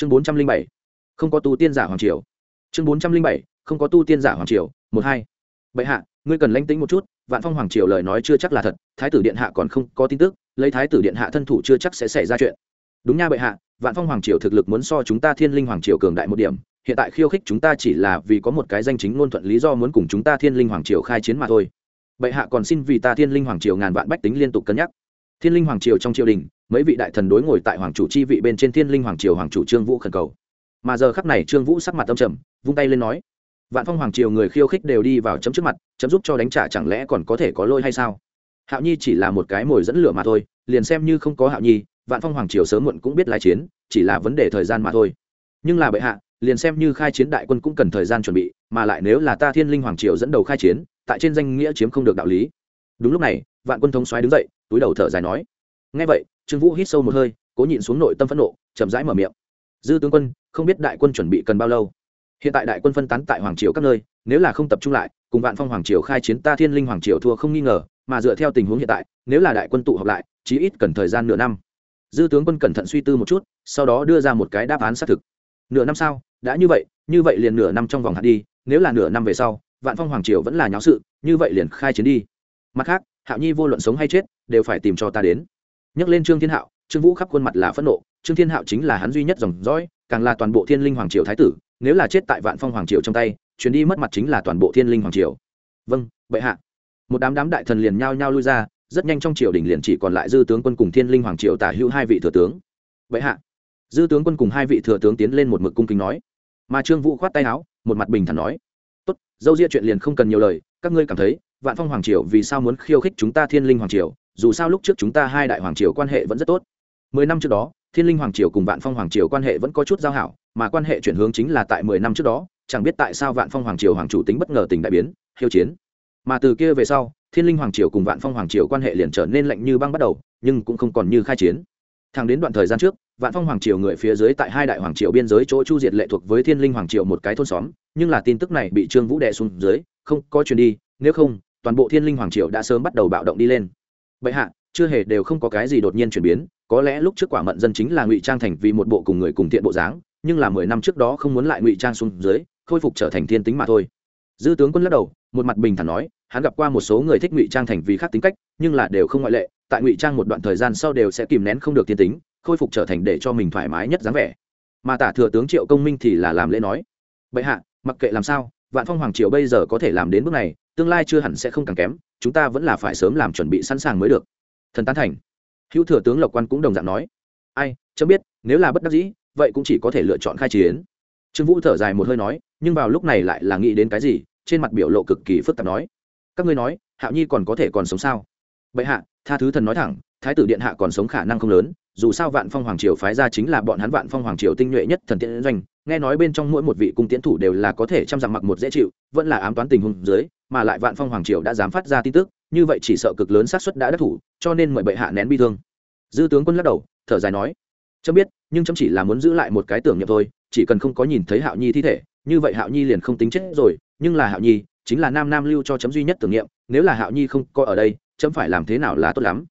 chương bốn trăm linh bảy, không có tu tiên giả hoàng triều. Chương bốn trăm linh bảy, không có tu tiên giả hoàng triều, một hai. Bệ hạ, ngươi cần lánh tính một chút, vạn phong hoàng triều lời nói chưa chắc là thật, thái tử điện hạ còn không có tin tức, lấy thái tử điện hạ thân thủ chưa chắc sẽ xảy ra chuyện. Đúng nha bệ hạ, vạn phong hoàng triều thực lực muốn so chúng ta thiên linh hoàng triều cường đại một điểm, hiện tại khiêu khích chúng ta chỉ là vì có một cái danh chính ngôn thuận lý do muốn cùng chúng ta thiên linh hoàng triều khai chiến mà thôi. Bệ hạ còn xin vì ta thiên linh hoàng triều ngàn vạn bách tính liên tục cân nhắc. Thiên linh hoàng triều trong triều đình mấy vị đại thần đối ngồi tại hoàng chủ chi vị bên trên thiên linh hoàng triều hoàng chủ trương vũ khẩn cầu. Mà giờ khắc này trương vũ sắc mặt âm trầm, vung tay lên nói, vạn phong hoàng triều người khiêu khích đều đi vào chấm trước mặt, chấm giúp cho đánh trả chẳng lẽ còn có thể có lôi hay sao? Hạo nhi chỉ là một cái mồi dẫn lửa mà thôi, liền xem như không có hạo nhi, vạn phong hoàng triều sớm muộn cũng biết lai chiến, chỉ là vấn đề thời gian mà thôi. Nhưng là bệ hạ, liền xem như khai chiến đại quân cũng cần thời gian chuẩn bị, mà lại nếu là ta thiên linh hoàng triều dẫn đầu khai chiến, tại trên danh nghĩa chiếm không được đạo lý. Đúng lúc này, vạn quân thống xoáy đứng dậy, túi đầu thở dài nói ngay vậy trương vũ hít sâu một hơi, cố nhịn xuống nội tâm phẫn nộ, chậm rãi mở miệng. Dư tướng quân, không biết đại quân chuẩn bị cần bao lâu? Hiện tại đại quân phân tán tại hoàng triều các nơi, nếu là không tập trung lại, cùng vạn phong hoàng triều khai chiến ta thiên linh hoàng triều thua không nghi ngờ, mà dựa theo tình huống hiện tại, nếu là đại quân tụ họp lại, chí ít cần thời gian nửa năm. Dư tướng quân cẩn thận suy tư một chút, sau đó đưa ra một cái đáp án xác thực. Nửa năm sau đã như vậy như vậy liền nửa năm trong vòng hạt đi, nếu là nửa năm về sau, vạn phong hoàng triều vẫn là nháo sự, như vậy liền khai chiến đi. Mặt khác, hạo nhi vô luận sống hay chết, đều phải tìm cho ta đến nhắc lên trương thiên hạo, trương vũ khắp khuôn mặt là phẫn nộ, trương thiên hạo chính là hắn duy nhất dòng dõi, càng là toàn bộ thiên linh hoàng triều thái tử, nếu là chết tại vạn phong hoàng triều trong tay, chuyến đi mất mặt chính là toàn bộ thiên linh hoàng triều. Vâng bệ hạ. Một đám đám đại thần liền nhao nhao lui ra, rất nhanh trong triều đình liền chỉ còn lại dư tướng quân cùng thiên linh hoàng triều tả hữu hai vị thừa tướng. Bệ hạ. Dư tướng quân cùng hai vị thừa tướng tiến lên một mực cung kính nói. Mà trương vũ khoát tay áo, một mặt bình thản nói. Tốt, dâu ria chuyện liền không cần nhiều lời, các ngươi cảm thấy, vạn phong hoàng triều vì sao muốn khiêu khích chúng ta thiên linh hoàng triều? Dù sao lúc trước chúng ta hai đại hoàng triều quan hệ vẫn rất tốt. Mười năm trước đó, thiên linh hoàng triều cùng vạn phong hoàng triều quan hệ vẫn có chút giao hảo, mà quan hệ chuyển hướng chính là tại mười năm trước đó, chẳng biết tại sao vạn phong hoàng triều hoàng chủ tính bất ngờ tình đại biến, hiếu chiến. Mà từ kia về sau, thiên linh hoàng triều cùng vạn phong hoàng triều quan hệ liền trở nên lạnh như băng bắt đầu, nhưng cũng không còn như khai chiến. Thẳng đến đoạn thời gian trước, vạn phong hoàng triều người phía dưới tại hai đại hoàng triều biên giới chỗ chu diệt lệ thuộc với thiên linh hoàng triều một cái thôn xóm, nhưng là tin tức này bị trương vũ đệ xuống dưới, không, có truyền đi, nếu không, toàn bộ thiên linh hoàng triều đã sớm bắt đầu bạo động đi lên bệ hạ, chưa hề đều không có cái gì đột nhiên chuyển biến, có lẽ lúc trước quả mận dân chính là ngụy trang thành vì một bộ cùng người cùng thiện bộ dáng, nhưng là mười năm trước đó không muốn lại ngụy trang xuống dưới, khôi phục trở thành thiên tính mà thôi. Dư tướng quân lắc đầu, một mặt bình thản nói, hắn gặp qua một số người thích ngụy trang thành vì khác tính cách, nhưng là đều không ngoại lệ, tại ngụy trang một đoạn thời gian sau đều sẽ kìm nén không được thiên tính, khôi phục trở thành để cho mình thoải mái nhất dáng vẻ. Mà tả thừa tướng triệu công minh thì là làm lễ nói, bệ hạ, mặc kệ làm sao vạn phong hoàng triều bây giờ có thể làm đến bước này, tương lai chưa hẳn sẽ không càng kém, chúng ta vẫn là phải sớm làm chuẩn bị sẵn sàng mới được. Thần tán thành. Hữu thừa tướng lộc quan cũng đồng dạng nói. Ai chớ biết, nếu là bất đắc dĩ, vậy cũng chỉ có thể lựa chọn khai chiến. Trương vũ thở dài một hơi nói, nhưng vào lúc này lại là nghĩ đến cái gì, trên mặt biểu lộ cực kỳ phức tạp nói. Các ngươi nói, hạo nhi còn có thể còn sống sao? Bệ hạ, tha thứ thần nói thẳng thái tử điện hạ còn sống khả năng không lớn, dù sao vạn phong hoàng triều phái ra chính là bọn hắn vạn phong hoàng triều tinh nhuệ nhất thần tiễn doanh, nghe nói bên trong mỗi một vị cung tiễn thủ đều là có thể chăm dặm mặc một dễ chịu, vẫn là ám toán tình huống dưới, mà lại vạn phong hoàng triều đã dám phát ra tin tức, như vậy chỉ sợ cực lớn xác suất đã đắc thủ, cho nên mời bệ hạ nén bi thương. Dư tướng quân lắc đầu, thở dài nói, chấm biết, nhưng chấm chỉ là muốn giữ lại một cái tưởng niệm thôi, chỉ cần không có nhìn thấy hạo nhi thi thể, như vậy hạo nhi liền không tính chết rồi, nhưng là hạo nhi chính là nam nam lưu cho chấm duy nhất tưởng niệm, nếu là hạo nhi không có ở đây, chấm phải làm thế nào là tốt lắm?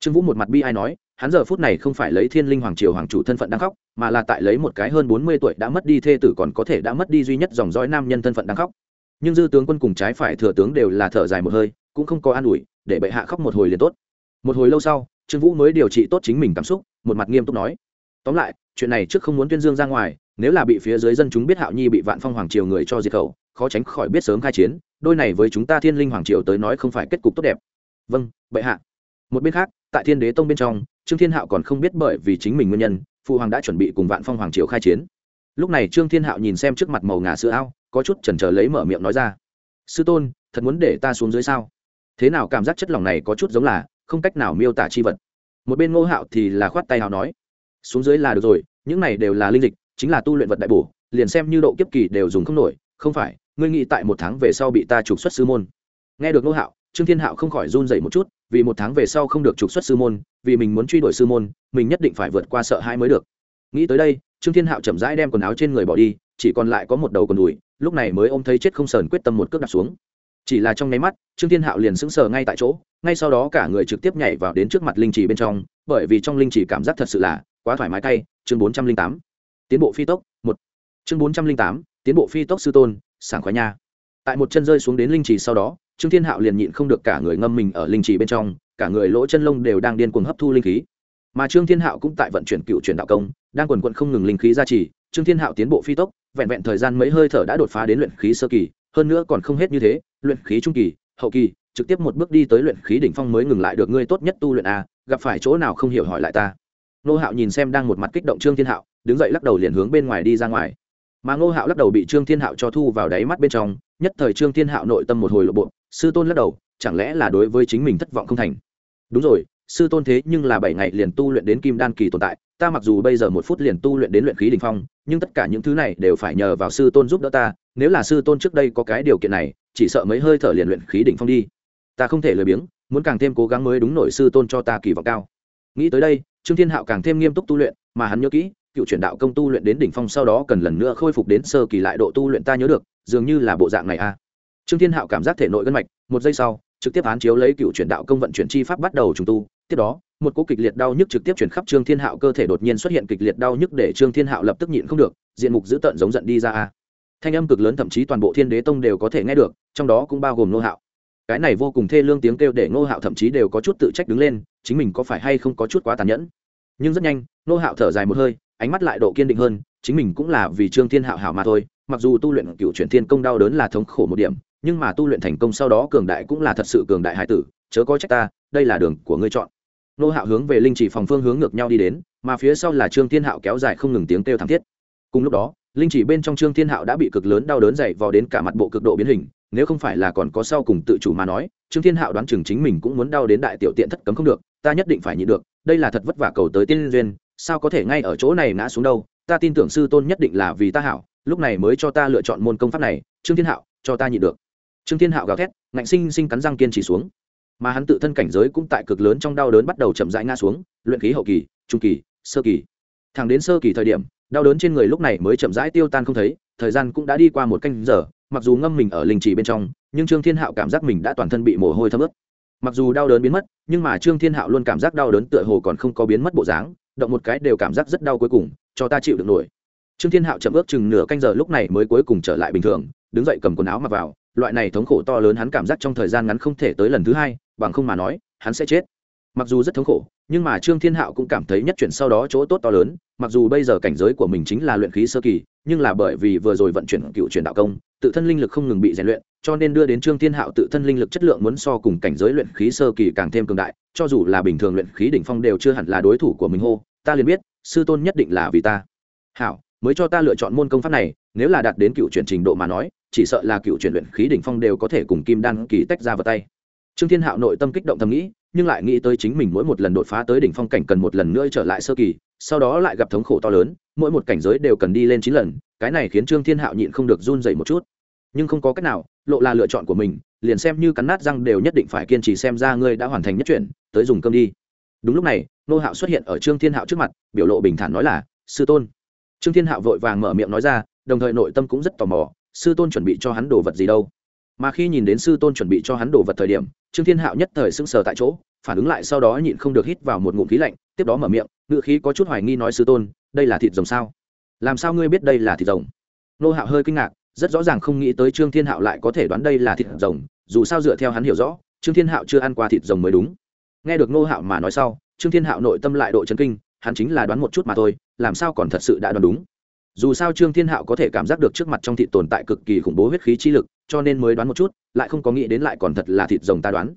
Trương vũ một mặt bi ai nói, hắn giờ phút này không phải lấy thiên linh hoàng triều hoàng chủ thân phận đang khóc, mà là tại lấy một cái hơn bốn mươi tuổi đã mất đi thê tử còn có thể đã mất đi duy nhất dòng dõi nam nhân thân phận đang khóc. Nhưng dư tướng quân cùng trái phải thừa tướng đều là thở dài một hơi, cũng không có an ủi, để bệ hạ khóc một hồi liền tốt. Một hồi lâu sau, trương vũ mới điều trị tốt chính mình cảm xúc, một mặt nghiêm túc nói. Tóm lại, chuyện này trước không muốn tuyên dương ra ngoài, nếu là bị phía dưới dân chúng biết hạo nhi bị vạn phong hoàng triều người cho diệt khẩu, khó tránh khỏi biết sớm khai chiến, đôi này với chúng ta thiên linh hoàng triều tới nói không phải kết cục tốt đẹp. Vâng bệ hạ một bên khác, tại thiên đế tông bên trong, trương thiên hạo còn không biết bởi vì chính mình nguyên nhân, phụ hoàng đã chuẩn bị cùng vạn phong hoàng triều khai chiến. Lúc này trương thiên hạo nhìn xem trước mặt màu ngà sữa ao, có chút chần chờ lấy mở miệng nói ra. Sư tôn, thật muốn để ta xuống dưới sao? Thế nào cảm giác chất lỏng này có chút giống là không cách nào miêu tả chi vật. Một bên ngô hạo thì là khoát tay hào nói, xuống dưới là được rồi, những này đều là linh dịch, chính là tu luyện vật đại bổ, liền xem như độ kiếp kỳ đều dùng không nổi, không phải, ngươi nghĩ tại một tháng về sau bị ta trục xuất sư môn. Nghe được ngô hạo, trương thiên hạo không khỏi run dậy một chút vì một tháng về sau không được trục xuất sư môn, vì mình muốn truy đuổi sư môn, mình nhất định phải vượt qua sợ hãi mới được. Nghĩ tới đây, trương thiên hạo chậm rãi đem quần áo trên người bỏ đi, chỉ còn lại có một đầu còn đùi, lúc này mới ôm thấy chết không sờn quyết tâm một cước đặt xuống. Chỉ là trong nháy mắt, trương thiên hạo liền sững sờ ngay tại chỗ, ngay sau đó cả người trực tiếp nhảy vào đến trước mặt linh trì bên trong, bởi vì trong linh trì cảm giác thật sự là quá thoải mái tay chương bốn trăm linh tám. Tiến bộ phi tốc, một. Chương bốn trăm linh tám, tiến bộ phi tốc sư tôn, sảng khoái nha. Tại một chân rơi xuống đến linh trì sau đó trương thiên hạo liền nhịn không được cả người ngâm mình ở linh trì bên trong, cả người lỗ chân lông đều đang điên cuồng hấp thu linh khí. Mà trương thiên hạo cũng tại vận chuyển cựu chuyển đạo công, đang quần quận không ngừng linh khí ra trì, trương thiên hạo tiến bộ phi tốc, vẹn vẹn thời gian mấy hơi thở đã đột phá đến luyện khí sơ kỳ, hơn nữa còn không hết như thế, luyện khí trung kỳ, hậu kỳ, trực tiếp một bước đi tới luyện khí đỉnh phong mới ngừng lại được ngươi tốt nhất tu luyện a gặp phải chỗ nào không hiểu hỏi lại ta. Nô hạo nhìn xem đang một mặt kích động trương thiên hạo, đứng dậy lắc đầu liền hướng bên ngoài đi ra ngoài. Mà ngô hạo lắc đầu bị trương thiên hạo cho thu vào đáy mắt bên trong, nhất thời trương thiên hạo nội tâm một hồi lộ bộ sư tôn lắc đầu, chẳng lẽ là đối với chính mình thất vọng không thành? Đúng rồi, sư tôn thế nhưng là bảy ngày liền tu luyện đến kim đan kỳ tồn tại, ta mặc dù bây giờ một phút liền tu luyện đến luyện khí đình phong, nhưng tất cả những thứ này đều phải nhờ vào sư tôn giúp đỡ ta, nếu là sư tôn trước đây có cái điều kiện này, chỉ sợ mấy hơi thở liền luyện khí đỉnh phong đi. Ta không thể lười biếng, muốn càng thêm cố gắng mới đúng nổi sư tôn cho ta kỳ vọng cao. Nghĩ tới đây, trương thiên hạo càng thêm nghiêm túc tu luyện, mà hắn nhớ kỹ, cựu chuyển đạo công tu luyện đến đỉnh phong sau đó cần lần nữa khôi phục đến sơ kỳ lại độ tu luyện ta nhớ được, dường như là bộ dạng này a à trương thiên hạo cảm giác thể nội gân mạch, một giây sau, trực tiếp án chiếu lấy cựu chuyển đạo công vận chuyển chi pháp bắt đầu trùng tu. Tiếp đó, một cỗ kịch liệt đau nhức trực tiếp chuyển khắp trương thiên hạo, cơ thể đột nhiên xuất hiện kịch liệt đau nhức để trương thiên hạo lập tức nhịn không được, diện mục dữ tợn giống giận đi ra a. Thanh âm cực lớn thậm chí toàn bộ thiên đế tông đều có thể nghe được, trong đó cũng bao gồm nô hạo. Cái này vô cùng thê lương tiếng kêu để nô hạo thậm chí đều có chút tự trách đứng lên, chính mình có phải hay không có chút quá tàn nhẫn. Nhưng rất nhanh nô hạo thở dài một hơi, ánh mắt lại độ kiên định hơn, chính mình cũng là vì trương thiên hạo hảo mà thôi mặc dù tu luyện cựu chuyển thiên công đau đớn là thống khổ một điểm, nhưng mà tu luyện thành công sau đó cường đại cũng là thật sự cường đại hải tử, chớ có trách ta, đây là đường của ngươi chọn. Nô hạo hướng về linh chỉ phòng phương hướng ngược nhau đi đến, mà phía sau là trương thiên hạo kéo dài không ngừng tiếng kêu thảm thiết. Cùng lúc đó, linh chỉ bên trong trương thiên hạo đã bị cực lớn đau đớn dày vò đến cả mặt bộ cực độ biến hình, nếu không phải là còn có sau cùng tự chủ mà nói, trương thiên hạo đoán chừng chính mình cũng muốn đau đến đại tiểu tiện thất cấm không được, ta nhất định phải nhịn được, đây là thật vất vả cầu tới tiên duyên, sao có thể ngay ở chỗ này ngã xuống đâu, ta tin tưởng sư tôn nhất định là vì ta hảo lúc này mới cho ta lựa chọn môn công pháp này, trương thiên hạo, cho ta nhịn được. Trương thiên hạo gào thét, ngạnh sinh sinh cắn răng kiên trì xuống. Mà hắn tự thân cảnh giới cũng tại cực lớn trong đau đớn bắt đầu chậm rãi ngã xuống, luyện khí hậu kỳ, trung kỳ, sơ kỳ. Thẳng đến sơ kỳ thời điểm, đau đớn trên người lúc này mới chậm rãi tiêu tan không thấy, thời gian cũng đã đi qua một canh giờ, mặc dù ngâm mình ở linh trì bên trong, nhưng trương thiên hạo cảm giác mình đã toàn thân bị mồ hôi thấm ướt. Mặc dù đau đớn biến mất, nhưng mà trương thiên hạo luôn cảm giác đau đớn tựa hồ còn không có biến mất bộ dáng, động một cái đều cảm giác rất đau cuối cùng, cho ta chịu được nổi trương thiên hạo chậm ước chừng nửa canh giờ lúc này mới cuối cùng trở lại bình thường, đứng dậy cầm quần áo mặc vào, loại này thống khổ to lớn hắn cảm giác trong thời gian ngắn không thể tới lần thứ hai, bằng không mà nói, hắn sẽ chết. Mặc dù rất thống khổ, nhưng mà trương thiên hạo cũng cảm thấy nhất chuyển sau đó chỗ tốt to lớn, mặc dù bây giờ cảnh giới của mình chính là luyện khí sơ kỳ, nhưng là bởi vì vừa rồi vận chuyển cựu chuyển đạo công, tự thân linh lực không ngừng bị rèn luyện, cho nên đưa đến trương thiên hạo tự thân linh lực chất lượng muốn so cùng cảnh giới luyện khí sơ kỳ càng thêm cường đại, cho dù là bình thường luyện khí đỉnh phong đều chưa hẳn là đối thủ của mình hô, ta liền biết, sư tôn nhất định là vì ta. Hảo mới cho ta lựa chọn môn công pháp này, nếu là đạt đến cựu chuyển trình độ mà nói, chỉ sợ là cựu chuyển luyện khí đỉnh phong đều có thể cùng kim đan kỳ tách ra vào tay. Trương thiên hạo nội tâm kích động thầm nghĩ, nhưng lại nghĩ tới chính mình mỗi một lần đột phá tới đỉnh phong cảnh cần một lần nữa trở lại sơ kỳ, sau đó lại gặp thống khổ to lớn, mỗi một cảnh giới đều cần đi lên chín lần, cái này khiến trương thiên hạo nhịn không được run dậy một chút. Nhưng không có cách nào, lộ là lựa chọn của mình, liền xem như cắn nát răng đều nhất định phải kiên trì xem ra ngươi đã hoàn thành nhất chuyển tới dùng cơm đi. Đúng lúc này, nô hạo xuất hiện ở trương thiên hạo trước mặt, biểu lộ bình thản nói là, sư tôn trương thiên hạo vội vàng mở miệng nói ra, đồng thời nội tâm cũng rất tò mò, sư tôn chuẩn bị cho hắn đồ vật gì đâu. Mà khi nhìn đến sư tôn chuẩn bị cho hắn đồ vật thời điểm, trương thiên hạo nhất thời sững sờ tại chỗ, phản ứng lại sau đó nhịn không được hít vào một ngụm khí lạnh, tiếp đó mở miệng ngự khí có chút hoài nghi nói sư tôn, đây là thịt rồng sao? Làm sao ngươi biết đây là thịt rồng? Nô hạo hơi kinh ngạc, rất rõ ràng không nghĩ tới trương thiên hạo lại có thể đoán đây là thịt rồng, dù sao dựa theo hắn hiểu rõ, trương thiên hạo chưa ăn qua thịt rồng mới đúng. Nghe được nô hạo mà nói sau, trương thiên hạo nội tâm lại độ chấn kinh, hắn chính là đoán một chút mà thôi làm sao còn thật sự đã đoán đúng? Dù sao trương thiên hạo có thể cảm giác được trước mặt trong thịt tồn tại cực kỳ khủng bố huyết khí chi lực, cho nên mới đoán một chút, lại không có nghĩ đến lại còn thật là thịt rồng ta đoán.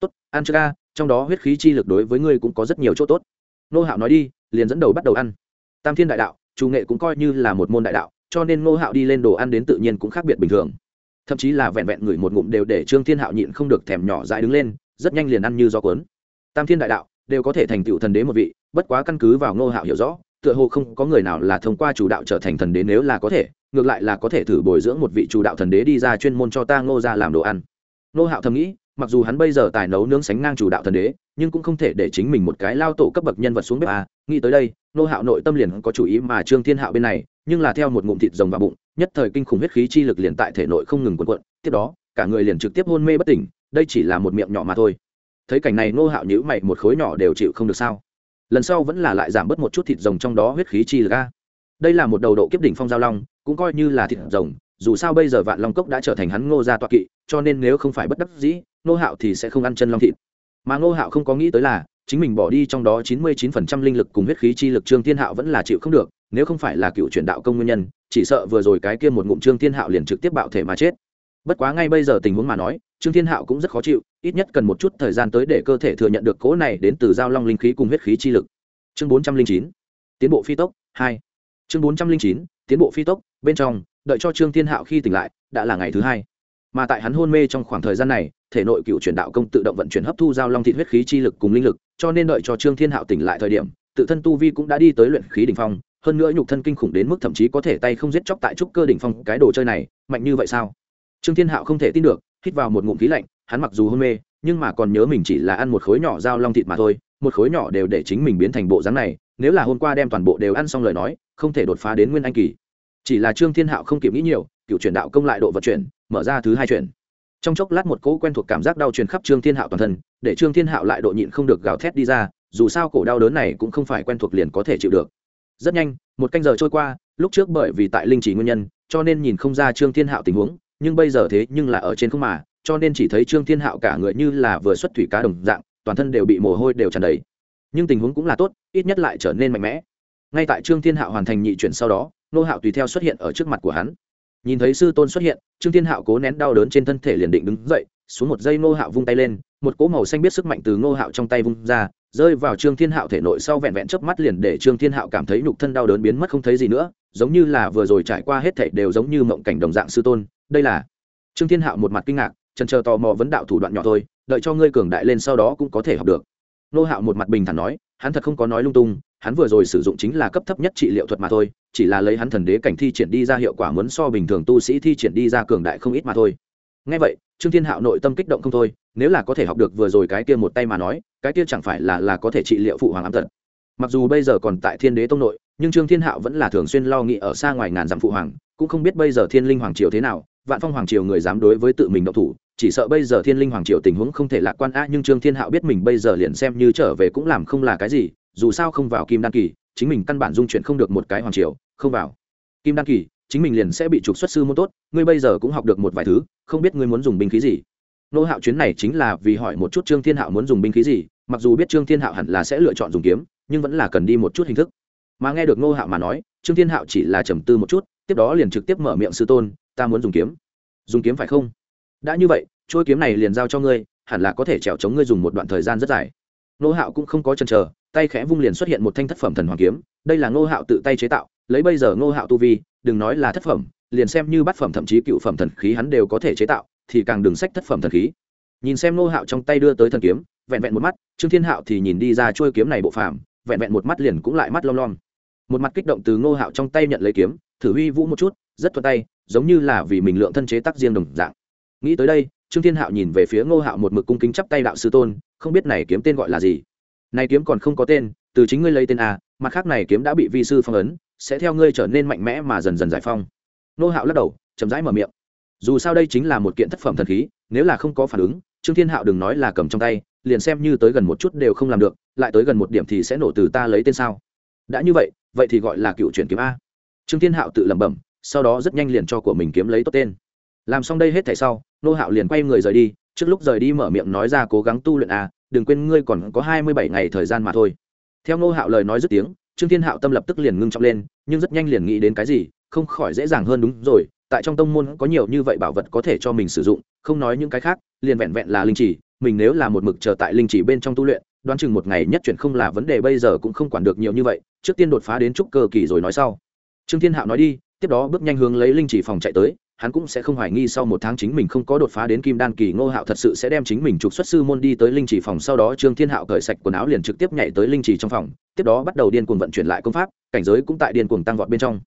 Tốt, ăn chưa ca trong đó huyết khí chi lực đối với ngươi cũng có rất nhiều chỗ tốt. Nô hạo nói đi, liền dẫn đầu bắt đầu ăn. Tam thiên đại đạo, chủ nghệ cũng coi như là một môn đại đạo, cho nên nô hạo đi lên đồ ăn đến tự nhiên cũng khác biệt bình thường. Thậm chí là vẹn vẹn ngửi một ngụm đều để trương thiên hạo nhịn không được thèm nhỏ dãi đứng lên, rất nhanh liền ăn như do cuốn. Tam thiên đại đạo đều có thể thành tựu thần đế một vị, bất quá căn cứ vào nô hạo hiểu rõ tựa hồ không có người nào là thông qua chủ đạo trở thành thần đế nếu là có thể, ngược lại là có thể thử bồi dưỡng một vị chủ đạo thần đế đi ra chuyên môn cho ta ngô ra làm đồ ăn. Nô hạo thầm nghĩ, mặc dù hắn bây giờ tài nấu nướng sánh ngang chủ đạo thần đế, nhưng cũng không thể để chính mình một cái lao tổ cấp bậc nhân vật xuống bếp à. Nghĩ tới đây nô hạo nội tâm liền có chủ ý mà trương thiên hạo bên này, nhưng là theo một ngụm thịt rồng vào bụng, nhất thời kinh khủng huyết khí chi lực liền tại thể nội không ngừng quần quận tiếp đó, cả người liền trực tiếp hôn mê bất tỉnh, đây chỉ là một miệng nhỏ mà thôi. Thấy cảnh này nô hạo nhữ mày, một khối nhỏ đều chịu không được sao? Lần sau vẫn là lại giảm bớt một chút thịt rồng trong đó huyết khí chi lực a. Đây là một đầu độ kiếp đỉnh phong giao long, cũng coi như là thịt rồng, dù sao bây giờ vạn long cốc đã trở thành hắn ngô gia toạ kỵ, cho nên nếu không phải bất đắc dĩ, ngô hạo thì sẽ không ăn chân long thịt. Mà ngô hạo không có nghĩ tới là, chính mình bỏ đi trong đó chín mươi chín phần trăm linh lực cùng huyết khí chi lực trương thiên hạo vẫn là chịu không được, nếu không phải là cựu truyền đạo công nguyên nhân, chỉ sợ vừa rồi cái kia một ngụm trương thiên hạo liền trực tiếp bạo thể mà chết. Bất quá ngay bây giờ tình huống mà nói, trương thiên hạo cũng rất khó chịu ít nhất cần một chút thời gian tới để cơ thể thừa nhận được cỗ này đến từ giao long linh khí cùng huyết khí chi lực. Chương bốn trăm linh chín, tiến bộ phi tốc, hai. Chương bốn trăm linh chín, tiến bộ phi tốc, bên trong, đợi cho trương thiên hạo khi tỉnh lại, đã là ngày thứ hai. Mà tại hắn hôn mê trong khoảng thời gian này, thể nội cựu chuyển đạo công tự động vận chuyển hấp thu giao long thị huyết khí chi lực cùng linh lực, cho nên đợi cho trương thiên hạo tỉnh lại thời điểm, tự thân tu vi cũng đã đi tới luyện khí đ ỉ n h phong, hơn nữa nhục thân kinh khủng đến mức thậm chí có thể tay không giết chóc tại trúc cơ đ ỉ n h phong cái đồ chơi này, mạnh như vậy sao? Trương thiên hạo không thể tin được, hít vào một ngụm khí lạnh hắn mặc dù hôn mê, nhưng mà còn nhớ mình chỉ là ăn một khối nhỏ dao long thịt mà thôi, một khối nhỏ đều để chính mình biến thành bộ dáng này, nếu là hôm qua đem toàn bộ đều ăn xong lời nói, không thể đột phá đến nguyên anh kỳ. Chỉ là trương thiên hạo không kịp nghĩ nhiều, cựu chuyển đạo công lại độ vận chuyển, mở ra thứ hai chuyển. Trong chốc lát một cỗ quen thuộc cảm giác đau truyền khắp trương thiên hạo toàn thân, để trương thiên hạo lại độ nhịn không được gào thét đi ra, dù sao cổ đau đớn này cũng không phải quen thuộc liền có thể chịu được. Rất nhanh, một canh giờ trôi qua, lúc trước bởi vì tại linh chỉ nguyên nhân, cho nên nhìn không ra trương thiên hạo tình huống, nhưng bây giờ thế nhưng là ở trên không mà cho nên chỉ thấy trương thiên hạo cả người như là vừa xuất thủy cá đồng dạng, toàn thân đều bị mồ hôi đều tràn đầy. Nhưng tình huống cũng là tốt, ít nhất lại trở nên mạnh mẽ. Ngay tại trương thiên hạo hoàn thành nhị chuyển sau đó, nô hạo tùy theo xuất hiện ở trước mặt của hắn. Nhìn thấy sư tôn xuất hiện, trương thiên hạo cố nén đau đớn trên thân thể liền định đứng dậy, xuống một giây ngô hạo vung tay lên, một cỗ màu xanh biết sức mạnh từ ngô hạo trong tay vung ra, rơi vào trương thiên hạo thể nội sau vẹn vẹn chớp mắt liền để trương thiên hạo cảm thấy nhục thân đau đớn biến mất không thấy gì nữa, giống như là vừa rồi trải qua hết thể đều giống như mộng cảnh đồng dạng sư tôn. Đây là trương thiên hạo một mặt kinh ngạc trần chờ tò mò vấn đạo thủ đoạn nhỏ thôi, đợi cho ngươi cường đại lên sau đó cũng có thể học được. Nô hạo một mặt bình thản nói, hắn thật không có nói lung tung, hắn vừa rồi sử dụng chính là cấp thấp nhất trị liệu thuật mà thôi, chỉ là lấy hắn thần đế cảnh thi triển đi ra hiệu quả muốn so bình thường tu sĩ thi triển đi ra cường đại không ít mà thôi. Ngay vậy, trương thiên hạo nội tâm kích động không thôi, nếu là có thể học được vừa rồi cái kia một tay mà nói, cái kia chẳng phải là là có thể trị liệu phụ hoàng ám tật. Mặc dù bây giờ còn tại thiên đế tông nội, nhưng trương thiên hạo vẫn là thường xuyên lo nghĩ ở xa ngoài ngàn dặm phụ hoàng, cũng không biết bây giờ thiên linh hoàng triều thế nào, vạn phong hoàng triều người dám đối với tự mình động thủ chỉ sợ bây giờ thiên linh hoàng triều tình huống không thể lạc quan a nhưng trương thiên hạo biết mình bây giờ liền xem như trở về cũng làm không là cái gì, dù sao không vào kim đan kỳ, chính mình căn bản dung chuyển không được một cái hoàng triều, không vào. Kim đan kỳ, chính mình liền sẽ bị trục xuất sư môn tốt, ngươi bây giờ cũng học được một vài thứ, không biết ngươi muốn dùng binh khí gì. Nô hạo chuyến này chính là vì hỏi một chút trương thiên hạo muốn dùng binh khí gì, mặc dù biết trương thiên hạo hẳn là sẽ lựa chọn dùng kiếm, nhưng vẫn là cần đi một chút hình thức. Mà nghe được nô hạo mà nói, trương thiên hạo chỉ là trầm tư một chút, tiếp đó liền trực tiếp mở miệng sư tôn, ta muốn dùng kiếm. Dùng kiếm phải không? Đã như vậy trôi kiếm này liền giao cho ngươi, hẳn là có thể trèo chống ngươi dùng một đoạn thời gian rất dài. Nô hạo cũng không có chần chờ, tay khẽ vung liền xuất hiện một thanh thất phẩm thần hoàng kiếm, đây là ngô hạo tự tay chế tạo, lấy bây giờ ngô hạo tu vi, đừng nói là thất phẩm, liền xem như bát phẩm thậm chí cựu phẩm thần khí hắn đều có thể chế tạo, thì càng đừng sách thất phẩm thần khí. Nhìn xem ngô hạo trong tay đưa tới thần kiếm, vẹn vẹn một mắt, trương thiên hạo thì nhìn đi ra trôi kiếm này bộ phàm, vẹn vẹn một mắt liền cũng lại mắt lom lom. Một mặt kích động từ ngô hạo trong tay nhận lấy kiếm, thử huy vũ một chút, rất thuận tay, giống như là vì mình lượng thân chế tác riêng đồng dạng nghĩ tới đây, trương thiên hạo nhìn về phía ngô hạo một mực cung kính chắp tay đạo sư tôn, không biết này kiếm tên gọi là gì. Này kiếm còn không có tên, từ chính ngươi lấy tên a mặt khác này kiếm đã bị vi sư phong ấn, sẽ theo ngươi trở nên mạnh mẽ mà dần dần giải phong. Ngô hạo lắc đầu, chậm rãi mở miệng. Dù sao đây chính là một kiện thất phẩm thần khí, nếu là không có phản ứng, trương thiên hạo đừng nói là cầm trong tay, liền xem như tới gần một chút đều không làm được, lại tới gần một điểm thì sẽ nổ từ ta lấy tên sao? Đã như vậy vậy thì gọi là cựu chuyển kiếm a. Trương thiên hạo tự lẩm bẩm, sau đó rất nhanh liền cho của mình kiếm lấy tốt tên làm xong đây hết thảy sau nô hạo liền quay người rời đi trước lúc rời đi mở miệng nói ra cố gắng tu luyện à, đừng quên ngươi còn có hai mươi bảy ngày thời gian mà thôi. Theo nô hạo lời nói dứt tiếng trương thiên hạo tâm lập tức liền ngưng trọng lên nhưng rất nhanh liền nghĩ đến cái gì không khỏi dễ dàng hơn đúng rồi tại trong tông môn có nhiều như vậy bảo vật có thể cho mình sử dụng không nói những cái khác liền vẹn vẹn là linh chỉ mình nếu là một mực chờ tại linh chỉ bên trong tu luyện đoán chừng một ngày nhất chuyển không là vấn đề bây giờ cũng không quản được nhiều như vậy trước tiên đột phá đến trúc cơ kỳ rồi nói sau. Trương thiên hạo nói đi tiếp đó bước nhanh hướng lấy linh chỉ phòng chạy tới hắn cũng sẽ không hoài nghi sau một tháng chính mình không có đột phá đến kim đan kỳ ngô hạo thật sự sẽ đem chính mình trục xuất sư môn đi tới linh chỉ phòng sau đó trương thiên hạo cởi sạch quần áo liền trực tiếp nhảy tới linh chỉ trong phòng tiếp đó bắt đầu điên cuồng vận chuyển lại công pháp cảnh giới cũng tại điên cuồng tăng vọt bên trong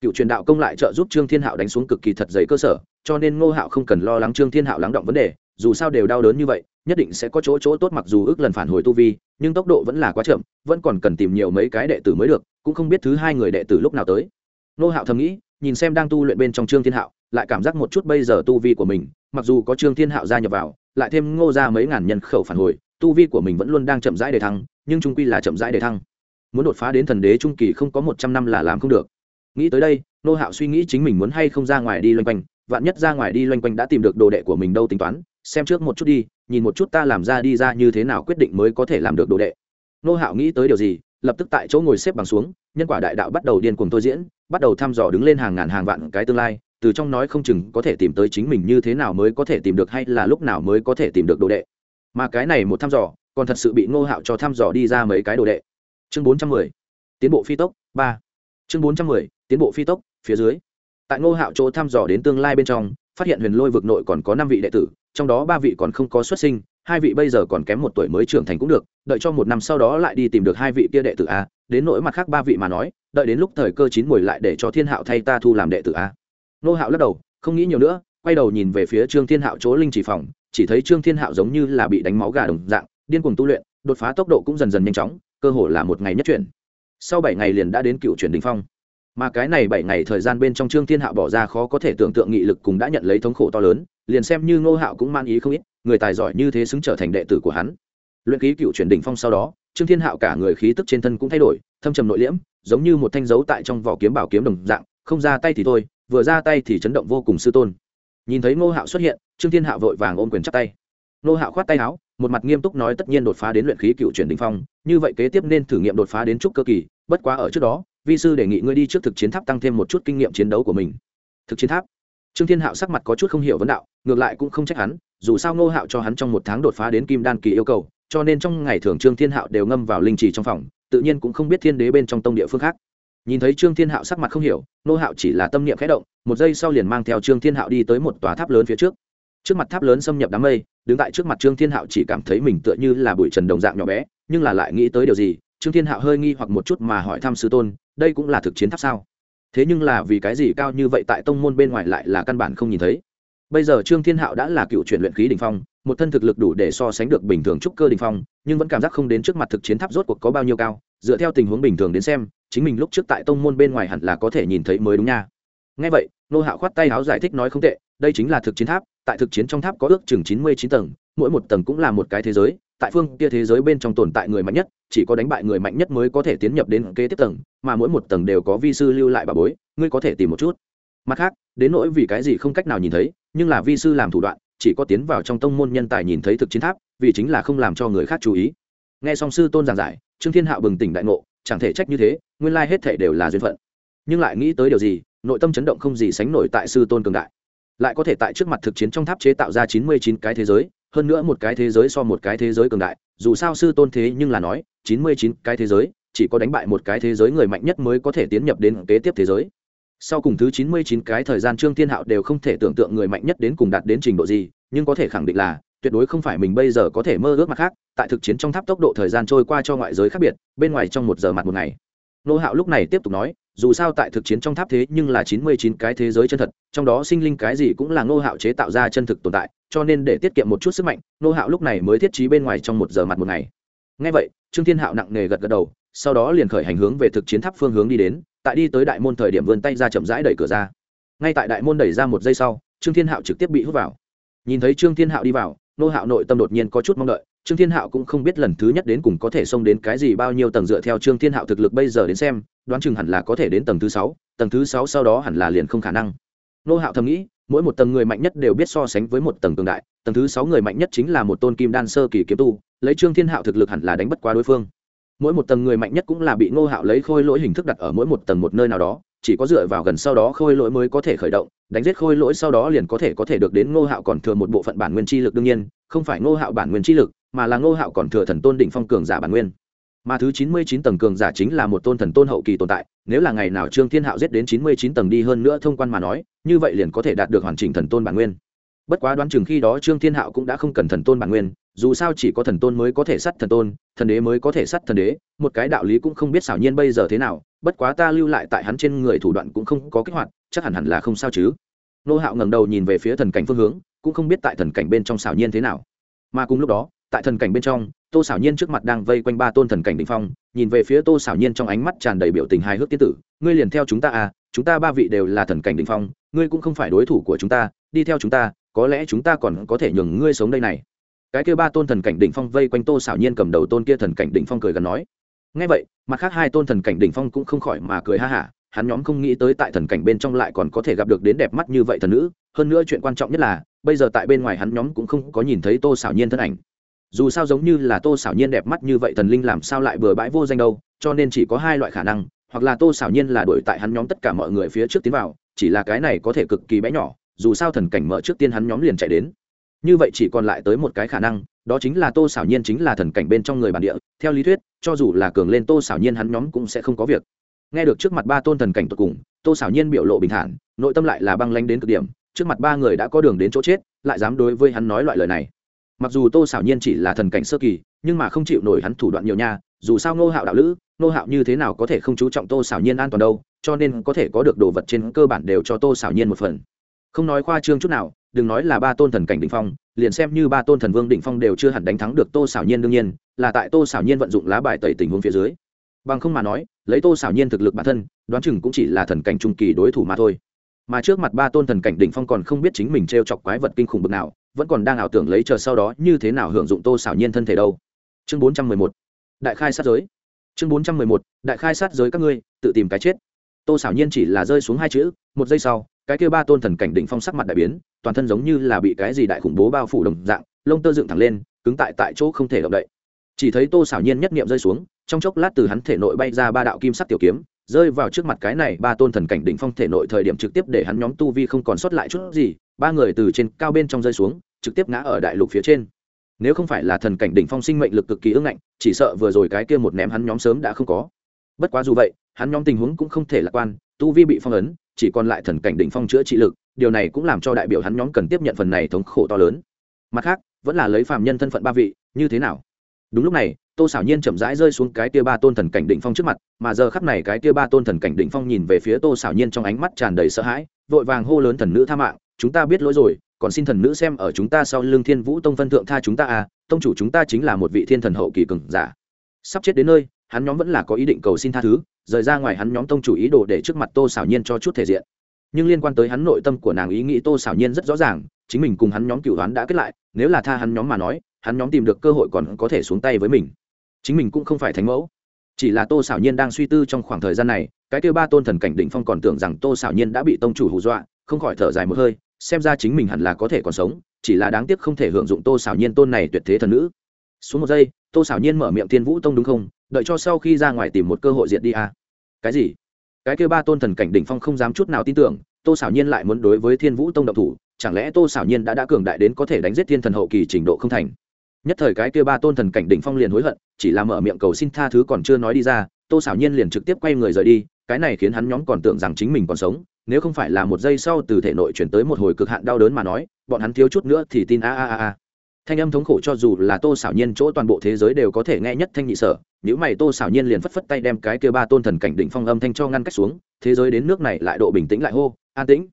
cựu truyền đạo công lại trợ giúp trương thiên hạo đánh xuống cực kỳ thật dày cơ sở cho nên ngô hạo không cần lo lắng trương thiên hạo lắng động vấn đề dù sao đều đau đớn như vậy nhất định sẽ có chỗ chỗ tốt mặc dù ước lần phản hồi tu vi nhưng tốc độ vẫn là quá chậm vẫn còn cần tìm nhiều mấy cái đệ tử mới được cũng không biết thứ hai người đệ tử lúc nào tới ngô hạo thầm nghĩ nhìn xem đang tu luyện bên trong trương thiên hạo, lại cảm giác một chút bây giờ tu vi của mình, mặc dù có trương thiên hạo gia nhập vào, lại thêm ngô ra mấy ngàn nhân khẩu phản hồi, tu vi của mình vẫn luôn đang chậm rãi để thăng, nhưng trung quy là chậm rãi để thăng. Muốn đột phá đến thần đế trung kỳ không có một trăm năm là làm không được. Nghĩ tới đây, nô hạo suy nghĩ chính mình muốn hay không ra ngoài đi loanh quanh, vạn nhất ra ngoài đi loanh quanh đã tìm được đồ đệ của mình đâu tính toán, xem trước một chút đi, nhìn một chút ta làm ra đi ra như thế nào quyết định mới có thể làm được đồ đệ. Nô hạo nghĩ tới điều gì, lập tức tại chỗ ngồi xếp bằng xuống, nhân quả đại đạo bắt đầu điên cuồng tôi diễn bắt đầu thăm dò đứng lên hàng ngàn hàng vạn cái tương lai, từ trong nói không chừng có thể tìm tới chính mình như thế nào mới có thể tìm được hay là lúc nào mới có thể tìm được đồ đệ. Mà cái này một thăm dò, còn thật sự bị ngô hạo cho thăm dò đi ra mấy cái đồ đệ. Chương bốn trăm mười, tiến bộ phi tốc, ba. Chương bốn trăm mười, tiến bộ phi tốc, phía dưới. Tại ngô hạo chỗ thăm dò đến tương lai bên trong, phát hiện huyền lôi vực nội còn có năm vị đệ tử, trong đó ba vị còn không có xuất sinh, hai vị bây giờ còn kém một tuổi mới trưởng thành cũng được, đợi cho một năm sau đó lại đi tìm được hai vị kia đệ tử a đến nỗi mặt khác ba vị mà nói, đợi đến lúc thời cơ chín mùi lại để cho thiên hạo thay ta thu làm đệ tử a. Nô hạo lắc đầu, không nghĩ nhiều nữa, quay đầu nhìn về phía trương thiên hạo chỗ linh chỉ phòng, chỉ thấy trương thiên hạo giống như là bị đánh máu gà đồng dạng, điên cuồng tu luyện, đột phá tốc độ cũng dần dần nhanh chóng, cơ hội là một ngày nhất chuyển. Sau bảy ngày liền đã đến cựu chuyển đình phong. Mà cái này bảy ngày thời gian bên trong trương thiên hạo bỏ ra khó có thể tưởng tượng nghị lực cùng đã nhận lấy thống khổ to lớn, liền xem như ngô hạo cũng man ý không ít, người tài giỏi như thế xứng trở thành đệ tử của hắn. Luyện ký cựu chuyển đỉnh phong sau đó trương thiên hạo cả người khí tức trên thân cũng thay đổi, thâm trầm nội liễm, giống như một thanh dấu tại trong vỏ kiếm bảo kiếm đồng dạng, không ra tay thì thôi, vừa ra tay thì chấn động vô cùng sư tôn. Nhìn thấy ngô hạo xuất hiện, trương thiên hạo vội vàng ôm quyền chắp tay. Ngô hạo khoát tay áo, một mặt nghiêm túc nói tất nhiên đột phá đến luyện khí cựu chuyển đỉnh phong, như vậy kế tiếp nên thử nghiệm đột phá đến trúc cơ kỳ, bất quá ở trước đó, vi sư đề nghị ngươi đi trước thực chiến tháp tăng thêm một chút kinh nghiệm chiến đấu của mình. Thực chiến tháp? Trương thiên hạo sắc mặt có chút không hiểu vấn đạo, ngược lại cũng không trách hắn, dù sao ngô hạo cho hắn trong một tháng đột phá đến kim đan kỳ yêu cầu cho nên trong ngày thường trương thiên hạo đều ngâm vào linh trì trong phòng, tự nhiên cũng không biết thiên đế bên trong tông địa phương khác. Nhìn thấy trương thiên hạo sắc mặt không hiểu, nô hạo chỉ là tâm niệm khẽ động, một giây sau liền mang theo trương thiên hạo đi tới một tòa tháp lớn phía trước. Trước mặt tháp lớn xâm nhập đám mây, đứng tại trước mặt trương thiên hạo chỉ cảm thấy mình tựa như là bụi trần đồng dạng nhỏ bé, nhưng là lại nghĩ tới điều gì, trương thiên hạo hơi nghi hoặc một chút mà hỏi thăm sư tôn, đây cũng là thực chiến tháp sao? Thế nhưng là vì cái gì cao như vậy tại tông môn bên ngoài lại là căn bản không nhìn thấy? Bây giờ trương thiên hạo đã là cựu chuyển luyện khí đình phong một thân thực lực đủ để so sánh được bình thường trúc cơ đình phong, nhưng vẫn cảm giác không đến trước mặt thực chiến tháp rốt cuộc có bao nhiêu cao, dựa theo tình huống bình thường đến xem, chính mình lúc trước tại tông môn bên ngoài hẳn là có thể nhìn thấy mới đúng nha. Ngay vậy, nô hạo khoát tay áo giải thích nói không tệ, đây chính là thực chiến tháp, tại thực chiến trong tháp có ước chừng chín mươi chín tầng, mỗi một tầng cũng là một cái thế giới, tại phương kia thế giới bên trong tồn tại người mạnh nhất, chỉ có đánh bại người mạnh nhất mới có thể tiến nhập đến kế tiếp tầng, mà mỗi một tầng đều có vi sư lưu lại bà bối, ngươi có thể tìm một chút. Mặt khác, đến nỗi vì cái gì không cách nào nhìn thấy, nhưng là vi sư làm thủ đoạn chỉ có tiến vào trong tông môn nhân tài nhìn thấy thực chiến tháp, vì chính là không làm cho người khác chú ý. Nghe song sư tôn giảng giải, trương thiên hạo bừng tỉnh đại ngộ, chẳng thể trách như thế, nguyên lai hết thể đều là duyên phận. Nhưng lại nghĩ tới điều gì, nội tâm chấn động không gì sánh nổi tại sư tôn cường đại. Lại có thể tại trước mặt thực chiến trong tháp chế tạo ra chín mươi chín cái thế giới, hơn nữa một cái thế giới so một cái thế giới cường đại, dù sao sư tôn thế nhưng là nói, chín mươi chín cái thế giới, chỉ có đánh bại một cái thế giới người mạnh nhất mới có thể tiến nhập đến kế tiếp thế giới sau cùng thứ chín mươi chín cái thời gian trương thiên hạo đều không thể tưởng tượng người mạnh nhất đến cùng đạt đến trình độ gì, nhưng có thể khẳng định là, tuyệt đối không phải mình bây giờ có thể mơ ước mặt khác, tại thực chiến trong tháp tốc độ thời gian trôi qua cho ngoại giới khác biệt, bên ngoài trong một giờ mặt một ngày. Nô hạo lúc này tiếp tục nói, dù sao tại thực chiến trong tháp thế nhưng là chín mươi chín cái thế giới chân thật, trong đó sinh linh cái gì cũng là nô hạo chế tạo ra chân thực tồn tại, cho nên để tiết kiệm một chút sức mạnh, nô hạo lúc này mới thiết trí bên ngoài trong một giờ mặt một ngày. Ngay vậy, trương thiên hạo nặng nề gật gật đầu, sau đó liền khởi hành hướng về thực chiến tháp phương hướng đi đến tại đi tới đại môn thời điểm vươn tay ra chậm rãi đẩy cửa ra. Ngay tại đại môn đẩy ra một giây sau, trương thiên hạo trực tiếp bị hút vào. Nhìn thấy trương thiên hạo đi vào, nô hạo nội tâm đột nhiên có chút mong đợi. Trương thiên hạo cũng không biết lần thứ nhất đến cùng có thể xông đến cái gì bao nhiêu tầng dựa theo trương thiên hạo thực lực bây giờ đến xem, đoán chừng hẳn là có thể đến tầng thứ sáu, tầng thứ sáu sau đó hẳn là liền không khả năng. Nô hạo thầm nghĩ, mỗi một tầng người mạnh nhất đều biết so sánh với một tầng cường đại, tầng thứ sáu người mạnh nhất chính là một tôn kim đan sơ kỳ kiếm tu, lấy trương thiên hạo thực lực hẳn là đánh bất quá đối phương mỗi một tầng người mạnh nhất cũng là bị ngô hạo lấy khôi lỗi hình thức đặt ở mỗi một tầng một nơi nào đó, chỉ có dựa vào gần sau đó khôi lỗi mới có thể khởi động, đánh giết khôi lỗi sau đó liền có thể có thể được đến ngô hạo còn thừa một bộ phận bản nguyên chi lực đương nhiên, không phải ngô hạo bản nguyên chi lực, mà là ngô hạo còn thừa thần tôn đỉnh phong cường giả bản nguyên. Mà thứ chín mươi chín tầng cường giả chính là một tôn thần tôn hậu kỳ tồn tại, nếu là ngày nào trương thiên hạo giết đến chín mươi chín tầng đi hơn nữa thông quan mà nói, như vậy liền có thể đạt được hoàn chỉnh thần tôn bản nguyên. Bất quá đoán chừng khi đó trương thiên hạo cũng đã không cần thần tôn bản nguyên dù sao chỉ có thần tôn mới có thể sát thần tôn, thần đế mới có thể sát thần đế, một cái đạo lý cũng không biết xảo nhiên bây giờ thế nào, bất quá ta lưu lại tại hắn trên người thủ đoạn cũng không có kích hoạt, chắc hẳn hẳn là không sao chứ. Nô hạo ngẩng đầu nhìn về phía thần cảnh phương hướng, cũng không biết tại thần cảnh bên trong xảo nhiên thế nào. Mà cùng lúc đó, tại thần cảnh bên trong, tô xảo nhiên trước mặt đang vây quanh ba tôn thần cảnh đỉnh phong, nhìn về phía tô xảo nhiên trong ánh mắt tràn đầy biểu tình hài hước tiên tử, ngươi liền theo chúng ta à chúng ta ba vị đều là thần cảnh đỉnh phong, ngươi cũng không phải đối thủ của chúng ta, đi theo chúng ta, có lẽ chúng ta còn có thể nhường ngươi sống đây này cái kia ba tôn thần cảnh đỉnh phong vây quanh tô xảo nhiên cầm đầu tôn kia thần cảnh đỉnh phong cười gần nói. Ngay vậy, mặt khác hai tôn thần cảnh đỉnh phong cũng không khỏi mà cười ha hả, hắn nhóm không nghĩ tới tại thần cảnh bên trong lại còn có thể gặp được đến đẹp mắt như vậy thần nữ. Hơn nữa chuyện quan trọng nhất là, bây giờ tại bên ngoài hắn nhóm cũng không có nhìn thấy tô xảo nhiên thân ảnh. Dù sao giống như là tô xảo nhiên đẹp mắt như vậy thần linh làm sao lại bừa bãi vô danh đâu, cho nên chỉ có hai loại khả năng, hoặc là tô xảo nhiên là đuổi tại hắn nhóm tất cả mọi người phía trước tiến vào, chỉ là cái này có thể cực kỳ bé nhỏ, dù sao thần cảnh mở trước tiên hắn nhóm liền chạy đến như vậy chỉ còn lại tới một cái khả năng, đó chính là tô xảo nhiên chính là thần cảnh bên trong người bản địa, theo lý thuyết, cho dù là cường lên tô xảo nhiên hắn nhóm cũng sẽ không có việc. Nghe được trước mặt ba tôn thần cảnh tột cùng, tô xảo nhiên biểu lộ bình thản, nội tâm lại là băng lanh đến cực điểm, trước mặt ba người đã có đường đến chỗ chết, lại dám đối với hắn nói loại lời này. Mặc dù tô xảo nhiên chỉ là thần cảnh sơ kỳ, nhưng mà không chịu nổi hắn thủ đoạn nhiều nha, dù sao ngô hạo đạo lữ, ngô hạo như thế nào có thể không chú trọng tô xảo nhiên an toàn đâu, cho nên có thể có được đồ vật trên cơ bản đều cho tô xảo nhiên một phần không nói khoa trương chút nào, đừng nói là ba tôn thần cảnh đ ỉ n h phong, liền xem như ba tôn thần vương đ ỉ n h phong đều chưa hẳn đánh thắng được tô xảo nhiên đương nhiên, là tại tô xảo nhiên vận dụng lá bài tẩy tình huống phía dưới. Bằng không mà nói, lấy tô xảo nhiên thực lực bản thân, đoán chừng cũng chỉ là thần cảnh trung kỳ đối thủ mà thôi. Mà trước mặt ba tôn thần cảnh đỉnh phong còn không biết chính mình t r e o chọc quái vật kinh khủng bực nào, vẫn còn đang ảo tưởng lấy chờ sau đó như thế nào hưởng dụng tô xảo nhiên thân thể đâu. Chương bốn trăm mười một. Đại khai sát giới. Chương bốn trăm mười một. Đại khai sát giới các ngươi, tự tìm cái chết. Tô xảo nhiên chỉ là rơi xuống hai chữ, một giây sau cái kia ba tôn thần cảnh đỉnh phong sắc mặt đại biến, toàn thân giống như là bị cái gì đại khủng bố bao phủ đồng dạng, lông tơ dựng thẳng lên, cứng tại tại chỗ không thể động đậy. Chỉ thấy tô xảo nhiên nhất niệm rơi xuống, trong chốc lát từ hắn thể nội bay ra ba đạo kim sắc tiểu kiếm, rơi vào trước mặt cái này ba tôn thần cảnh đỉnh phong thể nội thời điểm trực tiếp để hắn nhóm tu vi không còn sót lại chút gì, ba người từ trên cao bên trong rơi xuống, trực tiếp ngã ở đại lục phía trên. Nếu không phải là thần cảnh đỉnh phong sinh mệnh lực cực kỳ ương ngạnh, chỉ sợ vừa rồi cái kia một ném hắn nhóm sớm đã không có. Bất quá dù vậy, hắn nhóm tình huống cũng không thể lạc quan, tu vi bị phong ấn chỉ còn lại thần cảnh đỉnh phong chữa trị lực, điều này cũng làm cho đại biểu hắn nhóm cần tiếp nhận phần này thống khổ to lớn. Mặt khác, vẫn là lấy phàm nhân thân phận ba vị, như thế nào? Đúng lúc này, tô xảo nhiên chậm rãi rơi xuống cái tia ba tôn thần cảnh đỉnh phong trước mặt, mà giờ khắc này cái tia ba tôn thần cảnh đỉnh phong nhìn về phía tô xảo nhiên trong ánh mắt tràn đầy sợ hãi, vội vàng hô lớn thần nữ tha mạng, chúng ta biết lỗi rồi, còn xin thần nữ xem ở chúng ta sau lưng thiên vũ tông phân thượng tha chúng ta à tông chủ chúng ta chính là một vị thiên thần hậu kỳ cường giả. Sắp chết đến nơi hắn nhóm vẫn là có ý định cầu xin tha thứ, rời ra ngoài hắn nhóm tông chủ ý đồ để trước mặt tô xảo nhiên cho chút thể diện. Nhưng liên quan tới hắn nội tâm của nàng ý nghĩ tô xảo nhiên rất rõ ràng, chính mình cùng hắn nhóm cựu đoán đã kết lại, nếu là tha hắn nhóm mà nói, hắn nhóm tìm được cơ hội còn có thể xuống tay với mình. Chính mình cũng không phải thánh mẫu. Chỉ là tô xảo nhiên đang suy tư trong khoảng thời gian này, cái kêu ba tôn thần cảnh định phong còn tưởng rằng tô xảo nhiên đã bị tông chủ hù dọa, không khỏi thở dài một hơi, xem ra chính mình hẳn là có thể còn sống, chỉ là đáng tiếc không thể hưởng dụng tô xảo nhiên tôn này tuyệt thế thần nữ. Xuống một giây, tô xảo nhiên mở miệng thiên vũ tông đúng không? Đợi cho sau khi ra ngoài tìm một cơ hội diệt đi a. À? cái gì? Cái kêu ba tôn thần cảnh đỉnh phong không dám chút nào tin tưởng, tô xảo nhiên lại muốn đối với thiên vũ tông độc thủ, chẳng lẽ tô xảo nhiên đã đã cường đại đến có thể đánh giết thiên thần hậu kỳ trình độ không thành? Nhất thời cái kia ba tôn thần cảnh đỉnh phong liền hối hận, chỉ là mở miệng cầu xin tha thứ còn chưa nói đi ra, tô xảo nhiên liền trực tiếp quay người rời đi, cái này khiến hắn nhóm còn tưởng rằng chính mình còn sống, nếu không phải là một giây sau từ thể nội chuyển tới một hồi cực hạn đau đớn mà nói, bọn hắn thiếu chút nữa thì tin a a a a thanh âm thống khổ cho dù là tô xảo nhiên chỗ toàn bộ thế giới đều có thể nghe nhất thanh nhị sở, nếu mày tô xảo nhiên liền phất phất tay đem cái kia ba tôn thần cảnh đỉnh phong âm thanh cho ngăn cách xuống, thế giới đến nước này lại độ bình tĩnh lại hô, an tĩnh.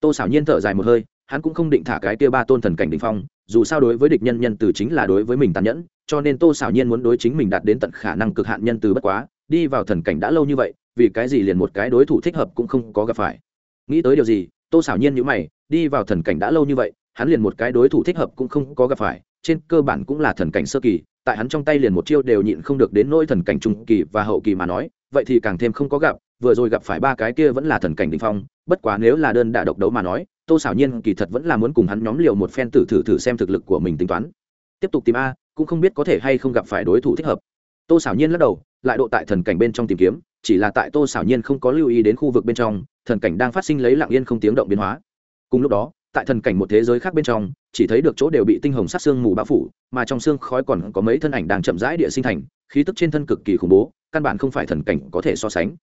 Tô xảo nhiên thở dài một hơi, hắn cũng không định thả cái kia ba tôn thần cảnh đỉnh phong, dù sao đối với địch nhân nhân từ chính là đối với mình tàn nhẫn, cho nên tô xảo nhiên muốn đối chính mình đạt đến tận khả năng cực hạn nhân từ bất quá, đi vào thần cảnh đã lâu như vậy, vì cái gì liền một cái đối thủ thích hợp cũng không có gặp phải. Nghĩ tới điều gì, tô xảo nhiên nhữ mày, đi vào thần cảnh đã lâu như vậy hắn liền một cái đối thủ thích hợp cũng không có gặp phải, trên cơ bản cũng là thần cảnh sơ kỳ, tại hắn trong tay liền một chiêu đều nhịn không được đến nỗi thần cảnh trung kỳ và hậu kỳ mà nói, vậy thì càng thêm không có gặp, vừa rồi gặp phải ba cái kia vẫn là thần cảnh đình phong, bất quá nếu là đơn đả độc đấu mà nói, tô xảo nhiên kỳ thật vẫn là muốn cùng hắn nhóm liều một phen tử thử thử xem thực lực của mình tính toán. Tiếp tục tìm a, cũng không biết có thể hay không gặp phải đối thủ thích hợp. Tô xảo nhiên lắc đầu, lại độ tại thần cảnh bên trong tìm kiếm, chỉ là tại tô xảo nhiên không có lưu ý đến khu vực bên trong, thần cảnh đang phát sinh lấy lặng yên không tiếng động biến hóa. Cùng lúc đó tại thần cảnh một thế giới khác bên trong, chỉ thấy được chỗ đều bị tinh hồng sát xương mù bao phủ, mà trong xương khói còn có mấy thân ảnh đang chậm rãi địa sinh thành, khí tức trên thân cực kỳ khủng bố, căn bản không phải thần cảnh có thể so sánh.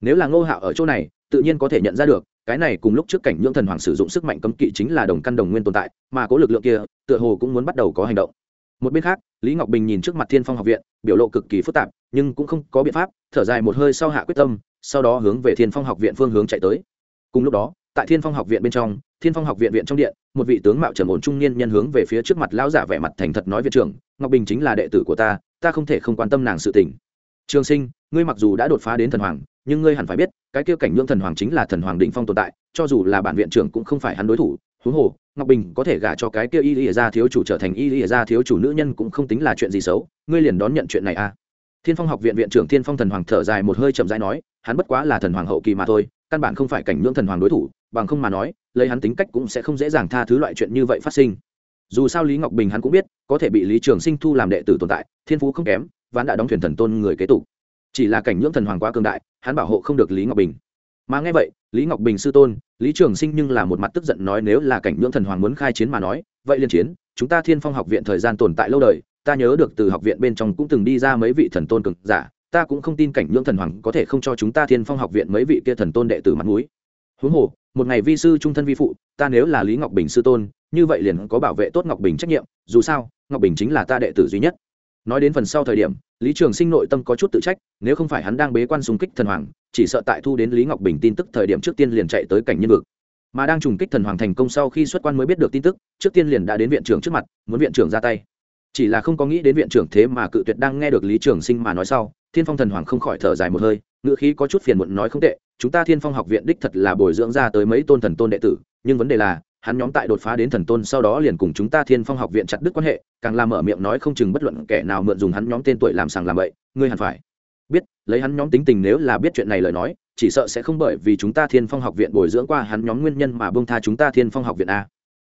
Nếu là ngô hạo ở chỗ này, tự nhiên có thể nhận ra được, cái này cùng lúc trước cảnh nhưỡng thần hoàng sử dụng sức mạnh cấm kỵ chính là đồng căn đồng nguyên tồn tại, mà có lực lượng kia, tựa hồ cũng muốn bắt đầu có hành động. Một bên khác, lý ngọc bình nhìn trước mặt thiên phong học viện, biểu lộ cực kỳ phức tạp, nhưng cũng không có biện pháp, thở dài một hơi sau hạ quyết tâm, sau đó hướng về thiên phong học viện phương hướng chạy tới. Cùng lúc đó tại thiên phong học viện bên trong, thiên phong học viện viện trong điện, một vị tướng mạo trầm ổn trung niên nhân hướng về phía trước mặt lão giả vẻ mặt thành thật nói viện trưởng, ngọc bình chính là đệ tử của ta ta không thể không quan tâm nàng sự tình. Trường sinh, ngươi mặc dù đã đột phá đến thần hoàng, nhưng ngươi hẳn phải biết, cái kia cảnh ngưỡng thần hoàng chính là thần hoàng định phong tồn tại, cho dù là bản viện trưởng cũng không phải hắn đối thủ. Huống hồ, ngọc bình có thể gả cho cái kia y lìa ra thiếu chủ trở thành y lìa ra thiếu chủ nữ nhân cũng không tính là chuyện gì xấu, ngươi liền đón nhận chuyện này à? Thiên phong học viện viện trưởng thiên phong thần hoàng thở dài một hơi chậm rãi nói, hắn bất quá là thần hoàng hậu kỳ mà thôi, căn bản không phải cảnh ngưỡng thần hoàng đối thủ bằng không mà nói, lấy hắn tính cách cũng sẽ không dễ dàng tha thứ loại chuyện như vậy phát sinh. Dù sao lý ngọc bình hắn cũng biết, có thể bị lý trường sinh thu làm đệ tử tồn tại, thiên phú không kém, ván đã đóng thuyền thần tôn người kế tục. Chỉ là cảnh nhưỡng thần hoàng quá cường đại, hắn bảo hộ không được lý ngọc bình. Mà nghe vậy, lý ngọc bình sư tôn, lý trường sinh nhưng là một mặt tức giận nói nếu là cảnh nhưỡng thần hoàng muốn khai chiến mà nói, vậy liên chiến, chúng ta thiên phong học viện thời gian tồn tại lâu đời, ta nhớ được từ học viện bên trong cũng từng đi ra mấy vị thần tôn cực giả, ta cũng không tin cảnh nhưỡng thần hoàng có thể không cho chúng ta thiên phong học viện mấy vị kia thần tôn đệ tử mặt mũi. Huống hồ một ngày vi sư trung thân vi phụ, ta nếu là lý ngọc bình sư tôn, như vậy liền có bảo vệ tốt ngọc bình trách nhiệm, dù sao, ngọc bình chính là ta đệ tử duy nhất. Nói đến phần sau thời điểm, lý trường sinh nội tâm có chút tự trách, nếu không phải hắn đang bế quan xung kích thần hoàng, chỉ sợ tại thu đến lý ngọc bình tin tức thời điểm trước tiên liền chạy tới cảnh nhân vực. Mà đang trùng kích thần hoàng thành công sau khi xuất quan mới biết được tin tức, trước tiên liền đã đến viện trưởng trước mặt, muốn viện trưởng ra tay. Chỉ là không có nghĩ đến viện trưởng thế mà cự tuyệt đang nghe được lý trường sinh mà nói sau, thiên phong thần hoàng không khỏi thở dài một hơi ngựa khí có chút phiền muộn nói không tệ chúng ta thiên phong học viện đích thật là bồi dưỡng ra tới mấy tôn thần tôn đệ tử, nhưng vấn đề là, hắn nhóm tại đột phá đến thần tôn sau đó liền cùng chúng ta thiên phong học viện chặt đứt quan hệ, càng làm mở miệng nói không chừng bất luận kẻ nào mượn dùng hắn nhóm tên tuổi làm sàng làm bậy, ngươi hẳn phải biết, lấy hắn nhóm tính tình nếu là biết chuyện này lời nói, chỉ sợ sẽ không bởi vì chúng ta thiên phong học viện bồi dưỡng qua hắn nhóm nguyên nhân mà bông tha chúng ta thiên phong học viện a.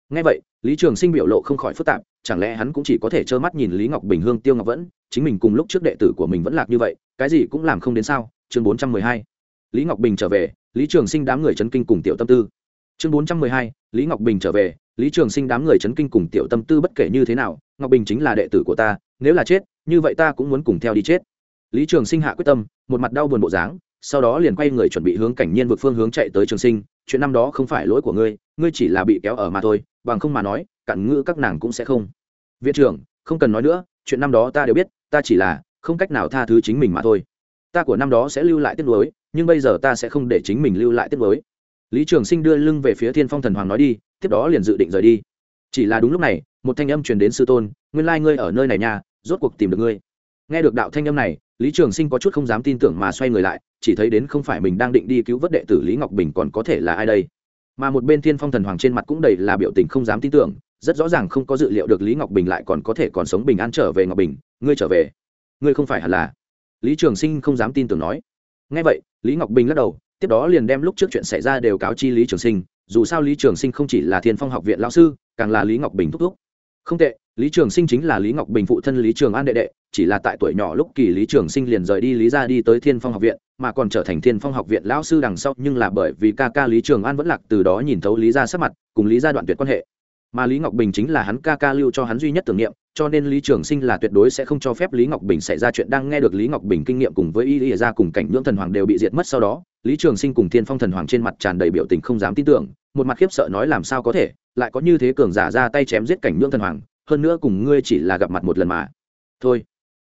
Ngay vậy, lý trường sinh biểu lộ không khỏi phức tạp, chẳng lẽ hắn cũng chỉ có thể trơ mắt nhìn lý ngọc bình, hương tiêu ngọc vẫn, chính mình cùng lúc trước đệ tử của mình vẫn lạc như vậy, cái gì cũng làm không đến sao? Chương bốn trăm mười hai lý ngọc bình trở về, lý trường sinh đám người chấn kinh cùng tiểu tâm tư. Chương bốn trăm mười hai, lý ngọc bình trở về, lý trường sinh đám người chấn kinh cùng tiểu tâm tư bất kể như thế nào, ngọc bình chính là đệ tử của ta, nếu là chết, như vậy ta cũng muốn cùng theo đi chết. Lý trường sinh hạ quyết tâm, một mặt đau buồn bộ dáng, sau đó liền quay người chuẩn bị hướng cảnh nhiên vực phương hướng chạy tới trường sinh, chuyện năm đó không phải lỗi của ngươi ngươi chỉ là bị kéo ở mà thôi, bằng không mà nói cặn ngữ các nàng cũng sẽ không. Viện trưởng, không cần nói nữa, chuyện năm đó ta đều biết, ta chỉ là không cách nào tha thứ chính mình mà thôi. Ta của năm đó sẽ lưu lại tiết lối nhưng bây giờ ta sẽ không để chính mình lưu lại tiết lối lý trường sinh đưa lưng về phía thiên phong thần hoàng nói đi, tiếp đó liền dự định rời đi. Chỉ là đúng lúc này, một thanh âm truyền đến sư tôn, nguyên lai ngươi ở nơi này nha, rốt cuộc tìm được ngươi. Nghe được đạo thanh âm này, lý trường sinh có chút không dám tin tưởng mà xoay người lại, chỉ thấy đến không phải mình đang định đi cứu vớt đệ tử lý ngọc bình còn có thể là ai đây. Mà một bên thiên phong thần hoàng trên mặt cũng đầy là biểu tình không dám tin tưởng, rất rõ ràng không có dự liệu được lý ngọc bình lại còn có thể còn sống bình an trở về ngọc bình. Ngươi trở về. Ngươi không phải hẳn là. Lý trường sinh không dám tin tưởng nói ngay vậy, lý ngọc bình lắc đầu, tiếp đó liền đem lúc trước chuyện xảy ra đều cáo chi lý trường sinh. Dù sao lý trường sinh không chỉ là thiên phong học viện lao sư, càng là lý ngọc bình thúc thúc. Không tệ, lý trường sinh chính là lý ngọc bình phụ thân lý trường an đệ đệ, chỉ là tại tuổi nhỏ lúc kỳ lý trường sinh liền rời đi lý ra đi tới thiên phong học viện, mà còn trở thành thiên phong học viện lão sư đằng sau, nhưng là bởi vì ca ca lý trường an vẫn lạc từ đó nhìn thấu lý ra sắc mặt, cùng lý ra đoạn tuyệt quan hệ. Mà lý ngọc bình chính là hắn ca ca lưu cho hắn duy nhất tưởng niệm cho nên lý trường sinh là tuyệt đối sẽ không cho phép lý ngọc bình xảy ra chuyện. Đang nghe được lý ngọc bình kinh nghiệm cùng với y lý ra cùng cảnh nhưỡng thần hoàng đều bị diệt mất sau đó, lý trường sinh cùng thiên phong thần hoàng trên mặt tràn đầy biểu tình không dám tin tưởng, một mặt khiếp sợ nói làm sao có thể, lại có như thế cường giả ra tay chém giết cảnh nhưỡng thần hoàng, hơn nữa cùng ngươi chỉ là gặp mặt một lần mà. Thôi.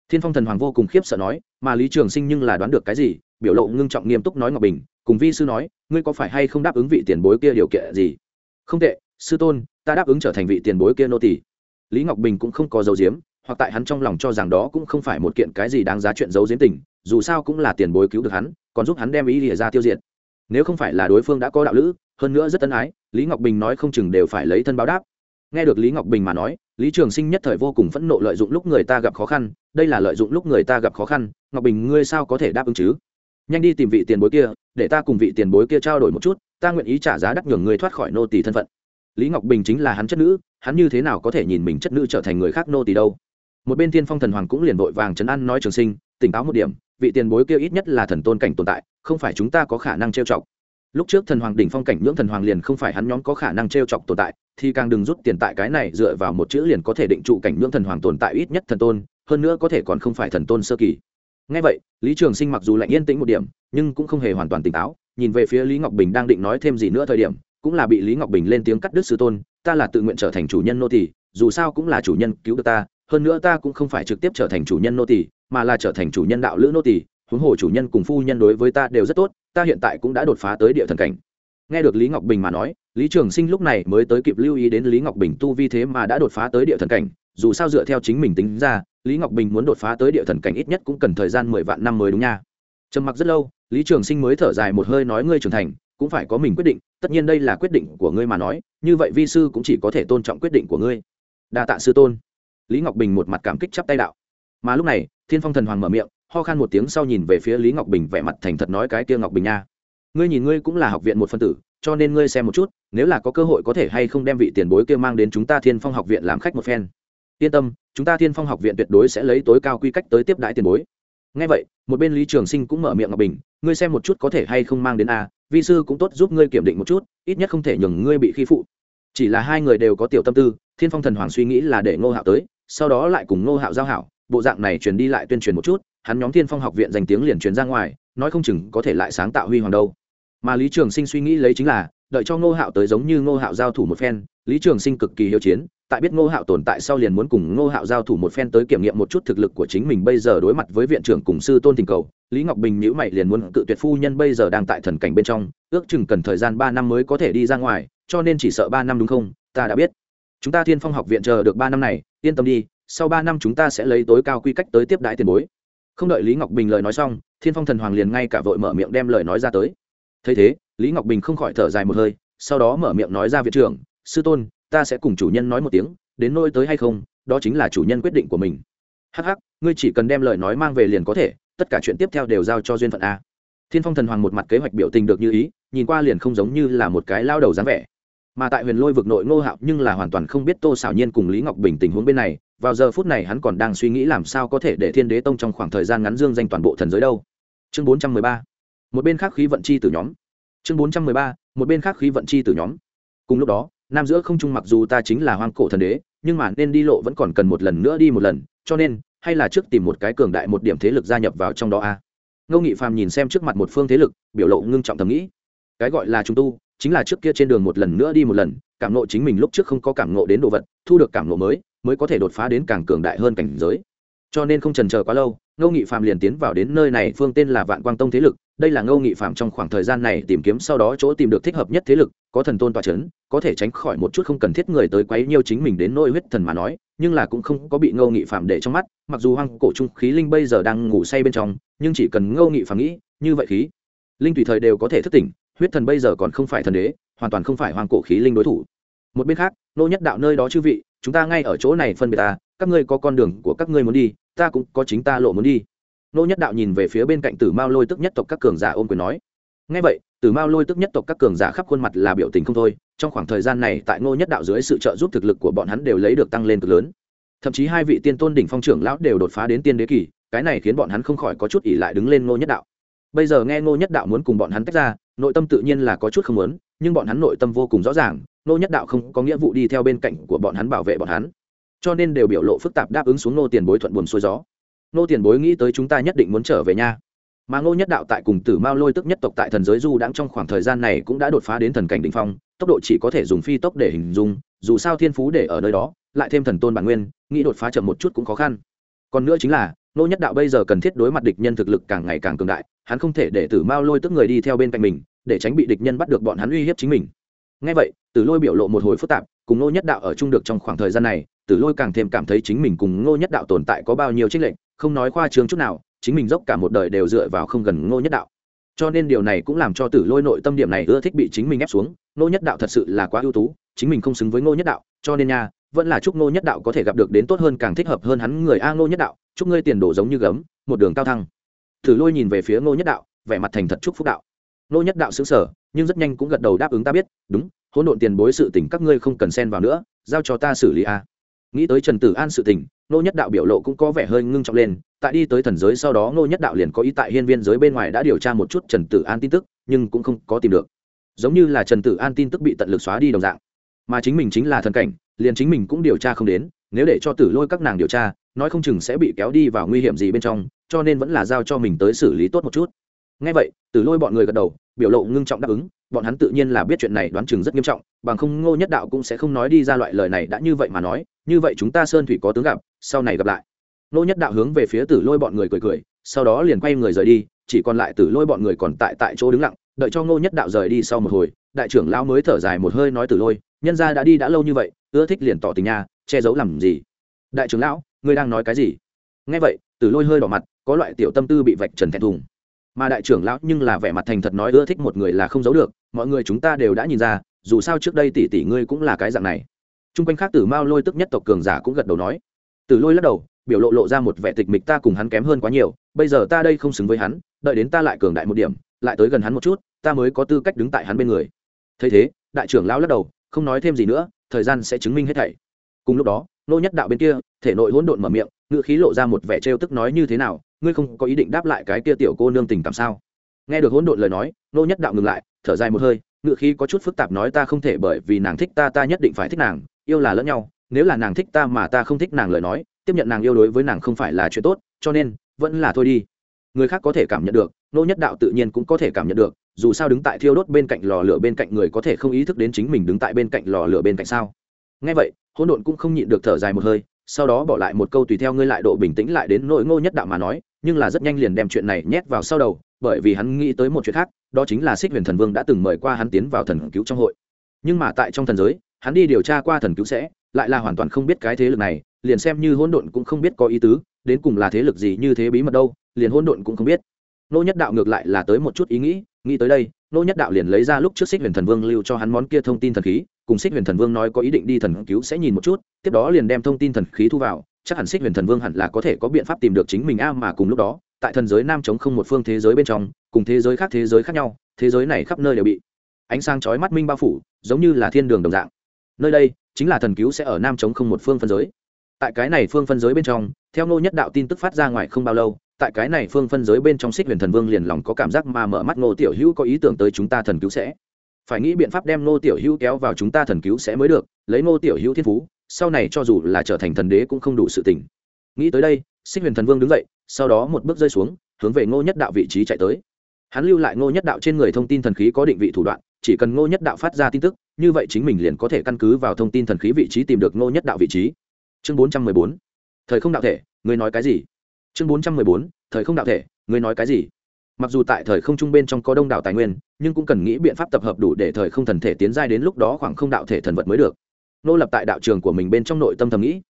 Thiên phong thần hoàng vô cùng khiếp sợ nói, mà lý trường sinh nhưng là đoán được cái gì, biểu lộ ngưng trọng nghiêm túc nói ngọc bình, cùng vi sư nói, ngươi có phải hay không đáp ứng vị tiền bối kia điều kiện gì? Không tệ, sư tôn, ta đáp ứng trở thành vị tiền bối kia nô tỷ lý ngọc bình cũng không có dấu diếm hoặc tại hắn trong lòng cho rằng đó cũng không phải một kiện cái gì đáng giá chuyện giấu diếm tình, dù sao cũng là tiền bối cứu được hắn, còn giúp hắn đem ý lìa ra tiêu diệt. Nếu không phải là đối phương đã có đạo lữ, hơn nữa rất ân ái, lý ngọc bình nói không chừng đều phải lấy thân báo đáp. Nghe được lý ngọc bình mà nói, lý trường sinh nhất thời vô cùng phẫn nộ lợi dụng lúc người ta gặp khó khăn, đây là lợi dụng lúc người ta gặp khó khăn, ngọc bình ngươi sao có thể đáp ứng chứ? Nhanh đi tìm vị tiền bối kia, để ta cùng vị tiền bối kia trao đổi một chút, ta nguyện ý trả giá đắt nhường người thoát khỏi nô tỳ thân phận lý ngọc bình chính là hắn chất nữ, hắn như thế nào có thể nhìn mình chất nữ trở thành người khác nô tỳ đâu? Một bên thiên phong thần hoàng cũng liền vội vàng chấn an nói trường sinh, tỉnh táo một điểm, vị tiền bối kia ít nhất là thần tôn cảnh tồn tại, không phải chúng ta có khả năng trêu chọc. Lúc trước thần hoàng đỉnh phong cảnh nhưỡng thần hoàng liền không phải hắn nhóm có khả năng trêu chọc tồn tại, thì càng đừng rút tiền tại cái này dựa vào một chữ liền có thể định trụ cảnh nhưỡng thần hoàng tồn tại ít nhất thần tôn, hơn nữa có thể còn không phải thần tôn sơ kỳ. Ngay vậy, lý trường sinh mặc dù lạnh yên tĩnh một điểm, nhưng cũng không hề hoàn toàn tỉnh táo, nhìn về phía lý ngọc bình đang định nói thêm gì nữa thời điểm cũng là bị lý ngọc bình lên tiếng cắt đứt sư tôn, ta là tự nguyện trở thành chủ nhân nô tỳ, dù sao cũng là chủ nhân cứu được ta, hơn nữa ta cũng không phải trực tiếp trở thành chủ nhân nô tỳ, mà là trở thành chủ nhân đạo lữ nô tỳ, huống hồ chủ nhân cùng phu nhân đối với ta đều rất tốt, ta hiện tại cũng đã đột phá tới địa thần cảnh. Nghe được lý ngọc bình mà nói, lý trường sinh lúc này mới tới kịp lưu ý đến lý ngọc bình tu vi thế mà đã đột phá tới địa thần cảnh, dù sao dựa theo chính mình tính ra, lý ngọc bình muốn đột phá tới địa thần cảnh ít nhất cũng cần thời gian mười vạn năm mới đúng nha. Trầm mặc rất lâu, lý trường sinh mới thở dài một hơi nói ngươi trưởng thành cũng phải có mình quyết định, tất nhiên đây là quyết định của ngươi mà nói, như vậy vi sư cũng chỉ có thể tôn trọng quyết định của ngươi. Đa tạ sư tôn. Lý ngọc bình một mặt cảm kích chắp tay đạo. Mà lúc này, thiên phong thần hoàng mở miệng, ho khan một tiếng sau nhìn về phía lý ngọc bình vẻ mặt thành thật nói cái kia ngọc bình nha. Ngươi nhìn ngươi cũng là học viện một phân tử, cho nên ngươi xem một chút, nếu là có cơ hội có thể hay không đem vị tiền bối kia mang đến chúng ta thiên phong học viện làm khách một phen. Yên tâm, chúng ta thiên phong học viện tuyệt đối sẽ lấy tối cao quy cách tới tiếp đãi tiền bối. Ngay vậy, một bên lý trường sinh cũng mở miệng ngọc bình, ngươi xem một chút có thể hay không mang đến a vi sư cũng tốt giúp ngươi kiểm định một chút, ít nhất không thể nhường ngươi bị khi phụ. Chỉ là hai người đều có tiểu tâm tư, thiên phong thần hoàng suy nghĩ là để ngô hạo tới, sau đó lại cùng ngô hạo giao hảo, bộ dạng này truyền đi lại tuyên truyền một chút, hắn nhóm thiên phong học viện danh tiếng liền truyền ra ngoài, nói không chừng có thể lại sáng tạo huy hoàng đâu. Mà lý trường sinh suy nghĩ lấy chính là, đợi cho ngô hạo tới giống như ngô hạo giao thủ một phen, lý trường sinh cực kỳ hiếu chiến tại biết ngô hạo tồn tại sau liền muốn cùng ngô hạo giao thủ một phen tới kiểm nghiệm một chút thực lực của chính mình bây giờ đối mặt với viện trưởng cùng sư tôn tình cầu. Lý ngọc bình nhữ mày liền muốn cự tuyệt phu nhân bây giờ đang tại thần cảnh bên trong, ước chừng cần thời gian ba năm mới có thể đi ra ngoài, cho nên chỉ sợ ba năm đúng không? Ta đã biết. Chúng ta thiên phong học viện chờ được ba năm này, yên tâm đi, sau ba năm chúng ta sẽ lấy tối cao quy cách tới tiếp đại tiền bối. Không đợi lý ngọc bình lời nói xong, thiên phong thần hoàng liền ngay cả vội mở miệng đem lời nói ra tới. Thấy thế, lý ngọc bình không khỏi thở dài một hơi, sau đó mở miệng nói ra viện trưởng, sư tôn ta sẽ cùng chủ nhân nói một tiếng, đến nôi tới hay không, đó chính là chủ nhân quyết định của mình. Hắc hắc, ngươi chỉ cần đem lời nói mang về liền có thể, tất cả chuyện tiếp theo đều giao cho duyên phận a. Thiên phong thần hoàng một mặt kế hoạch biểu tình được như ý, nhìn qua liền không giống như là một cái lao đầu dáng vẻ. Mà tại huyền lôi vực nội ngô hạo nhưng là hoàn toàn không biết tô xảo nhiên cùng lý ngọc bình tình huống bên này, vào giờ phút này hắn còn đang suy nghĩ làm sao có thể để thiên đế tông trong khoảng thời gian ngắn dương danh toàn bộ thần giới đâu. Chương bốn trăm mười ba, một bên khác khí vận chi từ nhóm. Chương bốn trăm mười ba, một bên khác khí vận chi từ nhóm. Cùng lúc đó nam giữa không trung mặc dù ta chính là hoang cổ thần đế, nhưng mà nên đi lộ vẫn còn cần một lần nữa đi một lần, cho nên, hay là trước tìm một cái cường đại một điểm thế lực gia nhập vào trong đó a? Ngô nghị phàm nhìn xem trước mặt một phương thế lực, biểu lộ ngưng trọng thầm nghĩ. Cái gọi là trung tu, chính là trước kia trên đường một lần nữa đi một lần, cảm nộ chính mình lúc trước không có cảm nộ đến đồ vật, thu được cảm nộ mới mới có thể đột phá đến càng cường đại hơn cảnh giới. Cho nên không trần chờ quá lâu ngô nghị phạm liền tiến vào đến nơi này, phương tên là vạn quang tông thế lực. Đây là ngô nghị phạm trong khoảng thời gian này tìm kiếm sau đó chỗ tìm được thích hợp nhất thế lực, có thần tôn tọa c h ấ n có thể tránh khỏi một chút không cần thiết người tới quấy nhiêu chính mình đến nỗi huyết thần mà nói, nhưng là cũng không có bị ngô nghị phạm để trong mắt. Mặc dù hoang cổ trung khí linh bây giờ đang ngủ say bên trong, nhưng chỉ cần ngô nghị phạm nghĩ, như vậy khí linh tùy thời đều có thể thức tỉnh, huyết thần bây giờ còn không phải thần đế, hoàn toàn không phải hoang cổ khí linh đối thủ một bên khác, nô nhất đạo nơi đó chư vị, chúng ta ngay ở chỗ này phân biệt ta, các ngươi có con đường của các ngươi muốn đi, ta cũng có chính ta lộ muốn đi. Nô nhất đạo nhìn về phía bên cạnh tử mao lôi tức nhất tộc các cường giả ôm quyền nói. Ngay vậy, tử mao lôi tức nhất tộc các cường giả khắp khuôn mặt là biểu tình không thôi, trong khoảng thời gian này tại ngô nhất đạo dưới sự trợ giúp thực lực của bọn hắn đều lấy được tăng lên cực lớn. Thậm chí hai vị tiên tôn đỉnh phong trưởng lão đều đột phá đến tiên đế kỳ, cái này khiến bọn hắn không khỏi có chút ỉ lại đứng lên ngô nhất đạo. Bây giờ nghe ngô nhất đạo muốn cùng bọn hắn tách ra, nội tâm tự nhiên là có chút không muốn nhưng bọn hắn nội tâm vô cùng rõ ràng Nô nhất đạo không có nghĩa vụ đi theo bên cạnh của bọn hắn bảo vệ bọn hắn, cho nên đều biểu lộ phức tạp đáp ứng xuống nô tiền bối thuận buồn xuôi gió. Nô tiền bối nghĩ tới chúng ta nhất định muốn trở về nha. Mà ngô nhất đạo tại cùng tử mao lôi tức nhất tộc tại thần giới du đãng trong khoảng thời gian này cũng đã đột phá đến thần cảnh đ ỉ n h phong, tốc độ chỉ có thể dùng phi tốc để hình dung, dù sao thiên phú để ở nơi đó, lại thêm thần tôn bản nguyên, nghĩ đột phá chậm một chút cũng khó khăn. Còn nữa chính là, ngô nhất đạo bây giờ cần thiết đối mặt địch nhân thực lực càng ngày càng cường đại, hắn không thể để tử mao lôi tức người đi theo bên cạnh mình để tránh bị địch nhân bắt được bọn hắn uy hiếp chính mình. Ngay vậy, tử lôi biểu lộ một hồi phức tạp, cùng ngô nhất đạo ở chung được trong khoảng thời gian này, tử lôi càng thêm cảm thấy chính mình cùng ngô nhất đạo tồn tại có bao nhiêu trích lệnh không nói khoa trương chút nào, chính mình dốc cả một đời đều dựa vào không gần ngô nhất đạo. Cho nên điều này cũng làm cho tử lôi nội tâm điểm này ưa thích bị chính mình ép xuống, ngô nhất đạo thật sự là quá ưu tú, chính mình không xứng với ngô nhất đạo, cho nên nha, vẫn là chúc ngô nhất đạo có thể gặp được đến tốt hơn càng thích hợp hơn hắn người a ngô nhất đạo, chúc ngươi tiền đồ giống như gấm, một đường cao thăng. Tử lôi nhìn về phía ngô nhất đạo, vẻ mặt thành thật chúc phúc đạo nô nhất đạo xứng sở, nhưng rất nhanh cũng gật đầu đáp ứng ta biết, đúng, hỗn độn tiền bối sự tình các ngươi không cần xen vào nữa, giao cho ta xử lý a. Nghĩ tới trần tử an sự tình, nô nhất đạo biểu lộ cũng có vẻ hơi ngưng trọng lên, tại đi tới thần giới sau đó nô nhất đạo liền có ý tại hiên viên giới bên ngoài đã điều tra một chút trần tử an tin tức, nhưng cũng không có tìm được. Giống như là trần tử an tin tức bị tận lực xóa đi đồng dạng. Mà chính mình chính là thần cảnh, liền chính mình cũng điều tra không đến, nếu để cho tử lôi các nàng điều tra, nói không chừng sẽ bị kéo đi vào nguy hiểm gì bên trong, cho nên vẫn là giao cho mình tới xử lý tốt một chút ngay vậy tử lôi bọn người gật đầu, biểu lộ ngưng trọng đáp ứng, bọn hắn tự nhiên là biết chuyện này đoán chừng rất nghiêm trọng, bằng không ngô nhất đạo cũng sẽ không nói đi ra loại lời này đã như vậy mà nói, như vậy chúng ta sơn thủy có tướng gặp, sau này gặp lại. Ngô nhất đạo hướng về phía tử lôi bọn người cười cười, sau đó liền quay người rời đi, chỉ còn lại tử lôi bọn người còn tại tại chỗ đứng lặng, đợi cho ngô nhất đạo rời đi sau một hồi, đại trưởng lão mới thở dài một hơi nói tử lôi, nhân gia đã đi đã lâu như vậy, ưa thích liền tỏ tình nha, che giấu làm gì? Đại trưởng lão, ngươi đang nói cái gì? Nghe vậy tử lôi hơi đỏ mặt, có loại tiểu tâm tư bị vạch trần thẹn thùng mà đại trưởng lão nhưng là vẻ mặt thành thật nói ưa thích một người là không giấu được, mọi người chúng ta đều đã nhìn ra, dù sao trước đây tỷ tỷ ngươi cũng là cái dạng này. T r u n g quanh khác tử mao lôi tức nhất tộc cường giả cũng gật đầu nói. Tử lôi lắc đầu, biểu lộ lộ ra một vẻ tịch mịch ta cùng hắn kém hơn quá nhiều, bây giờ ta đây không xứng với hắn, đợi đến ta lại cường đại một điểm, lại tới gần hắn một chút, ta mới có tư cách đứng tại hắn bên người. Thấy thế, đại trưởng lão lắc đầu, không nói thêm gì nữa, thời gian sẽ chứng minh hết thảy. Cùng lúc đó, nô nhất đạo bên kia, thể nội hỗn độn mở miệng ngự khí lộ ra một vẻ trêu tức nói như thế nào ngươi không có ý định đáp lại cái kia tiểu cô nương tình cảm sao? Nghe được hỗn độn lời nói, nô nhất đạo ngừng lại, thở dài một hơi ngự khí có chút phức tạp nói ta không thể bởi vì nàng thích ta ta nhất định phải thích nàng, yêu là lẫn nhau, nếu là nàng thích ta mà ta không thích nàng lời nói, tiếp nhận nàng yêu đối với nàng không phải là chuyện tốt, cho nên, vẫn là thôi đi. Người khác có thể cảm nhận được, nô nhất đạo tự nhiên cũng có thể cảm nhận được, dù sao đứng tại thiêu đốt bên cạnh lò lửa bên cạnh người có thể không ý thức đến chính mình đứng tại bên cạnh lò lửa bên cạnh sao? Ngay vậy, hỗn độn cũng không nhịn được thở dài một hơi, sau đó bỏ lại một câu tùy theo ngươi lại độ bình tĩnh lại đến nỗi ngô nhất đạo mà nói nhưng là rất nhanh liền đem chuyện này nhét vào sau đầu, bởi vì hắn nghĩ tới một chuyện khác, đó chính là xích huyền thần vương đã từng mời qua hắn tiến vào thần cứu trong hội. Nhưng mà tại trong thần giới, hắn đi điều tra qua thần cứu sẽ, lại là hoàn toàn không biết cái thế lực này, liền xem như hỗn độn cũng không biết có ý tứ, đến cùng là thế lực gì như thế bí mật đâu, liền hỗn độn cũng không biết. Nô nhất đạo ngược lại là tới một chút ý nghĩ nghĩ tới đây, nô nhất đạo liền lấy ra lúc trước xích huyền thần vương lưu cho hắn món kia thông tin thần khí, cùng xích huyền thần vương nói có ý định đi thần cứu sẽ nhìn một chút, tiếp đó liền đem thông tin thần khí thu vào chắc hẳn xích huyền thần vương hẳn là có thể có biện pháp tìm được chính mình a mà cùng lúc đó, tại thần giới nam chống không một phương thế giới bên trong, cùng thế giới khác thế giới khác nhau, thế giới này khắp nơi đều bị ánh sáng chói mắt minh bao phủ, giống như là thiên đường đồng dạng. Nơi đây chính là thần cứu sẽ ở nam chống không một phương phân giới. Tại cái này phương phân giới bên trong, theo Ngô nhất đạo tin tức phát ra ngoài không bao lâu, tại cái này phương phân giới bên trong xích huyền thần vương liền lòng có cảm giác mà mở mắt ngô tiểu hữu có ý tưởng tới chúng ta thần cứu sẽ. Phải nghĩ biện pháp đem ngô tiểu hữu kéo vào chúng ta thần cứu sẽ mới được, lấy ngô tiểu hữu thiên phú sau này cho dù là trở thành thần đế cũng không đủ sự tỉnh nghĩ tới đây, xích huyền thần vương đứng dậy, sau đó một bước rơi xuống, hướng về ngô nhất đạo vị trí chạy tới. Hắn lưu lại ngô nhất đạo trên người thông tin thần khí có định vị thủ đoạn, chỉ cần ngô nhất đạo phát ra tin tức, như vậy chính mình liền có thể căn cứ vào thông tin thần khí vị trí tìm được ngô nhất đạo vị trí. Chương bốn trăm mười bốn. Thời không đạo thể, ngươi nói cái gì? Chương bốn trăm mười bốn. Thời không đạo thể, ngươi nói cái gì? Mặc dù tại thời không trung bên trong có đông đảo tài nguyên, nhưng cũng cần nghĩ biện pháp tập hợp đủ để thời không thần thể tiến giai đến lúc đó khoảng không đạo thể thần vật mới được nô lập tại đạo trường của mình bên trong nội tâm thầm nghĩ.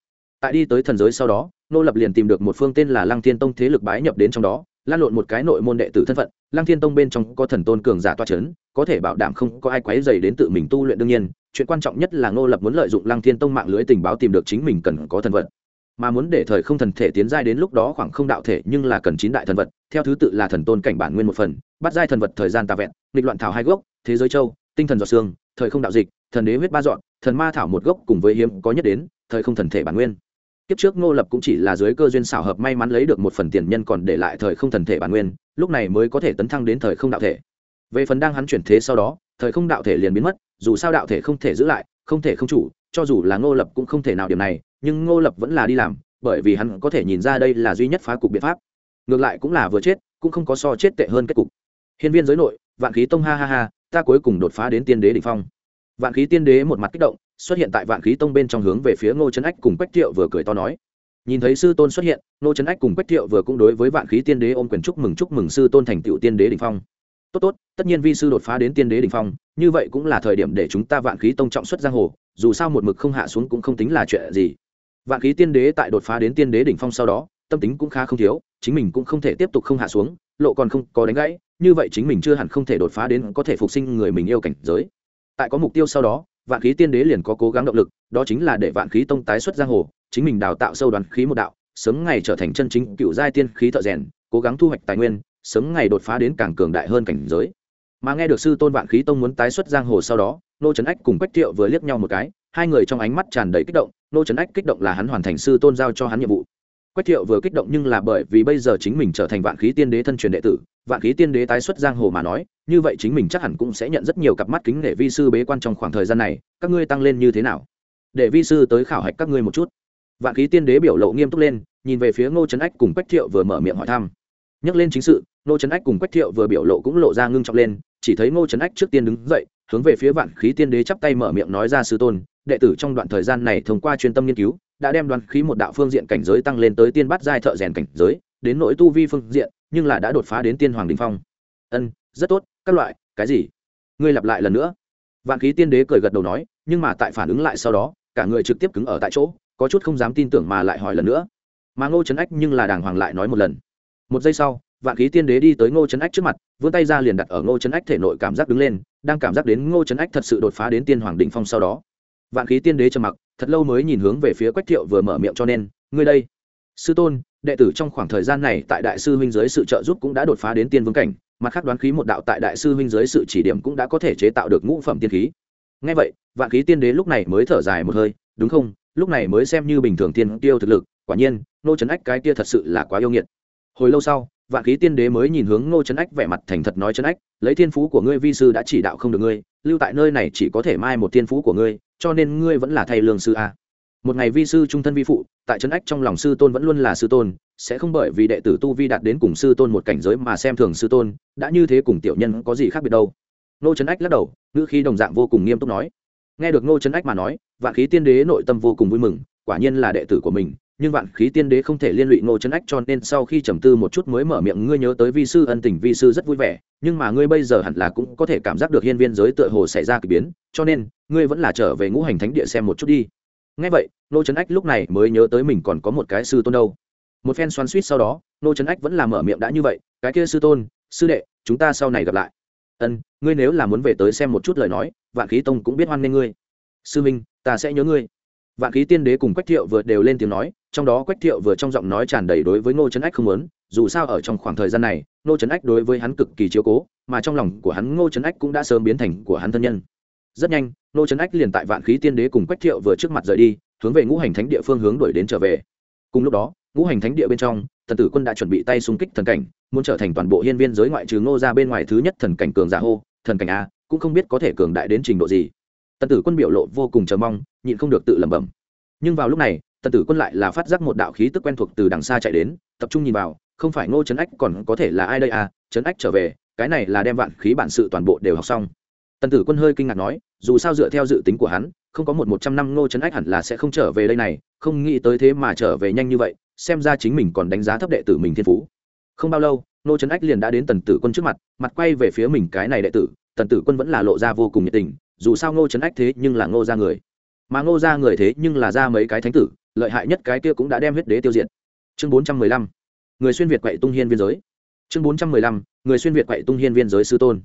Tại đi tới thần giới sau đó, nô lập liền tìm được một phương tên là lăng thiên tông thế lực bái nhập đến trong đó, lan lộn một cái nội môn đệ tử thân phận. Lăng thiên tông bên trong có thần tôn cường giả toa c h ấ n có thể bảo đảm không có ai quấy dày đến tự mình tu luyện đương nhiên. Chuyện quan trọng nhất là nô lập muốn lợi dụng lăng thiên tông mạng lưới tình báo tìm được chính mình cần có thần vật. Mà muốn để thời không thần thể tiến giai đến lúc đó khoảng không đạo thể, nhưng là cần chín đại thần vật. Theo thứ tự là thần tôn cảnh bản nguyên một phần, bắt giai thần vật thời gian tà vẹn, nghịch loạn thảo hai gốc, thế giới châu, tinh thần giọt xương, thời không đạo dịch, thần đế huyết ba dọn thần ma thảo một gốc cùng với hiếm có nhất đến, thời không thần thể bản nguyên. Kiếp trước ngô lập cũng chỉ là dưới cơ duyên xảo hợp may mắn lấy được một phần tiền nhân còn để lại thời không thần thể bản nguyên, lúc này mới có thể tấn thăng đến thời không đạo thể. Về phần đang hắn chuyển thế sau đó, thời không đạo thể liền biến mất, dù sao đạo thể không thể giữ lại, không thể không chủ, cho dù là ngô lập cũng không thể nào điểm này, nhưng ngô lập vẫn là đi làm, bởi vì hắn có thể nhìn ra đây là duy nhất phá cục biện pháp. Ngược lại cũng là vừa chết, cũng không có so chết tệ hơn kết cục. Hiên viên giới nội, vạn khí tông ha ha ha, ta cuối cùng đột phá đến tiên đế đ ỉ n h phong vạn khí tiên đế một mặt kích động, xuất hiện tại vạn khí tông bên trong hướng về phía ngô trấn ách cùng quách thiệu vừa cười to nói. Nhìn thấy sư tôn xuất hiện, ngô trấn ách cùng quách thiệu vừa cũng đối với vạn khí tiên đế ôm quyền chúc mừng chúc mừng sư tôn thành tựu tiên đế đình phong. Tốt tốt, tất nhiên vi sư đột phá đến tiên đế đình phong, như vậy cũng là thời điểm để chúng ta vạn khí tông trọng xuất giang hồ, dù sao một mực không hạ xuống cũng không tính là chuyện gì. Vạn khí tiên đế tại đột phá đến tiên đế đỉnh phong sau đó, tâm tính cũng khá không thiếu, chính mình cũng không thể tiếp tục không hạ xuống, lộ còn không có đánh gãy, như vậy chính mình chưa hẳn không thể đột phá đến có thể phục sinh người mình yêu cảnh giới tại có mục tiêu sau đó, vạn khí tiên đế liền có cố gắng động lực, đó chính là để vạn khí tông tái xuất giang hồ, chính mình đào tạo sâu đoàn khí một đạo, sớm ngày trở thành chân chính cựu giai tiên khí thợ rèn, cố gắng thu hoạch tài nguyên, sớm ngày đột phá đến càng cường đại hơn cảnh giới. Mà nghe được sư tôn vạn khí tông muốn tái xuất giang hồ sau đó, nô trấn ách cùng quách thiệu vừa liếc nhau một cái, hai người trong ánh mắt tràn đầy kích động, nô trấn ách kích động là hắn hoàn thành sư tôn giao cho hắn nhiệm vụ quách thiệu vừa kích động nhưng là bởi vì bây giờ chính mình trở thành vạn khí tiên đế thân truyền đệ tử, vạn khí tiên đế tái xuất giang hồ mà nói, như vậy chính mình chắc hẳn cũng sẽ nhận rất nhiều cặp mắt kính nể vi sư bế quan trong khoảng thời gian này, các ngươi tăng lên như thế nào? Để vi sư tới khảo hạch các ngươi một chút. Vạn khí tiên đế biểu lộ nghiêm túc lên, nhìn về phía ngô trấn ách cùng quách thiệu vừa mở miệng hỏi thăm. Nhắc lên chính sự, ngô trấn ách cùng quách thiệu vừa biểu lộ cũng lộ ra ngưng trọng lên, chỉ thấy ngô trấn ách trước tiên đứng dậy, hướng về phía vạn khí tiên đế chắp tay mở miệng nói ra sư tôn, đệ tử trong đoạn thời gian này thông qua chuyên tâm nghiên cứu đã đem đoán khí một đạo phương diện cảnh giới tăng lên tới tiên bát giai thợ rèn cảnh giới, đến nội tu vi phương diện, nhưng là đã đột phá đến tiên hoàng đình phong. Ân, rất tốt, các loại, cái gì? Ngươi lặp lại lần nữa. Vạn khí tiên đế cười gật đầu nói, nhưng mà tại phản ứng lại sau đó, cả người trực tiếp cứng ở tại chỗ, có chút không dám tin tưởng mà lại hỏi lần nữa. Mà ngô trấn ách nhưng là đàng hoàng lại nói một lần. Một giây sau, vạn khí tiên đế đi tới ngô trấn ách trước mặt, vươn tay ra liền đặt ở ngô trấn ách thể nội cảm giác đứng lên, đang cảm giác đến ngô trấn ách thật sự đột phá đến tiên hoàng đ ỉ n h phong sau đó vạn khí tiên đế trầm mặc, thật lâu mới nhìn hướng về phía quách thiệu vừa mở miệng cho nên, ngươi đây, sư tôn, đệ tử trong khoảng thời gian này tại đại sư huynh dưới sự trợ giúp cũng đã đột phá đến tiên vương cảnh, mặt khác đoán khí một đạo tại đại sư huynh dưới sự chỉ điểm cũng đã có thể chế tạo được ngũ phẩm tiên khí. Ngay vậy, vạn khí tiên đế lúc này mới thở dài một hơi, đúng không? Lúc này mới xem như bình thường tiên tiêu thực lực, quả nhiên, nô trấn ách cái kia thật sự là quá yêu nghiệt. Hồi lâu sau vạn khí tiên đế mới nhìn hướng nô trấn ách vẻ mặt thành thật nói trấn ách, lấy thiên phú của ngươi vi sư đã chỉ đạo không được ngươi, lưu tại nơi này chỉ có thể mai một thiên phú của ngươi, cho nên ngươi vẫn là thay lương sư a. Một ngày vi sư trung thân vi phụ, tại trấn ách trong lòng sư tôn vẫn luôn là sư tôn, sẽ không bởi vì đệ tử tu vi đạt đến cùng sư tôn một cảnh giới mà xem thường sư tôn, đã như thế cùng tiểu nhân có gì khác biệt đâu. Nô trấn ách lắc đầu, ngữ khí đồng dạng vô cùng nghiêm túc nói. Nghe được nô trấn ách mà nói, vạn khí tiên đế nội tâm vô cùng vui mừng, quả nhiên là đệ tử của mình nhưng vạn khí tiên đế không thể liên lụy ngô trấn ách, cho nên sau khi trầm tư một chút mới mở miệng, ngươi nhớ tới vi sư ân tình, vi sư rất vui vẻ, nhưng mà ngươi bây giờ hẳn là cũng có thể cảm giác được hiên viên giới tựa hồ xảy ra k ỳ biến, cho nên, ngươi vẫn là trở về ngũ hành thánh địa xem một chút đi. Ngay vậy, ngô trấn ách lúc này mới nhớ tới mình còn có một cái sư tôn đâu. Một phen xoắn suýt sau đó, ngô trấn ách vẫn là mở miệng đã như vậy, cái kia sư tôn, sư đệ, chúng ta sau này gặp lại. Ân, ngươi nếu là muốn về tới xem một chút lời nói, vạn khí tông cũng biết hoan nghê ngươi. Sư minh, ta sẽ nhớ ngươi vạn khí tiên đế cùng quách thiệu vừa đều lên tiếng nói, trong đó quách thiệu vừa trong giọng nói tràn đầy đối với ngô trấn ách không muốn, dù sao ở trong khoảng thời gian này, ngô trấn ách đối với hắn cực kỳ chiếu cố, mà trong lòng của hắn ngô trấn ách cũng đã sớm biến thành của hắn thân nhân. Rất nhanh, ngô trấn ách liền tại vạn khí tiên đế cùng quách thiệu vừa trước mặt rời đi, hướng về ngũ hành thánh địa phương hướng đuổi đến trở về. Cùng lúc đó, ngũ hành thánh địa bên trong, thần tử quân đã chuẩn bị tay xung kích thần cảnh, muốn trở thành toàn bộ hiên viên giới ngoại trừ ngô ra bên ngoài thứ nhất thần cảnh cường giả hô, thần cảnh a, cũng không biết có thể cường đại đến trình độ gì tần tử quân biểu lộ vô cùng chờ mong, nhịn không được tự lẩm bẩm. Nhưng vào lúc này, tần tử quân lại là phát giác một đạo khí tức quen thuộc từ đằng xa chạy đến, tập trung nhìn vào, không phải ngô trấn ách còn có thể là ai đây à? Trấn ách trở về, cái này là đem vạn khí bản sự toàn bộ đều học xong. Tần tử quân hơi kinh ngạc nói, dù sao dựa theo dự tính của hắn, không có một một trăm năm ngô trấn ách hẳn là sẽ không trở về đây này, không nghĩ tới thế mà trở về nhanh như vậy, xem ra chính mình còn đánh giá thấp đệ tử mình thiên phú. Không bao lâu, ngô trấn ách liền đã đến tần tử quân trước mặt mặt quay về phía mình cái này đệ tử, tần tử quân vẫn là lộ ra vô cùng nhiệt tình dù sao ngô trấn ách thế nhưng là ngô ra người. Mà ngô ra người thế nhưng là ra mấy cái thánh tử, lợi hại nhất cái kia cũng đã đem huyết đế tiêu diệt. Chương bốn trăm mười lăm, người xuyên việt quậy tung hiên biên giới. Chương bốn trăm mười lăm, người xuyên việt quậy tung hiên biên giới sư tôn.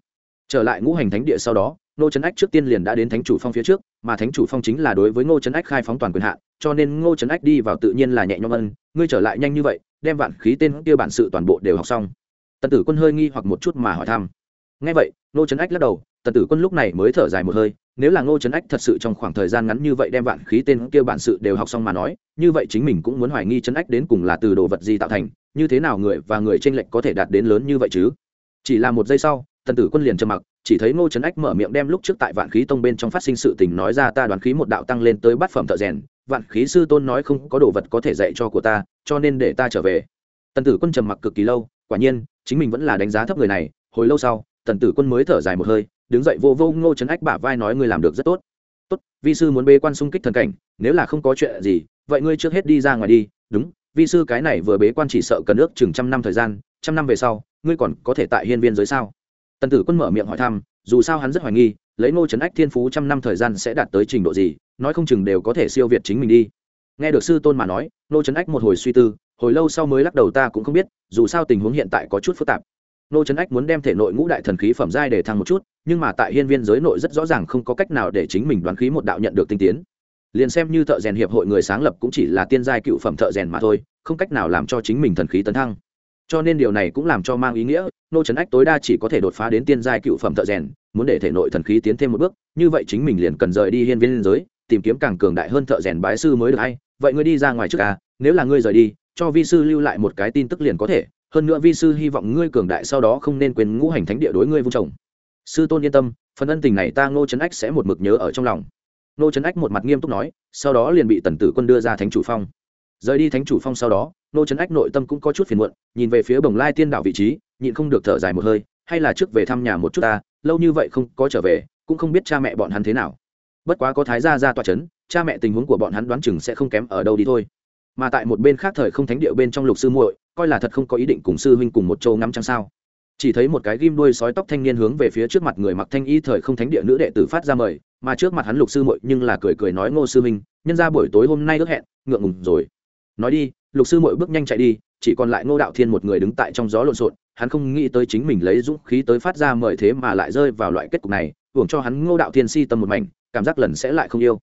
Trở lại ngũ hành thánh địa sau đó, ngô trấn ách trước tiên liền đã đến thánh chủ phong phía trước, mà thánh chủ phong chính là đối với ngô trấn ách khai phóng toàn quyền hạn, cho nên ngô trấn ách đi vào tự nhiên là nhẹ nhõm ân, ngươi trở lại nhanh như vậy, đem vạn khí tên kia bản sự toàn bộ đều học xong. Tần tử quân hơi nghi hoặc một chút mà hỏi thăm. Ngay vậy, ngô trấn ách lắc đầu tần tử quân lúc này mới thở dài một hơi, nếu là ngô trấn ách thật sự trong khoảng thời gian ngắn như vậy đem vạn khí tên kia bản sự đều học xong mà nói, như vậy chính mình cũng muốn hoài nghi trấn ách đến cùng là từ đồ vật gì tạo thành, như thế nào người và người tranh lệch có thể đạt đến lớn như vậy chứ? Chỉ là một giây sau, tần tử quân liền trầm mặc, chỉ thấy ngô trấn ách mở miệng đem lúc trước tại vạn khí tông bên trong phát sinh sự tình nói ra ta đoán khí một đạo tăng lên tới bát phẩm thợ rèn, vạn khí sư tôn nói không có đồ vật có thể dạy cho của ta, cho nên để ta trở về. Tần tử quân trầm mặc cực kỳ lâu, quả nhiên, chính mình vẫn là đánh giá thấp người này, hồi lâu sau, tần tử quân mới thở dài một hơi đứng dậy vô vô ngô trấn ách bả vai nói, ngươi làm được rất tốt. Tốt, vi sư muốn bê quan xung kích thần cảnh, nếu là không có chuyện gì, vậy ngươi trước hết đi ra ngoài đi. Đúng, vi sư cái này vừa bế quan chỉ sợ cần ước chừng trăm năm thời gian, trăm năm về sau, ngươi còn có thể tại hiên viên giới sao? Tần tử quân mở miệng hỏi thăm, dù sao hắn rất hoài nghi, lấy ngô trấn ách thiên phú trăm năm thời gian sẽ đạt tới trình độ gì, nói không chừng đều có thể siêu việt chính mình đi. Nghe được sư tôn mà nói, ngô trấn ách một hồi suy tư, hồi lâu sau mới lắc đầu, ta cũng không biết, dù sao tình huống hiện tại có chút phức tạp nô trấn ách muốn đem thể nội ngũ đại thần khí phẩm giai để thăng một chút, nhưng mà tại hiên viên giới nội rất rõ ràng không có cách nào để chính mình đoán khí một đạo nhận được tinh tiến. Liền xem như thợ rèn hiệp hội người sáng lập cũng chỉ là tiên giai cựu phẩm thợ rèn mà thôi, không cách nào làm cho chính mình thần khí tấn thăng. Cho nên điều này cũng làm cho mang ý nghĩa, nô trấn ách tối đa chỉ có thể đột phá đến tiên giai cựu phẩm thợ rèn, muốn để thể nội thần khí tiến thêm một bước, như vậy chính mình liền cần rời đi hiên viên giới, tìm kiếm càng cường đại hơn thợ rèn bái sư mới được hay. Vậy ngươi đi ra ngoài trước à nếu là ngươi rời đi, cho vi sư lưu lại một cái tin tức liền có thể hơn nữa vi sư hy vọng ngươi cường đại sau đó không nên quên ngũ hành thánh địa đối ngươi vung chồng. Sư tôn yên tâm, phần ân tình này ta ngô trấn ách sẽ một mực nhớ ở trong lòng. Ngô trấn ách một mặt nghiêm túc nói, sau đó liền bị tần tử quân đưa ra thánh chủ phong. Rời đi thánh chủ phong sau đó, ngô trấn ách nội tâm cũng có chút phiền muộn, nhìn về phía bồng lai tiên đảo vị trí, nhịn không được thở dài một hơi, hay là trước về thăm nhà một chút ta, lâu như vậy không có trở về, cũng không biết cha mẹ bọn hắn thế nào. Bất quá có thái gia ra tòa c h ấ n cha mẹ tình huống của bọn hắn đoán chừng sẽ không kém ở đâu đi thôi. Mà tại một bên khác thời không thánh địa bên trong lục sư muội coi là thật không có ý định cùng sư huynh cùng một châu ngắm trăng sao. Chỉ thấy một cái ghim đuôi sói tóc thanh niên hướng về phía trước mặt người mặc thanh y thời không thánh địa nữ đệ tử phát ra mời, mà trước mặt hắn lục sư muội nhưng là cười cười nói, ngô sư huynh, nhân ra buổi tối hôm nay ước hẹn, ngượng ngùng rồi. Nói đi, lục sư muội bước nhanh chạy đi, chỉ còn lại ngô đạo thiên một người đứng tại trong gió lộn xộn, hắn không nghĩ tới chính mình lấy dũng khí tới phát ra mời thế mà lại rơi vào loại kết cục này, hưởng cho hắn ngô đạo thiên si tâm một mảnh, cảm giác lần sẽ lại không yêu.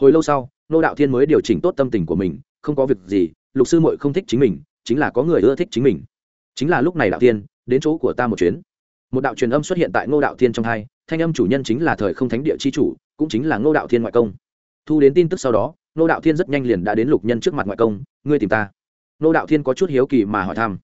Hồi lâu sau, ngô đạo thiên mới điều chỉnh tốt tâm tình của mình, không có việc gì, lục sư muội không thích chính mình chính là có người ưa thích chính mình. Chính là lúc này đạo tiên, đến chỗ của ta một chuyến. Một đạo truyền âm xuất hiện tại ngô đạo thiên trong hai, thanh âm chủ nhân chính là thời không thánh địa chi chủ, cũng chính là ngô đạo thiên ngoại công. Thu đến tin tức sau đó, ngô đạo thiên rất nhanh liền đã đến lục nhân trước mặt ngoại công, ngươi tìm ta. Ngô đạo thiên có chút hiếu kỳ mà hỏi thăm.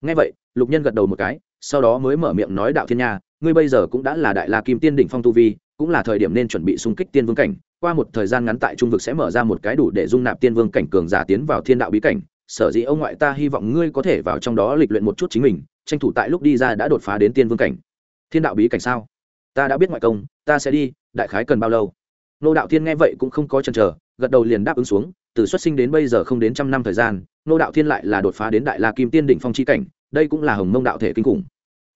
Ngay vậy, lục nhân gật đầu một cái, sau đó mới mở miệng nói, đạo thiên nha, ngươi bây giờ cũng đã là đại la kim tiên đỉnh phong tu vi, cũng là thời điểm nên chuẩn bị xung kích tiên vương cảnh. Qua một thời gian ngắn tại trung vực sẽ mở ra một cái đủ để dung nạp tiên vương cảnh cường giả tiến vào thiên đạo bí cảnh sở dĩ ông ngoại ta hy vọng ngươi có thể vào trong đó lịch luyện một chút chính mình, tranh thủ tại lúc đi ra đã đột phá đến tiên vương cảnh. Thiên đạo bí cảnh sao? Ta đã biết ngoại công, ta sẽ đi, đại khái cần bao lâu? Nô đạo thiên nghe vậy cũng không có chần chờ, gật đầu liền đáp ứng xuống, từ xuất sinh đến bây giờ không đến trăm năm thời gian, nô đạo thiên lại là đột phá đến đại la kim tiên đỉnh phong chi cảnh, đây cũng là hồng mông đạo thể kinh khủng.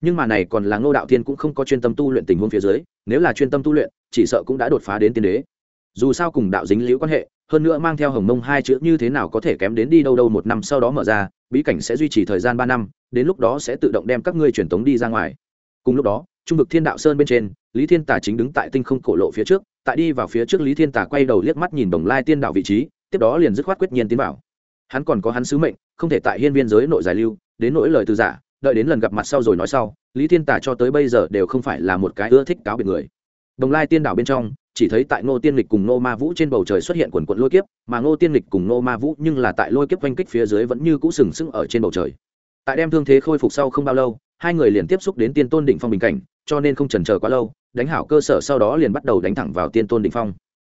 Nhưng mà này còn là ngô đạo thiên cũng không có chuyên tâm tu luyện tình huống phía dưới, nếu là chuyên tâm tu luyện, chỉ sợ cũng đã đột phá đến tiên đế. Dù sao cùng đạo dính liễu quan hệ hơn nữa mang theo hồng mông hai chữ như thế nào có thể kém đến đi đâu đâu một năm sau đó mở ra, bí cảnh sẽ duy trì thời gian ba năm, đến lúc đó sẽ tự động đem các ngươi truyền tống đi ra ngoài. Cùng lúc đó, trung vực thiên đạo sơn bên trên, lý thiên tà chính đứng tại tinh không cổ lộ phía trước, tại đi vào phía trước lý thiên tà quay đầu liếc mắt nhìn đồng lai tiên đạo vị trí, tiếp đó liền dứt khoát quyết nhiên tiến vào. Hắn còn có hắn sứ mệnh, không thể tại hiên viên giới nội giải lưu, đến nỗi lời từ giả, đợi đến lần gặp mặt sau rồi nói sau, lý thiên tà cho tới bây giờ đều không phải là một cái ưa thích cáo biệt người. Đồng lai tiên đảo bên trong chỉ thấy tại ngô tiên lịch cùng ngô ma vũ trên bầu trời xuất hiện quần quận lôi kiếp, mà ngô tiên lịch cùng ngô ma vũ nhưng là tại lôi kiếp oanh kích phía dưới vẫn như cũ sừng sững ở trên bầu trời. Tại đem thương thế khôi phục sau không bao lâu, hai người liền tiếp xúc đến tiên tôn đỉnh phong bình cảnh, cho nên không chần chờ quá lâu, đánh hảo cơ sở sau đó liền bắt đầu đánh thẳng vào tiên tôn đỉnh phong.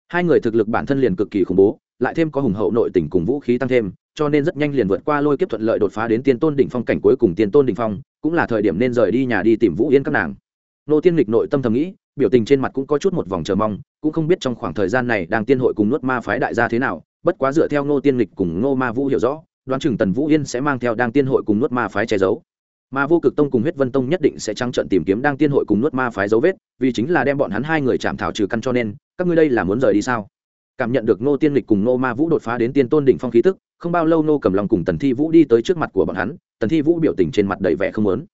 Hai người thực lực bản thân liền cực kỳ khủng bố, lại thêm có hùng hậu nội tình cùng vũ khí tăng thêm, cho nên rất nhanh liền vượt qua lôi kiếp thuận lợi đột phá đến tiên tôn đỉnh phong cảnh cuối cùng tiên tôn đỉnh phong, cũng là thời điểm nên rời đi nhà đi tìm vũ yên các nàng nô tiên lịch nội tâm thầm nghĩ, biểu tình trên mặt cũng có chút một vòng chờ mong, cũng không biết trong khoảng thời gian này đang tiên hội cùng nuốt ma phái đại gia thế nào, bất quá dựa theo nô tiên lịch cùng Nô ma vũ hiểu rõ, đoán chừng tần vũ yên sẽ mang theo đang tiên hội cùng nuốt ma phái che giấu. Mà vô cực tông cùng huyết vân tông nhất định sẽ trắng trận tìm kiếm đang tiên hội cùng nuốt ma phái dấu vết, vì chính là đem bọn hắn hai người chạm thảo trừ căn cho nên, các ngươi đây là muốn rời đi sao? Cảm nhận được nô tiên lịch cùng nô ma vũ đột phá đến tiên tôn đỉnh phong khí tức, không bao lâu nô cầm lòng cùng tần thi vũ đi tới trước mặt của bọn hắn, tần thi vũ biểu tình trên mặt đầy vẻ không lớn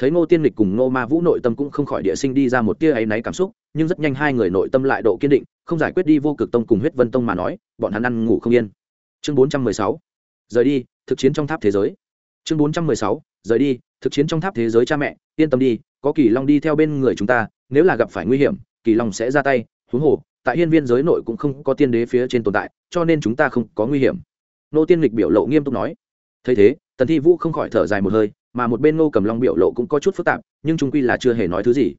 thấy ngô tiên lịch cùng ngô ma vũ nội tâm cũng không khỏi địa sinh đi ra một tia áy náy cảm xúc, nhưng rất nhanh hai người nội tâm lại độ kiên định, không giải quyết đi vô cực tông cùng huyết vân tông mà nói, bọn hắn ăn ngủ không yên. Chương bốn trăm mười sáu. Rời đi, thực chiến trong tháp thế giới. Chương bốn trăm mười sáu. Rời đi, thực chiến trong tháp thế giới cha mẹ, yên tâm đi, có kỳ long đi theo bên người chúng ta, nếu là gặp phải nguy hiểm, kỳ long sẽ ra tay, huống hồ, tại hiên viên giới nội cũng không có tiên đế phía trên tồn tại, cho nên chúng ta không có nguy hiểm. Nô tiên lịch biểu lộ nghiêm túc nói. Thấy thế, tần thi vũ không khỏi thở dài một hơi mà một bên nô cầm long biểu lộ cũng có chút phức tạp, nhưng trung quy là chưa hề nói thứ gì.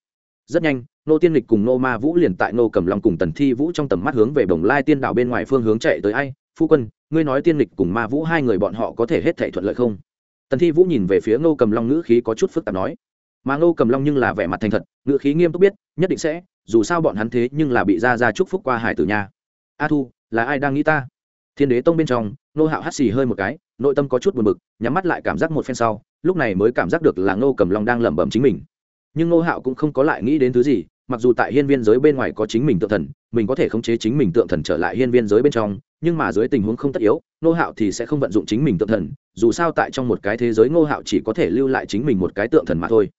Rất nhanh nô tiên lịch cùng nô ma vũ liền tại nô cầm long cùng tần thi vũ trong tầm mắt hướng về bồng lai tiên đảo bên ngoài phương hướng chạy tới ai? Phu quân, ngươi nói tiên lịch cùng ma vũ hai người bọn họ có thể hết thể thuận lợi không? Tần thi vũ nhìn về phía nô cầm long ngữ khí có chút phức tạp nói. Mà nô cầm long nhưng là vẻ mặt thành thật, ngữ khí nghiêm túc biết, nhất định sẽ, dù sao bọn hắn thế nhưng là bị ra ra chúc phúc qua hải tử nha. A thu, là ai đang nghĩ ta? Thiên đế tông bên trong nô hạo hắt xì hơi một cái, nội tâm có chút buồn bực, nhắm mắt lại cảm giác một phen sau, lúc này mới cảm giác được là ngô cầm long đang lẩm bẩm chính mình. Nhưng Nô hạo cũng không có lại nghĩ đến thứ gì, mặc dù tại hiên viên giới bên ngoài có chính mình tượng thần, mình có thể khống chế chính mình tượng thần trở lại hiên viên giới bên trong, nhưng mà dưới tình huống không tất yếu Nô hạo thì sẽ không vận dụng chính mình tượng thần, dù sao tại trong một cái thế giới ngô hạo chỉ có thể lưu lại chính mình một cái tượng thần mà thôi.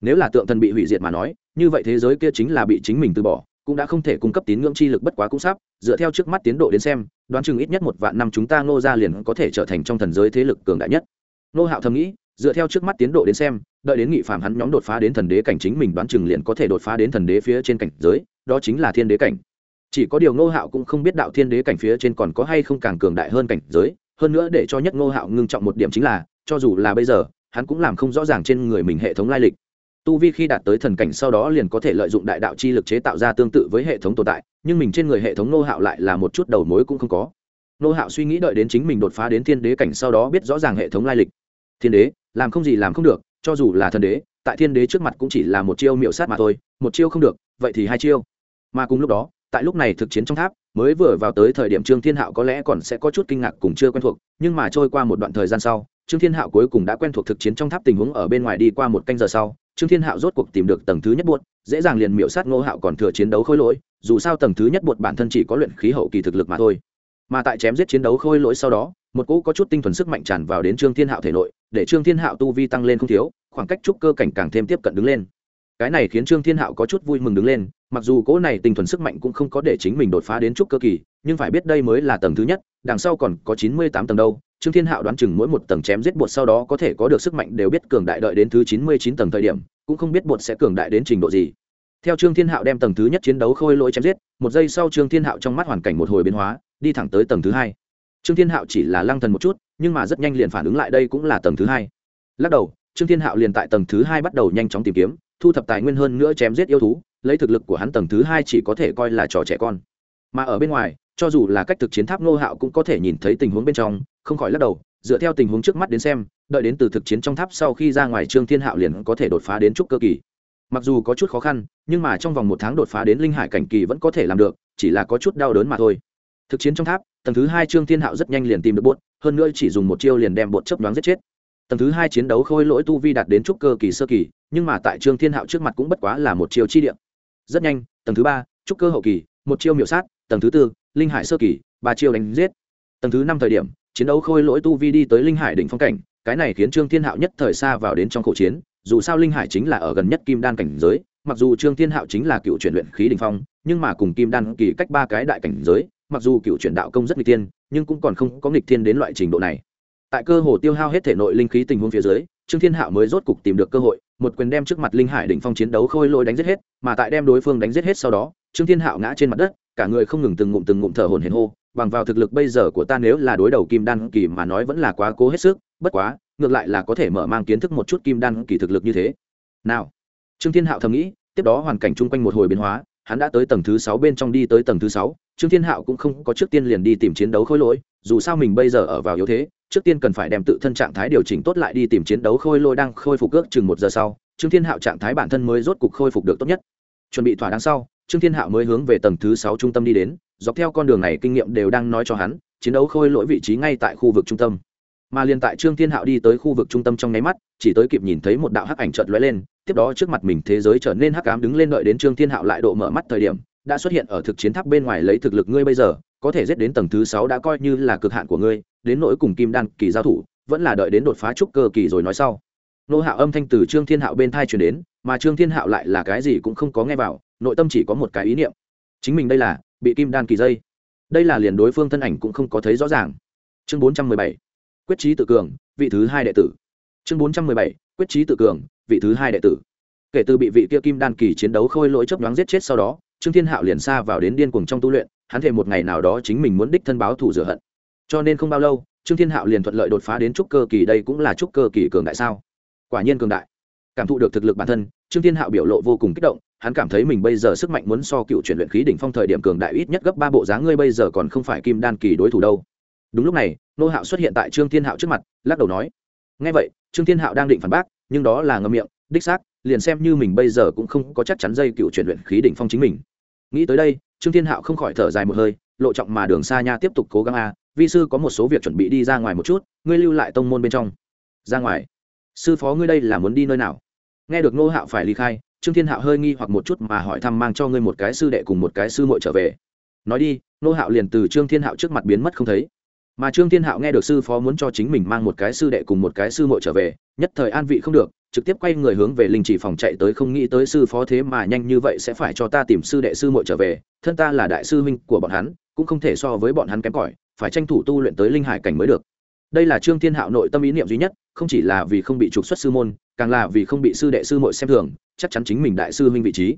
Nếu là tượng thần bị hủy diệt mà nói, như vậy thế giới kia chính là bị chính mình từ bỏ, cũng đã không thể cung cấp tín ngưỡng chi lực bất quá cũng sắp, dựa theo trước mắt tiến độ đến xem đoán chừng ít nhất một vạn năm chúng ta ngô ra liền có thể trở thành trong thần giới thế lực cường đại nhất. Ngô hạo thầm nghĩ, dựa theo trước mắt tiến độ đến xem, đợi đến nghị phạm hắn nhóm đột phá đến thần đế cảnh chính mình đoán chừng liền có thể đột phá đến thần đế phía trên cảnh giới, đó chính là thiên đế cảnh. Chỉ có điều ngô hạo cũng không biết đạo thiên đế cảnh phía trên còn có hay không càng cường đại hơn cảnh giới, hơn nữa để cho nhất ngô hạo ngưng trọng một điểm chính là, cho dù là bây giờ, hắn cũng làm không rõ ràng trên người mình hệ thống lai lịch tu vi khi đạt tới thần cảnh sau đó liền có thể lợi dụng đại đạo chi lực chế tạo ra tương tự với hệ thống tồn tại, nhưng mình trên người hệ thống nô hạo lại là một chút đầu mối cũng không có. Nô hạo suy nghĩ đợi đến chính mình đột phá đến thiên đế cảnh sau đó biết rõ ràng hệ thống lai lịch. Thiên đế, làm không gì làm không được, cho dù là thần đế, tại thiên đế trước mặt cũng chỉ là một chiêu miệu sát mà thôi, một chiêu không được, vậy thì hai chiêu. Mà cùng lúc đó, tại lúc này thực chiến trong tháp, mới vừa vào tới thời điểm trương thiên hạo có lẽ còn sẽ có chút kinh ngạc cùng chưa quen thuộc, nhưng mà trôi qua một đoạn thời gian sau, trương thiên hạo cuối cùng đã quen thuộc thực chiến trong tháp tình huống ở bên ngoài đi qua một canh giờ sau trương thiên hạo rốt cuộc tìm được tầng thứ nhất buột dễ dàng liền miểu sát ngô hạo còn thừa chiến đấu khôi lỗi, dù sao tầng thứ nhất buột bản thân chỉ có luyện khí hậu kỳ thực lực mà thôi. Mà tại chém giết chiến đấu khôi lỗi sau đó, một cỗ có chút tinh thuần sức mạnh tràn vào đến trương thiên hạo thể nội, để trương thiên hạo tu vi tăng lên không thiếu, khoảng cách trúc cơ cảnh càng thêm tiếp cận đứng lên. Cái này khiến trương thiên hạo có chút vui mừng đứng lên, mặc dù cỗ này tinh thuần sức mạnh cũng không có để chính mình đột phá đến trúc cơ kỳ, nhưng phải biết đây mới là tầng thứ nhất, đằng sau còn có chín mươi tám tầng đâu trương thiên hạo đoán chừng mỗi một tầng chém giết bột sau đó có thể có được sức mạnh đều biết cường đại đợi đến thứ chín mươi chín tầng thời điểm, cũng không biết bột sẽ cường đại đến trình độ gì. Theo trương thiên hạo đem tầng thứ nhất chiến đấu khôi lỗi chém giết, một giây sau trương thiên hạo trong mắt hoàn cảnh một hồi biến hóa, đi thẳng tới tầng thứ hai. Trương thiên hạo chỉ là lăng thần một chút, nhưng mà rất nhanh liền phản ứng lại đây cũng là tầng thứ hai. Lắc đầu, trương thiên hạo liền tại tầng thứ hai bắt đầu nhanh chóng tìm kiếm, thu thập tài nguyên hơn nữa chém giết yêu thú, lấy thực lực của hắn tầng thứ hai chỉ có thể coi là trò trẻ con. Mà ở bên ngoài cho dù là cách thực chiến tháp nô hạo cũng có thể nhìn thấy tình huống bên trong, không khỏi lắc đầu, dựa theo tình huống trước mắt đến xem, đợi đến từ thực chiến trong tháp sau khi ra ngoài trương thiên hạo liền có thể đột phá đến trúc cơ kỳ. Mặc dù có chút khó khăn, nhưng mà trong vòng một tháng đột phá đến linh hải cảnh kỳ vẫn có thể làm được, chỉ là có chút đau đớn mà thôi. Thực chiến trong tháp, tầng thứ hai trương thiên hạo rất nhanh liền tìm được bột, hơn nữa chỉ dùng một chiêu liền đem bột chấp đoán giết chết. Tầng thứ hai chiến đấu khôi lỗi tu vi đạt đến trúc cơ kỳ sơ kỳ, nhưng mà tại trương thiên hạo trước mặt cũng bất quá là một chiêu chi điện rất nhanh, tầng thứ ba, trúc cơ hậu kỳ, một chiêu miểu sát, tầng thứ tư linh hải sơ kỳ, ba chiêu đánh giết. Tầng thứ năm thời điểm, chiến đấu khôi lỗi tu vi đi tới linh hải đỉnh phong cảnh, cái này khiến trương thiên hạo nhất thời xa vào đến trong khẩu chiến, dù sao linh hải chính là ở gần nhất kim đan cảnh giới, mặc dù trương thiên hạo chính là cựu chuyển luyện khí đỉnh phong, nhưng mà cùng kim đan kỳ cách ba cái đại cảnh giới, mặc dù cựu chuyển đạo công rất nghịch thiên, nhưng cũng còn không có nghịch thiên đến loại trình độ này. Tại cơ hồ tiêu hao hết thể nội linh khí tình huống phía dưới, trương thiên hạo mới rốt cục tìm được cơ hội, một quyền đem trước mặt linh hải đỉnh phong chiến đấu khôi lôi đánh giết hết, mà tại đem đối phương đánh giết hết sau đó, trương thiên hạo ngã trên mặt đất cả người không ngừng từng ngụm từng ngụm thở hổn hển hô, bằng vào thực lực bây giờ của ta nếu là đối đầu kim đan kỳ mà nói vẫn là quá cố hết sức, bất quá, ngược lại là có thể mở mang kiến thức một chút kim đan kỳ thực lực như thế. Nào, trương thiên hạo thầm nghĩ, tiếp đó hoàn cảnh chung quanh một hồi biến hóa, hắn đã tới tầng thứ sáu bên trong đi tới tầng thứ sáu, trương thiên hạo cũng không có trước tiên liền đi tìm chiến đấu khôi lỗi, dù sao mình bây giờ ở vào yếu thế, trước tiên cần phải đem tự thân trạng thái điều chỉnh tốt lại đi tìm chiến đấu khôi lỗi đang khôi phục ước chừng một giờ sau, trương thiên hạo trạng thái bản thân mới rốt cục khôi phục được tốt nhất. Chuẩn bị thỏa đáng sau trương thiên hạo mới hướng về tầng thứ sáu trung tâm đi đến, dọc theo con đường này kinh nghiệm đều đang nói cho hắn, chiến đấu khôi lỗi vị trí ngay tại khu vực trung tâm. Mà liền tại trương thiên hạo đi tới khu vực trung tâm trong nháy mắt, chỉ tới kịp nhìn thấy một đạo hắc ảnh chợt lóe lên, tiếp đó trước mặt mình thế giới trở nên hắc ám đứng lên đợi đến trương thiên hạo lại độ mở mắt thời điểm, đã xuất hiện ở thực chiến tháp bên ngoài lấy thực lực ngươi bây giờ, có thể giết đến tầng thứ sáu đã coi như là cực hạn của ngươi, đến nỗi cùng kim đan kỳ giao thủ, vẫn là đợi đến đột phá trúc cơ kỳ rồi nói sau. Nô hạo âm thanh từ trương thiên hạo bên thai truyền đến mà trương thiên hạo lại là cái gì cũng không có nghe vào, nội tâm chỉ có một cái ý niệm. Chính mình đây là, bị kim đan kỳ dây. Đây là liền đối phương thân ảnh cũng không có thấy rõ ràng. Chương bốn trăm mười bảy, quyết trí tự cường, vị thứ hai đệ tử. Chương bốn trăm mười bảy, quyết trí tự cường, vị thứ hai đệ tử. Kể từ bị vị kia kim đan kỳ chiến đấu khôi lỗi chấp nhoáng giết chết sau đó, trương thiên hạo liền xa vào đến điên cuồng trong tu luyện, hắn thể một ngày nào đó chính mình muốn đích thân báo thù rửa hận. Cho nên không bao lâu, trương thiên hạo liền thuận lợi đột phá đến trúc cơ kỳ, đây cũng là trúc cơ kỳ cường đại sao? Quả nhiên cường đại cảm thụ được thực lực bản thân, trương thiên hạo biểu lộ vô cùng kích động, hắn cảm thấy mình bây giờ sức mạnh muốn so cựu chuyển luyện khí đỉnh phong thời điểm cường đại ít nhất gấp ba bộ dáng ngươi bây giờ còn không phải kim đan kỳ đối thủ đâu. Đúng lúc này, nô hạo xuất hiện tại trương thiên hạo trước mặt, lắc đầu nói ngay vậy, trương thiên hạo đang định phản bác, nhưng đó là ngâm miệng, đích xác, liền xem như mình bây giờ cũng không có chắc chắn dây cựu chuyển luyện khí đỉnh phong chính mình. Nghĩ tới đây, trương thiên hạo không khỏi thở dài một hơi, lộ trọng mà đường xa nha tiếp tục cố gắng a, vi sư có một số việc chuẩn bị đi ra ngoài một chút, ngươi lưu lại tông môn bên trong. Ra ngoài? Sư phó ngươi đây là muốn đi nơi nào? Nghe được nô hạo phải ly khai, trương thiên hạo hơi nghi hoặc một chút mà hỏi thăm mang cho ngươi một cái sư đệ cùng một cái sư muội trở về. Nói đi nô hạo liền từ trương thiên hạo trước mặt biến mất không thấy. Mà trương thiên hạo nghe được sư phó muốn cho chính mình mang một cái sư đệ cùng một cái sư muội trở về, nhất thời an vị không được, trực tiếp quay người hướng về linh chỉ phòng chạy tới, không nghĩ tới sư phó thế mà nhanh như vậy sẽ phải cho ta tìm sư đệ sư muội trở về, thân ta là đại sư huynh của bọn hắn, cũng không thể so với bọn hắn kém cỏi, phải tranh thủ tu luyện tới linh hải cảnh mới được đây là trương thiên hạo nội tâm ý niệm duy nhất, không chỉ là vì không bị trục xuất sư môn, càng là vì không bị sư đệ sư muội xem thường, chắc chắn chính mình đại sư huynh vị trí.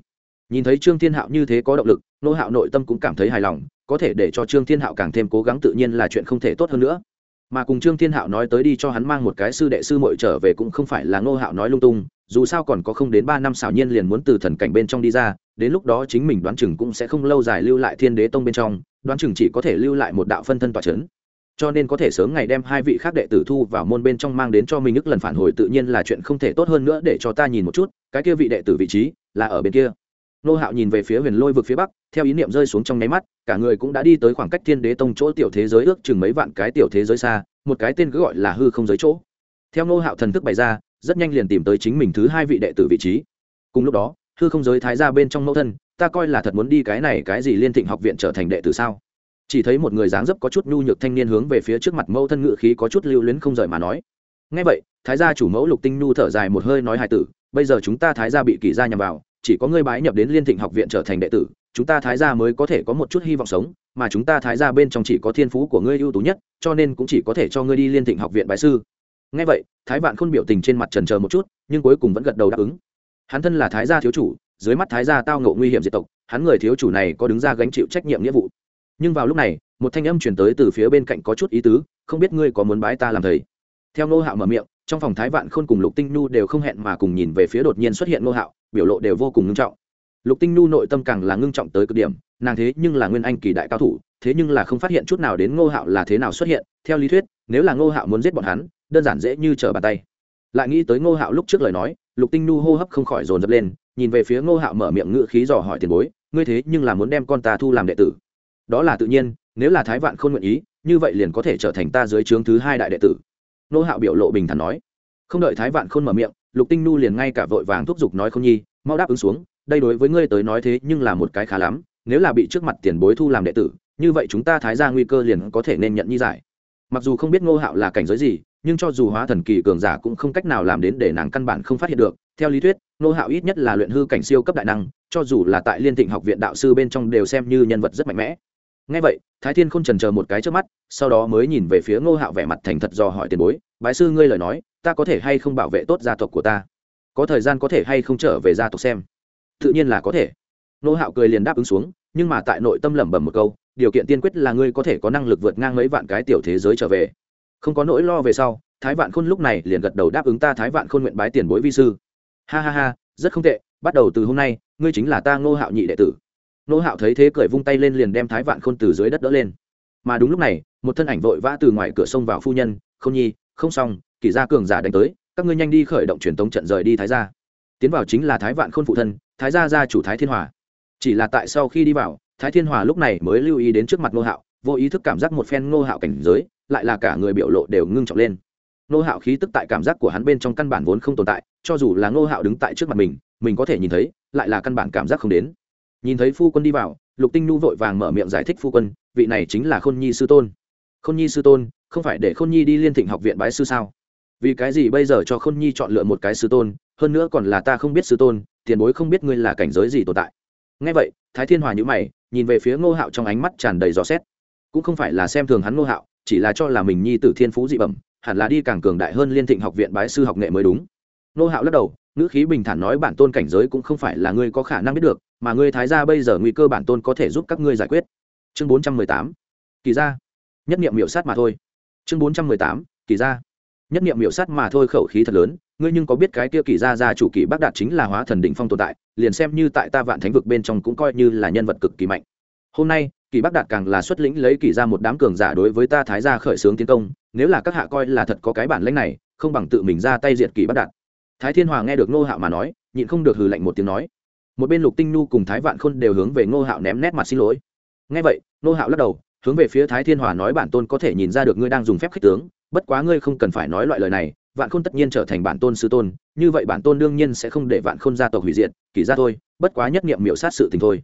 Nhìn thấy trương thiên hạo như thế có động lực, nô hạo nội tâm cũng cảm thấy hài lòng, có thể để cho trương thiên hạo càng thêm cố gắng tự nhiên là chuyện không thể tốt hơn nữa. Mà cùng trương thiên hạo nói tới đi cho hắn mang một cái sư đệ sư muội trở về cũng không phải là nô hạo nói lung tung, dù sao còn có không đến ba năm xảo nhiên liền muốn từ thần cảnh bên trong đi ra, đến lúc đó chính mình đoán chừng cũng sẽ không lâu dài lưu lại thiên đế tông bên trong, đoán chừng chỉ có thể lưu lại một đạo phân thân tỏa c h ấ n cho nên có thể sớm ngày đem hai vị khác đệ tử thu vào môn bên trong mang đến cho mình ức lần phản hồi tự nhiên là chuyện không thể tốt hơn nữa để cho ta nhìn một chút, cái kia vị đệ tử vị trí là ở bên kia. Nô hạo nhìn về phía huyền lôi vực phía bắc, theo ý niệm rơi xuống trong nháy mắt, cả người cũng đã đi tới khoảng cách thiên đế tông chỗ tiểu thế giới ước chừng mấy vạn cái tiểu thế giới xa, một cái tên cứ gọi là hư không giới chỗ. Theo nô hạo thần thức bày ra, rất nhanh liền tìm tới chính mình thứ hai vị đệ tử vị trí. Cùng lúc đó, hư không giới thái ra bên trong mẫu thân, ta coi là thật muốn đi cái này cái gì liên thịnh học viện trở thành đệ tử sao? Chỉ thấy một người dáng dấp có chút nhu nhược thanh niên hướng về phía trước mặt mẫu thân ngự khí có chút lưu luyến không rời mà nói. Ngay vậy, thái gia chủ mẫu lục tinh nhu thở dài một hơi nói hai tử, bây giờ chúng ta thái gia bị kỳ gia nhằm vào, chỉ có ngươi bái nhập đến liên thịnh học viện trở thành đệ tử, chúng ta thái gia mới có thể có một chút hy vọng sống, mà chúng ta thái gia bên trong chỉ có thiên phú của ngươi ưu tú nhất, cho nên cũng chỉ có thể cho ngươi đi liên thịnh học viện bái sư. Ngay vậy, thái vạn khôn biểu tình trên mặt trần chờ một chút, nhưng cuối cùng vẫn gật đầu đáp ứng. Hắn thân là thái gia thiếu chủ, dưới mắt thái gia tao ngộ nguy hiểm diệt tộc, hắn người thiếu chủ này có đứng ra gánh chịu trách nhiệm nghĩa vụ nhưng vào lúc này, một thanh âm chuyển tới từ phía bên cạnh có chút ý tứ, không biết ngươi có muốn bái ta làm thầy? Theo ngô hạo mở miệng, trong phòng thái vạn khôn cùng lục tinh nhu đều không hẹn mà cùng nhìn về phía đột nhiên xuất hiện ngô hạo, biểu lộ đều vô cùng ngưng trọng. Lục tinh nhu nội tâm càng là ngưng trọng tới cực điểm, nàng thế nhưng là nguyên anh kỳ đại cao thủ, thế nhưng là không phát hiện chút nào đến ngô hạo là thế nào xuất hiện, theo lý thuyết, nếu là ngô hạo muốn giết bọn hắn, đơn giản dễ như trở bàn tay. Lại nghĩ tới ngô hạo lúc trước lời nói, lục tinh nhu hô hấp không khỏi dồn dập lên, nhìn về phía ngô hạo mở miệng ngự khí dò hỏi tiền bối, ngươi thế nhưng là muốn đem con ta thu làm đệ tử? Đó là tự nhiên, nếu là thái vạn không nguyện ý, như vậy liền có thể trở thành ta dưới trướng thứ hai đại đệ tử. Ngô hạo biểu lộ bình thản nói. Không đợi thái vạn khôn mở miệng, lục tinh Nu liền ngay cả vội vàng thúc giục nói không nhi, mau đáp ứng xuống, đây đối với ngươi tới nói thế nhưng là một cái khá lắm, nếu là bị trước mặt tiền bối thu làm đệ tử, như vậy chúng ta thái ra nguy cơ liền có thể nên nhận nhi giải. Mặc dù không biết ngô hạo là cảnh giới gì, nhưng cho dù hóa thần kỳ cường giả cũng không cách nào làm đến để nàng căn bản không phát hiện được. Theo lý thuyết, ngô hạo ít nhất là luyện hư cảnh siêu cấp đại năng, cho dù là tại liên thịnh học viện đạo sư bên trong đều xem như nhân vật rất mạnh mẽ ngay vậy, thái thiên không trần chờ một cái trước mắt, sau đó mới nhìn về phía ngô hạo vẻ mặt thành thật do hỏi tiền bối, bái sư ngươi lời nói, ta có thể hay không bảo vệ tốt gia tộc của ta? Có thời gian có thể hay không trở về gia tộc xem? Tự nhiên là có thể. Ngô hạo cười liền đáp ứng xuống, nhưng mà tại nội tâm lẩm bẩm một câu, điều kiện tiên quyết là ngươi có thể có năng lực vượt ngang mấy vạn cái tiểu thế giới trở về. Không có nỗi lo về sau, thái vạn khôn lúc này liền gật đầu đáp ứng ta thái vạn khôn nguyện bái tiền bối vi sư. Ha ha ha, rất không tệ, bắt đầu từ hôm nay, ngươi chính là ta ngô hạo nhị đệ tử. Nô hạo thấy thế cười vung tay lên liền đem thái vạn khôn từ dưới đất đỡ lên. Mà đúng lúc này, một thân ảnh vội vã từ ngoài cửa sông vào phu nhân không nhi, không xong, kỷ gia cường giả đánh tới, các ngươi nhanh đi khởi động truyền tống trận rời đi thái gia. Tiến vào chính là thái vạn khôn phụ thân, thái gia gia chủ thái thiên hòa. Chỉ là tại sau khi đi vào, thái thiên hòa lúc này mới lưu ý đến trước mặt Nô hạo, vô ý thức cảm giác một phen Nô hạo cảnh giới, lại là cả người biểu lộ đều ngưng trọng lên. Nô hạo khí tức tại cảm giác của hắn bên trong căn bản vốn không tồn tại, cho dù là Nô hạo đứng tại trước mặt mình mình có thể nhìn thấy, lại là căn bản cảm giác không đến nhìn thấy phu quân đi vào, lục tinh nhu vội vàng mở miệng giải thích phu quân, vị này chính là khôn nhi sư tôn. Khôn nhi sư tôn, không phải để khôn nhi đi liên thịnh học viện bái sư sao? Vì cái gì bây giờ cho khôn nhi chọn lựa một cái sư tôn, hơn nữa còn là ta không biết sư tôn, tiền bối không biết ngươi là cảnh giới gì tồn tại. Ngay vậy, thái thiên hòa nhữ mày, nhìn về phía ngô hạo trong ánh mắt tràn đầy gió xét. Cũng không phải là xem thường hắn ngô hạo, chỉ là cho là mình nhi tử thiên phú dị bẩm, hẳn là đi càng cường đại hơn liên thịnh học viện bái sư học nghệ mới đúng. Ngô hạo lắc đầu ngữ khí bình thản nói bản tôn cảnh giới cũng không phải là ngươi có khả năng biết được, mà ngươi thái ra bây giờ nguy cơ bản tôn có thể giúp các ngươi giải quyết. Chương bốn trăm mười tám, kỳ ra nhất nghiệm miểu sát mà thôi. Chương bốn trăm mười tám, kỳ ra nhất nghiệm miểu sát mà thôi khẩu khí thật lớn, ngươi nhưng có biết cái kia kỳ gia gia chủ kỳ bác đạt chính là hóa thần đỉnh phong tồn tại, liền xem như tại ta vạn thánh vực bên trong cũng coi như là nhân vật cực kỳ mạnh. Hôm nay, kỳ bác đạt càng là xuất lĩnh lấy kỳ ra một đám cường giả đối với ta thái gia khởi xướng tiến công, nếu là các hạ coi là thật có cái bản lãnh này, không bằng tự mình ra tay diệt kỳ bác đạt thái thiên hòa nghe được ngô hạo mà nói, nhịn không được hừ lạnh một tiếng nói. Một bên lục tinh nhu cùng thái vạn khôn đều hướng về ngô hạo ném nét mặt xin lỗi. Nghe vậy, ngô hạo lắc đầu, hướng về phía thái thiên hòa nói bản tôn có thể nhìn ra được ngươi đang dùng phép khích tướng, bất quá ngươi không cần phải nói loại lời này, vạn khôn tất nhiên trở thành bản tôn sư tôn, như vậy bản tôn đương nhiên sẽ không để vạn khôn gia tộc hủy diệt, kỷ ra thôi, bất quá nhất nghiệm miểu sát sự tình thôi.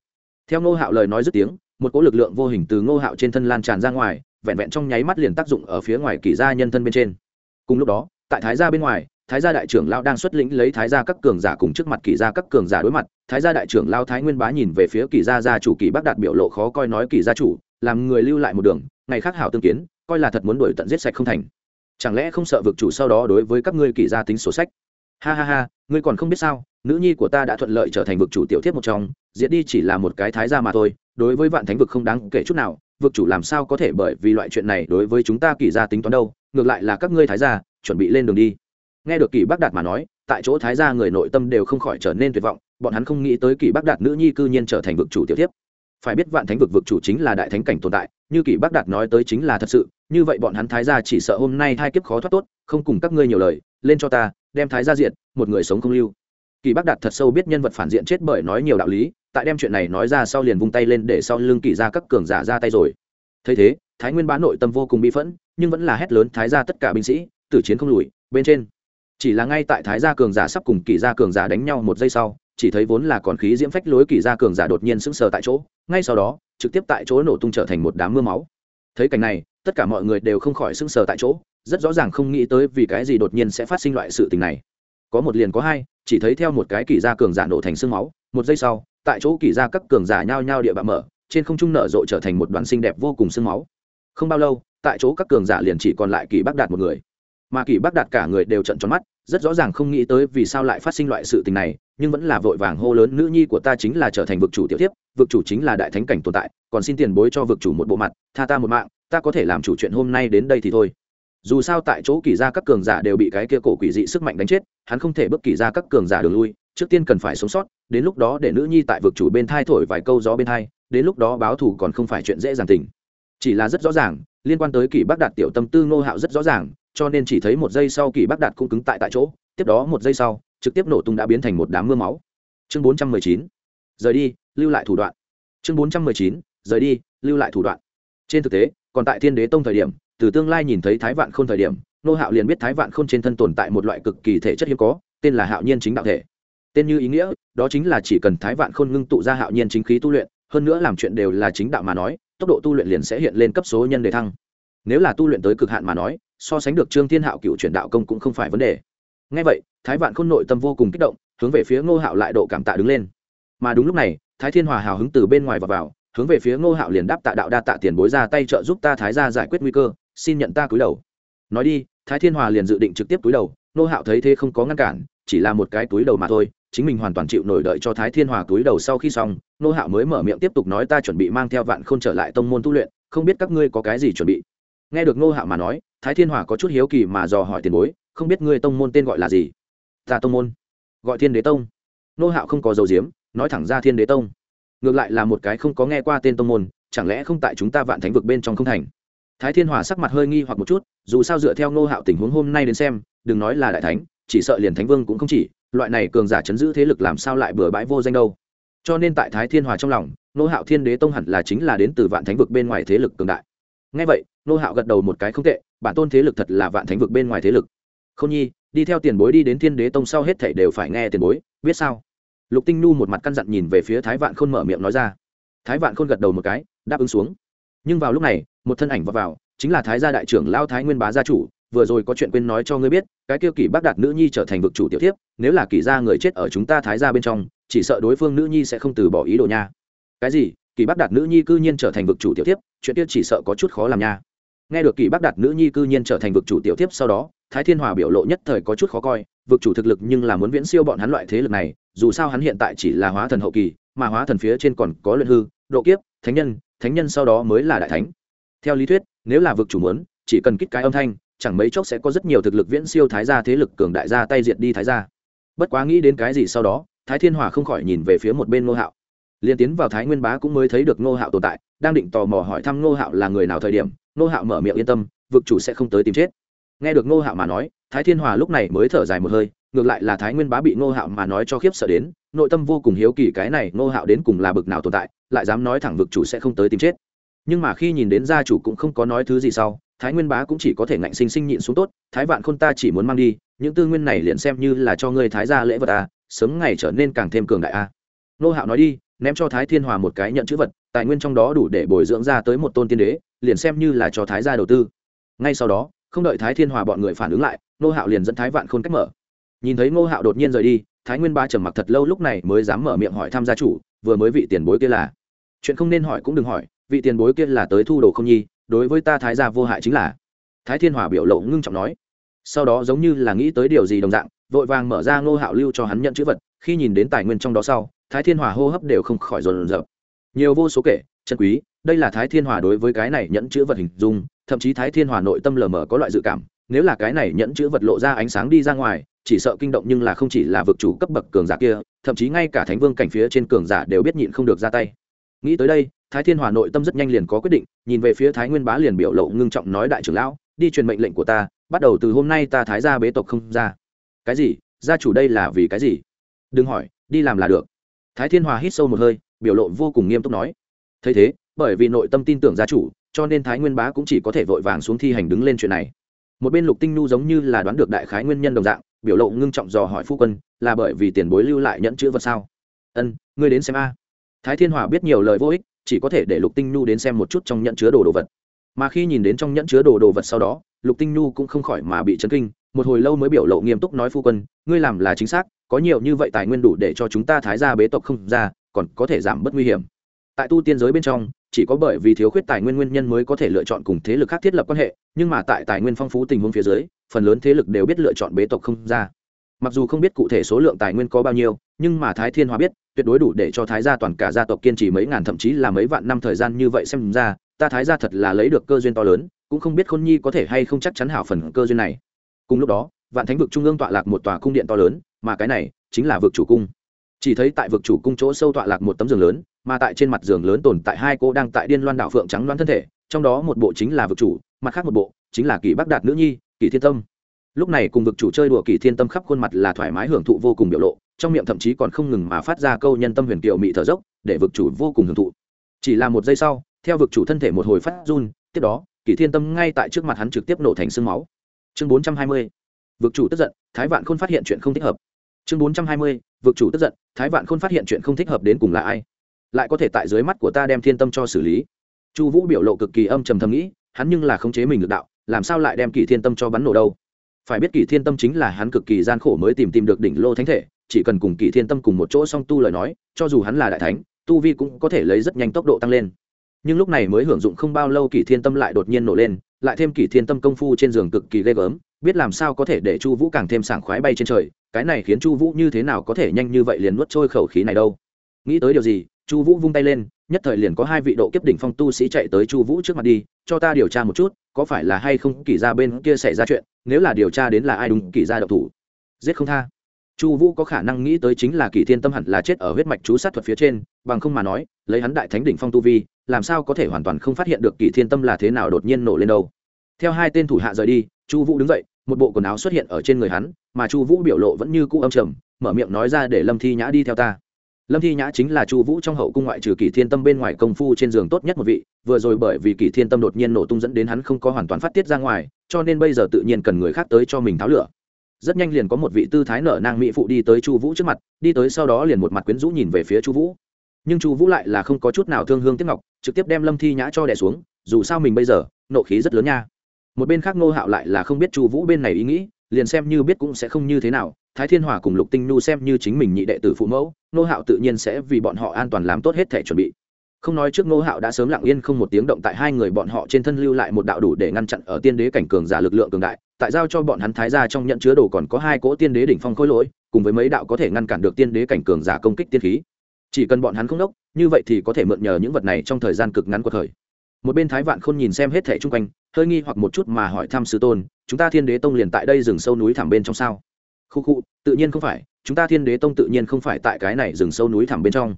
Theo ngô hạo lời nói dứt tiếng, một cỗ lực lượng vô hình từ ngô hạo trên thân lan tràn ra ngoài, vẹn vẹn trong nháy mắt liền tác dụng ở phía ngoài kỷ gia nhân thân bên trên. Cùng lúc đó, tại thái gia bên ngoài thái gia đại trưởng lao đang xuất lĩnh lấy thái gia các cường giả cùng trước mặt kỳ gia các cường giả đối mặt, thái gia đại trưởng lao thái nguyên bá nhìn về phía kỳ gia gia chủ kỳ bắc đạt biểu lộ khó coi nói kỳ gia chủ, làm người lưu lại một đường, ngày khác hảo tương kiến, coi là thật muốn đuổi tận giết sạch không thành. Chẳng lẽ không sợ vực chủ sau đó đối với các ngươi kỳ gia tính sổ sách? Ha ha ha, ngươi còn không biết sao, nữ nhi của ta đã thuận lợi trở thành vực chủ tiểu thiết một trong diễn đi chỉ là một cái thái gia mà thôi, đối với vạn thánh vực không đáng kể chút nào, vực chủ làm sao có thể bởi vì loại chuyện này đối với chúng ta kỳ gia tính toán đâu, ngược lại là các ngươi thái gia, chuẩn bị lên đường đi nghe được kỳ bác đạt mà nói, tại chỗ thái gia người nội tâm đều không khỏi trở nên tuyệt vọng, bọn hắn không nghĩ tới kỳ bác đạt nữ nhi cư nhiên trở thành vực chủ tiểu tiếp phải biết vạn thánh vực vực chủ chính là đại thánh cảnh tồn tại, như kỳ bác đạt nói tới chính là thật sự, như vậy bọn hắn thái gia chỉ sợ hôm nay hai kiếp khó thoát tốt, không cùng các ngươi nhiều lời, lên cho ta, đem thái gia diện một người sống không lưu. Kỳ bác đạt thật sâu biết nhân vật phản diện chết bởi nói nhiều đạo lý, tại đem chuyện này nói ra sau liền vung tay lên để sau lưng kỳ ra các cường giả ra tay rồi. Thấy thế, thái nguyên bá nội tâm vô cùng bị phẫn, nhưng vẫn là hét lớn thái gia tất cả binh sĩ, tử chiến không lùi, bên trên chỉ là ngay tại thái gia cường giả sắp cùng kỳ gia cường giả đánh nhau một giây sau, chỉ thấy vốn là còn khí diễm phách lối kỳ gia cường giả đột nhiên sững sờ tại chỗ, ngay sau đó, trực tiếp tại chỗ nổ tung trở thành một đám mưa máu. Thấy cảnh này, tất cả mọi người đều không khỏi sững sờ tại chỗ, rất rõ ràng không nghĩ tới vì cái gì đột nhiên sẽ phát sinh loại sự tình này. Có một liền có hai, chỉ thấy theo một cái kỳ gia cường giả nổ thành sương máu, một giây sau, tại chỗ kỳ gia các cường giả nhao nhao địa bạ mở, trên không trung nở rộ trở thành một đoàn xinh đẹp vô cùng sương máu. Không bao lâu, tại chỗ các cường giả liền chỉ còn lại kỳ bắc đạt một người mà kỳ Bác đạt cả người đều trận tròn mắt, rất rõ ràng không nghĩ tới vì sao lại phát sinh loại sự tình này, nhưng vẫn là vội vàng hô lớn, nữ nhi của ta chính là trở thành vực chủ tiểu tiếp vực chủ chính là đại thánh cảnh tồn tại, còn xin tiền bối cho vực chủ một bộ mặt, tha ta một mạng, ta có thể làm chủ chuyện hôm nay đến đây thì thôi. Dù sao tại chỗ kỳ ra các cường giả đều bị cái kia cổ quỷ dị sức mạnh đánh chết, hắn không thể bước kỳ ra các cường giả đường lui, trước tiên cần phải sống sót, đến lúc đó để nữ nhi tại vực chủ bên thai thổi vài câu gió bên thai, đến lúc đó báo thù còn không phải chuyện dễ dàng tình. Chỉ là rất rõ ràng, liên quan tới kỳ bắc đạt tiểu tâm tư ngô hạo rất rõ ràng cho nên chỉ thấy một giây sau kỳ bắc đạt cũng cứng tại tại chỗ, tiếp đó một giây sau, trực tiếp nổ tung đã biến thành một đám mưa máu. Chương bốn trăm mười chín, rời đi, lưu lại thủ đoạn. Chương bốn trăm mười chín, rời đi, lưu lại thủ đoạn. Trên thực tế, còn tại thiên đế tông thời điểm, từ tương lai nhìn thấy thái vạn k h ô n thời điểm, nô hạo liền biết thái vạn k h ô n trên thân tồn tại một loại cực kỳ thể chất hiếm có, tên là hạo nhiên chính đạo thể. Tên như ý nghĩa, đó chính là chỉ cần thái vạn khôn ngưng tụ ra hạo nhiên chính khí tu luyện, hơn nữa làm chuyện đều là chính đạo mà nói, tốc độ tu luyện liền sẽ hiện lên cấp số nhân đề thăng. Nếu là tu luyện tới cực hạn mà nói so sánh được trương thiên hạo cựu truyền đạo công cũng không phải vấn đề. Ngay vậy, thái vạn khôn nội tâm vô cùng kích động, hướng về phía ngô hạo lại độ cảm tạ đứng lên. Mà đúng lúc này, thái thiên hòa hào hứng từ bên ngoài và vào, hướng về phía ngô hạo liền đáp tạ đạo đa tạ tiền bối ra tay trợ giúp ta thái ra giải quyết nguy cơ, xin nhận ta cúi đầu. Nói đi, thái thiên hòa liền dự định trực tiếp cúi đầu, ngô hạo thấy thế không có ngăn cản, chỉ là một cái túi đầu mà thôi, chính mình hoàn toàn chịu nổi đợi cho thái thiên hòa túi đầu sau khi xong, ngô hạo mới mở miệng tiếp tục nói ta chuẩn bị mang theo vạn k h ô n trở lại tông môn tu luyện, không biết các ngươi có cái gì chuẩn bị nghe được ngô hạo mà nói, thái thiên hòa có chút hiếu kỳ mà dò hỏi tiền bối, không biết ngươi tông môn tên gọi là gì? Ta tông môn. Gọi thiên đế tông. Ngô hạo không có dầu diếm, nói thẳng ra thiên đế tông. Ngược lại là một cái không có nghe qua tên tông môn, chẳng lẽ không tại chúng ta vạn thánh vực bên trong không thành? Thái thiên hòa sắc mặt hơi nghi hoặc một chút, dù sao dựa theo ngô hạo tình huống hôm nay đến xem, đừng nói là đại thánh, chỉ sợ liền thánh vương cũng không chỉ, loại này cường giả chấn giữ thế lực làm sao lại bừa bãi vô danh đâu. Cho nên tại thái thiên hòa trong lòng, ngô hạo thiên đế tông hẳn là chính là đến từ vạn thánh vực bên ngoài thế lực cường đại. Ngay vậy Nô hạo gật đầu một cái không tệ bản tôn thế lực thật là vạn thánh vực bên ngoài thế lực. Không nhi đi theo tiền bối đi đến thiên đế tông sau hết thảy đều phải nghe tiền bối biết sao? Lục tinh nhu một mặt căn dặn nhìn về phía thái vạn khôn mở miệng nói ra. Thái vạn khôn gật đầu một cái đáp ứng xuống. Nhưng vào lúc này một thân ảnh vào, vào chính là thái gia đại trưởng lao thái nguyên bá gia chủ vừa rồi có chuyện quên nói cho ngươi biết cái kia kỷ bác đạt nữ nhi trở thành vực chủ tiểu thiếp. nếu là kỷ gia người chết ở chúng ta thái gia bên trong chỉ sợ đối phương nữ nhi sẽ không từ bỏ ý đồ nha. Cái gì? Kỷ bác đạt nữ nhi cư nhiên trở thành vực chủ tiểu thiếp? chuyện kia chỉ sợ có chút khó làm nha nghe được kỳ bác đạt nữ nhi cư nhiên trở thành vực chủ tiểu tiếp sau đó, thái thiên hòa biểu lộ nhất thời có chút khó coi, vực chủ thực lực nhưng là muốn viễn siêu bọn hắn loại thế lực này, dù sao hắn hiện tại chỉ là hóa thần hậu kỳ, mà hóa thần phía trên còn có luyện hư, độ kiếp, thánh nhân thánh nhân sau đó mới là đại thánh. Theo lý thuyết, nếu là vực chủ muốn, chỉ cần kích cái âm thanh, chẳng mấy chốc sẽ có rất nhiều thực lực viễn siêu thái gia thế lực cường đại gia tay diệt đi thái gia. Bất quá nghĩ đến cái gì sau đó, thái thiên hòa không khỏi nhìn về phía một bên ngô hạo. Liền tiến vào thái nguyên bá cũng mới thấy được ngô hạo tồn tại đang định tò mò hỏi thăm ngô hạo là người nào thời điểm, ngô hạo mở miệng yên tâm, vực chủ sẽ không tới tìm chết. Nghe được ngô hạo mà nói, thái thiên hòa lúc này mới thở dài một hơi, ngược lại là thái nguyên bá bị ngô hạo mà nói cho khiếp sợ đến, nội tâm vô cùng hiếu kỳ cái này ngô hạo đến cùng là bực nào tồn tại, lại dám nói thẳng vực chủ sẽ không tới tìm chết. Nhưng mà khi nhìn đến gia chủ cũng không có nói thứ gì sau, thái nguyên bá cũng chỉ có thể ngạnh sinh sinh nhịn xuống tốt, thái vạn khôn ta chỉ muốn mang đi, những tư nguyên này liền xem như là cho ngươi thái gia lễ vật a sớm ngày trở nên càng thêm cường đại a ngô hạo nói đi, ném cho thái thiên hòa một cái nhận chữ vật tài nguyên trong đó đủ để bồi dưỡng ra tới một tôn tiên đế, liền xem như là cho thái gia đầu tư. Ngay sau đó, không đợi thái thiên hòa bọn người phản ứng lại, ngô hạo liền dẫn thái vạn khôn cách mở. Nhìn thấy ngô hạo đột nhiên rời đi, thái nguyên ba trầm mặc thật lâu lúc này mới dám mở miệng hỏi tham gia chủ, vừa mới vị tiền bối kia là. Chuyện không nên hỏi cũng đừng hỏi, vị tiền bối kia là tới thu đồ không nhi, đối với ta thái gia vô hại chính là. Thái thiên hòa biểu lộ ngưng trọng nói. Sau đó giống như là nghĩ tới điều gì đồng dạng, vội vàng mở ra ngô hạo lưu cho hắn nhận chữ vật, khi nhìn đến tài nguyên trong đó sau, thái thiên hòa hô hấp đều không khỏi rồn rợp nhiều vô số kể, chân quý, đây là thái thiên hòa đối với cái này nhẫn chữ vật hình dung, thậm chí thái thiên hòa nội tâm lờ mờ có loại dự cảm, nếu là cái này nhẫn chữ vật lộ ra ánh sáng đi ra ngoài, chỉ sợ kinh động nhưng là không chỉ là vực chủ cấp bậc cường giả kia, thậm chí ngay cả thánh vương cảnh phía trên cường giả đều biết nhịn không được ra tay. Nghĩ tới đây, thái thiên hòa nội tâm rất nhanh liền có quyết định, nhìn về phía thái nguyên bá liền biểu lộ ngưng trọng nói đại trưởng lão, đi truyền mệnh lệnh của ta, bắt đầu từ hôm nay ta thái ra bế tộc không ra. Cái gì? Gia chủ đây là vì cái gì? Đừng hỏi, đi làm là được. Thái thiên hòa hít sâu một hơi biểu lộ vô cùng nghiêm túc nói. Thấy thế, bởi vì nội tâm tin tưởng gia chủ, cho nên thái nguyên bá cũng chỉ có thể vội vàng xuống thi hành đứng lên chuyện này. Một bên lục tinh nu giống như là đoán được đại khái nguyên nhân đồng dạng, biểu lộ ngưng trọng dò hỏi phu quân, là bởi vì tiền bối lưu lại nhẫn chữ vật sao? Ân, ngươi đến xem a. Thái thiên hòa biết nhiều lời vô ích, chỉ có thể để lục tinh nhu đến xem một chút trong nhẫn chứa đồ đồ vật. Mà khi nhìn đến trong nhẫn chứa đồ đồ vật sau đó, lục tinh nhu cũng không khỏi mà bị chấn kinh, một hồi lâu mới biểu lộ nghiêm túc nói phu quân, ngươi làm là chính xác, có nhiều như vậy tài nguyên đủ để cho chúng ta thái gia bế tộc không ra còn có thể giảm bớt nguy hiểm. Tại tu tiên giới bên trong, chỉ có bởi vì thiếu khuyết tài nguyên nguyên nhân mới có thể lựa chọn cùng thế lực khác thiết lập quan hệ, nhưng mà tại tài nguyên phong phú tình huống phía dưới, phần lớn thế lực đều biết lựa chọn bế tộc không ra. Mặc dù không biết cụ thể số lượng tài nguyên có bao nhiêu, nhưng mà thái thiên hòa biết, tuyệt đối đủ để cho thái gia toàn cả gia tộc kiên trì mấy ngàn thậm chí là mấy vạn năm thời gian như vậy xem ra, ta thái gia thật là lấy được cơ duyên to lớn, cũng không biết khôn nhi có thể hay không chắc chắn hảo phần cơ duyên này. Cùng lúc đó, vạn thánh vực trung ương tọa lạc một tòa cung điện to lớn, mà cái này chính là vực chủ cung chỉ thấy tại vực chủ cung chỗ sâu tọa lạc một tấm giường lớn, mà tại trên mặt giường lớn tồn tại hai cô đang tại điên loan đạo phượng trắng loan thân thể, trong đó một bộ chính là vực chủ, mặt khác một bộ chính là kỳ bắc đạt nữ nhi kỳ thiên tâm. Lúc này cùng vực chủ chơi đùa kỳ thiên tâm khắp khuôn mặt là thoải mái hưởng thụ vô cùng biểu lộ, trong miệng thậm chí còn không ngừng mà phát ra câu nhân tâm huyền kiệu mị thở dốc, để vực chủ vô cùng hưởng thụ. Chỉ là một giây sau, theo vực chủ thân thể một hồi phát run, tiếp đó kỳ thiên tâm ngay tại trước mặt hắn trực tiếp nổ thành sương máu. Chương bốn trăm hai mươi, vực chủ tức giận, thái vạn khôn phát hiện chuyện không thích hợp chương bốn trăm hai mươi, vực chủ tức giận, thái vạn khôn phát hiện chuyện không thích hợp đến cùng là ai? Lại có thể tại dưới mắt của ta đem thiên tâm cho xử lý. Chu vũ biểu lộ cực kỳ âm trầm thầm nghĩ, hắn nhưng là khống chế mình được đạo, làm sao lại đem kỳ thiên tâm cho bắn nổ đâu? Phải biết kỳ thiên tâm chính là hắn cực kỳ gian khổ mới tìm tìm được đỉnh lô thánh thể, chỉ cần cùng kỳ thiên tâm cùng một chỗ song tu lời nói, cho dù hắn là đại thánh, tu vi cũng có thể lấy rất nhanh tốc độ tăng lên. Nhưng lúc này mới hưởng dụng không bao lâu kỳ thiên tâm lại đột nhiên nổ lên, lại thêm kỳ thiên tâm công phu trên giường cực kỳ ghê gớm biết làm sao có thể để chu vũ càng thêm sảng khoái bay trên trời, cái này khiến chu vũ như thế nào có thể nhanh như vậy liền nuốt trôi khẩu khí này đâu. Nghĩ tới điều gì, chu vũ vung tay lên, nhất thời liền có hai vị độ kiếp đỉnh phong tu sĩ chạy tới chu vũ trước mặt đi, cho ta điều tra một chút, có phải là hay không kỳ ra bên kia xảy ra chuyện, nếu là điều tra đến là ai đúng kỳ ra độc thủ. Giết không tha. Chu vũ có khả năng nghĩ tới chính là kỳ thiên tâm hẳn là chết ở huyết mạch chú sát thuật phía trên, bằng không mà nói, lấy hắn đại thánh đỉnh phong tu vi, làm sao có thể hoàn toàn không phát hiện được kỳ thiên tâm là thế nào đột nhiên nổ lên đâu. Theo hai tên thủ hạ rời đi, chu vũ đứng dậy một bộ quần áo xuất hiện ở trên người hắn, mà chu vũ biểu lộ vẫn như cũ âm trầm, mở miệng nói ra để lâm thi nhã đi theo ta. Lâm thi nhã chính là chu vũ trong hậu cung ngoại trừ kỷ thiên tâm bên ngoài công phu trên giường tốt nhất một vị, vừa rồi bởi vì kỷ thiên tâm đột nhiên nổ tung dẫn đến hắn không có hoàn toàn phát tiết ra ngoài, cho nên bây giờ tự nhiên cần người khác tới cho mình tháo lửa. Rất nhanh liền có một vị tư thái nở nang mỹ phụ đi tới chu vũ trước mặt, đi tới sau đó liền một mặt quyến rũ nhìn về phía chu vũ. Nhưng chu vũ lại là không có chút nào thương hương tiếc ngọc, trực tiếp đem lâm thi nhã cho đẻ xuống, dù sao mình bây giờ, nộ khí rất lớn nha một bên khác ngô hạo lại là không biết chu vũ bên này ý nghĩ, liền xem như biết cũng sẽ không như thế nào. Thái thiên hòa cùng lục tinh nhu xem như chính mình nhị đệ tử phụ mẫu, ngô hạo tự nhiên sẽ vì bọn họ an toàn làm tốt hết thể chuẩn bị. Không nói trước ngô hạo đã sớm lặng yên không một tiếng động tại hai người bọn họ trên thân lưu lại một đạo đủ để ngăn chặn ở tiên đế cảnh cường giả lực lượng cường đại, tại giao cho bọn hắn thái ra trong nhận chứa đồ còn có hai cỗ tiên đế đỉnh phong khối lỗi, cùng với mấy đạo có thể ngăn cản được tiên đế cảnh cường giả công kích tiên khí. Chỉ cần bọn hắn không đốc, như vậy thì có thể mượn nhờ những vật này trong thời gian cực ngắn của thời một bên thái vạn khôn nhìn xem hết thẻ chung quanh, hơi nghi hoặc một chút mà hỏi thăm sư tôn, chúng ta thiên đế tông liền tại đây rừng sâu núi thẳm bên trong sao? Khu khu, tự nhiên không phải, chúng ta thiên đế tông tự nhiên không phải tại cái này rừng sâu núi thẳm bên trong.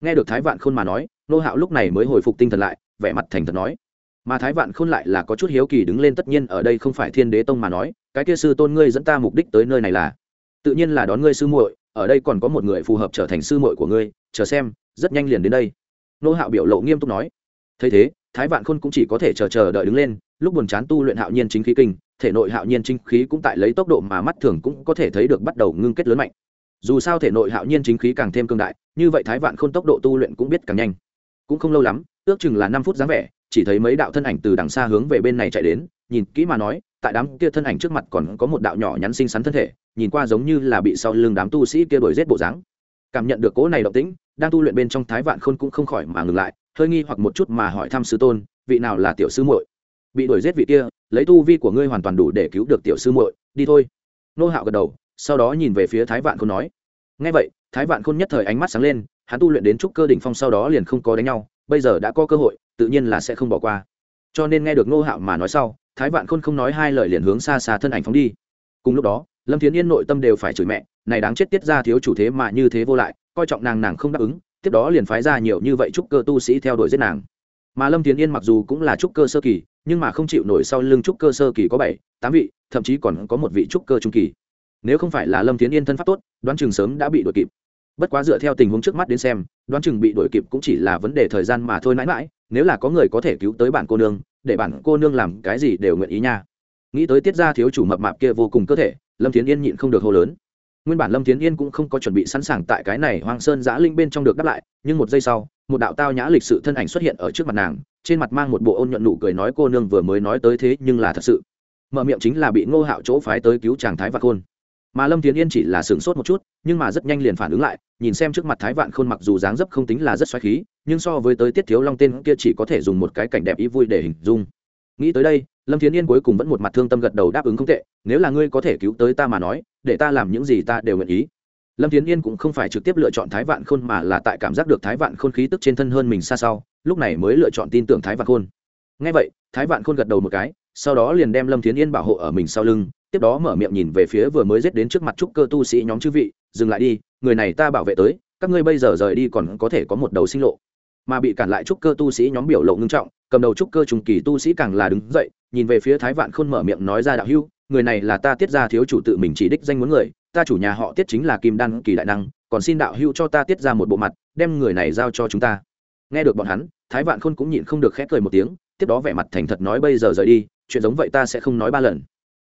Nghe được thái vạn khôn mà nói, nô hạo lúc này mới hồi phục tinh thần lại, vẻ mặt thành thật nói. Mà thái vạn khôn lại là có chút hiếu kỳ đứng lên tất nhiên ở đây không phải thiên đế tông mà nói, cái kia sư tôn ngươi dẫn ta mục đích tới nơi này là? Tự nhiên là đón ngươi sư muội, ở đây còn có một người phù hợp trở thành sư muội của ngươi, chờ xem, rất nhanh liền đến đây. Nô hạo biểu lộ nghiêm túc nói. Thấy thế thái vạn khôn cũng chỉ có thể chờ chờ đợi đứng lên, lúc buồn chán tu luyện hạo nhiên chính khí kinh, thể nội hạo nhiên chính khí cũng tại lấy tốc độ mà mắt thường cũng có thể thấy được bắt đầu ngưng kết lớn mạnh. Dù sao thể nội hạo nhiên chính khí càng thêm cương đại, như vậy thái vạn khôn tốc độ tu luyện cũng biết càng nhanh. Cũng không lâu lắm, ước chừng là năm phút dáng vẻ, chỉ thấy mấy đạo thân ảnh từ đằng xa hướng về bên này chạy đến, nhìn kỹ mà nói, tại đám kia thân ảnh trước mặt còn có một đạo nhỏ nhắn xinh xắn thân thể, nhìn qua giống như là bị sau lưng đám tu sĩ kia đuổi giết bộ dáng. Cảm nhận được cỗ này động tĩnh đang tu luyện bên trong thái vạn khôn cũng không khỏi mà ngừng lại, hơi nghi hoặc một chút mà hỏi thăm sư tôn, vị nào là tiểu sư muội? Bị đuổi giết vị kia, lấy tu vi của ngươi hoàn toàn đủ để cứu được tiểu sư muội, đi thôi. Nô hạo gật đầu, sau đó nhìn về phía thái vạn khôn nói. Ngay vậy, thái vạn khôn nhất thời ánh mắt sáng lên, hắn tu luyện đến trúc cơ đỉnh phong sau đó liền không có đánh nhau, bây giờ đã có cơ hội, tự nhiên là sẽ không bỏ qua. Cho nên nghe được nô hạo mà nói sau, thái vạn khôn không nói hai lời liền hướng xa xa thân ảnh phóng đi. Cùng lúc đó, lâm thiến yên nội tâm đều phải chửi mẹ, này đáng chết tiết ra thiếu chủ thế mà như thế vô lại coi trọng nàng nàng không đáp ứng, tiếp đó liền phái ra nhiều như vậy trúc cơ tu sĩ theo đuổi giết nàng. Mà lâm tiến yên mặc dù cũng là trúc cơ sơ kỳ, nhưng mà không chịu nổi sau lưng trúc cơ sơ kỳ có bảy, tám vị, thậm chí còn có một vị trúc cơ trung kỳ. Nếu không phải là lâm tiến yên thân pháp tốt, đoán chừng sớm đã bị đuổi kịp. Bất quá dựa theo tình huống trước mắt đến xem, đoán chừng bị đuổi kịp cũng chỉ là vấn đề thời gian mà thôi mãi mãi, nếu là có người có thể cứu tới bản cô nương, để bản cô nương làm cái gì đều nguyện ý nha. Nghĩ tới tiết ra thiếu chủ mập mạp kia vô cùng cơ thể, lâm tiến yên nhịn không được hô lớn nguyên bản lâm tiến yên cũng không có chuẩn bị sẵn sàng tại cái này hoang sơn giã linh bên trong được đáp lại, nhưng một giây sau, một đạo tao nhã lịch sự thân ảnh xuất hiện ở trước mặt nàng, trên mặt mang một bộ ôn nhuận nụ cười nói, cô nương vừa mới nói tới thế nhưng là thật sự. Mở miệng chính là bị ngô hạo chỗ phái tới cứu chàng thái vạn khôn. Mà lâm tiến yên chỉ là sửng sốt một chút, nhưng mà rất nhanh liền phản ứng lại, nhìn xem trước mặt thái vạn khôn mặc dù dáng dấp không tính là rất xoáy khí, nhưng so với tới tiết thiếu long tên kia chỉ có thể dùng một cái cảnh đẹp ý vui để hình dung. Nghĩ tới đây lâm Thiến yên cuối cùng vẫn một mặt thương tâm gật đầu đáp ứng không tệ, nếu là ngươi có thể cứu tới ta mà nói, để ta làm những gì ta đều nguyện ý. Lâm Thiến yên cũng không phải trực tiếp lựa chọn thái vạn khôn mà là tại cảm giác được thái vạn khôn khí tức trên thân hơn mình xa sau, lúc này mới lựa chọn tin tưởng thái vạn khôn. Ngay vậy, thái vạn khôn gật đầu một cái, sau đó liền đem lâm Thiến yên bảo hộ ở mình sau lưng, tiếp đó mở miệng nhìn về phía vừa mới giết đến trước mặt trúc cơ tu sĩ nhóm chư vị, dừng lại đi, người này ta bảo vệ tới, các ngươi bây giờ rời đi còn có thể có một đầu sinh lộ mà bị cản lại trúc cơ tu sĩ nhóm biểu lộ ngưng trọng, cầm đầu trúc cơ trùng kỳ tu sĩ càng là đứng dậy, nhìn về phía thái vạn khôn mở miệng nói ra đạo hưu người này là ta tiết ra thiếu chủ tự mình chỉ đích danh muốn người, ta chủ nhà họ tiết chính là kim đan kỳ đại năng, còn xin đạo hưu cho ta tiết ra một bộ mặt, đem người này giao cho chúng ta. Nghe được bọn hắn, thái vạn khôn cũng nhịn không được khép cười một tiếng, tiếp đó vẻ mặt thành thật nói bây giờ rời đi, chuyện giống vậy ta sẽ không nói ba lần.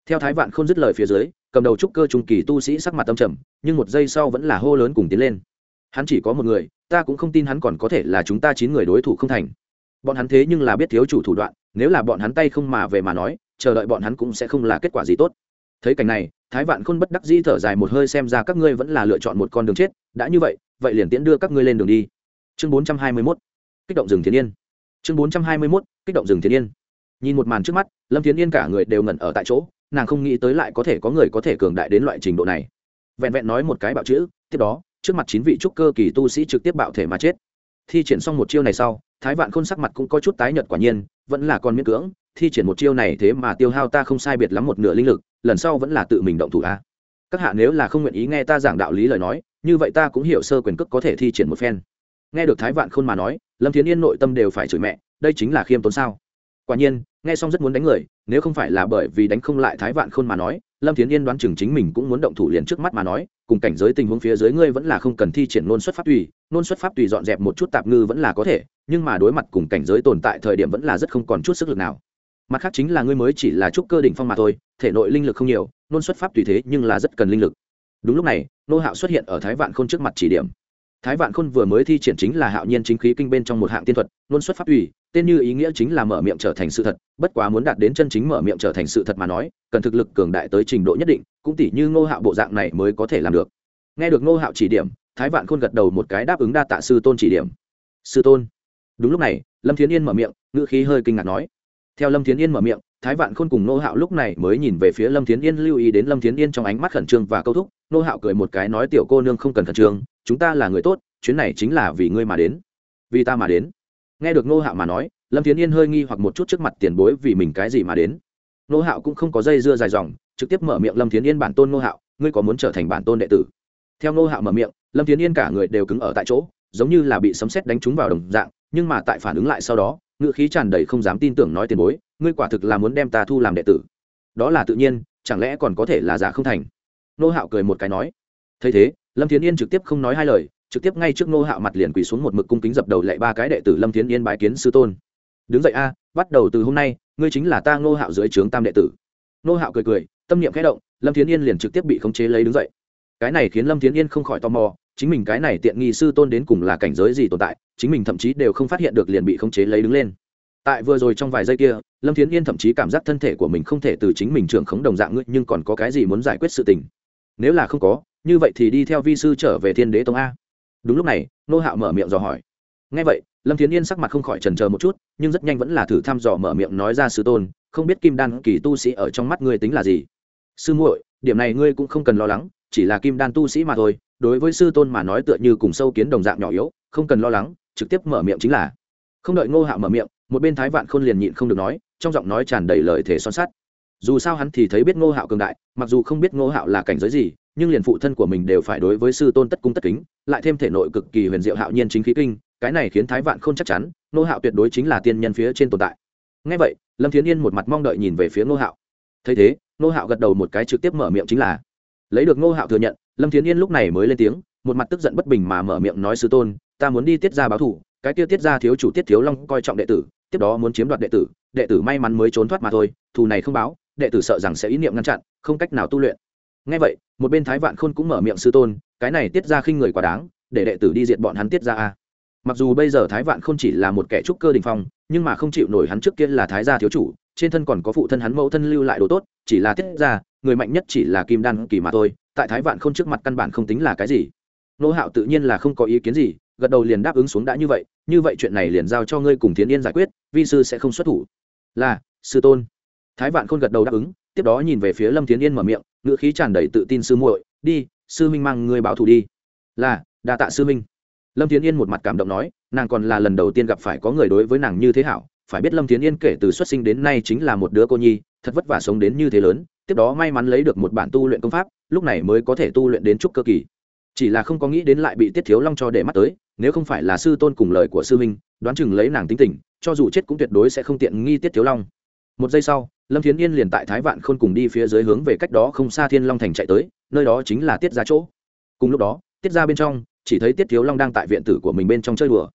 Theo thái vạn khôn dứt lời phía dưới, cầm đầu trúc cơ trung kỳ tu sĩ sắc mặt tâm trầm, nhưng một giây sau vẫn là hô lớn cùng tiến lên. Hắn chỉ có một người ta cũng không tin hắn còn có thể là chúng ta chín người đối thủ không thành. Bọn hắn thế nhưng là biết thiếu chủ thủ đoạn, nếu là bọn hắn tay không mà về mà nói, chờ đợi bọn hắn cũng sẽ không là kết quả gì tốt. Thấy cảnh này, thái vạn khôn bất đắc dĩ thở dài một hơi xem ra các ngươi vẫn là lựa chọn một con đường chết, đã như vậy vậy liền tiễn đưa các ngươi lên đường đi. Chương bốn trăm hai mươi mốt, kích động rừng thiên yên. Chương bốn trăm hai mươi mốt, kích động rừng thiên yên. Nhìn một màn trước mắt, lâm thiên yên cả người đều ngẩn ở tại chỗ, nàng không nghĩ tới lại có thể có người có thể cường đại đến loại trình độ này. Vẹn vẹn nói một cái bạo chữ, tiếp đó trước mặt chín vị trúc cơ kỳ tu sĩ trực tiếp bạo thể mà chết. Thi triển xong một chiêu này sau, thái vạn khôn sắc mặt cũng có chút tái nhợt quả nhiên, vẫn là con miễn cưỡng, thi triển một chiêu này thế mà tiêu hao ta không sai biệt lắm một nửa linh lực, lần sau vẫn là tự mình động thủ a. Các hạ nếu là không nguyện ý nghe ta giảng đạo lý lời nói, như vậy ta cũng hiểu sơ quyền cước có thể thi triển một phen. Nghe được thái vạn khôn mà nói, lâm thiến yên nội tâm đều phải chửi mẹ, đây chính là khiêm tốn sao? Quả nhiên, nghe xong rất muốn đánh người, nếu không phải là bởi vì đánh không lại thái vạn khôn mà nói lâm thiến yên đoán chừng chính mình cũng muốn động thủ liền trước mắt mà nói, cùng cảnh giới tình huống phía dưới ngươi vẫn là không cần thi triển nôn xuất pháp tùy, nôn xuất pháp tùy dọn dẹp một chút tạp ngư vẫn là có thể, nhưng mà đối mặt cùng cảnh giới tồn tại thời điểm vẫn là rất không còn chút sức lực nào. Mặt khác chính là ngươi mới chỉ là chút cơ đỉnh phong mà thôi, thể nội linh lực không nhiều, nôn xuất pháp tùy thế nhưng là rất cần linh lực. Đúng lúc này, nô hạo xuất hiện ở thái vạn khôn trước mặt chỉ điểm. Thái vạn khôn vừa mới thi triển chính là hạo nhiên chính khí kinh bên trong một hạng tiên thuật, nôn xuất pháp tùy tên như ý nghĩa chính là mở miệng trở thành sự thật, bất quá muốn đạt đến chân chính mở miệng trở thành sự thật mà nói, cần thực lực cường đại tới trình độ nhất định, cũng tỷ như ngô hạo bộ dạng này mới có thể làm được. Nghe được ngô hạo chỉ điểm, thái vạn khôn gật đầu một cái đáp ứng đa tạ sư tôn chỉ điểm. Sư tôn. Đúng lúc này, lâm thiến yên mở miệng, ngữ khí hơi kinh ngạc nói. Theo lâm thiến yên mở miệng, thái vạn khôn cùng nô hạo lúc này mới nhìn về phía lâm thiến yên lưu ý đến lâm thiến yên trong ánh mắt khẩn trương và câu thúc nô hạo cười một cái nói tiểu cô nương không cần khẩn trương, chúng ta là người tốt, chuyến này chính là vì ngươi mà đến. Vì ta mà đến nghe được nô hạo mà nói, lâm thiến yên hơi nghi hoặc một chút trước mặt tiền bối vì mình cái gì mà đến. Nô hạo cũng không có dây dưa dài dòng, trực tiếp mở miệng lâm thiến yên bản tôn nô hạo, ngươi có muốn trở thành bản tôn đệ tử? Theo nô hạo mở miệng, lâm thiến yên cả người đều cứng ở tại chỗ, giống như là bị sấm sét đánh trúng vào đồng dạng, nhưng mà tại phản ứng lại sau đó ngựa khí tràn đầy không dám tin tưởng nói tiền bối, ngươi quả thực là muốn đem ta thu làm đệ tử. Đó là tự nhiên, chẳng lẽ còn có thể là giả không thành? Nô hạo cười một cái nói. Thấy thế, lâm thiến yên trực tiếp không nói hai lời trực tiếp ngay trước nô hạo mặt liền quỳ xuống một mực cung kính dập đầu lệ ba cái đệ tử lâm thiến yên bái kiến sư tôn. Đứng dậy a, bắt đầu từ hôm nay, ngươi chính là ta nô hạo dưới trướng tam đệ tử. Nô hạo cười cười, tâm niệm khẽ động, lâm thiến yên liền trực tiếp bị khống chế lấy đứng dậy. Cái này khiến lâm thiến yên không khỏi tò mò, chính mình cái này tiện nghi sư tôn đến cùng là cảnh giới gì tồn tại, chính mình thậm chí đều không phát hiện được liền bị khống chế lấy đứng lên. Tại vừa rồi trong vài giây kia, lâm thiến yên thậm chí cảm giác thân thể của mình không thể từ chính mình trưởng khống đồng dạng ngươi, nhưng còn có cái gì muốn giải quyết sự tình? Nếu là không có, như vậy thì đi theo vi sư trở về thiên đế tông a đúng lúc này, nô hạo mở miệng dò hỏi. Ngay vậy, lâm thiến yên sắc mặt không khỏi trần chờ một chút, nhưng rất nhanh vẫn là thử thăm dò mở miệng nói ra sư tôn, không biết kim đan kỳ tu sĩ ở trong mắt ngươi tính là gì? Sư muội, điểm này ngươi cũng không cần lo lắng, chỉ là kim đan tu sĩ mà thôi, đối với sư tôn mà nói tựa như cùng sâu kiến đồng dạng nhỏ yếu, không cần lo lắng, trực tiếp mở miệng chính là. Không đợi ngô hạo mở miệng, một bên thái vạn khôn liền nhịn không được nói, trong giọng nói tràn đầy lời thể son sắt. Dù sao hắn thì thấy biết ngô hạo cường đại, mặc dù không biết ngô hạo là cảnh giới gì nhưng liền phụ thân của mình đều phải đối với sư tôn tất cung tất kính, lại thêm thể nội cực kỳ huyền diệu hạo nhiên chính khí kinh, cái này khiến thái vạn không chắc chắn, ngô hạo tuyệt đối chính là tiên nhân phía trên tồn tại. Ngay vậy, lâm thiến yên một mặt mong đợi nhìn về phía ngô hạo. Thấy thế, ngô hạo gật đầu một cái trực tiếp mở miệng chính là, lấy được ngô hạo thừa nhận, lâm thiến yên lúc này mới lên tiếng, một mặt tức giận bất bình mà mở miệng nói sư tôn, ta muốn đi tiết ra báo thủ, cái kia tiết ra thiếu chủ tiết thiếu long coi trọng đệ tử, tiếp đó muốn chiếm đoạt đệ tử đệ tử may mắn mới trốn thoát mà thôi, thù này không báo, đệ tử sợ rằng sẽ ý niệm ngăn chặn, không cách nào tu luyện ngay vậy, một bên thái vạn khôn cũng mở miệng sư tôn, cái này tiết ra khinh người quá đáng, để đệ tử đi diệt bọn hắn tiết ra a. Mặc dù bây giờ thái vạn khôn chỉ là một kẻ trúc cơ đình phong, nhưng mà không chịu nổi hắn trước kia là thái gia thiếu chủ, trên thân còn có phụ thân hắn mẫu thân lưu lại đồ tốt, chỉ là tiết ra, người mạnh nhất chỉ là kim đan kỳ mà thôi, tại thái vạn Khôn trước mặt căn bản không tính là cái gì. Nô hạo tự nhiên là không có ý kiến gì, gật đầu liền đáp ứng xuống đã như vậy như vậy chuyện này liền giao cho ngươi cùng Thiến yên giải quyết, vi sư sẽ không xuất thủ. Là, sư tôn. Thái vạn khôn gật đầu đáp ứng, tiếp đó nhìn về phía lâm Thiến yên mở miệng ngữ khí tràn đầy tự tin sư muội, đi, sư minh mang ngươi báo thù đi. Là, đa tạ sư minh lâm tiến yên một mặt cảm động nói, nàng còn là lần đầu tiên gặp phải có người đối với nàng như thế hảo, phải biết lâm tiến yên kể từ xuất sinh đến nay chính là một đứa cô nhi, thật vất vả sống đến như thế lớn, tiếp đó may mắn lấy được một bản tu luyện công pháp, lúc này mới có thể tu luyện đến trúc cơ kỳ. Chỉ là không có nghĩ đến lại bị tiết thiếu long cho để mắt tới, nếu không phải là sư tôn cùng lời của sư minh đoán chừng lấy nàng tính tình, cho dù chết cũng tuyệt đối sẽ không tiện nghi tiết thiếu long. Một giây sau lâm thiến yên liền tại thái vạn khôn cùng đi phía dưới hướng về cách đó không xa thiên long thành chạy tới, nơi đó chính là tiết ra chỗ. Cùng lúc đó, tiết ra bên trong, chỉ thấy tiết thiếu long đang tại viện tử của mình bên trong chơi đùa.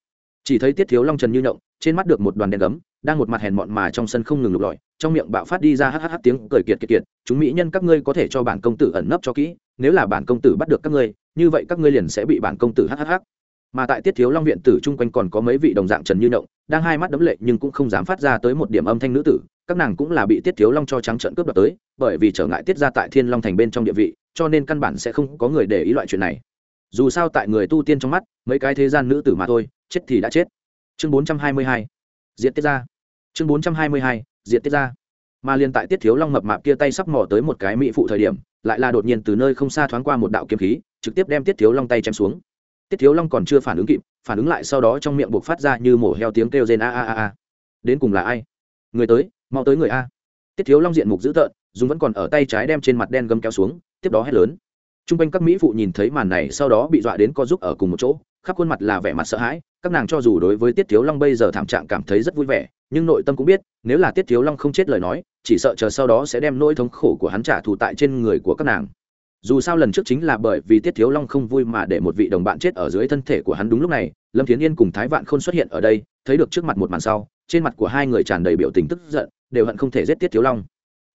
Chỉ thấy tiết thiếu long trần như nhộng trên mắt được một đoàn đèn gấm, đang một mặt hèn mọn mà trong sân không ngừng lục lọi, trong miệng bạo phát đi ra hh tiếng cười kiệt kiệt kiệt, chúng mỹ nhân các ngươi có thể cho bản công tử ẩn nấp cho kỹ, nếu là bản công tử bắt được các ngươi, như vậy các ngươi liền sẽ bị bản công tử hh mà tại tiết thiếu long viện tử chung quanh còn có mấy vị đồng dạng trần như nhộng đang hai mắt đấm lệ nhưng cũng không dám phát ra tới một điểm âm thanh nữ tử các nàng cũng là bị tiết thiếu long cho trắng trận cướp đoạt tới, bởi vì trở ngại tiết ra tại thiên long thành bên trong địa vị, cho nên căn bản sẽ không có người để ý loại chuyện này. Dù sao tại người tu tiên trong mắt, mấy cái thế gian nữ tử mà thôi, chết thì đã chết. Chương bốn trăm hai mươi hai diện tiết ra. Chương bốn trăm hai mươi hai diện tiết ra. Mà liền tại tiết thiếu long mập mạp kia tay sắp mò tới một cái mỹ phụ thời điểm, lại là đột nhiên từ nơi không xa thoáng qua một đạo kiếm khí, trực tiếp đem tiết thiếu long tay chém xuống. Tiết thiếu long còn chưa phản ứng kịp, phản ứng lại sau đó trong miệng buộc phát ra như mổ heo tiếng kêu rên a a a a. Đến cùng là ai? Người tới mau tới người a. Tiết thiếu long diện mục dữ tợn, dùng vẫn còn ở tay trái đem trên mặt đen gấm kéo xuống, tiếp đó hét lớn. T r u n g quanh các mỹ phụ nhìn thấy màn này, sau đó bị dọa đến co giúp ở cùng một chỗ, khắp khuôn mặt là vẻ mặt sợ hãi, các nàng cho dù đối với tiết thiếu long bây giờ thảm trạng cảm thấy rất vui vẻ, nhưng nội tâm cũng biết, nếu là tiết thiếu long không chết lời nói, chỉ sợ chờ sau đó sẽ đem nỗi thống khổ của hắn trả thù tại trên người của các nàng. Dù sao lần trước chính là bởi vì tiết thiếu long không vui mà để một vị đồng bạn chết ở dưới thân thể của hắn đúng lúc này, lâm thiến yên cùng thái vạn k h ô n xuất hiện ở đây, thấy được trước mặt một màn sau trên mặt của hai người tràn đầy biểu tình tức giận, đều hận không thể giết tiết thiếu long.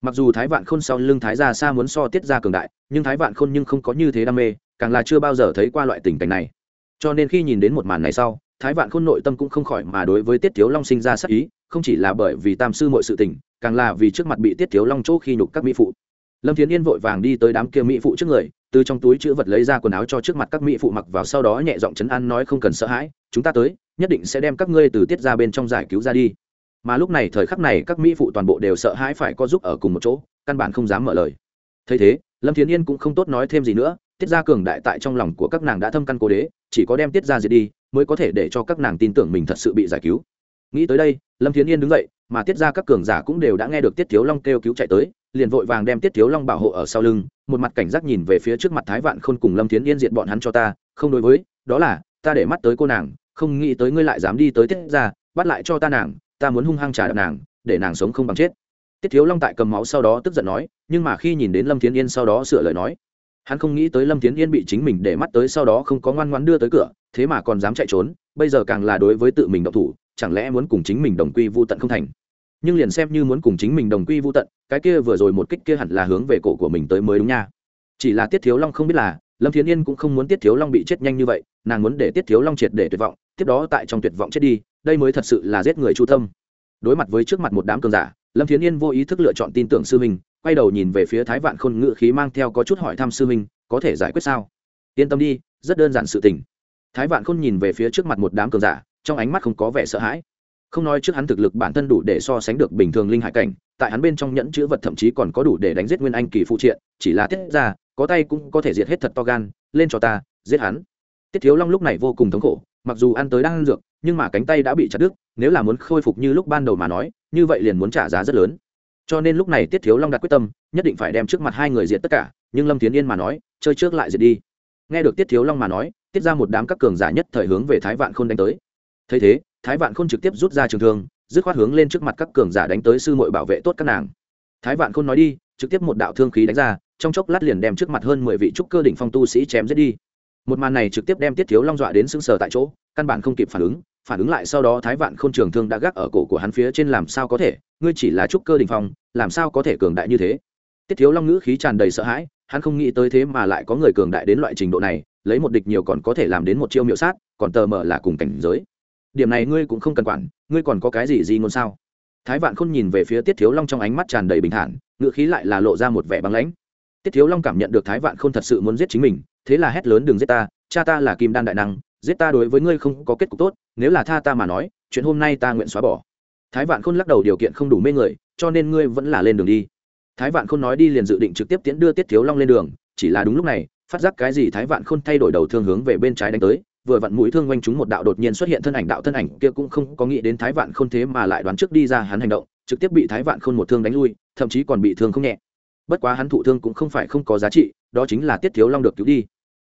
Mặc dù thái vạn khôn sau lưng thái ra xa muốn so tiết ra cường đại, nhưng thái vạn khôn nhưng không có như thế đam mê, càng là chưa bao giờ thấy qua loại tình cảnh này. Cho nên khi nhìn đến một màn này sau, thái vạn khôn nội tâm cũng không khỏi mà đối với tiết thiếu long sinh ra sắc ý, không chỉ là bởi vì tam sư mọi sự tình, càng là vì trước mặt bị tiết thiếu long chỗ khi nhục các mỹ phụ lâm thiến yên vội vàng đi tới đám kia mỹ phụ trước người, từ trong túi chữ vật lấy ra quần áo cho trước mặt các mỹ phụ mặc vào sau đó nhẹ giọng chấn an nói không cần sợ hãi, chúng ta tới, nhất định sẽ đem các ngươi từ tiết ra bên trong giải cứu ra đi. Mà lúc này thời khắc này các mỹ phụ toàn bộ đều sợ hãi phải có giúp ở cùng một chỗ, căn bản không dám mở lời. Thấy thế, lâm thiến yên cũng không tốt nói thêm gì nữa, tiết gia cường đại tại trong lòng của các nàng đã thâm căn cố đế, chỉ có đem tiết gia diệt đi, mới có thể để cho các nàng tin tưởng mình thật sự bị giải cứu. Nghĩ tới đây, lâm thiến yên đứng dậy, mà tiết gia các cường giả cũng đều đã nghe được tiết thiếu long kêu cứu chạy tới liền vội vàng đem tiết thiếu long bảo hộ ở sau lưng, một mặt cảnh giác nhìn về phía trước mặt thái vạn khôn cùng lâm thiến yên diện bọn hắn cho ta, không đối với, đó là, ta để mắt tới cô nàng, không nghĩ tới ngươi lại dám đi tới tiết gia, bắt lại cho ta nàng, ta muốn hung hăng trả đạp nàng, để nàng sống không bằng chết. Tiết thiếu long tại cầm máu sau đó tức giận nói, nhưng mà khi nhìn đến lâm thiến yên sau đó sửa lời nói, hắn không nghĩ tới lâm Thiến yên bị chính mình để mắt tới sau đó không có ngoan ngoan đưa tới cửa, thế mà còn dám chạy trốn, bây giờ càng là đối với tự mình động thủ, chẳng lẽ muốn cùng chính mình đồng quy vô tận không thành? Nhưng liền xem như muốn cùng chính mình đồng quy vô tận, cái kia vừa rồi một kích kia hẳn là hướng về cổ của mình tới mới đúng nha. Chỉ là tiết thiếu long không biết là, lâm thiến yên cũng không muốn tiết thiếu long bị chết nhanh như vậy, nàng muốn để tiết thiếu long triệt để tuyệt vọng, tiếp đó tại trong tuyệt vọng chết đi, đây mới thật sự là giết người chu tâm. Đối mặt với trước mặt một đám cường giả, lâm thiến yên vô ý thức lựa chọn tin tưởng sư mình quay đầu nhìn về phía thái vạn khôn ngự khí mang theo có chút hỏi thăm sư minh có thể giải quyết sao? Yên tâm đi, rất đơn giản sự tình. Thái vạn khôn nhìn về phía trước mặt một đám cường giả, trong ánh mắt không có vẻ sợ hãi không nói trước hắn thực lực bản thân đủ để so sánh được bình thường linh hải cảnh, tại hắn bên trong nhẫn chữ vật thậm chí còn có đủ để đánh giết nguyên anh kỳ phụ triện, chỉ là tiết ra, có tay cũng có thể diệt hết thật to gan, lên cho ta, giết hắn. Tiết thiếu long lúc này vô cùng thống khổ, mặc dù ăn tới đang ăn dược, nhưng mà cánh tay đã bị chặt đứt, nếu là muốn khôi phục như lúc ban đầu mà nói, như vậy liền muốn trả giá rất lớn. Cho nên lúc này tiết thiếu long đặt quyết tâm, nhất định phải đem trước mặt hai người diệt tất cả, nhưng lâm tiến yên mà nói, chơi trước lại diệt đi. Nghe được tiết thiếu long mà nói, tiết ra một đám các cường giả nhất thời hướng về thái vạn khôn đánh tới. Thấy thế thái vạn khôn trực tiếp rút ra trường thương, dứt khoát hướng lên trước mặt các cường giả đánh tới sư mội bảo vệ tốt các nàng. Thái vạn khôn nói đi, trực tiếp một đạo thương khí đánh ra, trong chốc lát liền đem trước mặt hơn mười vị trúc cơ đỉnh phong tu sĩ chém giết đi. Một màn này trực tiếp đem tiết thiếu long dọa đến sững sờ tại chỗ, căn bản không kịp phản ứng phản ứng lại sau đó thái vạn k h ô n trường thương đã gác ở cổ của hắn phía trên làm sao có thể, ngươi chỉ là trúc cơ đình phong, làm sao có thể cường đại như thế? Tiết thiếu long ngữ khí tràn đầy sợ hãi, hắn không nghĩ tới thế mà lại có người cường đại đến loại trình độ này, lấy một địch nhiều còn có thể làm đến một chiêu miệu sát, còn tờ mờ là cùng cảnh giới điểm này ngươi cũng không cần quản, ngươi còn có cái gì gì ngôn sao? Thái vạn khôn nhìn về phía tiết thiếu long trong ánh mắt tràn đầy bình thản ngựa khí lại là lộ ra một vẻ băng lãnh. Tiết thiếu long cảm nhận được thái vạn khôn thật sự muốn giết chính mình, thế là hét lớn đừng giết ta, cha ta là kim đan đại năng, giết ta đối với ngươi không có kết cục tốt, nếu là tha ta mà nói, chuyện hôm nay ta nguyện xóa bỏ. Thái vạn khôn lắc đầu điều kiện không đủ mê người, cho nên ngươi vẫn là lên đường đi. Thái vạn khôn nói đi liền dự định trực tiếp tiễn đưa tiết thiếu long lên đường, chỉ là đúng lúc này, phát giác cái gì thái vạn khôn thay đổi đầu thương hướng về bên trái đánh tới vừa vặn mũi thương quanh chúng một đạo đột nhiên xuất hiện thân ảnh đạo thân ảnh kia cũng không có nghĩ đến thái vạn khôn thế mà lại đoán trước đi ra hắn hành động, trực tiếp bị thái vạn khôn một thương đánh lui, thậm chí còn bị thương không nhẹ. Bất quá hắn thụ thương cũng không phải không có giá trị, đó chính là tiết thiếu long được cứu đi.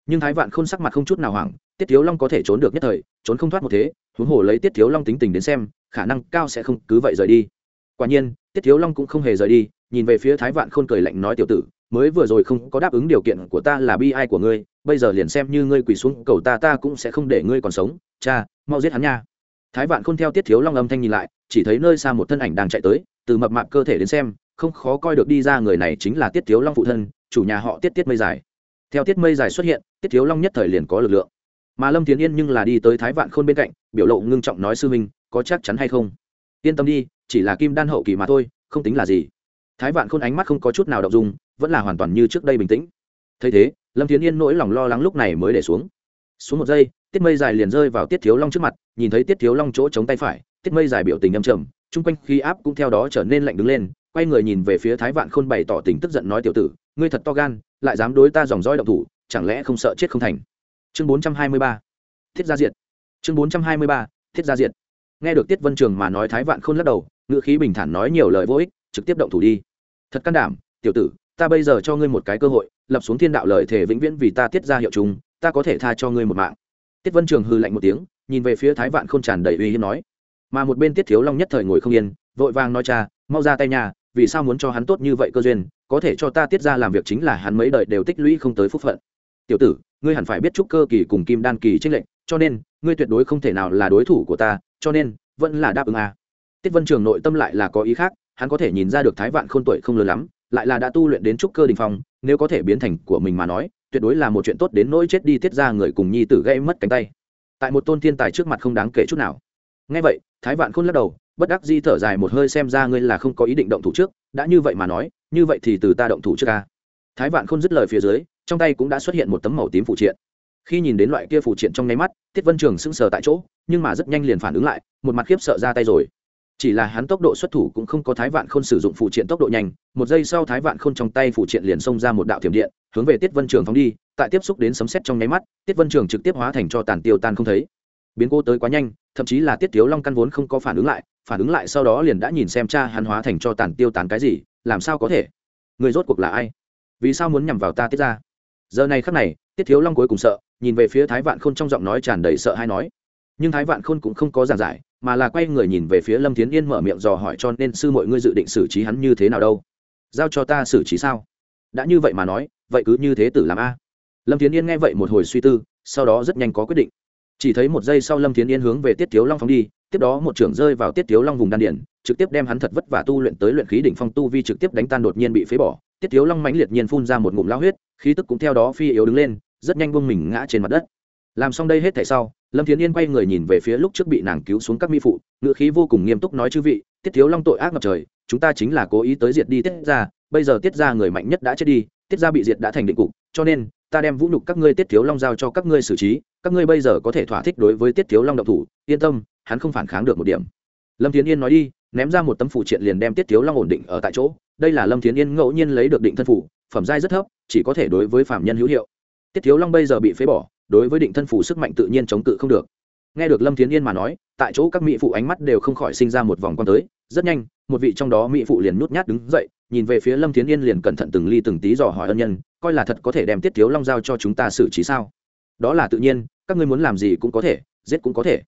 Nhưng thái vạn khôn sắc mặt không chút nào hoảng, tiết thiếu long có thể trốn được nhất thời, trốn không thoát một thế, huống hồ lấy tiết thiếu long tính tình đến xem, khả năng cao sẽ không cứ vậy rời đi. Quả nhiên, tiết thiếu long cũng không hề rời đi, nhìn về phía thái vạn khôn cười lạnh nói tiểu tử, mới vừa rồi không có đáp ứng điều kiện của ta là bi ai của ngươi bây giờ liền xem như ngươi quỳ xuống, cầu ta ta cũng sẽ không để ngươi còn sống. Cha, mau giết hắn nha. Thái vạn khôn theo tiết thiếu long âm thanh nhìn lại, chỉ thấy nơi xa một thân ảnh đang chạy tới, từ mập mạp cơ thể đến xem, không khó coi được đi ra người này chính là tiết thiếu long phụ thân, chủ nhà họ tiết tiết mây dài. Theo tiết mây dài xuất hiện, tiết thiếu long nhất thời liền có lực lượng. Mà lâm tiến yên nhưng là đi tới thái vạn khôn bên cạnh, biểu lộ ngưng trọng nói, sư minh, có chắc chắn hay không? Yên tâm đi, chỉ là kim đan hậu kỳ mà thôi, không tính là gì. Thái vạn khôn ánh mắt không có chút nào đ ộ n g dung, vẫn là hoàn toàn như trước đây bình tĩnh. Thấy thế lâm thiến yên nỗi lòng lo lắng lúc này mới để xuống. Xuống một giây, tiết mây dài liền rơi vào tiết thiếu long trước mặt, nhìn thấy tiết thiếu long chỗ chống tay phải, tiết mây dài biểu tình âm trầm, chung quanh khí áp cũng theo đó trở nên lạnh đứng lên, quay người nhìn về phía thái vạn khôn bày tỏ tình tức giận nói, tiểu tử, ngươi thật to gan, lại dám đối ta dòng roi động thủ, chẳng lẽ không sợ chết không thành? Chương bốn trăm hai mươi ba. Thiết gia diệt. Chương bốn trăm hai mươi ba, thiết gia diệt. Nghe được tiết vân trường mà nói, thái vạn khôn lắc đầu, ngữ khí bình thản nói nhiều lời vô ích, trực tiếp động thủ đi. Thật can đảm, tiểu tử ta bây giờ cho ngươi một cái cơ hội, lập xuống thiên đạo lời thể vĩnh viễn vì ta tiết ra hiệu chúng ta có thể tha cho ngươi một mạng. Tiết vân trường hư lạnh một tiếng, nhìn về phía thái vạn khôn tràn đầy uy hiếp nói. Mà một bên tiết thiếu long nhất thời ngồi không yên, vội vàng nói cha, mau ra tay nhà vì sao muốn cho hắn tốt như vậy cơ duyên, có thể cho ta tiết ra làm việc chính là hắn mấy đời đều tích lũy không tới phúc phận. Tiểu tử, ngươi hẳn phải biết chúc cơ kỳ cùng kim đan kỳ tranh lệnh cho nên, ngươi tuyệt đối không thể nào là đối thủ của ta, cho nên, vẫn là đáp ứng à. tiết vân trường nội tâm lại là có ý khác, hắn có thể nhìn ra được thái vạn không tuổi không lớn lắm lại là đã tu luyện đến trúc cơ đình phong, nếu có thể biến thành của mình mà nói, tuyệt đối là một chuyện tốt đến nỗi chết đi tiết ra người cùng nhi tử gây mất cánh tay. Tại một tôn thiên tài trước mặt không đáng kể chút nào. Ngay vậy, thái vạn khôn lắc đầu, bất đắc di thở dài một hơi xem ra ngươi là không có ý định động thủ trước, đã như vậy mà nói, như vậy thì từ ta động thủ trước ca thái vạn khôn dứt lời phía dưới, trong tay cũng đã xuất hiện một tấm màu tím phụ triện. Khi nhìn đến loại kia phụ triện trong nháy mắt, tiết vân trường sững sờ tại chỗ, nhưng mà rất nhanh liền phản ứng lại, một mặt khiếp sợ ra tay rồi chỉ là hắn tốc độ xuất thủ cũng không có thái vạn khôn sử dụng phụ triện tốc độ nhanh, một giây sau thái vạn khôn trong tay phụ triện liền xông ra một đạo thiểm điện, hướng về tiết vân trường phóng đi, tại tiếp xúc đến sấm xét trong nháy mắt, tiết vân trường trực tiếp hóa thành cho tàn tiêu tan không thấy. Biến cô tới quá nhanh, thậm chí là tiết thiếu long căn vốn không có phản ứng lại, phản ứng lại sau đó liền đã nhìn xem cha hắn hóa thành cho tàn tiêu tán cái gì, làm sao có thể? Người rốt cuộc là ai? Vì sao muốn nhằm vào ta tiết ra giờ này khắc này, tiết thiếu long cuối cùng sợ, nhìn về phía thái vạn khôn trong giọng nói tràn đầy sợ hay nói. Nhưng thái vạn khôn cũng không có giảng giải mà là quay người nhìn về phía lâm thiến yên mở miệng dò hỏi cho nên sư mọi ngươi dự định xử trí hắn như thế nào đâu? Giao cho ta xử trí sao? Đã như vậy mà nói, vậy cứ như thế tử làm a. Lâm thiến yên nghe vậy một hồi suy tư, sau đó rất nhanh có quyết định. Chỉ thấy một giây sau lâm thiến yên hướng về tiết thiếu long phóng đi, tiếp đó một trưởng rơi vào tiết thiếu long vùng đan điển trực tiếp đem hắn thật vất vả tu luyện tới luyện khí đỉnh phong tu vi trực tiếp đánh tan đột nhiên bị phế bỏ. Tiết thiếu long mãnh liệt nhiên phun ra một ngụm lao huyết, khí tức cũng theo đó phi yếu đứng lên, rất nhanh buông mình ngã trên mặt đất làm xong đây hết thảy sau, lâm thiến yên quay người nhìn về phía lúc trước bị nàng cứu xuống các mỹ phụ, ngựa khí vô cùng nghiêm túc nói chư vị, tiết thiếu long tội ác ngập trời, chúng ta chính là cố ý tới diệt đi tiết ra bây giờ tiết ra người mạnh nhất đã chết đi, tiết ra bị diệt đã thành định cục, cho nên, ta đem vũ nhục các ngươi tiết thiếu long giao cho các ngươi xử trí, các ngươi bây giờ có thể thỏa thích đối với tiết thiếu long độc thủ, yên tâm, hắn không phản kháng được một điểm. Lâm thiến yên nói đi, ném ra một tấm phụ triện liền đem tiết thiếu long ổn định ở tại chỗ, đây là lâm thiến yên ngẫu nhiên lấy được định thân phủ, phẩm giai rất thấp, chỉ có thể đối với phạm nhân hữu hiệu. Tiết thiếu long bây giờ bị phế bỏ đối với định thân phủ sức mạnh tự nhiên chống cự không được. Nghe được lâm thiến yên mà nói, tại chỗ các mỹ phụ ánh mắt đều không khỏi sinh ra một vòng quan tới. Rất nhanh, một vị trong đó mỹ phụ liền nhút nhát đứng dậy, nhìn về phía lâm thiến yên liền cẩn thận từng ly từng tí dò hỏi ân nhân, coi là thật có thể đem tiết thiếu long giao cho chúng ta xử trí sao? Đó là tự nhiên, các ngươi muốn làm gì cũng có thể, giết cũng có thể.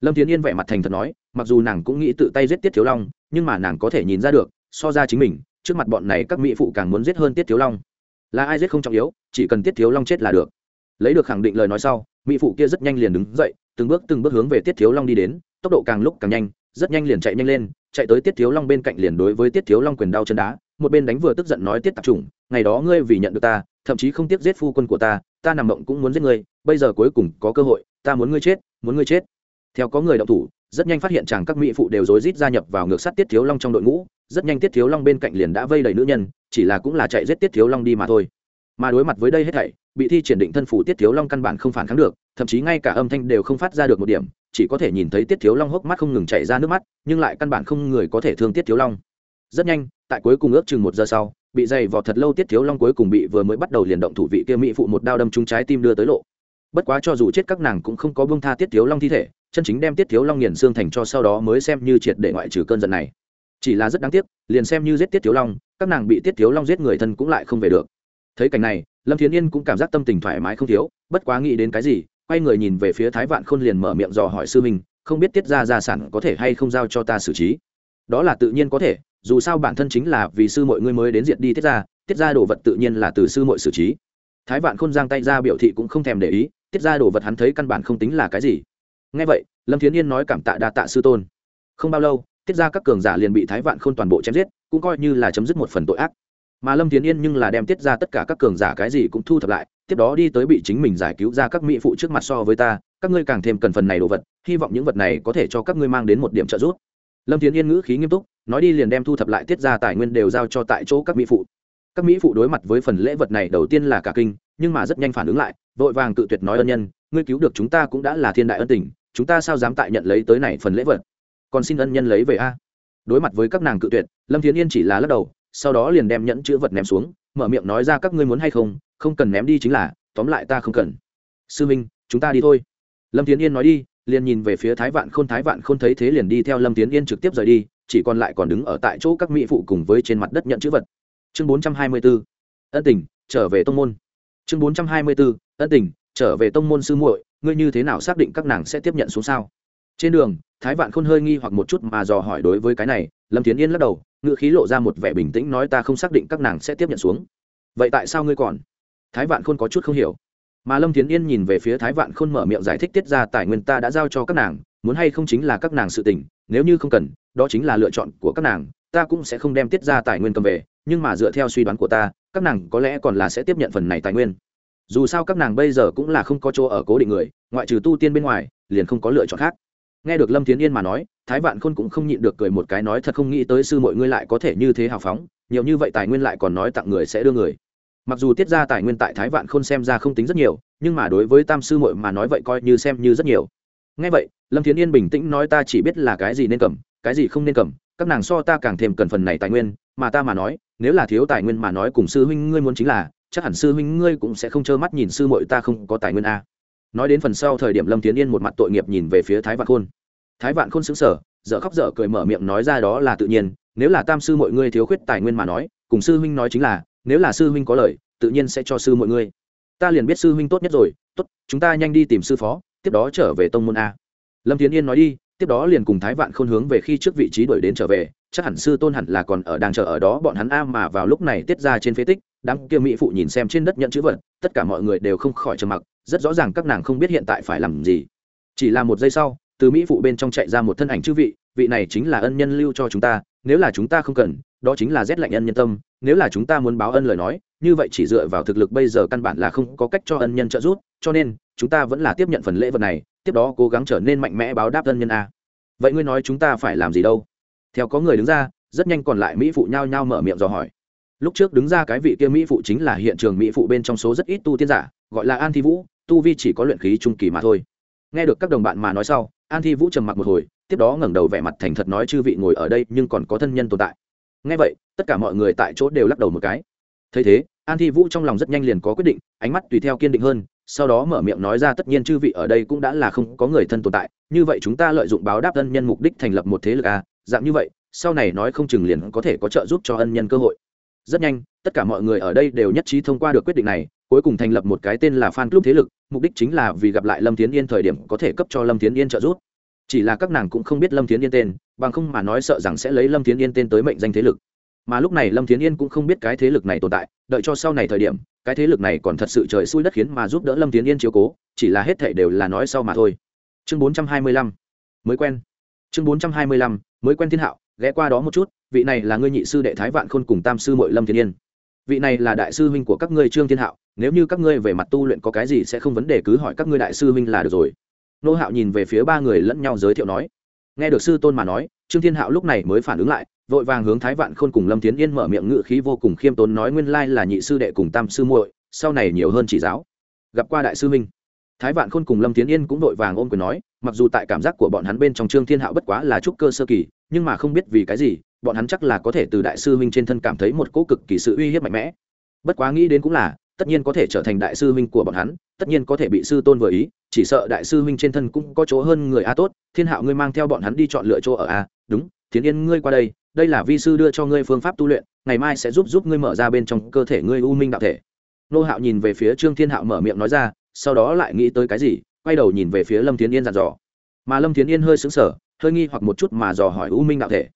Lâm thiến yên vẻ mặt thành thật nói, mặc dù nàng cũng nghĩ tự tay giết tiết thiếu long, nhưng mà nàng có thể nhìn ra được, so ra chính mình, trước mặt bọn này các mỹ phụ càng muốn giết hơn tiết thiếu long. Là ai giết không trọng yếu, chỉ cần tiết thiếu long chết là được lấy được khẳng định lời nói sau, mỹ phụ kia rất nhanh liền đứng dậy, từng bước từng bước hướng về tiết thiếu long đi đến, tốc độ càng lúc càng nhanh, rất nhanh liền chạy nhanh lên, chạy tới tiết thiếu long bên cạnh liền đối với tiết thiếu long quyền đau chân đá, một bên đánh vừa tức giận nói, tiết tạp chủng, ngày đó ngươi vì nhận được ta, thậm chí không tiếc giết phu quân của ta ta nằm mộng cũng muốn giết ngươi, bây giờ cuối cùng có cơ hội, ta muốn ngươi chết, muốn ngươi chết. Theo có người động thủ, rất nhanh phát hiện chàng các mỹ phụ đều rối rít gia nhập vào ngược sát tiết thiếu long trong đội ngũ, rất nhanh tiết thiếu long bên cạnh liền đã vây đầy nữ nhân, chỉ là cũng là chạy giết tiết thiếu long đi mà thôi. Mà đối mặt với đây hết thảy bị thi triển định thân phủ tiết thiếu long căn bản không phản kháng được, thậm chí ngay cả âm thanh đều không phát ra được một điểm, chỉ có thể nhìn thấy tiết thiếu long hốc mắt không ngừng chảy ra nước mắt, nhưng lại căn bản không người có thể thương tiết thiếu long. Rất nhanh, tại cuối cùng ước chừng một giờ sau, bị dày vò thật lâu tiết thiếu long cuối cùng bị vừa mới bắt đầu liền động thủ vị kia mỹ phụ một đao đâm trúng trái tim đưa tới lộ. Bất quá cho dù chết các nàng cũng không có bông tha tiết thiếu long thi thể, chân chính đem tiết thiếu long nghiền xương thành cho sau đó mới xem như triệt để ngoại trừ cơn giận này. Chỉ là rất đáng tiếc, liền xem như giết tiết thiếu long, các nàng bị tiết thiếu long giết người thân cũng lại không về được thấy cảnh này lâm thiến yên cũng cảm giác tâm tình thoải mái không thiếu bất quá nghĩ đến cái gì quay người nhìn về phía thái vạn khôn liền mở miệng dò hỏi sư mình, không biết tiết ra gia sản có thể hay không giao cho ta xử trí. Đó là tự nhiên có thể dù sao bản thân chính là vì sư mọi ngươi mới đến diệt đi tiết ra tiết ra đồ vật tự nhiên là từ sư mọi xử trí. Thái vạn khôn giang tay ra biểu thị cũng không thèm để ý tiết ra đồ vật hắn thấy căn bản không tính là cái gì. Ngay vậy lâm thiến yên nói cảm tạ đa tạ sư tôn. Không bao lâu tiết ra các cường giả liền bị thái vạn khôn toàn bộ chém giết cũng coi như là chấm dứt một phần tội ác mà lâm tiến yên nhưng là đem tiết ra tất cả các cường giả cái gì cũng thu thập lại, tiếp đó đi tới bị chính mình giải cứu ra các mỹ phụ trước mặt so với ta, các ngươi càng thêm cần phần này đồ vật, hy vọng những vật này có thể cho các ngươi mang đến một điểm trợ giúp. Lâm tiến yên ngữ khí nghiêm túc, nói đi liền đem thu thập lại tiết ra tài nguyên đều giao cho tại chỗ các mỹ phụ. Các mỹ phụ đối mặt với phần lễ vật này đầu tiên là cả kinh, nhưng mà rất nhanh phản ứng lại, vội vàng tự tuyệt nói ân nhân, ngươi cứu được chúng ta cũng đã là thiên đại ân tình, chúng ta sao dám tại nhận lấy tới này phần lễ vật? Còn xin ân nhân lấy về a. Đối mặt với các nàng cự tuyệt, lâm thiến yên chỉ là lắc đầu sau đó liền đem nhẫn chữ vật ném xuống, mở miệng nói ra các ngươi muốn hay không không cần ném đi chính là, tóm lại ta không cần sư minh, chúng ta đi thôi lâm tiến yên nói đi, liền nhìn về phía thái vạn khôn, thái vạn khôn thấy thế liền đi theo lâm tiến yên trực tiếp rời đi, chỉ còn lại còn đứng ở tại chỗ các mỹ phụ cùng với trên mặt đất nhận chữ vật chương bốn trăm hai mươi 424. ân tình, trở về tông môn chương bốn trăm hai mươi 424. ân tình, trở về tông môn sư muội, ngươi như thế nào xác định các nàng sẽ tiếp nhận xuống sao trên đường, thái vạn khôn hơi nghi hoặc một chút mà dò hỏi đối với cái này, lâm tiến yên lắc đầu ngự khí lộ ra một vẻ bình tĩnh nói ta không xác định các nàng sẽ tiếp nhận xuống. Vậy tại sao ngươi còn? Thái vạn khôn có chút không hiểu. Mà lâm tiến yên nhìn về phía thái vạn khôn mở miệng giải thích tiết ra tài nguyên ta đã giao cho các nàng, muốn hay không chính là các nàng sự tình, nếu như không cần, đó chính là lựa chọn của các nàng, ta cũng sẽ không đem tiết ra tài nguyên cầm về, nhưng mà dựa theo suy đoán của ta, các nàng có lẽ còn là sẽ tiếp nhận phần này tài nguyên. Dù sao các nàng bây giờ cũng là không có chỗ ở cố định người, ngoại trừ tu tiên bên ngoài, liền không có lựa chọn khác nghe được lâm thiến yên mà nói, thái vạn khôn cũng không nhịn được cười một cái nói thật không nghĩ tới sư mọi ngươi lại có thể như thế hào phóng, nhiều như vậy tài nguyên lại còn nói tặng người sẽ đưa người. Mặc dù tiết ra tài nguyên tại thái vạn khôn xem ra không tính rất nhiều, nhưng mà đối với tam sư mội mà nói vậy coi như xem như rất nhiều. Ngay vậy, lâm thiến yên bình tĩnh nói ta chỉ biết là cái gì nên cầm, cái gì không nên cầm, các nàng so ta càng thêm cần phần này tài nguyên, mà ta mà nói, nếu là thiếu tài nguyên mà nói cùng sư huynh ngươi muốn chính là, chắc hẳn sư huynh ngươi cũng sẽ không trơ mắt nhìn sư mội ta không có tài nguyên a nói đến phần sau thời điểm lâm tiến yên một mặt tội nghiệp nhìn về phía thái vạn khôn. Thái vạn khôn xứng sở dở khóc dở cười mở miệng nói ra đó là tự nhiên, nếu là tam sư mọi ngươi thiếu khuyết tài nguyên mà nói, cùng sư huynh nói chính là, nếu là sư huynh có lời, tự nhiên sẽ cho sư mọi ngươi ta liền biết sư huynh tốt nhất rồi, tốt, chúng ta nhanh đi tìm sư phó, tiếp đó trở về tông môn a. Lâm tiến yên nói đi, tiếp đó liền cùng thái vạn khôn hướng về khi trước vị trí đuổi đến trở về, chắc hẳn sư tôn hẳn là còn ở đang chờ ở đó bọn hắn a mà vào lúc này tiết ra trên phế tích, đám kia mỹ phụ nhìn xem trên đất nhận chữ vật, tất cả mọi người đều không khỏi trầm mặc rất rõ ràng các nàng không biết hiện tại phải làm gì. Chỉ là một giây sau, từ mỹ phụ bên trong chạy ra một thân ảnh chư vị vị này chính là ân nhân lưu cho chúng ta, nếu là chúng ta không cần, đó chính là rét lạnh ân nhân tâm, nếu là chúng ta muốn báo ân lời nói, như vậy chỉ dựa vào thực lực bây giờ căn bản là không có cách cho ân nhân trợ giúp, cho nên, chúng ta vẫn là tiếp nhận phần lễ vật này, tiếp đó cố gắng trở nên mạnh mẽ báo đáp ân nhân a. Vậy ngươi nói chúng ta phải làm gì đâu? Theo có người đứng ra, rất nhanh còn lại mỹ phụ nhao nhao mở miệng dò hỏi lúc trước đứng ra cái vị kia mỹ phụ chính là hiện trường mỹ phụ bên trong số rất ít tu tiên giả, gọi là an thi vũ, tu vi chỉ có luyện khí trung kỳ mà thôi. Nghe được các đồng bạn mà nói sau, an thi vũ trầm mặc một hồi, tiếp đó ngẩng đầu vẻ mặt thành thật nói chư vị ngồi ở đây nhưng còn có thân nhân tồn tại. Nghe vậy, tất cả mọi người tại chỗ đều lắc đầu một cái. Thấy thế, an thi vũ trong lòng rất nhanh liền có quyết định, ánh mắt tùy theo kiên định hơn, sau đó mở miệng nói ra tất nhiên chư vị ở đây cũng đã là không có người thân tồn tại, như vậy chúng ta lợi dụng báo đáp ân nhân mục đích thành lập một thế lực à dạng như vậy, sau này nói không chừng liền có thể có trợ giúp cho ân nhân cơ hội rất nhanh, tất cả mọi người ở đây đều nhất trí thông qua được quyết định này, cuối cùng thành lập một cái tên là fan club thế lực, mục đích chính là vì gặp lại lâm tiến yên thời điểm có thể cấp cho lâm tiến yên trợ giúp. Chỉ là các nàng cũng không biết lâm tiến yên tên, bằng không mà nói sợ rằng sẽ lấy lâm tiến yên tên tới mệnh danh thế lực. Mà lúc này lâm tiến yên cũng không biết cái thế lực này tồn tại, đợi cho sau này thời điểm, cái thế lực này còn thật sự trời xui đất khiến mà giúp đỡ lâm tiến yên chiếu cố, chỉ là hết thể đều là nói sau mà thôi. Chương bốn trăm hai mươi lăm, mới quen chương bốn trăm hai mươi lăm, mới quen thiên hạo, ghé qua đó một chút, vị này là ngươi nhị sư đệ thái vạn khôn cùng tam sư mội lâm thiên yên. Vị này là đại sư huynh của các ngươi trương thiên hạo, nếu như các ngươi về mặt tu luyện có cái gì sẽ không vấn đề cứ hỏi các ngươi đại sư huynh là được rồi. Nô hạo nhìn về phía ba người lẫn nhau giới thiệu nói. Nghe được sư tôn mà nói, trương thiên hạo lúc này mới phản ứng lại, vội vàng hướng thái vạn khôn cùng lâm tiến yên mở miệng ngự khí vô cùng khiêm tốn nói nguyên lai là nhị sư đệ cùng tam sư muội, sau này nhiều hơn chỉ giáo. Gặp qua đại sư huynh. Thái vạn khôn cùng lâm tiến yên cũng vội vàng ôm quyền nói mặc dù tại cảm giác của bọn hắn bên trong trương thiên hạo bất quá là trúc cơ sơ kỳ, nhưng mà không biết vì cái gì, bọn hắn chắc là có thể từ đại sư minh trên thân cảm thấy một cỗ cực kỳ sự uy hiếp mạnh mẽ. Bất quá nghĩ đến cũng là, tất nhiên có thể trở thành đại sư huynh của bọn hắn, tất nhiên có thể bị sư tôn vừa ý, chỉ sợ đại sư huynh trên thân cũng có chỗ hơn người a tốt, thiên hạo ngươi mang theo bọn hắn đi chọn lựa chỗ ở a, đúng, thiến yên ngươi qua đây đây là vi sư đưa cho ngươi phương pháp tu luyện, ngày mai sẽ giúp giúp ngươi mở ra bên trong cơ thể ngươi u minh đạo thể. Nô hạo nhìn về phía trương thiên hạo mở miệng nói ra, sau đó lại nghĩ tới cái gì? Quay đầu nhìn về phía lâm thiến yên dặn dò. Mà lâm thiến yên hơi xứng sở hơi nghi hoặc một chút mà dò hỏi u minh đạo thể.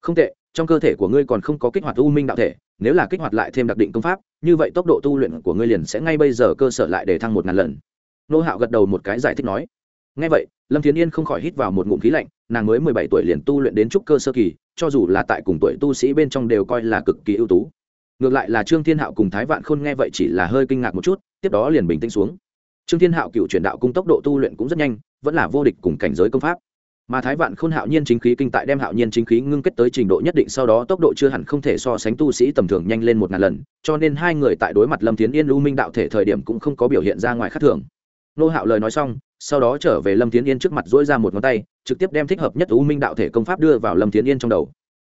Không tệ, trong cơ thể của ngươi còn không có kích hoạt u minh đạo thể, nếu là kích hoạt lại thêm đặc định công pháp, như vậy tốc độ tu luyện của ngươi liền sẽ ngay bây giờ cơ sở lại để thăng một ngàn lần. Nô hạo gật đầu một cái giải thích nói. Ngay vậy, lâm thiến yên không khỏi hít vào một ngụm khí lạnh, nàng mới mười bảy tuổi liền tu luyện đến trúc cơ sơ kỳ, cho dù là tại cùng tuổi tu sĩ bên trong đều coi là cực kỳ ưu tú. Ngược lại là trương thiên hạo cùng thái vạn khôn nghe vậy chỉ là hơi kinh ngạc một chút, tiếp đó liền bình tĩnh xuống trương thiên hạo cựu chuyển đạo cung tốc độ tu luyện cũng rất nhanh, vẫn là vô địch cùng cảnh giới công pháp. Mà thái vạn khôn hạo nhiên chính khí kinh tại đem hạo nhiên chính khí ngưng kết tới trình độ nhất định sau đó tốc độ chưa hẳn không thể so sánh tu sĩ tầm thường nhanh lên một ngàn lần, cho nên hai người tại đối mặt lâm tiến yên, u minh đạo thể thời điểm cũng không có biểu hiện ra ngoài khác thường. Nô hạo lời nói xong, sau đó trở về lâm tiến yên trước mặt dỗi ra một ngón tay, trực tiếp đem thích hợp nhất u minh đạo thể công pháp đưa vào lâm tiến yên trong đầu.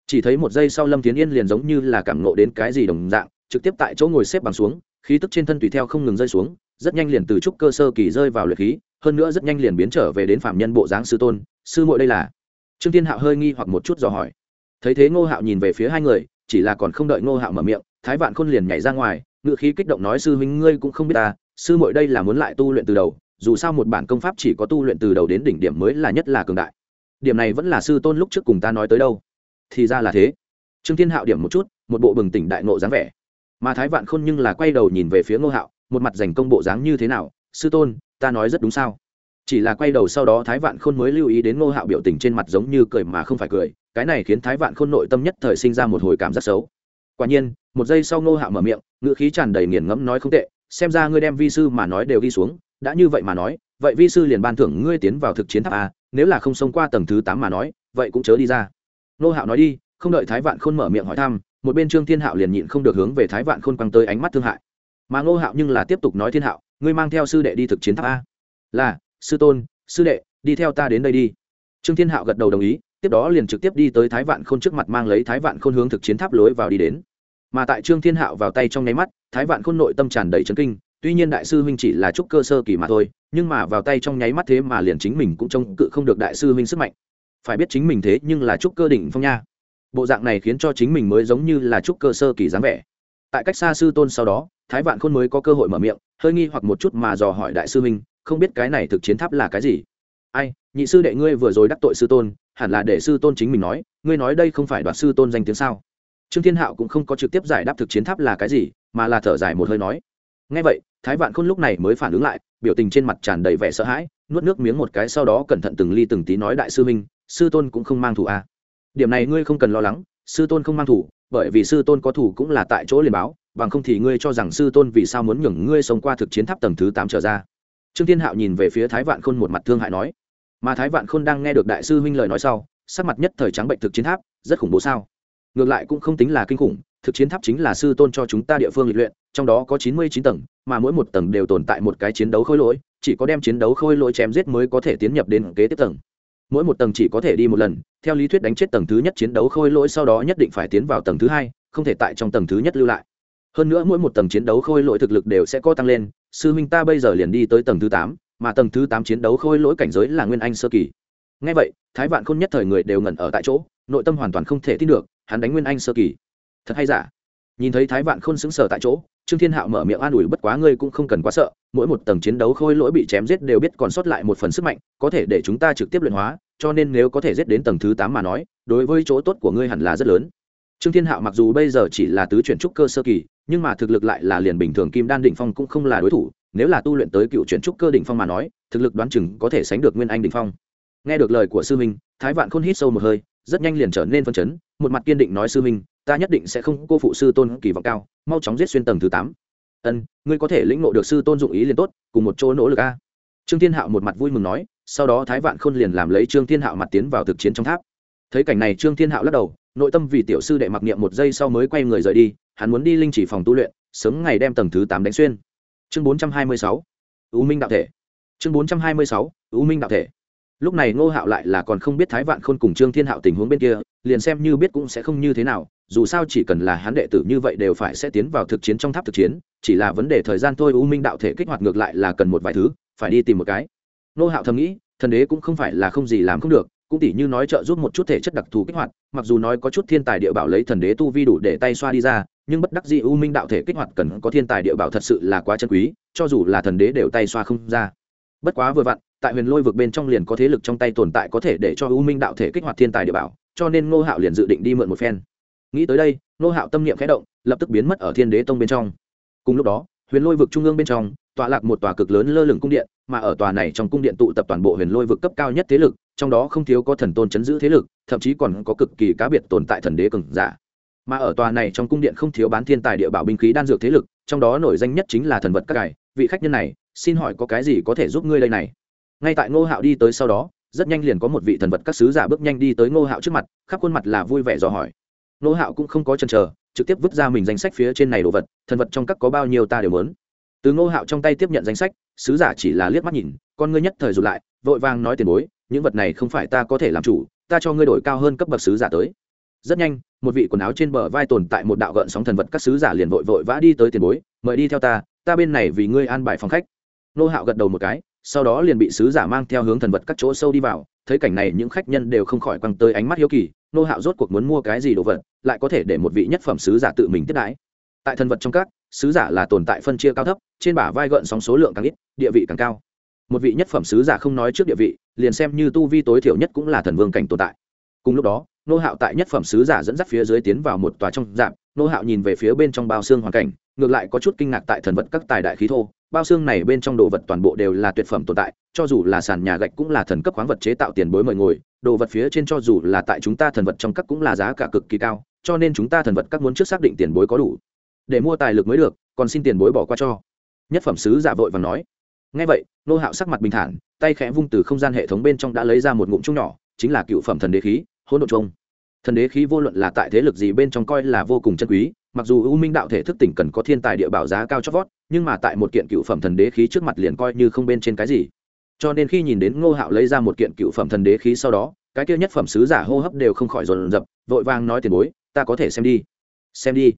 Chỉ thấy một giây sau lâm tiến yên liền giống như là cảm nộ đến cái gì đồng dạng, trực tiếp tại chỗ ngồi xếp bằng xuống, khí tức trên thân tùy theo không ngừng rơi xuống rất nhanh liền từ trúc cơ sơ kỳ rơi vào luyện khí, hơn nữa rất nhanh liền biến trở về đến phạm nhân bộ dáng sư tôn, sư muội đây là. Trương thiên hạo hơi nghi hoặc một chút dò hỏi. Thấy thế ngô hạo nhìn về phía hai người, chỉ là còn không đợi ngô hạo mở miệng, thái vạn khôn liền nhảy ra ngoài ngự khí kích động nói, sư huynh ngươi cũng không biết ta, sư muội đây là muốn lại tu luyện từ đầu, dù sao một bản công pháp chỉ có tu luyện từ đầu đến đỉnh điểm mới là nhất là cường đại. Điểm này vẫn là sư tôn lúc trước cùng ta nói tới đâu. Thì ra là thế. Trương thiên hạo điểm một chút, một bộ bừng tỉnh đại nộ dáng vẻ. Mà thái vạn khôn nhưng là quay đầu nhìn về phía ngô hạo một mặt dành công bộ dáng như thế nào, sư tôn, ta nói rất đúng sao? Chỉ là quay đầu sau đó thái vạn khôn mới lưu ý đến ngô hạo biểu tình trên mặt giống như cười mà không phải cười, cái này khiến thái vạn khôn nội tâm nhất thời sinh ra một hồi cảm giác xấu. Quả nhiên, một giây sau ngô hạo mở miệng, ngữ khí tràn đầy nghiền ngẫm nói không tệ, xem ra ngươi đem vi sư mà nói đều ghi xuống, đã như vậy mà nói, vậy vi sư liền ban thưởng ngươi tiến vào thực chiến tháp a, nếu là không xông qua tầng thứ tám mà nói, vậy cũng chớ đi ra. Ngô hạo nói đi, không đợi thái vạn khôn mở miệng hỏi thăm, một bên trương thiên hạo liền nhịn không được hướng về thái vạn khôn quăng tới ánh mắt thương hại mà ngô hạo nhưng là tiếp tục nói thiên hạo, ngươi mang theo sư đệ đi thực chiến tháp a. Là, sư tôn, sư đệ, đi theo ta đến đây đi. Trương thiên hạo gật đầu đồng ý, tiếp đó liền trực tiếp đi tới thái vạn khôn trước mặt mang lấy thái vạn khôn hướng thực chiến tháp lối vào đi đến. Mà tại trương thiên hạo vào tay trong nháy mắt, thái vạn khôn nội tâm tràn đầy trấn kinh, tuy nhiên đại sư huynh chỉ là trúc cơ sơ kỳ mà thôi, nhưng mà vào tay trong nháy mắt thế mà liền chính mình cũng trông cự không được đại sư huynh sức mạnh. Phải biết chính mình thế nhưng là trúc cơ đỉnh phong nha. Bộ dạng này khiến cho chính mình mới giống như là trúc cơ sơ kỳ dáng vẻ tại cách xa sư tôn sau đó, thái vạn khôn mới có cơ hội mở miệng, hơi nghi hoặc một chút mà dò hỏi đại sư minh không biết cái này thực chiến tháp là cái gì? Ai, nhị sư đệ ngươi vừa rồi đắc tội sư tôn, hẳn là để sư tôn chính mình nói, ngươi nói đây không phải đoạt sư tôn danh tiếng sao? Trương thiên hạo cũng không có trực tiếp giải đáp thực chiến tháp là cái gì, mà là thở dài một hơi nói. Ngay vậy, thái vạn khôn lúc này mới phản ứng lại, biểu tình trên mặt tràn đầy vẻ sợ hãi, nuốt nước miếng một cái sau đó cẩn thận từng ly từng tí nói đại sư minh sư tôn cũng không mang thủ à. điểm này ngươi không cần lo lắng, sư tôn không mang thủ bởi vì sư tôn có thủ cũng là tại chỗ liền báo, bằng không thì ngươi cho rằng sư tôn vì sao muốn nhường ngươi sống qua thực chiến tháp tầng thứ tám trở ra. Trương thiên hạo nhìn về phía thái vạn khôn một mặt thương hại nói, mà thái vạn khôn đang nghe được đại sư huynh lời nói sau, sắc mặt nhất thời trắng bệnh thực chiến tháp, rất khủng bố sao? Ngược lại cũng không tính là kinh khủng, thực chiến tháp chính là sư tôn cho chúng ta địa phương lịch luyện, trong đó có chín mươi chín tầng, mà mỗi một tầng đều tồn tại một cái chiến đấu khôi lỗi, chỉ có đem chiến đấu khôi lỗi chém giết mới có thể tiến nhập đến kế tiếp tầng mỗi một tầng chỉ có thể đi một lần, theo lý thuyết đánh chết tầng thứ nhất chiến đấu khôi lỗi sau đó nhất định phải tiến vào tầng thứ hai, không thể tại trong tầng thứ nhất lưu lại. Hơn nữa mỗi một tầng chiến đấu khôi lỗi thực lực đều sẽ có tăng lên, sư huynh ta bây giờ liền đi tới tầng thứ tám, mà tầng thứ tám chiến đấu khôi lỗi cảnh giới là nguyên anh sơ kỳ. Ngay vậy, thái vạn khôn nhất thời người đều ngẩn ở tại chỗ, nội tâm hoàn toàn không thể tin được, hắn đánh nguyên anh sơ kỳ. Thật hay giả? Nhìn thấy thái vạn khôn xứng sở tại chỗ trương thiên hạo mở miệng an ủi, bất quá ngươi cũng không cần quá sợ, mỗi một tầng chiến đấu khôi lỗi bị chém giết đều biết còn sót lại một phần sức mạnh, có thể để chúng ta trực tiếp luyện hóa, cho nên nếu có thể giết đến tầng thứ tám mà nói, đối với chỗ tốt của ngươi hẳn là rất lớn. Trương thiên hạo mặc dù bây giờ chỉ là tứ chuyển trúc cơ sơ kỳ, nhưng mà thực lực lại là liền bình thường kim đan đỉnh phong cũng không là đối thủ, nếu là tu luyện tới cựu chuyển trúc cơ đỉnh phong mà nói, thực lực đoán chừng có thể sánh được nguyên anh đỉnh phong. Nghe được lời của sư minh thái vạn khôn hít sâu một hơi, rất nhanh liền trở nên phân chấn, một mặt kiên định nói, sư minh ta nhất định sẽ không cô phụ sư tôn kỳ vọng cao, mau chóng giết xuyên tầng thứ tám. Ân, ngươi có thể lĩnh ngộ được sư tôn dụng ý liền tốt, cùng một chỗ nỗ lực a. Trương thiên hạo một mặt vui mừng nói, sau đó thái vạn khôn liền làm lấy trương thiên hạo mặt tiến vào thực chiến trong tháp. Thấy cảnh này trương thiên hạo lắc đầu, nội tâm vì tiểu sư đệ mặc niệm một giây sau mới quay người rời đi, hắn muốn đi linh chỉ phòng tu luyện, sớm ngày đem tầng thứ tám đánh xuyên. Chương bốn trăm hai mươi sáu, u minh đạo thể. Chương bốn trăm hai mươi sáu, u minh đạo thể lúc này ngô hạo lại là còn không biết thái vạn khôn cùng trương thiên hạo tình huống bên kia, liền xem như biết cũng sẽ không như thế nào, dù sao chỉ cần là hắn đệ tử như vậy đều phải sẽ tiến vào thực chiến trong tháp thực chiến, chỉ là vấn đề thời gian thôi, u minh đạo thể kích hoạt ngược lại là cần một vài thứ, phải đi tìm một cái. Ngô hạo thầm nghĩ, thần đế cũng không phải là không gì làm không được, cũng tỉ như nói trợ giúp một chút thể chất đặc thù kích hoạt, mặc dù nói có chút thiên tài địa bảo lấy thần đế tu vi đủ để tay xoa đi ra, nhưng bất đắc dĩ u minh đạo thể kích hoạt cần có thiên tài địa bảo thật sự là quá chân quý, cho dù là thần đế đều tay xoa không ra. Bất quá vừa vặn tại huyền lôi vực bên trong liền có thế lực trong tay tồn tại có thể để cho u minh đạo thể kích hoạt thiên tài địa bảo, cho nên ngô hạo liền dự định đi mượn một phen. Nghĩ tới đây, ngô hạo tâm niệm khẽ động, lập tức biến mất ở thiên đế tông bên trong. Cùng lúc đó, huyền lôi vực trung ương bên trong, tọa lạc một tòa cực lớn lơ lửng cung điện, mà ở tòa này trong cung điện tụ tập toàn bộ huyền lôi vực cấp cao nhất thế lực, trong đó không thiếu có thần tôn chấn giữ thế lực, thậm chí còn có cực kỳ cá biệt tồn tại thần đế cường giả. Mà ở tòa này trong cung điện không thiếu bán thiên tài địa bảo binh khí đan dược thế lực, trong đó nổi danh nhất chính là thần vật các cải vị khách nhân này, xin hỏi có cái gì có thể giúp ngươi đây này? Ngay tại ngô hạo đi tới sau đó, rất nhanh liền có một vị thần vật các sứ giả bước nhanh đi tới ngô hạo trước mặt, khắp khuôn mặt là vui vẻ dò hỏi. Ngô hạo cũng không có chần chờ, trực tiếp vứt ra mình danh sách phía trên này đồ vật, thần vật trong các có bao nhiêu ta đều muốn. Từ ngô hạo trong tay tiếp nhận danh sách, sứ giả chỉ là liếc mắt nhìn, con ngươi nhất thời rụt lại, vội vàng nói tiền bối, những vật này không phải ta có thể làm chủ, ta cho ngươi đổi cao hơn cấp bậc sứ giả tới. Rất nhanh, một vị quần áo trên bờ vai tồn tại một đạo gợn sóng thần vật các sứ giả liền vội vội vã đi tới tiền bối, mời đi theo ta ta bên này vì ngươi an bài phòng khách. Nô hạo gật đầu một cái sau đó liền bị sứ giả mang theo hướng thần vật các chỗ sâu đi vào, thấy cảnh này những khách nhân đều không khỏi quăng tới ánh mắt hiếu kỳ, nô hạo rốt cuộc muốn mua cái gì đồ vật, lại có thể để một vị nhất phẩm sứ giả tự mình tiếp đãi. Tại thần vật trong các, sứ giả là tồn tại phân chia cao thấp, trên bả vai gợn sóng số lượng càng ít, địa vị càng cao. Một vị nhất phẩm sứ giả không nói trước địa vị, liền xem như tu vi tối thiểu nhất cũng là thần vương cảnh tồn tại. Cùng lúc đó, nô hạo tại nhất phẩm sứ giả dẫn dắt phía dưới tiến vào một tòa trong dạp, nô hạo nhìn về phía bên trong bao xương hoàn cảnh, ngược lại có chút kinh ngạc tại thần vật các tài đại khí thô bao xương này bên trong đồ vật toàn bộ đều là tuyệt phẩm tồn tại, cho dù là sàn nhà gạch cũng là thần cấp khoáng vật chế tạo tiền bối mời ngồi, đồ vật phía trên cho dù là tại chúng ta thần vật trong các cũng là giá cả cực kỳ cao, cho nên chúng ta thần vật các muốn trước xác định tiền bối có đủ. Để mua tài lực mới được, còn xin tiền bối bỏ qua cho. Nhất phẩm sứ giả vội và nói. Ngay vậy nô hạo sắc mặt bình thản, tay khẽ vung từ không gian hệ thống bên trong đã lấy ra một ngụm chung nhỏ, chính là cựu phẩm thần đế khí, hỗn độn chung. Thần đế khí vô luận là tại thế lực gì bên trong coi là vô cùng chân quý, mặc dù ưu minh đạo thể thức tỉnh cần có thiên tài địa bảo giá cao chót vót nhưng mà tại một kiện cựu phẩm thần đế khí trước mặt liền coi như không bên trên cái gì. Cho nên khi nhìn đến ngô hạo lấy ra một kiện cựu phẩm thần đế khí sau đó, cái kia nhất phẩm sứ giả hô hấp đều không khỏi dồn dập vội vàng nói tiền bối, ta có thể xem đi. Xem đi.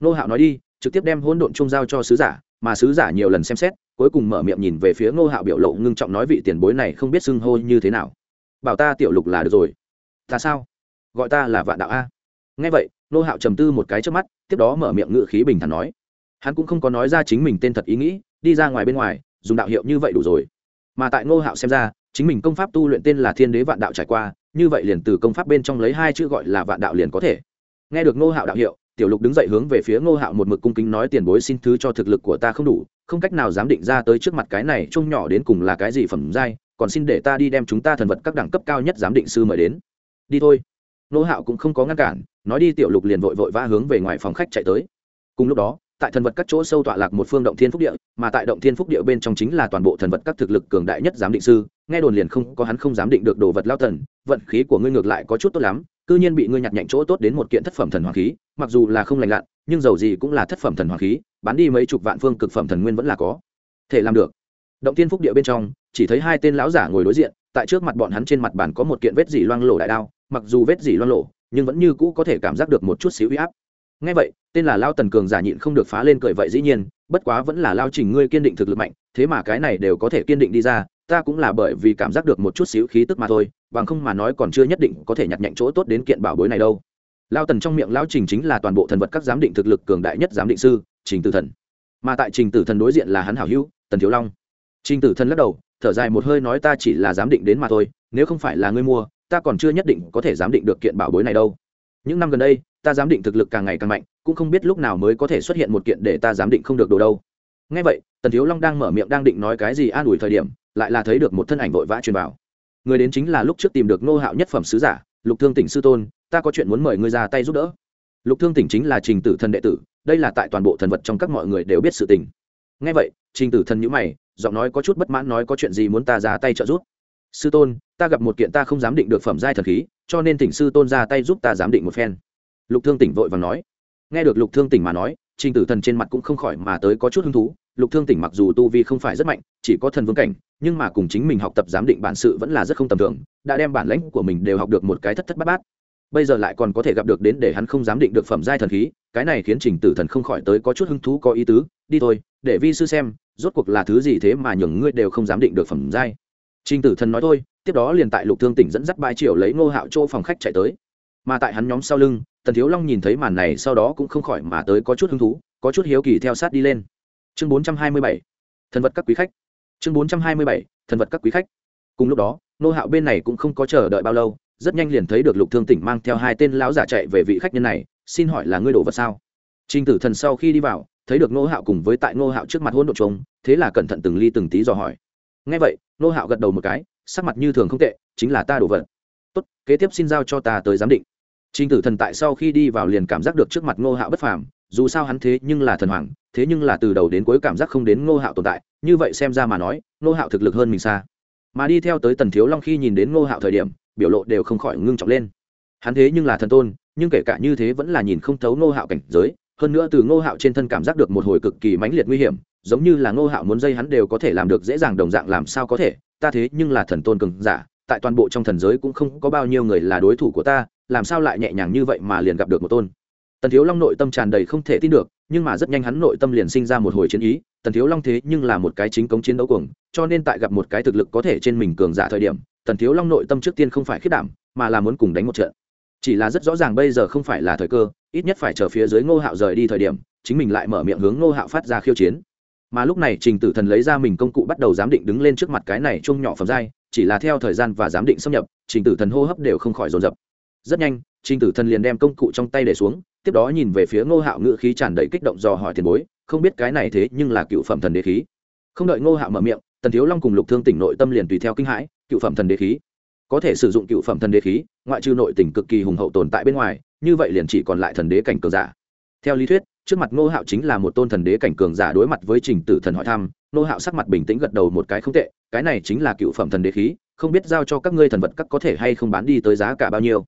Ngô hạo nói đi, trực tiếp đem hỗn độn chung giao cho sứ giả, mà sứ giả nhiều lần xem xét, cuối cùng mở miệng nhìn về phía ngô hạo biểu lộ ngưng trọng nói vị tiền bối này không biết xưng hô như thế nào. Bảo ta tiểu lục là được rồi. Ta sao? Gọi ta là vạn đạo a. Nghe vậy, ngô hạo trầm tư một cái trước mắt, tiếp đó mở miệng ngự khí bình thản nói hắn cũng không có nói ra chính mình tên thật ý nghĩ, đi ra ngoài bên ngoài, dùng đạo hiệu như vậy đủ rồi. Mà tại ngô hạo xem ra, chính mình công pháp tu luyện tên là thiên đế vạn đạo trải qua, như vậy liền từ công pháp bên trong lấy hai chữ gọi là vạn đạo liền có thể. Nghe được ngô hạo đạo hiệu, tiểu lục đứng dậy hướng về phía ngô hạo một mực cung kính nói tiền bối xin thứ cho thực lực của ta không đủ, không cách nào dám định ra tới trước mặt cái này chung nhỏ đến cùng là cái gì phẩm giai, còn xin để ta đi đem chúng ta thần vật các đẳng cấp cao nhất giám định sư mời đến. Đi thôi. Ngô hạo cũng không có ngăn cản, nói đi tiểu lục liền vội vội vã hướng về ngoài phòng khách chạy tới. Cùng lúc đó tại thần vật các chỗ sâu tọa lạc một phương động thiên phúc địa, mà tại động thiên phúc địa bên trong chính là toàn bộ thần vật các thực lực cường đại nhất giám định sư. Nghe đồn liền không có hắn không dám định được đồ vật lao thần, vận khí của ngươi ngược lại có chút tốt lắm, cư nhiên bị ngươi nhặt nhạnh chỗ tốt đến một kiện thất phẩm thần hoàng khí, mặc dù là không lành lặn, nhưng dầu gì cũng là thất phẩm thần hoàng khí, bán đi mấy chục vạn phương cực phẩm thần nguyên vẫn là có thể làm được. Động thiên phúc địa bên trong, chỉ thấy hai tên lão giả ngồi đối diện, tại trước mặt bọn hắn trên mặt bàn có một kiện vết dỉ loang lổ đại đao, mặc dù vết dỉ loang lổ, nhưng vẫn như cũ có thể cảm giác được một chút xíu uy áp ngay vậy, tên là lao tần cường giả nhịn không được phá lên cười vậy dĩ nhiên, bất quá vẫn là lao trình ngươi kiên định thực lực mạnh, thế mà cái này đều có thể kiên định đi ra, ta cũng là bởi vì cảm giác được một chút xíu khí tức mà thôi, bằng không mà nói còn chưa nhất định có thể nhặt nhạnh chỗ tốt đến kiện bảo bối này đâu. Lao tần trong miệng lao trình chính là toàn bộ thần vật các giám định thực lực cường đại nhất giám định sư, trình tử thần. Mà tại trình tử thần đối diện là hắn hảo hữu, tần thiếu long. Trình tử thần lắc đầu, thở dài một hơi nói ta chỉ là giám định đến mà thôi, nếu không phải là ngươi mua, ta còn chưa nhất định có thể giám định được kiện bảo bối này đâu. Những năm gần đây ta giám định thực lực càng ngày càng mạnh, cũng không biết lúc nào mới có thể xuất hiện một kiện để ta giám định không được đồ đâu. Ngay vậy, tần thiếu long đang mở miệng đang định nói cái gì an ủi thời điểm, lại là thấy được một thân ảnh vội vã truyền vào. Người đến chính là lúc trước tìm được nô hạo nhất phẩm sứ giả, lục thương tỉnh sư tôn, ta có chuyện muốn mời ngươi ra tay giúp đỡ. Lục thương tỉnh chính là trình tử thần đệ tử, đây là tại toàn bộ thần vật trong các mọi người đều biết sự tình. Ngay vậy, trình tử thần nhữ mày, giọng nói có chút bất mãn nói có chuyện gì muốn ta ra tay trợ giúp? Sư tôn, ta gặp một kiện ta không dám định được phẩm giai thần khí, cho nên tỉnh sư tôn ra tay giúp ta giám định một phen lục thương tỉnh vội và nói. Nghe được lục thương tỉnh mà nói, trình tử thần trên mặt cũng không khỏi mà tới có chút hứng thú. Lục thương tỉnh mặc dù tu vi không phải rất mạnh, chỉ có thần vương cảnh, nhưng mà cùng chính mình học tập giám định bản sự vẫn là rất không tầm thường, đã đem bản lãnh của mình đều học được một cái thất thất bát bát. Bây giờ lại còn có thể gặp được đến để hắn không dám định được phẩm giai thần khí, cái này khiến trình tử thần không khỏi tới có chút hứng thú, có ý tứ, đi thôi, để vi sư xem, rốt cuộc là thứ gì thế mà nhường ngươi đều không dám định được phẩm giai. Trình tử thần nói thôi, tiếp đó liền tại lục thương tỉnh dẫn dắt bãi triều lấy ngô hạo chỗ phòng khách chạy tới. Mà tại hắn nhóm sau lưng tần thiếu long nhìn thấy màn này sau đó cũng không khỏi mà tới có chút hứng thú, có chút hiếu kỳ theo sát đi lên. Chương bốn trăm hai mươi bảy, thần vật các quý khách. Chương bốn trăm hai mươi bảy, thần vật các quý khách. Cùng lúc đó, nô hạo bên này cũng không có chờ đợi bao lâu, rất nhanh liền thấy được lục thương tỉnh mang theo hai tên lão giả chạy về vị khách nhân này, xin hỏi là ngươi đổ vật sao? Trinh tử thần sau khi đi vào, thấy được nô hạo cùng với tại nô hạo trước mặt hôn đ ộ trống thế là cẩn thận từng ly từng tí dò hỏi. Ngay vậy, nô hạo gật đầu một cái, sắc mặt như thường không tệ, chính là ta đổ vật. Tốt, kế tiếp xin giao cho ta tới giám định. Trình tử thần tại sau khi đi vào liền cảm giác được trước mặt Ngô hạo bất phàm, dù sao hắn thế nhưng là thần hoàng, thế nhưng là từ đầu đến cuối cảm giác không đến ngô hạo tồn tại, như vậy xem ra mà nói, ngô hạo thực lực hơn mình xa. Mà đi theo tới tần thiếu long khi nhìn đến ngô hạo thời điểm, biểu lộ đều không khỏi ngưng trọng lên. Hắn thế nhưng là thần tôn, nhưng kể cả như thế vẫn là nhìn không thấu ngô hạo cảnh giới, hơn nữa từ ngô hạo trên thân cảm giác được một hồi cực kỳ mãnh liệt nguy hiểm, giống như là ngô hạo muốn dây hắn đều có thể làm được dễ dàng đồng dạng làm sao có thể, ta thế nhưng là thần tôn cường giả, tại toàn bộ trong thần giới cũng không có bao nhiêu người là đối thủ của ta làm sao lại nhẹ nhàng như vậy mà liền gặp được một tôn? Tần thiếu long nội tâm tràn đầy không thể tin được, nhưng mà rất nhanh hắn nội tâm liền sinh ra một hồi chiến ý, tần thiếu long thế nhưng là một cái chính cống chiến đấu cuồng, cho nên tại gặp một cái thực lực có thể trên mình cường giả thời điểm, tần thiếu long nội tâm trước tiên không phải khiết đảm, mà là muốn cùng đánh một trận. Chỉ là rất rõ ràng bây giờ không phải là thời cơ, ít nhất phải chờ phía dưới ngô hạo rời đi thời điểm, chính mình lại mở miệng hướng ngô hạo phát ra khiêu chiến. Mà lúc này trình tử thần lấy ra mình công cụ bắt đầu giám định đứng lên trước mặt cái này chung nhỏ phẩm giai, chỉ là theo thời gian và giám định xâm nhập, trình tử thần hô hấp đều không khỏi dồn dập rất nhanh, trình tử thần liền đem công cụ trong tay để xuống, tiếp đó nhìn về phía ngô hạo ngữ khí tràn đầy kích động dò hỏi tiền bối, không biết cái này thế nhưng là cựu phẩm thần đế khí. Không đợi ngô hạo mở miệng, tần thiếu long cùng lục thương tỉnh nội tâm liền tùy theo kinh hãi, cựu phẩm thần đế khí. Có thể sử dụng cựu phẩm thần đế khí, ngoại trừ nội tỉnh cực kỳ hùng hậu tồn tại bên ngoài, như vậy liền chỉ còn lại thần đế cảnh cường giả. Theo lý thuyết, trước mặt ngô hạo chính là một tôn thần đế cảnh cường giả đối mặt với trình tử thần hỏi thăm, ngô hạo sắc mặt bình tĩnh gật đầu một cái không tệ, cái này chính là cựu phẩm thần đế khí, không biết giao cho các ngươi thần vật các có thể hay không bán đi tới giá cả bao nhiêu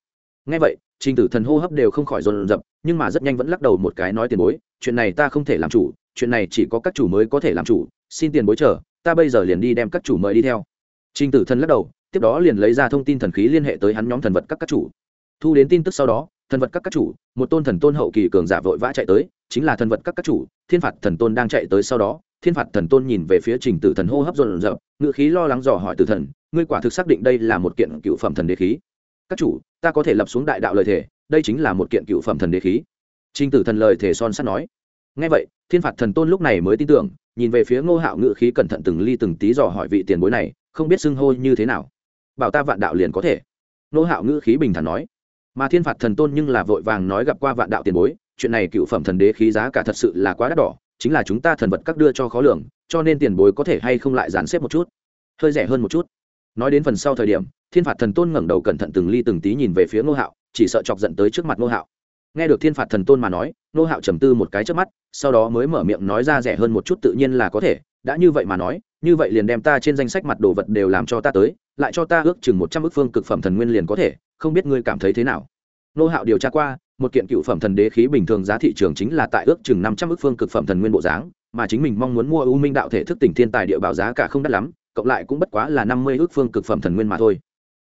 ngay vậy, trình tử thần hô hấp đều không khỏi dồn dập, nhưng mà rất nhanh vẫn lắc đầu một cái nói tiền bối, chuyện này ta không thể làm chủ, chuyện này chỉ có các chủ mới có thể làm chủ, xin tiền bối chờ, ta bây giờ liền đi đem các chủ mời đi theo. Trình tử thần lắc đầu, tiếp đó liền lấy ra thông tin thần khí liên hệ tới hắn nhóm thần vật các các chủ. Thu đến tin tức sau đó, thần vật các các chủ, một tôn thần tôn hậu kỳ cường giả vội vã chạy tới, chính là thần vật các các chủ, thiên phạt thần tôn đang chạy tới sau đó, thiên phạt thần tôn nhìn về phía trình tử thần hô hấp dồn dập ngự khí lo lắng dò hỏi tử thần, ngươi quả thực xác định đây là một kiện cựu phẩm thần đế khí? Các chủ, ta có thể lập xuống đại đạo lời thể đây chính là một kiện cựu phẩm thần đế khí. Trinh tử thần lời thể son sắt nói. Ngay vậy, thiên phạt thần tôn lúc này mới tin tưởng, nhìn về phía ngô hạo ngự khí cẩn thận từng ly từng tí dò hỏi vị tiền bối này, không biết xưng hô như thế nào. Bảo ta vạn đạo liền có thể. Ngô hạo ngự khí bình thản nói. Mà thiên phạt thần tôn nhưng là vội vàng nói gặp qua vạn đạo tiền bối, chuyện này cựu phẩm thần đế khí giá cả thật sự là quá đắt đỏ, chính là chúng ta thần vật các đưa cho khó lường, cho nên tiền bối có thể hay không lại dàn xếp một chút. Hơi rẻ hơn một chút nói đến phần sau thời điểm, thiên phạt thần tôn ngẩng đầu cẩn thận từng ly từng tí nhìn về phía ngô hạo, chỉ sợ chọc giận tới trước mặt ngô hạo. Nghe được thiên phạt thần tôn mà nói, ngô hạo trầm tư một cái trước mắt, sau đó mới mở miệng nói ra rẻ hơn một chút tự nhiên là có thể, đã như vậy mà nói, như vậy liền đem ta trên danh sách mặt đồ vật đều làm cho ta tới, lại cho ta ước chừng một trăm ước phương cực phẩm thần nguyên liền có thể, không biết ngươi cảm thấy thế nào? Ngô hạo điều tra qua, một kiện cựu phẩm thần đế khí bình thường giá thị trường chính là tại ước chừng năm trăm ước phương cực phẩm thần nguyên bộ dáng, mà chính mình mong muốn mua u minh đạo thể thức tỉnh thiên tài địa bảo giá cả không đắt lắm cộng lại cũng bất quá là năm mươi ước phương cực phẩm thần nguyên mà thôi.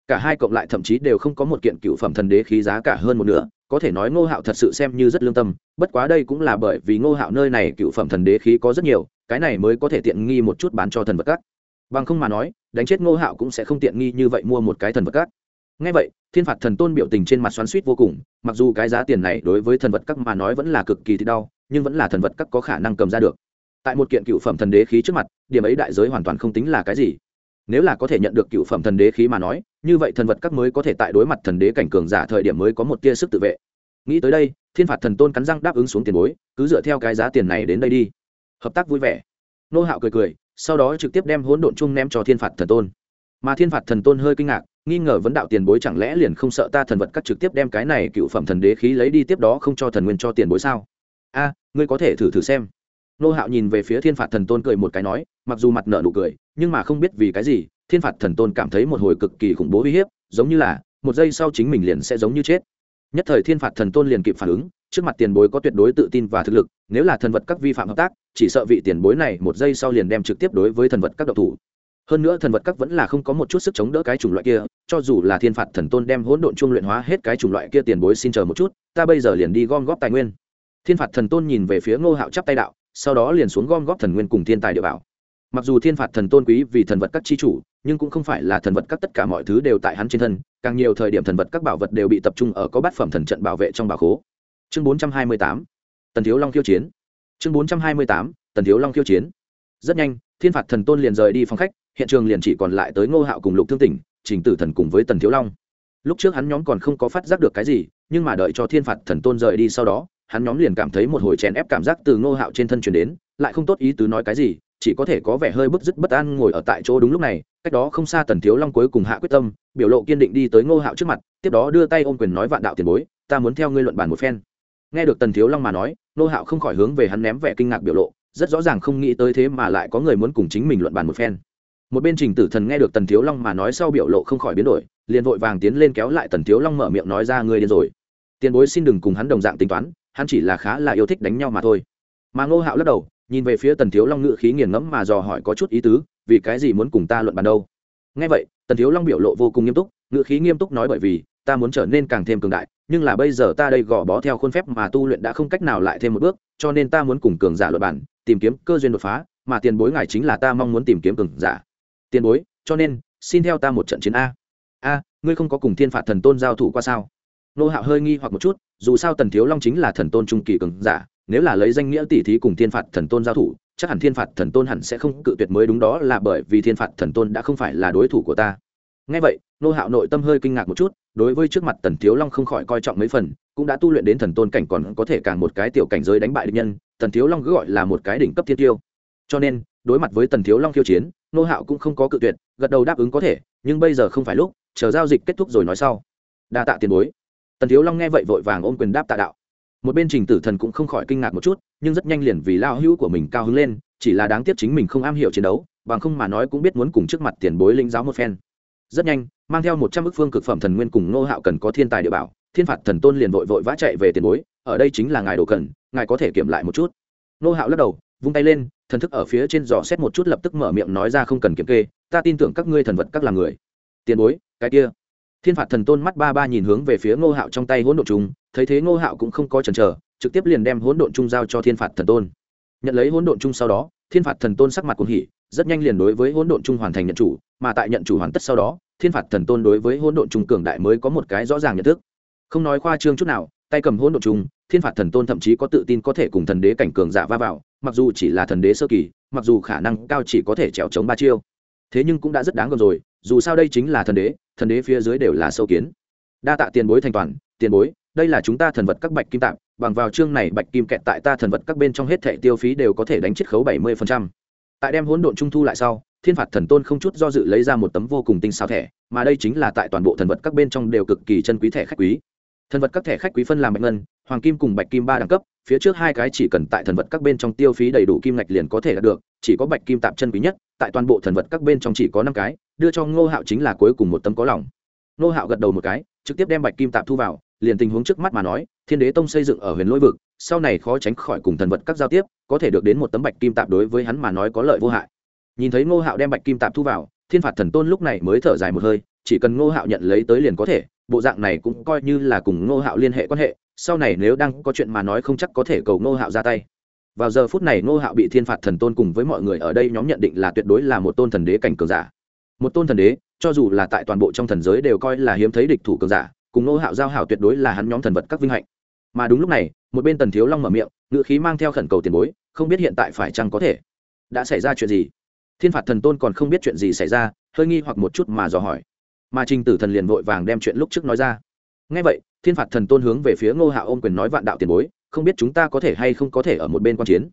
Cả hai cộng lại thậm chí đều không có một kiện cựu phẩm thần đế khí giá cả hơn một nửa, có thể nói ngô hạo thật sự xem như rất lương tâm, bất quá đây cũng là bởi vì ngô hạo nơi này cựu phẩm thần đế khí có rất nhiều, cái này mới có thể tiện nghi một chút bán cho thần vật cát bằng không mà nói, đánh chết ngô hạo cũng sẽ không tiện nghi như vậy mua một cái thần vật cát ngay vậy, thiên phạt thần tôn biểu tình trên mặt xoắn suýt vô cùng, mặc dù cái giá tiền này đối với thần vật các mà nói vẫn là cực kỳ thì đau, nhưng vẫn là thần vật các có khả năng cầm ra được tại một kiện cựu phẩm thần đế khí trước mặt, điểm ấy đại giới hoàn toàn không tính là cái gì. Nếu là có thể nhận được cựu phẩm thần đế khí mà nói, như vậy thần vật các mới có thể tại đối mặt thần đế cảnh cường giả thời điểm mới có một tia sức tự vệ. Nghĩ tới đây, thiên phạt thần tôn cắn răng đáp ứng xuống tiền bối, cứ dựa theo cái giá tiền này đến đây đi. Hợp tác vui vẻ. Nô hạo cười cười, sau đó trực tiếp đem hỗn độn chung ném cho thiên phạt thần tôn. Mà thiên phạt thần tôn hơi kinh ngạc, nghi ngờ vấn đạo tiền bối chẳng lẽ liền không sợ ta thần vật các trực tiếp đem cái này cựu phẩm thần đế khí lấy đi tiếp đó không cho thần nguyên cho tiền bối sao? A, ngươi có thể thử thử xem nô hạo nhìn về phía thiên phạt thần tôn cười một cái nói, mặc dù mặt nợ nụ cười, nhưng mà không biết vì cái gì, thiên phạt thần tôn cảm thấy một hồi cực kỳ khủng bố uy hiếp, giống như là, một giây sau chính mình liền sẽ giống như chết. Nhất thời thiên phạt thần tôn liền kịp phản ứng, trước mặt tiền bối có tuyệt đối tự tin và thực lực, nếu là thần vật các vi phạm hợp tác, chỉ sợ vị tiền bối này một giây sau liền đem trực tiếp đối với thần vật các độc thủ. Hơn nữa thần vật các vẫn là không có một chút sức chống đỡ cái chủng loại kia, cho dù là thiên phạt thần tôn đem hỗn độn chuông luyện hóa hết cái chủng loại kia tiền bối xin chờ một chút, ta bây giờ liền đi gom góp tài nguyên. Thiên phạt thần tôn nhìn về phía ngô hạo chắp tay đạo sau đó liền xuống gom góp thần nguyên cùng thiên tài địa bảo. Mặc dù thiên phạt thần tôn quý vì thần vật các chi chủ, nhưng cũng không phải là thần vật các tất cả mọi thứ đều tại hắn trên thân, càng nhiều thời điểm thần vật các bảo vật đều bị tập trung ở có bát phẩm thần trận bảo vệ trong bảo khố. Chương bốn trăm hai mươi tám, tần thiếu long khiêu chiến. Chương bốn trăm hai mươi tám, tần thiếu long khiêu chiến. Rất nhanh, thiên phạt thần tôn liền rời đi phòng khách, hiện trường liền chỉ còn lại tới ngô hạo cùng lục thương tỉnh, trình tử thần cùng với tần thiếu long. Lúc trước hắn nhóm còn không có phát giác được cái gì, nhưng mà đợi cho thiên phạt thần tôn rời đi sau đó hắn nhóm liền cảm thấy một hồi chèn ép cảm giác từ ngô hạo trên thân chuyển đến, lại không tốt ý tứ nói cái gì, chỉ có thể có vẻ hơi bức dứt bất an ngồi ở tại chỗ đúng lúc này, cách đó không xa tần thiếu long cuối cùng hạ quyết tâm, biểu lộ kiên định đi tới ngô hạo trước mặt, tiếp đó đưa tay ôm quyền nói vạn đạo tiền bối, ta muốn theo ngươi luận bàn một phen. Nghe được tần thiếu long mà nói, ngô hạo không khỏi hướng về hắn ném vẻ kinh ngạc biểu lộ, rất rõ ràng không nghĩ tới thế mà lại có người muốn cùng chính mình luận bàn một phen. Một bên trình tử thần nghe được tần thiếu long mà nói sau biểu lộ không khỏi biến đổi, liền vội vàng tiến lên kéo lại tần thiếu long mở miệng nói ra, ngươi điên rồi. Tiền bối xin đừng cùng hắn đồng dạng tính toán hắn chỉ là khá là yêu thích đánh nhau mà thôi. Mà ngô hạo lắc đầu, nhìn về phía tần thiếu long ngự khí nghiền ngẫm mà dò hỏi có chút ý tứ, vì cái gì muốn cùng ta luận bàn đâu? Ngay vậy, tần thiếu long biểu lộ vô cùng nghiêm túc ngự khí nghiêm túc nói bởi vì, ta muốn trở nên càng thêm cường đại, nhưng là bây giờ ta đây gò bó theo khuôn phép mà tu luyện đã không cách nào lại thêm một bước, cho nên ta muốn cùng cường giả luận bản tìm kiếm cơ duyên đột phá, mà tiền bối ngài chính là ta mong muốn tìm kiếm cường giả. Tiền bối, cho nên, xin theo ta một trận chiến a. A, ngươi không có cùng thiên phạt thần tôn giao thủ qua sao? Nô hạo hơi nghi hoặc một chút, dù sao tần thiếu long chính là thần tôn trung kỳ cường giả, nếu là lấy danh nghĩa tỷ thí cùng thiên phạt thần tôn giao thủ, chắc hẳn thiên phạt thần tôn hẳn sẽ không cự tuyệt mới đúng đó là bởi vì thiên phạt thần tôn đã không phải là đối thủ của ta. Ngay vậy, nô hạo nội tâm hơi kinh ngạc một chút, đối với trước mặt tần thiếu long không khỏi coi trọng mấy phần, cũng đã tu luyện đến thần tôn cảnh còn có thể càng một cái tiểu cảnh giới đánh bại địch nhân, tần thiếu long cứ gọi là một cái đỉnh cấp thiên tiêu. Cho nên, đối mặt với tần thiếu long khiêu chiến, nô hạo cũng không có cự tuyệt, gật đầu đáp ứng có thể, nhưng bây giờ không phải lúc, chờ giao dịch kết thúc rồi nói sau. Đa tạ tiền bối tần thiếu long nghe vậy vội vàng ôm quyền đáp tạ đạo. Một bên trình tử thần cũng không khỏi kinh ngạc một chút, nhưng rất nhanh liền vì lao hữu của mình cao hứng lên, chỉ là đáng tiếc chính mình không am hiểu chiến đấu, bằng không mà nói cũng biết muốn cùng trước mặt tiền bối linh giáo một phen. Rất nhanh, mang theo một trăm ước phương cực phẩm thần nguyên cùng nô hạo cần có thiên tài địa bảo, thiên phạt thần tôn liền vội vội vã chạy về tiền bối, ở đây chính là ngài đồ cần, ngài có thể kiểm lại một chút. Nô hạo lắc đầu, vung tay lên, thần thức ở phía trên dò xét một chút lập tức mở miệng nói ra không cần kiểm kê, ta tin tưởng các ngươi thần vật các là người. Tiền bối, cái kia thiên phạt thần tôn mắt ba ba nhìn hướng về phía ngô hạo trong tay hỗn độn chung thấy thế ngô hạo cũng không có chần chờ, trực tiếp liền đem hỗn độn chung giao cho thiên phạt thần tôn. Nhận lấy hỗn độn chung sau đó, thiên phạt thần tôn sắc mặt cũng hỉ, rất nhanh liền đối với hỗn độn chung hoàn thành nhận chủ, mà tại nhận chủ hoàn tất sau đó, thiên phạt thần tôn đối với hỗn độn chung cường đại mới có một cái rõ ràng nhận thức. Không nói khoa trương chút nào, tay cầm hỗn độn chung thiên phạt thần tôn thậm chí có tự tin có thể cùng thần đế cảnh cường giả va vào, mặc dù chỉ là thần đế sơ kỳ, mặc dù khả năng cao chỉ có thể trèo chống ba chiêu. Thế nhưng cũng đã rất đáng gờm rồi dù sao đây chính là thần đế thần đế phía dưới đều là sâu kiến. Đa tạ tiền bối thành toàn, tiền bối, đây là chúng ta thần vật các bạch kim tạm, bằng vào chương này bạch kim kẹt tại ta thần vật các bên trong hết thẻ tiêu phí đều có thể đánh chiết khấu bảy mươi tại đem hỗn độn trung thu lại sau, thiên phạt thần tôn không chút do dự lấy ra một tấm vô cùng tinh xảo thẻ, mà đây chính là tại toàn bộ thần vật các bên trong đều cực kỳ chân quý thẻ khách quý. Thần vật các thẻ khách quý phân làm bạch ngân, hoàng kim cùng bạch kim ba đẳng cấp, phía trước hai cái chỉ cần tại thần vật các bên trong tiêu phí đầy đủ kim ngạch liền có thể đạt được, chỉ có bạch kim tạp chân quý nhất, tại toàn bộ thần vật các bên trong chỉ có năm cái đưa cho ngô hạo chính là cuối cùng một tấm có lòng. Ngô hạo gật đầu một cái, trực tiếp đem bạch kim tạp thu vào, liền tình huống trước mắt mà nói, thiên đế tông xây dựng ở huyền lôi vực, sau này khó tránh khỏi cùng thần vật các giao tiếp, có thể được đến một tấm bạch kim tạp đối với hắn mà nói có lợi vô hại. Nhìn thấy ngô hạo đem bạch kim tạp thu vào, thiên phạt thần tôn lúc này mới thở dài một hơi, chỉ cần ngô hạo nhận lấy tới liền có thể, bộ dạng này cũng coi như là cùng ngô hạo liên hệ quan hệ, sau này nếu đang có chuyện mà nói không chắc có thể cầu ngô hạo ra tay. Vào giờ phút này ngô hạo bị thiên phạt thần tôn cùng với mọi người ở đây nhóm nhận định là tuyệt đối là một tôn thần đế cảnh cường giả một tôn thần đế, cho dù là tại toàn bộ trong thần giới đều coi là hiếm thấy địch thủ cường giả, cùng ngô hạo giao hảo tuyệt đối là hắn nhóm thần vật các vinh hạnh. Mà đúng lúc này, một bên tần thiếu long mở miệng ngự khí mang theo khẩn cầu tiền bối, không biết hiện tại phải chăng có thể. Đã xảy ra chuyện gì? Thiên phạt thần tôn còn không biết chuyện gì xảy ra, hơi nghi hoặc một chút mà dò hỏi. Mà trình tử thần liền vội vàng đem chuyện lúc trước nói ra. Ngay vậy, thiên phạt thần tôn hướng về phía ngô hạ ôm quyền nói vạn đạo tiền bối, không biết chúng ta có thể hay không có thể ở một bên quan chiến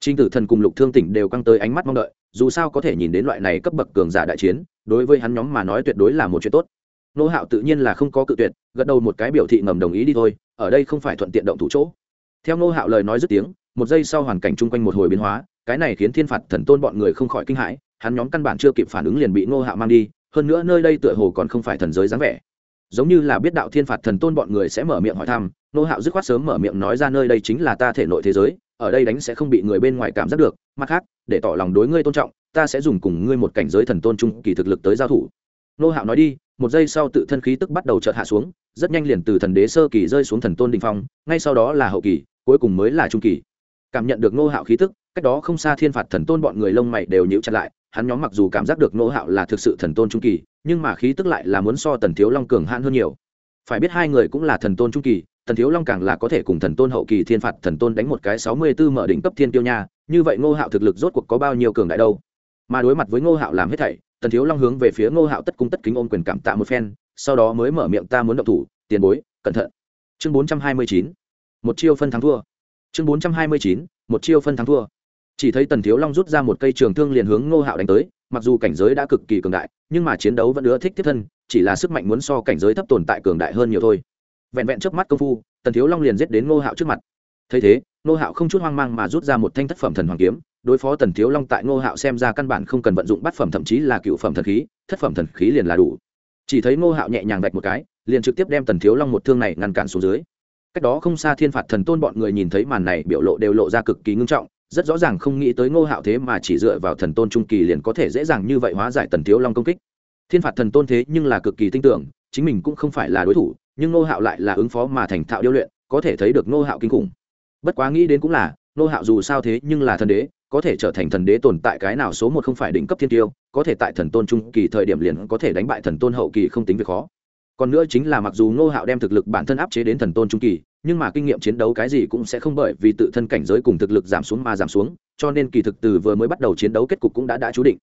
trình tử thần cùng lục thương tỉnh đều căng tới ánh mắt mong đợi, dù sao có thể nhìn đến loại này cấp bậc cường giả đại chiến, đối với hắn nhóm mà nói tuyệt đối là một chuyện tốt. Ngô hạo tự nhiên là không có cự tuyệt, gật đầu một cái biểu thị ngầm đồng ý đi thôi, ở đây không phải thuận tiện động thủ chỗ. Theo Ngô hạo lời nói dứt tiếng, một giây sau hoàn cảnh chung quanh một hồi biến hóa, cái này khiến thiên phạt thần tôn bọn người không khỏi kinh hãi, hắn nhóm căn bản chưa kịp phản ứng liền bị ngô hạo mang đi, hơn nữa nơi đây tựa hồ còn không phải thần giới dáng vẻ. Giống như là biết đạo thiên phạt thần tôn bọn người sẽ mở miệng hỏi thăm ngô hạo dứt khoát sớm mở miệng nói ra nơi đây chính là ta thể nội thế giới ở đây đánh sẽ không bị người bên ngoài cảm giác được, mặt khác, để tỏ lòng đối ngươi tôn trọng, ta sẽ dùng cùng ngươi một cảnh giới thần tôn trung kỳ thực lực tới giao thủ. Ngô hạo nói đi, một giây sau tự thân khí tức bắt đầu chợt hạ xuống, rất nhanh liền từ thần đế sơ kỳ rơi xuống thần tôn đình phong, ngay sau đó là hậu kỳ, cuối cùng mới là trung kỳ. Cảm nhận được ngô hạo khí tức, cách đó không xa thiên phạt thần tôn bọn người lông mày đều nhíu chặt lại, hắn nhóm mặc dù cảm giác được ngô hạo là thực sự thần tôn trung kỳ, nhưng mà khí tức lại là muốn so tần thiếu long cường hãn hơn nhiều. Phải biết hai người cũng là thần tôn trung kỳ tần thiếu long càng là có thể cùng thần tôn hậu kỳ thiên phạt thần tôn đánh một cái sáu mươi b ố mở đỉnh cấp thiên tiêu nha, như vậy ngô hạo thực lực rốt cuộc có bao nhiêu cường đại đâu? Mà đối mặt với ngô hạo làm hết thảy, tần thiếu long hướng về phía ngô hạo tất cung tất kính ôm quyền cảm tạ một phen, sau đó mới mở miệng ta muốn động thủ, tiền bối, cẩn thận. Chương bốn trăm hai mươi chín, một chiêu phân thắng thua. Chương bốn trăm hai mươi chín, một chiêu phân thắng thua. Chỉ thấy tần thiếu long rút ra một cây trường thương liền hướng ngô hạo đánh tới, mặc dù cảnh giới đã cực kỳ cường đại, nhưng mà chiến đấu vẫn ưa thích tiếp thân, chỉ là sức mạnh muốn so cảnh giới thấp tồn tại cường đại hơn nhiều thôi vẹn vẹn trước mắt công phu, tần thiếu long liền giết đến ngô hạo trước mặt. Thấy thế, ngô hạo không chút hoang mang mà rút ra một thanh thất phẩm thần hoàng kiếm, đối phó tần thiếu long tại ngô hạo xem ra căn bản không cần vận dụng bát phẩm thậm chí là cựu phẩm thần khí, thất phẩm thần khí liền là đủ. Chỉ thấy ngô hạo nhẹ nhàng vạch một cái, liền trực tiếp đem tần thiếu long một thương này ngăn cản xuống dưới. Cách đó không xa thiên phạt thần tôn bọn người nhìn thấy màn này biểu lộ đều lộ ra cực kỳ ngưng trọng, rất rõ ràng không nghĩ tới ngô hạo thế mà chỉ dựa vào thần tôn trung kỳ liền có thể dễ dàng như vậy hóa giải tần thiếu long công kích. Thiên phạt thần tôn thế nhưng là cực kỳ tin tưởng, chính mình cũng không phải là đối thủ nhưng Nô hạo lại là ứng phó mà thành thạo điêu luyện, có thể thấy được Nô hạo kinh khủng. Bất quá nghĩ đến cũng là Nô hạo dù sao thế nhưng là thần đế, có thể trở thành thần đế tồn tại cái nào số một không phải đỉnh cấp thiên tiêu, có thể tại thần tôn trung kỳ thời điểm liền có thể đánh bại thần tôn hậu kỳ không tính việc khó. Còn nữa chính là mặc dù ngô hạo đem thực lực bản thân áp chế đến thần tôn trung kỳ, nhưng mà kinh nghiệm chiến đấu cái gì cũng sẽ không bởi vì tự thân cảnh giới cùng thực lực giảm xuống mà giảm xuống, cho nên kỳ thực từ vừa mới bắt đầu chiến đấu kết cục cũng đã đã chú định.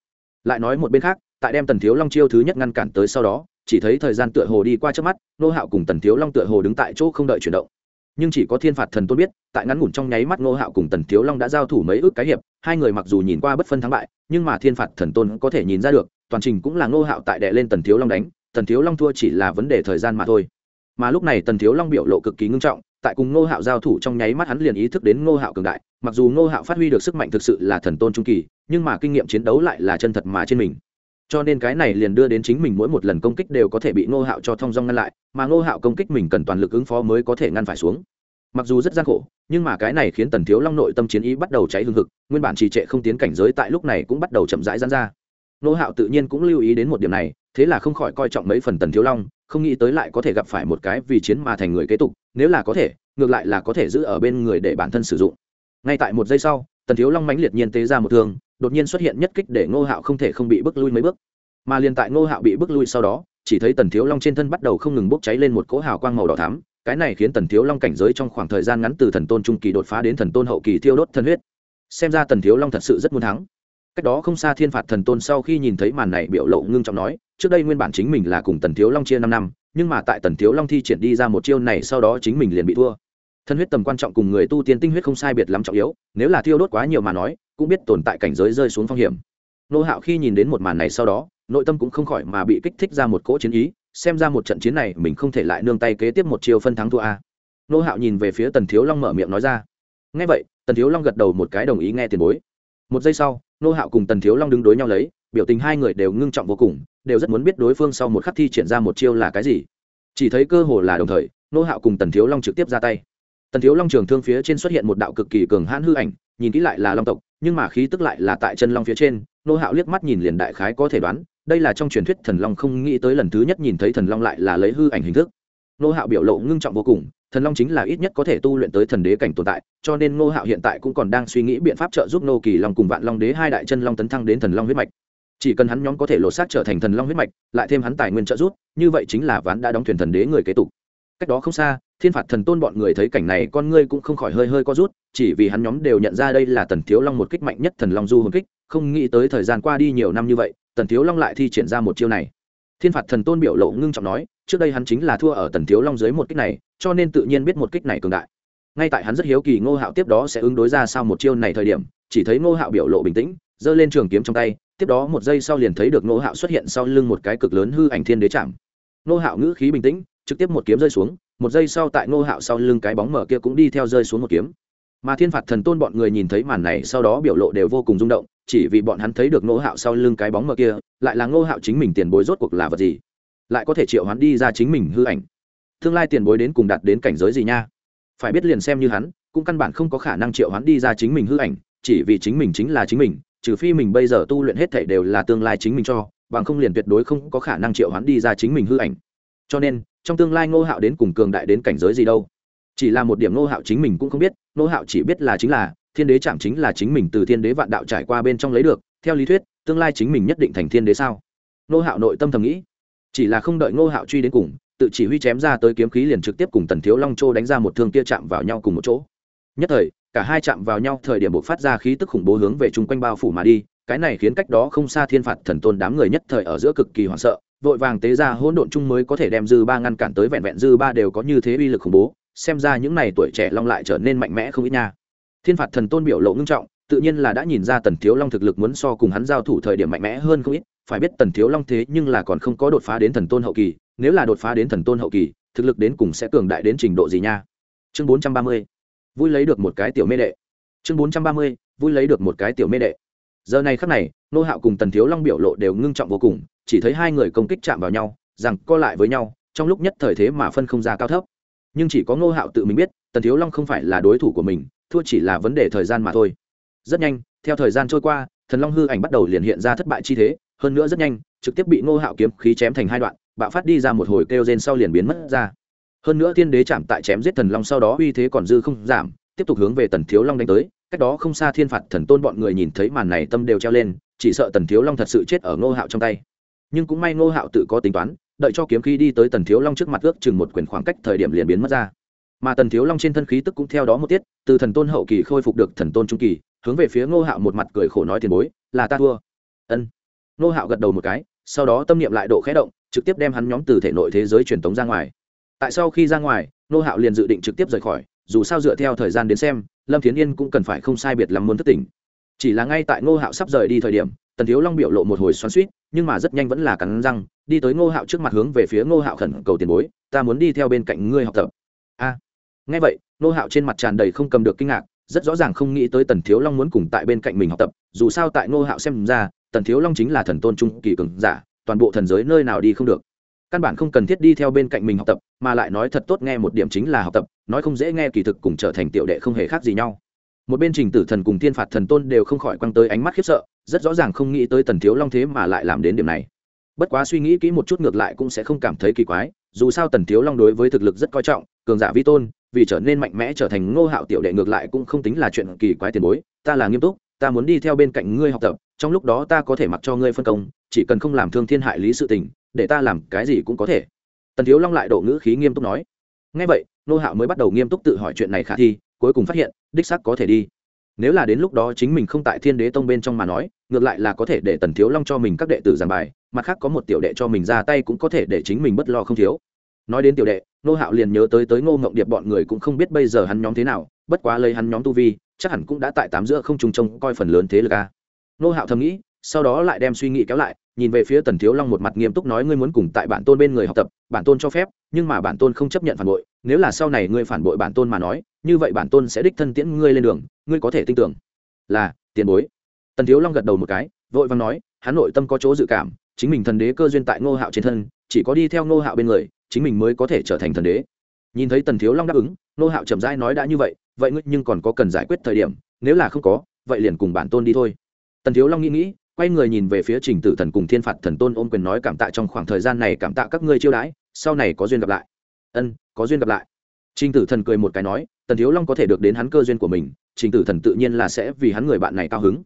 Lại nói một bên khác, tại đem tần thiếu long chiêu thứ nhất ngăn cản tới sau đó chỉ thấy thời gian tựa hồ đi qua trước mắt nô hạo cùng tần thiếu long tựa hồ đứng tại chỗ không đợi chuyển động. Nhưng chỉ có thiên phạt thần tôn biết, tại ngắn ngủn trong nháy mắt nô hạo cùng tần thiếu long đã giao thủ mấy ước cái hiệp, hai người mặc dù nhìn qua bất phân thắng bại, nhưng mà thiên phạt thần tôn có thể nhìn ra được, toàn trình cũng là nô hạo tại đệ lên tần thiếu long đánh, tần thiếu long thua chỉ là vấn đề thời gian mà thôi. Mà lúc này tần thiếu long biểu lộ cực kỳ ngưng trọng, tại cùng ngô hạo giao thủ trong nháy mắt hắn liền ý thức đến ngô hạo cường đại, mặc dù ngô hạo phát huy được sức mạnh thực sự là thần tôn trung kỳ, nhưng mà kinh nghiệm chiến đấu lại là chân thật mà trên mình cho nên cái này liền đưa đến chính mình mỗi một lần công kích đều có thể bị ngô hạo cho thông dong ngăn lại, mà ngô hạo công kích mình cần toàn lực ứng phó mới có thể ngăn phải xuống. Mặc dù rất gian khổ, nhưng mà cái này khiến tần thiếu long nội tâm chiến ý bắt đầu cháy hương thực nguyên bản trì trệ không tiến cảnh giới tại lúc này cũng bắt đầu chậm rãi gian ra. Ngô hạo tự nhiên cũng lưu ý đến một điểm này, thế là không khỏi coi trọng mấy phần tần thiếu long, không nghĩ tới lại có thể gặp phải một cái vì chiến mà thành người kế tục, nếu là có thể, ngược lại là có thể giữ ở bên người để bản thân sử dụng. Ngay tại một giây sau, tần thiếu long mãnh liệt nhiên tế ra một thương đột nhiên xuất hiện nhất kích để ngô hạo không thể không bị bước lui mấy bước. Mà liền tại ngô hạo bị bước lui sau đó, chỉ thấy tần thiếu long trên thân bắt đầu không ngừng bốc cháy lên một cỗ hào quang màu đỏ thắm, cái này khiến tần thiếu long cảnh giới trong khoảng thời gian ngắn từ thần tôn trung kỳ đột phá đến thần tôn hậu kỳ thiêu đốt thân huyết. Xem ra tần thiếu long thật sự rất muốn thắng. Cách đó không xa thiên phạt thần tôn sau khi nhìn thấy màn này biểu lộ ngưng trọng nói, trước đây nguyên bản chính mình là cùng tần thiếu long chia năm năm, nhưng mà tại tần thiếu long thi triển đi ra một chiêu này sau đó chính mình liền bị thua. Thân huyết tầm quan trọng cùng người tu tiên tinh huyết không sai biệt lắm trọng yếu, nếu là thiêu đốt quá nhiều mà nói cũng biết tồn tại cảnh giới rơi xuống phong hiểm. Nô hạo khi nhìn đến một màn này sau đó, nội tâm cũng không khỏi mà bị kích thích ra một cỗ chiến ý, xem ra một trận chiến này mình không thể lại nương tay kế tiếp một chiều phân thắng thua a. Nô hạo nhìn về phía tần thiếu long mở miệng nói ra. Ngay vậy, tần thiếu long gật đầu một cái đồng ý nghe tiền bối. Một giây sau, nô hạo cùng tần thiếu long đứng đối nhau lấy, biểu tình hai người đều ngưng trọng vô cùng, đều rất muốn biết đối phương sau một khắc thi triển ra một chiêu là cái gì. Chỉ thấy cơ hồ là đồng thời, nô hạo cùng tần thiếu long trực tiếp ra tay. Tần thiếu long trường thương phía trên xuất hiện một đạo cực kỳ cường hãn hư ảnh, nhìn kỹ lại là long tộc nhưng mà khí tức lại là tại chân long phía trên, nô hạo liếc mắt nhìn liền đại khái có thể đoán, đây là trong truyền thuyết thần long không nghĩ tới lần thứ nhất nhìn thấy thần long lại là lấy hư ảnh hình thức. Nô hạo biểu lộ ngưng trọng vô cùng, thần long chính là ít nhất có thể tu luyện tới thần đế cảnh tồn tại, cho nên nô hạo hiện tại cũng còn đang suy nghĩ biện pháp trợ giúp nô kỳ long cùng vạn long đế hai đại chân long tấn thăng đến thần long huyết mạch. Chỉ cần hắn nhóm có thể lột xác trở thành thần long huyết mạch, lại thêm hắn tài nguyên trợ giúp, như vậy chính là ván đã đóng thuyền thần đế người kế tục cách đó không xa, thiên phạt thần tôn bọn người thấy cảnh này, con ngươi cũng không khỏi hơi hơi co rút, chỉ vì hắn nhóm đều nhận ra đây là tần thiếu long một kích mạnh nhất thần long du hồn kích, không nghĩ tới thời gian qua đi nhiều năm như vậy, tần thiếu long lại thi triển ra một chiêu này. Thiên phạt thần tôn biểu lộ ngưng trọng nói, trước đây hắn chính là thua ở tần thiếu long dưới một kích này, cho nên tự nhiên biết một kích này cường đại. Ngay tại hắn rất hiếu kỳ ngô hạo tiếp đó sẽ ứng đối ra sau một chiêu này thời điểm, chỉ thấy ngô hạo biểu lộ bình tĩnh, giơ lên trường kiếm trong tay, tiếp đó một giây sau liền thấy được ngô hạo xuất hiện sau lưng một cái cực lớn hư ảnh thiên đế chạm. Ngô hạo ngữ khí bình tĩnh trực tiếp một kiếm rơi xuống, một giây sau tại ngô hạo sau lưng cái bóng mở kia cũng đi theo rơi xuống một kiếm. Mà thiên phạt thần tôn bọn người nhìn thấy màn này sau đó biểu lộ đều vô cùng rung động, chỉ vì bọn hắn thấy được ngô hạo sau lưng cái bóng mờ kia, lại là ngô hạo chính mình tiền bối rốt cuộc là vật gì? Lại có thể triệu hắn đi ra chính mình hư ảnh. Tương lai tiền bối đến cùng đạt đến cảnh giới gì nha? Phải biết liền xem như hắn, cũng căn bản không có khả năng triệu hắn đi ra chính mình hư ảnh, chỉ vì chính mình chính là chính mình, trừ phi mình bây giờ tu luyện hết thảy đều là tương lai chính mình cho, bằng không liền tuyệt đối không có khả năng triệu hắn đi ra chính mình hư ảnh. Cho nên trong tương lai ngô hạo đến cùng cường đại đến cảnh giới gì đâu. Chỉ là một điểm ngô hạo chính mình cũng không biết, ngô hạo chỉ biết là chính là, thiên đế chạm chính là chính mình từ thiên đế vạn đạo trải qua bên trong lấy được, theo lý thuyết, tương lai chính mình nhất định thành thiên đế sao? Ngô hạo nội tâm thầm nghĩ. Chỉ là không đợi ngô hạo truy đến cùng, tự chỉ huy chém ra tới kiếm khí liền trực tiếp cùng tần thiếu long châu đánh ra một thương kia chạm vào nhau cùng một chỗ. Nhất thời, cả hai chạm vào nhau, thời điểm buộc phát ra khí tức khủng bố hướng về chung quanh bao phủ mà đi, cái này khiến cách đó không xa thiên phạt thần tôn đám người nhất thời ở giữa cực kỳ hoảng sợ vội vàng tế ra hỗn độn chung mới có thể đem dư ba ngăn cản tới vẹn vẹn dư ba đều có như thế uy lực khủng bố, xem ra những này tuổi trẻ long lại trở nên mạnh mẽ không ít nha. Thiên phạt thần tôn biểu lộ ngưng trọng, tự nhiên là đã nhìn ra tần thiếu long thực lực muốn so cùng hắn giao thủ thời điểm mạnh mẽ hơn không ít, phải biết tần thiếu long thế nhưng là còn không có đột phá đến thần tôn hậu kỳ, nếu là đột phá đến thần tôn hậu kỳ, thực lực đến cùng sẽ cường đại đến trình độ gì nha. Chương bốn trăm ba mươi, vui lấy được một cái tiểu mê đệ. Chương bốn trăm ba mươi, vui lấy được một cái tiểu mê đệ. Giờ này khắc này, nô hạo cùng tần thiếu long biểu lộ đều ngưng trọng vô cùng chỉ thấy hai người công kích chạm vào nhau, rằng co lại với nhau, trong lúc nhất thời thế mà phân không ra cao thấp. Nhưng chỉ có ngô hạo tự mình biết, tần thiếu long không phải là đối thủ của mình, thua chỉ là vấn đề thời gian mà thôi. Rất nhanh, theo thời gian trôi qua, thần long hư ảnh bắt đầu liền hiện ra thất bại chi thế, hơn nữa rất nhanh, trực tiếp bị ngô hạo kiếm khí chém thành hai đoạn, bạo phát đi ra một hồi kêu rên sau liền biến mất ra. Hơn nữa thiên đế chạm tại chém giết thần long sau đó uy thế còn dư không giảm, tiếp tục hướng về tần thiếu long đánh tới, cách đó không xa thiên phạt thần tôn bọn người nhìn thấy màn này tâm đều treo lên, chỉ sợ tần thiếu long thật sự chết ở ngô hạo trong tay nhưng cũng may ngô hạo tự có tính toán, đợi cho kiếm khí đi tới tần thiếu long trước mặt ước chừng một quyển khoảng cách thời điểm liền biến mất ra. Mà tần thiếu long trên thân khí tức cũng theo đó một tiết, từ thần tôn hậu kỳ khôi phục được thần tôn trung kỳ, hướng về phía ngô hạo một mặt cười khổ nói tiền bối, là ta thua. Ân. Ngô hạo gật đầu một cái, sau đó tâm niệm lại độ khẽ động, trực tiếp đem hắn nhóm từ thể nội thế giới truyền tống ra ngoài. Tại sau khi ra ngoài, ngô hạo liền dự định trực tiếp rời khỏi, dù sao dựa theo thời gian đến xem, lâm thiến yên cũng cần phải không sai biệt lắm muốn thất tỉnh. Chỉ là ngay tại ngô hạo sắp rời đi thời điểm tần thiếu long biểu lộ một hồi xoắn suýt nhưng mà rất nhanh vẫn là cắn răng đi tới ngô hạo trước mặt hướng về phía ngô hạo khẩn cầu tiền bối ta muốn đi theo bên cạnh ngươi học tập. A. À, nghe vậy ngô hạo trên mặt tràn đầy không cầm được kinh ngạc rất rõ ràng không nghĩ tới tần thiếu long muốn cùng tại bên cạnh mình học tập dù sao tại ngô hạo xem ra tần thiếu long chính là thần tôn trung kỳ cường giả toàn bộ thần giới nơi nào đi không được. Căn bản không cần thiết đi theo bên cạnh mình học tập mà lại nói thật tốt nghe một điểm chính là học tập nói không dễ nghe kỳ thực cùng trở thành tiểu đệ không hề khác gì nhau. Một bên trình tử thần cùng thiên phạt thần tôn đều không khỏi quăng tới ánh mắt khiếp sợ rất rõ ràng không nghĩ tới tần thiếu long thế mà lại làm đến điểm này. Bất quá suy nghĩ kỹ một chút ngược lại cũng sẽ không cảm thấy kỳ quái, dù sao tần thiếu long đối với thực lực rất coi trọng, cường giả vi tôn, vì trở nên mạnh mẽ trở thành ngô hạo tiểu đệ ngược lại cũng không tính là chuyện kỳ quái tiền bối, ta là nghiêm túc, ta muốn đi theo bên cạnh ngươi học tập, trong lúc đó ta có thể mặc cho ngươi phân công, chỉ cần không làm thương thiên hại lý sự tình, để ta làm cái gì cũng có thể. Tần thiếu long lại độ ngữ khí nghiêm túc nói. Ngay vậy, ngô hạo mới bắt đầu nghiêm túc tự hỏi chuyện này khả thi, cuối cùng phát hiện, đích sắc có thể đi nếu là đến lúc đó chính mình không tại thiên đế tông bên trong mà nói, ngược lại là có thể để tần thiếu long cho mình các đệ tử giảng bài, mặt khác có một tiểu đệ cho mình ra tay cũng có thể để chính mình bất lo không thiếu. Nói đến tiểu đệ nô hạo liền nhớ tới tới ngô ngộng điệp bọn người cũng không biết bây giờ hắn nhóm thế nào, bất quá lấy hắn nhóm tu vi, chắc hẳn cũng đã tại tám giữa không trùng trông coi phần lớn thế lực a. Nô hạo thầm nghĩ, sau đó lại đem suy nghĩ kéo lại, nhìn về phía tần thiếu long một mặt nghiêm túc nói ngươi muốn cùng tại bản tôn bên người học tập, bản tôn cho phép, nhưng mà bản tôn không chấp nhận phản bội, nếu là sau này ngươi phản bội bản tôn mà nói như vậy bản tôn sẽ đích thân tiễn ngươi lên đường, ngươi có thể tin tưởng. Là, tiền bối. Tần thiếu long gật đầu một cái, vội vàng nói, hắn nội tâm có chỗ dự cảm, chính mình thần đế cơ duyên tại ngô hạo trên thân, chỉ có đi theo ngô hạo bên người, chính mình mới có thể trở thành thần đế. Nhìn thấy tần thiếu long đáp ứng, ngô hạo chậm rãi nói đã như vậy vậy ngươi nhưng còn có cần giải quyết thời điểm, nếu là không có, vậy liền cùng bản tôn đi thôi. Tần thiếu long nghĩ nghĩ, quay người nhìn về phía trình tử thần cùng thiên phạt thần tôn ôm quyền nói cảm tạ trong khoảng thời gian này cảm tạ các ngươi chiêu đãi, sau này có duyên gặp lại. Ân, có duyên gặp lại trình tử thần cười một cái nói, tần thiếu long có thể được đến hắn cơ duyên của mình, trình tử thần tự nhiên là sẽ vì hắn người bạn này cao hứng.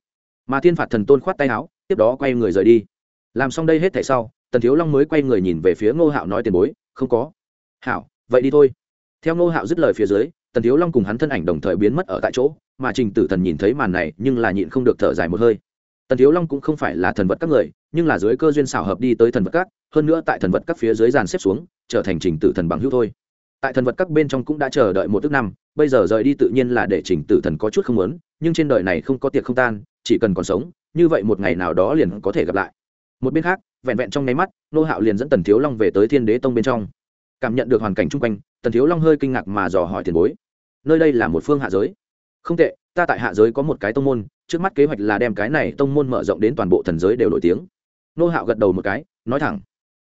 Mà thiên phạt thần tôn khoát tay áo, tiếp đó quay người rời đi. Làm xong đây hết thảy sau, tần thiếu long mới quay người nhìn về phía ngô hạo nói tiền bối, không có. Hảo, vậy đi thôi. Theo ngô hạo dứt lời phía dưới, tần thiếu long cùng hắn thân ảnh đồng thời biến mất ở tại chỗ, mà trình tử thần nhìn thấy màn này, nhưng là nhịn không được thở dài một hơi. Tần thiếu long cũng không phải là thần vật các người, nhưng là dưới cơ duyên xảo hợp đi tới thần vật các, hơn nữa tại thần vật các phía dưới dàn xếp xuống, trở thành trình tử thần bằng hữu thôi tại thần vật các bên trong cũng đã chờ đợi một tức năm, bây giờ rời đi tự nhiên là để trình tử thần có chút không muốn, nhưng trên đời này không có tiệc không tan, chỉ cần còn sống, như vậy một ngày nào đó liền có thể gặp lại. Một bên khác, vẹn vẹn trong nháy mắt, nô hạo liền dẫn tần thiếu long về tới thiên đế tông bên trong. Cảm nhận được hoàn cảnh chung quanh, tần thiếu long hơi kinh ngạc mà dò hỏi tiền bối. Nơi đây là một phương hạ giới. Không tệ, ta tại hạ giới có một cái tông môn, trước mắt kế hoạch là đem cái này tông môn mở rộng đến toàn bộ thần giới đều nổi tiếng. Nô hạo gật đầu một cái, nói thẳng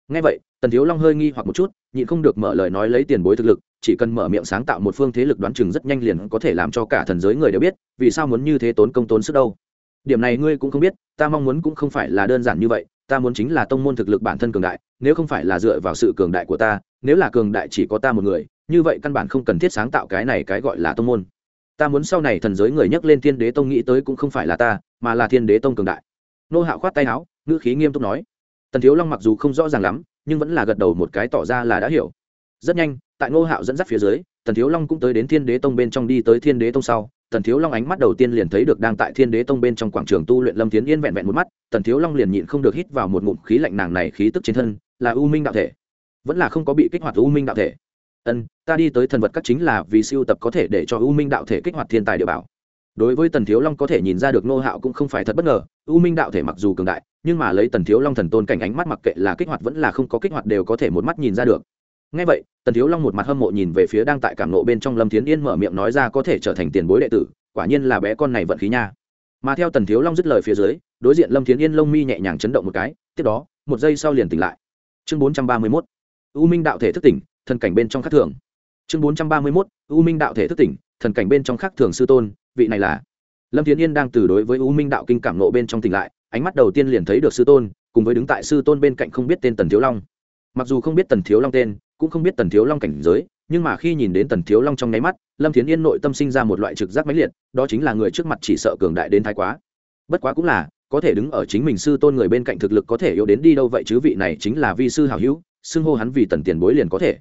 ngay vậy, tần thiếu long hơi nghi hoặc một chút, nhịn không được mở lời nói lấy tiền bối thực lực, chỉ cần mở miệng sáng tạo một phương thế lực đoán chừng rất nhanh liền có thể làm cho cả thần giới người đều biết, vì sao muốn như thế tốn công tốn sức đâu. Điểm này ngươi cũng không biết, ta mong muốn cũng không phải là đơn giản như vậy, ta muốn chính là tông môn thực lực bản thân cường đại, nếu không phải là dựa vào sự cường đại của ta, nếu là cường đại chỉ có ta một người, như vậy căn bản không cần thiết sáng tạo cái này cái gọi là tông môn. Ta muốn sau này thần giới người nhắc lên thiên đế tông nghĩ tới cũng không phải là ta, mà là thiên đế tông cường đại. Nô hạo khoát tay áo, ngữ khí nghiêm túc nói tần thiếu long mặc dù không rõ ràng lắm, nhưng vẫn là gật đầu một cái tỏ ra là đã hiểu. Rất nhanh, tại ngô hạo dẫn dắt phía dưới, tần thiếu long cũng tới đến thiên đế tông bên trong đi tới thiên đế tông sau. Tần thiếu long ánh mắt đầu tiên liền thấy được đang tại thiên đế tông bên trong quảng trường tu luyện lâm tiến yên vẹn vẹn một mắt. Tần thiếu long liền nhịn không được hít vào một ngụm khí lạnh nàng này khí tức trên thân, là u minh đạo thể. Vẫn là không có bị kích hoạt u minh đạo thể. Ân, ta đi tới thần vật các chính là vì siêu tập có thể để cho u minh đạo thể kích hoạt thiên tài địa bảo. Đối với tần thiếu long có thể nhìn ra được nô hạo cũng không phải thật bất ngờ. U minh đạo thể mặc dù cường đại nhưng mà lấy tần thiếu long thần tôn cảnh ánh mắt mặc kệ là kích hoạt vẫn là không có kích hoạt đều có thể một mắt nhìn ra được. Ngay vậy, tần thiếu long một mặt hâm mộ nhìn về phía đang tại cảm nộ bên trong lâm thiến yên mở miệng nói ra có thể trở thành tiền bối đệ tử, quả nhiên là bé con này vận khí nha. Mà theo tần thiếu long dứt lời phía dưới, đối diện lâm thiến yên lông mi nhẹ nhàng chấn động một cái, tiếp đó, một giây sau liền tỉnh lại. Chương bốn trăm ba mươi mốt, u minh đạo thể thức tỉnh, thần cảnh bên trong khắc thường. Chương bốn trăm ba mươi mốt, u minh đạo thể thức tỉnh, thần cảnh bên trong khắc thường sư tôn, vị này là lâm thiến yên đang từ đối với u minh đạo kinh cảm nộ bên trong tỉnh lại ánh mắt đầu tiên liền thấy được sư tôn, cùng với đứng tại sư tôn bên cạnh không biết tên tần thiếu long. Mặc dù không biết tần thiếu long tên, cũng không biết tần thiếu long cảnh giới, nhưng mà khi nhìn đến tần thiếu long trong nháy mắt, lâm thiến yên nội tâm sinh ra một loại trực giác mãnh liệt, đó chính là người trước mặt chỉ sợ cường đại đến thái quá. Bất quá cũng là, có thể đứng ở chính mình sư tôn người bên cạnh thực lực có thể yếu đến đi đâu vậy chứ vị này chính là vi sư hảo hữu, xưng hô hắn vì tần tiền bối liền có thể.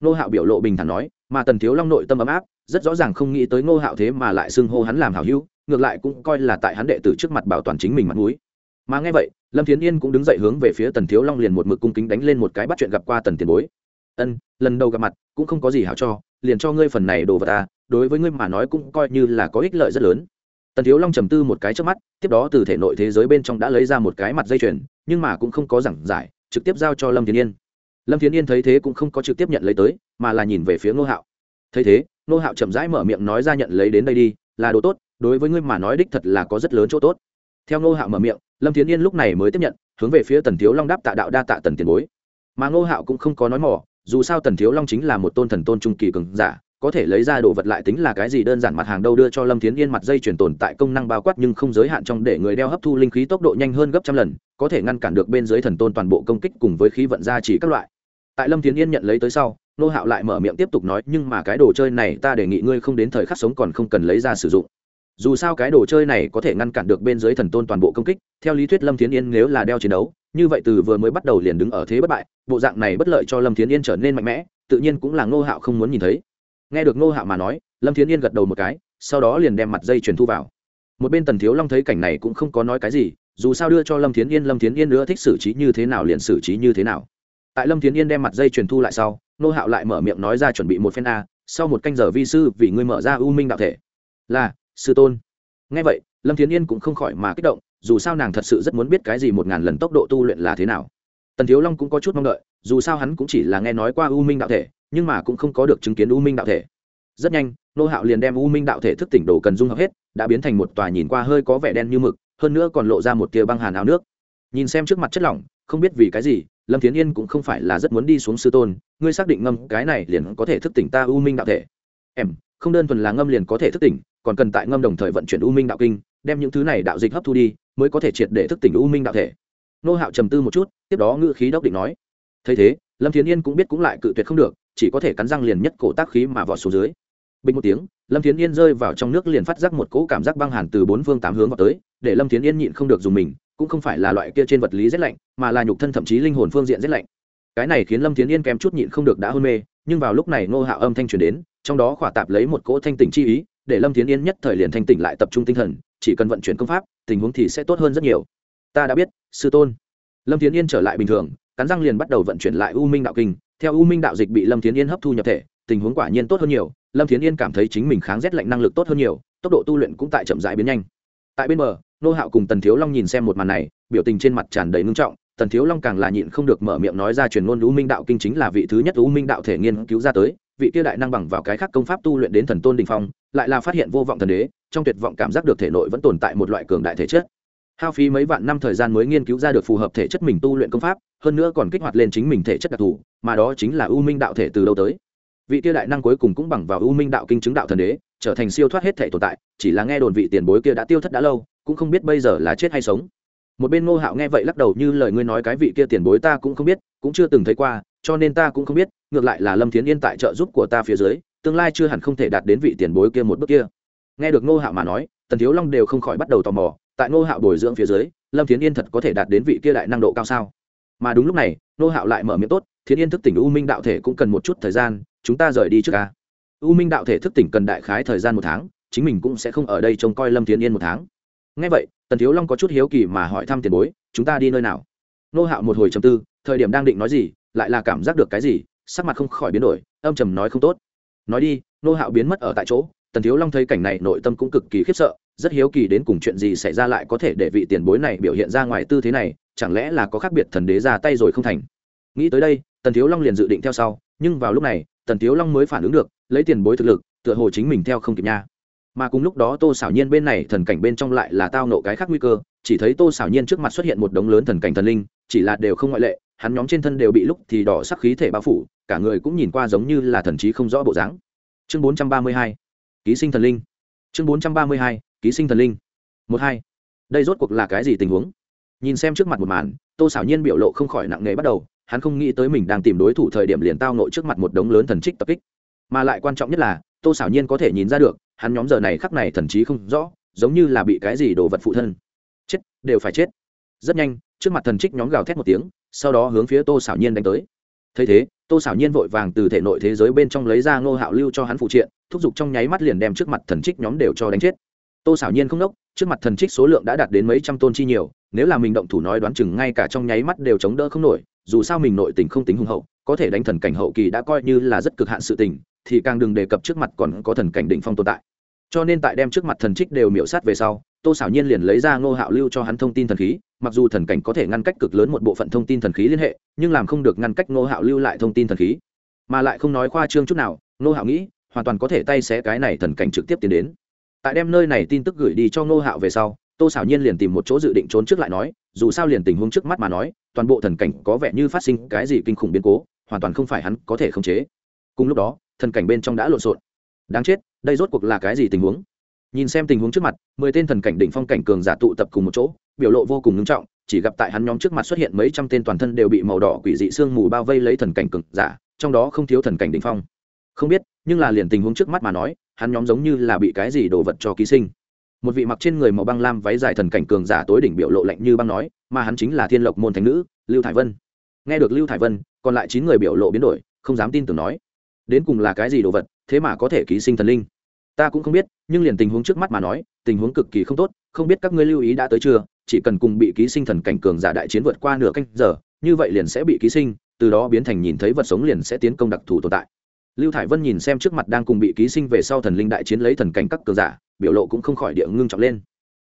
Nô hạo biểu lộ bình thản nói, mà tần thiếu long nội tâm ấm áp, rất rõ ràng không nghĩ tới nô hạo thế mà lại xưng hô hắn làm hảo hữu, ngược lại cũng coi là tại hắn đệ tử trước mặt bảo toàn chính mình mặt mũi mà nghe vậy, lâm thiến yên cũng đứng dậy hướng về phía tần thiếu long liền một mực cung kính đánh lên một cái bắt chuyện gặp qua tần tiền bối. Ân, lần đầu gặp mặt cũng không có gì hảo cho, liền cho ngươi phần này đồ vật ta đối với ngươi mà nói cũng coi như là có ích lợi rất lớn. Tần thiếu long trầm tư một cái trước mắt, tiếp đó từ thể nội thế giới bên trong đã lấy ra một cái mặt dây chuyền, nhưng mà cũng không có giảng giải, trực tiếp giao cho lâm thiến yên. Lâm thiến yên thấy thế cũng không có trực tiếp nhận lấy tới, mà là nhìn về phía ngô hạo. Thấy thế, ngô hạo chậm rãi mở miệng nói ra nhận lấy đến đây đi, là đồ tốt, đối với ngươi mà nói đích thật là có rất lớn chỗ tốt theo ngô hạo mở miệng, lâm thiến yên lúc này mới tiếp nhận, hướng về phía tần thiếu long đáp tạ đạo đa tạ tần tiền bối. Mà ngô hạo cũng không có nói mỏ dù sao tần thiếu long chính là một tôn thần tôn trung kỳ cường giả, có thể lấy ra đồ vật lại tính là cái gì đơn giản mặt hàng đâu đưa cho lâm thiến yên mặt dây chuyển tồn tại công năng bao quát nhưng không giới hạn trong để người đeo hấp thu linh khí tốc độ nhanh hơn gấp trăm lần, có thể ngăn cản được bên dưới thần tôn toàn bộ công kích cùng với khí vận gia chỉ các loại. Tại lâm thiến yên nhận lấy tới sau nô hạo lại mở miệng tiếp tục nói, nhưng mà cái đồ chơi này ta đề nghị ngươi không đến thời khắc sống còn không cần lấy ra sử dụng dù sao cái đồ chơi này có thể ngăn cản được bên dưới thần tôn toàn bộ công kích, theo lý thuyết lâm thiến yên nếu là đeo chiến đấu, như vậy từ vừa mới bắt đầu liền đứng ở thế bất bại, bộ dạng này bất lợi cho lâm thiến yên trở nên mạnh mẽ, tự nhiên cũng là ngô hạo không muốn nhìn thấy. Nghe được ngô hạo mà nói, lâm thiến yên gật đầu một cái, sau đó liền đem mặt dây truyền thu vào. Một bên tần thiếu long thấy cảnh này cũng không có nói cái gì, dù sao đưa cho lâm thiến yên, lâm thiến yên nữa thích xử trí như thế nào liền xử trí như thế nào. Tại lâm thiến yên đem mặt dây truyền thu lại sau, ngô hạo lại mở miệng nói ra chuẩn bị một phen a, sau một canh giờ vi sư vì ngươi mở ra u minh đạo thể. Là sư tôn. Ngay vậy, lâm thiến yên cũng không khỏi mà kích động, dù sao nàng thật sự rất muốn biết cái gì một ngàn lần tốc độ tu luyện là thế nào. Tần thiếu long cũng có chút mong đợi, dù sao hắn cũng chỉ là nghe nói qua u minh đạo thể, nhưng mà cũng không có được chứng kiến u minh đạo thể. Rất nhanh, nô hạo liền đem u minh đạo thể thức tỉnh đồ cần dung hợp hết, đã biến thành một tòa nhìn qua hơi có vẻ đen như mực, hơn nữa còn lộ ra một tia băng hàn áo nước. Nhìn xem trước mặt chất lỏng, không biết vì cái gì, lâm thiến yên cũng không phải là rất muốn đi xuống sư tôn, ngươi xác định ngâm cái này liền có thể thức tỉnh ta u minh đạo thể. Em, không đơn thuần là ngâm liền có thể thức tỉnh còn cần tại ngâm đồng thời vận chuyển u minh đạo kinh, đem những thứ này đạo dịch hấp thu đi, mới có thể triệt để thức tỉnh u minh đạo thể. Nô hạo trầm tư một chút, tiếp đó ngự khí đốc định nói. Thấy thế, lâm thiến yên cũng biết cũng lại cự tuyệt không được, chỉ có thể cắn răng liền nhất cổ tác khí mà vọt xuống dưới. Bình một tiếng, lâm thiến yên rơi vào trong nước liền phát giác một cỗ cảm giác băng hàn từ bốn phương tám hướng vào tới, để lâm thiến yên nhịn không được dùng mình, cũng không phải là loại kia trên vật lý rét lạnh, mà là nhục thân thậm chí linh hồn phương diện rét lạnh. Cái này khiến lâm thiến yên kém chút nhịn không được đã hôn mê, nhưng vào lúc này ngô hạo âm thanh truyền đến, trong đó khỏa tạp lấy một cỗ thanh tỉnh chi ý để lâm thiến yên nhất thời liền thanh tỉnh lại tập trung tinh thần, chỉ cần vận chuyển công pháp, tình huống thì sẽ tốt hơn rất nhiều. Ta đã biết, sư tôn. Lâm thiến yên trở lại bình thường, cắn răng liền bắt đầu vận chuyển lại u minh đạo kinh. Theo u minh đạo dịch bị lâm thiến yên hấp thu nhập thể, tình huống quả nhiên tốt hơn nhiều. Lâm thiến yên cảm thấy chính mình kháng rét lạnh năng lực tốt hơn nhiều, tốc độ tu luyện cũng tại chậm rãi biến nhanh. Tại bên bờ, nô hạo cùng tần thiếu long nhìn xem một màn này, biểu tình trên mặt tràn đầy ngưng trọng. Tần thiếu long càng là nhịn không được mở miệng nói ra truyền ngôn u minh đạo kinh chính là vị thứ nhất u minh đạo thể nghiên cứu ra tới vị kia đại năng bằng vào cái khác công pháp tu luyện đến thần tôn đình phong, lại là phát hiện vô vọng thần đế, trong tuyệt vọng cảm giác được thể nội vẫn tồn tại một loại cường đại thể chất. Hao phí mấy vạn năm thời gian mới nghiên cứu ra được phù hợp thể chất mình tu luyện công pháp, hơn nữa còn kích hoạt lên chính mình thể chất đặc thù, mà đó chính là u minh đạo thể từ đâu tới. Vị kia đại năng cuối cùng cũng bằng vào u minh đạo kinh chứng đạo thần đế, trở thành siêu thoát hết thể tồn tại, chỉ là nghe đồn vị tiền bối kia đã tiêu thất đã lâu, cũng không biết bây giờ là chết hay sống. Một bên ngô hạo nghe vậy lắc đầu như lời ngươi nói cái vị kia tiền bối ta cũng không biết, cũng chưa từng thấy qua, cho nên ta cũng không biết ngược lại là lâm thiến yên tại trợ giúp của ta phía dưới, tương lai chưa hẳn không thể đạt đến vị tiền bối kia một bước kia. Nghe được ngô hạo mà nói, tần thiếu long đều không khỏi bắt đầu tò mò, tại ngô hạo bồi dưỡng phía dưới, lâm thiến yên thật có thể đạt đến vị kia đại năng độ cao sao? Mà đúng lúc này, ngô hạo lại mở miệng tốt, thiến yên thức tỉnh u minh đạo thể cũng cần một chút thời gian, chúng ta rời đi trước ca. U minh đạo thể thức tỉnh cần đại khái thời gian một tháng, chính mình cũng sẽ không ở đây trông coi lâm thiến yên một tháng. Ngay vậy, tần thiếu long có chút hiếu kỳ mà hỏi thăm tiền bối, chúng ta đi nơi nào? Nô hạo một hồi chầm tư, thời điểm đang định nói gì, lại là cảm giác được cái gì sắc mặt không khỏi biến đổi, âm trầm nói không tốt. Nói đi, nô hạo biến mất ở tại chỗ, tần thiếu long thấy cảnh này nội tâm cũng cực kỳ khiếp sợ, rất hiếu kỳ đến cùng chuyện gì xảy ra lại có thể để vị tiền bối này biểu hiện ra ngoài tư thế này, chẳng lẽ là có khác biệt thần đế ra tay rồi không thành? Nghĩ tới đây, tần thiếu long liền dự định theo sau, nhưng vào lúc này, tần thiếu long mới phản ứng được, lấy tiền bối thực lực, tựa hồ chính mình theo không kịp nha. Mà cùng lúc đó tô xảo nhiên bên này thần cảnh bên trong lại là tao nộ cái khác nguy cơ, chỉ thấy tô xảo nhiên trước mặt xuất hiện một đống lớn thần cảnh thần linh, chỉ là đều không ngoại lệ hắn nhóm trên thân đều bị lúc thì đỏ sắc khí thể bao phủ, cả người cũng nhìn qua giống như là thần trí không rõ bộ dáng. Chương bốn trăm ba mươi hai, ký sinh thần linh. Chương bốn trăm ba mươi hai, ký sinh thần linh. Một hai. Đây rốt cuộc là cái gì tình huống? Nhìn xem trước mặt một màn, tô xảo nhiên biểu lộ không khỏi nặng nề bắt đầu, hắn không nghĩ tới mình đang tìm đối thủ thời điểm liền tao nộ trước mặt một đống lớn thần trích tập kích. Mà lại quan trọng nhất là, tô xảo nhiên có thể nhìn ra được, hắn nhóm giờ này khắc này thần trí không rõ, giống như là bị cái gì đồ vật phụ thân. Chết, đều phải chết. Rất nhanh, trước mặt thần trích nhóm gào thét một tiếng sau đó hướng phía tô xảo nhiên đánh tới. Thấy thế, tô xảo nhiên vội vàng từ thể nội thế giới bên trong lấy ra ngô hạo lưu cho hắn phụ triện, thúc giục trong nháy mắt liền đem trước mặt thần trích nhóm đều cho đánh chết. Tô xảo nhiên không đốc, trước mặt thần trích số lượng đã đạt đến mấy trăm tôn chi nhiều, nếu là mình động thủ nói đoán chừng ngay cả trong nháy mắt đều chống đỡ không nổi, dù sao mình nội tình không tính hùng hậu, có thể đánh thần cảnh hậu kỳ đã coi như là rất cực hạn sự tình, thì càng đừng đề cập trước mặt còn có thần cảnh đỉnh phong tồn tại. Cho nên tại đem trước mặt thần trích đều miễu sát về sau tô xảo nhiên liền lấy ra ngô hạo lưu cho hắn thông tin thần khí, mặc dù thần cảnh có thể ngăn cách cực lớn một bộ phận thông tin thần khí liên hệ, nhưng làm không được ngăn cách ngô hạo lưu lại thông tin thần khí. Mà lại không nói khoa trương chút nào, ngô hạo nghĩ, hoàn toàn có thể tay xé cái này thần cảnh trực tiếp tiến đến. Tại đem nơi này tin tức gửi đi cho ngô hạo về sau, tô xảo nhiên liền tìm một chỗ dự định trốn trước lại nói, dù sao liền tình huống trước mắt mà nói, toàn bộ thần cảnh có vẻ như phát sinh cái gì kinh khủng biến cố, hoàn toàn không phải hắn có thể khống chế. Cùng lúc đó, thần cảnh bên trong đã lộn xộn. Đáng chết, đây rốt cuộc là cái gì tình huống? Nhìn xem tình huống trước mặt, mười tên thần cảnh đỉnh phong cảnh cường giả tụ tập cùng một chỗ, biểu lộ vô cùng nghiêm trọng, chỉ gặp tại hắn nhóm trước mặt xuất hiện mấy trăm tên toàn thân đều bị màu đỏ quỷ dị sương mù bao vây lấy thần cảnh cường giả, trong đó không thiếu thần cảnh đỉnh phong. Không biết, nhưng là liền tình huống trước mắt mà nói, hắn nhóm giống như là bị cái gì đồ vật cho ký sinh. Một vị mặc trên người màu băng lam váy dài thần cảnh cường giả tối đỉnh biểu lộ lạnh như băng nói, mà hắn chính là thiên lộc môn thánh nữ, lưu thải vân. Nghe được lưu thải vân, còn lại chín người biểu lộ biến đổi, không dám tin tưởng nói, đến cùng là cái gì đồ vật, thế mà có thể ký sinh thần linh ta cũng không biết, nhưng liền tình huống trước mắt mà nói, tình huống cực kỳ không tốt, không biết các ngươi lưu ý đã tới chưa, chỉ cần cùng bị ký sinh thần cảnh cường giả đại chiến vượt qua nửa canh giờ, như vậy liền sẽ bị ký sinh, từ đó biến thành nhìn thấy vật sống liền sẽ tiến công đặc thù tồn tại. Lưu thải vân nhìn xem trước mặt đang cùng bị ký sinh về sau thần linh đại chiến lấy thần cảnh các cường giả, biểu lộ cũng không khỏi địa ngưng trọng lên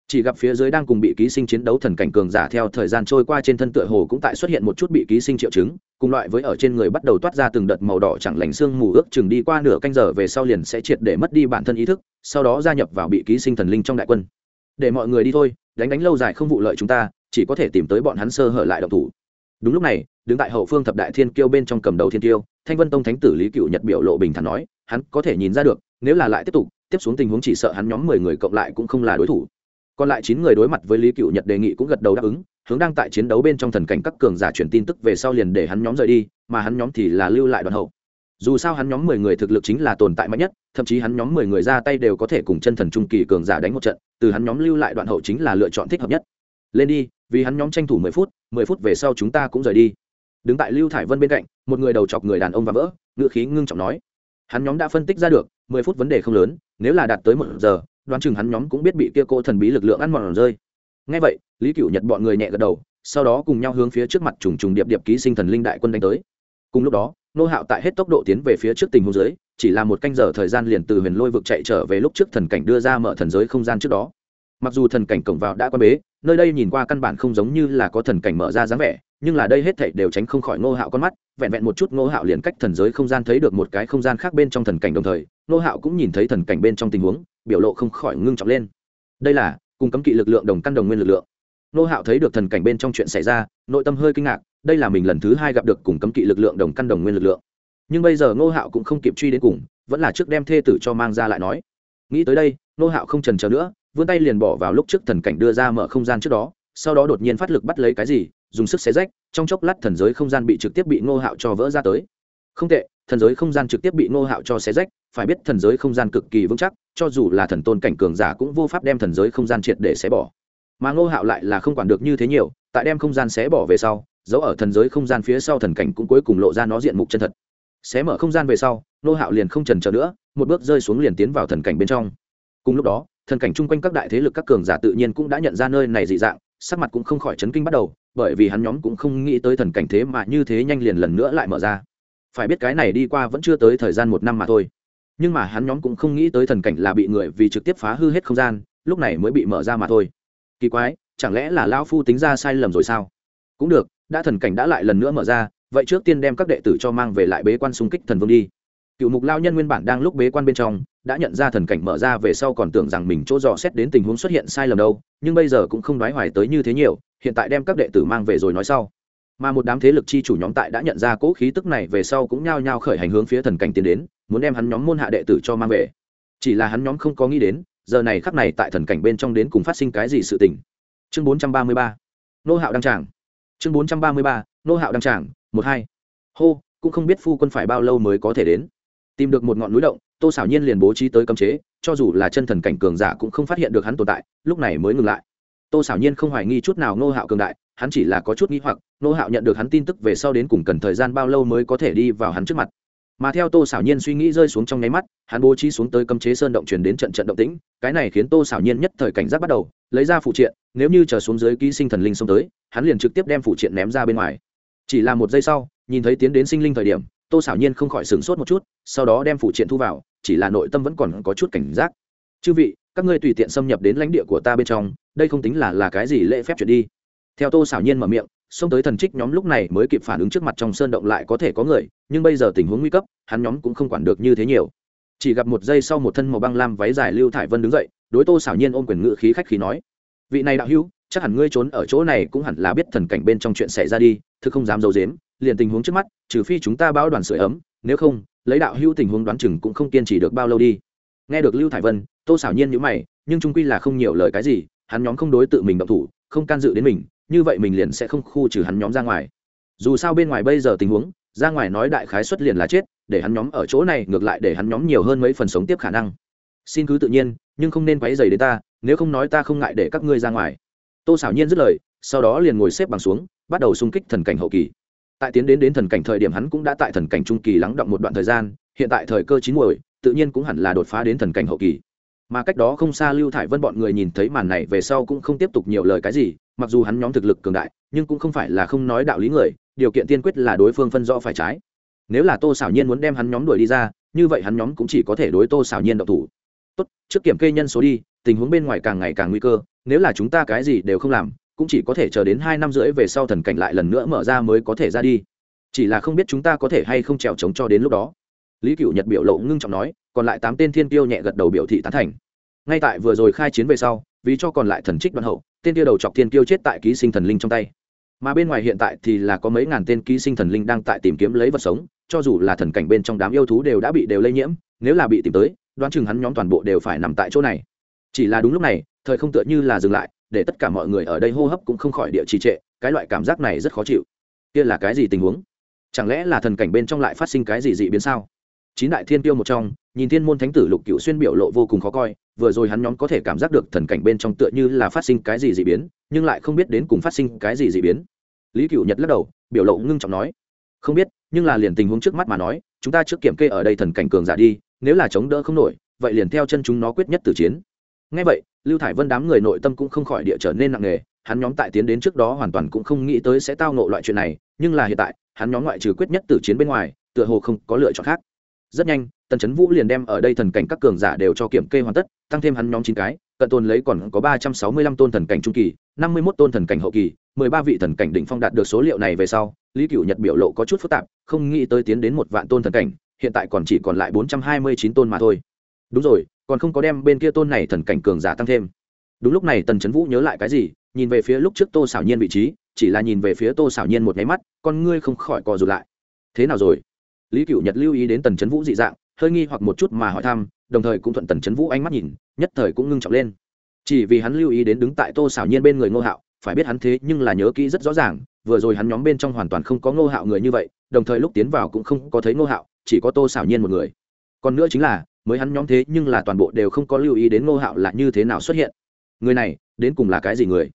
chỉ gặp phía dưới đang cùng bị ký sinh chiến đấu thần cảnh cường giả theo thời gian trôi qua trên thân tựa hồ cũng tại xuất hiện một chút bị ký sinh triệu chứng, cùng loại với ở trên người bắt đầu toát ra từng đợt màu đỏ chẳng lành xương mù ước chừng đi qua nửa canh giờ về sau liền sẽ triệt để mất đi bản thân ý thức, sau đó gia nhập vào bị ký sinh thần linh trong đại quân. Để mọi người đi thôi, đánh đánh lâu dài không vụ lợi chúng ta, chỉ có thể tìm tới bọn hắn sơ hở lại động thủ. Đúng lúc này, đứng tại hậu phương thập đại thiên kiêu bên trong cầm đầu thiên kiêu, thanh vân tông thánh tử lý cựu nhật biểu lộ bình thản nói, hắn có thể nhìn ra được, nếu là lại tiếp tục, tiếp xuống tình huống chỉ sợ hắn nhóm mười người cộng lại cũng không là đối thủ còn lại chín người đối mặt với lý cựu nhật đề nghị cũng gật đầu đáp ứng, hướng đang tại chiến đấu bên trong thần cảnh các cường giả truyền tin tức về sau liền để hắn nhóm rời đi, mà hắn nhóm thì là lưu lại đoàn hậu. Dù sao hắn nhóm mười người thực lực chính là tồn tại mạnh nhất, thậm chí hắn nhóm mười người ra tay đều có thể cùng chân thần trung kỳ cường giả đánh một trận, từ hắn nhóm lưu lại đoạn hậu chính là lựa chọn thích hợp nhất. Lên đi, vì hắn nhóm tranh thủ mười phút mười phút về sau chúng ta cũng rời đi. Đứng tại lưu thải vân bên cạnh, một người đầu chọc người đàn ông và vỡ ngựa khí ngưng trọng nói. Hắn nhóm đã phân tích ra được, mười phút vấn đề không lớn, nếu là đạt tới một giờ đoán chừng hắn nhóm cũng biết bị kia cô thần bí lực lượng ăn mòn rơi. Ngay vậy, lý cựu nhật bọn người nhẹ gật đầu, sau đó cùng nhau hướng phía trước mặt trùng trùng điệp điệp ký sinh thần linh đại quân đánh tới. Cùng lúc đó, nô hạo tại hết tốc độ tiến về phía trước tình huống dưới, chỉ là một canh giờ thời gian liền từ huyền lôi vực chạy trở về lúc trước thần cảnh đưa ra mở thần giới không gian trước đó. Mặc dù thần cảnh cổng vào đã quan bế, nơi đây nhìn qua căn bản không giống như là có thần cảnh mở ra dáng vẻ, nhưng là đây hết thảy đều tránh không khỏi nô hạo con mắt vẹn vẹn một chút ngô hạo liền cách thần giới không gian thấy được một cái không gian khác bên trong thần cảnh đồng thời, ngô hạo cũng nhìn thấy thần cảnh bên trong tình huống, biểu lộ không khỏi ngưng trọng lên. Đây là, cùng cấm kỵ lực lượng đồng căn đồng nguyên lực lượng. Ngô hạo thấy được thần cảnh bên trong chuyện xảy ra, nội tâm hơi kinh ngạc, đây là mình lần thứ hai gặp được cùng cấm kỵ lực lượng đồng căn đồng nguyên lực lượng. Nhưng bây giờ ngô hạo cũng không kịp truy đến cùng, vẫn là trước đem thê tử cho mang ra lại nói. Nghĩ tới đây, ngô hạo không trần chờ nữa, vươn tay liền bỏ vào lúc trước thần cảnh đưa ra mở không gian trước đó, sau đó đột nhiên phát lực bắt lấy cái gì dùng sức xé rách, trong chốc lát thần giới không gian bị trực tiếp bị ngô hạo cho vỡ ra tới. Không tệ, thần giới không gian trực tiếp bị ngô hạo cho xé rách, phải biết thần giới không gian cực kỳ vững chắc, cho dù là thần tôn cảnh cường giả cũng vô pháp đem thần giới không gian triệt để xé bỏ. Mà ngô hạo lại là không quản được như thế nhiều, tại đem không gian xé bỏ về sau dẫu ở thần giới không gian phía sau thần cảnh cũng cuối cùng lộ ra nó diện mục chân thật. Xé mở không gian về sau, ngô hạo liền không trần trờ nữa, một bước rơi xuống liền tiến vào thần cảnh bên trong. Cùng lúc đó, thần cảnh chung quanh các đại thế lực các cường giả tự nhiên cũng đã nhận ra nơi này dị dạng, sắc mặt cũng không khỏi chấn kinh bắt đầu bởi vì hắn nhóm cũng không nghĩ tới thần cảnh thế mà như thế nhanh liền lần nữa lại mở ra. Phải biết cái này đi qua vẫn chưa tới thời gian một năm mà thôi. Nhưng mà hắn nhóm cũng không nghĩ tới thần cảnh là bị người vì trực tiếp phá hư hết không gian, lúc này mới bị mở ra mà thôi. Kỳ quái, chẳng lẽ là lao phu tính ra sai lầm rồi sao? Cũng được, đã thần cảnh đã lại lần nữa mở ra, vậy trước tiên đem các đệ tử cho mang về lại bế quan xung kích thần vương đi cựu mục lao nhân nguyên bản đang lúc bế quan bên trong, đã nhận ra thần cảnh mở ra về sau còn tưởng rằng mình chỗ dò xét đến tình huống xuất hiện sai lầm đâu, nhưng bây giờ cũng không đoái hoài tới như thế nhiều, hiện tại đem các đệ tử mang về rồi nói sau. Mà một đám thế lực chi chủ nhóm tại đã nhận ra cỗ khí tức này về sau cũng nhao nhao khởi hành hướng phía thần cảnh tiến đến, muốn đem hắn nhóm môn hạ đệ tử cho mang về. Chỉ là hắn nhóm không có nghĩ đến, giờ này khắc này tại thần cảnh bên trong đến cùng phát sinh cái gì sự tình. Chương bốn trăm ba mươi ba. Nô hạo đăng tràng. Chương bốn trăm ba mươi ba. Nô hạo đăng tràng, một hai. Hô, cũng không biết phu quân phải bao lâu mới có thể đến tìm được một ngọn núi động, tô xảo nhiên liền bố trí tới cấm chế, cho dù là chân thần cảnh cường giả cũng không phát hiện được hắn tồn tại, lúc này mới ngừng lại. Tô xảo nhiên không hoài nghi chút nào nô hạo cường đại, hắn chỉ là có chút nghi hoặc nô hạo nhận được hắn tin tức về sau đến cùng cần thời gian bao lâu mới có thể đi vào hắn trước mặt. Mà theo tô xảo nhiên suy nghĩ rơi xuống trong nháy mắt, hắn bố trí xuống tới cấm chế sơn động truyền đến trận trận động tĩnh, cái này khiến tô xảo nhiên nhất thời cảnh giác bắt đầu, lấy ra phụ triện, nếu như chờ xuống dưới ký sinh thần linh xông tới, hắn liền trực tiếp đem phụ triện ném ra bên ngoài. Chỉ là một giây sau, nhìn thấy tiến đến sinh linh thời điểm tô xảo nhiên không khỏi sửng sốt một chút, sau đó đem phụ triện thu vào, chỉ là nội tâm vẫn còn có chút cảnh giác. Chư vị, các ngươi tùy tiện xâm nhập đến lãnh địa của ta bên trong, đây không tính là là cái gì lễ phép chuyện đi. Theo tô xảo nhiên mở miệng, xông tới thần trích nhóm lúc này mới kịp phản ứng trước mặt trong sơn động lại có thể có người, nhưng bây giờ tình huống nguy cấp, hắn nhóm cũng không quản được như thế nhiều. Chỉ gặp một giây sau một thân màu băng lam váy dài lưu thải vân đứng dậy, đối tô xảo nhiên ôm quyền ngự khí khách khí nói, vị này đạo hữu, chắc hẳn ngươi trốn ở chỗ này cũng hẳn là biết thần cảnh bên trong chuyện xảy ra đi thứ không dám d i ấ u dếm liền tình huống trước mắt, trừ phi chúng ta báo đoàn sửa ấm, nếu không, lấy đạo hữu tình huống đoán chừng cũng không kiên trì được bao lâu đi. Nghe được lưu thải vân, tô xảo nhiên nhữ mày, nhưng trung quy là không nhiều lời cái gì, hắn nhóm không đối tự mình động thủ, không can dự đến mình, như vậy mình liền sẽ không khu trừ hắn nhóm ra ngoài. Dù sao bên ngoài bây giờ tình huống, ra ngoài nói đại khái xuất liền là chết, để hắn nhóm ở chỗ này ngược lại để hắn nhóm nhiều hơn mấy phần sống tiếp khả năng. Xin cứ tự nhiên, nhưng không nên quấy dày đến ta, nếu không nói ta không ngại để các ngươi ra ngoài. Tô xảo nhiên dứt lời, sau đó liền ngồi xếp bằng xuống, bắt đầu xung kích thần cảnh hậu kỳ tại tiến đến đến thần cảnh thời điểm hắn cũng đã tại thần cảnh trung kỳ lắng động một đoạn thời gian, hiện tại thời cơ chín muồi, tự nhiên cũng hẳn là đột phá đến thần cảnh hậu kỳ. Mà cách đó không xa lưu thải vân bọn người nhìn thấy màn này về sau cũng không tiếp tục nhiều lời cái gì, mặc dù hắn nhóm thực lực cường đại, nhưng cũng không phải là không nói đạo lý người, điều kiện tiên quyết là đối phương phân rõ phải trái. Nếu là tô xảo nhiên muốn đem hắn nhóm đuổi đi ra, như vậy hắn nhóm cũng chỉ có thể đối tô xảo nhiên độc thủ. Tốt, trước kiểm kê nhân số đi, tình huống bên ngoài càng ngày càng nguy cơ, nếu là chúng ta cái gì đều không làm cũng chỉ có thể chờ đến hai năm rưỡi về sau thần cảnh lại lần nữa mở ra mới có thể ra đi. Chỉ là không biết chúng ta có thể hay không trèo trống cho đến lúc đó. Lý cựu nhật biểu lộ ngưng trọng nói, còn lại tám tên thiên tiêu nhẹ gật đầu biểu thị tán thành. Ngay tại vừa rồi khai chiến về sau, vì cho còn lại thần trích đoàn hậu, tên tiêu đầu chọc thiên tiêu chết tại ký sinh thần linh trong tay. Mà bên ngoài hiện tại thì là có mấy ngàn tên ký sinh thần linh đang tại tìm kiếm lấy vật sống, cho dù là thần cảnh bên trong đám yêu thú đều đã bị đều lây nhiễm, nếu là bị tìm tới, đoán chừng hắn nhóm toàn bộ đều phải nằm tại chỗ này. Chỉ là đúng lúc này, thời không tựa như là dừng lại để tất cả mọi người ở đây hô hấp cũng không khỏi địa trì trệ, cái loại cảm giác này rất khó chịu. Kia là cái gì tình huống? Chẳng lẽ là thần cảnh bên trong lại phát sinh cái gì dị biến sao? Chín đại thiên tiêu một trong, nhìn thiên môn thánh tử lục cựu xuyên biểu lộ vô cùng khó coi, vừa rồi hắn nhóm có thể cảm giác được thần cảnh bên trong tựa như là phát sinh cái gì dị biến, nhưng lại không biết đến cùng phát sinh cái gì dị biến. Lý cựu nhật lắc đầu, biểu lộ ngưng trọng nói, không biết, nhưng là liền tình huống trước mắt mà nói, chúng ta trước kiểm kê ở đây thần cảnh cường giả đi, nếu là chống đỡ không nổi, vậy liền theo chân chúng nó quyết nhất tử chiến ngay vậy, lưu thải vân đám người nội tâm cũng không khỏi địa trở nên nặng nề, hắn nhóm tại tiến đến trước đó hoàn toàn cũng không nghĩ tới sẽ tao nộ loại chuyện này, nhưng là hiện tại, hắn nhóm ngoại trừ quyết nhất tử chiến bên ngoài, tựa hồ không có lựa chọn khác. Rất nhanh, tần Chấn vũ liền đem ở đây thần cảnh các cường giả đều cho kiểm kê hoàn tất, tăng thêm hắn nhóm chín cái, cận tồn lấy còn có ba trăm sáu mươi lăm tôn thần cảnh trung kỳ, năm mươi mốt tôn thần cảnh hậu kỳ, mười ba vị thần cảnh đỉnh phong đạt được số liệu này về sau, lý cựu nhật biểu lộ có chút phức tạp, không nghĩ tới tiến đến một vạn tôn thần cảnh, hiện tại còn chỉ còn lại bốn trăm hai mươi chín tôn mà thôi. Đúng rồi còn không có đem bên kia tôn này thần cảnh cường giả tăng thêm. Đúng lúc này tần trấn vũ nhớ lại cái gì, nhìn về phía lúc trước tô xảo nhiên vị trí, chỉ là nhìn về phía tô xảo nhiên một nháy mắt, con ngươi không khỏi cò rụt lại. Thế nào rồi? Lý cựu nhật lưu ý đến tần trấn vũ dị dạng, hơi nghi hoặc một chút mà hỏi thăm, đồng thời cũng thuận tần trấn vũ ánh mắt nhìn, nhất thời cũng ngưng trọng lên. Chỉ vì hắn lưu ý đến đứng tại tô xảo nhiên bên người ngô hạo, phải biết hắn thế nhưng là nhớ kỹ rất rõ ràng, vừa rồi hắn nhóm bên trong hoàn toàn không có ngô hạo người như vậy, đồng thời lúc tiến vào cũng không có thấy ngô hạo, chỉ có tô xảo nhiên một người. Còn nữa chính là mới hắn nhóm thế nhưng là toàn bộ đều không có lưu ý đến ngô hạo là như thế nào xuất hiện. Người này, đến cùng là cái gì người?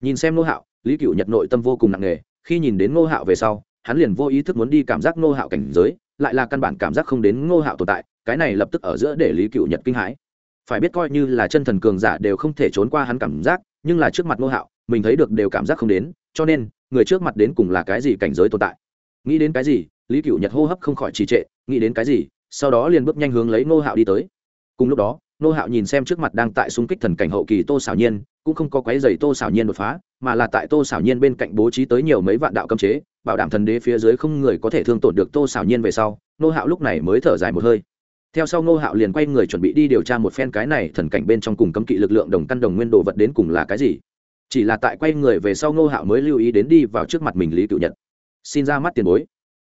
Nhìn xem ngô hạo, lý cựu nhật nội tâm vô cùng nặng nề, khi nhìn đến ngô hạo về sau, hắn liền vô ý thức muốn đi cảm giác ngô hạo cảnh giới, lại là căn bản cảm giác không đến ngô hạo tồn tại, cái này lập tức ở giữa để lý cựu nhật kinh hãi. Phải biết coi như là chân thần cường giả đều không thể trốn qua hắn cảm giác, nhưng là trước mặt ngô hạo, mình thấy được đều cảm giác không đến, cho nên, người trước mặt đến cùng là cái gì cảnh giới tồn tại? Nghĩ đến cái gì, lý cựu nhật hô hấp không khỏi trì trệ, nghĩ đến cái gì sau đó liền bước nhanh hướng lấy ngô hạo đi tới. Cùng lúc đó, ngô hạo nhìn xem trước mặt đang tại xung kích thần cảnh hậu kỳ tô xảo nhiên, cũng không có quái dày tô xảo nhiên đột phá, mà là tại tô xảo nhiên bên cạnh bố trí tới nhiều mấy vạn đạo cấm chế, bảo đảm thần đế phía dưới không người có thể thương tổn được tô xảo nhiên về sau, ngô hạo lúc này mới thở dài một hơi. Theo sau ngô hạo liền quay người chuẩn bị đi điều tra một phen cái này thần cảnh bên trong cùng cấm kỵ lực lượng đồng căn đồng nguyên đồ vật đến cùng là cái gì. Chỉ là tại quay người về sau ngô hạo mới lưu ý đến đi vào trước mặt mình lý cựu nhật. Xin ra mắt tiền bối.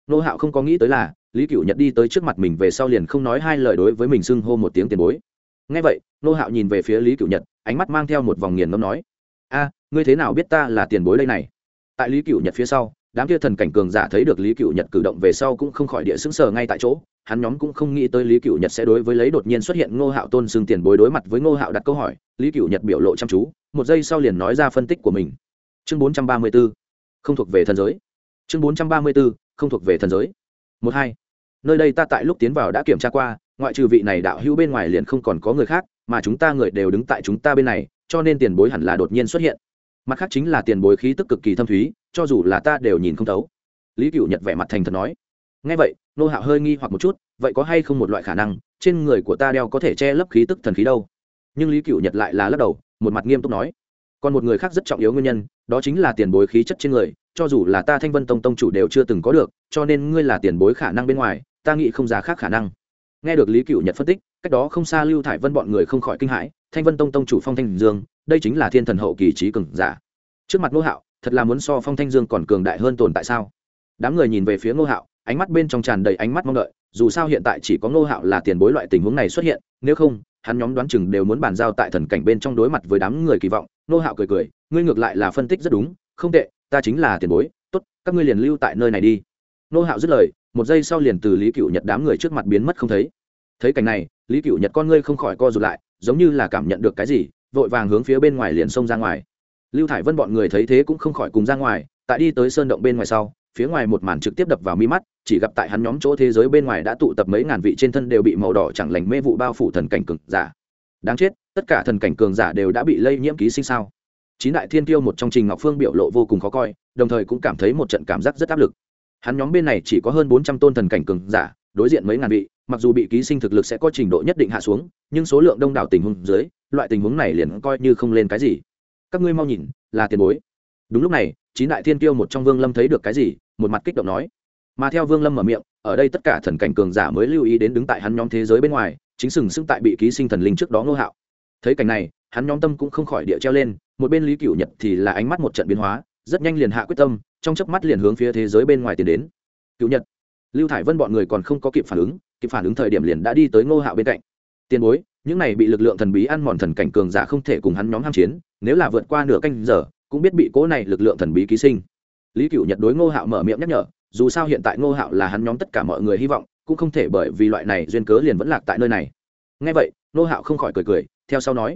Ngô hạo không có nghĩ tới là lý cựu nhật đi tới trước mặt mình về sau liền không nói hai lời đối với mình xưng hô một tiếng tiền bối. Ngay vậy ngô hạo nhìn về phía lý cựu nhật, ánh mắt mang theo một vòng nghiền ngâm nói, a, ngươi thế nào biết ta là tiền bối đây này? Tại lý cựu nhật phía sau, đám kia thần cảnh cường giả thấy được lý cựu nhật cử động về sau cũng không khỏi địa xứng sờ ngay tại chỗ. Hắn nhóm cũng không nghĩ tới lý cựu nhật sẽ đối với lấy đột nhiên xuất hiện ngô hạo tôn xưng tiền bối đối mặt với ngô hạo đặt câu hỏi. Lý cựu nhật biểu lộ chăm chú, một giây sau liền nói ra phân tích của mình. Chương bốn trăm ba mươi b ố không thuộc về thần giới. Chương bốn trăm ba mươi b ố không thuộc về thần giới. Một hai nơi đây ta tại lúc tiến vào đã kiểm tra qua, ngoại trừ vị này đạo hữu bên ngoài liền không còn có người khác, mà chúng ta người đều đứng tại chúng ta bên này, cho nên tiền bối hẳn là đột nhiên xuất hiện. Mặt khác chính là tiền bối khí tức cực kỳ thâm thúy, cho dù là ta đều nhìn không thấu. Lý cựu nhật vẻ mặt thành thật nói. Ngay vậy, nô hạo hơi nghi hoặc một chút, vậy có hay không một loại khả năng, trên người của ta đeo có thể che lấp khí tức thần khí đâu? Nhưng lý cựu nhật lại là lắc đầu, một mặt nghiêm túc nói. Còn một người khác rất trọng yếu nguyên nhân, đó chính là tiền bối khí chất trên người, cho dù là ta thanh vân tông tông chủ đều chưa từng có được, cho nên ngươi là tiền bối khả năng bên ngoài ta nghĩ không giá khác khả năng. Nghe được lý cựu nhật phân tích, cách đó không xa lưu thải vân bọn người không khỏi kinh hãi, thanh vân tông tông chủ phong thanh dương, đây chính là thiên thần hậu kỳ trí cường giả. Trước mặt ngô hạo, thật là muốn so phong thanh dương còn cường đại hơn tồn tại sao? Đám người nhìn về phía ngô hạo, ánh mắt bên trong tràn đầy ánh mắt mong đợi, dù sao hiện tại chỉ có ngô hạo là tiền bối loại tình huống này xuất hiện, nếu không, hắn nhóm đoán chừng đều muốn bàn giao tại thần cảnh bên trong đối mặt với đám người kỳ vọng. Ngô hạo cười cười, ngươi ngược lại là phân tích rất đúng, không tệ, ta chính là tiền bối, tốt, các ngươi liền lưu tại nơi này đi nô hạo dứt lời, một giây sau liền từ lý cựu nhật đám người trước mặt biến mất không thấy. Thấy cảnh này, lý cựu nhật con ngươi không khỏi co rụt lại, giống như là cảm nhận được cái gì, vội vàng hướng phía bên ngoài liền xông ra ngoài. Lưu thải vân bọn người thấy thế cũng không khỏi cùng ra ngoài, tại đi tới sơn động bên ngoài sau, phía ngoài một màn trực tiếp đập vào mi mắt, chỉ gặp tại hắn nhóm chỗ thế giới bên ngoài đã tụ tập mấy ngàn vị trên thân đều bị màu đỏ chẳng lành mê vụ bao phủ thần cảnh cường giả. Đáng chết, tất cả thần cảnh cường giả đều đã bị lây nhiễm ký sinh sao? Chín đại thiên tiêu một trong trình ngọc phương biểu lộ vô cùng khó coi, đồng thời cũng cảm thấy một trận cảm giác rất áp lực hắn nhóm bên này chỉ có hơn bốn trăm tôn thần cảnh cường giả, đối diện mấy ngàn vị, mặc dù bị ký sinh thực lực sẽ có trình độ nhất định hạ xuống, nhưng số lượng đông đảo tình huống dưới, loại tình huống này liền coi như không lên cái gì. Các ngươi mau nhìn, là tiền bối. Đúng lúc này, chín đại thiên tiêu một trong vương lâm thấy được cái gì, một mặt kích động nói. Mà theo vương lâm mở miệng, ở đây tất cả thần cảnh cường giả mới lưu ý đến đứng tại hắn nhóm thế giới bên ngoài, chính sừng sững tại bị ký sinh thần linh trước đó ngô hạo. Thấy cảnh này, hắn nhóm tâm cũng không khỏi địa treo lên, một bên lý cửu nhật thì là ánh mắt một trận biến hóa, rất nhanh liền hạ quyết tâm trong chớp mắt liền hướng phía thế giới bên ngoài tiến đến. Cựu nhật, lưu thải vân bọn người còn không có kịp phản ứng, kịp phản ứng thời điểm liền đã đi tới ngô hạo bên cạnh. Tiền bối, những này bị lực lượng thần bí ăn mòn thần cảnh cường giả không thể cùng hắn nhóm ham chiến, nếu là vượt qua nửa canh giờ, cũng biết bị cố này lực lượng thần bí ký sinh. Lý cựu nhật đối ngô hạo mở miệng nhắc nhở, dù sao hiện tại ngô hạo là hắn nhóm tất cả mọi người hy vọng, cũng không thể bởi vì loại này duyên cớ liền vẫn lạc tại nơi này. Ngay vậy, ngô hạo không khỏi cười cười, theo sau nói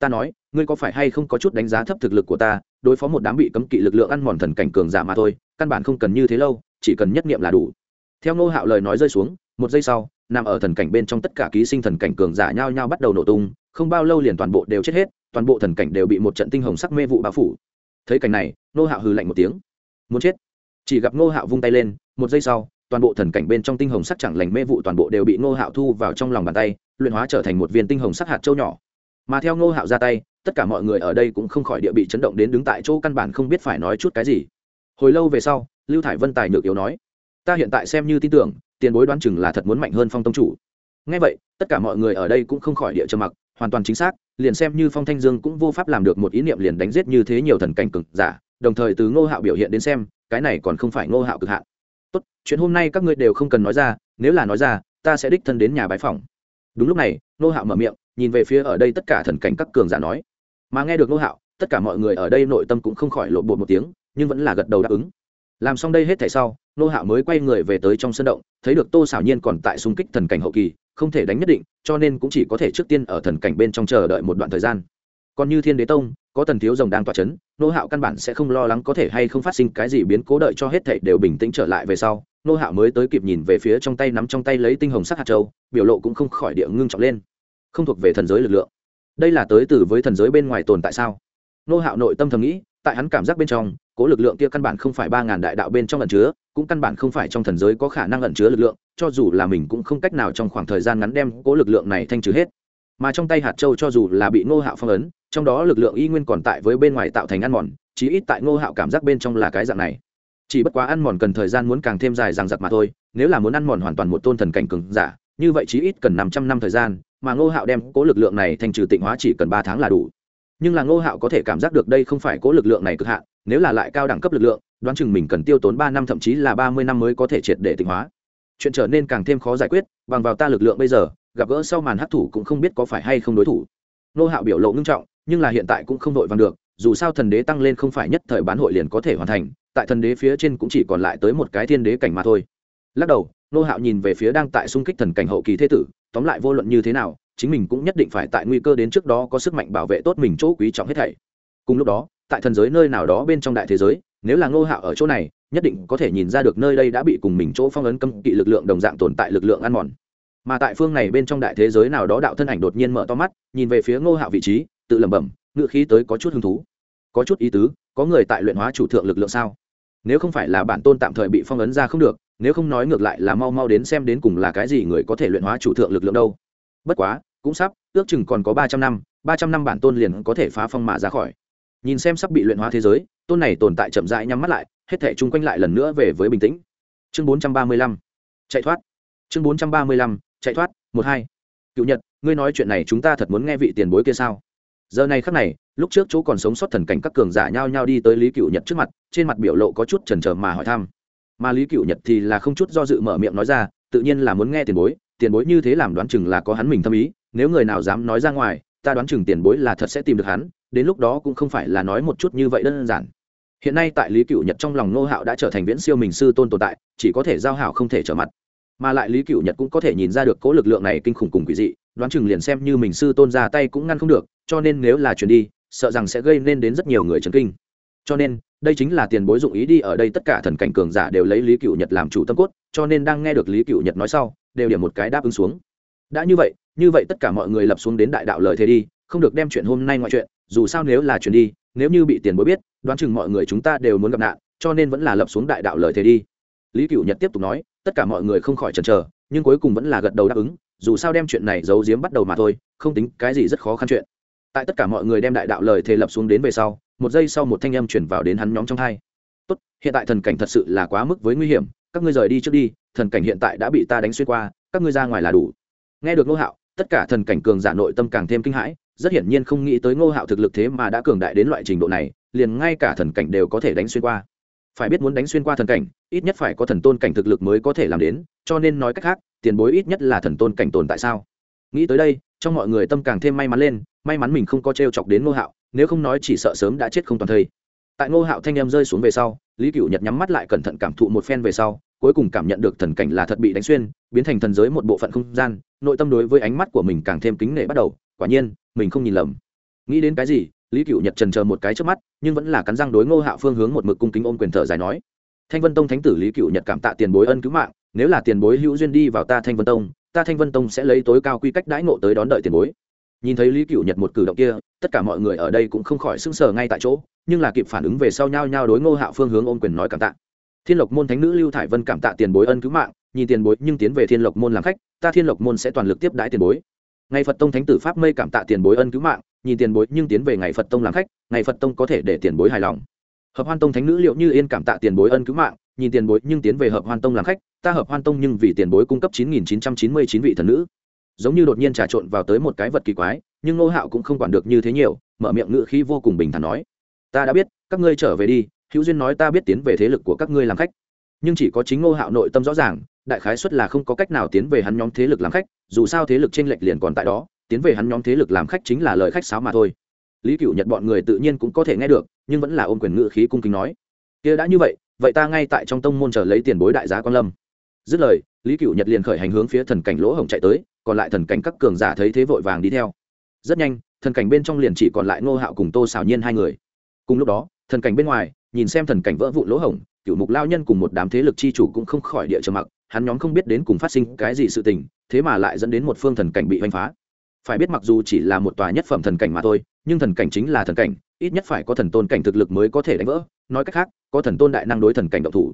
ta nói, ngươi có phải hay không có chút đánh giá thấp thực lực của ta, đối phó một đám bị cấm kỵ lực lượng ăn mòn thần cảnh cường giả mà thôi, căn bản không cần như thế lâu, chỉ cần nhất nghiệm là đủ. Theo ngô hạo lời nói rơi xuống, một giây sau, nằm ở thần cảnh bên trong tất cả ký sinh thần cảnh cường giả nhao nhao bắt đầu nổ tung, không bao lâu liền toàn bộ đều chết hết, toàn bộ thần cảnh đều bị một trận tinh hồng sắc mê vụ bao phủ. Thấy cảnh này, ngô hạo hừ lạnh một tiếng. Muốn chết. Chỉ gặp ngô hạo vung tay lên, một giây sau, toàn bộ thần cảnh bên trong tinh hồng sắc chẳng lành mê vụ toàn bộ đều bị ngô hạo thu vào trong lòng bàn tay, luyện hóa trở thành một viên tinh hồng sắc hạt châu nhỏ mà theo ngô hạo ra tay, tất cả mọi người ở đây cũng không khỏi địa bị chấn động đến đứng tại chỗ căn bản không biết phải nói chút cái gì. Hồi lâu về sau, lưu thải vân tài nhược yếu nói, ta hiện tại xem như tin tưởng, tiền bối đoán chừng là thật muốn mạnh hơn phong tông chủ. Ngay vậy, tất cả mọi người ở đây cũng không khỏi địa trầm mặc, hoàn toàn chính xác, liền xem như phong thanh dương cũng vô pháp làm được một ý niệm liền đánh giết như thế nhiều thần cảnh cực giả, đồng thời từ ngô hạo biểu hiện đến xem, cái này còn không phải ngô hạo cực hạn. Tốt, chuyện hôm nay các ngươi đều không cần nói ra, nếu là nói ra, ta sẽ đích thân đến nhà bái phòng đúng lúc này, ngô hạo mở miệng nhìn về phía ở đây tất cả thần cảnh các cường giả nói. Mà nghe được nô hạo, tất cả mọi người ở đây nội tâm cũng không khỏi lộ bột một tiếng, nhưng vẫn là gật đầu đáp ứng. Làm xong đây hết thảy sau nô hạo mới quay người về tới trong sân động, thấy được tô xảo nhiên còn tại xung kích thần cảnh hậu kỳ, không thể đánh nhất định, cho nên cũng chỉ có thể trước tiên ở thần cảnh bên trong chờ đợi một đoạn thời gian. Còn như thiên đế tông, có tần thiếu rồng đang tỏa c h ấ n nô hạo căn bản sẽ không lo lắng có thể hay không phát sinh cái gì biến cố đợi cho hết thảy đều bình tĩnh trở lại về sau nô hạo mới tới kịp nhìn về phía trong tay nắm trong tay lấy tinh hồng sắc hạt châu, biểu lộ cũng không khỏi địa ngưng trọng lên không thuộc về thần giới lực lượng. Đây là tới từ với thần giới bên ngoài tồn tại sao? Nô hạo nội tâm thầm nghĩ, tại hắn cảm giác bên trong, cố lực lượng kia căn bản không phải ba ngàn đại đạo bên trong ẩn chứa, cũng căn bản không phải trong thần giới có khả năng ẩn chứa lực lượng, cho dù là mình cũng không cách nào trong khoảng thời gian ngắn đem cố lực lượng này thanh trừ hết. Mà trong tay hạt châu cho dù là bị ngô hạo phong ấn, trong đó lực lượng y nguyên còn tại với bên ngoài tạo thành ăn mòn, chí ít tại ngô hạo cảm giác bên trong là cái dạng này. Chỉ bất quá ăn mòn cần thời gian muốn càng thêm dài rằng giặc mà thôi, nếu là muốn ăn mòn hoàn toàn một tôn thần cảnh cường giả, như vậy chí ít cần năm trăm năm thời gian mà ngô hạo đem cố lực lượng này thành trừ tịnh hóa chỉ cần ba tháng là đủ. Nhưng là ngô hạo có thể cảm giác được đây không phải cố lực lượng này cực hạn, nếu là lại cao đẳng cấp lực lượng, đoán chừng mình cần tiêu tốn ba năm thậm chí là ba mươi năm mới có thể triệt để tịnh hóa. Chuyện trở nên càng thêm khó giải quyết, bằng vào ta lực lượng bây giờ, gặp gỡ sau màn hấp thủ cũng không biết có phải hay không đối thủ. Ngô hạo biểu lộ ngưng trọng, nhưng là hiện tại cũng không đội vàng được, dù sao thần đế tăng lên không phải nhất thời bán hội liền có thể hoàn thành, tại thần đế phía trên cũng chỉ còn lại tới một cái thiên đế cảnh mà thôi. Lắc đầu nô hạo nhìn về phía đang tại xung kích thần cảnh hậu kỳ thế tử, tóm lại vô luận như thế nào, chính mình cũng nhất định phải tại nguy cơ đến trước đó có sức mạnh bảo vệ tốt mình chỗ quý trọng hết thảy. Cùng lúc đó, tại thần giới nơi nào đó bên trong đại thế giới, nếu là ngô hạo ở chỗ này, nhất định có thể nhìn ra được nơi đây đã bị cùng mình chỗ phong ấn cấm kỵ lực lượng đồng dạng tồn tại lực lượng ăn mòn. Mà tại phương này bên trong đại thế giới nào đó đạo thân ảnh đột nhiên mở to mắt, nhìn về phía ngô hạo vị trí, tự lẩm bẩm, ngựa khí tới có chút hứng thú. Có chút ý tứ, có người tại luyện hóa chủ thượng lực lượng sao? Nếu không phải là bản tôn tạm thời bị phong ấn ra không được nếu không nói ngược lại là mau mau đến xem đến cùng là cái gì người có thể luyện hóa chủ thượng lực lượng đâu. Bất quá, cũng sắp, ước chừng còn có ba trăm năm, ba trăm năm bản tôn liền có thể phá phong mà ra khỏi. Nhìn xem sắp bị luyện hóa thế giới, tôn này tồn tại chậm rãi nhắm mắt lại, hết thể chung quanh lại lần nữa về với bình tĩnh. Chương bốn trăm ba mươi lăm, chạy thoát. Chương bốn trăm ba mươi lăm, chạy thoát, một hai. Cựu nhật, ngươi nói chuyện này chúng ta thật muốn nghe vị tiền bối kia sao? Giờ này khắc này, lúc trước chỗ còn sống sót thần cảnh các cường giả nhao nhao đi tới lý cựu nhật trước mặt, trên mặt biểu lộ có chút trần trờ mà hỏi thăm mà lý cựu nhật thì là không chút do dự mở miệng nói ra, tự nhiên là muốn nghe tiền bối tiền bối như thế làm đoán chừng là có hắn mình tâm ý, nếu người nào dám nói ra ngoài, ta đoán chừng tiền bối là thật sẽ tìm được hắn, đến lúc đó cũng không phải là nói một chút như vậy đơn giản. Hiện nay tại lý cựu nhật trong lòng nô hạo đã trở thành viễn siêu mình sư tôn tồn tại, chỉ có thể giao hảo không thể trở mặt. Mà lại lý cựu nhật cũng có thể nhìn ra được cố lực lượng này kinh khủng cùng quỷ dị, đoán chừng liền xem như mình sư tôn ra tay cũng ngăn không được, cho nên nếu là chuyển đi, sợ rằng sẽ gây nên đến rất nhiều người chấn kinh cho nên, đây chính là tiền bối dụng ý đi ở đây tất cả thần cảnh cường giả đều lấy lý cựu nhật làm chủ tâm cốt, cho nên đang nghe được lý cựu nhật nói sau, đều điểm một cái đáp ứng xuống. Đã như vậy như vậy tất cả mọi người lập xuống đến đại đạo lời thế đi, không được đem chuyện hôm nay ngoại chuyện, dù sao nếu là chuyện đi, nếu như bị tiền bối biết, đoán chừng mọi người chúng ta đều muốn gặp nạn, cho nên vẫn là lập xuống đại đạo lời thế đi. Lý cựu nhật tiếp tục nói, tất cả mọi người không khỏi chần chờ, nhưng cuối cùng vẫn là gật đầu đáp ứng, dù sao đem chuyện này giấu giếm bắt đầu mà thôi, không tính cái gì rất khó khăn chuyện. Tại tất cả mọi người đem đại đạo lời thề lập xuống đến về sau một giây sau một thanh âm chuyển vào đến hắn nhóm trong hai tốt, hiện tại thần cảnh thật sự là quá mức với nguy hiểm, các ngươi rời đi trước đi, thần cảnh hiện tại đã bị ta đánh xuyên qua, các ngươi ra ngoài là đủ. Nghe được ngô hạo, tất cả thần cảnh cường giả nội tâm càng thêm kinh hãi, rất hiển nhiên không nghĩ tới ngô hạo thực lực thế mà đã cường đại đến loại trình độ này, liền ngay cả thần cảnh đều có thể đánh xuyên qua. Phải biết muốn đánh xuyên qua thần cảnh, ít nhất phải có thần tôn cảnh thực lực mới có thể làm đến, cho nên nói cách khác, tiền bối ít nhất là thần tôn cảnh tồn tại sao? Nghĩ tới đây, trong mọi người tâm càng thêm may mắn lên, may mắn mình không có t r e o chọc đến ngô hạo nếu không nói chỉ sợ sớm đã chết không toàn thây. Tại ngô hạo thanh em rơi xuống về sau, lý cựu nhật nhắm mắt lại cẩn thận cảm thụ một phen về sau, cuối cùng cảm nhận được thần cảnh là thật bị đánh xuyên, biến thành thần giới một bộ phận không gian, nội tâm đối với ánh mắt của mình càng thêm kính nể bắt đầu, quả nhiên, mình không nhìn lầm. Nghĩ đến cái gì, lý cựu nhật trần chờ một cái trước mắt, nhưng vẫn là cắn răng đối ngô hạo phương hướng một mực cung kính ôm quyền thở dài nói. Thanh vân tông thánh tử lý cựu nhật cảm tạ tiền bối ân cứu mạng, nếu là tiền bối hữu duyên đi vào ta thanh vân tông, ta thanh vân tông sẽ lấy tối cao quy cách đãi ngộ tới đón đợi tiền bối. Nhìn thấy lý cựu nhật một cử động kia tất cả mọi người ở đây cũng không khỏi sưng sờ ngay tại chỗ, nhưng là kịp phản ứng về sau nhau nhau đối ngô hạo phương hướng ôm quyền nói cảm tạ. Thiên lộc môn thánh nữ lưu thải vân cảm tạ tiền bối ân cứu mạng, nhìn tiền bối nhưng tiến về thiên lộc môn làm khách, ta thiên lộc môn sẽ toàn lực tiếp đãi tiền bối. Ngày phật tông thánh tử pháp mây cảm tạ tiền bối ân cứu mạng, nhìn tiền bối nhưng tiến về ngày phật tông làm khách, ngày phật tông có thể để tiền bối hài lòng. Hợp hoan tông thánh nữ liệu như yên cảm tạ tiền bối ân cứu mạng, nhìn tiền bối nhưng tiến về hợp hoan tông làm khách, ta hợp hoan tông nhưng vì tiền bối cung cấp chín nghìn chín trăm chín mươi chín vị thần nữ. Giống như đột nhiên trà trộn vào tới một cái vật kỳ quái nhưng ngô hạo cũng không quản được như thế nhiều, mở miệng ngự khí vô cùng bình thản nói, ta đã biết, các ngươi trở về đi, hữu duyên nói ta biết tiến về thế lực của các ngươi làm khách. Nhưng chỉ có chính ngô hạo nội tâm rõ ràng, đại khái suất là không có cách nào tiến về hắn nhóm thế lực làm khách, dù sao thế lực t r ê n lệch liền còn tại đó, tiến về hắn nhóm thế lực làm khách chính là lời khách sáo mà thôi. Lý cựu nhật bọn người tự nhiên cũng có thể nghe được, nhưng vẫn là ôm quyền ngự khí cung kính nói, kia đã như vậy vậy ta ngay tại trong tông môn chờ lấy tiền bối đại giá quan lâm. Dứt lời, lý cựu nhật liền khởi hành hướng phía thần cảnh lỗ hổng chạy tới, còn lại thần cảnh các cường giả thấy thế vội vàng đi theo rất nhanh, thần cảnh bên trong liền chỉ còn lại ngô hạo cùng tô xảo nhiên hai người. Cùng lúc đó, thần cảnh bên ngoài, nhìn xem thần cảnh vỡ vụ lỗ hổng cựu mục lao nhân cùng một đám thế lực chi chủ cũng không khỏi địa trầm mặc, hắn nhóm không biết đến cùng phát sinh cái gì sự tình, thế mà lại dẫn đến một phương thần cảnh bị hoành phá. Phải biết mặc dù chỉ là một tòa nhất phẩm thần cảnh mà thôi, nhưng thần cảnh chính là thần cảnh, ít nhất phải có thần tôn cảnh thực lực mới có thể đánh vỡ. Nói cách khác, có thần tôn đại năng đối thần cảnh độc thủ.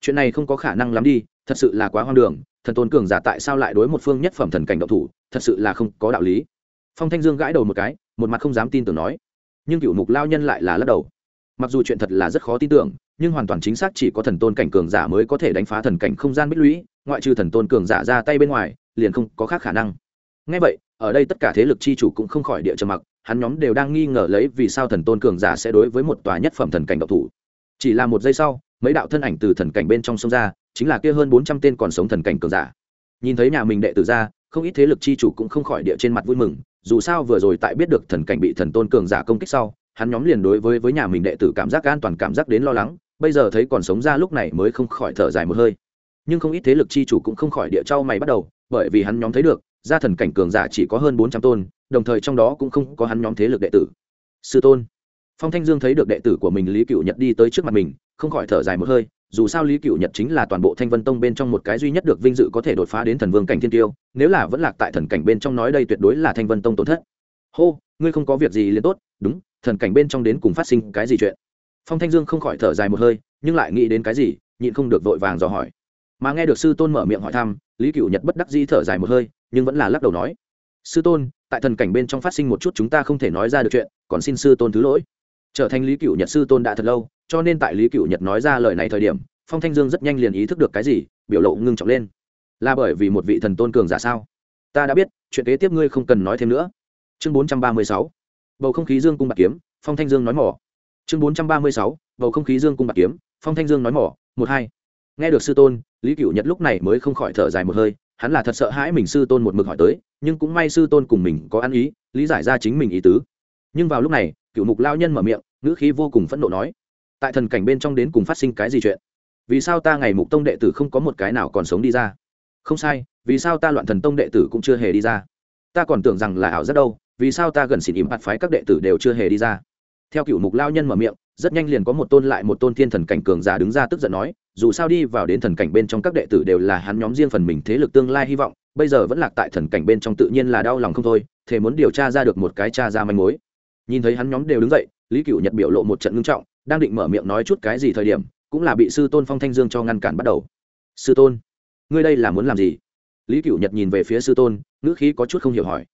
Chuyện này không có khả năng lắm đi, thật sự là quá hoang đường, thần tôn cường giả tại sao lại đối một phương nhất phẩm thần cảnh độc thủ, thật sự là không có đạo lý phong thanh dương gãi đầu một cái, một mặt không dám tin tưởng nói. Nhưng cựu mục lao nhân lại là lắc đầu. Mặc dù chuyện thật là rất khó tin tưởng, nhưng hoàn toàn chính xác chỉ có thần tôn cảnh cường giả mới có thể đánh phá thần cảnh không gian bích lũy, ngoại trừ thần tôn cường giả ra tay bên ngoài, liền không có khác khả năng. Ngay vậy, ở đây tất cả thế lực chi chủ cũng không khỏi địa trầm mặc, hắn nhóm đều đang nghi ngờ lấy vì sao thần tôn cường giả sẽ đối với một tòa nhất phẩm thần cảnh độc thủ. Chỉ là một giây sau, mấy đạo thân ảnh từ thần cảnh bên trong sông ra, chính là kia hơn bốn trăm tên còn sống thần cảnh cường giả. Nhìn thấy nhà mình đệ tử ra, không ít thế lực chi chủ cũng không khỏi địa trên mặt vui mừng dù sao vừa rồi tại biết được thần cảnh bị thần tôn cường giả công kích sau, hắn nhóm liền đối với với nhà mình đệ tử cảm giác an toàn cảm giác đến lo lắng, bây giờ thấy còn sống ra lúc này mới không khỏi thở dài một hơi. Nhưng không ít thế lực chi chủ cũng không khỏi địa trao mày bắt đầu, bởi vì hắn nhóm thấy được gia thần cảnh cường giả chỉ có hơn bốn trăm tôn, đồng thời trong đó cũng không có hắn nhóm thế lực đệ tử. Sư tôn. Phong thanh dương thấy được đệ tử của mình lý cựu nhật đi tới trước mặt mình, không khỏi thở dài một hơi dù sao lý cựu nhật chính là toàn bộ thanh vân tông bên trong một cái duy nhất được vinh dự có thể đột phá đến thần vương cảnh thiên tiêu, nếu là vẫn lạc tại thần cảnh bên trong nói đây tuyệt đối là thanh vân tông tổn thất. Hô, ngươi không có việc gì liền tốt, đúng, thần cảnh bên trong đến cùng phát sinh cái gì chuyện? Phong thanh dương không khỏi thở dài một hơi, nhưng lại nghĩ đến cái gì, nhịn không được vội vàng dò hỏi. Mà nghe được sư tôn mở miệng hỏi thăm, lý cựu nhật bất đắc dĩ thở dài một hơi, nhưng vẫn là lắc đầu nói, sư tôn, tại thần cảnh bên trong phát sinh một chút chúng ta không thể nói ra được chuyện, còn xin sư tôn thứ lỗi trở thành lý cựu nhật sư tôn đã thật lâu, cho nên tại lý cựu nhật nói ra lời này thời điểm, phong thanh dương rất nhanh liền ý thức được cái gì, biểu lộ ngưng trọng lên. Là bởi vì một vị thần tôn cường giả sao? Ta đã biết, chuyện kế tiếp ngươi không cần nói thêm nữa. Chương bốn trăm ba mươi sáu. Bầu không khí dương cung bạc kiếm, phong thanh dương nói mỏ. Chương bốn trăm ba mươi sáu. Bầu không khí dương cung bạc kiếm, phong thanh dương nói mỏ, một hai. Nghe được sư tôn, lý cựu nhật lúc này mới không khỏi thở dài một hơi, hắn là thật sợ hãi mình sư tôn một mực hỏi tới, nhưng cũng may sư tôn cùng mình có ăn ý, lý giải ra chính mình ý tứ. Nhưng vào lúc này cựu mục lao nhân mở miệng ngữ khí vô cùng phẫn nộ nói, tại thần cảnh bên trong đến cùng phát sinh cái gì chuyện? Vì sao ta ngày mục tông đệ tử không có một cái nào còn sống đi ra? Không sai, vì sao ta loạn thần tông đệ tử cũng chưa hề đi ra? Ta còn tưởng rằng là ảo rất đâu, vì sao ta gần xỉn ỉm bạt phái các đệ tử đều chưa hề đi ra? Theo cựu mục lao nhân mở miệng, rất nhanh liền có một tôn lại một tôn thiên thần cảnh cường giả đứng ra tức giận nói, dù sao đi vào đến thần cảnh bên trong các đệ tử đều là hắn nhóm riêng phần mình thế lực tương lai hy vọng, bây giờ vẫn lạc tại thần cảnh bên trong tự nhiên là đau lòng không thôi thế muốn điều tra ra được một cái cha ra manh mối. Nhìn thấy hắn nhóm đều đứng dậy lý cựu nhật biểu lộ một trận ngưng trọng, đang định mở miệng nói chút cái gì thời điểm, cũng là bị sư tôn phong thanh dương cho ngăn cản bắt đầu. Sư tôn, ngươi đây là muốn làm gì? Lý cựu nhật nhìn về phía sư tôn, ngữ khí có chút không hiểu hỏi.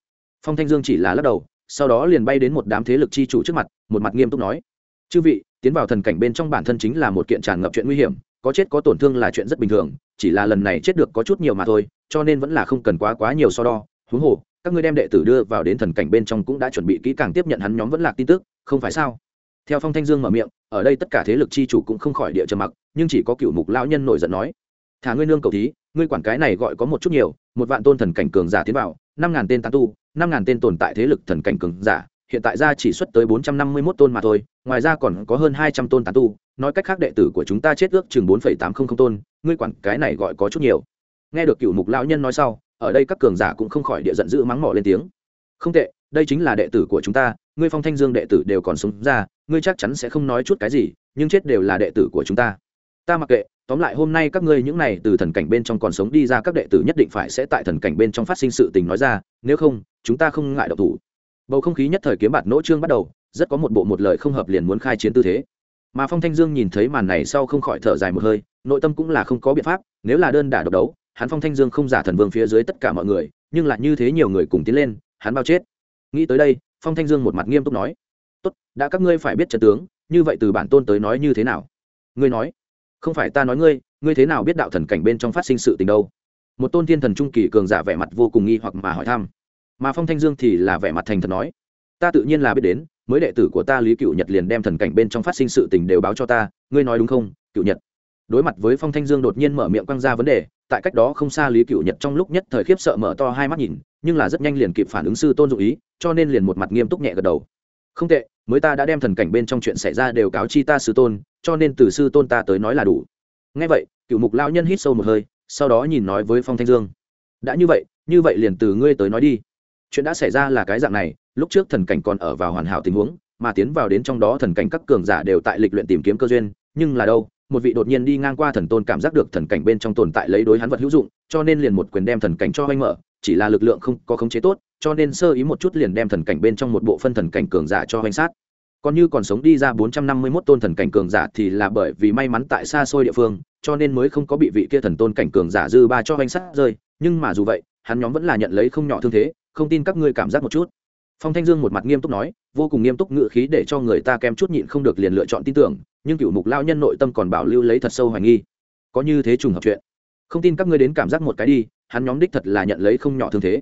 Phong thanh dương chỉ là lắc đầu, sau đó liền bay đến một đám thế lực chi chủ trước mặt, một mặt nghiêm túc nói. Chư vị, tiến vào thần cảnh bên trong bản thân chính là một kiện tràn ngập chuyện nguy hiểm, có chết có tổn thương là chuyện rất bình thường, chỉ là lần này chết được có chút nhiều mà thôi, cho nên vẫn là không cần quá quá nhiều so đo. Huống hồ, các ngươi đem đệ tử đưa vào đến thần cảnh bên trong cũng đã chuẩn bị kỹ càng tiếp nhận hắn nhóm vẫn lạc tin tức không phải sao theo phong thanh dương mở miệng ở đây tất cả thế lực chi chủ cũng không khỏi địa trầm mặc nhưng chỉ có cựu mục lão nhân nổi giận nói thả ngươi nương cầu thí ngươi quản cái này gọi có một chút nhiều một vạn tôn thần cảnh cường giả tiến vào năm ngàn tên tán tu năm ngàn tên tồn tại thế lực thần cảnh cường giả hiện tại ra chỉ xuất tới bốn trăm năm mươi mốt tôn mà thôi, ngoài ra còn có hơn hai trăm tôn tán tu, nói cách khác đệ tử của chúng ta chết ước chừng bốn phẩy tám không không tôn, ngươi quản cái này gọi có chút nhiều. Nghe được Cửu Mục lão nhân nói sau, ở đây các cường giả cũng không khỏi địa giận dữ mắng mỏ lên tiếng. Không tệ, đây chính là đệ tử của chúng ta, ngươi Phong Thanh Dương đệ tử đều còn sống ra, ngươi chắc chắn sẽ không nói chút cái gì, nhưng chết đều là đệ tử của chúng ta. Ta mặc kệ, tóm lại hôm nay các ngươi những này từ thần cảnh bên trong còn sống đi ra các đệ tử nhất định phải sẽ tại thần cảnh bên trong phát sinh sự tình nói ra, nếu không, chúng ta không ngại độc thủ. Bầu không khí nhất thời kiếm bạt nỗ trương bắt đầu rất có một bộ một lời không hợp liền muốn khai chiến tư thế. Mà phong thanh dương nhìn thấy màn này sau không khỏi thở dài một hơi nội tâm cũng là không có biện pháp nếu là đơn đả độc đấu hắn phong thanh dương không giả thần vương phía dưới tất cả mọi người nhưng lại như thế nhiều người cùng tiến lên hắn bao chết nghĩ tới đây, phong thanh dương một mặt nghiêm túc nói, tốt, đã các ngươi phải biết trận tướng, như vậy từ bản tôn tới nói như thế nào? Ngươi nói. Không phải ta nói ngươi ngươi thế nào biết đạo thần cảnh bên trong phát sinh sự tình đâu? Một tôn thiên thần trung kỳ cường giả vẻ mặt vô cùng nghi hoặc mà hỏi thăm. Mà phong thanh dương thì là vẻ mặt thành thật nói, ta tự nhiên là biết đến, mới đệ tử của ta lý cựu nhật liền đem thần cảnh bên trong phát sinh sự tình đều báo cho ta, ngươi nói đúng không cựu nhật? Đối mặt với phong thanh dương đột nhiên mở miệng quăng ra vấn đề tại cách đó không xa lý cựu nhật trong lúc nhất thời khiếp sợ mở to hai mắt nhìn, nhưng là rất nhanh liền kịp phản ứng sư tôn dụ ý, cho nên liền một mặt nghiêm túc nhẹ gật đầu. Không tệ, mới ta đã đem thần cảnh bên trong chuyện xảy ra đều cáo chi ta sư tôn, cho nên từ sư tôn ta tới nói là đủ. Ngay vậy cựu mục lao nhân hít sâu một hơi, sau đó nhìn nói với phong thanh dương. Đã như vậy như vậy liền từ ngươi tới nói đi. Chuyện đã xảy ra là cái dạng này, lúc trước thần cảnh còn ở vào hoàn hảo tình huống, mà tiến vào đến trong đó thần cảnh các cường giả đều tại lịch luyện tìm kiếm cơ duyên, nhưng là đâu? Một vị đột nhiên đi ngang qua thần tôn cảm giác được thần cảnh bên trong tồn tại lấy đối hắn vật hữu dụng, cho nên liền một quyền đem thần cảnh cho anh mở, chỉ là lực lượng không có khống chế tốt, cho nên sơ ý một chút liền đem thần cảnh bên trong một bộ phân thần cảnh cường giả cho anh sát. Còn như còn sống đi ra bốn trăm năm mươi 451 tôn thần cảnh cường giả thì là bởi vì may mắn tại xa xôi địa phương, cho nên mới không có bị vị kia thần tôn cảnh cường giả dư ba cho anh sát rơi, nhưng mà dù vậy, hắn nhóm vẫn là nhận lấy không nhỏ thương thế, không tin các ngươi cảm giác một chút phong thanh dương một mặt nghiêm túc nói, vô cùng nghiêm túc ngự khí để cho người ta kém chút nhịn không được liền lựa chọn tin tưởng, nhưng cựu mục lao nhân nội tâm còn bảo lưu lấy thật sâu hoài nghi. Có như thế trùng hợp chuyện. Không tin các ngươi đến cảm giác một cái đi, hắn nhóm đích thật là nhận lấy không nhỏ thương thế.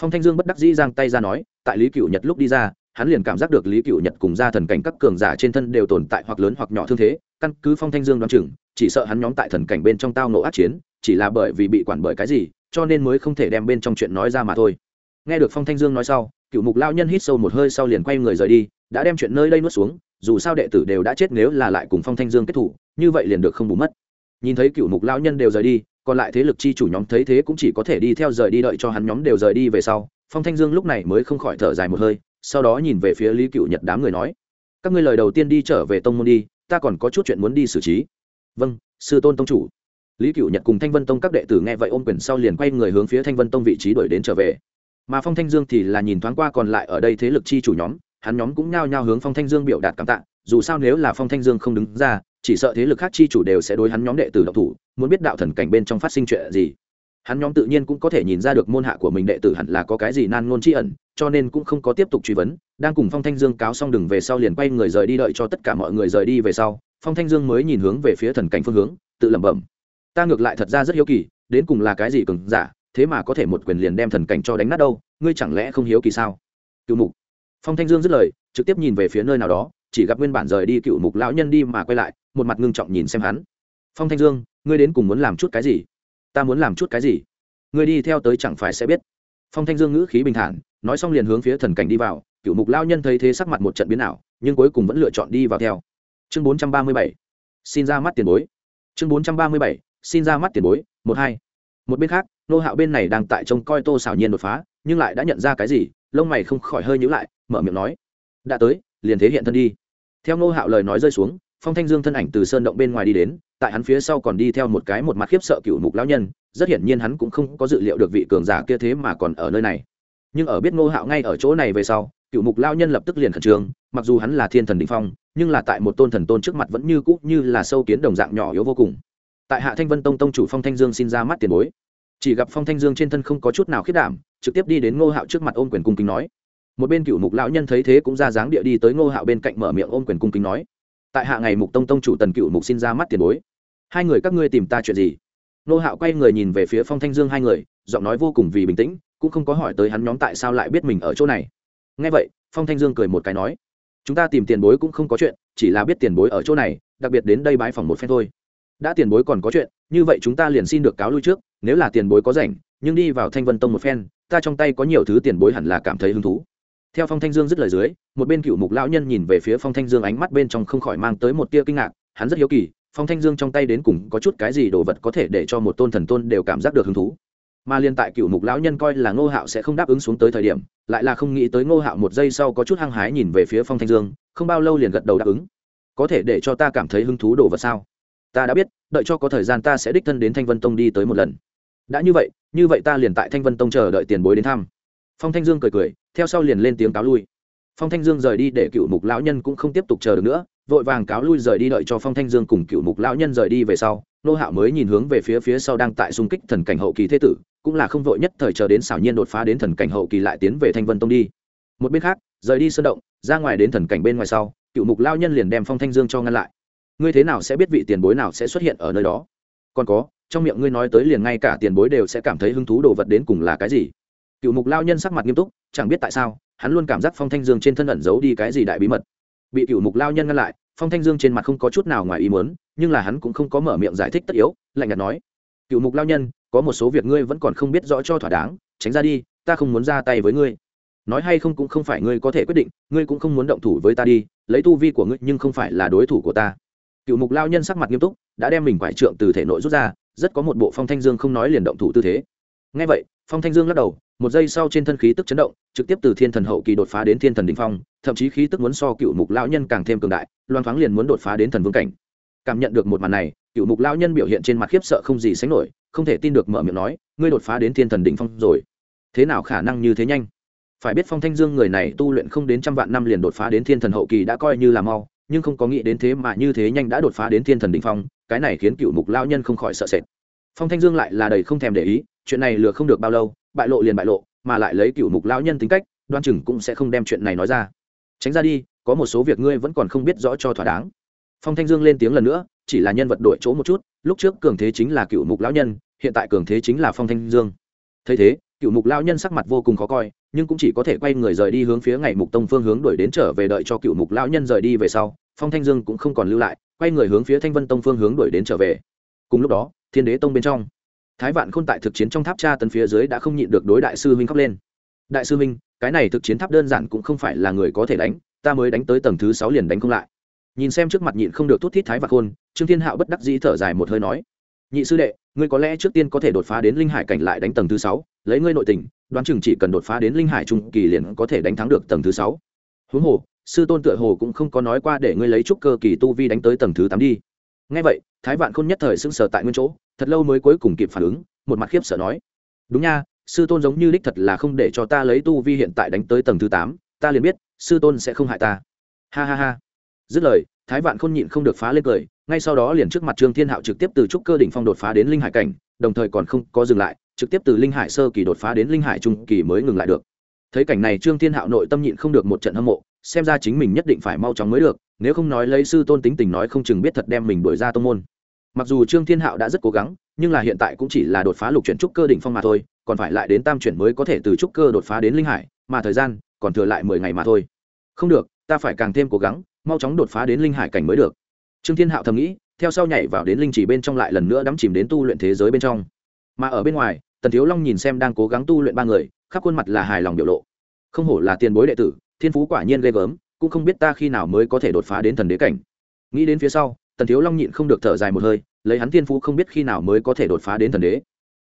Phong thanh dương bất đắc dĩ giang tay ra nói, tại lý cựu nhật lúc đi ra, hắn liền cảm giác được lý cựu nhật cùng gia thần cảnh các cường giả trên thân đều tồn tại hoặc lớn hoặc nhỏ thương thế, căn cứ phong thanh dương đoán chừng, chỉ sợ hắn nhóm tại thần cảnh bên trong tao nổ át chiến, chỉ là bởi vì bị quản bởi cái gì, cho nên mới không thể đem bên trong chuyện nói ra mà thôi. Nghe được phong thanh dương nói sau cựu mục lao nhân hít sâu một hơi sau liền quay người rời đi, đã đem chuyện nơi đây nuốt xuống, dù sao đệ tử đều đã chết nếu là lại cùng phong thanh dương kết thủ, như vậy liền được không bù mất. Nhìn thấy cựu mục lao nhân đều rời đi, còn lại thế lực chi chủ nhóm thấy thế cũng chỉ có thể đi theo rời đi đợi cho hắn nhóm đều rời đi về sau, phong thanh dương lúc này mới không khỏi thở dài một hơi, sau đó nhìn về phía lý cựu nhật đám người nói, các ngươi lời đầu tiên đi trở về tông môn đi, ta còn có chút chuyện muốn đi xử trí. Vâng sư tôn tông chủ. Lý cựu nhật cùng thanh vân tông các đệ tử nghe vậy ôm quyền sau liền quay người hướng phía thanh vân tông vị trí đuổi đến trở về mà phong thanh dương thì là nhìn thoáng qua còn lại ở đây thế lực chi chủ nhóm, hắn nhóm cũng nhao nhao hướng phong thanh dương biểu đạt cảm tạ, dù sao nếu là phong thanh dương không đứng ra, chỉ sợ thế lực khác chi chủ đều sẽ đối hắn nhóm đệ tử độc thủ, muốn biết đạo thần cảnh bên trong phát sinh chuyện gì. Hắn nhóm tự nhiên cũng có thể nhìn ra được môn hạ của mình đệ tử hẳn là có cái gì nan ngôn tri ẩn, cho nên cũng không có tiếp tục truy vấn, đang cùng phong thanh dương cáo xong đừng về sau liền quay người rời đi đợi cho tất cả mọi người rời đi về sau, phong thanh dương mới nhìn hướng về phía thần cảnh phương hướng, tự lẩm bẩm. Ta ngược lại thật ra rất hiếu kỳ, đến cùng là cái gì cường giả thế mà có thể một quyền liền đem thần cảnh cho đánh nát đâu, ngươi chẳng lẽ không hiếu kỳ sao? Cựu mục. Phong thanh dương dứt lời, trực tiếp nhìn về phía nơi nào đó, chỉ gặp nguyên bản rời đi cựu mục lão nhân đi mà quay lại, một mặt ngưng trọng nhìn xem hắn. Phong thanh dương, ngươi đến cùng muốn làm chút cái gì? Ta muốn làm chút cái gì? Ngươi đi theo tới chẳng phải sẽ biết. Phong thanh dương ngữ khí bình thản, nói xong liền hướng phía thần cảnh đi vào cựu mục lao nhân thấy thế sắc mặt một trận biến ảo, nhưng cuối cùng vẫn lựa chọn đi vào theo. Chương bốn trăm ba mươi bảy, xin ra mắt tiền bối. Chương bốn trăm ba mươi bảy, xin ra mắt tiền bối, một hai. Một bên khác nô hạo bên này đang tại trông coi tô xảo nhiên đột phá, nhưng lại đã nhận ra cái gì, lông mày không khỏi hơi nhữ lại, mở miệng nói, đã tới, liền thế hiện thân đi. Theo nô hạo lời nói rơi xuống, phong thanh dương thân ảnh từ sơn động bên ngoài đi đến, tại hắn phía sau còn đi theo một cái một mặt khiếp sợ cựu mục lão nhân, rất hiển nhiên hắn cũng không có dự liệu được vị cường giả kia thế mà còn ở nơi này. Nhưng ở biết ngô hạo ngay ở chỗ này về sau, cựu mục lao nhân lập tức liền khẩn trương, mặc dù hắn là thiên thần định phong, nhưng là tại một tôn thần tôn trước mặt vẫn như cũ như là sâu kiến đồng dạng nhỏ yếu vô cùng. Tại hạ thanh vân tông tông chủ phong thanh dương xin ra mắt tiền bối chỉ gặp phong thanh dương trên thân không có chút nào khiết đảm, trực tiếp đi đến ngô hạo trước mặt ôm quyền cung kính nói. Một bên cựu mục lão nhân thấy thế cũng ra dáng địa đi tới ngô hạo bên cạnh mở miệng ôm quyền cung kính nói. Tại hạ ngày mục tông tông chủ tần cựu mục xin ra mắt tiền bối. Hai người các ngươi tìm ta chuyện gì? Ngô hạo quay người nhìn về phía phong thanh dương hai người, giọng nói vô cùng vì bình tĩnh, cũng không có hỏi tới hắn nhóm tại sao lại biết mình ở chỗ này. Ngay vậy, phong thanh dương cười một cái nói. Chúng ta tìm tiền bối cũng không có chuyện, chỉ là biết tiền bối ở chỗ này, đặc biệt đến đây bãi phòng một phen thôi. Đã tiền bối còn có chuyện, như vậy chúng ta liền xin được cáo lui trước nếu là tiền bối có rảnh, nhưng đi vào thanh vân tông một phen, ta trong tay có nhiều thứ tiền bối hẳn là cảm thấy hứng thú. Theo phong thanh dương dứt lời dưới, một bên cựu mục lão nhân nhìn về phía phong thanh dương ánh mắt bên trong không khỏi mang tới một tia kinh ngạc, hắn rất hiếu kỳ, phong thanh dương trong tay đến cùng có chút cái gì đồ vật có thể để cho một tôn thần tôn đều cảm giác được hứng thú. Mà liên tại cựu mục lão nhân coi là ngô hạo sẽ không đáp ứng xuống tới thời điểm, lại là không nghĩ tới ngô hạo một giây sau có chút hăng hái nhìn về phía phong thanh dương, không bao lâu liền gật đầu đáp ứng. Có thể để cho ta cảm thấy hứng thú đồ vật sao? Ta đã biết, đợi cho có thời gian ta sẽ đích thân đến thanh vân tông đi tới một lần đã như vậy như vậy ta liền tại thanh vân tông chờ đợi tiền bối đến thăm. Phong thanh dương cười cười, theo sau liền lên tiếng cáo lui. Phong thanh dương rời đi để cựu mục lão nhân cũng không tiếp tục chờ được nữa, vội vàng cáo lui rời đi đợi cho phong thanh dương cùng cựu mục lão nhân rời đi về sau, nô hạo mới nhìn hướng về phía phía sau đang tại xung kích thần cảnh hậu kỳ thế tử, cũng là không vội nhất thời chờ đến xảo nhiên đột phá đến thần cảnh hậu kỳ lại tiến về thanh vân tông đi. Một bên khác, rời đi sơn động, ra ngoài đến thần cảnh bên ngoài sau, cựu mục lao nhân liền đem phong thanh dương cho ngăn lại. Ngươi thế nào sẽ biết vị tiền bối nào sẽ xuất hiện ở nơi đó? Còn có trong miệng ngươi nói tới liền ngay cả tiền bối đều sẽ cảm thấy hứng thú đồ vật đến cùng là cái gì. Cựu mục lao nhân sắc mặt nghiêm túc, chẳng biết tại sao, hắn luôn cảm giác phong thanh dương trên thân ẩn giấu đi cái gì đại bí mật. Bị cựu mục lao nhân ngăn lại, phong thanh dương trên mặt không có chút nào ngoài ý muốn, nhưng là hắn cũng không có mở miệng giải thích tất yếu, lạnh nhạt nói, cựu mục lao nhân, có một số việc ngươi vẫn còn không biết rõ cho thỏa đáng, tránh ra đi, ta không muốn ra tay với ngươi. Nói hay không cũng không phải ngươi có thể quyết định, ngươi cũng không muốn động thủ với ta đi, lấy tu vi của ngươi nhưng không phải là đối thủ của ta. Cựu mục lao nhân sắc mặt nghiêm túc, đã đem mình quải trượng từ thể nội rút ra rất có một bộ phong thanh dương không nói liền động thủ tư thế. Ngay vậy, phong thanh dương lắc đầu, một giây sau trên thân khí tức chấn động, trực tiếp từ thiên thần hậu kỳ đột phá đến thiên thần đ ỉ n h phong, thậm chí khí tức muốn so cựu mục lão nhân càng thêm cường đại, loan thoáng liền muốn đột phá đến thần vương cảnh. Cảm nhận được một màn này, cựu mục lão nhân biểu hiện trên mặt khiếp sợ không gì sánh nổi, không thể tin được mở miệng nói, ngươi đột phá đến thiên thần đ ỉ n h phong rồi. Thế nào khả năng như thế nhanh? Phải biết phong thanh dương người này tu luyện không đến trăm vạn năm liền đột phá đến thiên thần hậu kỳ đã coi như là mau nhưng không có nghĩ đến thế mà như thế nhanh đã đột phá đến thiên thần đ ỉ n h phong, cái này khiến cựu mục lao nhân không khỏi sợ sệt. Phong thanh dương lại là đầy không thèm để ý, chuyện này lừa không được bao lâu, bại lộ liền bại lộ, mà lại lấy cựu mục lao nhân tính cách, đoan chừng cũng sẽ không đem chuyện này nói ra. Tránh ra đi, có một số việc ngươi vẫn còn không biết rõ cho thỏa đáng. Phong thanh dương lên tiếng lần nữa, chỉ là nhân vật đổi chỗ một chút, lúc trước cường thế chính là cựu mục lão nhân, hiện tại cường thế chính là phong thanh dương. Thấy thế, cựu mục lao nhân sắc mặt vô cùng khó coi nhưng cũng chỉ có thể quay người rời đi hướng phía ngày mục tông phương hướng đuổi đến trở về đợi cho cựu mục lão nhân rời đi về sau, phong thanh dương cũng không còn lưu lại, quay người hướng phía thanh vân tông phương hướng đuổi đến trở về. Cùng lúc đó, thiên đế tông bên trong, thái vạn khôn tại thực chiến trong tháp tra tấn phía dưới đã không nhịn được đối đại sư huynh khóc lên. Đại sư huynh, cái này thực chiến tháp đơn giản cũng không phải là người có thể đánh, ta mới đánh tới tầng thứ sáu liền đánh không lại. Nhìn xem trước mặt nhịn không được thút thít thái vạn khôn, trương thiên hạo bất đắc dĩ thở dài một hơi nói, nhị sư đệ ngươi có lẽ trước tiên có thể đột phá đến linh hải cảnh lại đánh tầng thứ sáu, lấy ngươi nội tình, đoán chừng chỉ cần đột phá đến linh hải trung kỳ liền có thể đánh thắng được tầng thứ sáu. Huống hồ, sư tôn tựa hồ cũng không có nói qua để ngươi lấy chút cơ kỳ tu vi đánh tới tầng thứ tám đi. Ngay vậy, thái vạn khôn nhất thời sững sờ tại nguyên chỗ, thật lâu mới cuối cùng kịp phản ứng, một mặt khiếp sợ nói, đúng nha, sư tôn giống như đích thật là không để cho ta lấy tu vi hiện tại đánh tới tầng thứ tám, ta liền biết sư tôn sẽ không hại ta. Ha ha ha. Dứt lời thái vạn khôn nhịn không được phá lên cười, ngay sau đó liền trước mặt trương thiên hạo trực tiếp từ trúc cơ đỉnh phong đột phá đến linh hải cảnh, đồng thời còn không có dừng lại, trực tiếp từ linh hải sơ kỳ đột phá đến linh hải trung kỳ mới ngừng lại được. Thấy cảnh này trương thiên hạo nội tâm nhịn không được một trận hâm mộ, xem ra chính mình nhất định phải mau chóng mới được, nếu không nói lấy sư tôn tính tình nói không chừng biết thật đem mình đổi ra tô môn. Mặc dù trương thiên hạo đã rất cố gắng, nhưng là hiện tại cũng chỉ là đột phá lục chuyển trúc cơ đỉnh phong mà thôi, còn phải lại đến tam chuyển mới có thể từ trúc cơ đột phá đến linh hải, mà thời gian còn thừa lại mười ngày mà thôi. Không được, ta phải càng thêm cố gắng mau chóng đột phá đến linh hải cảnh mới được. Trương thiên hạo thầm nghĩ, theo sau nhảy vào đến linh chỉ bên trong lại lần nữa đắm chìm đến tu luyện thế giới bên trong. Mà ở bên ngoài, tần thiếu long nhìn xem đang cố gắng tu luyện ba người, khắp khuôn mặt là hài lòng biểu lộ. Không hổ là tiền bối đệ tử, thiên phú quả nhiên ghê gớm, cũng không biết ta khi nào mới có thể đột phá đến thần đế cảnh. Nghĩ đến phía sau, tần thiếu long nhịn không được thở dài một hơi, lấy hắn thiên phú không biết khi nào mới có thể đột phá đến thần đế.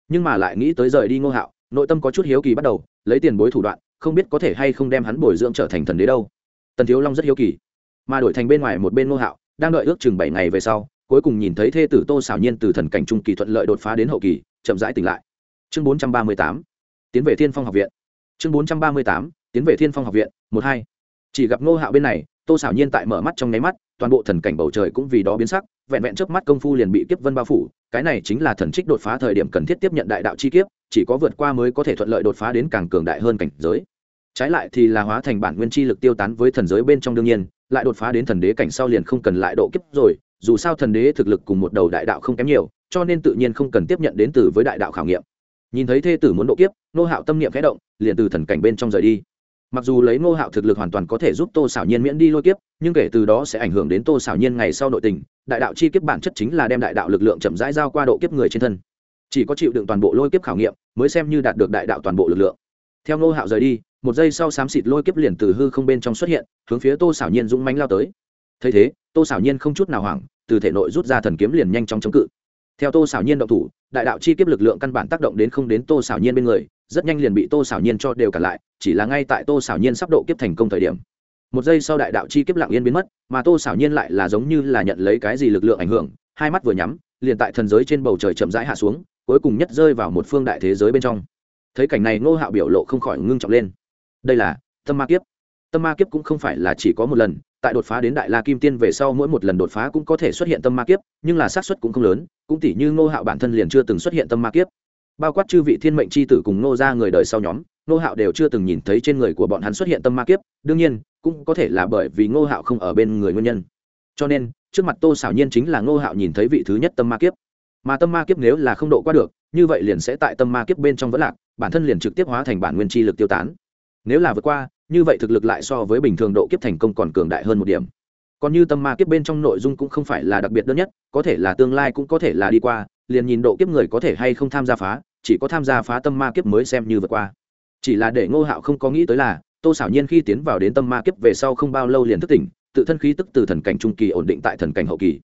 Nhưng mà lại nghĩ tới rời đi ngô hạo, nội tâm có chút hiếu kỳ bắt đầu, lấy tiền bối thủ đoạn, không biết có thể hay không đem hắn bồi dưỡng trở thành thần đế đâu. Tần thiếu long rất hiếu kỳ mà đổi thành bên ngoài một bên ngô hạo, đang đợi ước chừng bảy ngày về sau, cuối cùng nhìn thấy thê tử tô xảo nhiên từ thần cảnh trung kỳ thuận lợi đột phá đến hậu kỳ, chậm rãi tỉnh lại. Chương bốn trăm ba mươi tám, tiến về thiên phong học viện. Chương bốn trăm ba mươi tám, tiến về thiên phong học viện, một hai. Chỉ gặp ngô hạo bên này, tô xảo nhiên tại mở mắt trong nháy mắt, toàn bộ thần cảnh bầu trời cũng vì đó biến sắc, vẹn vẹn trước mắt công phu liền bị kiếp vân bao phủ, cái này chính là thần trích đột phá thời điểm cần thiết tiếp nhận đại đạo chi kiếp, chỉ có vượt qua mới có thể thuận lợi đột phá đến càng cường đại hơn cảnh giới trái lại thì là hóa thành bản nguyên chi lực tiêu tán với thần giới bên trong đương nhiên, lại đột phá đến thần đế cảnh sau liền không cần lại độ kiếp rồi, dù sao thần đế thực lực cùng một đầu đại đạo không kém nhiều, cho nên tự nhiên không cần tiếp nhận đến từ với đại đạo khảo nghiệm. Nhìn thấy thê tử muốn độ kiếp nô hạo tâm niệm khẽ động, liền từ thần cảnh bên trong rời đi. Mặc dù lấy nô hạo thực lực hoàn toàn có thể giúp tô xảo nhiên miễn đi lôi kiếp, nhưng kể từ đó sẽ ảnh hưởng đến tô xảo nhiên ngày sau nội tình, đại đạo chi kiếp bản chất chính là đem đại đạo lực lượng chậm rãi giao qua độ kiếp người trên thân. Chỉ có chịu đựng toàn bộ lôi kiếp khảo nghiệm, mới xem như đạt được đại đạo toàn bộ lực lượng. Theo nô hạo rời đi một giây sau xám xịt lôi kiếp liền từ hư không bên trong xuất hiện, hướng phía tô xảo nhiên dũng mánh lao tới. Thấy thế, tô xảo nhiên không chút nào hoảng, từ thể nội rút ra thần kiếm liền nhanh chóng chống cự. Theo tô xảo nhiên động thủ, đại đạo chi kiếp lực lượng căn bản tác động đến không đến tô xảo nhiên bên người, rất nhanh liền bị tô xảo nhiên cho đều cả lại, chỉ là ngay tại tô xảo nhiên sắp độ kiếp thành công thời điểm. Một giây sau đại đạo chi kiếp lặng yên biến mất, mà tô xảo nhiên lại là giống như là nhận lấy cái gì lực lượng ảnh hưởng, hai mắt vừa nhắm, liền tại thần giới trên bầu trời chậm rãi hạ xuống, cuối cùng nhất rơi vào một phương đại thế giới bên trong. Thấy cảnh này, ngô hạo biểu lộ không khỏi ngưng trọng lên đây là tâm ma kiếp. Tâm ma kiếp cũng không phải là chỉ có một lần, tại đột phá đến đại la kim tiên về sau mỗi một lần đột phá cũng có thể xuất hiện tâm ma kiếp, nhưng là xác suất cũng không lớn, cũng tỷ như ngô hạo bản thân liền chưa từng xuất hiện tâm ma kiếp. Bao quát chư vị thiên mệnh c h i tử cùng ngô ra người đời sau nhóm, ngô hạo đều chưa từng nhìn thấy trên người của bọn hắn xuất hiện tâm ma kiếp, đương nhiên, cũng có thể là bởi vì ngô hạo không ở bên người nguyên nhân. Cho nên, trước mặt tô xảo nhiên chính là ngô hạo nhìn thấy vị thứ nhất tâm ma kiếp. Mà tâm ma kiếp nếu là không độ qua được, như vậy liền sẽ tại tâm ma kiếp bên trong vẫn lạc, bản thân liền trực tiếp hóa thành bản nguyên chi lực tiêu tán nếu là vượt qua, như vậy thực lực lại so với bình thường độ kiếp thành công còn cường đại hơn một điểm. Còn như tâm ma kiếp bên trong nội dung cũng không phải là đặc biệt đơn nhất, có thể là tương lai cũng có thể là đi qua, liền nhìn độ kiếp người có thể hay không tham gia phá, chỉ có tham gia phá tâm ma kiếp mới xem như vượt qua. Chỉ là để ngô hạo không có nghĩ tới là, tô xảo nhiên khi tiến vào đến tâm ma kiếp về sau không bao lâu liền thức tỉnh, tự thân khí tức từ thần cảnh trung kỳ ổn định tại thần cảnh hậu kỳ.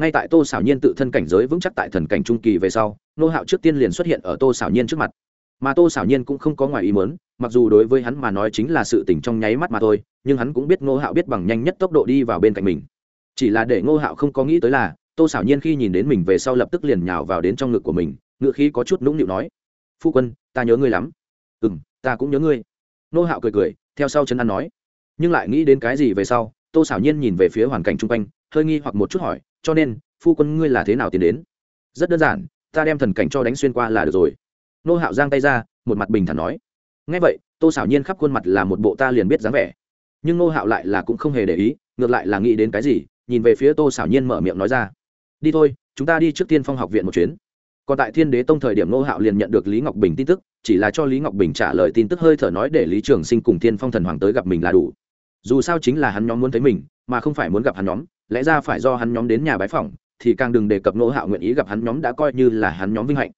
Ngay tại tô xảo nhiên tự thân cảnh giới vững chắc tại thần cảnh trung kỳ về sau, ngô hạo trước tiên liền xuất hiện ở tô xảo nhiên trước mặt. Mà tô xảo nhiên cũng không có ngoài ý mớn mặc dù đối với hắn mà nói chính là sự tỉnh trong nháy mắt mà thôi, nhưng hắn cũng biết ngô hạo biết bằng nhanh nhất tốc độ đi vào bên cạnh mình. Chỉ là để ngô hạo không có nghĩ tới là, tô xảo nhiên khi nhìn đến mình về sau lập tức liền nhào vào đến trong ngực của mình, ngựa khí có chút nũng nịu nói, phu quân, ta nhớ ngươi lắm. Ừ m ta cũng nhớ ngươi. Ngô hạo cười cười, theo sau chân ăn nói. Nhưng lại nghĩ đến cái gì về sau, tô xảo nhiên nhìn về phía hoàn cảnh chung quanh, hơi nghi hoặc một chút hỏi, cho nên, phu quân ngươi là thế nào tiến đến? Rất đơn giản, ta đem thần cảnh cho đánh xuyên qua là được rồi. Nô hạo giang tay ra, một mặt bình thản nói ngay vậy, tô xảo nhiên khắp khuôn mặt là một bộ ta liền biết dáng vẻ. Nhưng Ngô hạo lại là cũng không hề để ý, ngược lại là nghĩ đến cái gì, nhìn về phía tô xảo nhiên mở miệng nói ra. Đi thôi, chúng ta đi trước tiên phong học viện một chuyến. Còn tại thiên đế tông thời điểm Ngô hạo liền nhận được lý ngọc bình tin tức, chỉ là cho lý ngọc bình trả lời tin tức hơi thở nói để lý trường sinh cùng thiên phong thần hoàng tới gặp mình là đủ. Dù sao chính là hắn nhóm muốn thấy mình, mà không phải muốn gặp hắn nhóm, lẽ ra phải do hắn nhóm đến nhà bái phỏng, thì càng đừng đề cập Ngô hạo nguyện ý gặp hắn nhóm đã coi như là hắn nhóm vinh hạnh.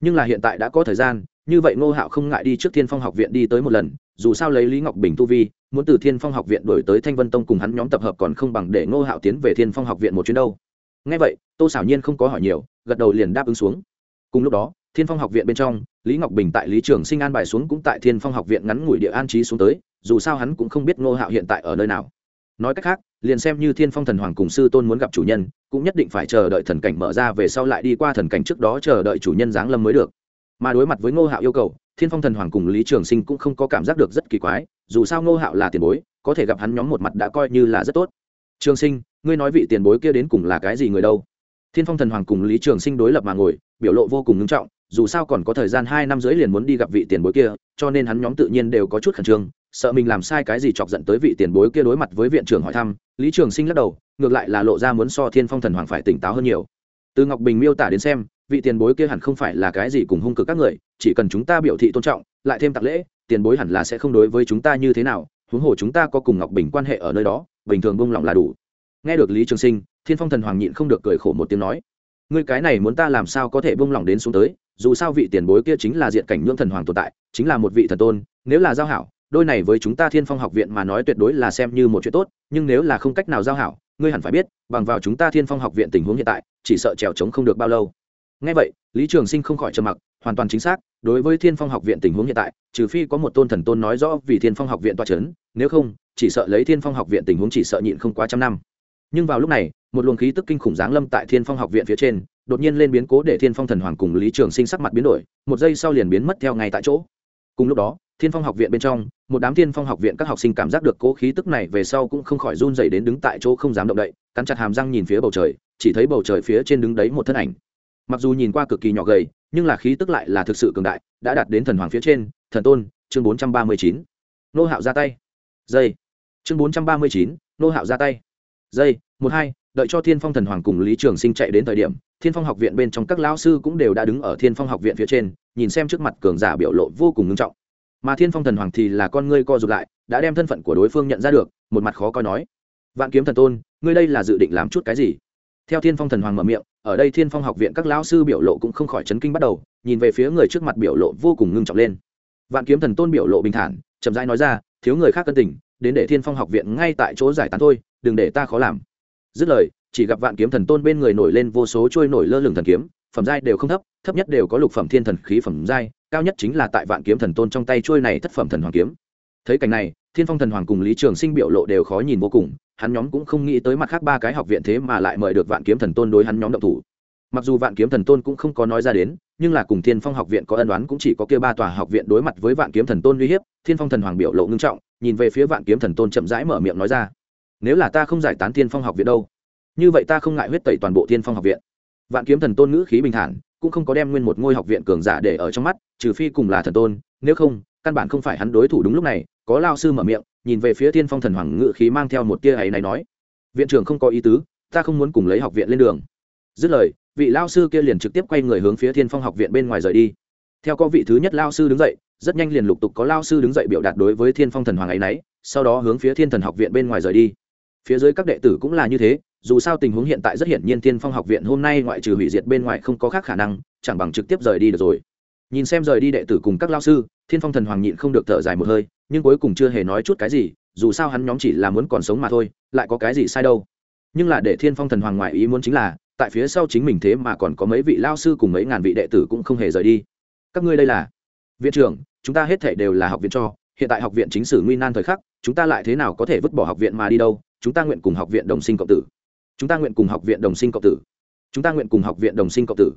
Nhưng là hiện tại đã có thời gian như vậy ngô hạo không ngại đi trước thiên phong học viện đi tới một lần, dù sao lấy lý ngọc bình tu vi, muốn từ thiên phong học viện đổi tới thanh vân tông cùng hắn nhóm tập hợp còn không bằng để ngô hạo tiến về thiên phong học viện một chuyến đâu. Ngay vậy, tô xảo nhiên không có hỏi nhiều, gật đầu liền đáp ứng xuống. Cùng lúc đó, thiên phong học viện bên trong, lý ngọc bình tại lý trường sinh an bài xuống cũng tại thiên phong học viện ngắn ngủi địa an trí xuống tới, dù sao hắn cũng không biết ngô hạo hiện tại ở nơi nào. Nói cách khác, liền xem như thiên phong thần hoàng cùng sư tôn muốn gặp chủ nhân, cũng nhất định phải chờ đợi thần cảnh mở ra về sau lại đi qua thần cảnh trước đó chờ đợi chủ nhân giáng lâm mới được mà đối mặt với ngô hạo yêu cầu, thiên phong thần hoàng cùng lý trường sinh cũng không có cảm giác được rất kỳ quái, dù sao ngô hạo là tiền bối, có thể gặp hắn nhóm một mặt đã coi như là rất tốt. Trường sinh, ngươi nói vị tiền bối kia đến cùng là cái gì người đâu? Thiên phong thần hoàng cùng lý trường sinh đối lập mà ngồi, biểu lộ vô cùng ngưng trọng, dù sao còn có thời gian hai năm dưới liền muốn đi gặp vị tiền bối kia, cho nên hắn nhóm tự nhiên đều có chút khẩn trương, sợ mình làm sai cái gì chọc giận tới vị tiền bối kia đối mặt với viện trưởng hỏi thăm, lý trường sinh lắc đầu, ngược lại là lộ ra muốn so thiên phong thần hoàng phải tỉnh táo hơn nhiều. Từ ngọc bình miêu tả đến xem vị tiền bối kia hẳn không phải là cái gì cùng hung cực các người, chỉ cần chúng ta biểu thị tôn trọng, lại thêm tạc lễ, tiền bối hẳn là sẽ không đối với chúng ta như thế nào, huống hồ chúng ta có cùng ngọc bình quan hệ ở nơi đó, bình thường bông lòng là đủ. Nghe được lý trường sinh, thiên phong thần hoàng nhịn không được cười khổ một tiếng nói, ngươi cái này muốn ta làm sao có thể bông lòng đến xuống tới, dù sao vị tiền bối kia chính là diện cảnh nhưỡng thần hoàng tồn tại, chính là một vị thần tôn, nếu là giao hảo, đôi này với chúng ta thiên phong học viện mà nói tuyệt đối là xem như một chuyện tốt, nhưng nếu là không cách nào giao hảo, ngươi hẳn phải biết, bằng vào chúng ta thiên phong học viện tình huống hiện tại, chỉ sợ trèo trống không được bao lâu ngay vậy, lý trường sinh không khỏi trầm mặc, hoàn toàn chính xác, đối với thiên phong học viện tình huống hiện tại, trừ phi có một tôn thần tôn nói rõ vì thiên phong học viện toa c h ấ n nếu không, chỉ sợ lấy thiên phong học viện tình huống chỉ sợ nhịn không quá trăm năm. Nhưng vào lúc này, một luồng khí tức kinh khủng giáng lâm tại thiên phong học viện phía trên, đột nhiên lên biến cố để thiên phong thần hoàng cùng lý trường sinh sắc mặt biến đổi, một giây sau liền biến mất theo ngay tại chỗ. Cùng lúc đó, thiên phong học viện bên trong, một đám thiên phong học viện các học sinh cảm giác được cố khí tức này về sau cũng không khỏi run dày đến đứng tại chỗ không dám động đậy, cắn chặt hàm răng nhìn phía bầu trời, chỉ thấy bầu trời phía trên đứng đấy một thân ảnh mặc dù nhìn qua cực kỳ nhỏ gầy, nhưng là khí tức lại là thực sự cường đại, đã đạt đến thần hoàng phía trên, thần tôn, chương bốn trăm ba mươi chín. Nô hạo ra tay. Dây chương bốn trăm ba mươi chín, nô hạo ra tay. Dây một hai, đợi cho thiên phong thần hoàng cùng lý trường sinh chạy đến thời điểm, thiên phong học viện bên trong các lão sư cũng đều đã đứng ở thiên phong học viện phía trên, nhìn xem trước mặt cường giả biểu lộ vô cùng ngưng trọng. Mà thiên phong thần hoàng thì là con ngươi co rụt lại, đã đem thân phận của đối phương nhận ra được, một mặt khó coi nói. Vạn kiếm thần tôn, ngươi đây là dự định làm chút cái gì? Theo thiên phong thần hoàng mở miệng, ở đây thiên phong học viện các lão sư biểu lộ cũng không khỏi chấn kinh bắt đầu, nhìn về phía người trước mặt biểu lộ vô cùng ngưng trọng lên. Vạn kiếm thần tôn biểu lộ bình thản, chậm rãi nói ra, thiếu người khác cân tình, đến để thiên phong học viện ngay tại chỗ giải tán thôi, đừng để ta khó làm. Dứt lời, chỉ gặp vạn kiếm thần tôn bên người nổi lên vô số trôi nổi lơ lửng thần kiếm, phẩm giai đều không thấp thấp nhất đều có lục phẩm thiên thần khí phẩm giai, cao nhất chính là tại vạn kiếm thần tôn trong tay trôi này thất phẩm thần hoàng kiếm. Thấy cảnh này, thiên phong thần hoàng cùng lý trường sinh biểu lộ đều khó nhìn vô cùng hắn nhóm cũng không nghĩ tới mặt khác ba cái học viện thế mà lại mời được vạn kiếm thần tôn đối hắn nhóm động thủ. Mặc dù vạn kiếm thần tôn cũng không có nói ra đến, nhưng là cùng thiên phong học viện có ân đoán cũng chỉ có kia ba tòa học viện đối mặt với vạn kiếm thần tôn uy hiếp, thiên phong thần hoàng biểu lộ ngưng trọng, nhìn về phía vạn kiếm thần tôn chậm rãi mở miệng nói ra, nếu là ta không giải tán thiên phong học viện đâu, như vậy ta không ngại huyết tẩy toàn bộ thiên phong học viện. Vạn kiếm thần tôn ngữ khí bình thản, cũng không có đem nguyên một ngôi học viện cường giả để ở trong mắt, trừ phi cùng là thần tôn, nếu không, căn bản không phải hắn đối thủ đúng lúc này có lao sư mở miệng, nhìn về phía thiên phong thần hoàng ngự khí mang theo một tia ấy này nói, viện trưởng không có ý tứ, ta không muốn cùng lấy học viện lên đường. Dứt lời, vị lao sư kia liền trực tiếp quay người hướng phía thiên phong học viện bên ngoài rời đi. Theo có vị thứ nhất lao sư đứng dậy, rất nhanh liền lục tục có lao sư đứng dậy biểu đạt đối với thiên phong thần hoàng ấy nấy, sau đó hướng phía thiên thần học viện bên ngoài rời đi. Phía dưới các đệ tử cũng là như thế, dù sao tình huống hiện tại rất hiển nhiên thiên phong học viện hôm nay ngoại trừ hủy diệt bên ngoài không có khác khả năng, chẳng bằng trực tiếp rời đi được rồi. Nhìn xem rời đi đệ tử cùng các lao sư, thiên phong thần hoàng nhịn không được thở dài một hơi nhưng cuối cùng chưa hề nói chút cái gì, dù sao hắn nhóm chỉ là muốn còn sống mà thôi, lại có cái gì sai đâu. Nhưng là để thiên phong thần hoàng ngoại ý muốn chính là, tại phía sau chính mình thế mà còn có mấy vị lao sư cùng mấy ngàn vị đệ tử cũng không hề rời đi. Các ngươi đây là viện trưởng, chúng ta hết thể đều là học viện cho, hiện tại học viện chính sử nguy nan thời khắc, chúng ta lại thế nào có thể vứt bỏ học viện mà đi đâu? Chúng ta nguyện cùng học viện đồng sinh cộng tử. Chúng ta nguyện cùng học viện đồng sinh cộng tử. Chúng ta nguyện cùng học viện đồng sinh cộng tử.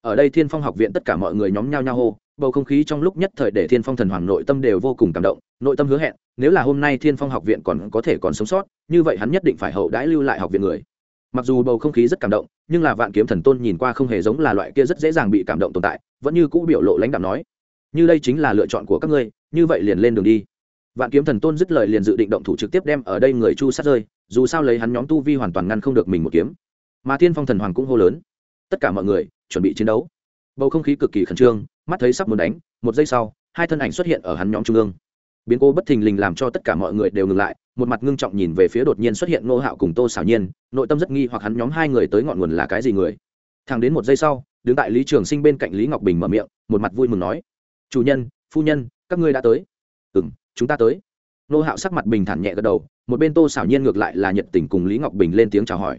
Ở đây thiên phong học viện tất cả mọi người nhóm nhau nhau hô bầu không khí trong lúc nhất thời để thiên phong thần hoàng nội tâm đều vô cùng cảm động, nội tâm hứa hẹn, nếu là hôm nay thiên phong học viện còn có thể còn sống sót, như vậy hắn nhất định phải hậu đãi lưu lại học viện người. Mặc dù bầu không khí rất cảm động, nhưng là vạn kiếm thần tôn nhìn qua không hề giống là loại kia rất dễ dàng bị cảm động tồn tại, vẫn như cũ biểu lộ lãnh đạo nói, như đây chính là lựa chọn của các ngươi, như vậy liền lên đường đi. Vạn kiếm thần tôn dứt lời liền dự định động thủ trực tiếp đem ở đây người chu sát rơi, dù sao lấy hắn nhóm tu vi hoàn toàn ngăn không được mình một kiếm. Mà thiên phong thần hoàng cũng hô lớn, tất cả mọi người, chuẩn bị chiến đấu bầu không khí cực kỳ khẩn trương, mắt thấy sắp muốn đánh, một giây sau, hai thân ảnh xuất hiện ở hắn nhóm trung ương. Biến cố bất thình lình làm cho tất cả mọi người đều ngừng lại, một mặt ngưng trọng nhìn về phía đột nhiên xuất hiện ngô hạo cùng tô xảo nhiên, nội tâm rất nghi hoặc hắn nhóm hai người tới ngọn nguồn là cái gì người. Thẳng đến một giây sau, đứng tại lý trường sinh bên cạnh lý ngọc bình mở miệng, một mặt vui mừng nói, chủ nhân, phu nhân, các ngươi đã tới. Ừ m chúng ta tới. Ngô hạo sắc mặt bình thản nhẹ gật đầu, một bên tô xảo nhiên ngược lại là nhiệt tình cùng lý ngọc bình lên tiếng chào hỏi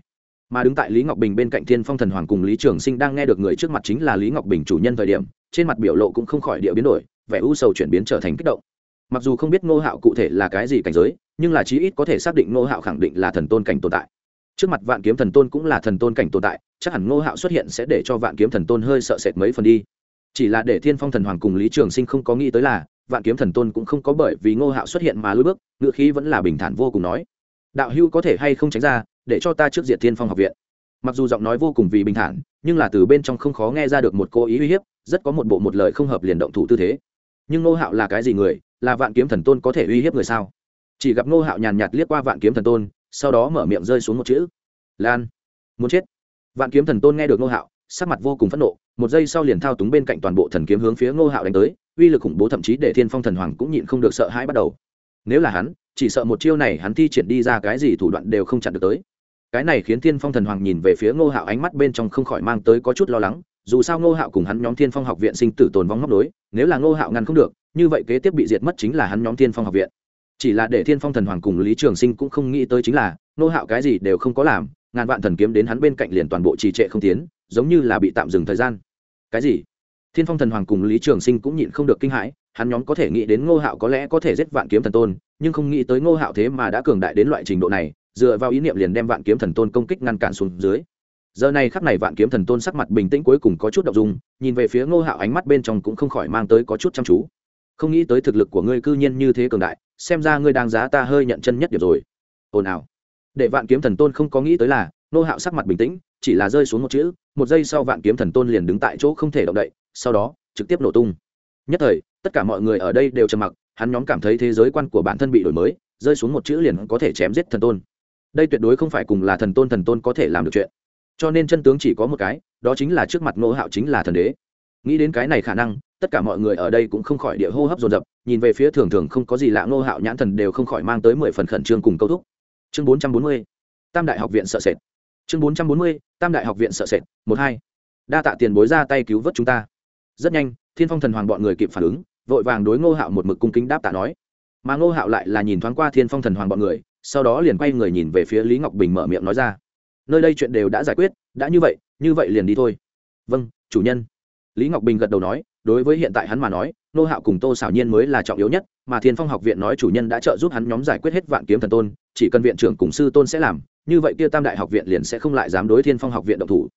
mà đứng tại lý ngọc bình bên cạnh thiên phong thần hoàng cùng lý trường sinh đang nghe được người trước mặt chính là lý ngọc bình chủ nhân thời điểm, trên mặt biểu lộ cũng không khỏi địa biến đổi, vẻ u sầu chuyển biến trở thành kích động. Mặc dù không biết ngô hạo cụ thể là cái gì cảnh giới, nhưng là chí ít có thể xác định ngô hạo khẳng định là thần tôn cảnh tồn tại. Trước mặt vạn kiếm thần tôn cũng là thần tôn cảnh tồn tại, chắc hẳn ngô hạo xuất hiện sẽ để cho vạn kiếm thần tôn hơi sợ sệt mấy phần đi. Chỉ là để thiên phong thần hoàng cùng lý trường sinh không có nghĩ tới là, vạn kiếm thần tôn cũng không có bởi vì ngô hạo xuất hiện mà lùi bước ngựa khí vẫn là bình thản vô cùng nói. Đạo hưu có thể hay không tránh ra để cho ta trước diện thiên phong học viện. Mặc dù giọng nói vô cùng vì bình thản, nhưng là từ bên trong không khó nghe ra được một cố ý uy hiếp, rất có một bộ một lời không hợp liền động thủ tư thế. Nhưng ngô hạo là cái gì người, là vạn kiếm thần tôn có thể uy hiếp người sao? Chỉ gặp ngô hạo nhàn nhạt liếc qua vạn kiếm thần tôn, sau đó mở miệng rơi xuống một chữ. Lan, muốn chết. Vạn kiếm thần tôn nghe được ngô hạo, sắc mặt vô cùng phẫn nộ, một giây sau liền thao túng bên cạnh toàn bộ thần kiếm hướng phía ngô hạo đánh tới, uy lực khủng bố thậm chí để thiên phong thần hoàng cũng nhịn không được sợ hãi bắt đầu. Nếu là hắn, chỉ sợ một chiêu này hắn thi triển đi ra cái gì thủ đoạn đều không chặn được tới cái này khiến thiên phong thần hoàng nhìn về phía ngô hạo ánh mắt bên trong không khỏi mang tới có chút lo lắng, dù sao ngô hạo cùng hắn nhóm thiên phong học viện sinh tử tồn vong móc nối nếu là ngô hạo ngăn không được, như vậy kế tiếp bị diệt mất chính là hắn nhóm thiên phong học viện. Chỉ là để thiên phong thần hoàng cùng lý trường sinh cũng không nghĩ tới chính là, ngô hạo cái gì đều không có làm, ngàn vạn thần kiếm đến hắn bên cạnh liền toàn bộ trì trệ không tiến, giống như là bị tạm dừng thời gian. Cái gì? Thiên phong thần hoàng cùng lý trường sinh cũng nhịn không được kinh hãi, hắn nhóm có thể nghĩ đến ngô hạo có lẽ có thể giết vạn kiếm thần tôn, nhưng không nghĩ tới ngô hạo thế mà đã cường đại đến loại trình độ này dựa vào ý niệm liền đem vạn kiếm thần tôn công kích ngăn cản xuống dưới. Giờ này khắc này vạn kiếm thần tôn sắc mặt bình tĩnh cuối cùng có chút đ ộ n g dung, nhìn về phía ngô hạo ánh mắt bên trong cũng không khỏi mang tới có chút chăm chú. Không nghĩ tới thực lực của ngươi cư nhiên như thế cường đại, xem ra ngươi đang giá ta hơi nhận chân nhất điểm rồi. Ồn ào. Để vạn kiếm thần tôn không có nghĩ tới là, ngô hạo sắc mặt bình tĩnh, chỉ là rơi xuống một chữ, một giây sau vạn kiếm thần tôn liền đứng tại chỗ không thể động đậy, sau đó, trực tiếp nổ tung. Nhất thời, tất cả mọi người ở đây đều trầm mặc, hắn nhóm cảm thấy thế giới quan của bản thân bị đổi mới, rơi xuống một chữ liền có thể chém giết thần tôn đây tuyệt đối không phải cùng là thần tôn thần tôn có thể làm được chuyện. Cho nên chân tướng chỉ có một cái, đó chính là trước mặt ngô hạo chính là thần đế. Nghĩ đến cái này khả năng, tất cả mọi người ở đây cũng không khỏi địa hô hấp dồn dập, nhìn về phía thường thường không có gì lạ ngô hạo nhãn thần đều không khỏi mang tới mười phần khẩn trương cùng câu thúc. Chương bốn trăm bốn mươi, tam đại học viện sợ sệt. Chương bốn trăm bốn mươi, tam đại học viện sợ sệt, một hai. Đa tạ tiền bối ra tay cứu vớt chúng ta. Rất nhanh, thiên phong thần hoàng bọn người kịp phản ứng, vội vàng đối ngô hạo một mực cung kính đáp tạ nói. Mà ngô hạo lại là nhìn thoáng qua thiên phong thần hoàng bọn người sau đó liền quay người nhìn về phía lý ngọc bình mở miệng nói ra. Nơi đây chuyện đều đã giải quyết, đã như vậy như vậy liền đi thôi. Vâng chủ nhân. Lý ngọc bình gật đầu nói, đối với hiện tại hắn mà nói, nô hạo cùng tô xảo nhiên mới là trọng yếu nhất, mà thiên phong học viện nói chủ nhân đã trợ giúp hắn nhóm giải quyết hết vạn kiếm thần tôn, chỉ cần viện trưởng cùng sư tôn sẽ làm, như vậy kia tam đại học viện liền sẽ không lại dám đối thiên phong học viện động thủ.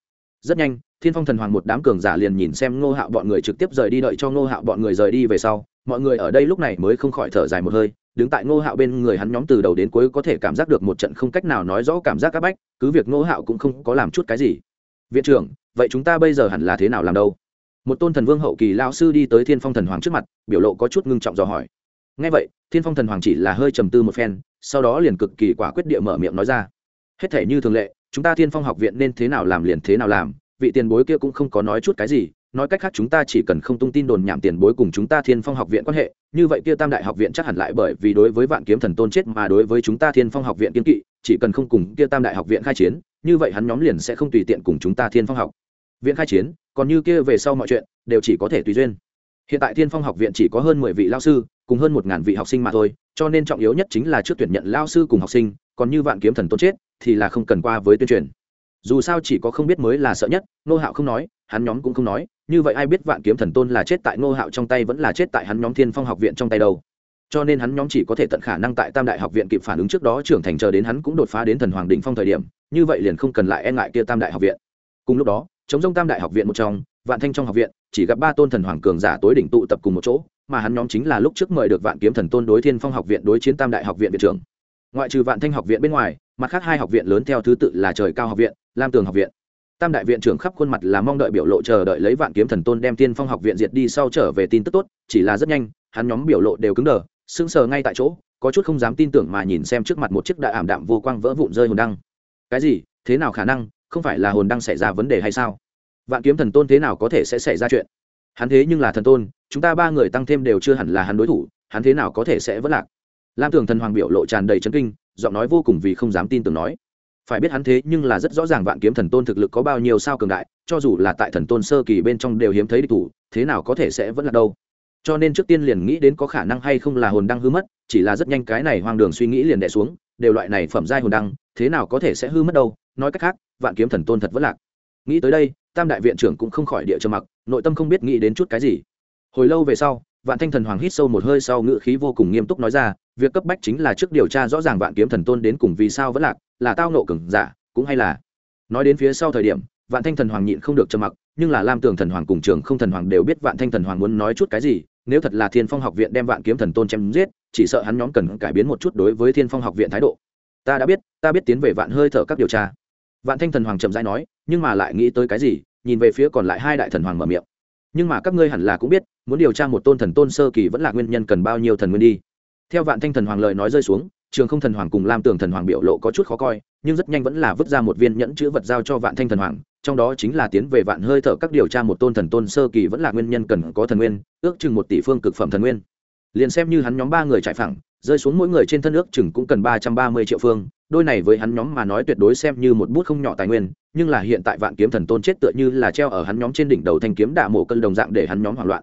Rất nhanh, thiên phong thần hoàng một đám cường giả liền nhìn xem ngô hạo bọn người trực tiếp rời đi, đợi cho ngô hạo bọn người rời đi về sau, mọi người ở đây lúc này mới không khỏi thở dài một hơi đứng tại ngô hạo bên người hắn nhóm từ đầu đến cuối có thể cảm giác được một trận không cách nào nói rõ cảm giác áp bách, cứ việc ngô hạo cũng không có làm chút cái gì. Viện trưởng, vậy chúng ta bây giờ hẳn là thế nào làm đâu? Một tôn thần vương hậu kỳ lao sư đi tới thiên phong thần hoàng trước mặt, biểu lộ có chút ngưng trọng dò hỏi. Ngay vậy, thiên phong thần hoàng chỉ là hơi trầm tư một phen, sau đó liền cực kỳ quả quyết địa mở miệng nói ra. Hết thể như thường lệ, chúng ta thiên phong học viện nên thế nào làm liền thế nào làm, vị tiền bối kia cũng không có nói chút cái gì nói cách khác chúng ta chỉ cần không tung tin đồn nhảm tiền bối cùng chúng ta thiên phong học viện quan hệ, như vậy kia tam đại học viện chắc hẳn lại bởi vì đối với vạn kiếm thần tôn chết mà đối với chúng ta thiên phong học viện kiên kỵ, chỉ cần không cùng kia tam đại học viện khai chiến, như vậy hắn nhóm liền sẽ không tùy tiện cùng chúng ta thiên phong học viện khai chiến, còn như kia về sau mọi chuyện, đều chỉ có thể tùy duyên. Hiện tại thiên phong học viện chỉ có hơn mười vị lao sư, cùng hơn một ngàn vị học sinh mà thôi, cho nên trọng yếu nhất chính là trước tuyển nhận lao sư cùng học sinh, còn như vạn kiếm thần tôn chết, thì là không cần qua với tuyên truyền dù sao chỉ có không biết mới là sợ nhất nô hạo không nói, hắn nhóm cũng không nói, như vậy ai biết vạn kiếm thần tôn là chết tại nô hạo trong tay vẫn là chết tại hắn nhóm thiên phong học viện trong tay đâu. Cho nên hắn nhóm chỉ có thể tận khả năng tại tam đại học viện kịp phản ứng trước đó trưởng thành chờ đến hắn cũng đột phá đến thần hoàng định phong thời điểm, như vậy liền không cần lại e ngại kia tam đại học viện. Cùng lúc đó, chống dông tam đại học viện một trong, vạn thanh trong học viện, chỉ gặp ba tôn thần hoàng cường giả tối đỉnh tụ tập cùng một chỗ, mà hắn nhóm chính là lúc trước mời được vạn kiếm thần tôn đối thiên phong học viện đối chiến tam đại học viện viện trưởng. Ngoại trừ vạn thanh học viện bên ngoài, mặt khác hai học viện lớn theo thứ tự là trời cao học viện lam tường học viện. Tam đại viện trưởng khắp khuôn mặt là mong đợi biểu lộ chờ đợi lấy vạn kiếm thần tôn đem tiên phong học viện diệt đi sau trở về tin tức tốt, chỉ là rất nhanh, hắn nhóm biểu lộ đều cứng đờ, sững sờ ngay tại chỗ, có chút không dám tin tưởng mà nhìn xem trước mặt một chiếc đại ảm đạm vô quang vỡ vụn rơi hồn đăng. Cái gì? Thế nào khả năng? Không phải là hồn đăng xảy ra vấn đề hay sao? Vạn kiếm thần tôn thế nào có thể sẽ xảy ra chuyện? Hắn thế nhưng là thần tôn, chúng ta ba người tăng thêm đều chưa hẳn là hắn đối thủ, hắn thế nào có thể sẽ vất lạc? Lam tường thần hoàng biểu lộ tràn đầy chấn kinh, giọng nói vô cùng vì không dám tin tưởng nói phải biết hắn thế nhưng là rất rõ ràng vạn kiếm thần tôn thực lực có bao nhiêu sao cường đại, cho dù là tại thần tôn sơ kỳ bên trong đều hiếm thấy địch thủ, thế nào có thể sẽ vẫn là đâu. Cho nên trước tiên liền nghĩ đến có khả năng hay không là hồn đăng hư mất, chỉ là rất nhanh cái này hoang đường suy nghĩ liền đẻ xuống, đều loại này phẩm giai hồn đăng, thế nào có thể sẽ hư mất đâu, nói cách khác, vạn kiếm thần tôn thật vẫn lạc. Nghĩ tới đây, tam đại viện trưởng cũng không khỏi địa trầm mặc, nội tâm không biết nghĩ đến chút cái gì. Hồi lâu về sau, vạn thanh thần hoàng hít sâu một hơi sau ngự khí vô cùng nghiêm túc nói ra, việc cấp bách chính là trước điều tra rõ ràng vạn kiếm thần tôn đến cùng vì sao vẫn lạc là tao nộ cường giả, cũng hay là. Nói đến phía sau thời điểm, vạn thanh thần hoàng nhịn không được trầm mặc, nhưng là lam tường thần hoàng cùng trường không thần hoàng đều biết vạn thanh thần hoàng muốn nói chút cái gì, nếu thật là thiên phong học viện đem vạn kiếm thần tôn chém giết, chỉ sợ hắn nhóm cần cải biến một chút đối với thiên phong học viện thái độ. Ta đã biết, ta biết tiến về vạn hơi thở các điều tra. Vạn thanh thần hoàng trầm dai nói, nhưng mà lại nghĩ tới cái gì, nhìn về phía còn lại hai đại thần hoàng mở miệng. Nhưng mà các ngươi hẳn là cũng biết, muốn điều tra một tôn thần tôn sơ kỳ vẫn là nguyên nhân cần bao nhiêu thần nguyên đi. Theo vạn thanh thần hoàng lời nói rơi xuống trường không thần hoàng cùng lam tường thần hoàng biểu lộ có chút khó coi, nhưng rất nhanh vẫn là vứt ra một viên nhẫn chữ vật giao cho vạn thanh thần hoàng, trong đó chính là tiến về vạn hơi thở các điều tra một tôn thần tôn sơ kỳ vẫn là nguyên nhân cần có thần nguyên, ước chừng một tỷ phương cực phẩm thần nguyên. Liền xem như hắn nhóm ba người trải phẳng, rơi xuống mỗi người trên thân ước chừng cũng cần ba trăm ba mươi triệu phương, đôi này với hắn nhóm mà nói tuyệt đối xem như một bút không nhỏ tài nguyên, nhưng là hiện tại vạn kiếm thần tôn chết tựa như là treo ở hắn nhóm trên đỉnh đầu thanh kiếm đạ mổ cân đồng dạng để hắn nhóm hoảng loạn.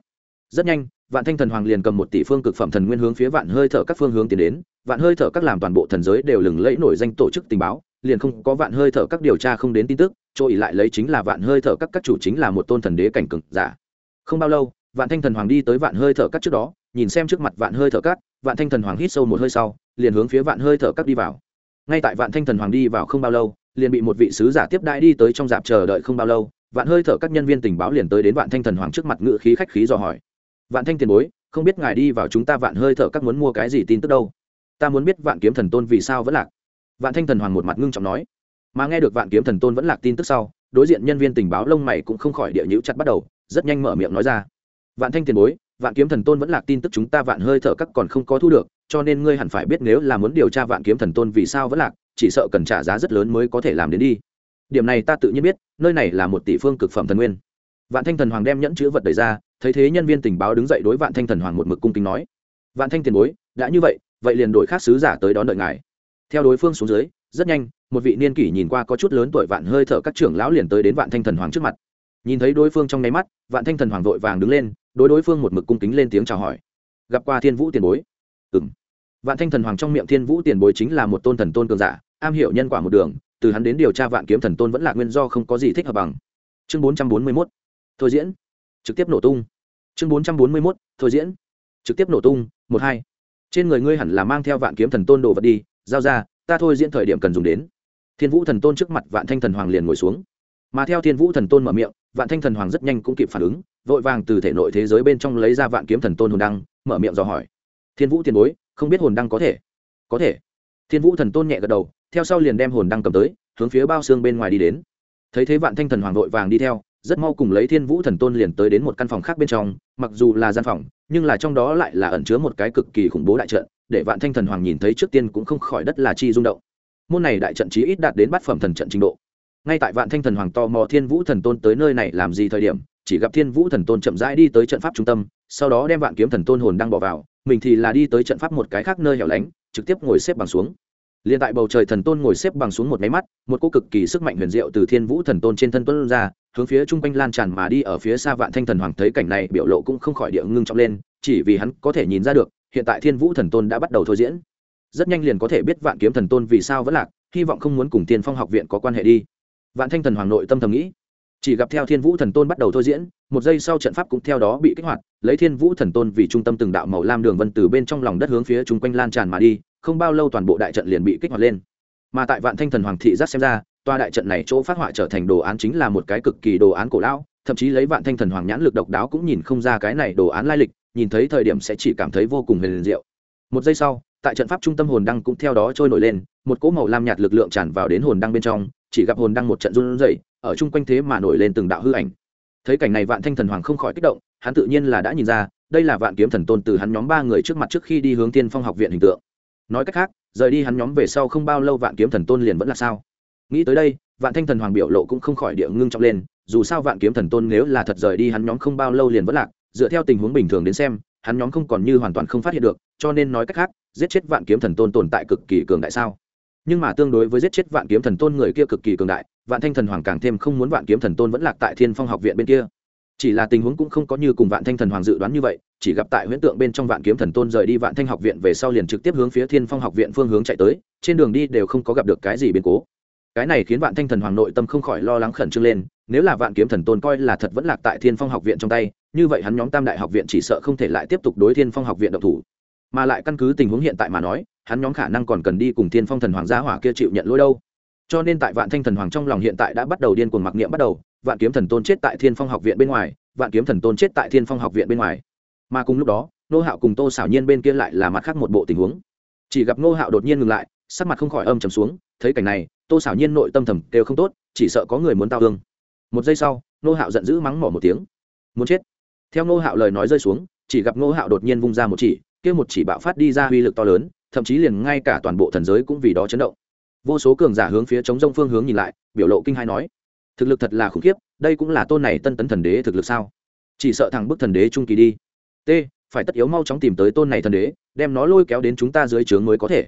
Rất nhanh vạn thanh thần hoàng liền cầm một tỷ phương cực phẩm thần nguyên hướng phía vạn hơi thở các phương hướng tiến đến, vạn hơi thở các làm toàn bộ thần giới đều lừng lẫy nổi danh tổ chức tình báo, liền không có vạn hơi thở các điều tra không đến tin tức, chỗ ỉ lại lấy chính là vạn hơi thở các các chủ chính là một tôn thần đế cảnh cực giả. Không bao lâu, vạn thanh thần hoàng đi tới vạn hơi thở các trước đó, nhìn xem trước mặt vạn hơi thở các, vạn thanh thần hoàng hít sâu một hơi sau, liền hướng phía vạn hơi thở các đi vào. Ngay tại vạn thanh thần hoàng đi vào không bao lâu, liền bị một vị sứ giả tiếp đãi đi tới trong dạp chờ đợi không bao lâu, vạn hơi thở các nhân viên tình báo liền tới đến vạn thanh thần hoàng trước mặt ngự khí khách khí dò hỏi vạn thanh tiền bối, không biết ngài đi vào chúng ta vạn hơi thở các muốn mua cái gì tin tức đâu? Ta muốn biết vạn kiếm thần tôn vì sao vẫn lạc. Vạn thanh thần hoàng một mặt ngưng trọng nói. Mà nghe được vạn kiếm thần tôn vẫn lạc tin tức sau, đối diện nhân viên tình báo lông mày cũng không khỏi địa nhữ chặt bắt đầu, rất nhanh mở miệng nói ra. Vạn thanh tiền bối, vạn kiếm thần tôn vẫn lạc tin tức chúng ta vạn hơi thở các còn không có thu được, cho nên ngươi hẳn phải biết nếu là muốn điều tra vạn kiếm thần tôn vì sao vẫn lạc, chỉ sợ cần trả giá rất lớn mới có thể làm đến đi. Điểm này ta tự nhiên biết, nơi này là một tỷ phương cực phẩm thần nguyên. Vạn thanh thần hoàng đem nhẫn chữ vật đẩy ra thấy thế nhân viên tình báo đứng dậy đối vạn thanh thần hoàng một mực cung kính nói, vạn thanh tiền bối, đã như vậy vậy liền đổi khác sứ giả tới đón đợi ngài. Theo đối phương xuống dưới, rất nhanh, một vị niên kỷ nhìn qua có chút lớn tuổi vạn hơi thở các trưởng lão liền tới đến vạn thanh thần hoàng trước mặt. Nhìn thấy đối phương trong nháy mắt, vạn thanh thần hoàng vội vàng đứng lên, đối đối phương một mực cung kính lên tiếng chào hỏi. Gặp qua thiên vũ tiền bối. Ừng vạn thanh thần hoàng trong miệng thiên vũ tiền bối chính là một tôn thần tôn cường giả, am hiểu nhân quả một đường, từ hắn đến điều tra vạn kiếm thần tôn vẫn là nguyên do không có gì thích hợp bằng. Chương bốn trăm bốn mươi mốt. Thôi diễn trực tiếp nổ tung. Chương bốn trăm bốn mươi mốt, thôi diễn. Trực tiếp nổ tung, một hai. Trên người ngươi hẳn là mang theo vạn kiếm thần tôn đồ vật đi. Giao ra, ta thôi diễn thời điểm cần dùng đến. Thiên vũ thần tôn trước mặt vạn thanh thần hoàng liền ngồi xuống. Mà theo thiên vũ thần tôn mở miệng, vạn thanh thần hoàng rất nhanh cũng kịp phản ứng, vội vàng từ thể nội thế giới bên trong lấy ra vạn kiếm thần tôn hồn đăng, mở miệng dò hỏi. Thiên vũ tiền bối, không biết hồn đăng có thể? Có thể. Thiên vũ thần tôn nhẹ gật đầu, theo sau liền đem hồn đăng cầm tới, hướng phía bao xương bên ngoài đi đến. Thấy thế vạn thanh thần hoàng vội vàng đi theo rất mau cùng lấy thiên vũ thần tôn liền tới đến một căn phòng khác bên trong, mặc dù là gian phòng, nhưng là trong đó lại là ẩn chứa một cái cực kỳ khủng bố đại trận, để vạn thanh thần hoàng nhìn thấy trước tiên cũng không khỏi đất là chi rung động. Môn này đại trận chí ít đạt đến bát phẩm thần trận trình độ. Ngay tại vạn thanh thần hoàng tò mò thiên vũ thần tôn tới nơi này làm gì thời điểm, chỉ gặp thiên vũ thần tôn chậm rãi đi tới trận pháp trung tâm, sau đó đem vạn kiếm thần tôn hồn đang bỏ vào, mình thì là đi tới trận pháp một cái khác nơi hẻo lánh, trực tiếp ngồi xếp bằng xuống. Liền tại bầu trời thần tôn ngồi xếp bằng xuống một máy mắt, một cô cực kỳ sức mạnh huyền diệu từ thiên vũ thần tôn trên thân tuân ra hướng phía trung quanh lan tràn mà đi ở phía xa vạn thanh thần hoàng thấy cảnh này biểu lộ cũng không khỏi địa ngưng trọng lên, chỉ vì hắn có thể nhìn ra được, hiện tại thiên vũ thần tôn đã bắt đầu thôi diễn. Rất nhanh liền có thể biết vạn kiếm thần tôn vì sao vẫn lạc, hy vọng không muốn cùng tiên phong học viện có quan hệ đi. Vạn thanh thần hoàng nội tâm thầm nghĩ, chỉ gặp theo thiên vũ thần tôn bắt đầu thôi diễn, một giây sau trận pháp cũng theo đó bị kích hoạt, lấy thiên vũ thần tôn vì trung tâm từng đạo màu lam đường vân từ bên trong lòng đất hướng phía chung quanh lan tràn mà đi, không bao lâu toàn bộ đại trận liền bị kích hoạt lên. Mà tại vạn thanh thần hoàng thị giác xem ra toa đại trận này chỗ phát họa trở thành đồ án chính là một cái cực kỳ đồ án cổ lão, thậm chí lấy vạn thanh thần hoàng nhãn lực độc đáo cũng nhìn không ra cái này đồ án lai lịch, nhìn thấy thời điểm sẽ chỉ cảm thấy vô cùng huyền diệu. Một giây sau, tại trận pháp trung tâm hồn đăng cũng theo đó trôi nổi lên, một cỗ màu lam nhạt lực lượng tràn vào đến hồn đăng bên trong, chỉ gặp hồn đăng một trận run rẩy, ở chung quanh thế mà nổi lên từng đạo hư ảnh. Thấy cảnh này vạn thanh thần hoàng không khỏi kích động, hắn tự nhiên là đã nhìn ra, đây là vạn kiếm thần tôn từ hắn nhóm ba người trước mặt trước khi đi hướng tiên phong học viện hình tượng. Nói cách khác, rời đi hắn nhóm về sau không bao lâu vạn kiếm thần tôn liền vẫn là sao? Nghĩ tới đây, vạn thanh thần hoàng biểu lộ cũng không khỏi địa ngưng trọng lên, dù sao vạn kiếm thần tôn nếu là thật rời đi hắn nhóm không bao lâu liền vẫn lạc, dựa theo tình huống bình thường đến xem, hắn nhóm không còn như hoàn toàn không phát hiện được, cho nên nói cách khác, giết chết vạn kiếm thần tôn tồn tại cực kỳ cường đại sao? Nhưng mà tương đối với giết chết vạn kiếm thần tôn người kia cực kỳ cường đại, vạn thanh thần hoàng càng thêm không muốn vạn kiếm thần tôn vẫn lạc tại thiên phong học viện bên kia. Chỉ là tình huống cũng không có như cùng vạn thanh thần hoàng dự đoán như vậy, chỉ gặp tại huyễn tượng bên trong vạn kiếm thần tôn rời đi vạn thanh học viện về sau liền trực tiếp hướng phía thiên phong học viện phương hướng chạy tới, trên đường đi đều không có gặp được cái gì biến cố cái này khiến vạn thanh thần hoàng nội tâm không khỏi lo lắng khẩn trương lên, nếu là vạn kiếm thần tôn coi là thật vẫn lạc tại thiên phong học viện trong tay, như vậy hắn nhóm tam đại học viện chỉ sợ không thể lại tiếp tục đối thiên phong học viện độc thủ. Mà lại căn cứ tình huống hiện tại mà nói, hắn nhóm khả năng còn cần đi cùng thiên phong thần hoàng gia hỏa kia chịu nhận lỗi đâu. Cho nên tại vạn thanh thần hoàng trong lòng hiện tại đã bắt đầu điên cuồng mặc niệm bắt đầu, vạn kiếm thần tôn chết tại thiên phong học viện bên ngoài, vạn kiếm thần tôn chết tại thiên phong học viện bên ngoài. Mà cùng lúc đó nô hạo cùng tô xảo nhiên bên kia lại là mặt khác một bộ tình huống. Chỉ gặp nô hạo đột nhiên ngừng lại, sắc mặt không khỏi âm trầm xuống thấy cảnh này, tô xảo nhiên nội tâm thầm đều không tốt, chỉ sợ có người muốn tao hương một giây sau nô hạo giận dữ mắng mỏ một tiếng. Muốn chết. Theo nô hạo lời nói rơi xuống, chỉ gặp nô hạo đột nhiên vung ra một chỉ, kia một chỉ bạo phát đi ra uy lực to lớn, thậm chí liền ngay cả toàn bộ thần giới cũng vì đó chấn động. Vô số cường giả hướng phía chống rông phương hướng nhìn lại, biểu lộ kinh hai nói, thực lực thật là khủng khiếp, đây cũng là tôn này tân tấn thần đế thực lực sao? Chỉ sợ thằng bức thần đế trung kỳ đi. T, phải tất yếu mau chóng tìm tới tôn này thần đế, đem nó lôi kéo đến chúng ta dưới trướng mới có thể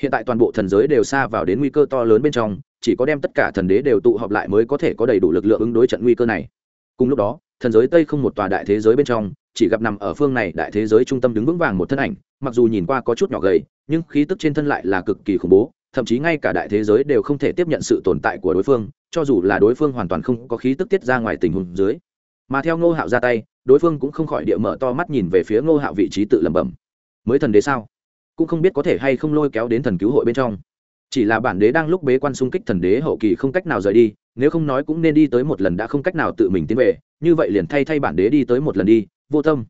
hiện tại toàn bộ thần giới đều xa vào đến nguy cơ to lớn bên trong, chỉ có đem tất cả thần đế đều tụ họp lại mới có thể có đầy đủ lực lượng ứng đối trận nguy cơ này. Cùng lúc đó, thần giới tây không một tòa đại thế giới bên trong, chỉ gặp nằm ở phương này đại thế giới trung tâm đứng vững vàng một thân ảnh, mặc dù nhìn qua có chút nhỏ gầy, nhưng khí tức trên thân lại là cực kỳ khủng bố, thậm chí ngay cả đại thế giới đều không thể tiếp nhận sự tồn tại của đối phương, cho dù là đối phương hoàn toàn không có khí tức tiết ra ngoài tình huống dưới. Mà theo ngô hạo ra tay, đối phương cũng không khỏi địa mở to mắt nhìn về phía ngô hạo vị trí tự lẩm bẩm. Mới thần đế sao? Cũng không biết có thể hay không lôi kéo đến thần cứu hội bên trong. Chỉ là bản đế đang lúc bế quan xung kích thần đế hậu kỳ không cách nào rời đi, nếu không nói cũng nên đi tới một lần đã không cách nào tự mình tiến về, như vậy liền thay thay bản đế đi tới một lần đi, vô tâm.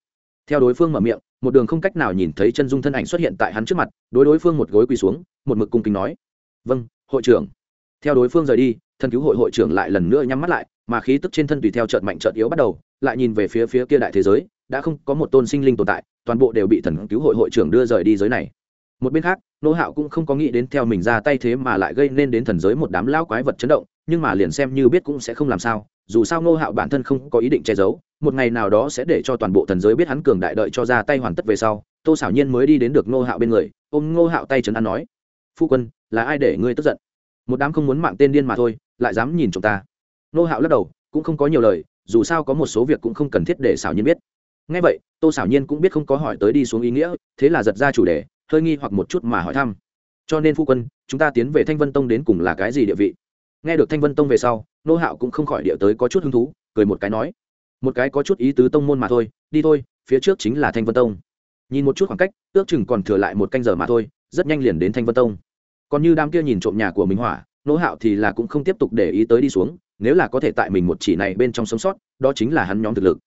Theo đối phương mở miệng, một đường không cách nào nhìn thấy chân dung thân ảnh xuất hiện tại hắn trước mặt, đối đối phương một gối quỳ xuống, một mực cung kính nói vâng hội trưởng. Theo đối phương rời đi, thần cứu hội hội trưởng lại lần nữa nhắm mắt lại, mà khí tức trên thân tùy theo trợn mạnh trợn yếu bắt đầu, lại nhìn về phía phía kia đại thế giới, đã không có một tôn sinh linh tồn tại, toàn bộ đều bị thần cứu hội hội trưởng đưa rời đi giới này một bên khác, nô hạo cũng không có nghĩ đến theo mình ra tay thế mà lại gây nên đến thần giới một đám lao quái vật chấn động, nhưng mà liền xem như biết cũng sẽ không làm sao, dù sao nô hạo bản thân không có ý định che giấu, một ngày nào đó sẽ để cho toàn bộ thần giới biết hắn cường đại đợi cho ra tay hoàn tất về sau, tô xảo nhiên mới đi đến được nô hạo bên người, ôm nô hạo tay trấn an nói, phu quân, là ai để ngươi tức giận? Một đám không muốn mạng tên điên mà thôi, lại dám nhìn chúng ta. Nô hạo lắc đầu, cũng không có nhiều lời, dù sao có một số việc cũng không cần thiết để xảo nhiên biết. Ngay vậy, tô xảo nhiên cũng biết không có hỏi tới đi xuống ý nghĩa, thế là giật ra chủ đề hơi nghi hoặc một chút mà hỏi thăm. Cho nên phu quân, chúng ta tiến về thanh vân tông đến cùng là cái gì địa vị? Nghe được thanh vân tông về sau, nô hạo cũng không khỏi địa tới có chút hứng thú, cười một cái nói, một cái có chút ý tứ tông môn mà thôi, đi thôi, phía trước chính là thanh vân tông. Nhìn một chút khoảng cách, ước chừng còn thừa lại một canh giờ mà thôi, rất nhanh liền đến thanh vân tông. Còn như đám kia nhìn trộm nhà của minh hỏa, nô hạo thì là cũng không tiếp tục để ý tới đi xuống, nếu là có thể tại mình một chỉ này bên trong sống sót, đó chính là hắn nhóm thực lực.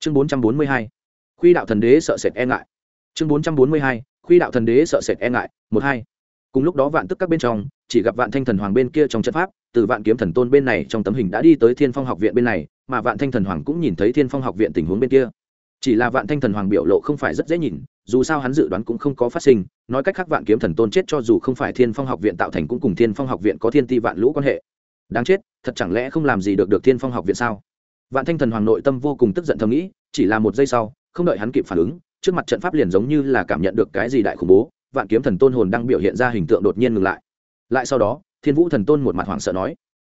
Chương bốn trăm bốn mươi hai, khuy đạo thần đế sợ sệt e ngại. Chương bốn trăm bốn mươi hai khuy đạo thần đế sợ sệt e ngại, một hai. Cùng lúc đó vạn tức các bên trong, chỉ gặp vạn thanh thần hoàng bên kia trong trận pháp, từ vạn kiếm thần tôn bên này trong tấm hình đã đi tới thiên phong học viện bên này, mà vạn thanh thần hoàng cũng nhìn thấy thiên phong học viện tình huống bên kia. Chỉ là vạn thanh thần hoàng biểu lộ không phải rất dễ nhìn, dù sao hắn dự đoán cũng không có phát sinh, nói cách khác vạn kiếm thần tôn chết cho dù không phải thiên phong học viện tạo thành cũng cùng thiên phong học viện có thiên ti vạn lũ quan hệ. Đáng chết, thật chẳng lẽ không làm gì được được thiên phong học viện sao? Vạn thanh thần hoàng nội tâm vô cùng tức giận thầm nghĩ, chỉ là một giây sau, không đợi hắn kịp phản ứng trước mặt trận pháp liền giống như là cảm nhận được cái gì đại khủng bố, vạn kiếm thần tôn hồn đang biểu hiện ra hình tượng đột nhiên ngừng lại. Lại sau đó, thiên vũ thần tôn một mặt hoảng sợ nói,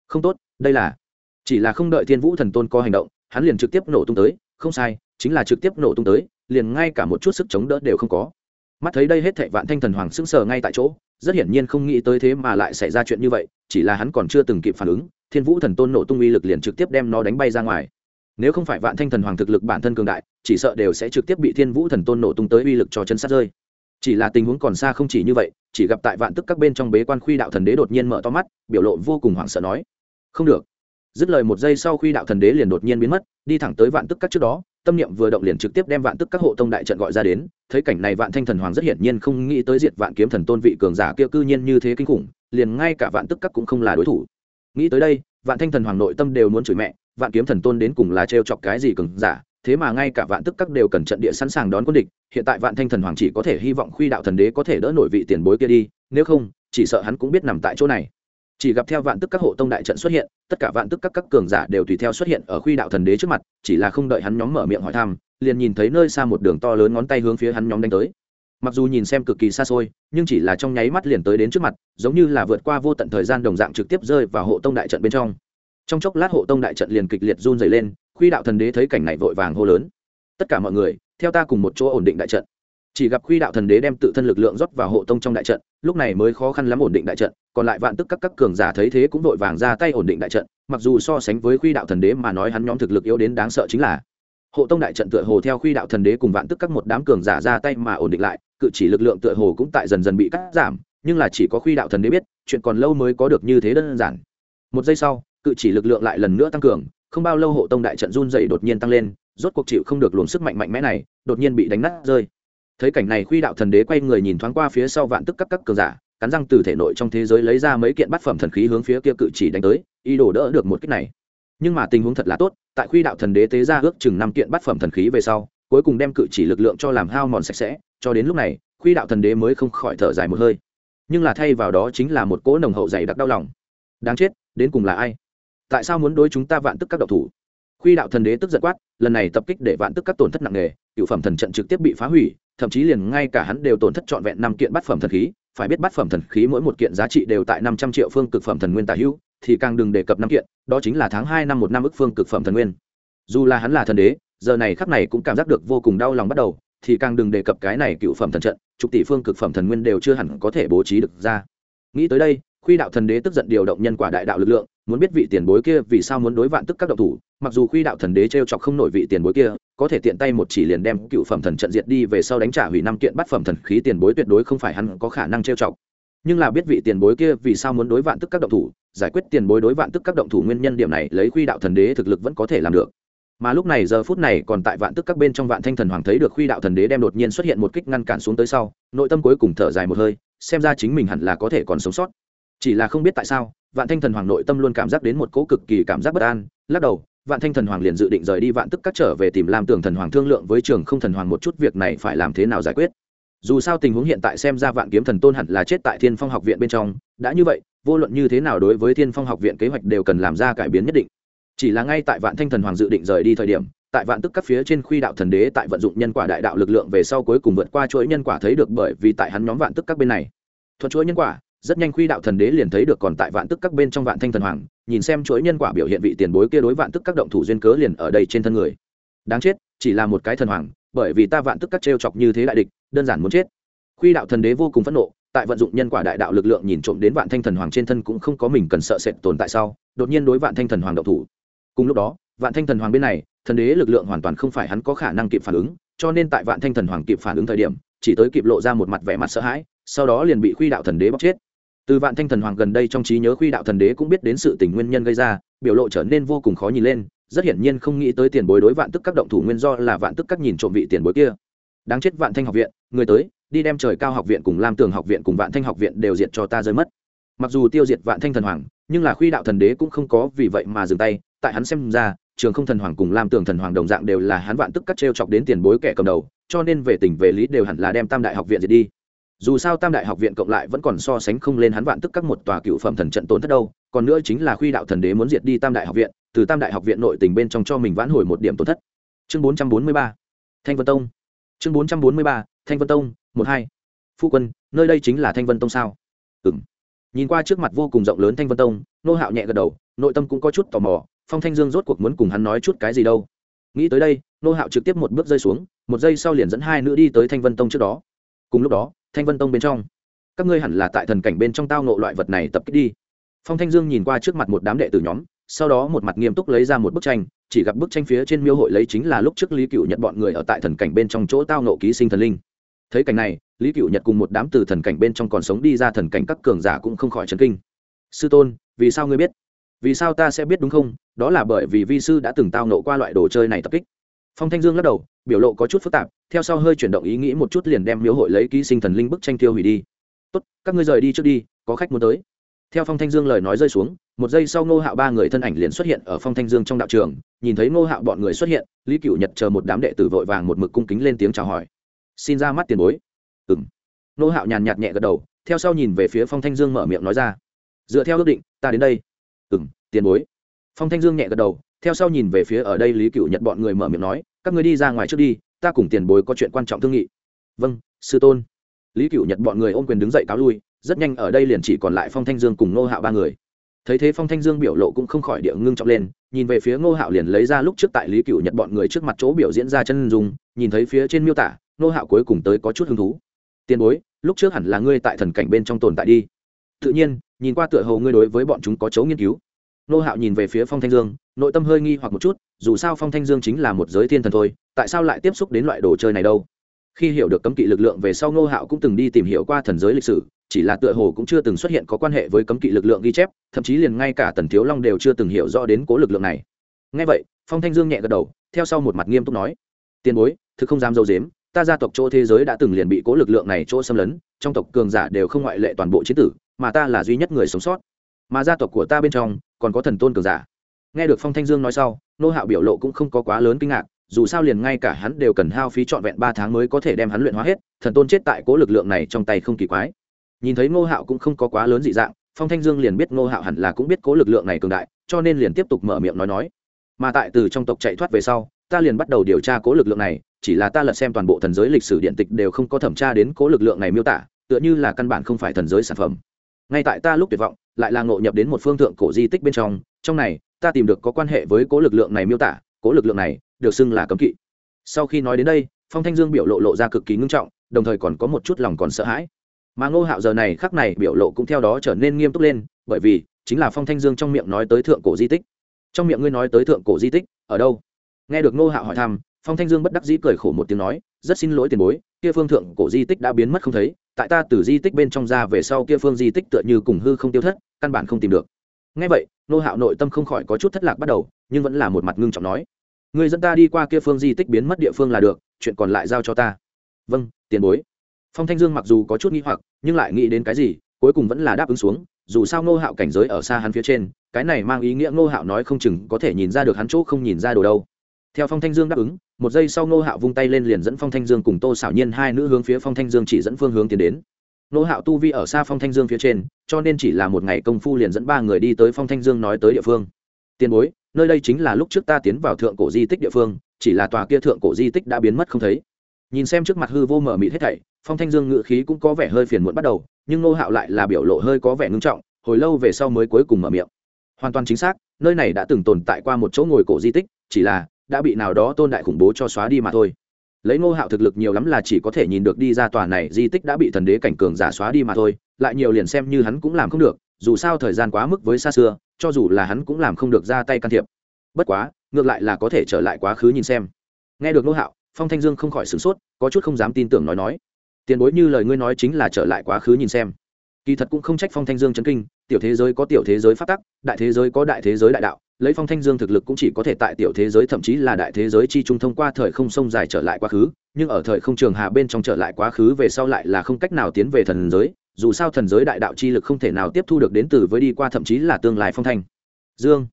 không tốt, đây là chỉ là không đợi thiên vũ thần tôn có hành động, hắn liền trực tiếp nổ tung tới. Không sai, chính là trực tiếp nổ tung tới, liền ngay cả một chút sức chống đỡ đều không có. Mắt thấy đây hết thệ vạn thanh thần hoàng sững sờ ngay tại chỗ, rất hiển nhiên không nghĩ tới thế mà lại xảy ra chuyện như vậy, chỉ là hắn còn chưa từng kịp phản ứng, thiên vũ thần tôn nổ tung uy lực liền trực tiếp đem nó đánh bay ra ngoài nếu không phải vạn thanh thần hoàng thực lực bản thân cường đại, chỉ sợ đều sẽ trực tiếp bị thiên vũ thần tôn nổ tung tới uy lực cho chân sát rơi. Chỉ là tình huống còn xa không chỉ như vậy, chỉ gặp tại vạn tức các bên trong bế quan khuy đạo thần đế đột nhiên mở to mắt, biểu lộ vô cùng hoảng sợ nói, không được. Dứt lời một giây sau khuy đạo thần đế liền đột nhiên biến mất, đi thẳng tới vạn tức các trước đó, tâm niệm vừa động liền trực tiếp đem vạn tức các hộ tông đại trận gọi ra đến. Thấy cảnh này vạn thanh thần hoàng rất hiển nhiên không nghĩ tới diệt vạn kiếm thần tôn vị cường giả kia cư nhiên như thế kinh khủng, liền ngay cả vạn tức các cũng không là đối thủ. Nghĩ tới đây vạn thanh thần hoàng nội tâm đều muốn chửi mẹ, vạn kiếm thần tôn đến cùng là trêu chọc cái gì cường giả, thế mà ngay cả vạn tức các đều cần trận địa sẵn sàng đón quân địch, hiện tại vạn thanh thần hoàng chỉ có thể hy vọng khuy đạo thần đế có thể đỡ nổi vị tiền bối kia đi, nếu không, chỉ sợ hắn cũng biết nằm tại chỗ này. Chỉ gặp theo vạn tức các hộ tông đại trận xuất hiện, tất cả vạn tức các các cường giả đều tùy theo xuất hiện ở khuy đạo thần đế trước mặt, chỉ là không đợi hắn nhóm mở miệng hỏi thăm, liền nhìn thấy nơi xa một đường to lớn ngón tay hướng phía hắn nhóm đánh tới mặc dù nhìn xem cực kỳ xa xôi, nhưng chỉ là trong nháy mắt liền tới đến trước mặt, giống như là vượt qua vô tận thời gian đồng dạng trực tiếp rơi vào hộ tông đại trận bên trong. Trong chốc lát hộ tông đại trận liền kịch liệt run dày lên, khuy đạo thần đế thấy cảnh này vội vàng hô lớn. Tất cả mọi người, theo ta cùng một chỗ ổn định đại trận. Chỉ gặp khuy đạo thần đế đem tự thân lực lượng rót vào hộ tông trong đại trận, lúc này mới khó khăn lắm ổn định đại trận, còn lại vạn tức các các cường giả thấy thế cũng vội vàng ra tay ổn định đại trận, mặc dù so sánh với khuy đạo thần đế mà nói hắn nhóm thực lực yếu đến đáng sợ chính là, hộ tông đại trận tựa hồ theo khuy đạo thần đế cùng vạn tức các một đám cường giả ra tay mà ổn định lại cự chỉ lực lượng tựa hồ cũng tại dần dần bị cắt giảm, nhưng là chỉ có khuy đạo thần đế biết, chuyện còn lâu mới có được như thế đơn giản. Một giây sau, cự chỉ lực lượng lại lần nữa tăng cường, không bao lâu hộ tông đại trận run dày đột nhiên tăng lên, rốt cuộc chịu không được luồng sức mạnh mạnh mẽ này, đột nhiên bị đánh nát rơi. Thấy cảnh này khuy đạo thần đế quay người nhìn thoáng qua phía sau vạn tức các các cường giả, cắn răng từ thể nội trong thế giới lấy ra mấy kiện bát phẩm thần khí hướng phía kia cự chỉ đánh tới, ý đồ đỡ được một kích này. Nhưng mà tình huống thật là tốt, tại khuy đạo thần đế tế ra ước chừng năm kiện bát phẩm thần khí về sau, cuối cùng đem cự chỉ lực lượng cho làm hao mòn sạch sẽ cho đến lúc này, khuy đạo thần đế mới không khỏi thở dài một hơi. Nhưng là thay vào đó chính là một cỗ nồng hậu dày đặc đau lòng. Đáng chết, đến cùng là ai? Tại sao muốn đối chúng ta vạn tức các độc thủ? Khuy đạo thần đế tức giận quát, lần này tập kích để vạn tức các tổn thất nặng nề, cựu phẩm thần trận trực tiếp bị phá hủy, thậm chí liền ngay cả hắn đều tổn thất trọn vẹn năm kiện bát phẩm thần khí. Phải biết bát phẩm thần khí mỗi một kiện giá trị đều tại năm trăm triệu phương cực phẩm thần nguyên tả hữu, thì càng đừng đề cập năm kiện, đó chính là tháng hai năm một năm ức phương cực phẩm thần nguyên. Dù là hắn là thần đế, giờ này khắc này cũng cảm giác được vô cùng đau lòng bắt đầu thì càng đừng đề cập cái này cựu phẩm thần trận chục tỷ phương cực phẩm thần nguyên đều chưa hẳn có thể bố trí được ra. Nghĩ tới đây, khuy đạo thần đế tức giận điều động nhân quả đại đạo lực lượng, muốn biết vị tiền bối kia vì sao muốn đối vạn tức các độc thủ, mặc dù khuy đạo thần đế t r e o chọc không nổi vị tiền bối kia, có thể tiện tay một chỉ liền đem cựu phẩm thần trận diệt đi về sau đánh trả hủy năm kiện bắt phẩm thần khí tiền bối tuyệt đối không phải hắn có khả năng t r e o chọc. Nhưng là biết vị tiền bối kia vì sao muốn đối vạn tức các động thủ, giải quyết tiền bối đối vạn tức các động thủ nguyên nhân điểm này lấy khuy đạo thần đế thực lực vẫn có thể làm được mà lúc này giờ phút này còn tại vạn tức các bên trong vạn thanh thần hoàng thấy được khuy đạo thần đế đem đột nhiên xuất hiện một kích ngăn cản xuống tới sau, nội tâm cuối cùng thở dài một hơi, xem ra chính mình hẳn là có thể còn sống sót. Chỉ là không biết tại sao, vạn thanh thần hoàng nội tâm luôn cảm giác đến một cỗ cực kỳ cảm giác bất an, lắc đầu, vạn thanh thần hoàng liền dự định rời đi vạn tức các trở về tìm làm tưởng thần hoàng thương lượng với trường không thần hoàng một chút việc này phải làm thế nào giải quyết. Dù sao tình huống hiện tại xem ra vạn kiếm thần tôn hẳn là chết tại thiên phong học viện bên trong, đã như vậy, vô luận như thế nào đối với thiên phong học viện kế hoạch đều cần làm ra cải biến nhất định chỉ là ngay tại vạn thanh thần hoàng dự định rời đi thời điểm, tại vạn tức các phía trên khuy đạo thần đế tại vận dụng nhân quả đại đạo lực lượng về sau cuối cùng vượt qua chuỗi nhân quả thấy được bởi vì tại hắn nhóm vạn tức các bên này. Thuật chuỗi nhân quả, rất nhanh khuy đạo thần đế liền thấy được còn tại vạn tức các bên trong vạn thanh thần hoàng, nhìn xem chuỗi nhân quả biểu hiện vị tiền bối kia đối vạn tức các động thủ duyên cớ liền ở đây trên thân người. Đáng chết, chỉ là một cái thần hoàng, bởi vì ta vạn tức các trêu chọc như thế đại địch, đơn giản muốn chết. Khuy đạo thần đế vô cùng phẫn nộ, tại vận dụng nhân quả đại đạo lực lượng nhìn trộm đến vạn thanh thần hoàng trên thân cũng không có mình cần sợ sệt tồn tại sau, đột nhiên đối vạn thanh thần hoàng động thủ cùng lúc đó, vạn thanh thần hoàng bên này, thần đế lực lượng hoàn toàn không phải hắn có khả năng kịp phản ứng, cho nên tại vạn thanh thần hoàng kịp phản ứng thời điểm, chỉ tới kịp lộ ra một mặt vẻ mặt sợ hãi, sau đó liền bị khuy đạo thần đế bóc chết. Từ vạn thanh thần hoàng gần đây trong trí nhớ khuy đạo thần đế cũng biết đến sự tình nguyên nhân gây ra, biểu lộ trở nên vô cùng khó nhìn lên, rất hiển nhiên không nghĩ tới tiền bối đối vạn tức các động thủ nguyên do là vạn tức các nhìn trộm vị tiền bối kia. Đáng chết vạn thanh học viện, người tới, đi đem trời cao học viện cùng lam tường học viện cùng vạn thanh học viện đều diệt cho ta rơi mất mặc dù tiêu diệt vạn thanh thần hoàng, nhưng là khuy đạo thần đế cũng không có vì vậy mà dừng tay. Tại hắn xem ra, trường không thần hoàng cùng lam tường thần hoàng đồng dạng đều là hắn vạn tức cắt t chọc đến tiền bối kẻ cầm đầu, cho nên về tình về lý đều hẳn là đem tam đại học viện diệt đi. Dù sao tam đại học viện cộng lại vẫn còn so sánh không lên hắn vạn tức các một tòa cựu phẩm thần trận tổn thất đâu, còn nữa chính là khuy đạo thần đế muốn diệt đi tam đại học viện, từ tam đại học viện nội tình bên trong cho mình vãn hồi một điểm tổn thất. Chương bốn trăm bốn mươi ba, thanh vân tông. Chương bốn trăm bốn mươi ba, thanh vân tông, một hai. Phu quân, nơi đây chính là thanh vân tông sao? Ừ m nhìn qua trước mặt vô cùng rộng lớn thanh vân tông, nô hạo nhẹ gật đầu, nội tâm cũng có chút tò mò, phong thanh dương rốt cuộc muốn cùng hắn nói chút cái gì đâu. Nghĩ tới đây, nô hạo trực tiếp một bước rơi xuống, một giây sau liền dẫn hai nữ đi tới thanh vân tông trước đó. Cùng lúc đó, thanh vân tông bên trong, các ngươi hẳn là tại thần cảnh bên trong tao nộ loại vật này tập kích đi. Phong thanh dương nhìn qua trước mặt một đám đệ tử nhóm, sau đó một mặt nghiêm túc lấy ra một bức tranh, chỉ gặp bức tranh phía trên miêu hội lấy chính là lúc trước lý cựu nhận bọn người ở tại thần cảnh bên trong chỗ tao nộ ký sinh thần linh. Thấy cảnh này lý cựu nhật cùng một đám từ thần cảnh bên trong còn sống đi ra thần cảnh các cường giả cũng không khỏi chấn kinh. Sư tôn, vì sao ngươi biết? Vì sao ta sẽ biết đúng không? Đó là bởi vì vi sư đã từng tao nộ qua loại đồ chơi này tập kích. Phong thanh dương lắc đầu, biểu lộ có chút phức tạp, theo sau hơi chuyển động ý nghĩ một chút liền đem miếu hội lấy ký sinh thần linh bức tranh tiêu hủy đi. Tốt, các ngươi rời đi trước đi, có khách muốn tới. Theo phong thanh dương lời nói rơi xuống, một giây sau ngô hạo ba người thân ảnh liền xuất hiện ở phong thanh dương trong đạo trường, nhìn thấy ngô hạo bọn người xuất hiện, lý cựu nhật chờ một đám đệ tử vội vàng một mực cung kính lên tiếng chào hỏi. Xin ra mắt tiền bối ừng ngô hạo nhàn nhạt nhẹ gật đầu, theo sau nhìn về phía phong thanh dương mở miệng nói ra. Dựa theo ước định, ta đến đây. Ừng tiền bối. Phong thanh dương nhẹ gật đầu, theo sau nhìn về phía ở đây lý cựu nhật bọn người mở miệng nói, các người đi ra ngoài trước đi, ta cùng tiền bối có chuyện quan trọng thương nghị. Vâng sư tôn. Lý cựu nhật bọn người ôm quyền đứng dậy cáo lui, rất nhanh ở đây liền chỉ còn lại phong thanh dương cùng ngô hạo ba người. Thấy thế phong thanh dương biểu lộ cũng không khỏi địa ngưng trọng lên, nhìn về phía ngô hạo liền lấy ra lúc trước tại lý cựu nhật bọn người trước mặt chỗ biểu diễn ra chân dùng nhìn thấy phía trên miêu tả ngô hạo cuối cùng tới có chút hứng thú tiền bối, lúc trước hẳn là ngươi tại thần cảnh bên trong tồn tại đi. Tự nhiên, nhìn qua tựa hầu ngươi đối với bọn chúng có chấu nghiên cứu. Nô hạo nhìn về phía phong thanh dương, nội tâm hơi nghi hoặc một chút, dù sao phong thanh dương chính là một giới thiên thần thôi, tại sao lại tiếp xúc đến loại đồ chơi này đâu? Khi hiểu được cấm kỵ lực lượng về sau nô hạo cũng từng đi tìm hiểu qua thần giới lịch sử, chỉ là tựa hồ cũng chưa từng xuất hiện có quan hệ với cấm kỵ lực lượng ghi chép, thậm chí liền ngay cả tần thiếu long đều chưa từng hiểu rõ đến cố lực lượng này. Ngay vậy, phong thanh dương nhẹ gật đầu, theo sau một mặt nghiêm túc nói, tiền bối, thực không dám dâu dếm ta gia tộc chỗ thế giới đã từng liền bị cố lực lượng này chỗ xâm lấn, trong tộc cường giả đều không ngoại lệ toàn bộ chiến tử, mà ta là duy nhất người sống sót. Mà gia tộc của ta bên trong, còn có thần tôn cường giả. Nghe được phong thanh dương nói sau, nô hạo biểu lộ cũng không có quá lớn kinh ngạc, dù sao liền ngay cả hắn đều cần hao phí trọn vẹn ba tháng mới có thể đem hắn luyện hóa hết, thần tôn chết tại cố lực lượng này trong tay không kỳ quái. Nhìn thấy ngô hạo cũng không có quá lớn dị dạng, phong thanh dương liền biết ngô hạo hẳn là cũng biết cố lực lượng này cường đại, cho nên liền tiếp tục mở miệng nói nói. Mà tại từ trong tộc chạy thoát về sau, ta liền bắt đầu điều tra cố lực lượng này chỉ là ta lật xem toàn bộ thần giới lịch sử điện tịch đều không có thẩm tra đến cố lực lượng này miêu tả, tựa như là căn bản không phải thần giới sản phẩm. Ngay tại ta lúc tuyệt vọng, lại là ngộ nhập đến một phương thượng cổ di tích bên trong trong này, ta tìm được có quan hệ với cố lực lượng này miêu tả, cố lực lượng này được xưng là cấm kỵ. Sau khi nói đến đây, phong thanh dương biểu lộ lộ ra cực kỳ ngưng trọng, đồng thời còn có một chút lòng còn sợ hãi. Mà ngô hạo giờ này khắc này biểu lộ cũng theo đó trở nên nghiêm túc lên, bởi vì chính là phong thanh dương trong miệng nói tới thượng cổ di tích. Trong miệng ngươi nói tới thượng cổ di tích, ở đâu? Nghe được ngô hạo hỏi thăm phong thanh dương bất đắc dĩ cười khổ một tiếng nói, rất xin lỗi tiền bối, kia phương thượng cổ di tích đã biến mất không thấy, tại ta từ di tích bên trong ra về sau kia phương di tích tựa như cùng hư không tiêu thất, căn bản không tìm được. Ngay vậy, nô hạo nội tâm không khỏi có chút thất lạc bắt đầu, nhưng vẫn là một mặt ngưng trọng nói, người dẫn ta đi qua kia phương di tích biến mất địa phương là được, chuyện còn lại giao cho ta. Vâng tiền bối. Phong thanh dương mặc dù có chút nghi hoặc, nhưng lại nghĩ đến cái gì, cuối cùng vẫn là đáp ứng xuống, dù sao nô hạo cảnh giới ở xa hắn phía trên, cái này mang ý nghĩa nô hạo nói không chừng có thể nhìn ra được hắn chỗ không nhìn ra đồ đâu. Theo phong thanh dương đáp ứng một giây sau nô hạo vung tay lên liền dẫn phong thanh dương cùng tô xảo nhiên hai nữ hướng phía phong thanh dương chỉ dẫn phương hướng tiến đến. Nô hạo tu vi ở xa phong thanh dương phía trên, cho nên chỉ là một ngày công phu liền dẫn ba người đi tới phong thanh dương nói tới địa phương. Tiền bối, nơi đây chính là lúc trước ta tiến vào thượng cổ di tích địa phương, chỉ là tòa kia thượng cổ di tích đã biến mất không thấy. Nhìn xem trước mặt hư vô mở mịt hết thảy, phong thanh dương ngự khí cũng có vẻ hơi phiền muộn bắt đầu, nhưng nô hạo lại là biểu lộ hơi có vẻ ngưng trọng, hồi lâu về sau mới cuối cùng mở miệng. Hoàn toàn chính xác, nơi này đã từng tồn tại qua một chỗ ngồi cổ di tích, chỉ là đã bị nào đó tôn đại khủng bố cho xóa đi mà thôi. Lấy ngô hạo thực lực nhiều lắm là chỉ có thể nhìn được đi ra tòa này, di tích đã bị thần đế cảnh cường giả xóa đi mà thôi, lại nhiều liền xem như hắn cũng làm không được, dù sao thời gian quá mức với xa xưa, cho dù là hắn cũng làm không được ra tay can thiệp. Bất quá, ngược lại là có thể trở lại quá khứ nhìn xem. Nghe được ngô hạo, phong thanh dương không khỏi sửng sốt, có chút không dám tin tưởng nói nói. Tiền bối như lời ngươi nói chính là trở lại quá khứ nhìn xem. Kỳ thật cũng không trách phong thanh dương chấn kinh, tiểu thế giới có tiểu thế giới phát tắc, đại thế giới có đại thế giới đại đạo lấy phong thanh dương thực lực cũng chỉ có thể tại tiểu thế giới, thậm chí là đại thế giới chi trung thông qua thời không sông dài trở lại quá khứ, nhưng ở thời không trường hà bên trong trở lại quá khứ về sau lại là không cách nào tiến về thần giới, dù sao thần giới đại đạo chi lực không thể nào tiếp thu được đến từ với đi qua thậm chí là tương lai phong thanh. Dương.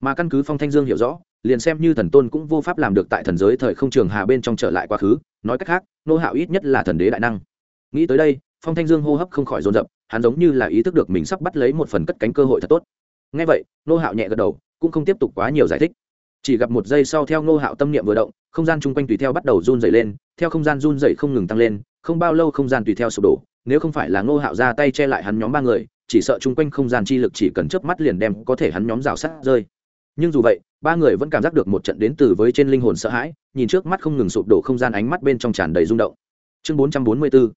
Mà căn cứ phong thanh dương hiểu rõ, liền xem như thần tôn cũng vô pháp làm được tại thần giới thời không trường hà bên trong trở lại quá khứ, nói cách khác, nô hạo ít nhất là thần đế đại năng. Nghĩ tới đây, phong thanh dương hô hấp không khỏi rồn rập hắn giống như là ý thức được mình sắp bắt lấy một phần cất cánh cơ hội thật tốt. Ngay vậy, nô hạo nhẹ gật đầu cũng không tiếp tục quá nhiều giải thích. Chỉ gặp một giây sau theo Ngô hạo tâm niệm vừa động, không gian chung quanh tùy theo bắt đầu run dày lên, theo không gian run dày không ngừng tăng lên, không bao lâu không gian tùy theo sụp đổ, nếu không phải là Ngô hạo ra tay che lại hắn nhóm ba người, chỉ sợ chung quanh không gian chi lực chỉ cần chớp mắt liền đem có thể hắn nhóm rào sát rơi. Nhưng dù vậy, ba người vẫn cảm giác được một trận đến từ với trên linh hồn sợ hãi, nhìn trước mắt không ngừng sụp đổ không gian ánh mắt bên trong tràn đầy rung động. Chương 444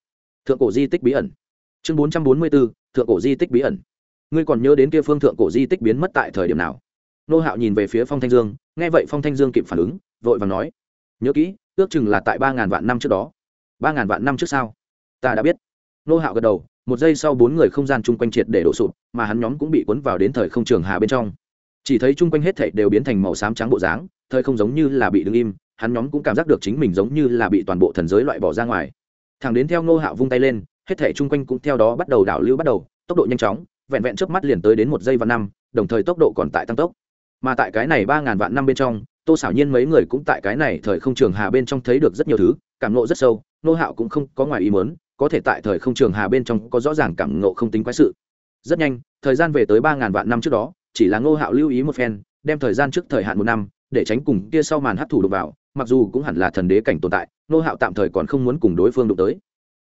thượng cổ di tích bí ẩn. Chương 444 thượng cổ di tích bí ẩn. Ngươi còn nhớ đến kia phương thượng cổ di tích biến mất tại thời điểm nào? Nô hạo nhìn về phía phong thanh dương, nghe vậy phong thanh dương kịp phản ứng, vội vàng nói, nhớ kỹ, ước chừng là tại ba ngàn vạn năm trước đó. Ba ngàn vạn năm trước sao? Ta đã biết. Nô hạo gật đầu, một giây sau bốn người không gian chung quanh triệt để đổ sụp, mà hắn nhóm cũng bị cuốn vào đến thời không trường hà bên trong. Chỉ thấy chung quanh hết thảy đều biến thành màu xám trắng bộ dáng, thời không giống như là bị đứng im, hắn nhóm cũng cảm giác được chính mình giống như là bị toàn bộ thần giới loại bỏ ra ngoài. Thẳng đến theo ngô hạo vung tay lên, hết thảy chung quanh cũng theo đó bắt đầu đảo lưu bắt đầu, tốc độ nhanh chóng, vẹn vẹn trước mắt liền tới đến một giây và năm, đồng thời tốc độ còn tại tăng tốc mà tại cái này ba ngàn vạn năm bên trong, tô xảo nhiên mấy người cũng tại cái này thời không trường hà bên trong thấy được rất nhiều thứ, cảm nộ rất sâu, nô hạo cũng không có ngoài ý mớn có thể tại thời không trường hà bên trong có rõ ràng cảm nộ không tính quái sự. Rất nhanh, thời gian về tới ba ngàn vạn năm trước đó, chỉ là ngô hạo lưu ý một phen, đem thời gian trước thời hạn một năm, để tránh cùng kia sau màn hấp thủ đụng vào, mặc dù cũng hẳn là thần đế cảnh tồn tại ngô hạo tạm thời còn không muốn cùng đối phương đụng tới.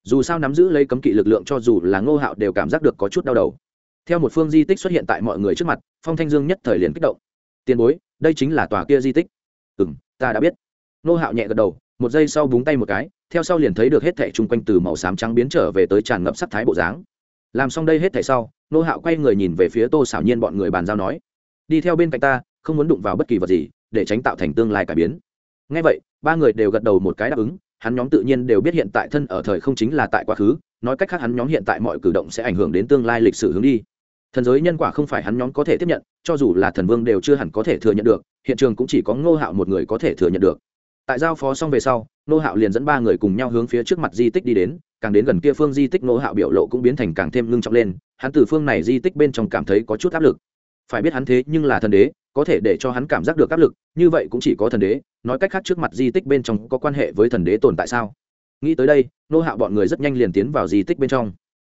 Dù sao nắm giữ lấy cấm kỵ lực lượng cho dù là ngô hạo đều cảm giác được có chút đau đầu. Theo một phương di tích xuất hiện tại mọi người trước mặt, phong thanh dương nhất thời liền kích động tiền bối, đây chính là tòa kia di tích. Ừ m ta đã biết. Nô hạo nhẹ gật đầu, một giây sau búng tay một cái, theo sau liền thấy được hết thẻ chung quanh từ màu xám trắng biến trở về tới tràn ngập sắc thái bộ dáng. Làm xong đây hết thẻ sau, nô hạo quay người nhìn về phía tô xảo nhiên bọn người bàn giao nói, đi theo bên cạnh ta, không muốn đụng vào bất kỳ vật gì, để tránh tạo thành tương lai cải biến. Ngay vậy, ba người đều gật đầu một cái đáp ứng, hắn nhóm tự nhiên đều biết hiện tại thân ở thời không chính là tại quá khứ, nói cách khác hắn nhóm hiện tại mọi cử động sẽ ảnh hưởng đến tương lai lịch sử hướng đi thần giới nhân quả không phải hắn nhóm có thể tiếp nhận, cho dù là thần vương đều chưa hẳn có thể thừa nhận được, hiện trường cũng chỉ có ngô hạo một người có thể thừa nhận được. Tại giao phó xong về sau, Ngô hạo liền dẫn ba người cùng nhau hướng phía trước mặt di tích đi đến, càng đến gần kia phương di tích, Ngô hạo biểu lộ cũng biến thành càng thêm ngưng trọng lên, hắn từ phương này di tích bên trong cảm thấy có chút áp lực. Phải biết hắn thế nhưng là thần đế, có thể để cho hắn cảm giác được áp lực, như vậy cũng chỉ có thần đế, nói cách khác trước mặt di tích bên trong có quan hệ với thần đế tồn tại sao? Nghĩ tới đây nô hạo bọn người rất nhanh liền tiến vào di tích bên trong.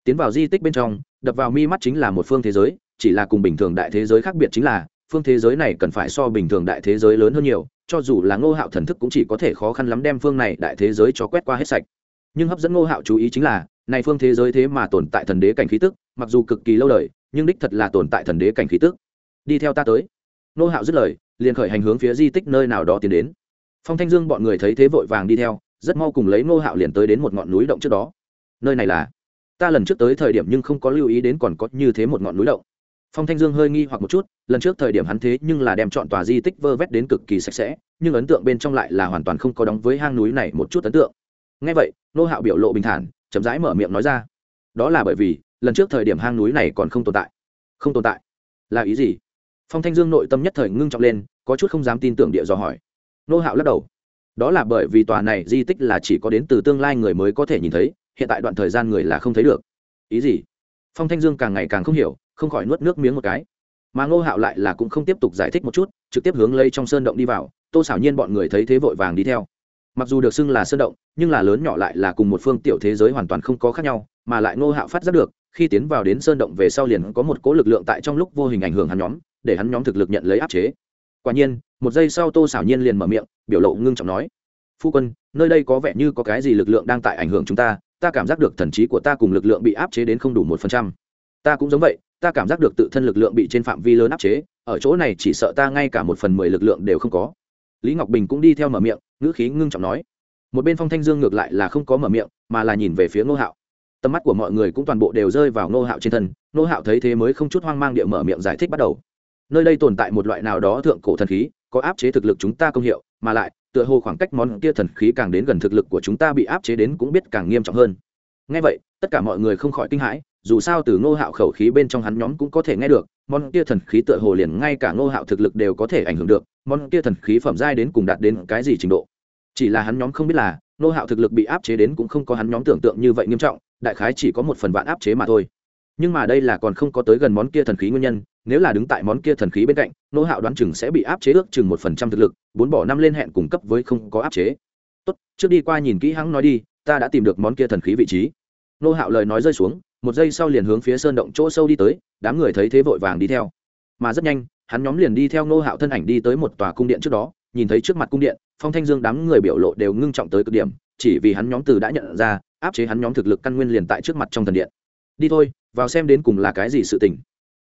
Tiến vào di tích bên trong đập vào mi mắt chính là một phương thế giới, chỉ là cùng bình thường đại thế giới khác biệt chính là, phương thế giới này cần phải so bình thường đại thế giới lớn hơn nhiều, cho dù là ngô hạo thần thức cũng chỉ có thể khó khăn lắm đem phương này đại thế giới cho quét qua hết sạch. Nhưng hấp dẫn ngô hạo chú ý chính là, này phương thế giới thế mà tồn tại thần đế cảnh khí tức, mặc dù cực kỳ lâu đời, nhưng đích thật là tồn tại thần đế cảnh khí tức. Đi theo ta tới. Ngô hạo dứt lời, liền khởi hành hướng phía di tích nơi nào đó tiến đến. Phong thanh dương bọn người thấy thế vội vàng đi theo, rất mau cùng lấy ngô hạo liền tới đến một ngọn núi động trước đó. Nơi này là ta lần trước tới thời điểm nhưng không có lưu ý đến còn có như thế một ngọn núi động. Phong thanh dương hơi nghi hoặc một chút, lần trước thời điểm hắn thế nhưng là đem chọn tòa di tích vơ vét đến cực kỳ sạch sẽ, nhưng ấn tượng bên trong lại là hoàn toàn không có đóng với hang núi này một chút ấn tượng. Ngay vậy, nô hạo biểu lộ bình thản, chậm rãi mở miệng nói ra. Đó là bởi vì, lần trước thời điểm hang núi này còn không tồn tại. Không tồn tại? Là ý gì? Phong thanh dương nội tâm nhất thời ngưng trọng lên, có chút không dám tin tưởng địa dò hỏi. Nô hạo lắc đầu. Đó là bởi vì tòa này di tích là chỉ có đến từ tương lai người mới có thể nhìn thấy hiện tại đoạn thời gian người là không thấy được. Ý gì? Phong thanh dương càng ngày càng không hiểu, không khỏi nuốt nước miếng một cái. Mà ngô hạo lại là cũng không tiếp tục giải thích một chút, trực tiếp hướng lây trong sơn động đi vào, tô xảo nhiên bọn người thấy thế vội vàng đi theo. Mặc dù được xưng là sơn động, nhưng là lớn nhỏ lại là cùng một phương tiểu thế giới hoàn toàn không có khác nhau, mà lại ngô hạo phát giác được, khi tiến vào đến sơn động về sau liền có một cố lực lượng tại trong lúc vô hình ảnh hưởng hắn nhóm, để hắn nhóm thực lực nhận lấy áp chế. Quả nhiên, một giây sau tô xảo nhiên liền mở miệng, biểu lộ ngưng trọng nói, phu quân, nơi đây có vẻ như có cái gì lực lượng đang tại ảnh hưởng chúng ta ta cảm giác được thần trí của ta cùng lực lượng bị áp chế đến không đủ một phần trăm. Ta cũng giống vậy, ta cảm giác được tự thân lực lượng bị trên phạm vi lớn áp chế, ở chỗ này chỉ sợ ta ngay cả một phần mười lực lượng đều không có. Lý ngọc bình cũng đi theo mở miệng, ngữ khí ngưng trọng nói. Một bên phong thanh dương ngược lại là không có mở miệng, mà là nhìn về phía ngô hạo. Tầm mắt của mọi người cũng toàn bộ đều rơi vào ngô hạo trên thân, ngô hạo thấy thế mới không chút hoang mang địa mở miệng giải thích bắt đầu. Nơi đây tồn tại một loại nào đó thượng cổ thần khí, có áp chế thực lực chúng ta công hiệu, mà lại tựa hồ khoảng cách món kia thần khí càng đến gần thực lực của chúng ta bị áp chế đến cũng biết càng nghiêm trọng hơn. Ngay vậy, tất cả mọi người không khỏi kinh hãi, dù sao từ ngô hạo khẩu khí bên trong hắn nhóm cũng có thể nghe được, món kia thần khí tựa hồ liền ngay cả ngô hạo thực lực đều có thể ảnh hưởng được, món kia thần khí phẩm giai đến cùng đạt đến cái gì trình độ. Chỉ là hắn nhóm không biết là, ngô hạo thực lực bị áp chế đến cũng không có hắn nhóm tưởng tượng như vậy nghiêm trọng, đại khái chỉ có một phần vạn áp chế mà thôi. Nhưng mà đây là còn không có tới gần món kia thần khí nguyên nhân nếu là đứng tại món kia thần khí bên cạnh, nô hạo đoán chừng sẽ bị áp chế ước chừng một phần trăm thực lực, bốn bỏ năm lên hẹn cung cấp với không có áp chế. Tốt, trước đi qua nhìn kỹ hắn nói đi, ta đã tìm được món kia thần khí vị trí. Nô hạo lời nói rơi xuống, một giây sau liền hướng phía sơn động chỗ sâu đi tới, đám người thấy thế vội vàng đi theo. Mà rất nhanh, hắn nhóm liền đi theo nô hạo thân ảnh đi tới một tòa cung điện trước đó, nhìn thấy trước mặt cung điện, phong thanh dương đám người biểu lộ đều ngưng trọng tới cực điểm, chỉ vì hắn nhóm từ đã nhận ra, áp chế hắn nhóm thực lực căn nguyên liền tại trước mặt trong thần điện. Đi thôi, vào xem đến cùng là cái gì sự tình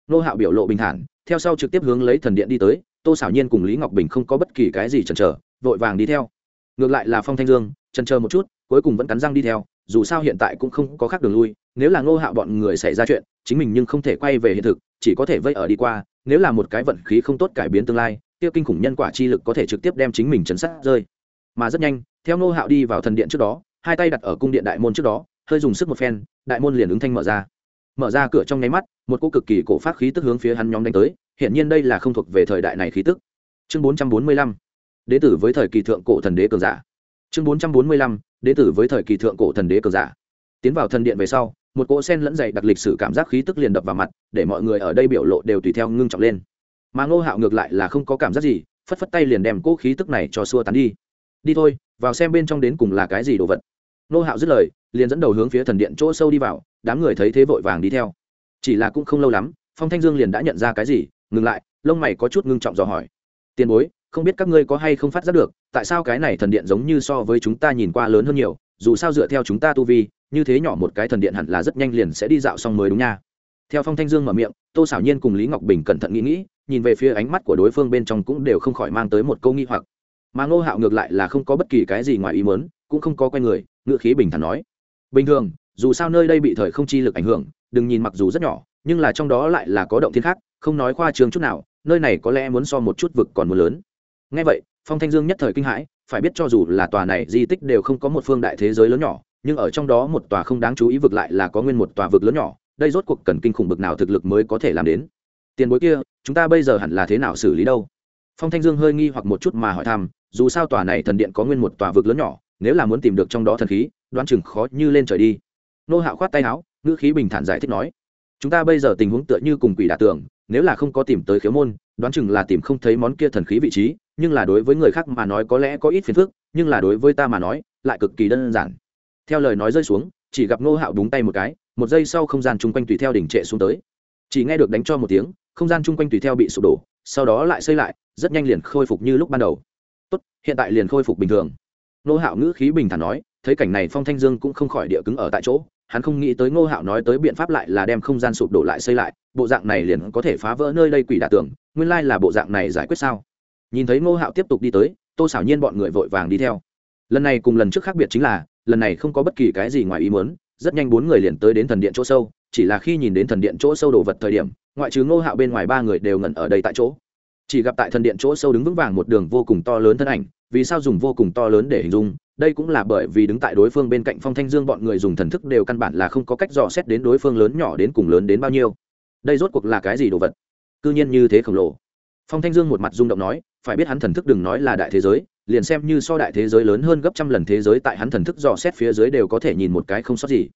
nô hạo biểu lộ bình thản, theo sau trực tiếp hướng lấy thần điện đi tới, tô xảo nhiên cùng lý ngọc bình không có bất kỳ cái gì chần chờ, vội vàng đi theo. Ngược lại là phong thanh dương, chần chờ một chút, cuối cùng vẫn cắn răng đi theo, dù sao hiện tại cũng không có khác đường lui, nếu là ngô hạo bọn người xảy ra chuyện, chính mình nhưng không thể quay về hiện thực, chỉ có thể vây ở đi qua, nếu là một cái vận khí không tốt cải biến tương lai, tiêu kinh khủng nhân quả chi lực có thể trực tiếp đem chính mình chấn sát rơi. Mà rất nhanh, theo ngô hạo đi vào thần điện trước đó, hai tay đặt ở cung điện đại môn trước đó, hơi dùng sức một phen, đại môn liền ứng thanh mở ra mở ra cửa trong nháy mắt, một cô cực kỳ cổ phát khí tức hướng phía hắn nhóm đánh tới hiện nhiên đây là không thuộc về thời đại này khí tức. Chương bốn trăm bốn mươi lăm, đế tử với thời kỳ thượng cổ thần đế cường giả. Chương bốn trăm bốn mươi lăm, đế tử với thời kỳ thượng cổ thần đế cường giả. Tiến vào thần điện về sau, một cỗ sen lẫn dày đặc lịch sử cảm giác khí tức liền đập vào mặt, để mọi người ở đây biểu lộ đều tùy theo ngưng trọng lên. Mà ngô hạo ngược lại là không có cảm giác gì, phất phất tay liền đem cỗ khí tức này cho xua tán đi. Đi thôi, vào xem bên trong đến cùng là cái gì đồ vật. Ngô hạo dứt lời, liền dẫn đầu hướng phía thần điện chỗ sâu đi vào đám người thấy thế vội vàng đi theo. Chỉ là cũng không lâu lắm, phong thanh dương liền đã nhận ra cái gì, ngừng lại, lông mày có chút ngưng trọng dò hỏi. Tiền bối, không biết các ngươi có hay không phát giác được, tại sao cái này thần điện giống như so với chúng ta nhìn qua lớn hơn nhiều, dù sao dựa theo chúng ta tu vi, như thế nhỏ một cái thần điện hẳn là rất nhanh liền sẽ đi dạo xong mới đúng nha. Theo phong thanh dương mở miệng, tô xảo nhiên cùng lý ngọc bình cẩn thận nghĩ nghĩ, nhìn về phía ánh mắt của đối phương bên trong cũng đều không khỏi mang tới một câu nghi hoặc. Mà ngô hạo ngược lại là không có bất kỳ cái gì ngoài ý mớn cũng không có quen người, ngựa khí bình thản nói. Bình thường dù sao nơi đây bị thời không chi lực ảnh hưởng, đừng nhìn mặc dù rất nhỏ, nhưng là trong đó lại là có động thiên khác, không nói khoa trương chút nào, nơi này có lẽ muốn so một chút vực còn muốn lớn. Ngay vậy, phong thanh dương nhất thời kinh hãi, phải biết cho dù là tòa này di tích đều không có một phương đại thế giới lớn nhỏ, nhưng ở trong đó một tòa không đáng chú ý vực lại là có nguyên một tòa vực lớn nhỏ, đây rốt cuộc cần kinh khủng bực nào thực lực mới có thể làm đến? Tiền bối kia, chúng ta bây giờ hẳn là thế nào xử lý đâu? Phong thanh dương hơi nghi hoặc một chút mà hỏi thăm, dù sao tòa này thần điện có nguyên một tòa vực lớn nhỏ, nếu là muốn tìm được trong đó thần khí, đoán chừng khó như lên trời đi nô hạo khoát tay áo ngữ khí bình thản giải thích nói chúng ta bây giờ tình huống tựa như cùng quỷ đả tưởng, nếu là không có tìm tới khiếu môn đoán chừng là tìm không thấy món kia thần khí vị trí nhưng là đối với người khác mà nói có lẽ có ít phiền phức nhưng là đối với ta mà nói lại cực kỳ đơn giản. Theo lời nói rơi xuống chỉ gặp nô hạo đúng tay một cái một giây sau không gian chung quanh tùy theo đỉnh trệ xuống tới. Chỉ nghe được đánh cho một tiếng không gian chung quanh tùy theo bị sụp đổ sau đó lại xây lại rất nhanh liền khôi phục như lúc ban đầu. Tốt hiện tại liền khôi phục bình thường. Nô hạo ngữ khí bình thản nói thấy cảnh này phong thanh dương cũng không khỏi địa cứng ở tại chỗ hắn không nghĩ tới ngô hạo nói tới biện pháp lại là đem không gian sụp đổ lại xây lại, bộ dạng này liền có thể phá vỡ nơi đây quỷ đả tường. nguyên lai là bộ dạng này giải quyết sao? Nhìn thấy ngô hạo tiếp tục đi tới, tô xảo nhiên bọn người vội vàng đi theo. Lần này cùng lần trước khác biệt chính là, lần này không có bất kỳ cái gì ngoài ý muốn, rất nhanh bốn người liền tới đến thần điện chỗ sâu, chỉ là khi nhìn đến thần điện chỗ sâu đồ vật thời điểm, ngoại trừ ngô hạo bên ngoài ba người đều ngẩn ở đây tại chỗ. Chỉ gặp tại thần điện chỗ sâu đứng vững vàng một đường vô cùng to lớn thân ảnh, vì sao dùng vô cùng to lớn để hình dung? Đây cũng là bởi vì đứng tại đối phương bên cạnh phong thanh dương bọn người dùng thần thức đều căn bản là không có cách dò xét đến đối phương lớn nhỏ đến cùng lớn đến bao nhiêu. Đây rốt cuộc là cái gì đồ vật? Cư nhiên như thế khổng lồ. Phong thanh dương một mặt rung động nói, phải biết hắn thần thức đừng nói là đại thế giới, liền xem như so đại thế giới lớn hơn gấp trăm lần thế giới tại hắn thần thức dò xét phía dưới đều có thể nhìn một cái không sót gì.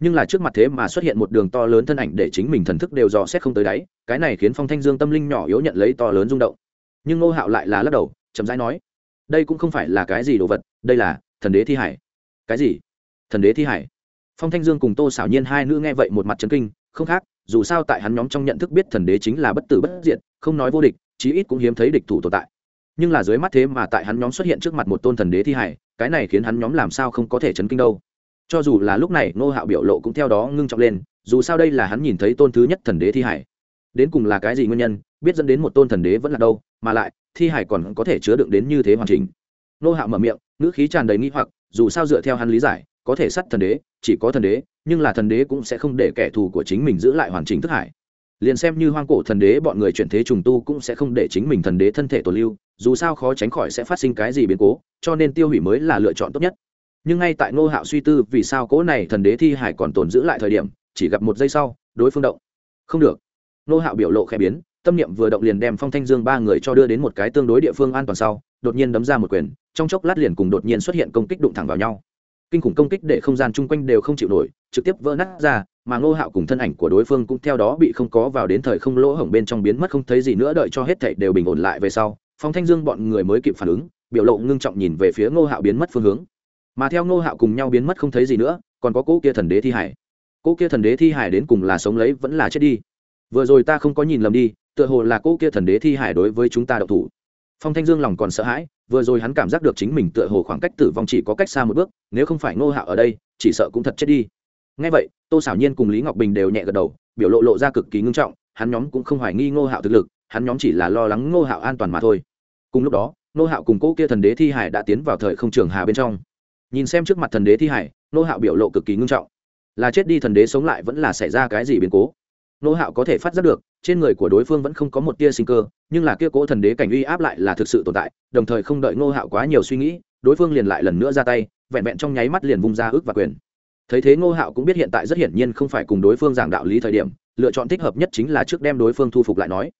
Nhưng là trước mặt thế mà xuất hiện một đường to lớn thân ảnh để chính mình thần thức đều dò xét không tới đáy, cái này khiến phong thanh dương tâm linh nhỏ yếu nhận lấy to lớn rung động. Nhưng ngô hạo lại là lắc đầu, chậm rãi nói, đây cũng không phải là cái gì đồ vật, đây là thần đế thi hải. Cái gì? Thần đế thi hải? Phong thanh dương cùng tô xảo nhiên hai nữ nghe vậy một mặt trấn kinh, không khác, dù sao tại hắn nhóm trong nhận thức biết thần đế chính là bất tử bất diệt, không nói vô địch, chí ít cũng hiếm thấy địch thủ tồn tại. Nhưng là dưới mắt thế mà tại hắn nhóm xuất hiện trước mặt một tôn thần đế thi hải, cái này khiến hắn nhóm làm sao không có thể chấn kinh đâu. Cho dù là lúc này nô hạo biểu lộ cũng theo đó ngưng trọng lên, dù sao đây là hắn nhìn thấy tôn thứ nhất thần đế thi hải. Đến cùng là cái gì nguyên nhân, biết dẫn đến một tôn thần đế vẫn là đâu, mà lại, thi hải còn có thể chứa đựng đến như thế hoàn chỉnh nô hạo mở miệng, ngữ khí tràn đầy nghi hoặc, dù sao dựa theo hắn lý giải, có thể sát thần đế, chỉ có thần đế, nhưng là thần đế cũng sẽ không để kẻ thù của chính mình giữ lại hoàn chỉnh thức hải. Liền xem như hoang cổ thần đế bọn người chuyển thế trùng tu cũng sẽ không để chính mình thần đế thân thể tồn lưu, dù sao khó tránh khỏi sẽ phát sinh cái gì biến cố, cho nên tiêu hủy mới là lựa chọn tốt nhất. Nhưng ngay tại ngô hạo suy tư vì sao cố này thần đế thi hải còn tồn giữ lại thời điểm, chỉ gặp một giây sau, đối phương động. Không được. Ngô hạo biểu lộ khẽ biến tâm niệm vừa động liền đem phong thanh dương ba người cho đưa đến một cái tương đối địa phương an toàn sau, đột nhiên đấm ra một quyền, trong chốc lát liền cùng đột nhiên xuất hiện công kích đụng thẳng vào nhau. Kinh khủng công kích để không gian chung quanh đều không chịu nổi, trực tiếp vỡ nát ra, mà ngô hạo cùng thân ảnh của đối phương cũng theo đó bị không có vào đến thời không lỗ hổng bên trong biến mất không thấy gì nữa, đợi cho hết thảy đều bình ổn lại về sau, phong thanh dương bọn người mới kịp phản ứng, biểu lộ ngưng trọng nhìn về phía ngô hạo biến mất phương hướng. Mà theo ngô hạo cùng nhau biến mất không thấy gì nữa, còn có cỗ kia thần đế thi hải. Cỗ kia thần đế thi hải đến cùng là sống lấy vẫn là chết đi. Vừa rồi ta không có nhìn lầm đi tựa hồ là cô kia thần đế thi hải đối với chúng ta độc thủ. Phong thanh dương lòng còn sợ hãi, vừa rồi hắn cảm giác được chính mình tựa hồ khoảng cách tử vong chỉ có cách xa một bước, nếu không phải ngô hạo ở đây, chỉ sợ cũng thật chết đi. Ngay vậy, tô xảo nhiên cùng lý ngọc bình đều nhẹ gật đầu, biểu lộ lộ ra cực kỳ ngưng trọng, hắn nhóm cũng không hoài nghi ngô hạo thực lực, hắn nhóm chỉ là lo lắng ngô hạo an toàn mà thôi. Cùng lúc đó, ngô hạo cùng cô kia thần đế thi hải đã tiến vào thời không trường hà bên trong. Nhìn xem trước mặt thần đế thi hải, ngô hạo biểu lộ cực kỳ ngưng trọng. Là chết đi thần đế sống lại vẫn là xảy ra cái gì biến cố? Nô hạo có thể phát giác được, trên người của đối phương vẫn không có một tia sinh cơ, nhưng là kia cố thần đế cảnh uy áp lại là thực sự tồn tại, đồng thời không đợi Nô hạo quá nhiều suy nghĩ, đối phương liền lại lần nữa ra tay, vẹn vẹn trong nháy mắt liền vung ra ước và quyền. Thấy thế ngô hạo cũng biết hiện tại rất hiển nhiên không phải cùng đối phương giảng đạo lý thời điểm, lựa chọn thích hợp nhất chính là trước đem đối phương thu phục lại nói.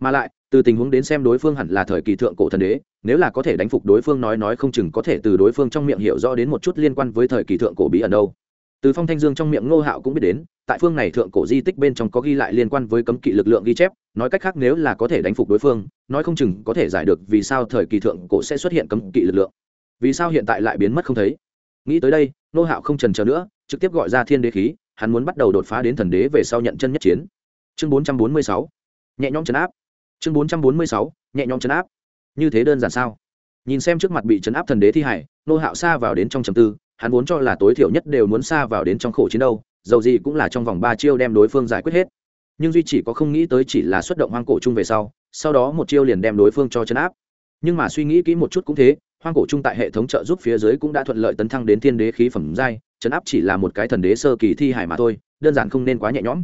Mà lại, từ tình huống đến xem đối phương hẳn là thời kỳ thượng cổ thần đế, nếu là có thể đánh phục đối phương nói nói không chừng có thể từ đối phương trong miệng hiểu rõ đến một chút liên quan với thời kỳ thượng cổ bí ẩn đâu từ phong thanh dương trong miệng ngô hạo cũng biết đến, tại phương này thượng cổ di tích bên trong có ghi lại liên quan với cấm kỵ lực lượng ghi chép, nói cách khác nếu là có thể đánh phục đối phương, nói không chừng có thể giải được vì sao thời kỳ thượng cổ sẽ xuất hiện cấm kỵ lực lượng. Vì sao hiện tại lại biến mất không thấy? Nghĩ tới đây, ngô hạo không trần chờ nữa, trực tiếp gọi ra thiên đế khí, hắn muốn bắt đầu đột phá đến thần đế về sau nhận chân nhất chiến. Chương bốn trăm bốn mươi sáu, nhẹ nhõm chấn áp. Chương bốn trăm bốn mươi sáu, nhẹ nhõm chấn áp. Như thế đơn giản sao? Nhìn xem trước mặt bị chấn áp thần đế thi hải nô hạo xa vào đến trong trầm tư hắn vốn cho là tối thiểu nhất đều muốn xa vào đến trong khổ chiến đâu, dầu gì cũng là trong vòng ba chiêu đem đối phương giải quyết hết. Nhưng duy chỉ có không nghĩ tới chỉ là xuất động hoang cổ chung về sau sau đó một chiêu liền đem đối phương cho chấn áp. Nhưng mà suy nghĩ kỹ một chút cũng thế, hoang cổ chung tại hệ thống trợ giúp phía dưới cũng đã thuận lợi tấn thăng đến thiên đế khí phẩm giai, chấn áp chỉ là một cái thần đế sơ kỳ thi hải mà thôi, đơn giản không nên quá nhẹ nhõm.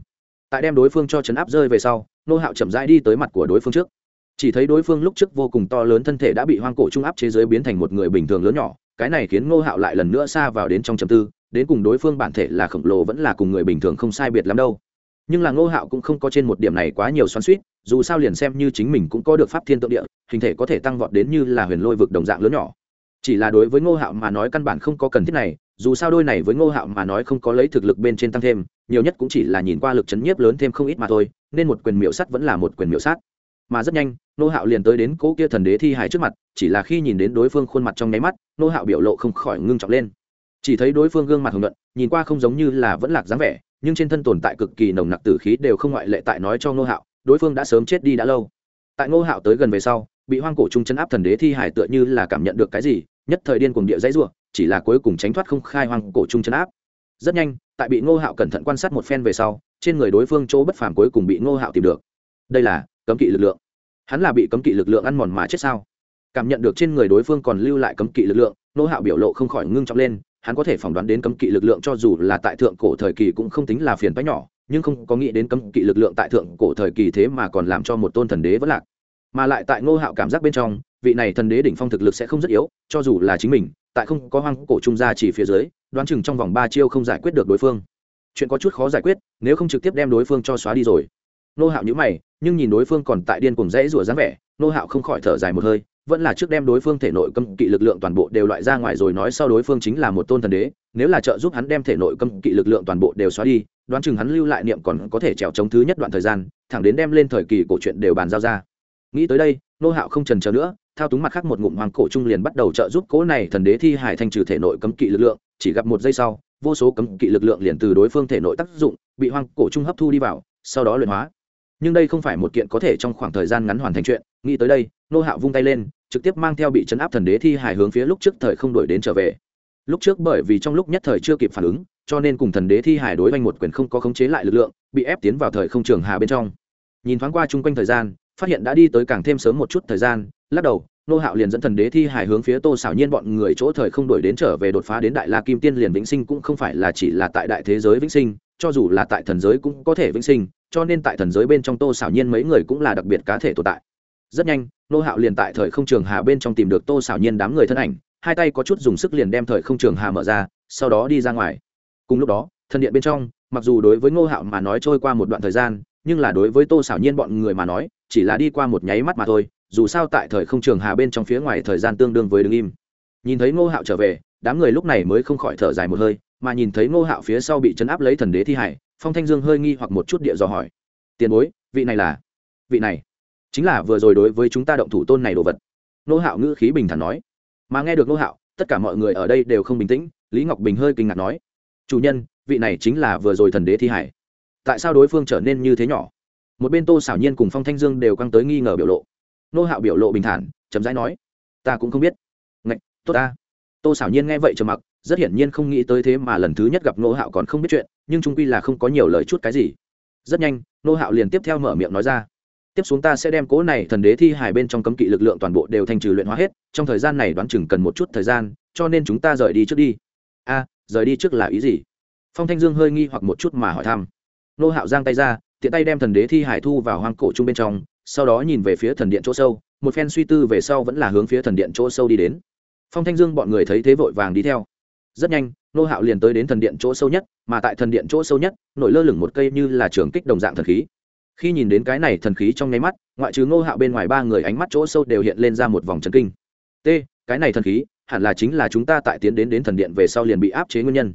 Tại đem đối phương cho chấn áp rơi về sau, nô hạo chậm rãi đi tới mặt của đối phương trước. Chỉ thấy đối phương lúc trước vô cùng to lớn thân thể đã bị hoang cổ trung áp chế giới biến thành một người bình thường lớn nhỏ cái này khiến ngô hạo lại lần nữa xa vào đến trong trầm tư, đến cùng đối phương bản thể là khổng lồ vẫn là cùng người bình thường không sai biệt lắm đâu. Nhưng là ngô hạo cũng không có trên một điểm này quá nhiều xoắn suýt dù sao liền xem như chính mình cũng có được pháp thiên tượng địa, hình thể có thể tăng vọt đến như là huyền lôi vực đồng dạng lớn nhỏ. Chỉ là đối với ngô hạo mà nói căn bản không có cần thiết này, dù sao đôi này với ngô hạo mà nói không có lấy thực lực bên trên tăng thêm, nhiều nhất cũng chỉ là nhìn qua lực chấn nhiếp lớn thêm không ít mà thôi, nên một quyền miểu sắt vẫn là một quyền miểu sát mà rất nhanh Nô hạo liền tới đến cỗ kia thần đế thi hài trước mặt, chỉ là khi nhìn đến đối phương khuôn mặt trong nháy mắt, Nô hạo biểu lộ không khỏi ngưng trọng lên. Chỉ thấy đối phương gương mặt hồng luận nhìn qua không giống như là vẫn lạc dáng vẻ, nhưng trên thân tồn tại cực kỳ nồng nặc tử khí đều không ngoại lệ tại nói cho Nô hạo, đối phương đã sớm chết đi đã lâu. Tại Nô hạo tới gần về sau, bị hoang cổ trung chân áp thần đế thi hải tựa như là cảm nhận được cái gì, nhất thời điên cuồng địa dãy rủa, chỉ là cuối cùng tránh thoát không khai hoang cổ trung chân áp. Rất nhanh, tại bị ngô hạo cẩn thận quan sát một phen về sau, trên người đối phương chỗ bất phàm cuối cùng bị ngô hạo tìm được. Đây là cấm kỵ lực lượng hắn là bị cấm kỵ lực lượng ăn mòn mà chết sao? Cảm nhận được trên người đối phương còn lưu lại cấm kỵ lực lượng, nô hạo biểu lộ không khỏi ngưng trọng lên, hắn có thể phỏng đoán đến cấm kỵ lực lượng cho dù là tại thượng cổ thời kỳ cũng không tính là phiền bách nhỏ, nhưng không có nghĩ đến cấm kỵ lực lượng tại thượng cổ thời kỳ thế mà còn làm cho một tôn thần đế vẫn lạc. Mà lại tại ngô hạo cảm giác bên trong, vị này thần đế đỉnh phong thực lực sẽ không rất yếu, cho dù là chính mình, tại không có hoang cổ trung gia chỉ phía dưới, đoán chừng trong vòng ba chiêu không giải quyết được đối phương. Chuyện có chút khó giải quyết, nếu không trực tiếp đem đối phương cho xóa đi rồi nô hạo nhữ mày, nhưng nhìn đối phương còn tại điên cùng rẽ rủa dáng vẻ, nô hạo không khỏi thở dài một hơi, vẫn là trước đem đối phương thể nội cấm kỵ lực lượng toàn bộ đều loại ra ngoài rồi nói sau đối phương chính là một tôn thần đế, nếu là trợ giúp hắn đem thể nội cấm kỵ lực lượng toàn bộ đều xóa đi, đoán chừng hắn lưu lại niệm còn có thể trèo chống thứ nhất đoạn thời gian, thẳng đến đem lên thời kỳ cổ truyện đều bàn giao ra. Nghĩ tới đây, nô hạo không trần chờ nữa, thao túng mặt khác một ngụm hoàng cổ trung liền bắt đầu trợ giúp cố này thần đế thi hải thanh trừ thể nội cấm kỵ lực lượng, chỉ gặp một giây sau, vô số cấm kỵ lực lượng liền từ đối phương thể nội tác dụng, bị hoàng cổ trung hấp thu đi vào, sau đó luyện hóa nhưng đây không phải một kiện có thể trong khoảng thời gian ngắn hoàn thành chuyện, nghĩ tới đây, nô hạo vung tay lên, trực tiếp mang theo bị chấn áp thần đế thi hải hướng phía lúc trước thời không đổi đến trở về. Lúc trước bởi vì trong lúc nhất thời chưa kịp phản ứng, cho nên cùng thần đế thi hải đối với một quyền không có khống chế lại lực lượng, bị ép tiến vào thời không trường hà bên trong. Nhìn thoáng qua chung quanh thời gian, phát hiện đã đi tới càng thêm sớm một chút thời gian, lắc đầu, nô hạo liền dẫn thần đế thi hải hướng phía tô xảo nhiên bọn người chỗ thời không đổi đến trở về đột phá đến đại la kim tiên liền vĩnh sinh cũng không phải là chỉ là tại đại thế giới vĩnh sinh, cho dù là tại thần giới cũng có thể vĩnh sinh cho nên tại thần giới bên trong tô xảo nhiên mấy người cũng là đặc biệt cá thể tồn tại. Rất nhanh, nô hạo liền tại thời không trường hà bên trong tìm được tô xảo nhiên đám người thân ảnh, hai tay có chút dùng sức liền đem thời không trường hà mở ra, sau đó đi ra ngoài. Cùng lúc đó, thần điện bên trong, mặc dù đối với ngô hạo mà nói trôi qua một đoạn thời gian, nhưng là đối với tô xảo nhiên bọn người mà nói, chỉ là đi qua một nháy mắt mà thôi, dù sao tại thời không trường hà bên trong phía ngoài thời gian tương đương với đứng im nhìn thấy ngô hạo trở về, đám người lúc này mới không khỏi thở dài một hơi, mà nhìn thấy ngô hạo phía sau bị chấn áp lấy thần đế thi hải, phong thanh dương hơi nghi hoặc một chút địa dò hỏi. Tiền bối, vị này là? Vị này chính là vừa rồi đối với chúng ta động thủ tôn này đồ vật. Ngô hạo ngữ khí bình thản nói. Mà nghe được ngô hạo, tất cả mọi người ở đây đều không bình tĩnh, lý ngọc bình hơi kinh ngạc nói. Chủ nhân, vị này chính là vừa rồi thần đế thi hải. Tại sao đối phương trở nên như thế nhỏ? Một bên tô xảo nhiên cùng phong thanh dương đều căng tới nghi ngờ biểu lộ. Nô hạo biểu lộ bình thản chấm dãi nói. Ta cũng không biết tốt ta. Tô xảo nhiên nghe vậy trầm mặc, rất hiển nhiên không nghĩ tới thế mà lần thứ nhất gặp nô hạo còn không biết chuyện, nhưng trung quy là không có nhiều lời chút cái gì. Rất nhanh nô hạo liền tiếp theo mở miệng nói ra. Tiếp xuống ta sẽ đem cố này thần đế thi hài bên trong cấm kỵ lực lượng toàn bộ đều thành trừ luyện hóa hết, trong thời gian này đoán chừng cần một chút thời gian, cho nên chúng ta rời đi trước đi. A, rời đi trước là ý gì? Phong thanh dương hơi nghi hoặc một chút mà hỏi thăm. Nô hạo giang tay ra, tiện tay đem thần đế thi hải thu vào hoang cổ chung bên trong, sau đó nhìn về phía thần điện chỗ sâu, một phen suy tư về sau vẫn là hướng phía thần điện chỗ sâu đi đến phong thanh dương bọn người thấy thế vội vàng đi theo. Rất nhanh nô hạo liền tới đến thần điện chỗ sâu nhất, mà tại thần điện chỗ sâu nhất, nổi lơ lửng một cây như là trường kích đồng dạng thần khí. Khi nhìn đến cái này thần khí trong nháy mắt, ngoại trừ nô hạo bên ngoài ba người ánh mắt chỗ sâu đều hiện lên ra một vòng trần kinh. T, cái này thần khí, hẳn là chính là chúng ta tại tiến đến đến thần điện về sau liền bị áp chế nguyên nhân.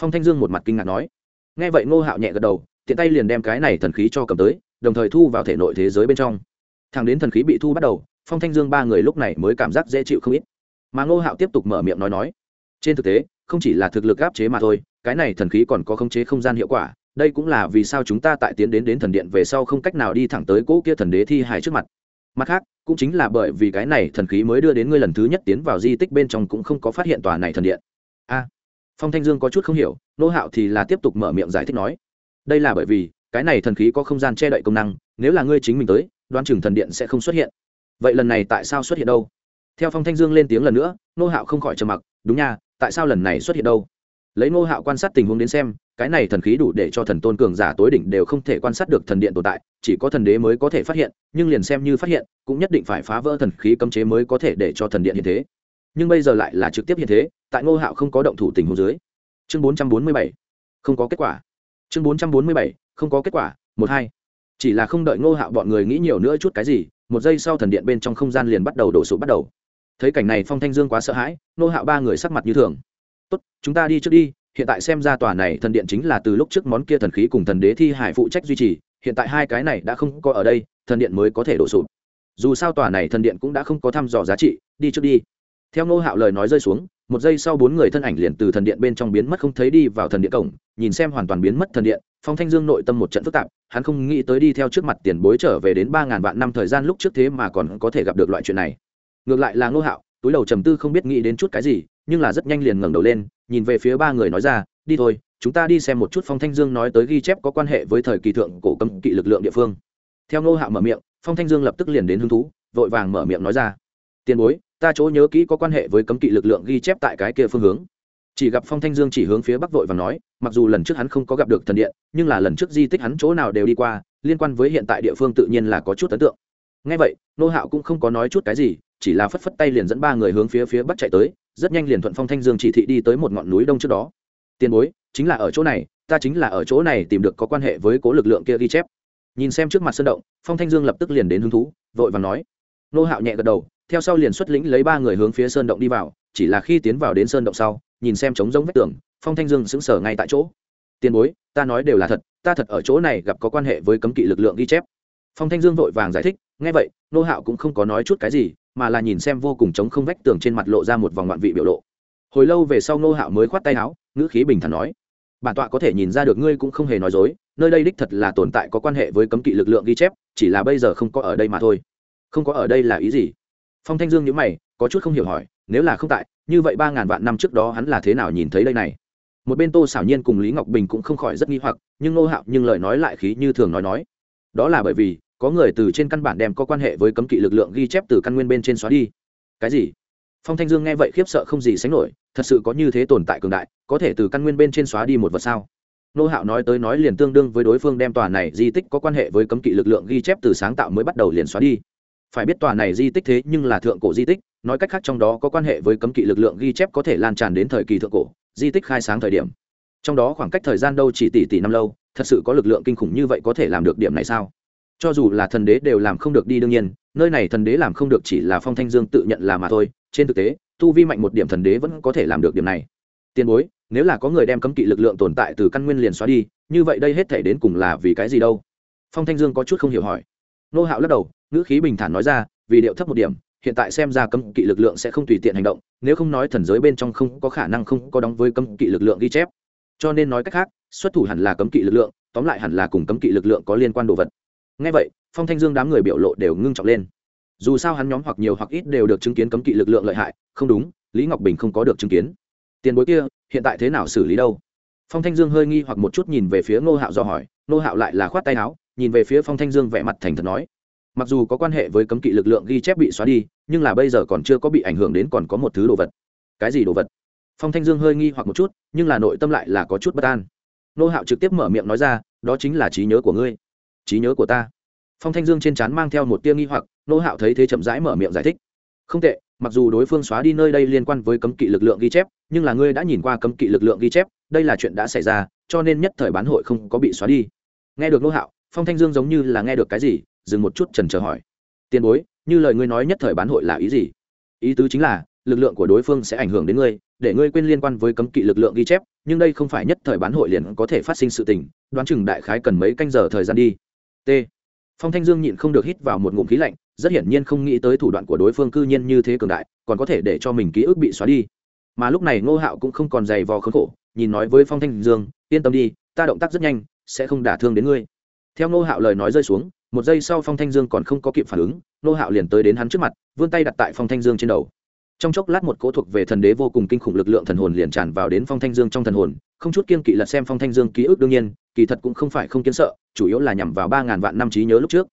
Phong thanh dương một mặt kinh ngạc nói. Nghe vậy nô hạo nhẹ gật đầu, tiện tay liền đem cái này thần khí cho cầm tới, đồng thời thu vào thể nội thế giới bên trong. Thằng đến thần khí bị thu bắt đầu, phong thanh dương ba người lúc này mới cảm giác dễ chịu không ít mà ngô hạo tiếp tục mở miệng nói nói. Trên thực tế, không chỉ là thực lực áp chế mà thôi, cái này thần khí còn có khống chế không gian hiệu quả, đây cũng là vì sao chúng ta tại tiến đến đến thần điện về sau không cách nào đi thẳng tới cỗ kia thần đế thi hài trước mặt. Mặt khác, cũng chính là bởi vì cái này thần khí mới đưa đến ngươi lần thứ nhất tiến vào di tích bên trong cũng không có phát hiện tòa này thần điện. A, phong thanh dương có chút không hiểu nô hạo thì là tiếp tục mở miệng giải thích nói. Đây là bởi vì, cái này thần khí có không gian che đậy công năng, nếu là ngươi chính mình tới đoan chừng thần điện sẽ không xuất hiện. Vậy lần này tại sao xuất hiện đâu? Theo phong thanh dương lên tiếng lần nữa nô hạo không khỏi trầm mặc, đúng nha, tại sao lần này xuất hiện đâu? Lấy nô hạo quan sát tình huống đến xem, cái này thần khí đủ để cho thần tôn cường giả tối đỉnh đều không thể quan sát được thần điện tồn tại, chỉ có thần đế mới có thể phát hiện, nhưng liền xem như phát hiện, cũng nhất định phải phá vỡ thần khí cấm chế mới có thể để cho thần điện hiện thế. Nhưng bây giờ lại là trực tiếp hiện thế, tại ngô hạo không có động thủ tình huống dưới. Chương bốn trăm bốn mươi bảy, không có kết quả. Chương bốn trăm bốn mươi bảy, không có kết quả, một hai. Chỉ là không đợi ngô hạo bọn người nghĩ nhiều nữa chút cái gì, một giây sau thần điện bên trong không gian liền bắt đầu đổ sụp bắt đầu thấy cảnh này phong thanh dương quá sợ hãi, Nô hạo ba người sắc mặt như thường. Tốt, chúng ta đi trước đi, hiện tại xem ra tòa này thần điện chính là từ lúc trước món kia thần khí cùng thần đế thi hải phụ trách duy trì, hiện tại hai cái này đã không có ở đây, thần điện mới có thể đổ sụp. Dù sao tòa này thần điện cũng đã không có thăm dò giá trị, đi trước đi. Theo Nô hạo lời nói rơi xuống, một giây sau bốn người thân ảnh liền từ thần điện bên trong biến mất không thấy đi vào thần điện cổng, nhìn xem hoàn toàn biến mất thần điện, phong thanh dương nội tâm một trận phức tạp, hắn không nghĩ tới đi theo trước mặt tiền bối trở về đến ba ngàn vạn năm thời gian lúc trước thế mà còn có thể gặp được loại chuyện này ngược lại là ngô hạo, túi đầu trầm tư không biết nghĩ đến chút cái gì, nhưng là rất nhanh liền ngẩng đầu lên, nhìn về phía ba người nói ra, đi thôi, chúng ta đi xem một chút phong thanh dương nói tới ghi chép có quan hệ với thời kỳ thượng cổ cấm kỵ lực lượng địa phương. Theo ngô hạo mở miệng, phong thanh dương lập tức liền đến hứng thú, vội vàng mở miệng nói ra, tiền bối, ta chỗ nhớ kỹ có quan hệ với cấm kỵ lực lượng ghi chép tại cái kia phương hướng. Chỉ gặp phong thanh dương chỉ hướng phía bắc vội và nói, mặc dù lần trước hắn không có gặp được thần điện, nhưng là lần trước di tích hắn chỗ nào đều đi qua, liên quan với hiện tại địa phương tự nhiên là có chút ấn tượng. Ngay vậy nô hạo cũng không có nói chút cái gì chỉ là phất phất tay liền dẫn ba người hướng phía phía bắc chạy tới, rất nhanh liền thuận phong thanh dương chỉ thị đi tới một ngọn núi đông trước đó. Tiền bối, chính là ở chỗ này, ta chính là ở chỗ này tìm được có quan hệ với cố lực lượng kia ghi chép. Nhìn xem trước mặt sân động, phong thanh dương lập tức liền đến hứng thú, vội và nói. Nô hạo nhẹ gật đầu, theo sau liền xuất lĩnh lấy ba người hướng phía sơn động đi vào, chỉ là khi tiến vào đến sơn động sau, nhìn xem trống giống vách tường, phong thanh dương sững sờ ngay tại chỗ. Tiền bối, ta nói đều là thật, ta thật ở chỗ này gặp có quan hệ với cấm kỵ lực lượng ghi chép. Phong thanh dương vội vàng giải thích ngay vậy, nô hạo cũng không có nói chút cái gì, mà là nhìn xem vô cùng trống không vách tường trên mặt lộ ra một vòng ngoạn vị biểu lộ. Hồi lâu về sau nô hạo mới khoát tay áo, ngữ khí bình thản nói, bản tọa có thể nhìn ra được ngươi cũng không hề nói dối, nơi đây đích thật là tồn tại có quan hệ với cấm kỵ lực lượng ghi chép, chỉ là bây giờ không có ở đây mà thôi. Không có ở đây là ý gì? Phong thanh dương nhữ mày, có chút không hiểu hỏi, nếu là không tại, như vậy ba ngàn vạn năm trước đó hắn là thế nào nhìn thấy đây này? Một bên tô xảo nhiên cùng lý ngọc bình cũng không khỏi rất nghi hoặc, nhưng nô hạo nhưng lời nói lại khí như thường nói nói. Đó là bởi vì có người từ trên căn bản đem có quan hệ với cấm kỵ lực lượng ghi chép từ căn nguyên bên trên xóa đi. Cái gì? Phong thanh dương nghe vậy khiếp sợ không gì sánh nổi, thật sự có như thế tồn tại cường đại, có thể từ căn nguyên bên trên xóa đi một vật sao? Nô hạo nói tới nói liền tương đương với đối phương đem tòa này di tích có quan hệ với cấm kỵ lực lượng ghi chép từ sáng tạo mới bắt đầu liền xóa đi. Phải biết tòa này di tích thế nhưng là thượng cổ di tích, nói cách khác trong đó có quan hệ với cấm kỵ lực lượng ghi chép có thể lan tràn đến thời kỳ thượng cổ, di tích khai sáng thời điểm. Trong đó khoảng cách thời gian đâu chỉ tỷ tỷ năm lâu, thật sự có lực lượng kinh khủng như vậy có thể làm được điểm này sao? Cho dù là thần đế đều làm không được đi đương nhiên, nơi này thần đế làm không được chỉ là phong thanh dương tự nhận là mà thôi, trên thực tế, tu vi mạnh một điểm thần đế vẫn có thể làm được điểm này. Tiền bối, nếu là có người đem cấm kỵ lực lượng tồn tại từ căn nguyên liền xóa đi, như vậy đây hết thể đến cùng là vì cái gì đâu? Phong thanh dương có chút không hiểu hỏi. Nô hạo lắc đầu, ngữ khí bình thản nói ra, vì điệu thấp một điểm, hiện tại xem ra cấm kỵ lực lượng sẽ không tùy tiện hành động, nếu không nói thần giới bên trong không có khả năng không có đóng với cấm kỵ lực lượng ghi chép. Cho nên nói cách khác, xuất thủ hẳn là cấm kỵ lực lượng, tóm lại hẳn là cùng cấm kỵ lực lượng có liên quan đồ vật ngay vậy, phong thanh dương đám người biểu lộ đều ngưng trọng lên. Dù sao hắn nhóm hoặc nhiều hoặc ít đều được chứng kiến cấm kỵ lực lượng lợi hại, không đúng, lý ngọc bình không có được chứng kiến. Tiền bối kia, hiện tại thế nào xử lý đâu? Phong thanh dương hơi nghi hoặc một chút nhìn về phía ngô hạo do hỏi, ngô hạo lại là khoát tay áo, nhìn về phía phong thanh dương vẻ mặt thành thật nói, mặc dù có quan hệ với cấm kỵ lực lượng ghi chép bị xóa đi, nhưng là bây giờ còn chưa có bị ảnh hưởng đến còn có một thứ đồ vật. Cái gì đồ vật? Phong thanh dương hơi nghi hoặc một chút, nhưng là nội tâm lại là có chút bất an. Nô hạo trực tiếp mở miệng nói ra, đó chính là trí nhớ của ngươi trí nhớ của ta. Phong thanh dương trên trán mang theo một tia nghi hoặc, nô hạo thấy thế chậm rãi mở miệng giải thích. Không tệ, mặc dù đối phương xóa đi nơi đây liên quan với cấm kỵ lực lượng ghi chép, nhưng là ngươi đã nhìn qua cấm kỵ lực lượng ghi chép, đây là chuyện đã xảy ra, cho nên nhất thời bán hội không có bị xóa đi. Nghe được nô hạo, phong thanh dương giống như là nghe được cái gì, dừng một chút trần chờ hỏi. Tiền bối, như lời ngươi nói nhất thời bán hội là ý gì? Ý tứ chính là, lực lượng của đối phương sẽ ảnh hưởng đến ngươi, để ngươi quên liên quan với cấm kỵ lực lượng ghi chép, nhưng đây không phải nhất thời bán hội liền có thể phát sinh sự tình, đoán chừng đại khái cần mấy canh giờ thời gian đi t. Phong thanh dương nhịn không được hít vào một ngụm khí lạnh, rất hiển nhiên không nghĩ tới thủ đoạn của đối phương cư nhiên như thế cường đại, còn có thể để cho mình ký ức bị xóa đi. Mà lúc này ngô hạo cũng không còn dày vò khốn khổ, nhìn nói với phong thanh dương, yên tâm đi, ta động tác rất nhanh, sẽ không đả thương đến ngươi. Theo ngô hạo lời nói rơi xuống, một giây sau phong thanh dương còn không có kịp phản ứng, ngô hạo liền tới đến hắn trước mặt, vươn tay đặt tại phong thanh dương trên đầu. Trong chốc lát một cỗ thuộc về thần đế vô cùng kinh khủng lực lượng thần hồn liền tràn vào đến phong thanh dương trong thần hồn, không chút kiên kỵ lật xem phong thanh dương ký ức đương nhiên kỳ thật cũng không phải không kiến sợ, chủ yếu là nhằm vào ba ngàn vạn năm trí nhớ lúc trước.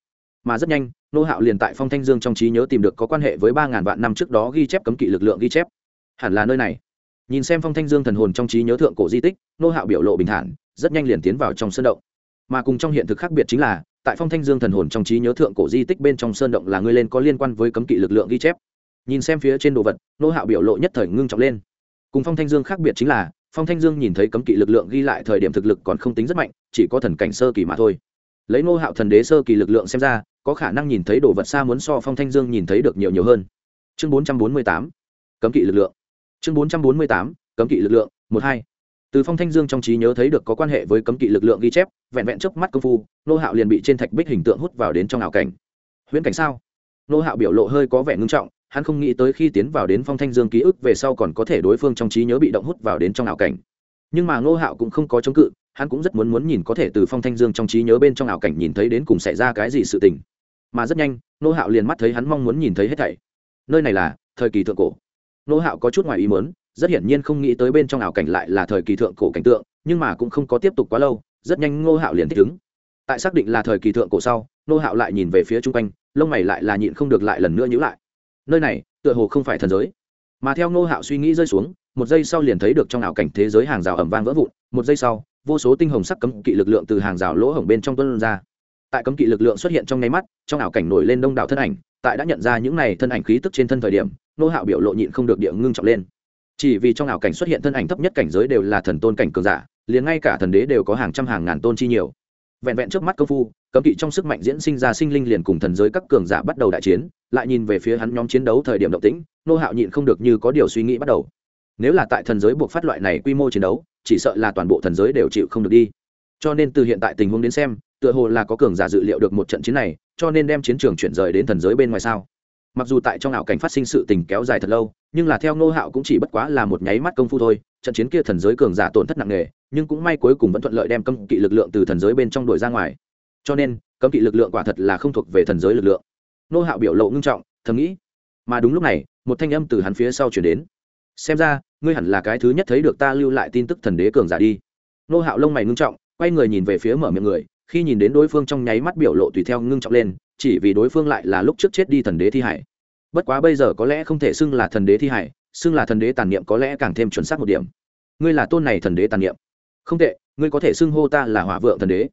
Mà rất nhanh, nô hạo liền tại phong thanh dương trong trí nhớ tìm được có quan hệ với ba ngàn vạn năm trước đó ghi chép cấm kỵ lực lượng ghi chép. Hẳn là nơi này. Nhìn xem phong thanh dương thần hồn trong trí nhớ thượng cổ di tích, nô hạo biểu lộ bình thản, rất nhanh liền tiến vào trong sơn động. Mà cùng trong hiện thực khác biệt chính là, tại phong thanh dương thần hồn trong trí nhớ thượng cổ di tích bên trong sơn động là người lên có liên quan với cấm kỵ lực lượng ghi chép. Nhìn xem phía trên đồ vật, nô hạo biểu lộ nhất thời ngưng trọng lên. Cùng phong thanh dương khác biệt chính là phong thanh dương nhìn thấy cấm kỵ lực lượng ghi lại thời điểm thực lực còn không tính rất mạnh, chỉ có thần cảnh sơ kỳ mà thôi. Lấy nô hạo thần đế sơ kỳ lực lượng xem ra, có khả năng nhìn thấy đồ vật xa muốn so phong thanh dương nhìn thấy được nhiều nhiều hơn. Chương bốn trăm bốn mươi tám, cấm kỵ lực lượng. Chương bốn trăm bốn mươi tám, cấm kỵ lực lượng, một hai. Từ phong thanh dương trong trí nhớ thấy được có quan hệ với cấm kỵ lực lượng ghi chép, vẹn vẹn chớp mắt công phu nô hạo liền bị trên thạch bích hình tượng hút vào đến trong ảo cảnh. Huyễn cảnh sao? Nô hạo biểu lộ hơi có vẻ ngưng trọng hắn không nghĩ tới khi tiến vào đến phong thanh dương ký ức về sau còn có thể đối phương trong trí nhớ bị động hút vào đến trong ảo cảnh. Nhưng mà ngô hạo cũng không có chống cự, hắn cũng rất muốn muốn nhìn có thể từ phong thanh dương trong trí nhớ bên trong ảo cảnh nhìn thấy đến cùng xảy ra cái gì sự tình. Mà rất nhanh, ngô hạo liền mắt thấy hắn mong muốn nhìn thấy hết thảy. Nơi này là thời kỳ thượng cổ. Ngô hạo có chút ngoài ý muốn, rất hiển nhiên không nghĩ tới bên trong ảo cảnh lại là thời kỳ thượng cổ cảnh tượng, nhưng mà cũng không có tiếp tục quá lâu, rất nhanh ngô hạo liền thích ứng. Tại xác định là thời kỳ thượng cổ sau, ngô hạo lại nhìn về phía chung quanh, lông mày lại là nhịn không được lại lần nữa nhữ lại nơi này tựa hồ không phải thần giới. Mà theo ngô hạo suy nghĩ rơi xuống, một giây sau liền thấy được trong ảo cảnh thế giới hàng rào ẩm vang vỡ vụn, một giây sau, vô số tinh hồng sắc cấm kỵ lực lượng từ hàng rào lỗ hổng bên trong tuân ra. Tại cấm kỵ lực lượng xuất hiện trong nháy mắt, trong ảo cảnh nổi lên đông đảo thân ảnh, tại đã nhận ra những này thân ảnh khí tức trên thân thời điểm nô hạo biểu lộ nhịn không được địa ngưng trọng lên. Chỉ vì trong ảo cảnh xuất hiện thân ảnh thấp nhất cảnh giới đều là thần tôn cảnh cường giả, liền ngay cả thần đế đều có hàng trăm hàng ngàn tôn chi nhiều. Vẹn vẹn trước mắt công phu, cấm kỵ trong sức mạnh diễn sinh ra sinh linh liền cùng thần giới các cường giả bắt đầu đại chiến lại nhìn về phía hắn nhóm chiến đấu thời điểm động tĩnh, nô hạo nhịn không được như có điều suy nghĩ bắt đầu. Nếu là tại thần giới buộc phát loại này quy mô chiến đấu, chỉ sợ là toàn bộ thần giới đều chịu không được đi. Cho nên từ hiện tại tình huống đến xem, tựa hồ là có cường giả dự liệu được một trận chiến này, cho nên đem chiến trường chuyển rời đến thần giới bên ngoài sao. Mặc dù tại trong ảo cảnh phát sinh sự tình kéo dài thật lâu, nhưng là theo nô hạo cũng chỉ bất quá là một nháy mắt công phu thôi, trận chiến kia thần giới cường giả tổn thất nặng nề, nhưng cũng may cuối cùng vẫn thuận lợi đem cấm kỵ lực lượng từ thần giới bên trong đuổi ra ngoài. Cho nên, cấm kỵ lực lượng quả thật là không thuộc về thần giới lực lượng nô hạo biểu lộ ngưng trọng, thầm nghĩ. Mà đúng lúc này, một thanh âm từ hắn phía sau chuyển đến. Xem ra, ngươi hẳn là cái thứ nhất thấy được ta lưu lại tin tức thần đế cường giả đi. Nô hạo lông mày ngưng trọng, quay người nhìn về phía mở miệng người. Khi nhìn đến đối phương trong nháy mắt biểu lộ tùy theo ngưng trọng lên, chỉ vì đối phương lại là lúc trước chết đi thần đế thi hải. Bất quá bây giờ có lẽ không thể xưng là thần đế thi hải, xưng là thần đế tàn niệm có lẽ càng thêm chuẩn xác một điểm. Ngươi là tôn này thần đế tàn niệm. Không tệ, ngươi có thể xưng hô ta là hỏa vượng thần đế.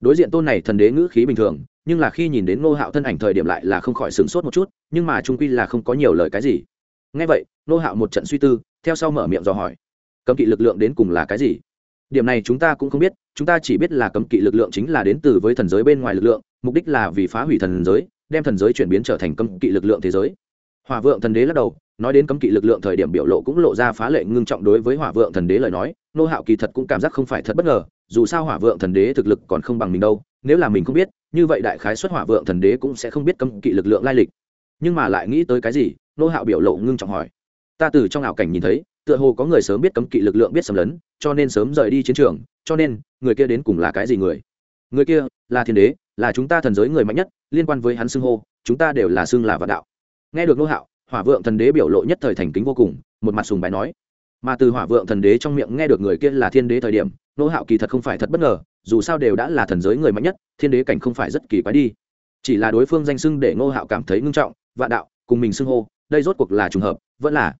Đối diện tôn này thần đế ngữ khí bình thường nhưng là khi nhìn đến ngô hạo thân ảnh thời điểm lại là không khỏi sửng sốt một chút, nhưng mà trung quy là không có nhiều lời cái gì. Ngay vậy, ngô hạo một trận suy tư, theo sau mở miệng dò hỏi, cấm kỵ lực lượng đến cùng là cái gì? Điểm này chúng ta cũng không biết, chúng ta chỉ biết là cấm kỵ lực lượng chính là đến từ với thần giới bên ngoài lực lượng, mục đích là vì phá hủy thần giới, đem thần giới chuyển biến trở thành cấm kỵ lực lượng thế giới. Hòa vượng thần đế lắc đầu, nói đến cấm kỵ lực lượng thời điểm biểu lộ cũng lộ ra phá lệ ngưng trọng đối với hỏa vượng thần đế lời nói nô hạo kỳ thật cũng cảm giác không phải thật bất ngờ, dù sao hỏa vượng thần đế thực lực còn không bằng mình đâu, nếu là mình không biết như vậy đại khái xuất hỏa vượng thần đế cũng sẽ không biết cấm kỵ lực lượng lai lịch. Nhưng mà lại nghĩ tới cái gì, nô hạo biểu lộ ngưng trọng hỏi. Ta từ trong ảo cảnh nhìn thấy, tựa hồ có người sớm biết cấm kỵ lực lượng biết xâm lấn, cho nên sớm rời đi chiến trường, cho nên, người kia đến cùng là cái gì người? Người kia là thiên đế, là chúng ta thần giới người mạnh nhất, liên quan với hắn xưng hô, chúng ta đều là xưng là vạn đạo. Nghe được nô hạo, hỏa vượng thần đế biểu lộ nhất thời thành kính vô cùng, một mặt sùng bài nói. Mà từ hỏa vượng thần đế trong miệng nghe được người kia là thiên đế thời điểm, nô hạo kỳ thật không phải thật bất ngờ dù sao đều đã là thần giới người mạnh nhất, thiên đế cảnh không phải rất kỳ quái đi. Chỉ là đối phương danh xưng để Ngô hạo cảm thấy ngưng trọng, vạn đạo, cùng mình xưng hô, đây rốt cuộc là trùng hợp, vẫn là.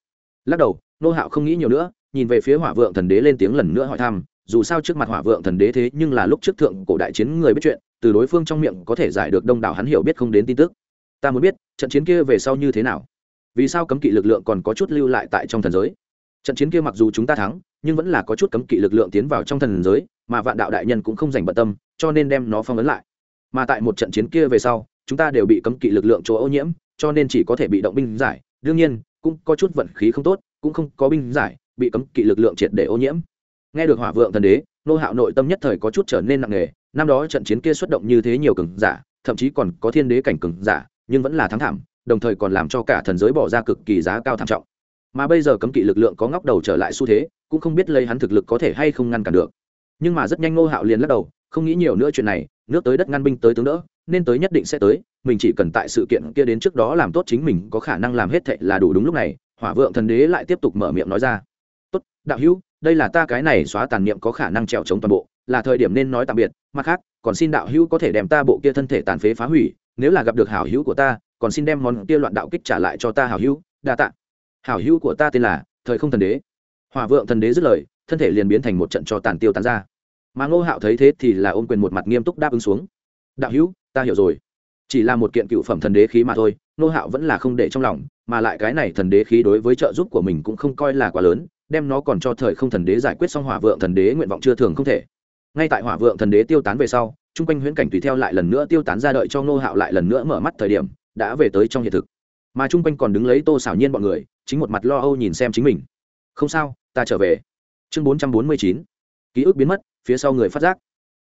Lắc đầu, Ngô hạo không nghĩ nhiều nữa, nhìn về phía hỏa vượng thần đế lên tiếng lần nữa hỏi thăm, dù sao trước mặt hỏa vượng thần đế thế nhưng là lúc trước thượng cổ đại chiến người biết chuyện, từ đối phương trong miệng có thể giải được đông đảo hắn hiểu biết không đến tin tức. Ta muốn biết, trận chiến kia về sau như thế nào? Vì sao cấm kỵ lực lượng còn có chút lưu lại tại trong thần giới? Trận chiến kia mặc dù chúng ta thắng nhưng vẫn là có chút cấm kỵ lực lượng tiến vào trong thần giới, mà vạn đạo đại nhân cũng không dành bận tâm, cho nên đem nó phong ấn lại. Mà tại một trận chiến kia về sau, chúng ta đều bị cấm kỵ lực lượng chỗ ô nhiễm, cho nên chỉ có thể bị động binh giải. Đương nhiên, cũng có chút vận khí không tốt, cũng không có binh giải, bị cấm kỵ lực lượng triệt để ô nhiễm. Nghe được hỏa vượng thần đế, nô hạo nội tâm nhất thời có chút trở nên nặng nề. Năm đó trận chiến kia xuất động như thế nhiều cường giả, thậm chí còn có thiên đế cảnh cường giả, nhưng vẫn là thắng thảm, đồng thời còn làm cho cả thần giới bỏ ra cực kỳ giá cao tham trọng mà bây giờ cấm kỵ lực lượng có ngóc đầu trở lại xu thế, cũng không biết lấy hắn thực lực có thể hay không ngăn cản được. Nhưng mà rất nhanh nô hạo liền lắc đầu, không nghĩ nhiều nữa chuyện này, nước tới đất ngăn binh tới tướng đỡ, nên tới nhất định sẽ tới, mình chỉ cần tại sự kiện kia đến trước đó làm tốt chính mình có khả năng làm hết thệ là đủ đúng lúc này, hỏa vượng thần đế lại tiếp tục mở miệng nói ra. Tốt, đạo hữu, đây là ta cái này xóa tàn niệm có khả năng trèo chống toàn bộ, là thời điểm nên nói tạm biệt, mặt khác, còn xin đạo hữu có thể đem ta bộ kia thân thể tàn phế phá hủy, nếu là gặp được hảo hữu của ta, còn xin đem món kia loạn đạo kích trả lại cho ta hảo hữu, đa tạ hảo hữu của ta tên là thời không thần đế. Hòa vượng thần đế dứt lời, thân thể liền biến thành một trận cho tàn tiêu tán ra. Mà ngô hạo thấy thế thì là ôm quyền một mặt nghiêm túc đáp ứng xuống. Đạo hữu, ta hiểu rồi. Chỉ là một kiện cựu phẩm thần đế khí mà thôi, ngô hạo vẫn là không để trong lòng, mà lại cái này thần đế khí đối với trợ giúp của mình cũng không coi là quá lớn, đem nó còn cho thời không thần đế giải quyết xong hỏa vượng thần đế nguyện vọng chưa thường không thể. Ngay tại hỏa vượng thần đế tiêu tán về sau chung quanh huyễn cảnh tùy theo lại lần nữa tiêu tán ra đợi cho ngô hạo lại lần nữa mở mắt thời điểm, đã về tới trong hiện thực mà chung quanh còn đứng lấy tô xảo nhiên bọn người, chính một mặt lo âu nhìn xem chính mình. Không sao, ta trở về. Chương bốn trăm bốn mươi chín, ký ức biến mất, phía sau người phát giác.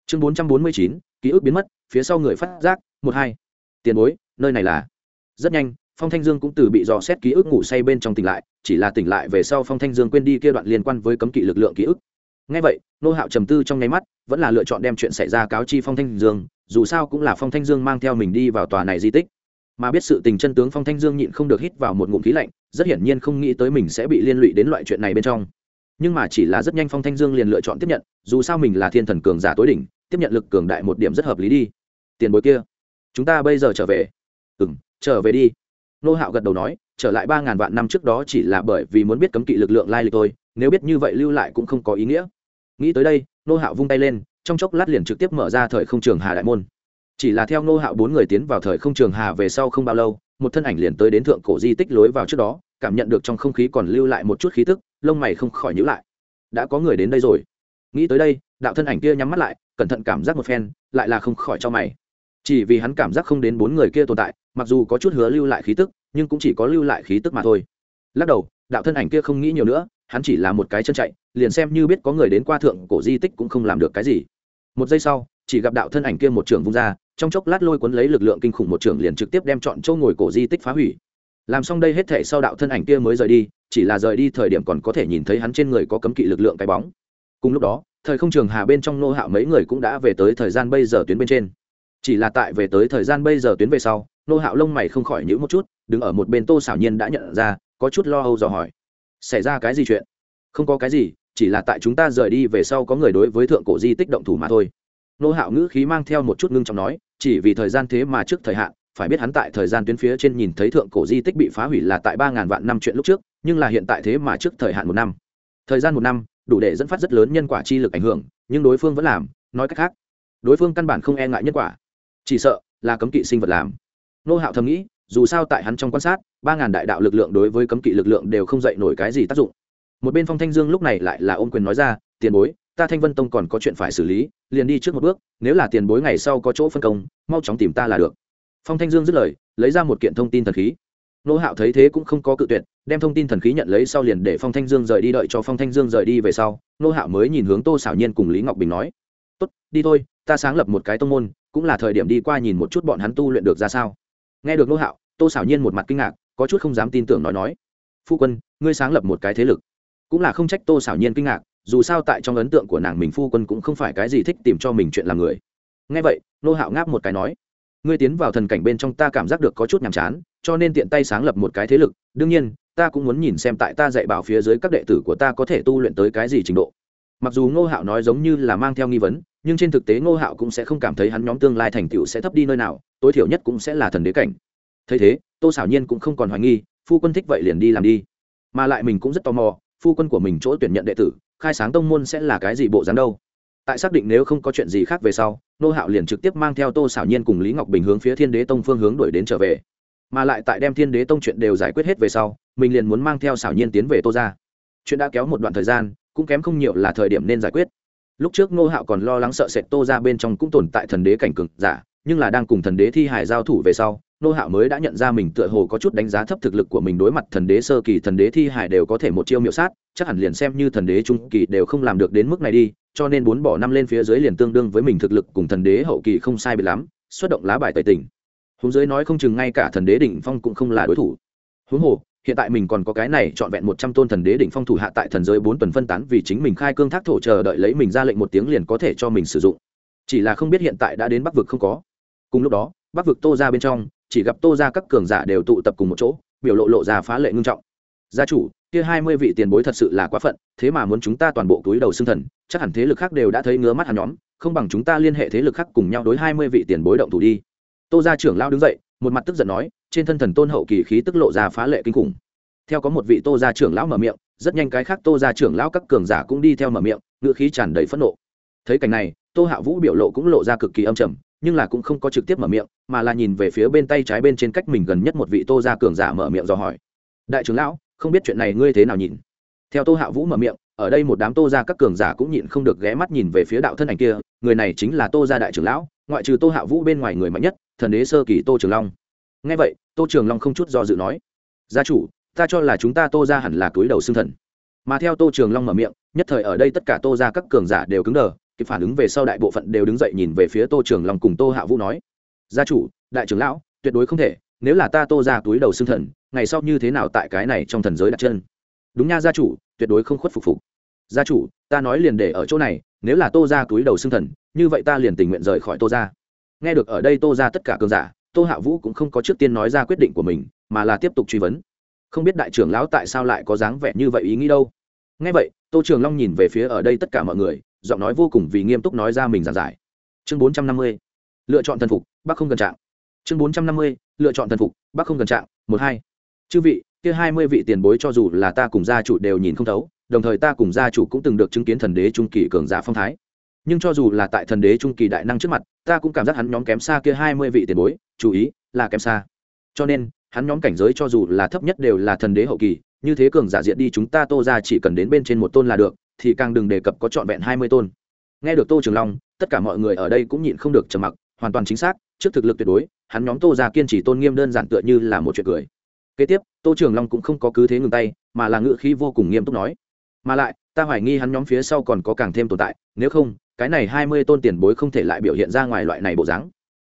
Chương bốn trăm bốn mươi chín, ký ức biến mất, phía sau người phát giác, một hai. Tiền bối, nơi này là? Rất nhanh, phong thanh dương cũng từ bị dò xét ký ức ngủ say bên trong tỉnh lại, chỉ là tỉnh lại về sau phong thanh dương quên đi kia đoạn liên quan với cấm kỵ lực lượng ký ức. Ngay vậy, nô hạo trầm tư trong nháy mắt, vẫn là lựa chọn đem chuyện xảy ra cáo chi phong thanh dương, dù sao cũng là phong thanh dương mang theo mình đi vào tòa này di tích mà biết sự tình chân tướng phong thanh dương nhịn không được hít vào một ngụm khí lạnh, rất hiển nhiên không nghĩ tới mình sẽ bị liên lụy đến loại chuyện này bên trong. Nhưng mà chỉ là rất nhanh phong thanh dương liền lựa chọn tiếp nhận, dù sao mình là thiên thần cường giả tối đỉnh, tiếp nhận lực cường đại một điểm rất hợp lý đi. Tiền bối kia, chúng ta bây giờ trở về. Ừ m trở về đi. Nô hạo gật đầu nói, trở lại ba ngàn vạn năm trước đó chỉ là bởi vì muốn biết cấm kỵ lực lượng lai lịch thôi, nếu biết như vậy lưu lại cũng không có ý nghĩa. Nghĩ tới đây, nô hạo vung tay lên, trong chốc lát liền trực tiếp mở ra thời không trường hà đại môn chỉ là theo nô hạo bốn người tiến vào thời không trường hà về sau không bao lâu, một thân ảnh liền tới đến thượng cổ di tích lối vào trước đó, cảm nhận được trong không khí còn lưu lại một chút khí tức, lông mày không khỏi nhữ lại. Đã có người đến đây rồi. Nghĩ tới đây, đạo thân ảnh kia nhắm mắt lại, cẩn thận cảm giác một phen, lại là không khỏi cho mày. Chỉ vì hắn cảm giác không đến bốn người kia tồn tại, mặc dù có chút hứa lưu lại khí tức, nhưng cũng chỉ có lưu lại khí tức mà thôi. Lắc đầu, đạo thân ảnh kia không nghĩ nhiều nữa, hắn chỉ là một cái chân chạy, liền xem như biết có người đến qua thượng cổ di tích cũng không làm được cái gì. Một giây sau, chỉ gặp đạo thân ảnh kia một trường vung ra trong chốc lát lôi cuốn lấy lực lượng kinh khủng một trường liền trực tiếp đem chọn châu ngồi cổ di tích phá hủy. Làm xong đây hết thể sau đạo thân ảnh kia mới rời đi, chỉ là rời đi thời điểm còn có thể nhìn thấy hắn trên người có cấm kỵ lực lượng cái bóng. Cùng lúc đó, thời không trường hà bên trong nô hạo mấy người cũng đã về tới thời gian bây giờ tuyến bên trên. Chỉ là tại về tới thời gian bây giờ tuyến về sau, nô hạo lông mày không khỏi nhữ một chút, đứng ở một bên tô xảo nhiên đã nhận ra, có chút lo âu dò hỏi. Xảy ra cái gì chuyện? Không có cái gì, chỉ là tại chúng ta rời đi về sau có người đối với thượng cổ di tích động thủ mà thôi. Nô hạo ngữ khí mang theo một chút ngưng trọng nói chỉ vì thời gian thế mà trước thời hạn, phải biết hắn tại thời gian tuyến phía trên nhìn thấy thượng cổ di tích bị phá hủy là tại ba ngàn vạn năm chuyện lúc trước, nhưng là hiện tại thế mà trước thời hạn một năm. Thời gian một năm, đủ để dẫn phát rất lớn nhân quả chi lực ảnh hưởng, nhưng đối phương vẫn làm, nói cách khác, đối phương căn bản không e ngại nhân quả. Chỉ sợ, là cấm kỵ sinh vật làm. Nô hạo thầm nghĩ, dù sao tại hắn trong quan sát, ba ngàn đại đạo lực lượng đối với cấm kỵ lực lượng đều không dạy nổi cái gì tác dụng. Một bên phong thanh dương lúc này lại là ôm quyền nói ra, tiền bối ta thanh vân tông còn có chuyện phải xử lý, liền đi trước một bước, nếu là tiền bối ngày sau có chỗ phân công, mau chóng tìm ta là được. Phong thanh dương dứt lời, lấy ra một kiện thông tin thần khí. Nô hạo thấy thế cũng không có cự tuyệt, đem thông tin thần khí nhận lấy sau liền để phong thanh dương rời đi, đợi cho phong thanh dương rời đi về sau, nô hạo mới nhìn hướng tô xảo nhiên cùng lý ngọc bình nói, tốt, đi thôi, ta sáng lập một cái tông môn, cũng là thời điểm đi qua nhìn một chút bọn hắn tu luyện được ra sao. Nghe được nô hạo, tô xảo nhiên một mặt kinh ngạc, có chút không dám tin tưởng nói nói, phu quân, ngươi sáng lập một cái thế lực. Cũng là không trách tô xảo nhiên kinh ngạc dù sao tại trong ấn tượng của nàng mình phu quân cũng không phải cái gì thích tìm cho mình chuyện làm người. Ngay vậy, nô hạo ngáp một cái nói, ngươi tiến vào thần cảnh bên trong ta cảm giác được có chút nhàm chán, cho nên tiện tay sáng lập một cái thế lực. Đương nhiên, ta cũng muốn nhìn xem tại ta dạy bảo phía dưới các đệ tử của ta có thể tu luyện tới cái gì trình độ. Mặc dù ngô hạo nói giống như là mang theo nghi vấn, nhưng trên thực tế ngô hạo cũng sẽ không cảm thấy hắn nhóm tương lai thành tựu sẽ thấp đi nơi nào, tối thiểu nhất cũng sẽ là thần đế cảnh. Thấy thế, tô xảo nhiên cũng không còn hoài nghi, phu quân thích vậy liền đi làm đi. Mà lại mình cũng rất tò mò, phu quân của mình chỗ tuyển nhận đệ tử khai sáng tông môn sẽ là cái gì bộ dáng đâu? Tại xác định nếu không có chuyện gì khác về sau, nô hạo liền trực tiếp mang theo tô xảo nhiên cùng lý ngọc bình hướng phía thiên đế tông phương hướng đuổi đến trở về. Mà lại tại đem thiên đế tông chuyện đều giải quyết hết về sau, mình liền muốn mang theo xảo nhiên tiến về tô ra chuyện đã kéo một đoạn thời gian, cũng kém không nhiều là thời điểm nên giải quyết. Lúc trước nô hạo còn lo lắng sợ sệt tô ra bên trong cũng tồn tại thần đế cảnh cực giả, nhưng là đang cùng thần đế thi hải giao thủ về sau nô hạo mới đã nhận ra mình tựa hồ có chút đánh giá thấp thực lực của mình đối mặt thần đế sơ kỳ, thần đế thi hải đều có thể một chiêu miệu sát, chắc hẳn liền xem như thần đế trung kỳ đều không làm được đến mức này đi, cho nên bốn bỏ năm lên phía dưới liền tương đương với mình thực lực cùng thần đế hậu kỳ không sai bị lắm, xuất động lá bài tẩy tỉnh. húng dưới nói không chừng ngay cả thần đế đỉnh phong cũng không là đối thủ. Huống hồ, hiện tại mình còn có cái này trọn vẹn một trăm tôn thần đế đỉnh phong thủ hạ tại thần giới bốn tuần phân tán vì chính mình khai cương thác thổ chờ đợi lấy mình ra lệnh một tiếng liền có thể cho mình sử dụng. Chỉ là không biết hiện tại đã đến bắc vực không có. Cùng lúc đó, bắc vực tô ra bên trong chỉ gặp tô ra các cường giả đều tụ tập cùng một chỗ, biểu lộ lộ ra phá lệ ngưng trọng. Gia chủ, kia hai mươi vị tiền bối thật sự là quá phận, thế mà muốn chúng ta toàn bộ túi đầu xương thần, chắc hẳn thế lực khác đều đã thấy ngứa mắt hắn nhóm, không bằng chúng ta liên hệ thế lực khác cùng nhau đối hai mươi vị tiền bối động thủ đi. Tô gia trưởng lao đứng dậy, một mặt tức giận nói, trên thân thần tôn hậu kỳ khí tức lộ ra phá lệ kinh khủng. Theo có một vị tô gia trưởng lão mở miệng, rất nhanh cái khác tô gia trưởng lão các cường giả cũng đi theo mở miệng ngựa khí tràn đầy phẫn nộ. Thấy cảnh này, tô hạ vũ biểu lộ cũng lộ ra cực kỳ âm trầm nhưng là cũng không có trực tiếp mở miệng, mà là nhìn về phía bên tay trái bên trên cách mình gần nhất một vị tô gia cường giả mở miệng dò hỏi. Đại trưởng lão, không biết chuyện này ngươi thế nào nhìn? Theo tô hạ vũ mở miệng, ở đây một đám tô gia các cường giả cũng nhịn không được ghé mắt nhìn về phía đạo thân ảnh kia, người này chính là tô gia đại trưởng lão, ngoại trừ tô hạ vũ bên ngoài người mạnh nhất, thần đế sơ kỳ tô trường long. Nghe vậy, tô trường long không chút do dự nói, gia chủ, ta cho là chúng ta tô ra hẳn là túi đầu xương thần. Mà theo tô trường long mở miệng, nhất thời ở đây tất cả tô ra các cường giả đều cứng đờ kịp phản ứng về sau đại bộ phận đều đứng dậy nhìn về phía tô trường long cùng tô hạ vũ nói, gia chủ, đại trưởng lão, tuyệt đối không thể, nếu là ta tô ra túi đầu xương thần, ngày sau như thế nào tại cái này trong thần giới đặt chân? Đúng nha, gia chủ, tuyệt đối không khuất phục phục. Gia chủ, ta nói liền để ở chỗ này, nếu là tô ra túi đầu xương thần, như vậy ta liền tình nguyện rời khỏi tô ra. Nghe được ở đây tô ra tất cả cường giả, tô hạ vũ cũng không có trước tiên nói ra quyết định của mình, mà là tiếp tục truy vấn. Không biết đại trưởng lão tại sao lại có dáng vẻ như vậy ý nghĩ đâu. Nghe vậy, tô trường long nhìn về phía ở đây tất cả mọi người giọng nói vô cùng vì nghiêm túc nói ra mình giảng giải. Chương bốn trăm năm mươi, lựa chọn thần phục bắc không gần trạng. Chương bốn trăm năm mươi, lựa chọn thần phục bắc không gần trạng, một hai. Chư vị, kia hai mươi vị tiền bối cho dù là ta cùng gia chủ đều nhìn không thấu, đồng thời ta cùng gia chủ cũng từng được chứng kiến thần đế trung kỳ cường giả phong thái. Nhưng cho dù là tại thần đế trung kỳ đại năng trước mặt, ta cũng cảm giác hắn nhóm kém xa kia hai mươi vị tiền bối, chú ý, là kém xa. Cho nên, hắn nhóm cảnh giới cho dù là thấp nhất đều là thần đế hậu kỳ, như thế cường giả diện đi chúng ta tô ra chỉ cần đến bên trên một tôn là được thì càng đừng đề cập có trọn vẹn hai mươi tôn. Nghe được tô trường long, tất cả mọi người ở đây cũng nhịn không được trầm mặc, hoàn toàn chính xác, trước thực lực tuyệt đối, hắn nhóm tô ra kiên trì tôn nghiêm đơn giản tựa như là một chuyện cười. Kế tiếp, tô trường long cũng không có cứ thế ngừng tay, mà là ngự khí vô cùng nghiêm túc nói, mà lại, ta hoài nghi hắn nhóm phía sau còn có càng thêm tồn tại, nếu không, cái này hai mươi tôn tiền bối không thể lại biểu hiện ra ngoài loại này bộ dáng.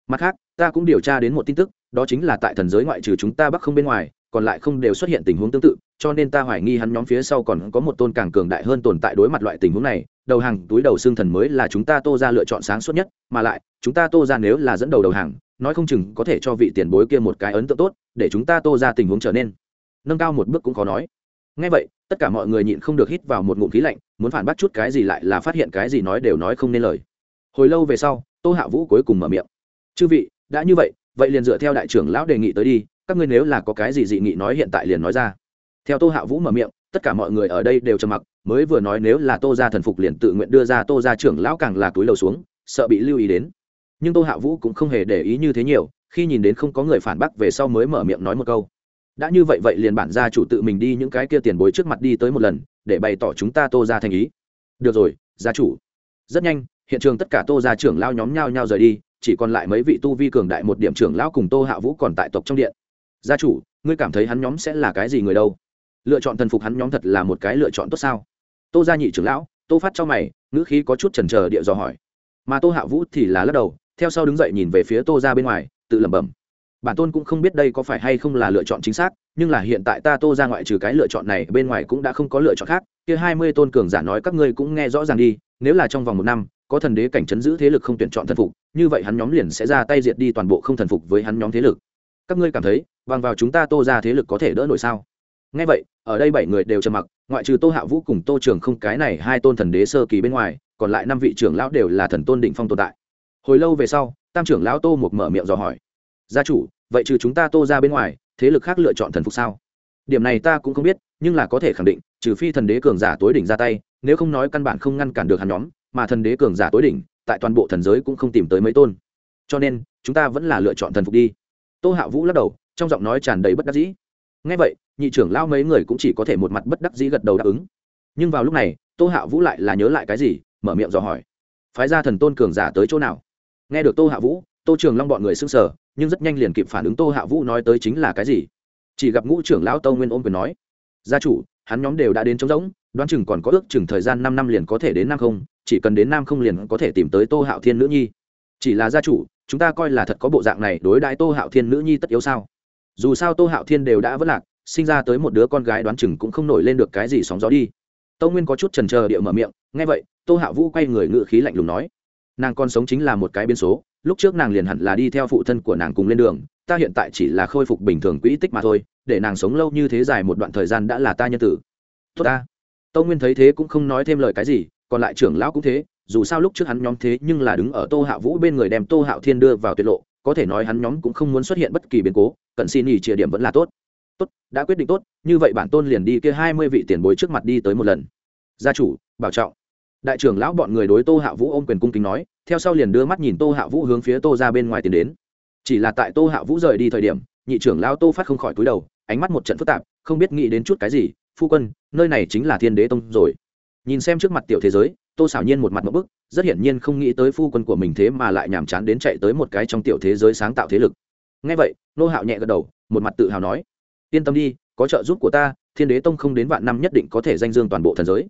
Mặt khác, ta cũng điều tra đến một tin tức, đó chính là tại thần giới ngoại trừ chúng ta bắc không bên ngoài còn lại không đều xuất hiện tình huống tương tự, cho nên ta hoài nghi hắn nhóm phía sau còn có một tôn càng cường đại hơn tồn tại đối mặt loại tình huống này, đầu hàng túi đầu xương thần mới là chúng ta tô ra lựa chọn sáng suốt nhất, mà lại, chúng ta tô ra nếu là dẫn đầu đầu hàng, nói không chừng có thể cho vị tiền bối kia một cái ấn tượng tốt, để chúng ta tô ra tình huống trở nên nâng cao một bước cũng khó nói. Ngay vậy, tất cả mọi người nhịn không được hít vào một ngụm khí lạnh, muốn phản bác chút cái gì lại là phát hiện cái gì nói đều nói không nên lời. Hồi lâu về sau, tô hạ vũ cuối cùng mở miệng. Chư vị, đã như vậy vậy liền dựa theo đại trưởng lão đề nghị tới đi các ngươi nếu là có cái gì dị nghị nói hiện tại liền nói ra. Theo tô hạ vũ mở miệng, tất cả mọi người ở đây đều trầm mặc, mới vừa nói nếu là tô ra thần phục liền tự nguyện đưa ra tô ra trưởng lão càng là túi lầu xuống, sợ bị lưu ý đến. Nhưng tô hạ vũ cũng không hề để ý như thế nhiều, khi nhìn đến không có người phản bác về sau mới mở miệng nói một câu. Đã như vậy vậy liền bản gia chủ tự mình đi những cái kia tiền bối trước mặt đi tới một lần, để bày tỏ chúng ta tô ra thành ý. Được rồi, gia chủ. Rất nhanh, hiện trường tất cả tô gia trưởng lao nhóm nhau nhau rời đi, chỉ còn lại mấy vị tu vi cường đại một điểm trưởng lão cùng tô hạ vũ còn tại tộc trong điện gia chủ, ngươi cảm thấy hắn nhóm sẽ là cái gì người đâu? Lựa chọn thần phục hắn nhóm thật là một cái lựa chọn tốt sao? Tô gia nhị trưởng lão, tô phát cho mày, ngữ khí có chút chần chờ địa dò hỏi. Mà tô hạ vũ thì là lắc đầu, theo sau đứng dậy nhìn về phía tô ra bên ngoài, tự lẩm bẩm. Bản tôn cũng không biết đây có phải hay không là lựa chọn chính xác, nhưng là hiện tại ta tô ra ngoại trừ cái lựa chọn này, bên ngoài cũng đã không có lựa chọn khác. Kia hai mươi tôn cường giả nói các ngươi cũng nghe rõ ràng đi, nếu là trong vòng một năm, có thần đế cảnh chấn giữ thế lực không tuyển chọn thần phục, như vậy hắn nhóm liền sẽ ra tay diệt đi toàn bộ không thần phục với hắn nhóm thế lực các ngươi cảm thấy, bằng vào chúng ta tô ra thế lực có thể đỡ nổi sao? Ngay vậy, ở đây bảy người đều trầm mặc, ngoại trừ tô hạ vũ cùng tô trường không, cái này hai tôn thần đế sơ kỳ bên ngoài, còn lại năm vị trưởng lão đều là thần tôn định phong tồn tại. Hồi lâu về sau, tam trưởng lão tô một mở miệng dò hỏi, gia chủ, vậy trừ chúng ta tô ra bên ngoài, thế lực khác lựa chọn thần phục sao? Điểm này ta cũng không biết, nhưng là có thể khẳng định, trừ phi thần đế cường giả tối đỉnh ra tay, nếu không nói căn bản không ngăn cản được hắn nhóm, mà thần đế cường giả tối đỉnh, tại toàn bộ thần giới cũng không tìm tới mấy tôn. Cho nên, chúng ta vẫn là lựa chọn thần phục đi tô hạ vũ lắc đầu, trong giọng nói tràn đầy bất đắc dĩ. Ngay vậy, nhị trưởng lao mấy người cũng chỉ có thể một mặt bất đắc dĩ gật đầu đáp ứng. Nhưng vào lúc này, tô hạ vũ lại là nhớ lại cái gì, mở miệng dò hỏi. Phái ra thần tôn cường giả tới chỗ nào? Nghe được tô hạ vũ, tô trường long bọn người s ư n g sở nhưng rất nhanh liền kịp phản ứng tô hạ vũ nói tới chính là cái gì. Chỉ gặp ngũ trưởng lão tâu nguyên ôm quyền nói, gia chủ, hắn nhóm đều đã đến trống rỗng, đoán chừng còn có ước chừng thời gian năm năm liền có thể đến nam không, chỉ cần đến nam không liền có thể tìm tới tô hạo thiên nữ nhi chỉ là gia chủ, chúng ta coi là thật có bộ dạng này đối đãi tô hạo thiên nữ nhi tất yếu sao? Dù sao tô hạo thiên đều đã vất lạc, sinh ra tới một đứa con gái đoán chừng cũng không nổi lên được cái gì sóng gió đi. Tâu nguyên có chút trần trờ địa mở miệng, nghe vậy, tô hạo vũ quay người ngự khí lạnh lùng nói, nàng con sống chính là một cái biến số, lúc trước nàng liền hẳn là đi theo phụ thân của nàng cùng lên đường, ta hiện tại chỉ là khôi phục bình thường quỹ tích mà thôi, để nàng sống lâu như thế dài một đoạn thời gian đã là ta nhân tử. Tốt ta. Tâu nguyên thấy thế cũng không nói thêm lời cái gì, còn lại trưởng lão cũng thế dù sao lúc trước hắn nhóm thế nhưng là đứng ở tô hạ vũ bên người đem tô hạo thiên đưa vào tuyệt lộ, có thể nói hắn nhóm cũng không muốn xuất hiện bất kỳ biến cố cận xin nghỉ chìa điểm vẫn là tốt. Tốt, đã quyết định tốt, như vậy bản tôn liền đi kia hai mươi vị tiền bối trước mặt đi tới một lần. Gia chủ, bảo trọng. Đại trưởng lão bọn người đối tô hạ vũ ôm quyền cung kính nói, theo sau liền đưa mắt nhìn tô hạ vũ hướng phía tô ra bên ngoài tiến đến. Chỉ là tại tô hạ vũ rời đi thời điểm, nhị trưởng lão tô phát không khỏi cúi đầu, ánh mắt một trận phức tạp, không biết nghĩ đến chút cái gì, phu quân, nơi này chính là thiên đế tông rồi nhìn xem trước mặt tiểu thế giới, tô xảo nhiên một mặt một bức, rất hiển nhiên không nghĩ tới phu quân của mình thế mà lại nhàm chán đến chạy tới một cái trong tiểu thế giới sáng tạo thế lực. Ngay vậy, nô hạo nhẹ gật đầu, một mặt tự hào nói, yên tâm đi, có trợ giúp của ta, thiên đế tông không đến vạn năm nhất định có thể danh dương toàn bộ thần giới.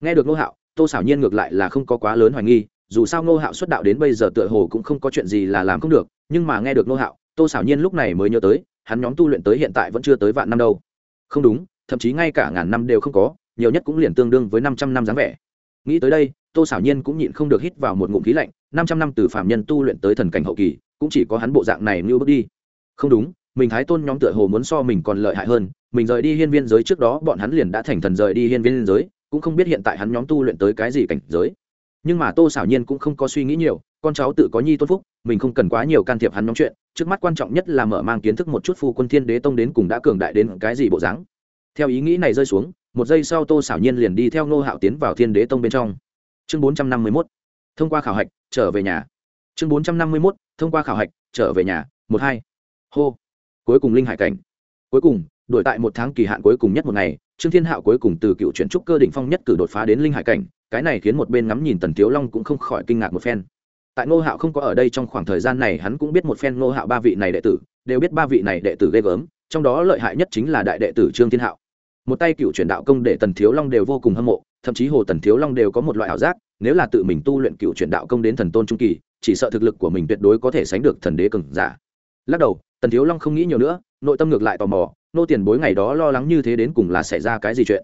Nghe được nô hạo, tô xảo nhiên ngược lại là không có quá lớn hoài nghi, dù sao nô hạo xuất đạo đến bây giờ tựa hồ cũng không có chuyện gì là làm không được, nhưng mà nghe được nô hạo, tô xảo nhiên lúc này mới nhớ tới, hắn nhóm tu luyện tới hiện tại vẫn chưa tới vạn năm đâu. Không đúng, thậm chí ngay cả ngàn năm đều không có nhiều nhất cũng liền tương đương với năm trăm năm dáng vẻ. Nghĩ tới đây, tô xảo nhiên cũng nhịn không được hít vào một ngụm khí lạnh, năm trăm năm từ phạm nhân tu luyện tới thần cảnh hậu kỳ, cũng chỉ có hắn bộ dạng này như bước đi. Không đúng, mình thái tôn nhóm tựa hồ muốn so mình còn lợi hại hơn, mình rời đi hiên viên giới trước đó, bọn hắn liền đã thành thần rời đi hiên viên giới, cũng không biết hiện tại hắn nhóm tu luyện tới cái gì cảnh giới. Nhưng mà tô xảo nhiên cũng không có suy nghĩ nhiều, con cháu tự có nhi tôn phúc, mình không cần quá nhiều can thiệp hắn nhóm chuyện, trước mắt quan trọng nhất là mở mang kiến thức một chút phu quân thiên đế tông đến cùng đã cường đại đến cái gì bộ dáng. Theo ý nghĩ này rơi xuống một giây sau tô xảo nhiên liền đi theo ngô hạo tiến vào thiên đế tông bên trong. Chương bốn trăm năm mươi mốt, thông qua khảo hạch, trở về nhà. Chương bốn trăm năm mươi mốt, thông qua khảo hạch, trở về nhà, một hai. Hô. Cuối cùng linh hải cảnh. Cuối cùng, đổi tại một tháng kỳ hạn cuối cùng nhất một ngày, trương thiên hạo cuối cùng từ cựu chuyển trúc cơ đỉnh phong nhất cử đột phá đến linh hải cảnh, cái này khiến một bên ngắm nhìn tần thiếu long cũng không khỏi kinh ngạc một phen. Tại ngô hạo không có ở đây trong khoảng thời gian này, hắn cũng biết một phen ngô hạo ba vị này đệ tử, đều biết ba vị này đệ tử ghê gớm, trong đó lợi hại nhất chính là đại đệ tử trương thiên hạo một tay cựu chuyển đạo công để tần thiếu long đều vô cùng hâm mộ, thậm chí hồ tần thiếu long đều có một loại ảo giác, nếu là tự mình tu luyện cựu chuyển đạo công đến thần tôn trung kỳ, chỉ sợ thực lực của mình tuyệt đối có thể sánh được thần đế cường giả. Lắc đầu, tần thiếu long không nghĩ nhiều nữa, nội tâm ngược lại tò mò, nô tiền bối ngày đó lo lắng như thế đến cùng là xảy ra cái gì chuyện.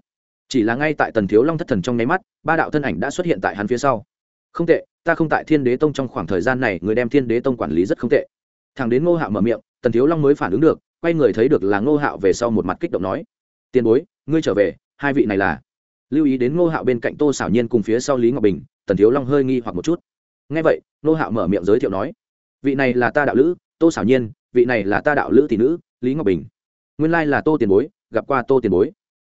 Chỉ là ngay tại tần thiếu long thất thần trong nháy mắt, ba đạo thân ảnh đã xuất hiện tại hắn phía sau. Không tệ, ta không tại thiên đế tông trong khoảng thời gian này, người đem thiên đế tông quản lý rất không tệ. Thằng đến ngô hạo mở miệng, tần thiếu long mới phản ứng được, quay người thấy được là ngô hạo về sau một mặt kích động nói, tiền bối ngươi trở về, hai vị này là. Lưu ý đến ngô hạo bên cạnh tô xảo nhiên cùng phía sau lý ngọc bình, tần thiếu long hơi nghi hoặc một chút. Ngay vậy, ngô hạo mở miệng giới thiệu nói, vị này là ta đạo lữ, tô xảo nhiên, vị này là ta đạo lữ tỷ nữ, lý ngọc bình. Nguyên lai là tô tiền bối, gặp qua tô tiền bối.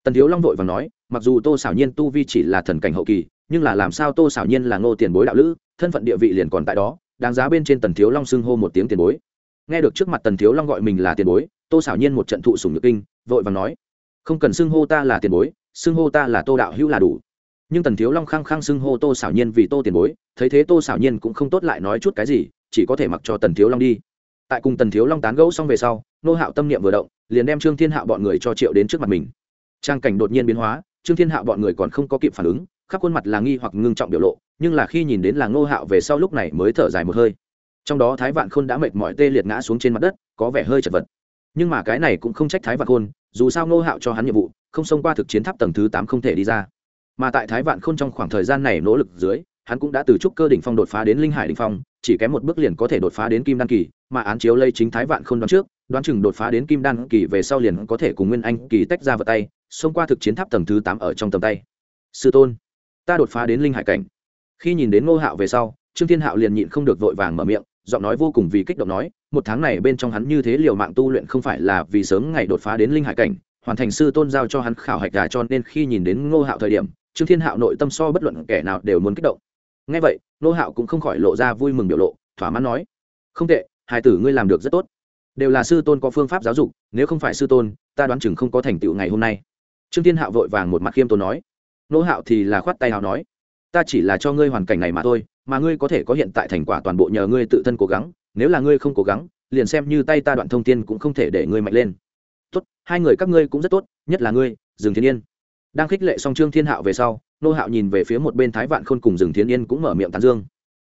Tần thiếu long vội và nói, mặc dù tô xảo nhiên tu vi chỉ là thần cảnh hậu kỳ, nhưng là làm sao tô xảo nhiên là ngô tiền bối đạo lữ, thân phận địa vị liền còn tại đó, đáng giá bên trên tần thiếu long xưng hô một tiếng tiền bối. Nghe được trước mặt tần thiếu long gọi mình là tiền bối, tô xảo nhiên một trận thụ sùng nhược kinh, vội và nói không cần xưng hô ta là tiền bối, xưng hô ta là tô đạo hữu là đủ. Nhưng tần thiếu long khăng khăng xưng hô tô xảo nhiên vì tô tiền bối, thấy thế tô xảo nhiên cũng không tốt lại nói chút cái gì, chỉ có thể mặc cho tần thiếu long đi. Tại cùng tần thiếu long tán gẫu xong về sau, nô hạo tâm niệm vừa động, liền đem trương thiên hạo bọn người cho triệu đến trước mặt mình. Trang cảnh đột nhiên biến hóa, trương thiên hạo bọn người còn không có kịp phản ứng, khắp khuôn mặt là nghi hoặc ngưng trọng biểu lộ, nhưng là khi nhìn đến là ngô hạo về sau lúc này mới thở dài một hơi. Trong đó thái vạn khôn đã mệt mỏi tê liệt ngã xuống trên mặt đất, có vẻ hơi chật vật. Nhưng mà cái này cũng không trách thái vạn khôn dù sao ngô hạo cho hắn nhiệm vụ, không xông qua thực chiến tháp tầng thứ tám không thể đi ra. Mà tại thái vạn k h ô n trong khoảng thời gian này nỗ lực dưới, hắn cũng đã từ trúc cơ đỉnh phong đột phá đến linh hải đỉnh phong, chỉ kém một bước liền có thể đột phá đến kim đan kỳ, mà án chiếu lây chính thái vạn k h ô n đoán trước, đoán chừng đột phá đến kim đan kỳ về sau liền có thể cùng nguyên anh kỳ tách ra vào tay, xông qua thực chiến tháp tầng thứ tám ở trong tầm tay. Sư tôn, ta đột phá đến linh hải cảnh. Khi nhìn đến ngô hạo về sau, trương thiên hạo liền nhịn không được vội vàng mở miệng giọng nói vô cùng vì kích động nói, một tháng này bên trong hắn như thế liều mạng tu luyện không phải là vì sớm ngày đột phá đến linh hải cảnh, hoàn thành sư tôn giao cho hắn khảo hạch gà cho nên khi nhìn đến ngô hạo thời điểm, trương thiên hạo nội tâm so bất luận kẻ nào đều muốn kích động. Ngay vậy, ngô hạo cũng không khỏi lộ ra vui mừng biểu lộ, thỏa mãn nói, không tệ, hai tử ngươi làm được rất tốt. Đều là sư tôn có phương pháp giáo dục, nếu không phải sư tôn, ta đoán chừng không có thành tựu ngày hôm nay. Trương thiên hạo vội vàng một mặt khiêm tốn nói. Ngô hạo thì là khoát tay hào nói, ta chỉ là cho ngươi hoàn cảnh này mà thôi mà ngươi có thể có hiện tại thành quả toàn bộ nhờ ngươi tự thân cố gắng, nếu là ngươi không cố gắng, liền xem như tay ta đoạn thông tin cũng không thể để ngươi mạnh lên. Tốt, hai người các ngươi cũng rất tốt, nhất là ngươi rừng thiên yên. Đang khích lệ song trương thiên hạo về sau, nô hạo nhìn về phía một bên thái vạn khôn cùng rừng thiên yên cũng mở miệng tán dương.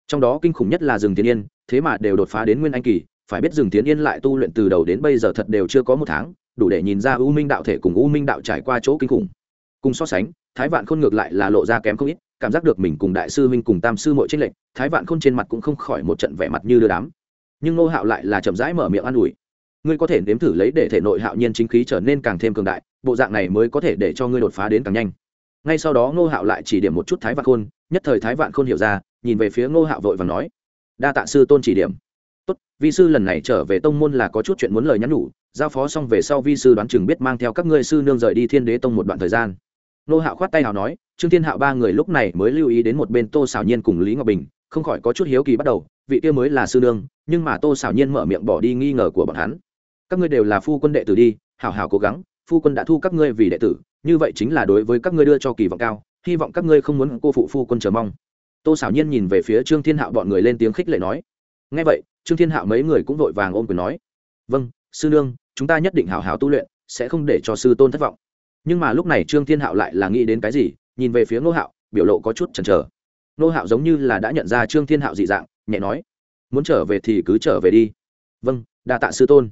Trong đó kinh khủng nhất là rừng thiên yên, thế mà đều đột phá đến nguyên anh kỳ, phải biết rừng thiên yên lại tu luyện từ đầu đến bây giờ thật đều chưa có một tháng, đủ để nhìn ra u minh đạo thể cùng u minh đạo trải qua chỗ kinh khủng. Cùng so sánh, thái vạn khôn ngược lại là lộ ra kém không ít cảm giác được mình cùng đại sư huynh cùng tam sư mội tranh lệnh thái vạn khôn trên mặt cũng không khỏi một trận vẻ mặt như đưa đám. Nhưng nô hạo lại là chậm rãi mở miệng an ủi. Ngươi có thể nếm thử lấy để thể nội hạo nhiên chính khí trở nên càng thêm cường đại, bộ dạng này mới có thể để cho ngươi đột phá đến càng nhanh. Ngay sau đó ngô hạo lại chỉ điểm một chút thái vạn khôn, nhất thời thái vạn khôn hiểu ra, nhìn về phía ngô hạo vội và nói, đa tạ sư tôn chỉ điểm. Tốt, vi sư lần này trở về tông môn là có chút chuyện muốn lời nhắn nhủ, giao phó xong về sau vi sư đoán chừng biết mang theo các ngươi sư nương rời đi thiên đế tông một đoạn thời gian. Nô hạo khoát tay hào nói, trương thiên hạo ba người lúc này mới lưu ý đến một bên tô xảo nhiên cùng lý ngọc bình, không khỏi có chút hiếu kỳ bắt đầu, vị kia mới là sư nương, nhưng mà tô xảo nhiên mở miệng bỏ đi nghi ngờ của bọn hắn. Các ngươi đều là phu quân đệ tử đi, hảo hảo cố gắng, phu quân đã thu các ngươi vì đệ tử, như vậy chính là đối với các ngươi đưa cho kỳ vọng cao, hy vọng các ngươi không muốn cô phụ phu quân chờ mong. Tô xảo nhiên nhìn về phía trương thiên hạo bọn người lên tiếng khích lệ nói. Ngay vậy, trương thiên hạo mấy người cũng vội vàng ôm quyền nói. Vâng sư nương, chúng ta nhất định hảo hảo tu luyện, sẽ không để cho sư tôn thất vọng nhưng mà lúc này trương thiên hạo lại là nghĩ đến cái gì, nhìn về phía ngô hạo, biểu lộ có chút chần chờ. Ngô hạo giống như là đã nhận ra trương thiên hạo dị dạng, nhẹ nói, muốn trở về thì cứ trở về đi. Vâng đa tạ sư tôn.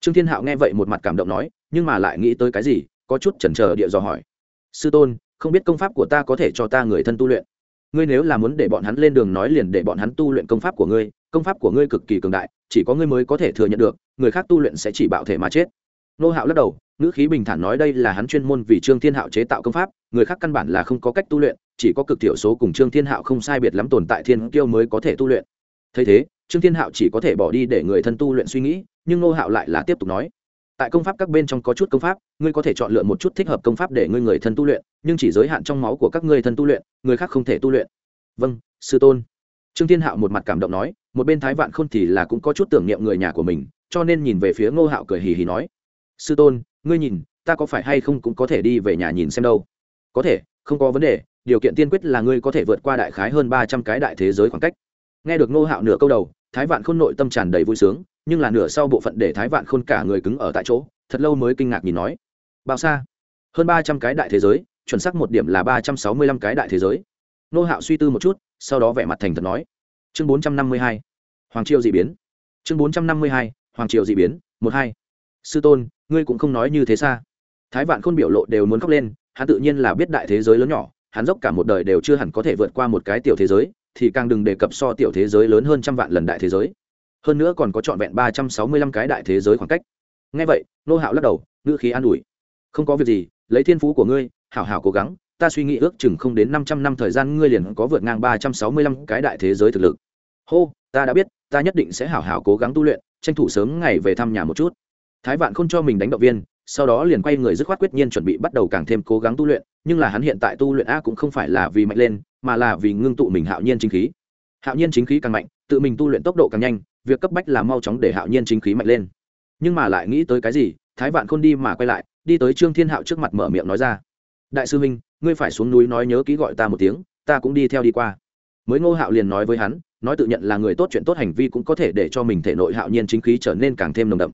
Trương thiên hạo nghe vậy một mặt cảm động nói, nhưng mà lại nghĩ tới cái gì, có chút chần chờ địa dò hỏi, sư tôn, không biết công pháp của ta có thể cho ta người thân tu luyện? Ngươi nếu là muốn để bọn hắn lên đường nói liền để bọn hắn tu luyện công pháp của ngươi, công pháp của ngươi cực kỳ cường đại, chỉ có ngươi mới có thể thừa nhận được, người khác tu luyện sẽ chỉ bạo thể mà chết nô hạo lắc đầu, ngữ khí bình thản nói đây là hắn chuyên môn vì trương thiên hạo chế tạo công pháp, người khác căn bản là không có cách tu luyện, chỉ có cực thiểu số cùng trương thiên hạo không sai biệt lắm tồn tại thiên kiêu mới có thể tu luyện. Thấy thế, trương thiên hạo chỉ có thể bỏ đi để người thân tu luyện suy nghĩ, nhưng nô hạo lại là tiếp tục nói, tại công pháp các bên trong có chút công pháp, ngươi có thể chọn lựa một chút thích hợp công pháp để ngươi người thân tu luyện, nhưng chỉ giới hạn trong máu của các ngươi thân tu luyện, người khác không thể tu luyện. Vâng sư tôn. Trương thiên hạo một mặt cảm động nói, một bên thái vạn không thì là cũng có chút tưởng niệm người nhà của mình, cho nên nhìn về phía ngô hạo cười hì hì nói sư tôn, ngươi nhìn, ta có phải hay không cũng có thể đi về nhà nhìn xem đâu? Có thể, không có vấn đề, điều kiện tiên quyết là ngươi có thể vượt qua đại khái hơn ba trăm cái đại thế giới khoảng cách. Nghe được Nô hạo nửa câu đầu, thái vạn khôn nội tâm tràn đầy vui sướng, nhưng là nửa sau bộ phận để thái vạn khôn cả người cứng ở tại chỗ, thật lâu mới kinh ngạc nhìn nói, bao xa? Hơn ba trăm cái đại thế giới, chuẩn xác một điểm là ba trăm sáu mươi lăm cái đại thế giới. Nô hạo suy tư một chút, sau đó vẻ mặt thành thật nói, chương bốn trăm năm mươi hai, hoàng triều d ị biến. Chương bốn trăm năm mươi hai, hoàng triều d ị biến, một hai sư tôn, ngươi cũng không nói như thế xa. Thái vạn khôn biểu lộ đều muốn khóc lên, hắn tự nhiên là biết đại thế giới lớn nhỏ, hắn dốc cả một đời đều chưa hẳn có thể vượt qua một cái tiểu thế giới, thì càng đừng đề cập so tiểu thế giới lớn hơn trăm vạn lần đại thế giới. Hơn nữa còn có trọn vẹn ba trăm sáu mươi lăm cái đại thế giới khoảng cách. Ngay vậy, nô hạo lắc đầu, ngữ khí an ủi. Không có việc gì, lấy thiên phú của ngươi, hảo hảo cố gắng, ta suy nghĩ ước chừng không đến năm trăm năm thời gian ngươi liền có vượt ngang ba trăm sáu mươi lăm cái đại thế giới thực lực. Hô, ta đã biết, ta nhất định sẽ hảo hảo cố gắng tu luyện, tranh thủ sớm ngày về thăm nhà một chút thái vạn không cho mình đánh động viên, sau đó liền quay người dứt khoát quyết nhiên chuẩn bị bắt đầu càng thêm cố gắng tu luyện, nhưng là hắn hiện tại tu luyện a cũng không phải là vì mạnh lên, mà là vì ngưng tụ mình hạo nhiên chính khí. Hạo nhiên chính khí càng mạnh, tự mình tu luyện tốc độ càng nhanh, việc cấp bách là mau chóng để hạo nhiên chính khí mạnh lên. Nhưng mà lại nghĩ tới cái gì, thái vạn khôn đi mà quay lại, đi tới trương thiên hạo trước mặt mở miệng nói ra. Đại sư huynh, ngươi phải xuống núi nói nhớ kỹ gọi ta một tiếng, ta cũng đi theo đi qua. Mới ngô hạo liền nói với hắn, nói tự nhận là người tốt chuyện tốt hành vi cũng có thể để cho mình thể nội hạo nhiên chính khí trở nên càng thêm nồng đậm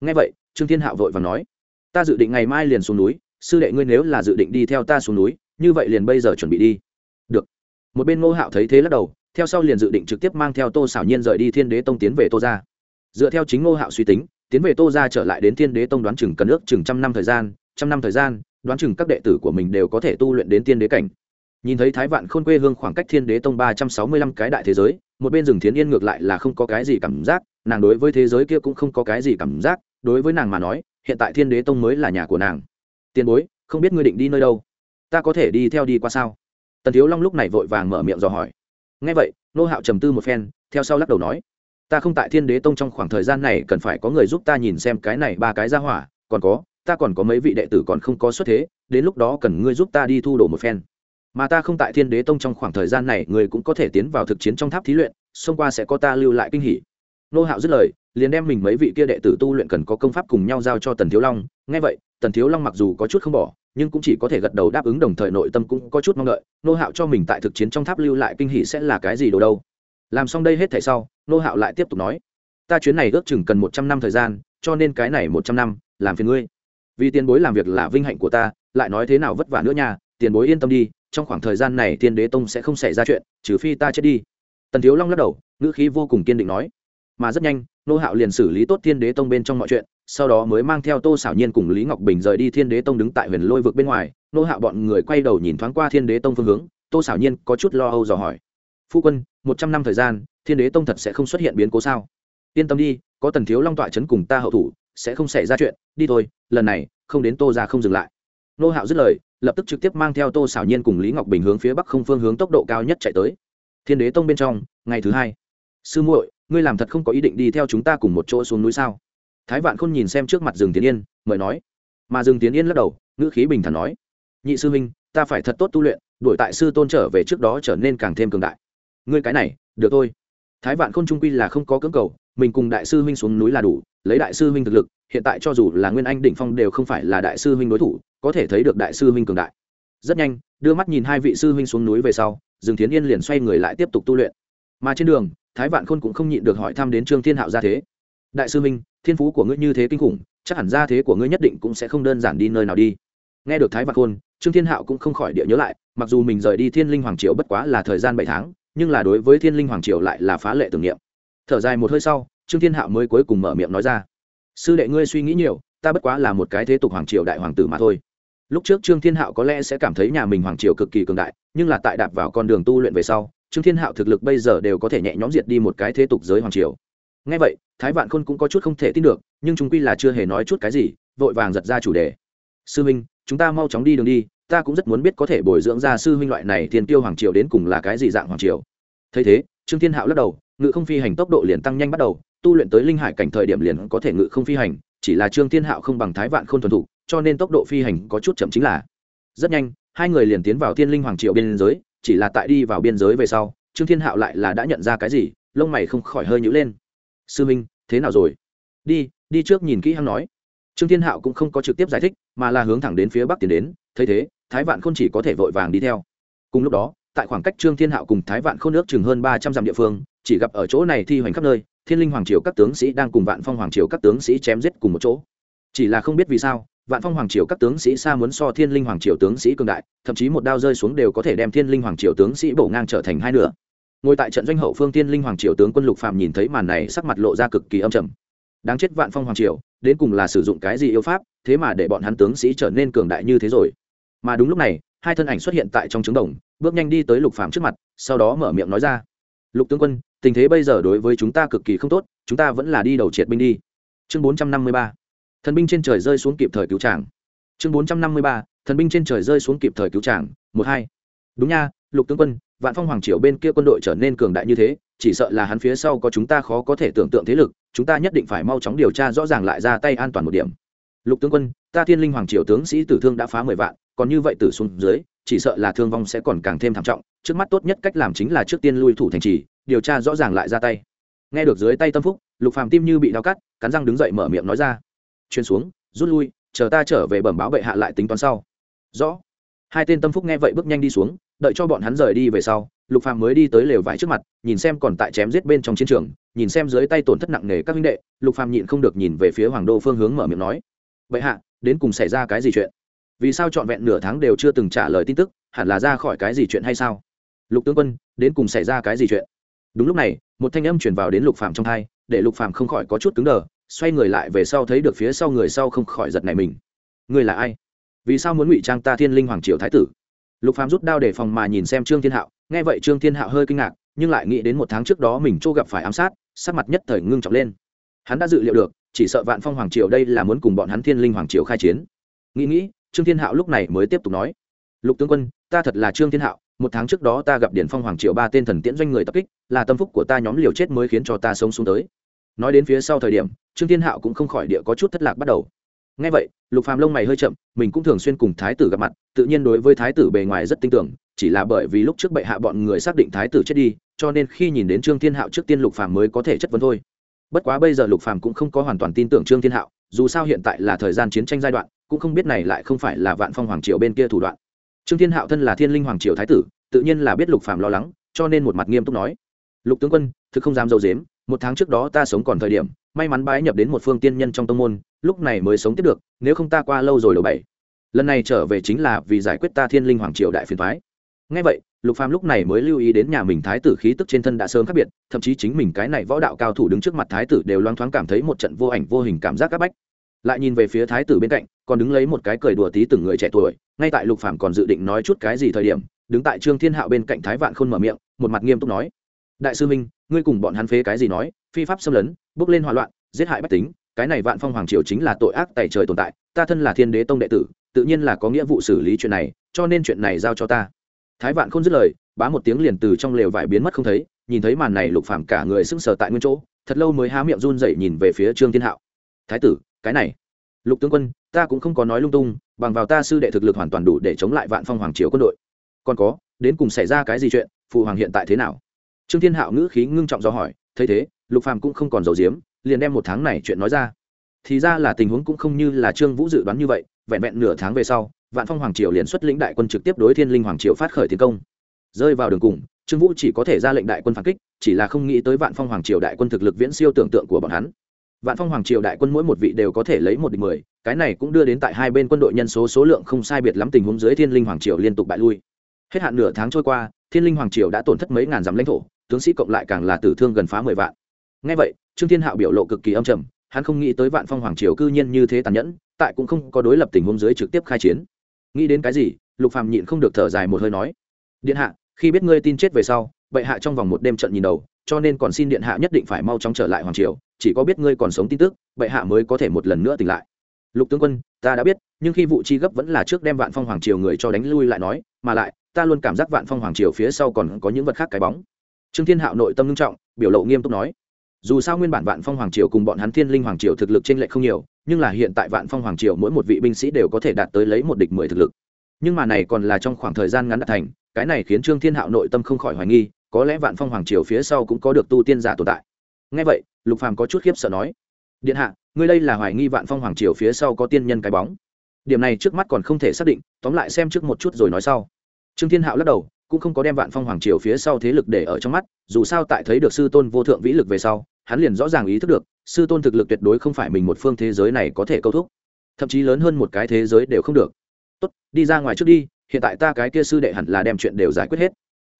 nghe vậy, trương thiên hạo vội và nói, ta dự định ngày mai liền xuống núi, sư đệ ngươi nếu là dự định đi theo ta xuống núi, như vậy liền bây giờ chuẩn bị đi. Được. Một bên ngô hạo thấy thế lắc đầu, theo sau liền dự định trực tiếp mang theo tô xảo nhiên rời đi thiên đế tông tiến về tô ra dựa theo chính ngô hạo suy tính, tiến về tô ra trở lại đến thiên đế tông đoán chừng cần ước chừng trăm năm thời gian, trăm năm thời gian, đoán chừng các đệ tử của mình đều có thể tu luyện đến tiên đế cảnh. Nhìn thấy thái vạn khôn quê hương khoảng cách thiên đế tông ba trăm sáu mươi lăm cái đại thế giới, một bên rừng thiến yên ngược lại là không có cái gì cảm giác, nàng đối với thế giới kia cũng không có cái gì cảm giác đối với nàng mà nói, hiện tại thiên đế tông mới là nhà của nàng. Tiền bối, không biết ngươi định đi nơi đâu? Ta có thể đi theo đi qua sao? Tần thiếu long lúc này vội vàng mở miệng dò hỏi. Ngay vậy, nô hạo trầm tư một phen, theo sau lắc đầu nói, ta không tại thiên đế tông trong khoảng thời gian này, cần phải có người giúp ta nhìn xem cái này ba cái ra hỏa, còn có, ta còn có mấy vị đệ tử còn không có xuất thế, đến lúc đó cần ngươi giúp ta đi thu đồ một phen. Mà ta không tại thiên đế tông trong khoảng thời gian này người cũng có thể tiến vào thực chiến trong tháp thí luyện, xông qua sẽ có ta lưu lại kinh hỉ. Nô hạo dứt lời liền đem mình mấy vị kia đệ tử tu luyện cần có công pháp cùng nhau giao cho tần thiếu long. Ngay vậy, tần thiếu long mặc dù có chút không bỏ, nhưng cũng chỉ có thể gật đầu đáp ứng đồng thời nội tâm cũng có chút mong đợi. Nô hạo cho mình tại thực chiến trong tháp lưu lại kinh hỷ sẽ là cái gì đồ đâu? Làm xong đây hết thảy sau, nô hạo lại tiếp tục nói, ta chuyến này ước chừng cần một trăm năm thời gian, cho nên cái này một trăm năm, làm phiền ngươi. Vì tiền bối làm việc là vinh hạnh của ta, lại nói thế nào vất vả nữa nha, tiền bối yên tâm đi, trong khoảng thời gian này tiên đế tông sẽ không xảy ra chuyện, trừ phi ta chết đi. Tần thiếu long lắc đầu, ngữ khí vô cùng kiên định nói, mà rất nhanh nô hạo liền xử lý tốt thiên đế tông bên trong mọi chuyện, sau đó mới mang theo tô xảo nhiên cùng lý ngọc bình rời đi thiên đế tông đứng tại huyền lôi vực bên ngoài. Nô hạo bọn người quay đầu nhìn thoáng qua thiên đế tông phương hướng, tô xảo nhiên có chút lo âu dò hỏi. Phu quân, một trăm năm thời gian, thiên đế tông thật sẽ không xuất hiện biến cố sao? Yên tâm đi, có tần thiếu long tọa chấn cùng ta hậu thủ, sẽ không xảy ra chuyện. Đi thôi, lần này, không đến tô ra không dừng lại. Nô hạo dứt lời, lập tức trực tiếp mang theo tô xảo nhiên cùng lý ngọc bình hướng phía bắc không phương hướng tốc độ cao nhất chạy tới. Thiên đế tông bên trong, ngày thứ hai. Sư muội ngươi làm thật không có ý định đi theo chúng ta cùng một chỗ xuống núi sao? Thái vạn khôn nhìn xem trước mặt rừng tiến yên, mời nói. Mà rừng tiến yên lắc đầu, ngữ khí bình thản nói. Nhị sư huynh, ta phải thật tốt tu luyện đổi tại sư tôn trở về trước đó trở nên càng thêm cường đại. Ngươi cái này, được thôi. Thái vạn khôn trung quy là không có cưỡng cầu, mình cùng đại sư huynh xuống núi là đủ, lấy đại sư huynh thực lực, hiện tại cho dù là nguyên anh đỉnh phong đều không phải là đại sư huynh đối thủ, có thể thấy được đại sư huynh cường đại. Rất nhanh, đưa mắt nhìn hai vị sư huynh xuống núi về sau, rừng Tiến yên liền xoay người lại tiếp tục tu luyện. Mà trên đường thái vạn khôn cũng không nhịn được hỏi thăm đến trương thiên hạo gia thế. Đại sư minh, thiên phú của ngươi như thế kinh khủng chắc hẳn gia thế của ngươi nhất định cũng sẽ không đơn giản đi nơi nào đi. Nghe được thái vạn khôn trương thiên hạo cũng không khỏi địa nhớ lại mặc dù mình rời đi thiên linh hoàng triều bất quá là thời gian bảy tháng nhưng là đối với thiên linh hoàng triều lại là phá lệ tưởng niệm. Thở dài một hơi sau trương thiên hạo mới cuối cùng mở miệng nói ra. Sư đệ ngươi suy nghĩ nhiều ta bất quá là một cái thế tục hoàng triều đại hoàng tử mà thôi. Lúc trước trương thiên hạo có lẽ sẽ cảm thấy nhà mình hoàng triều cực kỳ cường đại nhưng là tại đạp vào con đường tu luyện về sau trương thiên hạo thực lực bây giờ đều có thể nhẹ nhõm diệt đi một cái thế tục giới hoàng triều. Ngay vậy, thái vạn khôn cũng có chút không thể tin được, nhưng chúng quy là chưa hề nói chút cái gì, vội vàng giật ra chủ đề. Sư huynh chúng ta mau chóng đi đường đi, ta cũng rất muốn biết có thể bồi dưỡng ra sư huynh loại này thiên tiêu hoàng triều đến cùng là cái gì dạng hoàng triều. Thấy thế, trương thiên hạo lắc đầu, ngự không phi hành tốc độ liền tăng nhanh bắt đầu, tu luyện tới linh hải cảnh thời điểm liền có thể ngự không phi hành, chỉ là trương thiên hạo không bằng thái vạn Khôn thuần thục, cho nên tốc độ phi hành có chút chậm chính là rất nhanh, hai người liền tiến vào thiên linh hoàng triều bên giới chỉ là tại đi vào biên giới về sau, trương thiên hạo lại là đã nhận ra cái gì, lông mày không khỏi hơi nhữ lên. Sư minh, thế nào rồi? Đi đi trước nhìn kỹ hăng nói. Trương thiên hạo cũng không có trực tiếp giải thích, mà là hướng thẳng đến phía bắc tiến đến, thấy thế, thái vạn không chỉ có thể vội vàng đi theo. Cùng lúc đó, tại khoảng cách trương thiên hạo cùng thái vạn không nước chừng hơn ba trăm dặm địa phương, chỉ gặp ở chỗ này thi hoành khắp nơi, thiên linh hoàng triều các tướng sĩ đang cùng vạn phong hoàng triều các tướng sĩ chém giết cùng một chỗ chỉ là không biết vì sao, vạn phong hoàng triều các tướng sĩ xa muốn so thiên linh hoàng triều tướng sĩ cường đại, thậm chí một đao rơi xuống đều có thể đem thiên linh hoàng triều tướng sĩ bổ ngang trở thành hai nửa. Ngồi tại trận doanh hậu phương thiên linh hoàng triều tướng quân lục phạm nhìn thấy màn này sắc mặt lộ ra cực kỳ âm trầm. Đáng chết vạn phong hoàng triều, đến cùng là sử dụng cái gì yêu pháp, thế mà để bọn hắn tướng sĩ trở nên cường đại như thế rồi. Mà đúng lúc này, hai thân ảnh xuất hiện tại trong trứng đồng, bước nhanh đi tới lục phạm trước mặt, sau đó mở miệng nói ra. Lục tướng quân, tình thế bây giờ đối với chúng ta cực kỳ không tốt, chúng ta vẫn là đi đầu triệt binh đi. Chương bốn trăm năm mươi ba thần binh trên trời rơi xuống kịp thời cứu tràng chương bốn trăm năm mươi ba, thần binh trên trời rơi xuống kịp thời cứu tràng một hai. Đúng nha, lục tướng quân, vạn phong hoàng triều bên kia quân đội trở nên cường đại như thế, chỉ sợ là hắn phía sau có chúng ta khó có thể tưởng tượng thế lực, chúng ta nhất định phải mau chóng điều tra rõ ràng lại ra tay an toàn một điểm. Lục tướng quân, ta thiên linh hoàng triều tướng sĩ tử thương đã phá mười vạn, còn như vậy tử xuống dưới, chỉ sợ là thương vong sẽ còn càng thêm thảm trọng, trước mắt tốt nhất cách làm chính là trước tiên lui thủ thành trì, điều tra rõ ràng lại ra tay. Nghe được dưới tay tâm phúc, lục phàm tim như bị đau cắt, cắn răng đứng dậy mở miệng nói ra chuyên xuống, rút lui, chờ ta trở về bẩm báo bệ hạ lại tính toán sau. Rõ. Hai tên tâm phúc nghe vậy bước nhanh đi xuống, đợi cho bọn hắn rời đi về sau, lục phàm mới đi tới lều vải trước mặt, nhìn xem còn tại chém giết bên trong chiến trường, nhìn xem dưới tay tổn thất nặng nề các huynh đệ, lục phàm nhịn không được nhìn về phía hoàng đô phương hướng mở miệng nói, bệ hạ, đến cùng xảy ra cái gì chuyện? Vì sao trọn vẹn nửa tháng đều chưa từng trả lời tin tức, hẳn là ra khỏi cái gì chuyện hay sao? Lục tướng quân, đến cùng xảy ra cái gì chuyện? Đúng lúc này, một thanh âm chuyển vào đến lục phàm trong thai để lục phàm không khỏi có chút cứng đờ xoay người lại về sau thấy được phía sau người sau không khỏi giật này mình. Người là ai? Vì sao muốn ngụy trang ta thiên linh hoàng triều thái tử? Lục phàm rút đao để phòng mà nhìn xem trương thiên hạo. Nghe vậy trương thiên hạo hơi kinh ngạc, nhưng lại nghĩ đến một tháng trước đó mình chỗ gặp phải ám sát, sắc mặt nhất thời ngưng trọng lên. Hắn đã dự liệu được, chỉ sợ vạn phong hoàng triều đây là muốn cùng bọn hắn thiên linh hoàng triều khai chiến. Nghĩ nghĩ, trương thiên hạo lúc này mới tiếp tục nói. Lục tướng quân, ta thật là trương thiên hạo, một tháng trước đó ta gặp điển phong hoàng triều ba tên thần tiễn doanh người tập kích, là tâm phúc của ta nhóm liều chết mới khiến cho ta sống xuống tới nói đến phía sau thời điểm, trương thiên hạo cũng không khỏi địa có chút thất lạc bắt đầu. Ngay vậy, lục phàm lông mày hơi chậm, mình cũng thường xuyên cùng thái tử gặp mặt, tự nhiên đối với thái tử bề ngoài rất tin tưởng, chỉ là bởi vì lúc trước bệ hạ bọn người xác định thái tử chết đi, cho nên khi nhìn đến trương thiên hạo trước tiên lục phàm mới có thể chất vấn thôi. Bất quá bây giờ lục phàm cũng không có hoàn toàn tin tưởng trương thiên hạo, dù sao hiện tại là thời gian chiến tranh giai đoạn, cũng không biết này lại không phải là vạn phong hoàng triều bên kia thủ đoạn. Trương thiên hạo thân là thiên linh hoàng triều thái tử, tự nhiên là biết lục phàm lo lắng, cho nên một mặt nghiêm túc nói, lục tướng quân, thực không dám dâu dếm một tháng trước đó ta sống còn thời điểm, may mắn bái nhập đến một phương tiên nhân trong tông môn, lúc này mới sống tiếp được, nếu không ta qua lâu rồi đầu bảy lần này trở về chính là vì giải quyết ta thiên linh hoàng triều đại phiền thoái ngay vậy, lục phàm lúc này mới lưu ý đến nhà mình thái tử khí tức trên thân đã sớm khác biệt, thậm chí chính mình cái này võ đạo cao thủ đứng trước mặt thái tử đều loáng thoáng cảm thấy một trận vô ảnh vô hình cảm giác áp bách. Lại nhìn về phía thái tử bên cạnh, còn đứng lấy một cái cười đùa tí từng người trẻ tuổi, ngay tại lục phàm còn dự định nói chút cái gì thời điểm, đứng tại trương thiên hạo bên cạnh thái vạn khôn mở miệng, một mặt nghiêm túc nói, đại sư minh ngươi cùng bọn hắn phế cái gì nói, phi pháp xâm lấn, bước lên hỏa loạn, giết hại bách tính, cái này vạn phong hoàng triều chính là tội ác tài trời tồn tại, ta thân là thiên đế tông đệ tử, tự nhiên là có nghĩa vụ xử lý chuyện này, cho nên chuyện này giao cho ta. Thái vạn không dứt lời, bá một tiếng liền từ trong lều vải biến mất không thấy, nhìn thấy màn này lục phàm cả người sững sờ tại nguyên chỗ, thật lâu mới há miệng run rẩy nhìn về phía trương thiên hạo. Thái tử, cái này, lục tướng quân, ta cũng không có nói lung tung, bằng vào ta sư đệ thực lực hoàn toàn đủ để chống lại vạn phong hoàng triều quân đội. Còn có, đến cùng xảy ra cái gì chuyện, phụ hoàng hiện tại thế nào? Trương thiên hạo ngữ khí ngưng trọng do hỏi, thấy thế, lục phàm cũng không còn giấu giếm, liền đem một tháng này chuyện nói ra. Thì ra là tình huống cũng không như là trương vũ dự đoán như vậy, vẹn vẹn nửa tháng về sau, vạn phong hoàng triều liền xuất lĩnh đại quân trực tiếp đối thiên linh hoàng triều phát khởi tiến công. Rơi vào đường cùng, trương vũ chỉ có thể ra lệnh đại quân phản kích, chỉ là không nghĩ tới vạn phong hoàng triều đại quân thực lực viễn siêu tưởng tượng của bọn hắn. Vạn phong hoàng triều đại quân mỗi một vị đều có thể lấy một địch mười, cái này cũng đưa đến tại hai bên quân đội nhân số số lượng không sai biệt lắm tình huống dưới thiên linh hoàng triều liên tục bại lui. Hết hạn nửa tháng trôi qua, thiên linh hoàng triều đã tổn thất mấy ngàn dặm lãnh thổ tướng sĩ cộng lại càng là tử thương gần phá mười vạn. Ngay vậy, trương thiên hạo biểu lộ cực kỳ âm trầm, hắn không nghĩ tới vạn phong hoàng triều cư nhiên như thế tàn nhẫn, tại cũng không có đối lập tình huống dưới trực tiếp khai chiến. Nghĩ đến cái gì, lục phàm nhịn không được thở dài một hơi nói, điện hạ, khi biết ngươi tin chết về sau, bệ hạ trong vòng một đêm trận nhìn đầu, cho nên còn xin điện hạ nhất định phải mau chóng trở lại hoàng triều, chỉ có biết ngươi còn sống tin tức, bệ hạ mới có thể một lần nữa tỉnh lại. Lục tướng quân, ta đã biết, nhưng khi vụ chi gấp vẫn là trước đem vạn phong hoàng triều người cho đánh lui lại nói, mà lại, ta luôn cảm giác vạn phong hoàng triều phía sau còn có những vật khác cái bóng trương thiên hạo nội tâm nghiêm trọng, biểu lộ nghiêm túc nói, dù sao nguyên bản vạn phong hoàng triều cùng bọn hắn thiên linh hoàng triều thực lực trên lệch không nhiều, nhưng là hiện tại vạn phong hoàng triều mỗi một vị binh sĩ đều có thể đạt tới lấy một địch mười thực lực. Nhưng mà này còn là trong khoảng thời gian ngắn đạt thành, cái này khiến trương thiên hạo nội tâm không khỏi hoài nghi, có lẽ vạn phong hoàng triều phía sau cũng có được tu tiên giả tồn tại. Ngay vậy, lục phàm có chút khiếp sợ nói, điện hạ, ngươi đây là hoài nghi vạn phong hoàng triều phía sau có tiên nhân cái bóng. Điểm này trước mắt còn không thể xác định, tóm lại xem trước một chút rồi nói sau. Trương thiên hạo lắc đầu cũng không có đem vạn phong hoàng triều phía sau thế lực để ở trong mắt, dù sao tại thấy được sư tôn vô thượng vĩ lực về sau, hắn liền rõ ràng ý thức được, sư tôn thực lực tuyệt đối không phải mình một phương thế giới này có thể câu thúc. Thậm chí lớn hơn một cái thế giới đều không được. Tốt, đi ra ngoài trước đi, hiện tại ta cái kia sư đệ hẳn là đem chuyện đều giải quyết hết.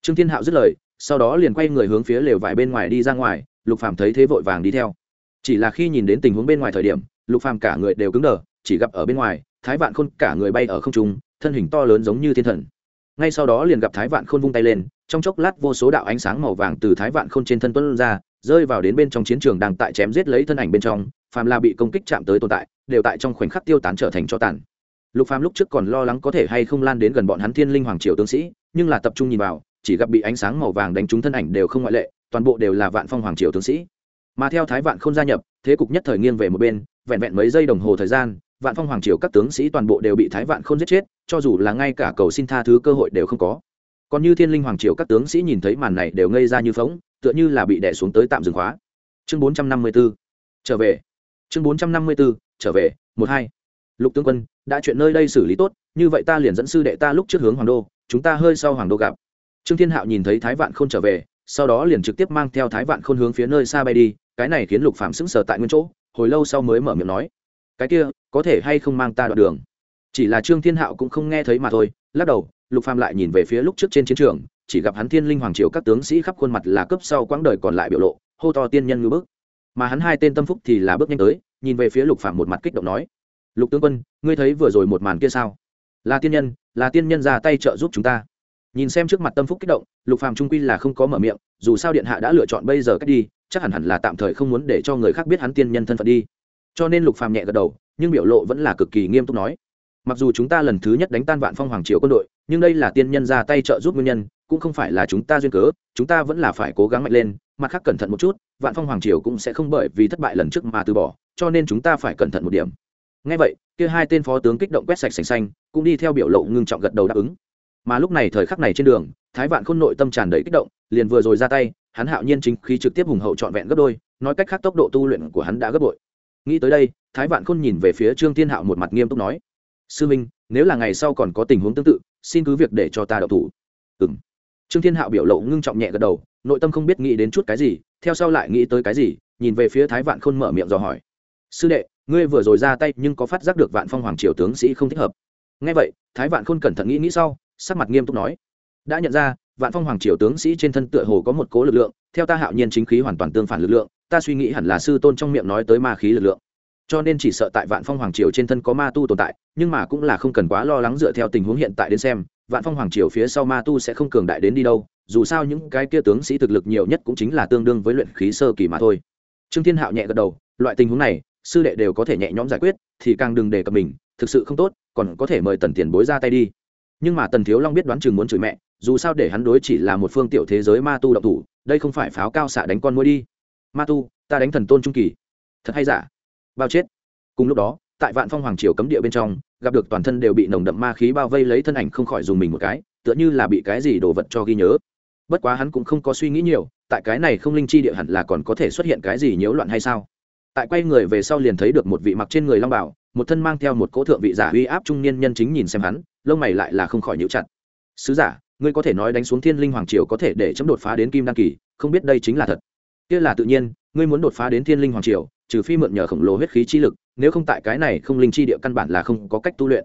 Trương thiên hạo dứt lời, sau đó liền quay người hướng phía lều vải bên ngoài đi ra ngoài, lục phàm thấy thế vội vàng đi theo. Chỉ là khi nhìn đến tình huống bên ngoài thời điểm, lục phàm cả người đều cứng đờ, chỉ gặp ở bên ngoài, thái vạn khôn cả người bay ở không trung, thân hình to lớn giống như thiên thần ngay sau đó liền gặp thái vạn khôn vung tay lên, trong chốc lát vô số đạo ánh sáng màu vàng từ thái vạn khôn trên thân tuân ra, rơi vào đến bên trong chiến trường đang tại chém giết lấy thân ảnh bên trong phàm là bị công kích chạm tới tồn tại, đều tại trong khoảnh khắc tiêu tán trở thành cho tàn. Lục phàm lúc trước còn lo lắng có thể hay không lan đến gần bọn hắn thiên linh hoàng triều tướng sĩ, nhưng là tập trung nhìn vào, chỉ gặp bị ánh sáng màu vàng đánh trúng thân ảnh đều không ngoại lệ, toàn bộ đều là vạn phong hoàng triều tướng sĩ. Mà theo thái vạn không gia nhập, thế cục nhất thời nghiêng về một bên, vẹn vẹn mấy giây đồng hồ thời gian vạn phong hoàng triều các tướng sĩ toàn bộ đều bị thái vạn Khôn giết chết, cho dù là ngay cả cầu xin tha thứ cơ hội đều không có. Còn như thiên linh hoàng triều các tướng sĩ nhìn thấy màn này đều ngây ra như phóng, tựa như là bị đẻ xuống tới tạm dừng khóa. Chương bốn trăm năm mươi b ố trở về. Chương bốn trăm năm mươi b ố trở về, một hai. Lục tướng quân, đã chuyện nơi đây xử lý tốt, như vậy ta liền dẫn sư đệ ta lúc trước hướng hoàng đô, chúng ta hơi sau hoàng đô gặp. Trương thiên hạo nhìn thấy thái vạn k h ô n trở về, sau đó liền trực tiếp mang theo thái vạn khôn hướng phía nơi xa bay đi, cái này khiến lục phạm sững sờ tại nguyên chỗ, hồi lâu sau mới mở miệng nói cái kia, có thể hay không mang ta đoạn đường? Chỉ là trương thiên hạo cũng không nghe thấy mà thôi, lắc đầu, lục phàm lại nhìn về phía lúc trước trên chiến trường, chỉ gặp hắn thiên linh hoàng triều các tướng sĩ khắp khuôn mặt là cấp sau quãng đời còn lại biểu lộ, hô to tiên nhân ngư bước mà hắn hai tên tâm phúc thì là bước nhanh tới, nhìn về phía lục phàm một mặt kích động nói, lục tướng quân, ngươi thấy vừa rồi một màn kia sao? Là tiên nhân, là tiên nhân ra tay trợ giúp chúng ta. Nhìn xem trước mặt tâm phúc kích động, lục phàm trung quy là không có mở miệng, dù sao điện hạ đã lựa chọn bây giờ cách đi, chắc hẳn hẳn là tạm thời không muốn để cho người khác biết hắn tiên nhân thân phận đi cho nên lục phàm nhẹ gật đầu, nhưng biểu lộ vẫn là cực kỳ nghiêm túc nói. Mặc dù chúng ta lần thứ nhất đánh tan vạn phong hoàng triều quân đội, nhưng đây là tiên nhân ra tay trợ giúp nguyên nhân, cũng không phải là chúng ta duyên cớ, chúng ta vẫn là phải cố gắng mạnh lên, mặt khác cẩn thận một chút, vạn phong hoàng triều cũng sẽ không bởi vì thất bại lần trước mà từ bỏ, cho nên chúng ta phải cẩn thận một điểm. Ngay vậy, kia hai tên phó tướng kích động quét sạch sành xanh, cũng đi theo biểu lộ ngưng trọng gật đầu đáp ứng. Mà lúc này thời khắc này trên đường, thái vạn khôn nội tâm tràn đầy kích động, liền vừa rồi ra tay, hắn hạo nhiên chính khí trực tiếp hùng hậu trọn vẹn gấp đôi, nói cách khác tốc độ tu luyện của hắn đã gấp bội nghĩ tới đây, thái vạn khôn nhìn về phía trương thiên hạo một mặt nghiêm túc nói, sư minh, nếu là ngày sau còn có tình huống tương tự, xin cứ việc để cho ta đậu thủ. Ừng trương thiên hạo biểu lộ ngưng trọng nhẹ gật đầu, nội tâm không biết nghĩ đến chút cái gì, theo sau lại nghĩ tới cái gì, nhìn về phía thái vạn khôn mở miệng dò hỏi, sư đệ, ngươi vừa rồi ra tay nhưng có phát giác được vạn phong hoàng triều tướng sĩ không thích hợp? Ngay vậy, thái vạn khôn cẩn thận nghĩ nghĩ sau, sắc mặt nghiêm túc nói, đã nhận ra, vạn phong hoàng triều tướng sĩ trên thân tựa hồ có một cố lực lượng, theo ta hạo nhiên chính khí hoàn toàn tương phản lực lượng ta suy nghĩ hẳn là sư tôn trong miệng nói tới ma khí lực lượng. Cho nên chỉ sợ tại vạn phong hoàng triều trên thân có ma tu tồn tại, nhưng mà cũng là không cần quá lo lắng dựa theo tình huống hiện tại đến xem, vạn phong hoàng triều phía sau ma tu sẽ không cường đại đến đi đâu, dù sao những cái kia tướng sĩ thực lực nhiều nhất cũng chính là tương đương với luyện khí sơ kỳ mà thôi. Trương thiên hạo nhẹ gật đầu, loại tình huống này, sư đệ đều có thể nhẹ nhõm giải quyết, thì càng đừng để cập mình, thực sự không tốt, còn có thể mời tần tiền bối ra tay đi. Nhưng mà tần thiếu long biết đoán chừng muốn chửi mẹ, dù sao để hắn đối chỉ là một phương tiểu thế giới ma tu độc thủ, đây không phải pháo cao xạ đánh con mũi đi ma tu, ta đánh thần tôn trung kỳ. Thật hay giả? Bao chết. Cùng lúc đó, tại vạn phong hoàng triều cấm địa bên trong, gặp được toàn thân đều bị nồng đậm ma khí bao vây lấy thân ảnh không khỏi dùng mình một cái, tựa như là bị cái gì đồ vật cho ghi nhớ. Bất quá hắn cũng không có suy nghĩ nhiều, tại cái này không linh chi địa hẳn là còn có thể xuất hiện cái gì nhiễu loạn hay sao? Tại quay người về sau liền thấy được một vị mặc trên người long bảo, một thân mang theo một cỗ thượng vị giả uy áp trung niên nhân chính nhìn xem hắn, lông mày lại là không khỏi nhíu chặt. Sứ giả, ngươi có thể nói đánh xuống thiên linh hoàng triều có thể để chấm đột phá đến kim đăng kỳ, không biết đây chính là thật kia là tự nhiên, ngươi muốn đột phá đến thiên linh hoàng triều, trừ phi mượn nhờ khổng lồ huyết khí chi lực, nếu không tại cái này không linh chi địa căn bản là không có cách tu luyện.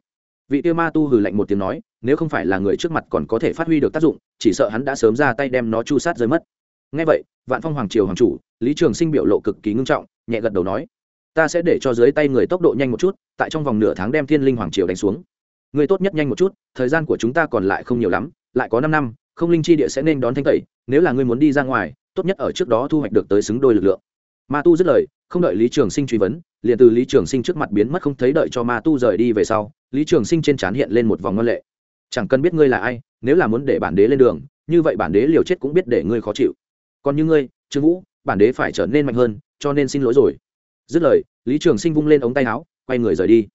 Vị tiêu ma tu hừ lạnh một tiếng nói, nếu không phải là người trước mặt còn có thể phát huy được tác dụng, chỉ sợ hắn đã sớm ra tay đem nó chu sát rơi mất. Ngay vậy, vạn phong hoàng triều hoàng chủ, lý trường sinh biểu lộ cực kỳ ngưng trọng, nhẹ gật đầu nói, ta sẽ để cho dưới tay người tốc độ nhanh một chút, tại trong vòng nửa tháng đem thiên linh hoàng triều đánh xuống. Người tốt nhất nhanh một chút, thời gian của chúng ta còn lại không nhiều lắm, lại có năm năm, không linh chi địa sẽ nên đón thanh tẩy, nếu là ngươi muốn đi ra ngoài tốt nhất ở trước đó thu hoạch được tới xứng đôi lực lượng. Ma tu dứt lời, không đợi lý trường sinh truy vấn, liền từ lý trường sinh trước mặt biến mất không thấy đợi cho ma tu rời đi về sau, lý trường sinh trên trán hiện lên một vòng ngân lệ. Chẳng cần biết ngươi là ai, nếu là muốn để bản đế lên đường, như vậy bản đế liều chết cũng biết để ngươi khó chịu. Còn như ngươi, trương vũ, bản đế phải trở nên mạnh hơn, cho nên xin lỗi rồi. Dứt lời, lý trường sinh vung lên ống tay áo, quay người rời đi.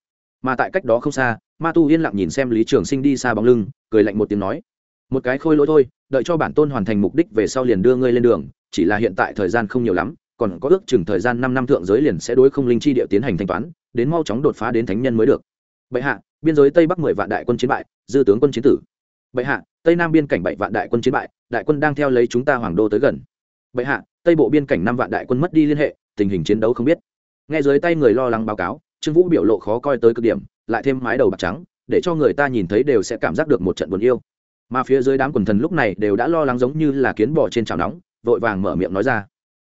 Mà tại cách đó không xa, ma tu yên lặng nhìn xem lý trường sinh đi xa bóng lưng, cười lạnh một tiếng nói một cái khôi lỗi thôi, đợi cho bản tôn hoàn thành mục đích về sau liền đưa ngươi lên đường, chỉ là hiện tại thời gian không nhiều lắm, còn có ước chừng thời gian năm năm thượng giới liền sẽ đối không linh chi địa tiến hành thanh toán, đến mau chóng đột phá đến thánh nhân mới được. Bệ hạ, biên giới tây bắc mười vạn đại quân chiến bại, dư tướng quân chiến tử. Bệ hạ, tây nam biên cảnh bảy vạn đại quân chiến bại, đại quân đang theo lấy chúng ta hoàng đô tới gần. Bệ hạ, tây bộ biên cảnh năm vạn đại quân mất đi liên hệ, tình hình chiến đấu không biết. Nghe dưới tay người lo lắng báo cáo, trương vũ biểu lộ khó coi tới cực điểm, lại thêm mái đầu bạc trắng, để cho người ta nhìn thấy đều sẽ cảm giác được một trận buồn yêu mà phía dưới đám quần thần lúc này đều đã lo lắng giống như là kiến bò trên chảo nóng, vội vàng mở miệng nói ra.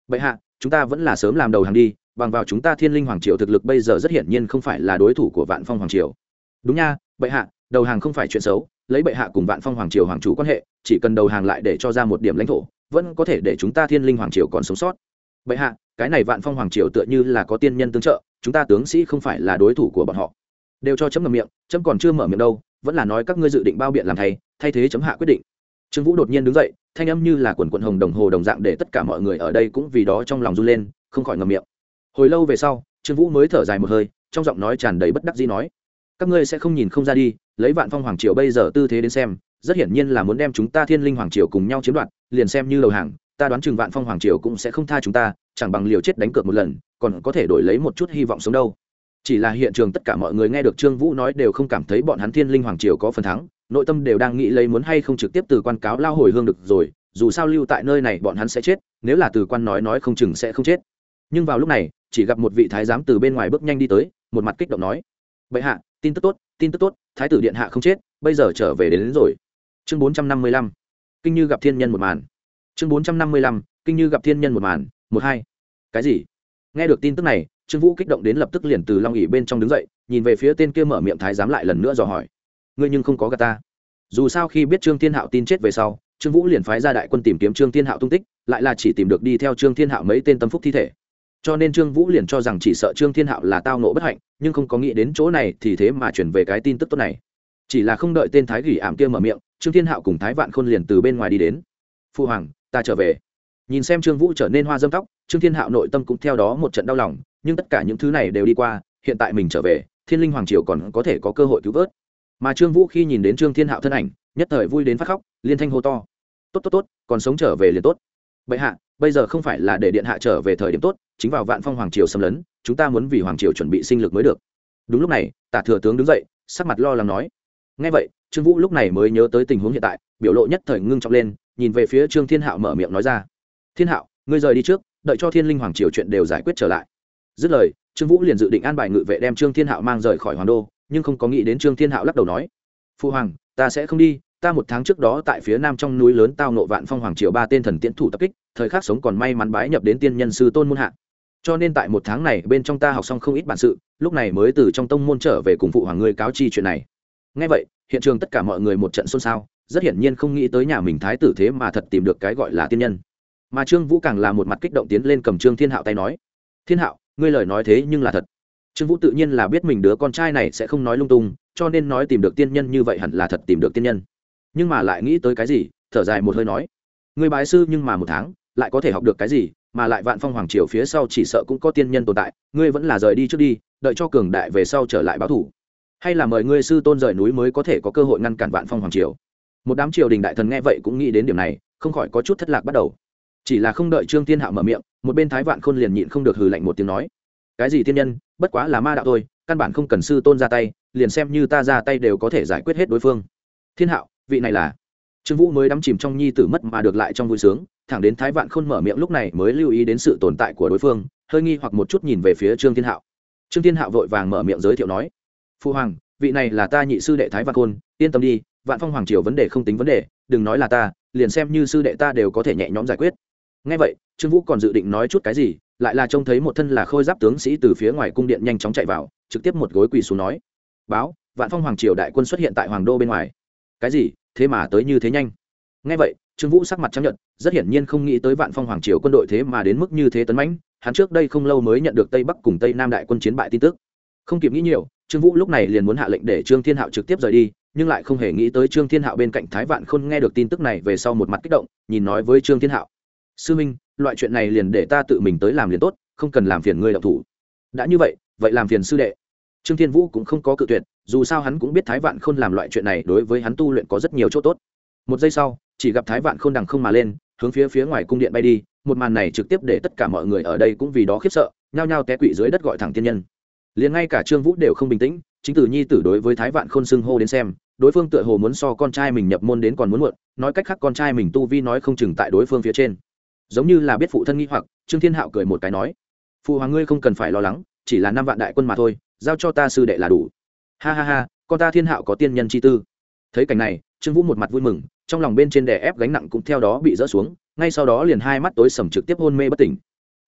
Bệ hạ, chúng ta vẫn là sớm làm đầu hàng đi, bằng vào chúng ta thiên linh hoàng triều thực lực bây giờ rất hiển nhiên không phải là đối thủ của vạn phong hoàng triều. Đúng nha, bệ hạ, đầu hàng không phải chuyện xấu, lấy bệ hạ cùng vạn phong hoàng triều hoàng chủ quan hệ, chỉ cần đầu hàng lại để cho ra một điểm lãnh thổ, vẫn có thể để chúng ta thiên linh hoàng triều còn sống sót. Bệ hạ, cái này vạn phong hoàng triều tựa như là có tiên nhân tương trợ, chúng ta tướng sĩ không phải là đối thủ của bọn họ. Đều cho chấm ngầm miệng, chấm còn chưa mở miệng đâu vẫn là nói các ngươi dự định bao biện làm thay thay thế chấm hạ quyết định. Trương vũ đột nhiên đứng dậy, thanh âm như là quần quận hồng đồng hồ đồng dạng để tất cả mọi người ở đây cũng vì đó trong lòng run lên, không khỏi ngầm miệng. Hồi lâu về sau, trương vũ mới thở dài một hơi, trong giọng nói tràn đầy bất đắc dĩ nói, các ngươi sẽ không nhìn không ra đi, lấy vạn phong hoàng triều bây giờ tư thế đến xem, rất hiển nhiên là muốn đem chúng ta thiên linh hoàng triều cùng nhau chiếm đoạt, liền xem như đầu hàng, ta đoán chừng vạn phong hoàng triều cũng sẽ không tha chúng ta, chẳng bằng liều chết đánh cược một lần, còn có thể đổi lấy một chút hy vọng sống đâu chỉ là hiện trường tất cả mọi người nghe được trương vũ nói đều không cảm thấy bọn hắn thiên linh hoàng triều có phần thắng nội tâm đều đang nghĩ lấy muốn hay không trực tiếp từ quan cáo lao hồi hương được rồi dù sao lưu tại nơi này bọn hắn sẽ chết nếu là từ quan nói nói không chừng sẽ không chết. Nhưng vào lúc này chỉ gặp một vị thái giám từ bên ngoài bước nhanh đi tới một mặt kích động nói bệ hạ tin tức tốt tin tức tốt thái tử điện hạ không chết bây giờ trở về đến, đến rồi. Chương bốn trăm năm mươi lăm kinh như gặp thiên nhân một màn. Chương bốn trăm năm mươi lăm kinh như gặp thiên nhân một màn một hai. Cái gì? Nghe được tin tức này trương vũ kích động đến lập tức liền từ long ỉ bên trong đứng dậy, nhìn về phía tên kia mở miệng thái giám lại lần nữa dò hỏi. Ngươi nhưng không có gà ta. Dù sao khi biết trương thiên hạo tin chết về sau, trương vũ liền phái ra đại quân tìm kiếm trương thiên hạo tung tích, lại là chỉ tìm được đi theo trương thiên hạo mấy tên tâm phúc thi thể. Cho nên trương vũ liền cho rằng chỉ sợ trương thiên hạo là tao nộ bất hạnh, nhưng không có nghĩ đến chỗ này thì thế mà chuyển về cái tin tức tốt này. Chỉ là không đợi tên thái gỉ ảm kia mở miệng, trương thiên hạo cùng thái vạn khôn liền từ bên ngoài đi đến. Phu hoàng, ta trở về. Nhìn xem trương vũ trở nên hoa dâm tóc, trương thiên hạo nội tâm cũng theo đó một trận đau lòng nhưng tất cả những thứ này đều đi qua, hiện tại mình trở về, thiên linh hoàng triều còn có thể có cơ hội cứu vớt. Mà trương vũ khi nhìn đến trương thiên hạo thân ảnh, nhất thời vui đến phát khóc, liên thanh hô to. Tốt tốt tốt, còn sống trở về liền tốt. Bệ hạ, bây giờ không phải là để điện hạ trở về thời điểm tốt, chính vào vạn phong hoàng triều xâm lấn, chúng ta muốn vì hoàng triều chuẩn bị sinh lực mới được. Đúng lúc này, tả thừa tướng đứng dậy, sắc mặt lo lắng nói. Ngay vậy, trương vũ lúc này mới nhớ tới tình huống hiện tại, biểu lộ nhất thời ngưng trọng lên, nhìn về phía trương thiên hạo mở miệng nói ra. Thiên hạo, ngươi rời đi trước, đợi cho thiên linh hoàng triều chuyện đều giải quyết trở lại dứt lời, trương vũ liền dự định an bài ngự vệ đem trương thiên hạo mang rời khỏi hoàng đô, nhưng không có nghĩ đến trương thiên hạo lắc đầu nói, phu hoàng, ta sẽ không đi, ta một tháng trước đó tại phía nam trong núi lớn tao nộ vạn phong hoàng triều ba tên thần tiễn thủ tập kích, thời khắc sống còn may mắn bái nhập đến tiên nhân sư tôn môn hạ. Cho nên tại một tháng này, bên trong ta học xong không ít bản sự, lúc này mới từ trong tông môn trở về cùng phụ hoàng ngươi cáo chi chuyện này. Ngay vậy, hiện trường tất cả mọi người một trận xôn xao, rất hiển nhiên không nghĩ tới nhà mình thái tử thế mà thật tìm được cái gọi là tiên nhân. Mà trương vũ càng là một mặt kích động tiến lên cầm trương thiên hạo tay nói, thiên hạo ngươi lời nói thế nhưng là thật. Trương vũ tự nhiên là biết mình đứa con trai này sẽ không nói lung tung, cho nên nói tìm được tiên nhân như vậy hẳn là thật tìm được tiên nhân. Nhưng mà lại nghĩ tới cái gì, thở dài một hơi nói. Ngươi bái sư nhưng mà một tháng, lại có thể học được cái gì, mà lại vạn phong hoàng triều phía sau chỉ sợ cũng có tiên nhân tồn tại, ngươi vẫn là rời đi trước đi, đợi cho cường đại về sau trở lại báo thủ. Hay là mời ngươi sư tôn rời núi mới có thể có cơ hội ngăn cản vạn phong hoàng triều. Một đám triều đình đại thần nghe vậy cũng nghĩ đến điểm này, không khỏi có chút thất lạc bắt đầu chỉ là không đợi trương thiên hạo mở miệng, một bên thái vạn khôn liền nhịn không được hừ lạnh một tiếng nói, cái gì thiên nhân, bất quá là ma đạo thôi, căn bản không cần sư tôn ra tay, liền xem như ta ra tay đều có thể giải quyết hết đối phương. Thiên hạo, vị này là? Trương vũ mới đắm chìm trong nhi tử mất mà được lại trong vui sướng, thẳng đến thái vạn khôn mở miệng lúc này mới lưu ý đến sự tồn tại của đối phương, hơi nghi hoặc một chút nhìn về phía trương thiên hạo. Trương thiên hạo vội vàng mở miệng giới thiệu nói, phu hoàng, vị này là ta nhị sư đệ thái vạn khôn, yên tâm đi, vạn phong hoàng triều vấn đề không tính vấn đề, đừng nói là ta, liền xem như sư đệ ta đều có thể nhẹ nhõm giải quyết ngay vậy, trương vũ còn dự định nói chút cái gì, lại là trông thấy một thân là khôi giáp tướng sĩ từ phía ngoài cung điện nhanh chóng chạy vào, trực tiếp một gối quỳ xuống nói, báo, vạn phong hoàng triều đại quân xuất hiện tại hoàng đô bên ngoài. Cái gì? Thế mà tới như thế nhanh? Ngay vậy, trương vũ sắc mặt chấp nhận rất hiển nhiên không nghĩ tới vạn phong hoàng triều quân đội thế mà đến mức như thế tấn mãnh, hắn trước đây không lâu mới nhận được tây bắc cùng tây nam đại quân chiến bại tin tức. Không kịp nghĩ nhiều, trương vũ lúc này liền muốn hạ lệnh để trương thiên hạo trực tiếp rời đi, nhưng lại không hề nghĩ tới trương thiên hạo bên cạnh thái vạn khôn nghe được tin tức này về sau một mặt kích động, nhìn nói với trương thiên hạo sư minh, loại chuyện này liền để ta tự mình tới làm liền tốt, không cần làm phiền ngươi đạo thủ. Đã như vậy vậy làm phiền sư đệ. Trương thiên vũ cũng không có cự tuyệt, dù sao hắn cũng biết thái vạn khôn làm loại chuyện này đối với hắn tu luyện có rất nhiều chỗ tốt. Một giây sau, chỉ gặp thái vạn khôn đằng không mà lên, hướng phía phía ngoài cung điện bay đi, một màn này trực tiếp để tất cả mọi người ở đây cũng vì đó khiếp sợ, nhao nhao té quỵ dưới đất gọi thẳng tiên nhân. Liền ngay cả trương vũ đều không bình tĩnh, chính tử nhi tử đối với thái vạn khôn xưng hô đến xem, đối phương tựa hồ muốn so con trai mình nhập môn đến còn muốn muộn, nói cách khác con trai mình tu vi nói không chừng tại đối phương phía trên giống như là biết phụ thân nghi hoặc, trương thiên hạo cười một cái nói, phụ hoàng ngươi không cần phải lo lắng, chỉ là năm vạn đại quân mà thôi, giao cho ta sư đệ là đủ. Ha ha ha, con ta thiên hạo có tiên nhân chi tư. Thấy cảnh này, trương vũ một mặt vui mừng, trong lòng bên trên đè ép gánh nặng cũng theo đó bị dỡ xuống, ngay sau đó liền hai mắt tối sầm trực tiếp hôn mê bất tỉnh.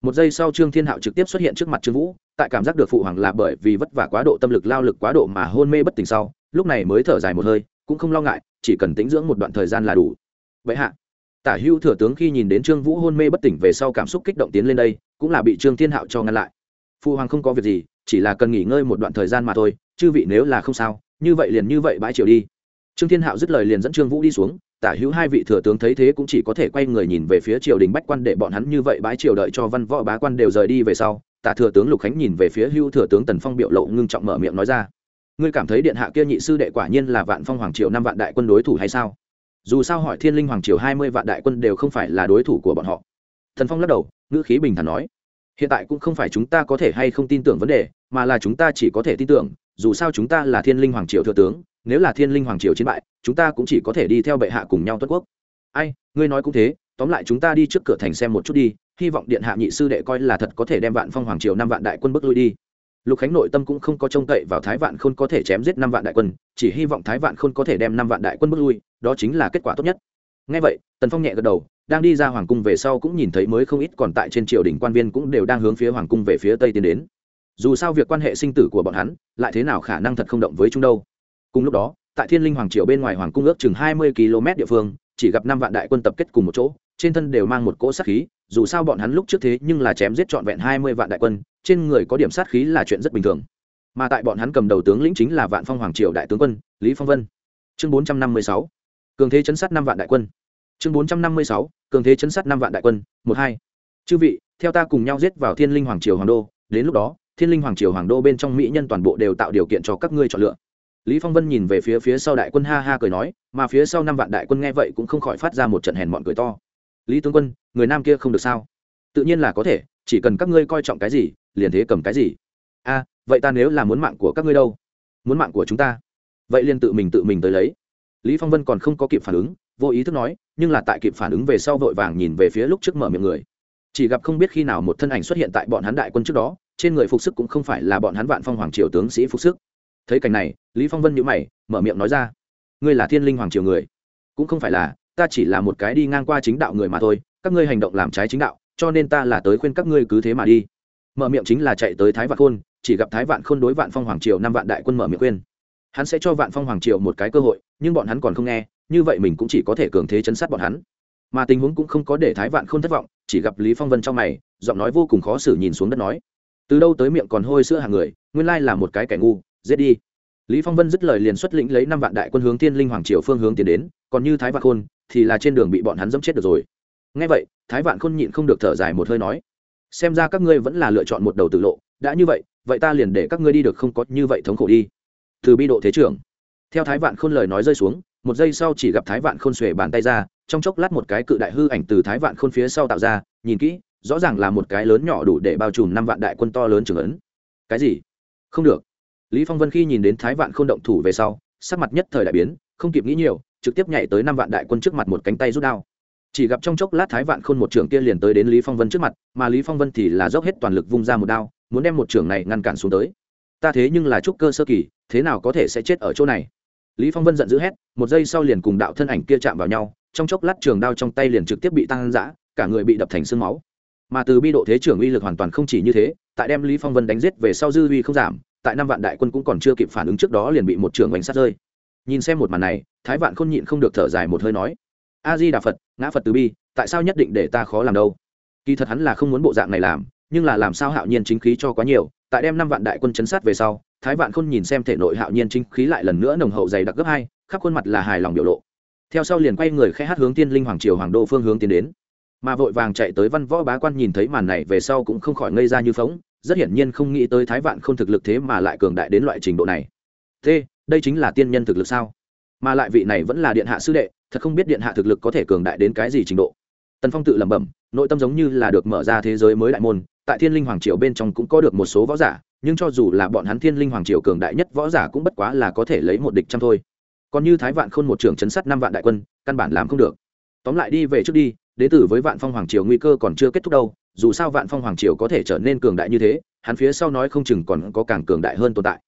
Một giây sau trương thiên hạo trực tiếp xuất hiện trước mặt trương vũ, tại cảm giác được phụ hoàng là bởi vì vất vả quá độ, tâm lực lao lực quá độ mà hôn mê bất tỉnh sau, lúc này mới thở dài một hơi, cũng không lo ngại, chỉ cần tĩnh dưỡng một đoạn thời gian là đủ. Vậy hạ tả hữu thừa tướng khi nhìn đến trương vũ hôn mê bất tỉnh về sau cảm xúc kích động tiến lên đây, cũng là bị trương thiên hạo cho ngăn lại. Phu hoàng không có việc gì, chỉ là cần nghỉ ngơi một đoạn thời gian mà thôi, chư vị nếu là không sao, như vậy liền như vậy bãi triều đi. Trương thiên hạo dứt lời liền dẫn trương vũ đi xuống, tả hữu hai vị thừa tướng thấy thế cũng chỉ có thể quay người nhìn về phía triều đình bách quan để bọn hắn như vậy bãi triều đợi cho văn võ bá quan đều rời đi về sau, tả thừa tướng lục khánh nhìn về phía hữu thừa tướng tần phong biểu lộ ngưng trọng mở miệng nói ra. Ngươi cảm thấy điện hạ kia nhị sư đệ quả nhiên là vạn phong hoàng triều năm vạn đại quân đối thủ hay sao? Dù sao hỏi thiên linh hoàng triều hai mươi vạn đại quân đều không phải là đối thủ của bọn họ. Thần phong lắc đầu, ngữ khí bình thản nói, hiện tại cũng không phải chúng ta có thể hay không tin tưởng vấn đề, mà là chúng ta chỉ có thể tin tưởng, dù sao chúng ta là thiên linh hoàng triều thừa tướng, nếu là thiên linh hoàng triều chiến bại, chúng ta cũng chỉ có thể đi theo bệ hạ cùng nhau tuất quốc. Ai, ngươi nói cũng thế, tóm lại chúng ta đi trước cửa thành xem một chút đi, hy vọng điện hạ nhị sư đệ coi là thật có thể đem vạn phong hoàng triều năm vạn đại quân bước lui đi lục khánh nội tâm cũng không có trông cậy vào thái vạn khôn có thể chém giết năm vạn đại quân, chỉ hy vọng thái vạn khôn có thể đem năm vạn đại quân bước lui, đó chính là kết quả tốt nhất. Ngay vậy, tần phong nhẹ gật đầu, đang đi ra hoàng cung về sau cũng nhìn thấy mới không ít còn tại trên triều đình quan viên cũng đều đang hướng phía hoàng cung về phía tây tiến đến. Dù sao việc quan hệ sinh tử của bọn hắn, lại thế nào khả năng thật không động với chúng đâu. Cùng lúc đó, tại thiên linh hoàng triều bên ngoài hoàng cung ước chừng hai mươi km địa phương, chỉ gặp năm vạn đại quân tập kết cùng một chỗ, trên thân đều mang một cỗ sát khí dù sao bọn hắn lúc trước thế nhưng là chém giết trọn vẹn hai mươi vạn đại quân, trên người có điểm sát khí là chuyện rất bình thường. Mà tại bọn hắn cầm đầu tướng lĩnh chính là vạn phong hoàng triều đại tướng quân, lý phong vân. Chương bốn trăm năm mươi sáu. Cường thế chấn sát năm vạn đại quân. Chương bốn trăm năm mươi sáu. Cường thế chấn sát năm vạn đại quân. Một hai. Chư vị, theo ta cùng nhau giết vào thiên linh hoàng triều hoàng đô, đến lúc đó, thiên linh hoàng triều hoàng đô bên trong mỹ nhân toàn bộ đều tạo điều kiện cho các ngươi chọn lựa. Lý phong vân nhìn về phía phía sau đại quân ha ha cười nói, mà phía sau năm vạn đại quân nghe vậy cũng không khỏi phát ra một trận hèn mọn cười to. Lý tướng quân người nam kia không được sao? Tự nhiên là có thể, chỉ cần các ngươi coi trọng cái gì, liền thế cầm cái gì. A, vậy ta nếu là muốn mạng của các ngươi đâu? Muốn mạng của chúng ta? Vậy liền tự mình tự mình tới lấy. Lý phong vân còn không có kịp phản ứng, vô ý thức nói, nhưng là tại kịp phản ứng về sau vội vàng nhìn về phía lúc trước mở miệng người. Chỉ gặp không biết khi nào một thân ảnh xuất hiện tại bọn hắn đại quân trước đó, trên người phục sức cũng không phải là bọn hắn vạn phong hoàng triều tướng sĩ phục sức. Thấy cảnh này, lý phong vân nhíu mày, mở miệng nói ra, ngươi là thiên linh hoàng triều người, cũng không phải là ta chỉ là một cái đi ngang qua chính đạo người mà thôi, các ngươi hành động làm trái chính đạo, cho nên ta là tới khuyên các ngươi cứ thế mà đi. Mở miệng chính là chạy tới thái vạn khôn, chỉ gặp thái vạn khôn đối vạn phong hoàng triều năm vạn đại quân mở miệng khuyên. Hắn sẽ cho vạn phong hoàng triều một cái cơ hội, nhưng bọn hắn còn không nghe, như vậy mình cũng chỉ có thể cường thế chấn sát bọn hắn. Mà tình huống cũng không có để thái vạn khôn thất vọng, chỉ gặp lý phong vân trong mày, giọng nói vô cùng khó xử nhìn xuống đất nói, từ đâu tới miệng còn hôi sữa hàng người, nguyên lai là một cái kẻ ngu, giết đi. Lý phong vân dứt lời liền xuất lĩnh lấy năm vạn đại quân hướng thiên linh hoàng triều phương hướng tiến đến, còn như thái vạn khôn thì là trên đường bị bọn hắn dẫm chết được rồi. Nghe vậy, thái vạn khôn nhịn không được thở dài một hơi nói, xem ra các ngươi vẫn là lựa chọn một đầu tự lộ, đã như vậy vậy ta liền để các ngươi đi được không có như vậy thống khổ đi. Từ bi độ thế trưởng. Theo thái vạn khôn lời nói rơi xuống, một giây sau chỉ gặp thái vạn khôn xuề bàn tay ra, trong chốc lát một cái cự đại hư ảnh từ thái vạn khôn phía sau tạo ra, nhìn kỹ, rõ ràng là một cái lớn nhỏ đủ để bao trùm năm vạn đại quân to lớn trường ấn. Cái gì? Không được. Lý phong vân khi nhìn đến thái vạn khôn động thủ về sau, sắc mặt nhất thời đại biến, không kịp nghĩ nhiều trực tiếp nhảy tới năm vạn đại quân trước mặt một cánh tay rút đao. Chỉ gặp trong chốc lát thái vạn khôn một trưởng kia liền tới đến lý phong vân trước mặt, mà lý phong vân thì là dốc hết toàn lực vung ra một đao, muốn đem một trưởng này ngăn cản xuống tới. Ta thế nhưng là trúc cơ sơ kỳ, thế nào có thể sẽ chết ở chỗ này? Lý phong vân giận dữ hét, một giây sau liền cùng đạo thân ảnh kia chạm vào nhau, trong chốc lát trường đao trong tay liền trực tiếp bị tăng dã, cả người bị đập thành xương máu. Mà từ bi độ thế trưởng uy lực hoàn toàn không chỉ như thế, tại đem lý phong vân đánh giết về sau dư uy không giảm, tại năm vạn đại quân cũng còn chưa kịp phản ứng trước đó liền bị một trưởng bánh sát rơi. Nhìn xem một màn này thái vạn khôn nhịn không được thở dài một hơi nói, a di đà phật, ngã phật từ bi, tại sao nhất định để ta khó làm đâu? Kỳ thật hắn là không muốn bộ dạng này làm, nhưng là làm sao hạo nhiên chính khí cho quá nhiều, tại đem năm vạn đại quân chấn sát về sau, thái vạn khôn nhìn xem thể nội hạo nhiên chính khí lại lần nữa nồng hậu dày đặc gấp hai, khắp khuôn mặt là hài lòng biểu lộ. Theo sau liền quay người khẽ hát hướng tiên linh hoàng triều hoàng đô phương hướng tiến đến. Mà vội vàng chạy tới văn võ bá quan nhìn thấy màn này về sau cũng không khỏi ngây ra như phóng, rất hiển nhiên không nghĩ tới thái vạn không thực lực thế mà lại cường đại đến loại trình độ này. Thế, đây chính là tiên nhân thực lực sao? Mà lại vị này vẫn là điện hạ sư đệ, thật không biết điện hạ thực lực có thể cường đại đến cái gì trình độ. Tần phong tự lẩm bẩm, nội tâm giống như là được mở ra thế giới mới đại môn, tại thiên linh hoàng triều bên trong cũng có được một số võ giả, nhưng cho dù là bọn hắn thiên linh hoàng triều cường đại nhất võ giả cũng bất quá là có thể lấy một địch trăm thôi. Còn như thái vạn khôn một trưởng chấn sát năm vạn đại quân, căn bản làm không được. Tóm lại đi về trước đi đế tử với vạn phong hoàng triều nguy cơ còn chưa kết thúc đâu, dù sao vạn phong hoàng triều có thể trở nên cường đại như thế, hắn phía sau nói không chừng còn có càng cường đại hơn tồn tại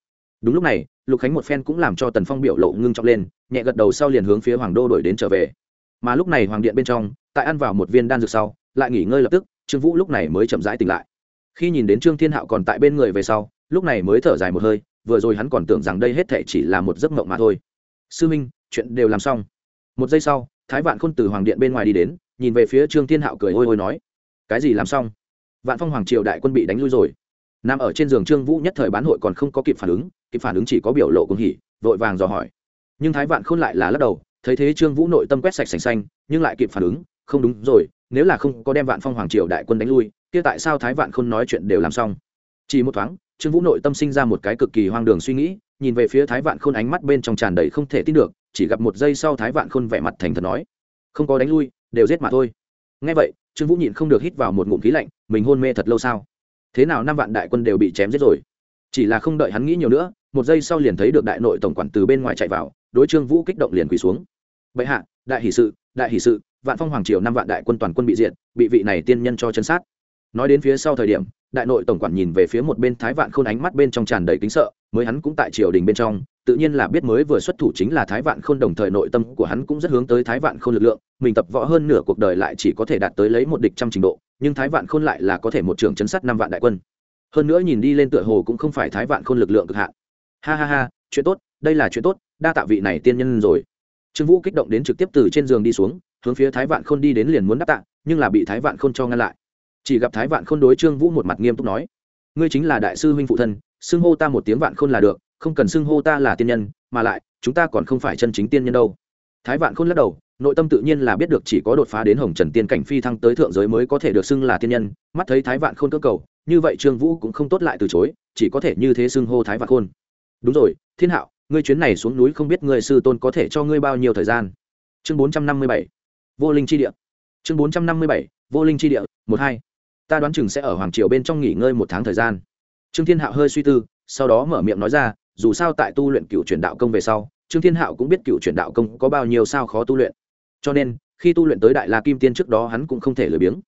đúng lúc này, lục khánh một phen cũng làm cho tần phong biểu lộ ngưng trọng lên, nhẹ gật đầu sau liền hướng phía hoàng đô đổi đến trở về. Mà lúc này hoàng điện bên trong, tại ăn vào một viên đan dược sau, lại nghỉ ngơi lập tức, trương vũ lúc này mới chậm rãi tỉnh lại. Khi nhìn đến trương thiên hạo còn tại bên người về sau, lúc này mới thở dài một hơi, vừa rồi hắn còn tưởng rằng đây hết thể chỉ là một giấc mộng mà thôi. Sư minh, chuyện đều làm xong. Một giây sau, thái vạn khôn từ hoàng điện bên ngoài đi đến, nhìn về phía trương thiên hạo cười ôi ôi nói, cái gì làm xong? Vạn phong hoàng triều đại quân bị đánh lui rồi nằm ở trên giường trương vũ nhất thời bán hội còn không có kịp phản ứng, kịp phản ứng chỉ có biểu lộ cùng hỉ, vội vàng dò hỏi. Nhưng thái vạn khôn lại là lắc đầu, thấy thế trương vũ nội tâm quét sạch sành xanh, nhưng lại kịp phản ứng, không đúng rồi, nếu là không có đem vạn phong hoàng triều đại quân đánh lui, kia tại sao thái vạn khôn nói chuyện đều làm xong? Chỉ một thoáng, trương vũ nội tâm sinh ra một cái cực kỳ hoang đường suy nghĩ, nhìn về phía thái vạn khôn ánh mắt bên trong tràn đầy không thể tin được, chỉ gặp một giây sau thái vạn khôn vẻ mặt thành thật nói, không có đánh lui, đều giết mà thôi. Ngay vậy, trương vũ nhịn không được hít vào một ngụm khí lạnh, mình hôn mê thật lâu sao? Thế nào năm vạn đại quân đều bị chém giết rồi? Chỉ là không đợi hắn nghĩ nhiều nữa, một giây sau liền thấy được đại nội tổng quản từ bên ngoài chạy vào, đối trương vũ kích động liền quỳ xuống. Bệ hạ, đại hỷ sự, đại hỷ sự, vạn phong hoàng triều năm vạn đại quân toàn quân bị diệt, bị vị này tiên nhân cho chân sát. Nói đến phía sau thời điểm, đại nội tổng quản nhìn về phía một bên thái vạn khôn ánh mắt bên trong tràn đầy kính sợ, mới hắn cũng tại triều đình bên trong, tự nhiên là biết mới vừa xuất thủ chính là thái vạn khôn đồng thời nội tâm của hắn cũng rất hướng tới thái vạn khôn lực lượng, mình tập võ hơn nửa cuộc đời lại chỉ có thể đạt tới lấy một địch trăm trình độ nhưng thái vạn khôn lại là có thể một trường chấn sát năm vạn đại quân. Hơn nữa nhìn đi lên tựa hồ cũng không phải thái vạn khôn lực lượng cực hạn. Ha ha ha, chuyện tốt, đây là chuyện tốt, đa tạ vị này tiên nhân rồi. Trương vũ kích động đến trực tiếp từ trên giường đi xuống, hướng phía thái vạn khôn đi đến liền muốn đáp tạ, nhưng là bị thái vạn khôn cho ngăn lại. Chỉ gặp thái vạn khôn đối trương vũ một mặt nghiêm túc nói, ngươi chính là đại sư huynh phụ thân, xưng hô ta một tiếng vạn khôn là được, không cần xưng hô ta là tiên nhân, mà lại, chúng ta còn không phải chân chính tiên nhân đâu. Thái vạn khôn lắc đầu nội tâm tự nhiên là biết được chỉ có đột phá đến hồng trần tiên cảnh phi thăng tới thượng giới mới có thể được xưng là tiên nhân, mắt thấy thái vạn khôn cơ cầu, như vậy trương vũ cũng không tốt lại từ chối, chỉ có thể như thế xưng hô thái vạn khôn. Đúng rồi, thiên hạo, ngươi chuyến này xuống núi không biết ngươi sư tôn có thể cho ngươi bao nhiêu thời gian? Chương bốn trăm năm mươi bảy, vô linh chi địa. Chương bốn trăm năm mươi bảy, vô linh chi địa, một hai. Ta đoán chừng sẽ ở hoàng triều bên trong nghỉ ngơi một tháng thời gian. Trương thiên hạo hơi suy tư, sau đó mở miệng nói ra, dù sao tại tu luyện cựu truyền đạo công về sau, trương thiên hạo cũng biết cựu truyền đạo công có bao nhiêu sao khó tu luyện cho nên, khi tu luyện tới đại la kim tiên trước đó hắn cũng không thể lười biếng.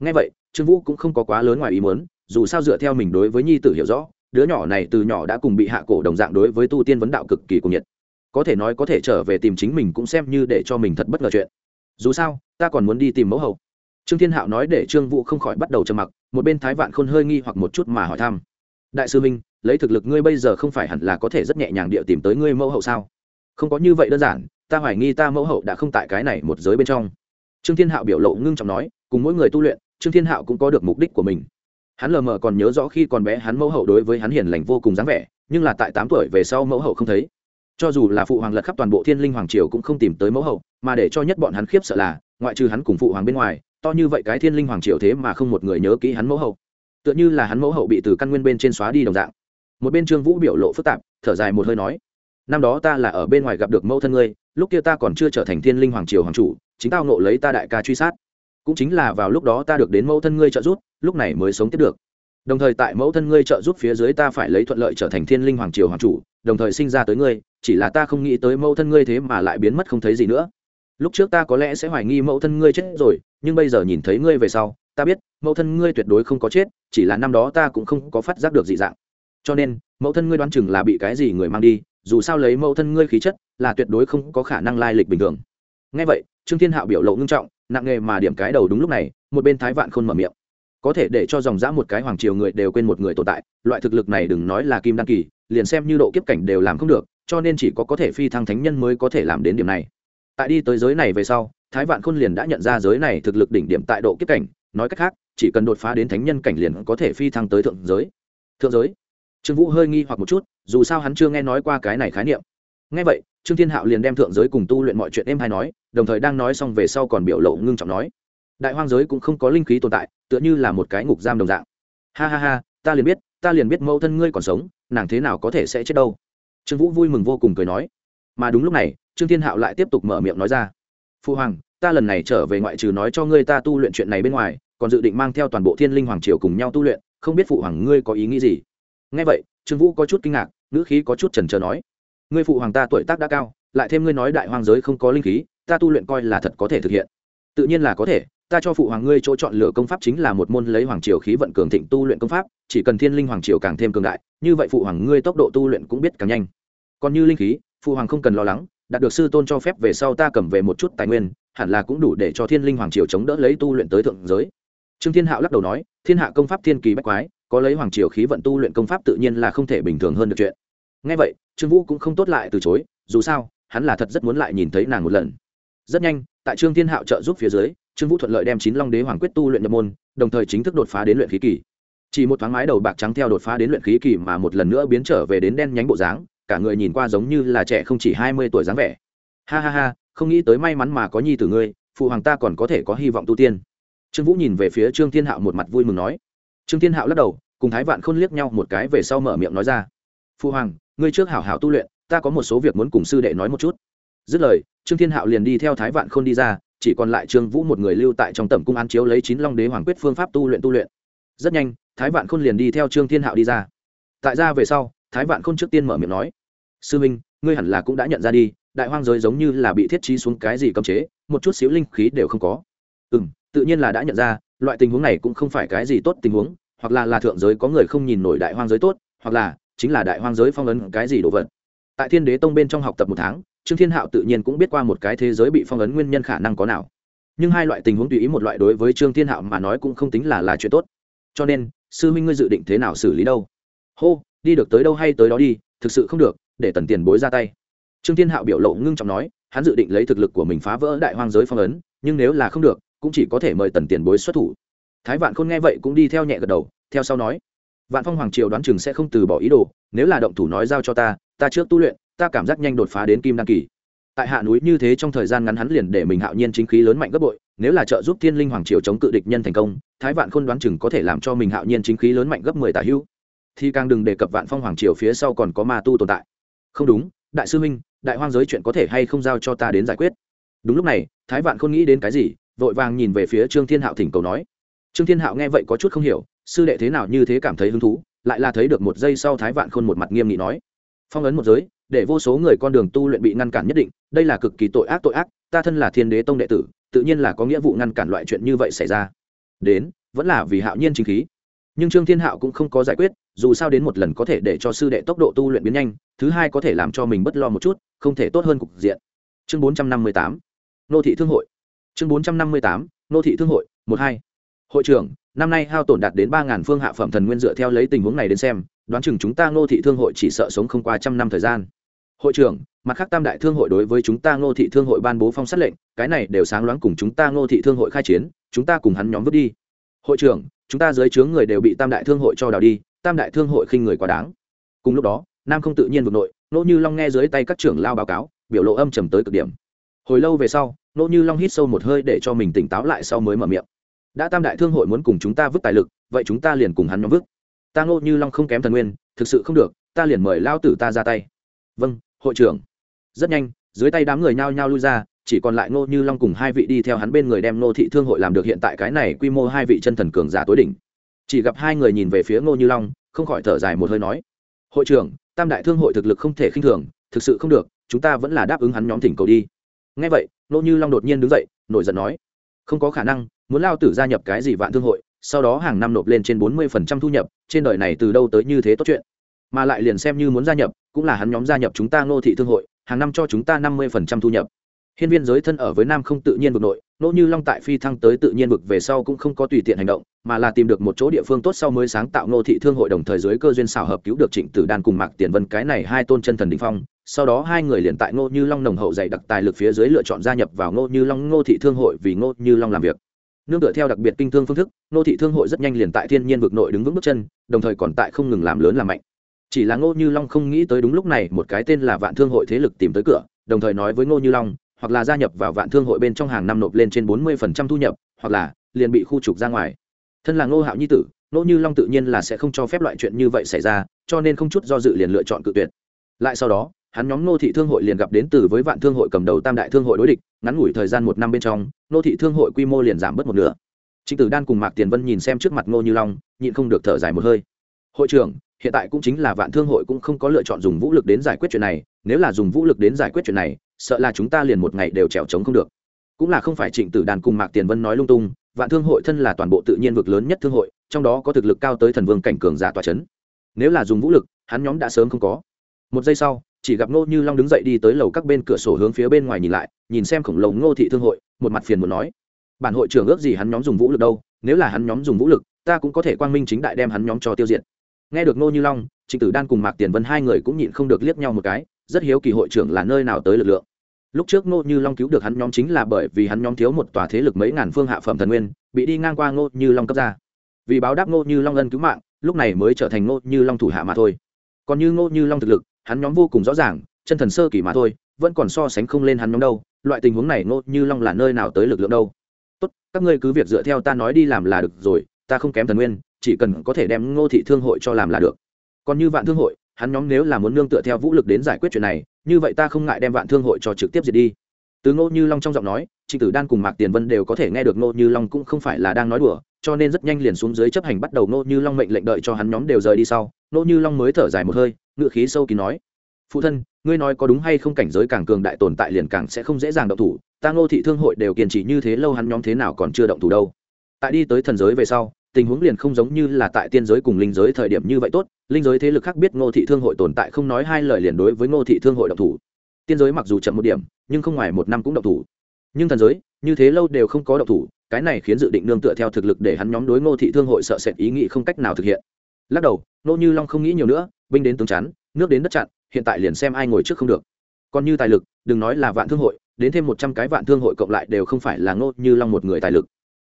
Ngay vậy, trương vũ cũng không có quá lớn ngoài ý muốn, dù sao dựa theo mình đối với nhi tử hiểu rõ, đứa nhỏ này từ nhỏ đã cùng bị hạ cổ đồng dạng đối với tu tiên vấn đạo cực kỳ cuồng nhiệt. Có thể nói có thể trở về tìm chính mình cũng xem như để cho mình thật bất ngờ chuyện. Dù sao, ta còn muốn đi tìm mẫu hậu. Trương thiên hạo nói để trương vũ không khỏi bắt đầu trầm mặc, một bên thái vạn khôn hơi nghi hoặc một chút mà hỏi thăm. Đại sư minh, lấy thực lực ngươi bây giờ không phải hẳn là có thể rất nhẹ nhàng địa tìm tới ngươi mẫu hậu sao? Không có như vậy đơn giản ta hoài nghi ta mẫu hậu đã không tại cái này một giới bên trong. Trương thiên hạo biểu lộ ngưng trọng nói, cùng mỗi người tu luyện, trương thiên hạo cũng có được mục đích của mình. Hắn lờ mờ còn nhớ rõ khi còn bé hắn mẫu hậu đối với hắn hiền lành vô cùng dáng vẻ, nhưng là tại tám tuổi về sau mẫu hậu không thấy. Cho dù là phụ hoàng lật khắp toàn bộ thiên linh hoàng triều cũng không tìm tới mẫu hậu, mà để cho nhất bọn hắn khiếp sợ là, ngoại trừ hắn cùng phụ hoàng bên ngoài, to như vậy cái thiên linh hoàng triều thế mà không một người nhớ kỹ hắn mẫu hậu. Tựa như là hắn mẫu hậu bị từ căn nguyên bên trên xóa đi đồng dạng. Một bên trương vũ biểu lộ phức tạp, thở dài một hơi nói năm đó ta là ở bên ngoài gặp được mẫu thân ngươi, lúc kia ta còn chưa trở thành thiên linh hoàng triều hoàng chủ, chính tao nộ lấy ta đại ca truy sát. Cũng chính là vào lúc đó ta được đến mẫu thân ngươi trợ giúp, lúc này mới sống tiếp được. Đồng thời tại mẫu thân ngươi trợ giúp phía dưới ta phải lấy thuận lợi trở thành thiên linh hoàng triều hoàng chủ, đồng thời sinh ra tới ngươi, chỉ là ta không nghĩ tới mẫu thân ngươi thế mà lại biến mất không thấy gì nữa. Lúc trước ta có lẽ sẽ hoài nghi mẫu thân ngươi chết rồi, nhưng bây giờ nhìn thấy ngươi về sau, ta biết, mẫu thân ngươi tuyệt đối không có chết, chỉ là năm đó ta cũng không có phát giác được dị dạng. Cho nên, mẫu thân ngươi đoán chừng là bị cái gì người mang đi dù sao lấy mẫu thân ngươi khí chất, là tuyệt đối không có khả năng lai lịch bình thường. Ngay vậy, trương thiên hạo biểu lộ ngưng trọng, nặng nghề mà điểm cái đầu đúng lúc này, một bên thái vạn khôn mở miệng. Có thể để cho dòng dã một cái hoàng triều người đều quên một người tồn tại, loại thực lực này đừng nói là kim đăng kỳ, liền xem như độ kiếp cảnh đều làm không được, cho nên chỉ có có thể phi thăng thánh nhân mới có thể làm đến điểm này. Tại đi tới giới này về sau, thái vạn khôn liền đã nhận ra giới này thực lực đỉnh điểm tại độ kiếp cảnh, nói cách khác, chỉ cần đột phá đến thánh nhân cảnh liền có thể phi thăng tới thượng giới. Thượng giới? Trương vũ hơi nghi hoặc một chút dù sao hắn chưa nghe nói qua cái này khái niệm. Ngay vậy, trương thiên hạo liền đem thượng giới cùng tu luyện mọi chuyện em hay nói, đồng thời đang nói xong về sau còn biểu lộ ngưng trọng nói, đại hoang giới cũng không có linh khí tồn tại, tựa như là một cái ngục giam đồng dạng. Ha ha ha, ta liền biết, ta liền biết mẫu thân ngươi còn sống, nàng thế nào có thể sẽ chết đâu. Trương vũ vui mừng vô cùng cười nói. Mà đúng lúc này, trương thiên hạo lại tiếp tục mở miệng nói ra, phu hoàng, ta lần này trở về ngoại trừ nói cho ngươi ta tu luyện chuyện này bên ngoài, còn dự định mang theo toàn bộ thiên linh hoàng triều cùng nhau tu luyện, không biết phụ hoàng ngươi có ý nghĩ gì? Ngay vậy trương vũ có chút kinh ngạc, ngữ khí có chút trần trờ nói, ngươi phụ hoàng ta tuổi tác đã cao, lại thêm ngươi nói đại hoang giới không có linh khí, ta tu luyện coi là thật có thể thực hiện. Tự nhiên là có thể, ta cho phụ hoàng ngươi chỗ chọn lựa công pháp chính là một môn lấy hoàng triều khí vận cường thịnh tu luyện công pháp, chỉ cần thiên linh hoàng triều càng thêm cường đại, như vậy phụ hoàng ngươi tốc độ tu luyện cũng biết càng nhanh. Còn như linh khí, phụ hoàng không cần lo lắng, đạt được sư tôn cho phép về sau ta cầm về một chút tài nguyên, hẳn là cũng đủ để cho thiên linh hoàng triều chống đỡ lấy tu luyện tới thượng giới trương thiên hạo lắc đầu nói, thiên hạ công pháp thiên kỳ bách quái, có lấy hoàng triều khí vận tu luyện công pháp tự nhiên là không thể bình thường hơn được chuyện. Ngay vậy, trương vũ cũng không tốt lại từ chối, dù sao, hắn là thật rất muốn lại nhìn thấy nàng một lần. Rất nhanh, tại trương thiên hạo trợ giúp phía dưới, trương vũ thuận lợi đem chín long đế hoàng quyết tu luyện nhập môn, đồng thời chính thức đột phá đến luyện khí kỳ. Chỉ một thoáng mái đầu bạc trắng theo đột phá đến luyện khí kỳ mà một lần nữa biến trở về đến đen nhánh bộ dáng, cả người nhìn qua giống như là trẻ không chỉ hai mươi tuổi dáng vẻ. Ha ha ha, không nghĩ tới may mắn mà có nhi tử ngươi, phụ hoàng ta còn có thể có hy vọng tu tiên trương vũ nhìn về phía trương thiên hạo một mặt vui mừng nói. Trương thiên hạo lắc đầu, cùng thái vạn khôn liếc nhau một cái về sau mở miệng nói ra. Phu hoàng, ngươi trước hảo hảo tu luyện, ta có một số việc muốn cùng sư đệ nói một chút. Dứt lời, trương thiên hạo liền đi theo thái vạn khôn đi ra, chỉ còn lại trương vũ một người lưu tại trong tầm cung an chiếu lấy chín long đế hoàng quyết phương pháp tu luyện tu luyện. Rất nhanh, thái vạn khôn liền đi theo trương thiên hạo đi ra. Tại ra về sau, thái vạn khôn trước tiên mở miệng nói. Sư minh, ngươi hẳn là cũng đã nhận ra đi, đại hoang giới giống như là bị thiết trí xuống cái gì cấm chế, một chút xíu linh khí đều không có. Ừ m tự nhiên là đã nhận ra, loại tình huống này cũng không phải cái gì tốt tình huống, hoặc là là thượng giới có người không nhìn nổi đại hoang giới tốt, hoặc là chính là đại hoang giới phong ấn cái gì đồ vật. Tại thiên đế tông bên trong học tập một tháng, trương thiên hạo tự nhiên cũng biết qua một cái thế giới bị phong ấn nguyên nhân khả năng có nào. Nhưng hai loại tình huống tùy ý một loại đối với trương thiên hạo mà nói cũng không tính là là chuyện tốt. Cho nên, sư huynh ngươi dự định thế nào xử lý đâu? Hô, đi được tới đâu hay tới đó đi, thực sự không được, để tần tiền bối ra tay. Trương thiên hạo biểu lộ ngưng trọng nói, hắn dự định lấy thực lực của mình phá vỡ đại hoang giới phong ấn, nhưng nếu là không được cũng chỉ có thể mời tần tiền bối xuất thủ. Thái vạn khôn nghe vậy cũng đi theo nhẹ gật đầu, theo sau nói, vạn phong hoàng triều đoán chừng sẽ không từ bỏ ý đồ, nếu là động thủ nói giao cho ta ta trước tu luyện, ta cảm giác nhanh đột phá đến kim đăng kỳ. Tại hạ núi như thế trong thời gian ngắn hắn liền để mình hạo nhiên chính khí lớn mạnh gấp bội, nếu là trợ giúp thiên linh hoàng triều chống cự địch nhân thành công, thái vạn khôn đoán chừng có thể làm cho mình hạo nhiên chính khí lớn mạnh gấp mười tả hữu. Thì càng đừng đề cập vạn phong hoàng triều phía sau còn có ma tu tồn tại. Không đúng, đại sư minh đại hoang giới chuyện có thể hay không giao cho ta đến giải quyết? Đúng lúc này, thái vạn khôn nghĩ đến cái gì vội vàng nhìn về phía trương thiên hạo thỉnh cầu nói. Trương thiên hạo nghe vậy có chút không hiểu, sư đệ thế nào như thế cảm thấy hứng thú, lại là thấy được một giây sau thái vạn khôn một mặt nghiêm nghị nói. Phong ấn một giới, để vô số người con đường tu luyện bị ngăn cản nhất định, đây là cực kỳ tội ác tội ác, ta thân là thiên đế tông đệ tử, tự nhiên là có nghĩa vụ ngăn cản loại chuyện như vậy xảy ra. Đến, vẫn là vì hạo nhiên chính khí. Nhưng trương thiên hạo cũng không có giải quyết, dù sao đến một lần có thể để cho sư đệ tốc độ tu luyện biến nhanh, thứ hai có thể làm cho mình bất lo một chút, không thể tốt hơn cục diện. Chương bốn trăm năm mươi tám, nô thị thương hội chương bốn trăm năm mươi tám, nô thị thương hội, một hai. Hội trưởng, năm nay hao tổn đạt đến ba ngàn phương hạ phẩm thần nguyên dựa theo lấy tình huống này đến xem, đoán chừng chúng ta ngô thị thương hội chỉ sợ sống không qua trăm năm thời gian. Hội trưởng, mặt khác tam đại thương hội đối với chúng ta ngô thị thương hội ban bố phong sát lệnh, cái này đều sáng loáng cùng chúng ta ngô thị thương hội khai chiến, chúng ta cùng hắn nhóm vứt đi. Hội trưởng, chúng ta dưới trướng người đều bị tam đại thương hội cho đào đi, tam đại thương hội khinh người quá đáng. Cùng lúc đó, nam không tự nhiên vực nội nỗ như long nghe dưới tay các trưởng lao báo cáo, biểu lộ âm trầm tới cực điểm. Hồi lâu về sau nỗ như long hít sâu một hơi để cho mình tỉnh táo lại sau mới mở miệng. Đã tam đại thương hội muốn cùng chúng ta vứt tài lực, vậy chúng ta liền cùng hắn nhóm vứt. Ta ngô như long không kém thần nguyên, thực sự không được, ta liền mời lao tử ta ra tay. Vâng hội trưởng. Rất nhanh, dưới tay đám người nhao nhao lui ra, chỉ còn lại ngô như long cùng hai vị đi theo hắn bên người đem ngô thị thương hội làm được hiện tại cái này quy mô hai vị chân thần cường giả tối đỉnh. Chỉ gặp hai người nhìn về phía ngô như long, không khỏi thở dài một hơi nói, hội trưởng, tam đại thương hội thực lực không thể khinh thường, thực sự không được, chúng ta vẫn là đáp ứng hắn nhóm thỉnh cầu đi. Ngay vậy Nô như long đột nhiên đứng dậy, nổi giận nói, không có khả năng, muốn lao tử gia nhập cái gì vạn thương hội, sau đó hàng năm nộp lên trên bốn mươi phần trăm thu nhập, trên đời này từ đâu tới như thế tốt chuyện? Mà lại liền xem như muốn gia nhập, cũng là hắn nhóm gia nhập chúng ta ngô thị thương hội, hàng năm cho chúng ta năm mươi phần trăm thu nhập hiên viên giới thân ở với nam không tự nhiên vực nội, nỗ như long tại phi thăng tới tự nhiên vực về sau cũng không có tùy tiện hành động, mà là tìm được một chỗ địa phương tốt sau mới sáng tạo ngô thị thương hội đồng thời dưới cơ duyên xảo hợp cứu được trịnh tử đan cùng mạc tiền vân cái này hai tôn chân thần đỉnh phong. Sau đó hai người liền tại ngô như long nồng hậu dạy đặc tài lực phía dưới lựa chọn gia nhập vào ngô như long ngô thị thương hội vì ngô như long làm việc. Nương tựa theo đặc biệt kinh thương phương thức ngô thị thương hội rất nhanh liền tại thiên nhiên vực nội đứng vững bước chân, đồng thời còn tại không ngừng làm lớn làm mạnh. Chỉ là ngô như long không nghĩ tới đúng lúc này một cái tên là vạn thương hội thế lực tìm tới cửa, đồng thời nói với ngô như long hoặc là gia nhập vào vạn thương hội bên trong hàng năm nộp lên trên bốn mươi phần trăm thu nhập, hoặc là liền bị khu trục ra ngoài. Thân là ngô hạo nhi tử, ngô như long tự nhiên là sẽ không cho phép loại chuyện như vậy xảy ra, cho nên không chút do dự liền lựa chọn cự tuyệt. Lại sau đó, hắn nhóm ngô thị thương hội liền gặp đến từ với vạn thương hội cầm đầu tam đại thương hội đối địch, ngắn ngủi thời gian một năm bên trong, ngô thị thương hội quy mô liền giảm bớt một nửa. Trịnh tử đan cùng mạc tiền vân nhìn xem trước mặt ngô như long, nhịn không được thở dài một hơi. Hội trưởng, hiện tại cũng chính là vạn thương hội cũng không có lựa chọn dùng vũ lực đến giải quyết chuyện này, nếu là dùng vũ lực đến giải quyết chuyện này sợ là chúng ta liền một ngày đều trèo trống không được. Cũng là không phải trịnh tử đàn cùng mạc tiền vân nói lung tung, vạn thương hội thân là toàn bộ tự nhiên vực lớn nhất thương hội, trong đó có thực lực cao tới thần vương cảnh cường giả tòa c h ấ n nếu là dùng vũ lực, hắn nhóm đã sớm không có. Một giây sau, chỉ gặp ngô như long đứng dậy đi tới lầu các bên cửa sổ hướng phía bên ngoài nhìn lại, nhìn xem khổng lồ ngô thị thương hội, một mặt phiền muốn nói, bản hội trưởng ước gì hắn nhóm dùng vũ lực đâu, nếu là hắn nhóm dùng vũ lực, ta cũng có thể quang minh chính đại đem hắn nhóm cho tiêu diệt. Nghe được ngô như long, trịnh tử đan cùng mạc tiền vân hai người cũng nhịn không được liếc nhau một cái, rất hiếu kỳ hội trưởng là nơi nào tới lực lượng lúc trước ngô như long cứu được hắn nhóm chính là bởi vì hắn nhóm thiếu một tòa thế lực mấy ngàn phương hạ phẩm thần nguyên, bị đi ngang qua ngô như long cấp ra. Vì báo đáp ngô như long ân cứu mạng, lúc này mới trở thành ngô như long thủ hạ mà thôi. Còn như ngô như long thực lực, hắn nhóm vô cùng rõ ràng, chân thần sơ kỳ mà thôi, vẫn còn so sánh không lên hắn nhóm đâu, loại tình huống này ngô như long là nơi nào tới lực lượng đâu. Tốt, các ngươi cứ việc dựa theo ta nói đi làm là được rồi, ta không kém thần nguyên, chỉ cần có thể đem ngô thị thương hội cho làm là được. Còn như vạn thương hội, hắn nhóm nếu là muốn nương tựa theo vũ lực đến giải quyết chuyện này như vậy ta không ngại đem vạn thương hội cho trực tiếp diệt đi. Từ ngô như long trong giọng nói, trịnh tử đan cùng mạc tiền vân đều có thể nghe được ngô như long cũng không phải là đang nói đùa, cho nên rất nhanh liền xuống dưới chấp hành bắt đầu ngô như long mệnh lệnh đợi cho hắn nhóm đều rời đi sau, ngô như long mới thở dài một hơi ngựa khí sâu kín nói, phụ thân, ngươi nói có đúng hay không cảnh giới càng cường đại tồn tại liền càng sẽ không dễ dàng động thủ, ta ngô thị thương hội đều kiên trì như thế lâu hắn nhóm thế nào còn chưa động thủ đâu. Tại đi tới thần giới về sau tình huống liền không giống như là tại tiên giới cùng linh giới thời điểm như vậy tốt, linh giới thế lực khác biết ngô thị thương hội tồn tại không nói hai lời liền đối với ngô thị thương hội độc thủ. Tiên giới mặc dù chậm một điểm, nhưng không ngoài một năm cũng độc thủ. Nhưng thần giới, như thế lâu đều không có độc thủ, cái này khiến dự định nương tựa theo thực lực để hắn nhóm đối ngô thị thương hội sợ sệt ý nghĩ không cách nào thực hiện. Lắc đầu, nô như long không nghĩ nhiều nữa, binh đến tướng chắn, nước đến đất chặn, hiện tại liền xem ai ngồi trước không được. Còn như tài lực, đừng nói là vạn thương hội, đến thêm một trăm cái vạn thương hội cộng lại đều không phải là ngô như long một người tài lực.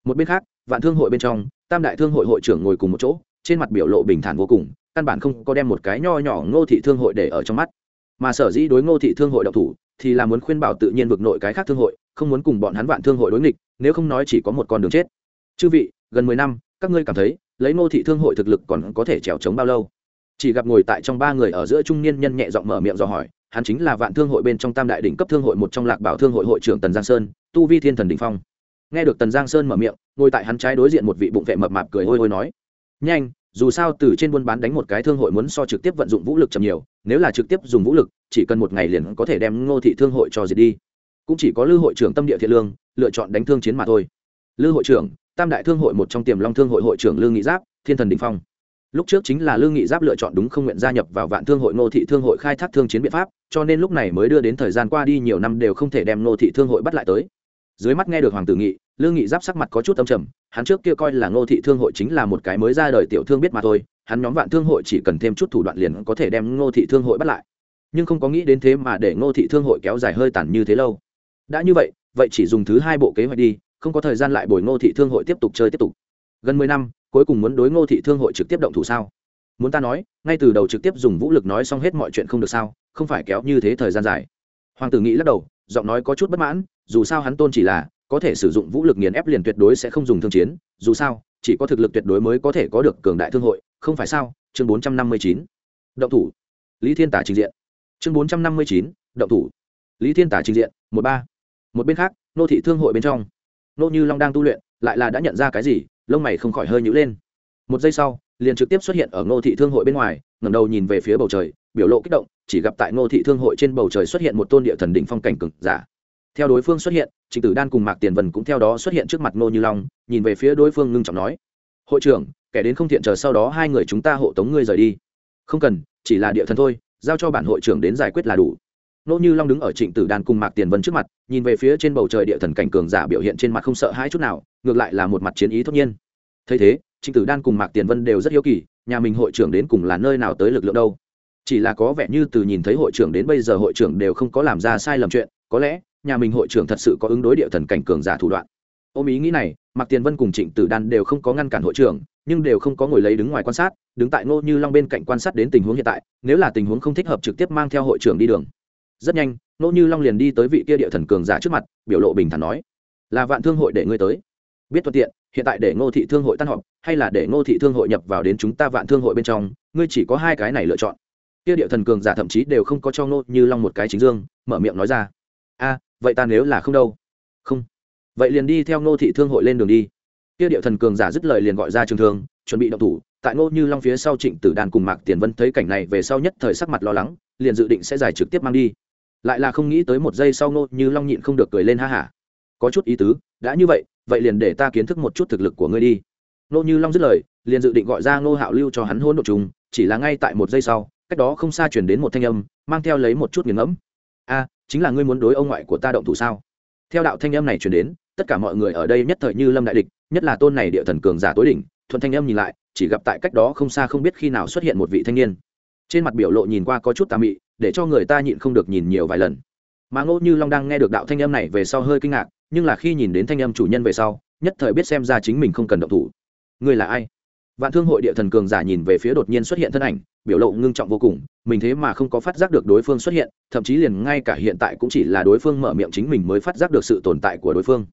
Một bên khác, vạn thương hội bên trong tam đại thương hội hội trưởng ngồi cùng một chỗ, trên mặt biểu lộ bình thản vô cùng, căn bản không có đem một cái nho nhỏ ngô thị thương hội để ở trong mắt. Mà sở dĩ đối ngô thị thương hội độc thủ, thì là muốn khuyên bảo tự nhiên vực nội cái khác thương hội, không muốn cùng bọn hắn vạn thương hội đối nghịch, nếu không nói chỉ có một con đường chết. Chư vị, gần mười năm, các ngươi cảm thấy, lấy ngô thị thương hội thực lực còn có thể trèo trống bao lâu? Chỉ gặp ngồi tại trong ba người ở giữa trung niên nhân nhẹ giọng mở miệng dò hỏi, hắn chính là vạn thương hội bên trong tam đại đỉnh cấp thương hội một trong lạc bảo thương hội hội trưởng tần giang sơn, tu vi thiên thần đình phong nghe được tần giang sơn mở miệng, ngồi tại hắn trái đối diện một vị bụng vệ mập mạp cười hôi hôi nói, nhanh, dù sao từ trên buôn bán đánh một cái thương hội muốn so trực tiếp vận dụng vũ lực chậm nhiều, nếu là trực tiếp dùng vũ lực, chỉ cần một ngày liền có thể đem ngô thị thương hội cho diệt đi. Cũng chỉ có lư hội trưởng tâm địa thiện lương, lựa chọn đánh thương chiến mà thôi. Lư hội trưởng, tam đại thương hội một trong tiềm long thương hội hội trưởng lương nghị giáp, thiên thần đình phong. Lúc trước chính là lương nghị giáp lựa chọn đúng không nguyện gia nhập vào vạn thương hội ngô thị thương hội khai thác thương chiến biện pháp, cho nên lúc này mới đưa đến thời gian qua đi nhiều năm đều không thể đem ngô thị thương hội bắt lại tới dưới mắt nghe được hoàng tử nghị, lương nghị giáp sắc mặt có chút âm trầm, hắn trước kia coi là ngô thị thương hội chính là một cái mới ra đời tiểu thương biết mà thôi, hắn nhóm vạn thương hội chỉ cần thêm chút thủ đoạn liền có thể đem ngô thị thương hội bắt lại. Nhưng không có nghĩ đến thế mà để ngô thị thương hội kéo dài hơi tàn như thế lâu. Đã như vậy vậy chỉ dùng thứ hai bộ kế hoạch đi, không có thời gian lại bồi ngô thị thương hội tiếp tục chơi tiếp tục. Gần mười năm, cuối cùng muốn đối ngô thị thương hội trực tiếp động thủ sao? Muốn ta nói, ngay từ đầu trực tiếp dùng vũ lực nói xong hết mọi chuyện không được sao? Không phải kéo như thế thời gian dài. Hoàng tử nghĩ lắc đầu giọng nói có chút bất mãn, dù sao hắn tôn chỉ là, có thể sử dụng vũ lực nghiền ép liền tuyệt đối sẽ không dùng thương chiến, dù sao, chỉ có thực lực tuyệt đối mới có thể có được cường đại thương hội, không phải sao? Chương bốn trăm năm mươi chín. Động thủ. Lý thiên tả trình diện. Chương bốn trăm năm mươi chín, động thủ. Lý thiên tả trình diện, một ba. Một bên khác, nô thị thương hội bên trong. Nô như long đang tu luyện, lại là đã nhận ra cái gì, lông mày không khỏi hơi nhữ lên. Một giây sau, liền trực tiếp xuất hiện ở Nô thị thương hội bên ngoài, ngẩng đầu nhìn về phía bầu trời biểu lộ kích động, chỉ gặp tại ngô thị thương hội trên bầu trời xuất hiện một tôn địa thần đỉnh phong cảnh cực giả. Theo đối phương xuất hiện trịnh tử đan cùng mạc tiền vân cũng theo đó xuất hiện trước mặt ngô như long, nhìn về phía đối phương ngưng trọng nói, hội trưởng, kẻ đến không thiện chờ sau đó hai người chúng ta hộ tống ngươi rời đi. Không cần, chỉ là địa thần thôi, giao cho bản hội trưởng đến giải quyết là đủ. Nỗ như long đứng ở trịnh tử đan cùng mạc tiền vân trước mặt, nhìn về phía trên bầu trời địa thần cảnh cường giả biểu hiện trên mặt không sợ hãi chút nào, ngược lại là một mặt chiến ý tốt nhiên. Thấy thế, trịnh tử đan cùng mạc tiền vân đều rất hiếu kỳ, nhà mình hội trưởng đến cùng là nơi nào tới lực lượng đâu? Chỉ là có vẻ như từ nhìn thấy hội trưởng đến bây giờ hội trưởng đều không có làm ra sai lầm chuyện, có lẽ, nhà mình hội trưởng thật sự có ứng đối địa thần cảnh cường giả thủ đoạn. Ôm ý nghĩ này, mạc tiền vân cùng trịnh tử đan đều không có ngăn cản hội trưởng, nhưng đều không có ngồi lấy đứng ngoài quan sát, đứng tại ngô như long bên cạnh quan sát đến tình huống hiện tại, nếu là tình huống không thích hợp trực tiếp mang theo hội trưởng đi đường. Rất nhanh, ngô như long liền đi tới vị kia địa thần cường giả trước mặt, biểu lộ bình thản nói, là vạn thương hội để ngươi tới. Biết thuận tiện, hiện tại để ngô thị thương hội tan họp, hay là để ngô thị thương hội nhập vào đến chúng ta vạn thương hội bên trong, ngươi chỉ có hai cái này lựa chọn kia địa thần cường giả thậm chí đều không có cho nô như long một cái chính dương, mở miệng nói ra. A, vậy ta nếu là không đâu? Không. Vậy liền đi theo nô thị thương hội lên đường đi. Kia địa thần cường giả dứt lời liền gọi ra trường thương, chuẩn bị động thủ. Tại nô như long phía sau trịnh tử đàn cùng mạc tiền vân thấy cảnh này về sau nhất thời sắc mặt lo lắng, liền dự định sẽ giải trực tiếp mang đi. Lại là không nghĩ tới một giây sau nô như long nhịn không được cười lên ha hả. Có chút ý tứ, đã như vậy vậy liền để ta kiến thức một chút thực lực của ngươi đi. Nô như long dứt lời, liền dự định gọi ra nô hạo lưu cho hắn hôn đ ộ chúng chỉ là ngay tại một giây sau cách đó không xa chuyển đến một thanh âm, mang theo lấy một chút nghiền ngẫm. A, chính là ngươi muốn đối ông ngoại của ta động thủ sao? Theo đạo thanh âm này chuyển đến, tất cả mọi người ở đây nhất thời như lâm đại địch, nhất là tôn này địa thần cường giả tối đỉnh, thuận thanh âm nhìn lại, chỉ gặp tại cách đó không xa không biết khi nào xuất hiện một vị thanh niên. Trên mặt biểu lộ nhìn qua có chút tà mị, để cho người ta nhịn không được nhìn nhiều vài lần. Mà ngô như long đang nghe được đạo thanh âm này về sau hơi kinh ngạc, nhưng là khi nhìn đến thanh âm chủ nhân về sau, nhất thời biết xem ra chính mình không cần động thủ. Ngươi là ai? Vạn thương hội địa thần cường giả nhìn về phía đột nhiên xuất hiện thân ảnh, biểu lộ ngưng trọng vô cùng, mình thế mà không có phát giác được đối phương xuất hiện, thậm chí liền ngay cả hiện tại cũng chỉ là đối phương mở miệng chính mình mới phát giác được sự tồn tại của đối phương.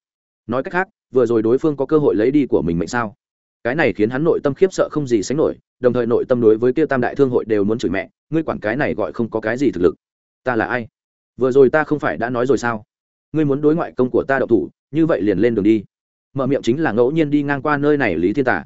Nói cách khác, vừa rồi đối phương có cơ hội lấy đi của mình mệnh sao? Cái này khiến hắn nội tâm khiếp sợ không gì sánh nổi, đồng thời nội tâm đối với kia tam đại thương hội đều muốn chửi mẹ, ngươi quản cái này gọi không có cái gì thực lực. Ta là ai? Vừa rồi ta không phải đã nói rồi sao? Ngươi muốn đối ngoại công của ta đậu thủ, như vậy liền lên đường đi. Mở miệng chính là ngẫu nhiên đi ngang qua nơi này lý thiên tả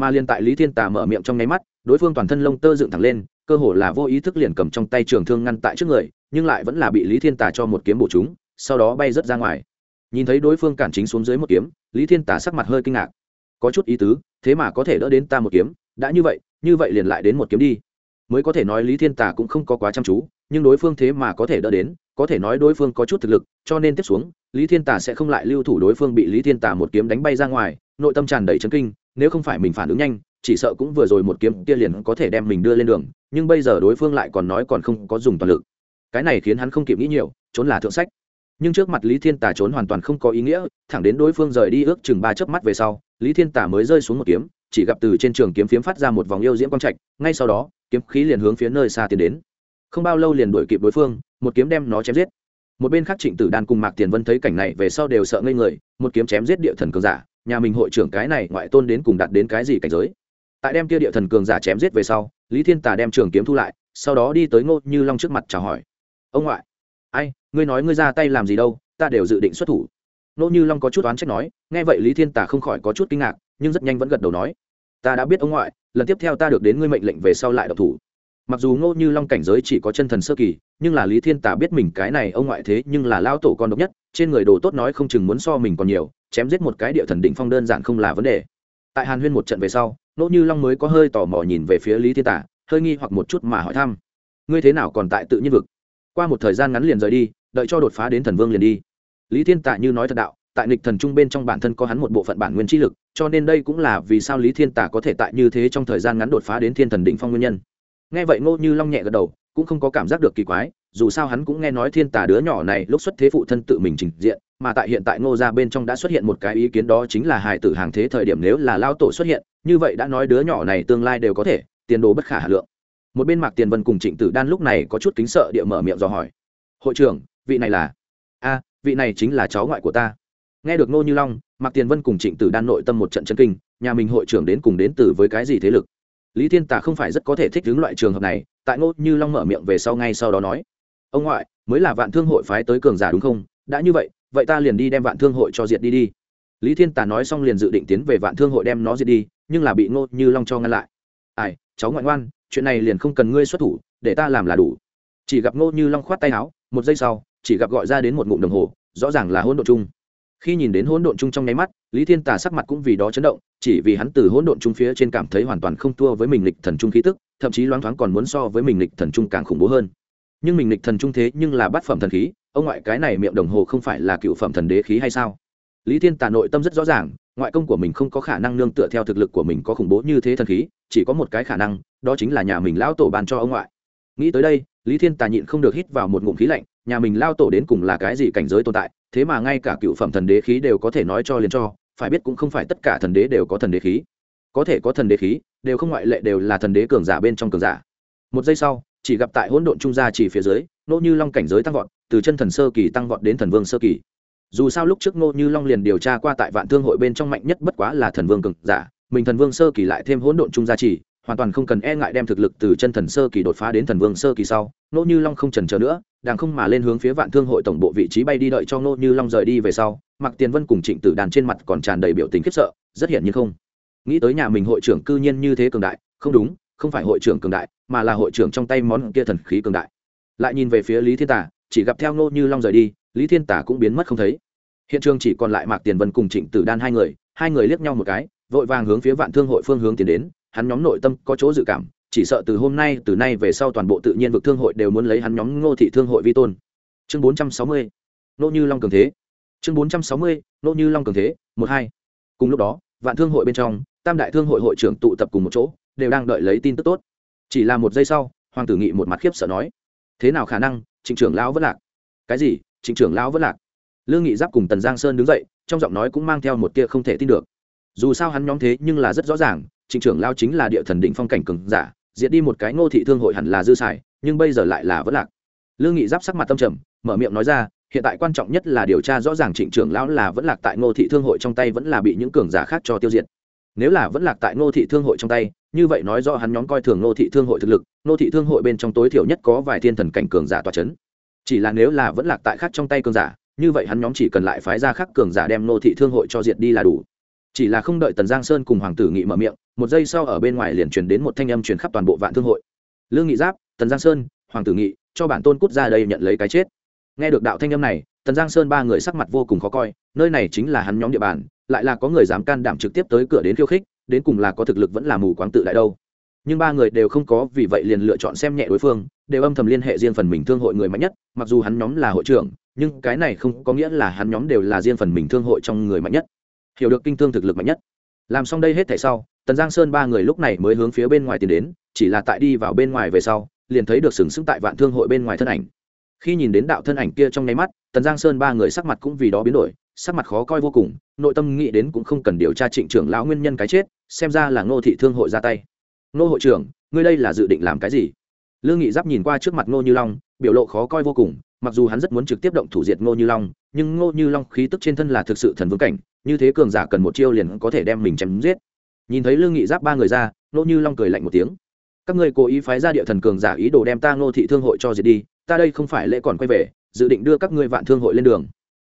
mà liền tại lý thiên Tà mở miệng trong nháy mắt, đối phương toàn thân lông tơ dựng thẳng lên, cơ hồ là vô ý thức liền cầm trong tay trường thương ngăn tại trước người, nhưng lại vẫn là bị lý thiên Tà cho một kiếm bổ chúng sau đó bay rớt ra ngoài. Nhìn thấy đối phương cản chính xuống dưới một kiếm, lý thiên Tà sắc mặt hơi kinh ngạc. Có chút ý tứ, thế mà có thể đỡ đến ta một kiếm, đã như vậy như vậy liền lại đến một kiếm đi. Mới có thể nói lý thiên Tà cũng không có quá chăm chú, nhưng đối phương thế mà có thể đỡ đến, có thể nói đối phương có chút thực lực, cho nên tiếp xuống, lý thiên Tà sẽ không lại lưu thủ đối phương bị lý thiên Tà một kiếm đánh bay ra ngoài nội tâm tràn đầy chấn kinh, nếu không phải mình phản ứng nhanh, chỉ sợ cũng vừa rồi một kiếm kia liền có thể đem mình đưa lên đường, nhưng bây giờ đối phương lại còn nói còn không có dùng toàn lực. Cái này khiến hắn không kịp nghĩ nhiều, trốn là thượng sách. Nhưng trước mặt lý thiên tả trốn hoàn toàn không có ý nghĩa, thẳng đến đối phương rời đi ước chừng ba chớp mắt về sau, lý thiên tả mới rơi xuống một kiếm, chỉ gặp từ trên trường kiếm phiếm phát ra một vòng yêu diễm quang trạch, ngay sau đó, kiếm khí liền hướng phía nơi xa tiến đến. Không bao lâu liền đuổi kịp đối phương, một kiếm đem nó chém giết. Một bên khác trịnh tử đan cùng mạc tiền vân thấy cảnh này về sau đều sợ ngây người, một kiếm chém giết địa thần cường giả nhà mình hội trưởng cái này ngoại tôn đến cùng đạt đến cái gì cảnh giới. Tại đem kia địa thần cường giả chém giết về sau, lý thiên tả đem trường kiếm thu lại, sau đó đi tới ngô như long trước mặt chào hỏi. Ông ngoại, ai, ngươi nói ngươi ra tay làm gì đâu, ta đều dự định xuất thủ. Ngô như long có chút oán trách nói, nghe vậy lý thiên tả không khỏi có chút kinh ngạc, nhưng rất nhanh vẫn gật đầu nói, ta đã biết ông ngoại, lần tiếp theo ta được đến ngươi mệnh lệnh về sau lại độc thủ. Mặc dù ngô như long cảnh giới chỉ có chân thần sơ kỳ, nhưng là lý thiên tả biết mình cái này ông ngoại thế nhưng là lao tổ con độc nhất, trên người đồ tốt nói không chừng muốn so mình còn nhiều chém giết một cái địa thần đỉnh phong đơn giản không là vấn đề. Tại hàn huyên một trận về sau, Nỗ như long mới có hơi tò mò nhìn về phía lý thiên tả, hơi nghi hoặc một chút mà hỏi thăm. Ngươi thế nào còn tại tự nhiên vực? Qua một thời gian ngắn liền rời đi, đợi cho đột phá đến thần vương liền đi. Lý thiên tả như nói thật đạo, tại nghịch thần trung bên trong bản thân có hắn một bộ phận bản nguyên chi lực, cho nên đây cũng là vì sao lý thiên tả có thể tại như thế trong thời gian ngắn đột phá đến thiên thần đỉnh phong nguyên nhân. Nghe vậy ngô như long nhẹ gật đầu, cũng không có cảm giác được kỳ quái dù sao hắn cũng nghe nói thiên tả đứa nhỏ này lúc xuất thế phụ thân tự mình trình diện, mà tại hiện tại ngô gia bên trong đã xuất hiện một cái ý kiến đó chính là hài tử hàng thế thời điểm nếu là lao tổ xuất hiện, như vậy đã nói đứa nhỏ này tương lai đều có thể, tiền đồ bất khả hà lượng. Một bên mạc tiền vân cùng trịnh tử đan lúc này có chút kính sợ địa mở miệng dò hỏi. Hội trưởng, vị này là? A, vị này chính là cháu ngoại của ta. Nghe được ngô như long, mạc tiền vân cùng trịnh tử đan nội tâm một trận chân kinh, nhà mình hội trưởng đến cùng đến từ với cái gì thế lực? Lý thiên tả không phải rất có thể thích đứng loại trường hợp này, tại ngô như long mở miệng về sau ngay sau đó nói ông ngoại, mới là vạn thương hội phái tới cường giả đúng không? Đã như vậy vậy ta liền đi đem vạn thương hội cho diệt đi đi. Lý thiên Tà nói xong liền dự định tiến về vạn thương hội đem nó diệt đi, nhưng là bị ngô như long cho ngăn lại. Ai, cháu ngoại ngoan, chuyện này liền không cần ngươi xuất thủ, để ta làm là đủ. Chỉ gặp ngô như long khoát tay áo, một giây sau, chỉ gặp gọi ra đến một ngụm đồng hồ, rõ ràng là hỗn độn chung. Khi nhìn đến hỗn độn chung trong nháy mắt, lý thiên tà sắc mặt cũng vì đó chấn động, chỉ vì hắn từ hỗn độn chung phía trên cảm thấy hoàn toàn không thua với mình lịch thần trung khí tức, thậm chí loáng thoáng còn muốn so với mình lịch thần trung càng khủng bố hơn nhưng mình lịch thần trung thế nhưng là bát phẩm thần khí, ông ngoại cái này miệng đồng hồ không phải là cựu phẩm thần đế khí hay sao? Lý thiên tà nội tâm rất rõ ràng, ngoại công của mình không có khả năng nương tựa theo thực lực của mình có khủng bố như thế thần khí, chỉ có một cái khả năng, đó chính là nhà mình lão tổ bàn cho ông ngoại. Nghĩ tới đây, lý thiên tà nhịn không được hít vào một ngụm khí lạnh, nhà mình lao tổ đến cùng là cái gì cảnh giới tồn tại, thế mà ngay cả cựu phẩm thần đế khí đều có thể nói cho liền cho, phải biết cũng không phải tất cả thần đế đều có thần đế khí. Có thể có thần đế khí, đều không ngoại lệ đều là thần đế cường giả bên trong cường giả. Một giây sau chỉ gặp tại hỗn độn trung gia chỉ phía dưới nỗ như long cảnh giới tăng vọt, từ chân thần sơ kỳ tăng vọt đến thần vương sơ kỳ. Dù sao lúc trước nô như long liền điều tra qua tại vạn thương hội bên trong mạnh nhất bất quá là thần vương cường giả, mình thần vương sơ kỳ lại thêm hỗn độn trung gia chỉ, hoàn toàn không cần e ngại đem thực lực từ chân thần sơ kỳ đột phá đến thần vương sơ kỳ sau nô như long không trần chờ nữa, đang không mà lên hướng phía vạn thương hội tổng bộ vị trí bay đi đợi cho nô như long rời đi về sau mặc tiền vân cùng trịnh tử đàn trên mặt còn tràn đầy biểu tình khiếp sợ, rất hiển nhiên không. Nghĩ tới nhà mình hội trưởng cư nhiên như thế cường đại, không đúng, không phải hội trưởng cường đại mà là hội trưởng trong tay món kia thần khí cường đại. Lại nhìn về phía lý thiên tả chỉ gặp theo nô như long rời đi, lý thiên tả cũng biến mất không thấy. Hiện trường chỉ còn lại mạc tiền vân cùng trịnh tử đan hai người hai người liếc nhau một cái, vội vàng hướng phía vạn thương hội phương hướng tiến đến, hắn nhóm nội tâm có chỗ dự cảm, chỉ sợ từ hôm nay, từ nay về sau toàn bộ tự nhiên vực thương hội đều muốn lấy hắn nhóm ngô thị thương hội vi tôn. Chương bốn trăm sáu mươi nô như long cường thế. Chương bốn trăm sáu mươi nô như long cường thế, một hai. Cùng lúc đó, vạn thương hội bên trong, tam đại thương hội hội trưởng tụ tập cùng một chỗ, đều đang đợi lấy tin tức tốt chỉ là một giây sau, hoàng tử nghị một mặt khiếp sợ nói, thế nào khả năng, trịnh trưởng lão vẫn lạc? Cái gì? Trịnh trưởng lão vẫn lạc? Lương nghị giáp cùng tần giang sơn đứng dậy, trong giọng nói cũng mang theo một tia không thể tin được. Dù sao hắn nhóm thế nhưng là rất rõ ràng, trịnh trưởng lão chính là địa thần định phong cảnh cường giả, diệt đi một cái ngô thị thương hội hẳn là dư xài, nhưng bây giờ lại là vất lạc. Lương nghị giáp sắc mặt tâm trầm, mở miệng nói ra, hiện tại quan trọng nhất là điều tra rõ ràng trịnh trưởng lão là vẫn lạc tại ngô thị thương hội trong tay vẫn là bị những cường giả khác cho tiêu diệt nếu là vẫn lạc tại ngô thị thương hội trong tay, như vậy nói rõ hắn nhóm coi thường ngô thị thương hội thực lực, ngô thị thương hội bên trong tối thiểu nhất có vài thiên thần cảnh cường giả tòa c h ấ n chỉ là nếu là vẫn lạc tại khác trong tay cường giả, như vậy hắn nhóm chỉ cần lại phái ra khác cường giả đem ngô thị thương hội cho diệt đi là đủ. Chỉ là không đợi tần giang sơn cùng hoàng tử nghị mở miệng, một giây sau ở bên ngoài liền truyền đến một thanh âm truyền khắp toàn bộ vạn thương hội. Lương nghị giáp, tần giang sơn, hoàng tử nghị, cho bản tôn cút ra đây nhận lấy cái chết. Nghe được đạo thanh âm này, tần giang sơn ba người sắc mặt vô cùng khó coi, nơi này chính là hắn nhóm địa bàn lại là có người dám can đảm trực tiếp tới cửa đến khiêu khích, đến cùng là có thực lực vẫn là mù quáng tự đại đâu. Nhưng ba người đều không có, vì vậy liền lựa chọn xem nhẹ đối phương, đều âm thầm liên hệ riêng phần mình thương hội người mạnh nhất, mặc dù hắn nhóm là hội trưởng, nhưng cái này không có nghĩa là hắn nhóm đều là riêng phần mình thương hội trong người mạnh nhất. Hiểu được kinh thương thực lực mạnh nhất. Làm xong đây hết thảy sau, tần giang sơn ba người lúc này mới hướng phía bên ngoài tiến đến, chỉ là tại đi vào bên ngoài về sau, liền thấy được sừng sững tại vạn thương hội bên ngoài thân ảnh. Khi nhìn đến đạo thân ảnh kia trong nháy mắt, tần giang sơn ba người sắc mặt cũng vì đó biến đổi sắc mặt khó coi vô cùng, nội tâm nghĩ đến cũng không cần điều tra trịnh trưởng lão nguyên nhân cái chết, xem ra là ngô thị thương hội ra tay. Ngô hội trưởng, ngươi đây là dự định làm cái gì? Lương nghị giáp nhìn qua trước mặt ngô như long, biểu lộ khó coi vô cùng, mặc dù hắn rất muốn trực tiếp động thủ diệt ngô như long, nhưng ngô như long khí tức trên thân là thực sự thần vương cảnh, như thế cường giả cần một chiêu liền có thể đem mình chém giết. Nhìn thấy lương nghị giáp ba người ra, ngô như long cười lạnh một tiếng. Các ngươi cố ý phái ra địa thần cường giả ý đồ đem ta ngô thị thương hội cho diệt đi, ta đây không phải lễ còn quay về, dự định đưa các ngươi vạn thương hội lên đường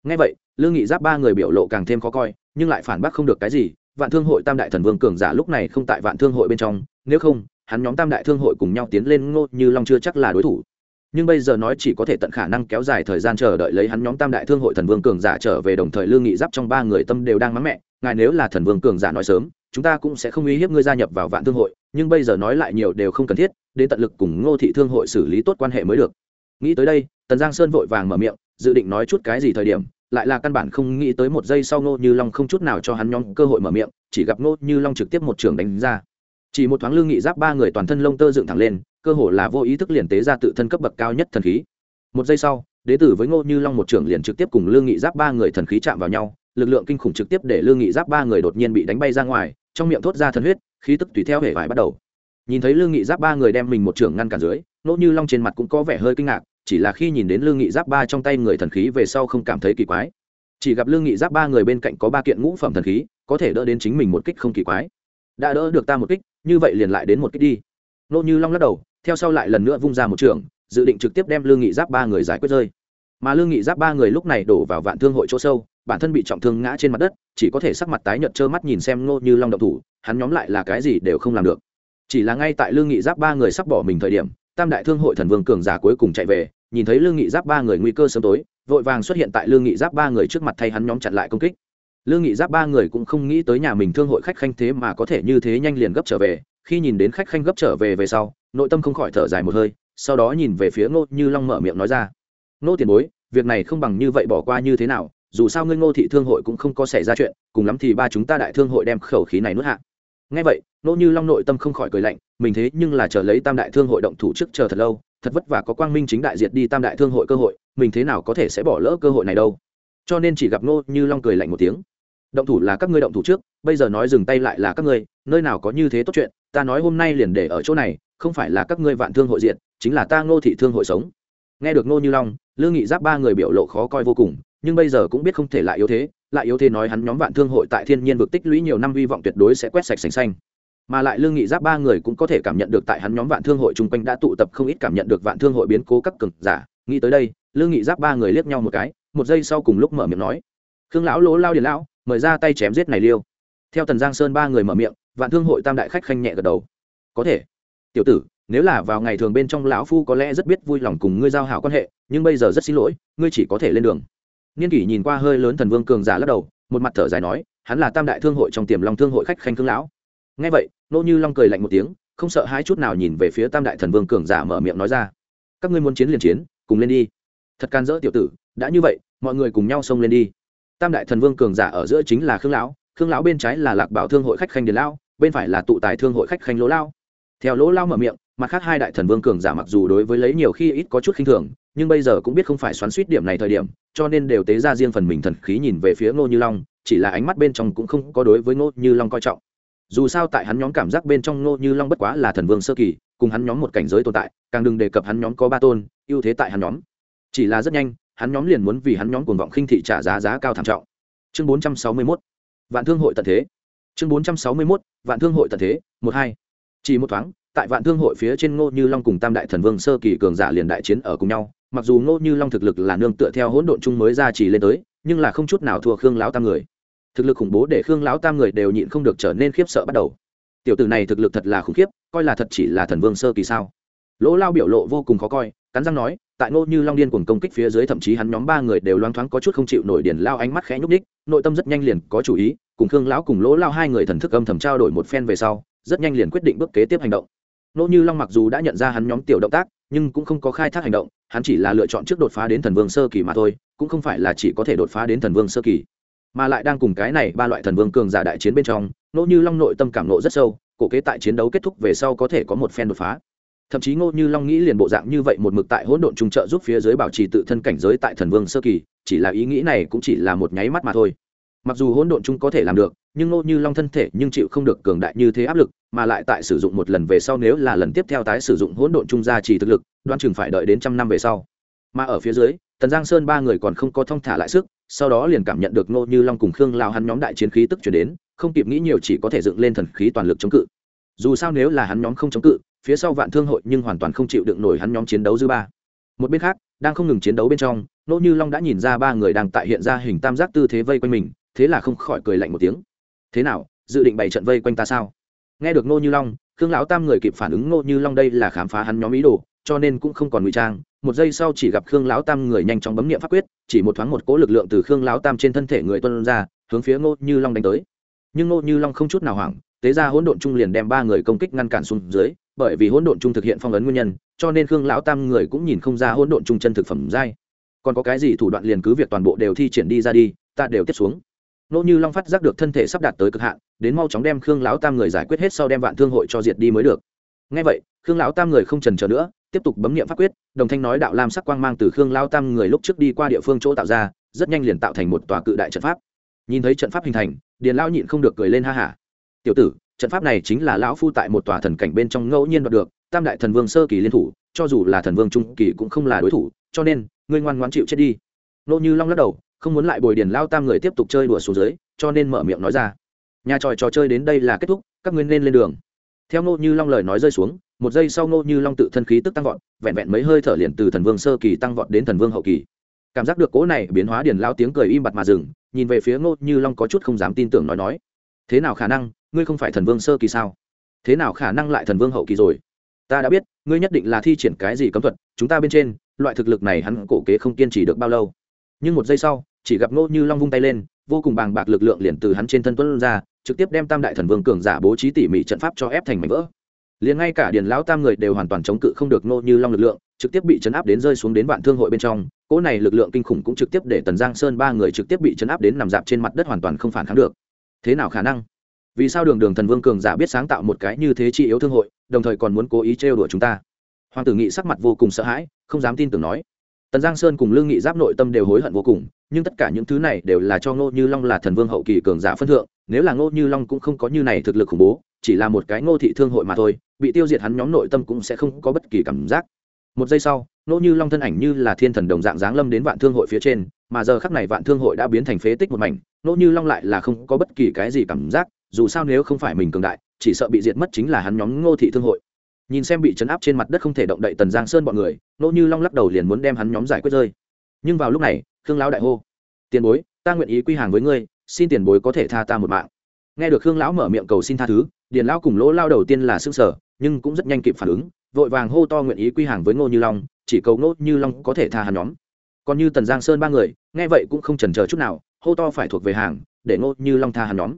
ngay vậy lương nghị giáp ba người biểu lộ càng thêm khó coi, nhưng lại phản bác không được cái gì, vạn thương hội tam đại thần vương cường giả lúc này không tại vạn thương hội bên trong, nếu không, hắn nhóm tam đại thương hội cùng nhau tiến lên ngô như long chưa chắc là đối thủ. Nhưng bây giờ nói chỉ có thể tận khả năng kéo dài thời gian chờ đợi lấy hắn nhóm tam đại thương hội thần vương cường giả trở về đồng thời lương nghị giáp trong ba người tâm đều đang mắng mẹ, ngài nếu là thần vương cường giả nói sớm, chúng ta cũng sẽ không uy hiếp ngươi gia nhập vào vạn thương hội, nhưng bây giờ nói lại nhiều đều không cần thiết, đến tận lực cùng ngô thị thương hội xử lý tốt quan hệ mới được. Nghĩ tới đây, tần giang sơn vội vàng mở miệng, dự định nói chút cái gì thời điểm lại là căn bản không nghĩ tới một giây sau ngô như long không chút nào cho hắn nhóm cơ hội mở miệng, chỉ gặp ngô như long trực tiếp một trường đánh ra. Chỉ một thoáng lương nghị giáp ba người toàn thân lông tơ dựng thẳng lên, cơ hồ là vô ý thức liền tế ra tự thân cấp bậc cao nhất thần khí. Một giây sau, đế tử với ngô như long một trưởng liền trực tiếp cùng lương nghị giáp ba người thần khí chạm vào nhau, lực lượng kinh khủng trực tiếp để lương nghị giáp ba người đột nhiên bị đánh bay ra ngoài, trong miệng thốt ra thần huyết, khí tức tùy theo hệ vải bắt đầu. Nhìn thấy lương nghị giáp ba người đem mình một trưởng ngăn cản dưới, ngô như long trên mặt cũng có vẻ hơi kinh ngạc chỉ là khi nhìn đến lương nghị giáp ba trong tay người thần khí về sau không cảm thấy kỳ quái. Chỉ gặp lương nghị giáp ba người bên cạnh có ba kiện ngũ phẩm thần khí, có thể đỡ đến chính mình một kích không kỳ quái. Đã đỡ được ta một kích, như vậy liền lại đến một kích đi. Nô như long lắc đầu, theo sau lại lần nữa vung ra một trường, dự định trực tiếp đem lương nghị giáp ba người giải quyết rơi. Mà lương nghị giáp ba người lúc này đổ vào vạn thương hội chỗ sâu, bản thân bị trọng thương ngã trên mặt đất, chỉ có thể sắc mặt tái nhợt trơ mắt nhìn xem nô như long động thủ, hắn nhóm lại là cái gì đều không làm được. Chỉ là ngay tại lương nghị giáp ba người sắp bỏ mình thời điểm tam đại thương hội thần vương cường giả cuối cùng chạy về, nhìn thấy lương nghị giáp ba người nguy cơ sớm tối, vội vàng xuất hiện tại lương nghị giáp ba người trước mặt thay hắn nhóm chặn lại công kích. Lương nghị giáp ba người cũng không nghĩ tới nhà mình thương hội khách khanh thế mà có thể như thế nhanh liền gấp trở về. Khi nhìn đến khách khanh gấp trở về về sau, nội tâm không khỏi thở dài một hơi, sau đó nhìn về phía ngô như long mở miệng nói ra. Ngô tiền bối, việc này không bằng như vậy bỏ qua như thế nào, dù sao ngươi ngô thị thương hội cũng không có xảy ra chuyện, cùng lắm thì ba chúng ta đại thương hội đem khẩu khí này nuốt hạ ngay vậy nô như long nội tâm không khỏi cười lạnh, mình thế nhưng là chờ lấy tam đại thương hội động thủ trước chờ thật lâu, thật vất vả có quang minh chính đại diệt đi tam đại thương hội cơ hội, mình thế nào có thể sẽ bỏ lỡ cơ hội này đâu. Cho nên chỉ gặp nô như long cười lạnh một tiếng. Động thủ là các ngươi động thủ trước, bây giờ nói dừng tay lại là các ngươi, nơi nào có như thế tốt chuyện, ta nói hôm nay liền để ở chỗ này, không phải là các ngươi vạn thương hội diện chính là ta ngô thị thương hội sống. Nghe được nô như long, lương nghị giáp ba người biểu lộ khó coi vô cùng nhưng bây giờ cũng biết không thể lại yếu thế, lại yếu thế nói hắn nhóm vạn thương hội tại thiên nhiên vực tích lũy nhiều năm hy vọng tuyệt đối sẽ quét sạch sành xanh. Mà lại lương nghị giáp ba người cũng có thể cảm nhận được tại hắn nhóm vạn thương hội chung quanh đã tụ tập không ít cảm nhận được vạn thương hội biến cố các cực giả. Nghĩ tới đây, lương nghị giáp ba người liếc nhau một cái, một giây sau cùng lúc mở miệng nói, khương lão lỗ lao điền lão, mời ra tay chém giết này liêu. Theo tần giang sơn ba người mở miệng, vạn thương hội tam đại khách khanh nhẹ gật đầu. Có thể. Tiểu tử, nếu là vào ngày thường bên trong lão phu có lẽ rất biết vui lòng cùng ngươi giao hảo quan hệ, nhưng bây giờ rất xin lỗi, ngươi chỉ có thể lên đường niên kỷ nhìn qua hơi lớn thần vương cường giả lắc đầu, một mặt thở dài nói, hắn là tam đại thương hội trong tiềm long thương hội khách khanh thương lão. Nghe vậy, nô như long cười lạnh một tiếng, không sợ hãi chút nào nhìn về phía tam đại thần vương cường giả mở miệng nói ra. Các ngươi muốn chiến liền chiến, cùng lên đi. Thật can dỡ tiểu tử, đã như vậy, mọi người cùng nhau xông lên đi. Tam đại thần vương cường giả ở giữa chính là khương lão khương lão bên trái là lạc bảo thương hội khách khanh điền lão bên phải là tụ tài thương hội khách khanh lỗ lao. Theo lỗ lao mở miệng, mặt khác hai đại thần vương cường giả mặc dù đối với lấy nhiều khi ít có chút khinh thường nhưng bây giờ cũng biết không phải xoắn suýt điểm này thời điểm, cho nên đều tế ra riêng phần mình thần khí nhìn về phía ngô như long, chỉ là ánh mắt bên trong cũng không có đối với ngô như long coi trọng. Dù sao tại hắn nhóm cảm giác bên trong ngô như long bất quá là thần vương sơ kỳ, cùng hắn nhóm một cảnh giới tồn tại, càng đừng đề cập hắn nhóm có ba tôn, ưu thế tại hắn nhóm. Chỉ là rất nhanh, hắn nhóm liền muốn vì hắn nhóm cuồng vọng khinh thị trả giá giá cao thảm trọng. Chương bốn trăm sáu mươi 461 vạn thương hội tận thế. Chương bốn trăm sáu mươi 461 vạn thương hội tận thế, một hai. Chỉ một thoáng, tại vạn thương hội phía trên ngô như long cùng tam đại thần vương sơ kỳ cường giả liền đại chiến ở cùng nhau mặc dù ngô như long thực lực là nương tựa theo hỗn độn chung mới ra chỉ lên tới, nhưng là không chút nào thua khương lão tam người. Thực lực khủng bố để khương lão tam người đều nhịn không được trở nên khiếp sợ bắt đầu. Tiểu tử này thực lực thật là khủng khiếp, coi là thật chỉ là thần vương sơ kỳ sao? Lỗ lao biểu lộ vô cùng khó coi, cắn răng nói, tại ngô như long điên cùng công kích phía dưới thậm chí hắn nhóm ba người đều loáng thoáng có chút không chịu nổi điển lao ánh mắt khẽ nhúc ních nội tâm rất nhanh liền có chủ ý, cùng khương lão cùng lỗ lao hai người thần thức âm thầm trao đổi một phen về sau, rất nhanh liền quyết định bước kế tiếp hành động. Ngô như long mặc dù đã nhận ra hắn nhóm tiểu động tác nhưng cũng không có khai thác hành động, hắn chỉ là lựa chọn trước đột phá đến thần vương sơ kỳ mà thôi, cũng không phải là chỉ có thể đột phá đến thần vương sơ kỳ. Mà lại đang cùng cái này ba loại thần vương cường giả đại chiến bên trong nỗ như long nội tâm cảm nộ rất sâu, cổ kế tại chiến đấu kết thúc về sau có thể có một phen đột phá. Thậm chí ngô như long nghĩ liền bộ dạng như vậy một mực tại hỗn độn trung trợ giúp phía dưới bảo trì tự thân cảnh giới tại thần vương sơ kỳ, chỉ là ý nghĩ này cũng chỉ là một nháy mắt mà thôi mặc dù hỗn độn trung có thể làm được, nhưng ngô như long thân thể nhưng chịu không được cường đại như thế áp lực, mà lại tại sử dụng một lần về sau nếu là lần tiếp theo tái sử dụng hỗn độn trung ra chỉ thực lực đoan chừng phải đợi đến trăm năm về sau. Mà ở phía dưới, tần giang sơn ba người còn không có thong thả lại sức, sau đó liền cảm nhận được ngô như long cùng khương lao hắn nhóm đại chiến khí tức chuyển đến, không kịp nghĩ nhiều chỉ có thể dựng lên thần khí toàn lực chống cự. Dù sao nếu là hắn nhóm không chống cự, phía sau vạn thương hội nhưng hoàn toàn không chịu đựng nổi hắn nhóm chiến đấu dư ba. Một bên khác, đang không ngừng chiến đấu bên trong nỗ như long đã nhìn ra ba người đang tại hiện ra hình tam giác tư thế vây quanh mình thế là không khỏi cười lạnh một tiếng. Thế nào, dự định bày trận vây quanh ta sao? Nghe được nô như long, khương lão tam người kịp phản ứng nô như long đây là khám phá hắn nhóm ý đồ, cho nên cũng không còn ngụy trang. Một giây sau chỉ gặp khương lão tam người nhanh chóng bấm nghiệm pháp quyết, chỉ một thoáng một cỗ lực lượng từ khương lão tam trên thân thể người tuân ra, hướng phía ngô như long đánh tới. Nhưng ngô như long không chút nào hoảng, tế ra hỗn độn chung liền đem ba người công kích ngăn cản xuống dưới, bởi vì hỗn độn chung thực hiện phong ấn nguyên nhân, cho nên khương lão tam người cũng nhìn không ra hỗn độn chung chân thực phẩm dai còn có cái gì thủ đoạn liền cứ việc toàn bộ đều thi triển đi ra đi, ta đều tiếp xuống nỗ như long phát giác được thân thể sắp đạt tới cực hạn, đến mau chóng đem khương lão tam người giải quyết hết sau đem vạn thương hội cho diệt đi mới được. Ngay vậy, khương lão tam người không trần chờ nữa, tiếp tục bấm nghiệm pháp quyết, đồng thanh nói đạo lam sắc quang mang từ khương lao tam người lúc trước đi qua địa phương chỗ tạo ra, rất nhanh liền tạo thành một tòa cự đại trận pháp. Nhìn thấy trận pháp hình thành, điền Lão nhịn không được cười lên ha hả. Tiểu tử, trận pháp này chính là lão phu tại một tòa thần cảnh bên trong ngẫu nhiên đoạt được, tam đại thần vương sơ kỳ liên thủ, cho dù là thần vương trung kỳ cũng không là đối thủ, cho nên, ngươi ngoan ngoãn chịu chết đi. Nô như long lắc đầu không muốn lại bồi điền lao tam người tiếp tục chơi đùa xuống dưới, cho nên mở miệng nói ra. Nhà tròi trò chơi đến đây là kết thúc, các ngươi nên lên đường. Theo nô như long lời nói rơi xuống, một giây sau nô như long tự thân khí tức tăng vọt, vẹn vẹn mấy hơi thở liền từ thần vương sơ kỳ tăng vọt đến thần vương hậu kỳ. Cảm giác được cố này biến hóa điền lao tiếng cười im bặt mà dừng, nhìn về phía ngô như long có chút không dám tin tưởng nói nói. Thế nào khả năng, ngươi không phải thần vương sơ kỳ sao? Thế nào khả năng lại thần vương hậu kỳ rồi? Ta đã biết, ngươi nhất định là thi triển cái gì cấm thuật, chúng ta bên trên, loại thực lực này hắn cổ kế không kiên trì được bao lâu. Nhưng một giây sau chỉ gặp ngô như long vung tay lên, vô cùng bàng bạc lực lượng liền từ hắn trên thân tuấn ra, trực tiếp đem tam đại thần vương cường giả bố trí tỉ mỉ trận pháp cho ép thành mảnh vỡ. Liền ngay cả điền lão tam người đều hoàn toàn chống cự không được ngô như long lực lượng, trực tiếp bị chấn áp đến rơi xuống đến vạn thương hội bên trong, cỗ này lực lượng kinh khủng cũng trực tiếp để tần giang sơn ba người trực tiếp bị chấn áp đến nằm dạp trên mặt đất hoàn toàn không phản kháng được. Thế nào khả năng? Vì sao đường đường thần vương cường giả biết sáng tạo một cái như thế chi yếu thương hội, đồng thời còn muốn cố ý trêu đùa chúng ta? Hoàng tử nghị sắc mặt vô cùng sợ hãi, không dám tin tưởng nói tần giang sơn cùng lương nghị giáp nội tâm đều hối hận vô cùng, nhưng tất cả những thứ này đều là cho ngô như long là thần vương hậu kỳ cường giả phân thượng, nếu là ngô như long cũng không có như này thực lực khủng bố, chỉ là một cái ngô thị thương hội mà thôi, bị tiêu diệt hắn nhóm nội tâm cũng sẽ không có bất kỳ cảm giác. Một giây sau, Ngô như long thân ảnh như là thiên thần đồng dạng giáng lâm đến vạn thương hội phía trên, mà giờ khắc này vạn thương hội đã biến thành phế tích một mảnh, Ngô như long lại là không có bất kỳ cái gì cảm giác, dù sao nếu không phải mình cường đại, chỉ sợ bị diệt mất chính là hắn nhóm ngô thị thương hội nhìn xem bị chấn áp trên mặt đất không thể động đậy tần giang sơn bọn người, nỗ như long lắc đầu liền muốn đem hắn nhóm giải quyết rơi. Nhưng vào lúc này, khương lão đại hô, tiền bối, ta nguyện ý quy hàng với ngươi, xin tiền bối có thể tha ta một mạng. Nghe được khương lão mở miệng cầu xin tha thứ, điền lão cùng lỗ lao đầu tiên là xương sở nhưng cũng rất nhanh kịp phản ứng, vội vàng hô to nguyện ý quy hàng với ngô như long, chỉ cầu ngô như long có thể tha hắn nhóm. Còn như tần giang sơn ba người, nghe vậy cũng không chần chờ chút nào, hô to phải thuộc về hàng, để ngô như long tha hắn nhóm.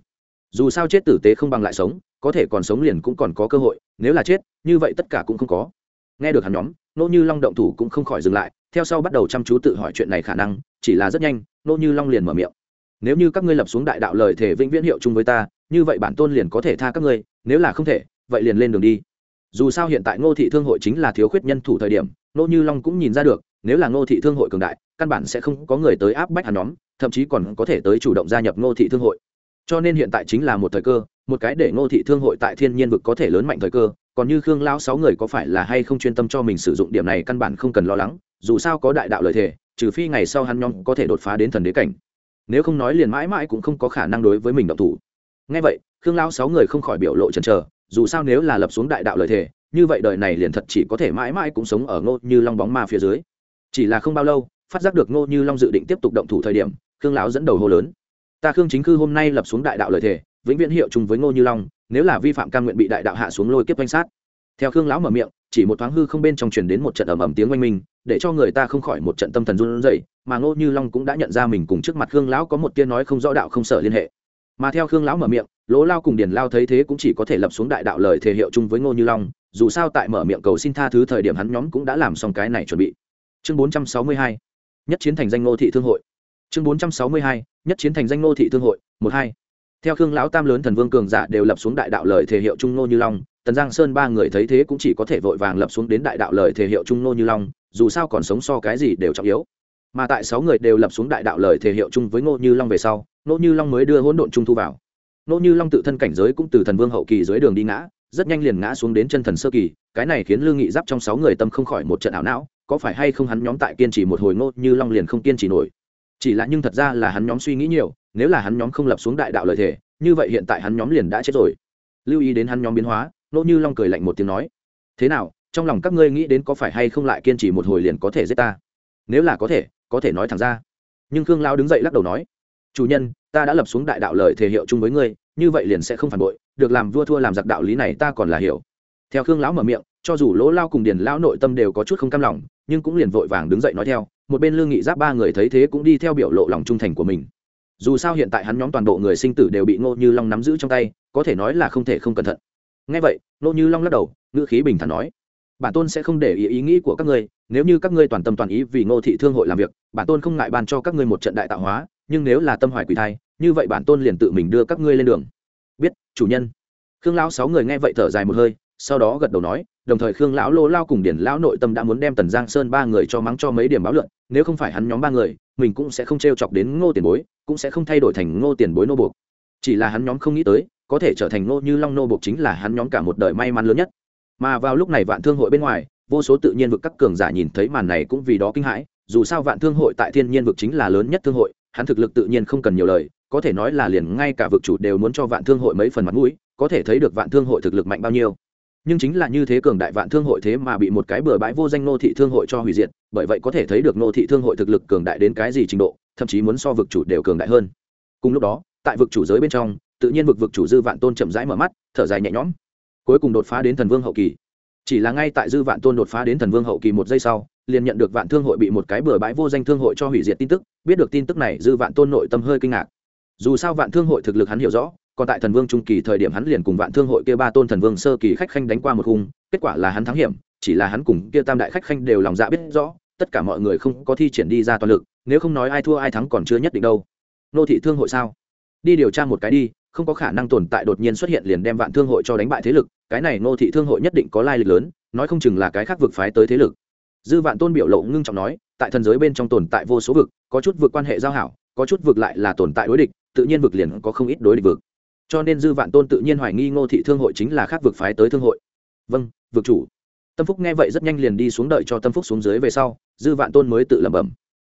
Dù sao chết tử tế không bằng lại sống có thể còn sống liền cũng còn có cơ hội, nếu là chết, như vậy tất cả cũng không có. Nghe được hắn nhóm, Nô như long động thủ cũng không khỏi dừng lại, theo sau bắt đầu chăm chú tự hỏi chuyện này khả năng, chỉ là rất nhanh, Nô như long liền mở miệng. Nếu như các ngươi lập xuống đại đạo lời thể vĩnh viễn hiệu chung với ta, như vậy bản tôn liền có thể tha các ngươi, nếu là không thể, vậy liền lên đường đi. Dù sao hiện tại ngô thị thương hội chính là thiếu khuyết nhân thủ thời điểm, nô như long cũng nhìn ra được, nếu là ngô thị thương hội cường đại, căn bản sẽ không có người tới áp bách hắn nhóm, thậm chí còn có thể tới chủ động gia nhập ngô thị thương hội. Cho nên hiện tại chính là một thời cơ một cái để ngô thị thương hội tại thiên nhiên vực có thể lớn mạnh thời cơ, còn như khương lão sáu người có phải là hay không chuyên tâm cho mình sử dụng điểm này căn bản không cần lo lắng, dù sao có đại đạo lợi thể trừ phi ngày sau hắn nhóm có thể đột phá đến thần đế cảnh. Nếu không nói liền mãi mãi cũng không có khả năng đối với mình động thủ. Ngay vậy, khương lão sáu người không khỏi biểu lộ chần chờ, dù sao nếu là lập xuống đại đạo lợi thể như vậy đời này liền thật chỉ có thể mãi mãi cũng sống ở ngô như long bóng ma phía dưới. Chỉ là không bao lâu, phát giác được ngô như long dự định tiếp tục động thủ thời điểm, khương lão dẫn đầu hô lớn. Ta khương chính cư hôm nay lập xuống đại đạo lợi thể vĩnh viễn hiệu chung với ngô như long, nếu là vi phạm cam nguyện bị đại đạo hạ xuống lôi kiếp oanh sát. Theo khương lão mở miệng, chỉ một thoáng hư không bên trong truyền đến một trận ầm ầm tiếng oanh minh, để cho người ta không khỏi một trận tâm thần run rẩy, mà ngô như long cũng đã nhận ra mình cùng trước mặt khương lão có một tia nói không rõ đạo không sợ liên hệ. Mà theo khương lão mở miệng, lỗ lao cùng điền lao thấy thế cũng chỉ có thể lập xuống đại đạo lời thể hiệu chung với ngô như long, dù sao tại mở miệng cầu xin tha thứ thời điểm hắn nhóm cũng đã làm xong cái này chuẩn bị. Chương 462 nhất chiến thành danh ngô thị thương hội. Chương 462 nhất chiến thành danh ngô thị thương hội, một hai theo khương lão tam lớn thần vương cường giả đều lập xuống đại đạo lời thể hiệu trung nô như long, tần giang sơn ba người thấy thế cũng chỉ có thể vội vàng lập xuống đến đại đạo lời thể hiệu trung nô như long, dù sao còn sống so cái gì đều trọng yếu. Mà tại sáu người đều lập xuống đại đạo lời thể hiệu chung với ngô như long về sau ngô như long mới đưa hỗn độn trung thu vào. Ngô như long tự thân cảnh giới cũng từ thần vương hậu kỳ dưới đường đi ngã, rất nhanh liền ngã xuống đến chân thần sơ kỳ, cái này khiến lương nghị giáp trong sáu người tâm không khỏi một trận ảo não, có phải hay không hắn nhóm tại kiên trì một hồi ngô như long liền không kiên trì nổi? Chỉ là nhưng thật ra là hắn nhóm suy nghĩ nhiều nếu là hắn nhóm không lập xuống đại đạo lợi thể như vậy hiện tại hắn nhóm liền đã chết rồi. Lưu ý đến hắn nhóm biến hóa nỗ như long cười lạnh một tiếng nói, thế nào, trong lòng các ngươi nghĩ đến có phải hay không lại kiên trì một hồi liền có thể giết ta? Nếu là có thể có thể nói thẳng ra. Nhưng khương lao đứng dậy lắc đầu nói, chủ nhân, ta đã lập xuống đại đạo lời thể hiệu chung với ngươi, như vậy liền sẽ không phản bội, được làm vua thua làm giặc đạo lý này ta còn là hiểu. Theo khương lão mở miệng, cho dù lỗ lao cùng điền lão nội tâm đều có chút không cam lòng, nhưng cũng liền vội vàng đứng dậy nói theo, một bên lương nghị giáp ba người thấy thế cũng đi theo biểu lộ lòng trung thành của mình dù sao hiện tại hắn nhóm toàn bộ người sinh tử đều bị ngô như long nắm giữ trong tay, có thể nói là không thể không cẩn thận. Ngay vậy, ngô như long lắc đầu, ngữ khí bình thản nói, bản tôn sẽ không để ý ý nghĩ của các ngươi, nếu như các ngươi toàn tâm toàn ý vì ngô thị thương hội làm việc, bản tôn không ngại ban cho các ngươi một trận đại tạo hóa, nhưng nếu là tâm hoài quỷ thai, như vậy bản tôn liền tự mình đưa các ngươi lên đường. Biết, chủ nhân. Khương lão sáu người nghe vậy thở dài một hơi, sau đó gật đầu nói đồng thời khương lão lô lao cùng điển lão nội tâm đã muốn đem tần giang sơn ba người cho mắng cho mấy điểm báo luận, nếu không phải hắn nhóm ba người, mình cũng sẽ không t r e o chọc đến ngô tiền bối, cũng sẽ không thay đổi thành ngô tiền bối nô buộc. Chỉ là hắn nhóm không nghĩ tới, có thể trở thành ngô như long nô buộc chính là hắn nhóm cả một đời may mắn lớn nhất. Mà vào lúc này vạn thương hội bên ngoài, vô số tự nhiên vực các cường giả nhìn thấy màn này cũng vì đó kinh hãi, dù sao vạn thương hội tại thiên nhiên vực chính là lớn nhất thương hội, hắn thực lực tự nhiên không cần nhiều lời, có thể nói là liền ngay cả vực chủ đều muốn cho vạn thương hội mấy phần mặt mũi, có thể thấy được vạn thương hội thực lực mạnh bao nhiêu nhưng chính là như thế cường đại vạn thương hội thế mà bị một cái bừa bãi vô danh nô thị thương hội cho hủy diệt, bởi vậy có thể thấy được nô thị thương hội thực lực cường đại đến cái gì trình độ, thậm chí muốn so vực chủ đều cường đại hơn. Cùng lúc đó, tại vực chủ giới bên trong, tự nhiên vực vực chủ dư vạn tôn chậm rãi mở mắt, thở dài nhẹ nhõm. Cuối cùng đột phá đến thần vương hậu kỳ. Chỉ là ngay tại dư vạn tôn đột phá đến thần vương hậu kỳ một giây sau, liền nhận được vạn thương hội bị một cái bừa bãi vô danh thương hội cho hủy diệt tin tức, biết được tin tức này, dư vạn tôn nội tâm hơi kinh ngạc. Dù sao vạn thương hội thực lực hắn hiểu rõ còn tại thần vương trung kỳ thời điểm hắn liền cùng vạn thương hội kia ba tôn thần vương sơ kỳ khách khanh đánh qua một khung, kết quả là hắn thắng hiểm, chỉ là hắn cùng kia tam đại khách khanh đều lòng dạ biết rõ, tất cả mọi người không có thi triển đi ra toàn lực, nếu không nói ai thua ai thắng còn chưa nhất định đâu. Nô thị thương hội sao? Đi điều tra một cái đi, không có khả năng tồn tại đột nhiên xuất hiện liền đem vạn thương hội cho đánh bại thế lực, cái này nô thị thương hội nhất định có lai lịch lớn, nói không chừng là cái khác vực phái tới thế lực. Dư vạn tôn biểu lộ ngưng trọng nói, tại thần giới bên trong tồn tại vô số vực, có chút vực quan hệ giao hảo, có chút vực lại là tồn tại đối địch, tự nhiên vực liền có không ít đối địch vực cho nên dư vạn tôn tự nhiên hoài nghi ngô thị thương hội chính là khác vực phái tới thương hội. Vâng vực chủ. Tâm phúc nghe vậy rất nhanh liền đi xuống đợi cho tâm phúc xuống dưới về sau, dư vạn tôn mới tự lẩm bẩm.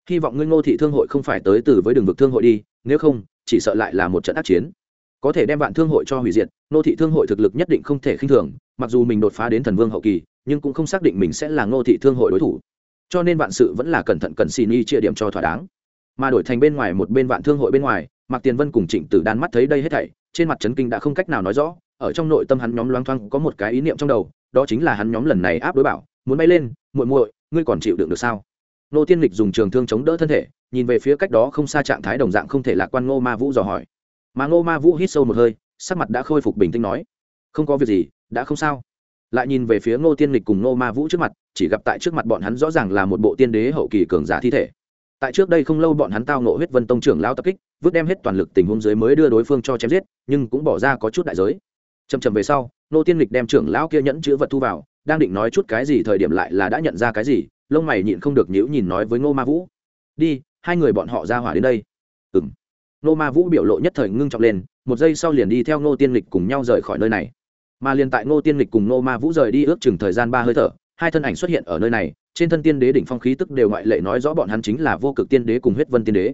Hy vọng ngươi ngô thị thương hội không phải tới từ với đường vực thương hội đi, nếu không, chỉ sợ lại là một trận ác chiến. Có thể đem vạn thương hội cho hủy diệt, ngô thị thương hội thực lực nhất định không thể khinh thường, mặc dù mình đột phá đến thần vương hậu kỳ, nhưng cũng không xác định mình sẽ là ngô thị thương hội đối thủ. Cho nên vạn sự vẫn là cẩn thận cần xin y chia điểm cho thỏa đáng. Mà đổi thành bên ngoài một bên vạn thương hội bên ngoài, mạc tiền vân cùng trịnh tử đan mắt thấy đây hết thảy trên mặt trấn kinh đã không cách nào nói rõ, ở trong nội tâm hắn nhóm loang thoang có một cái ý niệm trong đầu, đó chính là hắn nhóm lần này áp đối bảo, muốn bay lên, muội muội, ngươi còn chịu đựng được sao? Nô tiên lịch dùng trường thương chống đỡ thân thể, nhìn về phía cách đó không xa trạng thái đồng dạng không thể lạc quan ngô ma vũ dò hỏi. Mà ngô ma vũ hít sâu một hơi, sắc mặt đã khôi phục bình tĩnh nói, không có việc gì, đã không sao. Lại nhìn về phía ngô tiên lịch cùng ngô ma vũ trước mặt, chỉ gặp tại trước mặt bọn hắn rõ ràng là một bộ tiên đế hậu kỳ cường giả thi thể tại trước đây không lâu bọn hắn tao nộ huyết vân tông trưởng lao tập kích, vứt đem hết toàn lực tình huống dưới mới đưa đối phương cho chém giết, nhưng cũng bỏ ra có chút đại giới. Chầm chầm về sau, nô tiên lịch đem trưởng lão kia nhẫn chữ vật thu vào, đang định nói chút cái gì thời điểm lại là đã nhận ra cái gì, lông mày nhịn không được nhíu nhìn nói với ngô ma vũ. Đi, hai người bọn họ ra hỏa đến đây. Ừ m ngô ma vũ biểu lộ nhất thời ngưng trọng lên, một giây sau liền đi theo ngô tiên lịch cùng nhau rời khỏi nơi này. Mà liền tại ngô tiên lịch cùng ngô ma vũ rời đi ước chừng thời gian ba hơi thở, hai thân ảnh xuất hiện ở nơi này trên thân tiên đế đỉnh phong khí tức đều ngoại lệ nói rõ bọn hắn chính là vô cực tiên đế cùng huyết vân tiên đế.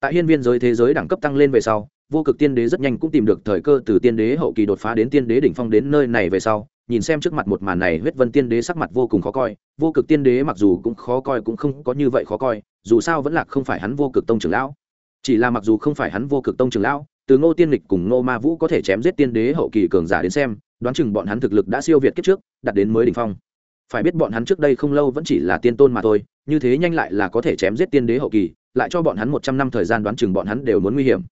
Tại hiên viên giới thế giới đẳng cấp tăng lên về sau, vô cực tiên đế rất nhanh cũng tìm được thời cơ từ tiên đế hậu kỳ đột phá đến tiên đế đỉnh phong đến nơi này về sau, nhìn xem trước mặt một màn này huyết vân tiên đế sắc mặt vô cùng khó coi. Vô cực tiên đế mặc dù cũng khó coi cũng không có như vậy khó coi, dù sao vẫn là không phải hắn vô cực tông trưởng lão. Chỉ là mặc dù không phải hắn vô cực tông trưởng lão, từ ngô tiên lịch cùng ngô ma vũ có thể chém giết tiên đế hậu kỳ cường giả đến xem, đoán chừng bọn hắn thực lực đã siêu việt kiếp trước đặt đến mới đỉnh phong phải biết bọn hắn trước đây không lâu vẫn chỉ là tiên tôn mà thôi, như thế nhanh lại là có thể chém giết tiên đế hậu kỳ, lại cho bọn hắn một trăm năm thời gian đoán chừng bọn hắn đều muốn nguy hiểm.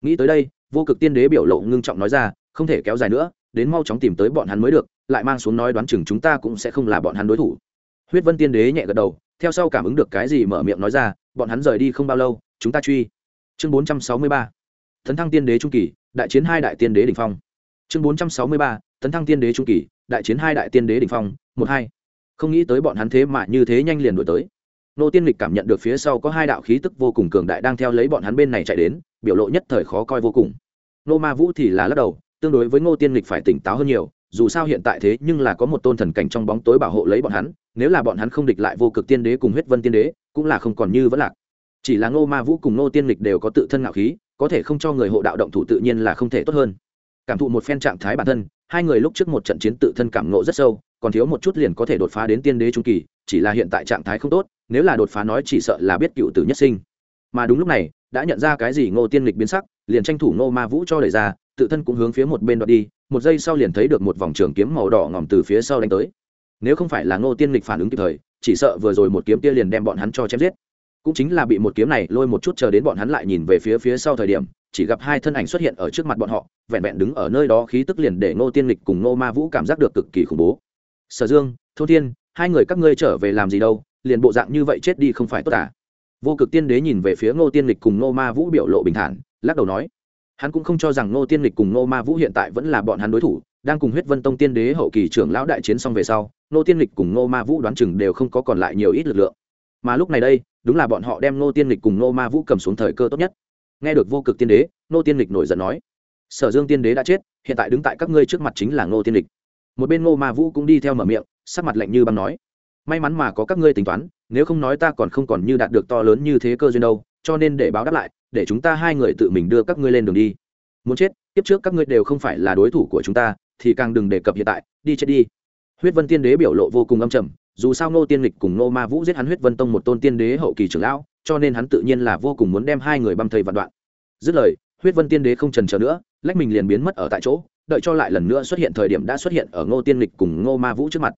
Nghĩ tới đây, vô cực tiên đế biểu lộ ngưng trọng nói ra, không thể kéo dài nữa, đến mau chóng tìm tới bọn hắn mới được, lại mang xuống nói đoán chừng chúng ta cũng sẽ không là bọn hắn đối thủ. Huyết vân tiên đế nhẹ gật đầu, theo sau cảm ứng được cái gì mở miệng nói ra, bọn hắn rời đi không bao lâu, chúng ta truy. Chương bốn trăm sáu mươi ba tấn thăng tiên đế trung kỳ, đại chiến hai đại tiên đế đ ỉ n h phong. Chương bốn trăm sáu mươi ba tấn thăng tiên đế trung kỳ, đại chiến hai đại tiên đế đ ỉ n h phong, một hai không nghĩ tới bọn hắn thế mà như thế nhanh liền đổi tới. Nô tiên lịch cảm nhận được phía sau có hai đạo khí tức vô cùng cường đại đang theo lấy bọn hắn bên này chạy đến, biểu lộ nhất thời khó coi vô cùng. Nô ma vũ thì là lắc đầu, tương đối với ngô tiên lịch phải tỉnh táo hơn nhiều, dù sao hiện tại thế nhưng là có một tôn thần cảnh trong bóng tối bảo hộ lấy bọn hắn, nếu là bọn hắn không địch lại vô cực tiên đế cùng huyết vân tiên đế, cũng là không còn như vẫn lạc. Chỉ là ngô ma vũ cùng ngô tiên lịch đều có tự thân ngạo khí, có thể không cho người hộ đạo động thủ tự nhiên là không thể tốt hơn. Cảm thụ một phen trạng thái bản thân hai người lúc trước một trận chiến tự thân cảm nộ rất sâu, còn thiếu một chút liền có thể đột phá đến tiên đế trung kỳ, chỉ là hiện tại trạng thái không tốt, nếu là đột phá nói chỉ sợ là biết cựu tử nhất sinh. Mà đúng lúc này, đã nhận ra cái gì ngô tiên lịch biến sắc, liền tranh thủ ngô ma vũ cho đẩy ra, tự thân cũng hướng phía một bên đoạn đi, một giây sau liền thấy được một vòng trường kiếm màu đỏ ngòm từ phía sau đánh tới. Nếu không phải là ngô tiên lịch phản ứng kịp thời, chỉ sợ vừa rồi một kiếm kia liền đem bọn hắn cho chém giết. Cũng chính là bị một kiếm này lôi một chút chờ đến bọn hắn lại nhìn về phía phía sau thời điểm chỉ gặp hai thân ảnh xuất hiện ở trước mặt bọn họ, vẹn vẹn đứng ở nơi đó khí tức liền để ngô tiên lịch cùng ngô ma vũ cảm giác được cực kỳ khủng bố. Sở dương thô thiên, hai người các ngươi trở về làm gì đâu, liền bộ dạng như vậy chết đi không phải tốt à? Vô cực tiên đế nhìn về phía ngô tiên lịch cùng ngô ma vũ biểu lộ bình thản, lắc đầu nói, hắn cũng không cho rằng ngô tiên lịch cùng ngô ma vũ hiện tại vẫn là bọn hắn đối thủ, đang cùng huyết vân tông tiên đế hậu kỳ trưởng lão đại chiến xong về sau, ngô tiên lịch cùng ngô ma vũ đoán chừng đều không có còn lại nhiều ít lực lượng. Mà lúc này đây, đúng là bọn họ đem ngô tiên lịch cùng ngô ma vũ cầm xuống thời cơ tốt nhất nghe được vô cực tiên đế nô tiên lịch nổi giận nói, sở dương tiên đế đã chết, hiện tại đứng tại các ngươi trước mặt chính là ngô tiên lịch. Một bên ngô ma vũ cũng đi theo mở miệng, sắc mặt lạnh như băng nói, may mắn mà có các ngươi tính toán, nếu không nói ta còn không còn như đạt được to lớn như thế cơ duyên đâu, cho nên để báo đáp lại, để chúng ta hai người tự mình đưa các ngươi lên đường đi. Muốn chết tiếp trước các ngươi đều không phải là đối thủ của chúng ta, thì càng đừng đề cập hiện tại, đi chết đi. Huyết vân tiên đế biểu lộ vô cùng âm trầm dù sao ngô tiên lịch cùng ngô ma vũ giết hắn huyết vân tông một tôn tiên đế hậu kỳ trưởng lão, cho nên hắn tự nhiên là vô cùng muốn đem hai người băm thây vạn đoạn. Dứt lời, huyết vân tiên đế không trần chờ nữa, lách mình liền biến mất ở tại chỗ, đợi cho lại lần nữa xuất hiện thời điểm đã xuất hiện ở ngô tiên lịch cùng ngô ma vũ trước mặt.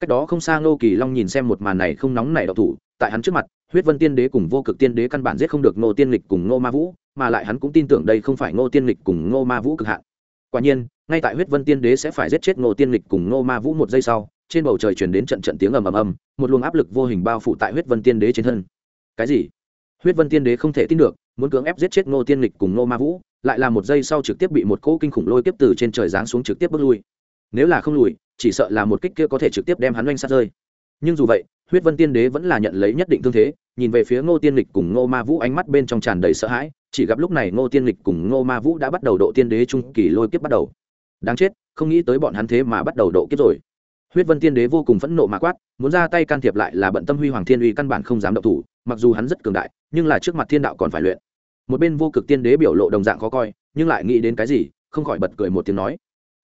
Cách đó không xa ngô kỳ long nhìn xem một màn này không nóng nảy đậu thủ, tại hắn trước mặt, huyết vân tiên đế cùng vô cực tiên đế căn bản giết không được ngô tiên lịch cùng ngô ma vũ, mà lại hắn cũng tin tưởng đây không phải ngô tiên lịch cùng ngô ma vũ cực hạn. Quả nhiên, ngay tại huyết vân tiên đế sẽ phải giết chết ngô tiên lịch cùng ngô ma vũ một giây sau trên bầu trời chuyển đến trận trận tiếng ầm ầm ầm, một luồng áp lực vô hình bao phủ tại huyết vân tiên đế trên thân. Cái gì? Huyết vân tiên đế không thể tin được, muốn cưỡng ép giết chết ngô tiên lịch cùng ngô ma vũ, lại là một giây sau trực tiếp bị một cỗ kinh khủng lôi tiếp từ trên trời giáng xuống trực tiếp bước lui. Nếu là không lùi, chỉ sợ là một kích kia có thể trực tiếp đem hắn oanh sát rơi. Nhưng dù vậy, huyết vân tiên đế vẫn là nhận lấy nhất định thương thế, nhìn về phía ngô tiên lịch cùng ngô ma vũ ánh mắt bên trong tràn đầy sợ hãi, chỉ gặp lúc này ngô tiên lịch cùng ngô ma vũ đã bắt đầu độ tiên đế trung kỳ lôi kiếp bắt đầu. Đáng chết, không nghĩ tới bọn hắn thế mà bắt đầu độ kiếp rồi huyết vân tiên đế vô cùng phẫn nộ mà quát, muốn ra tay can thiệp lại là bận tâm huy hoàng thiên uy căn bản không dám động thủ, mặc dù hắn rất cường đại, nhưng là trước mặt thiên đạo còn phải luyện. Một bên vô cực tiên đế biểu lộ đồng dạng khó coi, nhưng lại nghĩ đến cái gì, không khỏi bật cười một tiếng nói.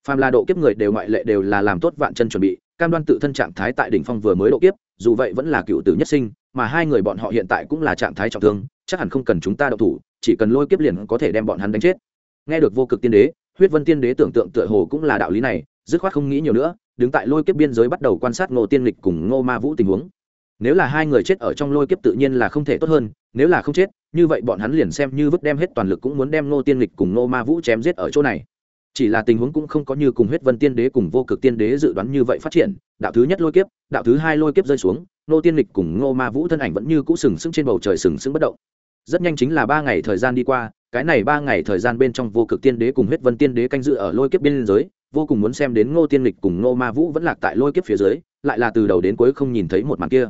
Phàm là độ kiếp người đều ngoại lệ đều là làm tốt vạn chân chuẩn bị, cam đoan tự thân trạng thái tại đỉnh phong vừa mới độ kiếp, dù vậy vẫn là cựu tử nhất sinh, mà hai người bọn họ hiện tại cũng là trạng thái trọng thương, chắc hẳn không cần chúng ta động thủ, chỉ cần lôi kiếp liền có thể đem bọn hắn đánh chết. Nghe được vô cực tiên đế, huyết vân tiên đế tưởng tượng tựa hồ cũng là đạo lý này dứt khoát không nghĩ nhiều nữa, đứng tại lôi kiếp biên giới bắt đầu quan sát ngô tiên lịch cùng ngô ma vũ tình huống. Nếu là hai người chết ở trong lôi kiếp tự nhiên là không thể tốt hơn, nếu là không chết, như vậy bọn hắn liền xem như vứt đem hết toàn lực cũng muốn đem ngô tiên lịch cùng ngô ma vũ chém giết ở chỗ này. Chỉ là tình huống cũng không có như cùng huyết vân tiên đế cùng vô cực tiên đế dự đoán như vậy phát triển. Đạo thứ nhất lôi kiếp, đạo thứ hai lôi kiếp rơi xuống, ngô tiên lịch cùng ngô ma vũ thân ảnh vẫn như cũ sừng sững trên bầu trời sừng sững bất động. Rất nhanh chính là ba ngày thời gian đi qua, cái này ba ngày thời gian bên trong vô cực tiên đế cùng huyết vân tiên đế canh dự ở lôi kiếp biên giới vô cùng muốn xem đến ngô tiên lịch cùng ngô ma vũ vẫn lạc tại lôi kiếp phía dưới, lại là từ đầu đến cuối không nhìn thấy một màn kia.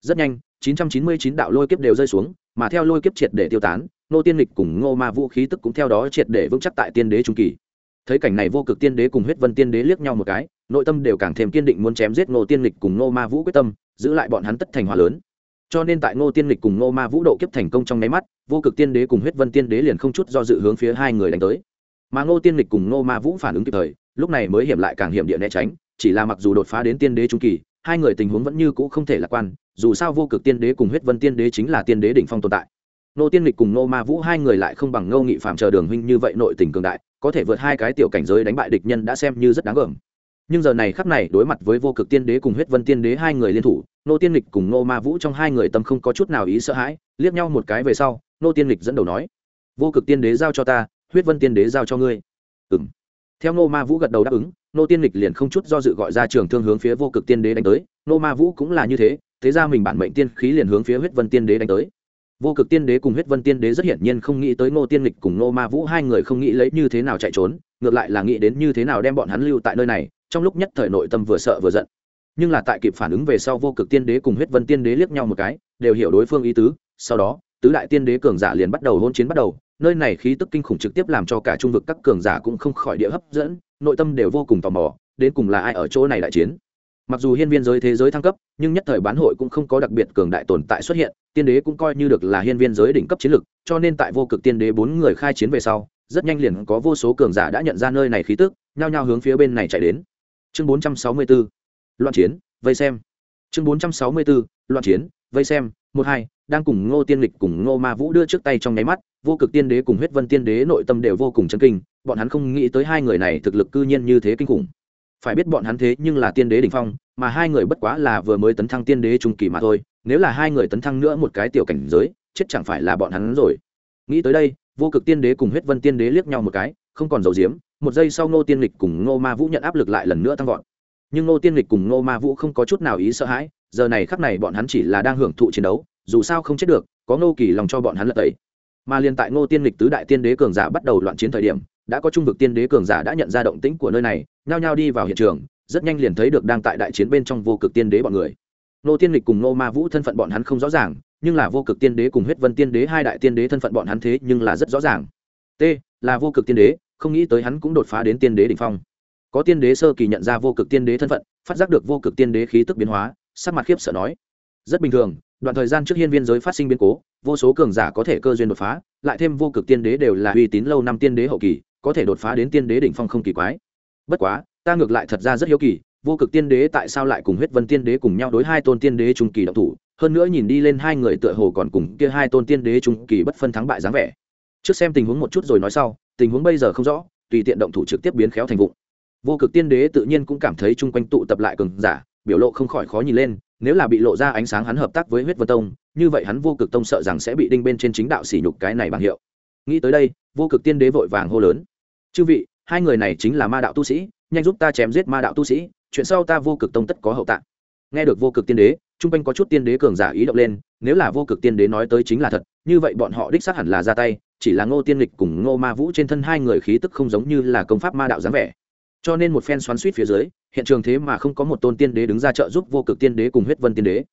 Rất nhanh 999 đạo lôi kiếp đều rơi xuống, mà theo lôi kiếp triệt để tiêu tán, ngô tiên lịch cùng ngô ma vũ khí tức cũng theo đó triệt để vững chắc tại tiên đế trung kỳ. Thấy cảnh này vô cực tiên đế cùng huyết vân tiên đế liếc nhau một cái, nội tâm đều càng thêm kiên định muốn chém giết ngô tiên lịch cùng ngô ma vũ quyết tâm, giữ lại bọn hắn tất thành hòa lớn. Cho nên tại ngô tiên lịch cùng ngô ma vũ độ kiếp thành công trong nháy mắt, vô cực tiên đế cùng huyết vân tiên đế liền không chút do dự hướng phía hai người đánh tới mà ngô tiên lịch cùng ngô ma vũ phản ứng kịp thời, lúc này mới hiểm lại càng hiểm địa né tránh, chỉ là mặc dù đột phá đến tiên đế trung kỳ, hai người tình huống vẫn như cũ không thể lạc quan, dù sao vô cực tiên đế cùng huyết vân tiên đế chính là tiên đế đỉnh phong tồn tại. Nô tiên lịch cùng nô ma vũ hai người lại không bằng ngô nghị phạm chờ đường huynh như vậy nội tình cường đại, có thể vượt hai cái tiểu cảnh giới đánh bại địch nhân đã xem như rất đáng gờm. Nhưng giờ này khắp này đối mặt với vô cực tiên đế cùng huyết vân tiên đế hai người liên thủ nô tiên lịch cùng nô ma vũ trong hai người tâm không có chút nào ý sợ hãi, liếc nhau một cái về sau nô tiên lịch dẫn đầu nói, vô cực tiên đế giao cho ta huyết vân tiên đế giao cho ngươi. Ừng theo nô ma vũ gật đầu đáp ứng, nô tiên lịch liền không chút do dự gọi ra trường thương hướng phía vô cực tiên đế đánh tới. Nô ma vũ cũng là như thế thế ra mình bản mệnh tiên khí liền hướng phía huyết vân tiên đế đánh tới. Vô cực tiên đế cùng huyết vân tiên đế rất hiển nhiên không nghĩ tới ngô tiên lịch cùng Nô ma vũ hai người không nghĩ lấy như thế nào chạy trốn, ngược lại là nghĩ đến như thế nào đem bọn hắn lưu tại nơi này, trong lúc nhất thời nội tâm vừa sợ vừa giận. Nhưng là tại kịp phản ứng về sau vô cực tiên đế cùng huyết vân tiên đế liếc nhau một cái, đều hiểu đối phương ý tứ, sau đó, tứ đại tiên đế cường giả liền bắt đầu hôn chiến bắt đầu nơi này khí tức kinh khủng trực tiếp làm cho cả trung vực các cường giả cũng không khỏi địa hấp dẫn, nội tâm đều vô cùng tò mò, đến cùng là ai ở chỗ này đại chiến. Mặc dù hiên viên giới thế giới thăng cấp, nhưng nhất thời bán hội cũng không có đặc biệt cường đại tồn tại xuất hiện, tiên đế cũng coi như được là hiên viên giới đỉnh cấp chiến lực, cho nên tại vô cực tiên đế bốn người khai chiến về sau, rất nhanh liền có vô số cường giả đã nhận ra nơi này khí tức, nhao nhao hướng phía bên này chạy đến. Chương 464 loạn chiến, vây xem. Chương 464 loạn chiến, vây xem, một hai đang cùng ngô tiên lịch cùng ngô ma vũ đưa trước tay trong nháy mắt, vô cực tiên đế cùng huyết vân tiên đế nội tâm đều vô cùng chấn kinh, bọn hắn không nghĩ tới hai người này thực lực cư nhiên như thế kinh khủng. Phải biết bọn hắn thế nhưng là tiên đế đ ỉ n h phong, mà hai người bất quá là vừa mới tấn thăng tiên đế trung kỳ mà thôi, nếu là hai người tấn thăng nữa một cái tiểu cảnh giới, chết chẳng phải là bọn hắn rồi. Nghĩ tới đây, vô cực tiên đế cùng huyết vân tiên đế liếc nhau một cái, không còn dầu diếm một giây sau ngô tiên lịch cùng ngô ma vũ nhận áp lực lại lần nữa tăng vọt. Nhưng ngô tiên lịch cùng ngô ma vũ không có chút nào ý sợ hãi, giờ này khắc này bọn hắn chỉ là đang hưởng thụ chiến đấu dù sao không chết được có ngô kỳ lòng cho bọn hắn lật tẩy mà liền tại ngô tiên lịch tứ đại tiên đế cường giả bắt đầu loạn chiến thời điểm đã có trung vực tiên đế cường giả đã nhận ra động tĩnh của nơi này nhao nhao đi vào hiện trường rất nhanh liền thấy được đang tại đại chiến bên trong vô cực tiên đế bọn người Ngô tiên lịch cùng Ngô ma vũ thân phận bọn hắn không rõ ràng nhưng là vô cực tiên đế cùng huyết vân tiên đế hai đại tiên đế thân phận bọn hắn thế nhưng là rất rõ ràng t là vô cực tiên đế không nghĩ tới hắn cũng đột phá đến tiên đế đ ỉ n h phong có tiên đế sơ kỳ nhận ra vô cực tiên đế thân phận phát giác được vô cực tiên đế khí tức biến hóa sắc mặt khiếp sợ nói rất bình thường đoạn thời gian trước hiên viên giới phát sinh biến cố, vô số cường giả có thể cơ duyên đột phá, lại thêm vô cực tiên đế đều là uy tín lâu năm tiên đế hậu kỳ, có thể đột phá đến tiên đế đỉnh phong không kỳ quái. Bất quá, ta ngược lại thật ra rất hiếu kỳ, vô cực tiên đế tại sao lại cùng huyết vân tiên đế cùng nhau đối hai tôn tiên đế trung kỳ động thủ, hơn nữa nhìn đi lên hai người tựa hồ còn cùng kia hai tôn tiên đế trung kỳ bất phân thắng bại dáng vẻ. Trước xem tình huống một chút rồi nói sau, tình huống bây giờ không rõ, tùy tiện động thủ trực tiếp biến khéo thành vụng. Vô cực tiên đế tự nhiên cũng cảm thấy chung quanh tụ tập lại cường giả biểu lộ không khỏi khó nhìn lên, nếu là bị lộ ra ánh sáng hắn hợp tác với huyết vân tông, như vậy hắn vô cực tông sợ rằng sẽ bị đinh bên trên chính đạo sỉ nhục cái này bằng hiệu. Nghĩ tới đây, vô cực tiên đế vội vàng hô lớn. Chư vị, hai người này chính là ma đạo tu sĩ, nhanh giúp ta chém giết ma đạo tu sĩ, chuyện sau ta vô cực tông tất có hậu tạng. Nghe được vô cực tiên đế t r u n g quanh có chút tiên đế cường giả ý động lên, nếu là vô cực tiên đế nói tới chính là thật, như vậy bọn họ đích xác hẳn là ra tay, chỉ là ngô tiên lịch cùng ngô ma vũ trên thân hai người khí tức không giống như là công pháp ma đạo dáng vẻ. Cho nên một phen xoắn suýt phía dưới hiện trường thế mà không có một tôn tiên đế đứng ra trợ giúp vô cực tiên đế cùng huyết vân tiên đế.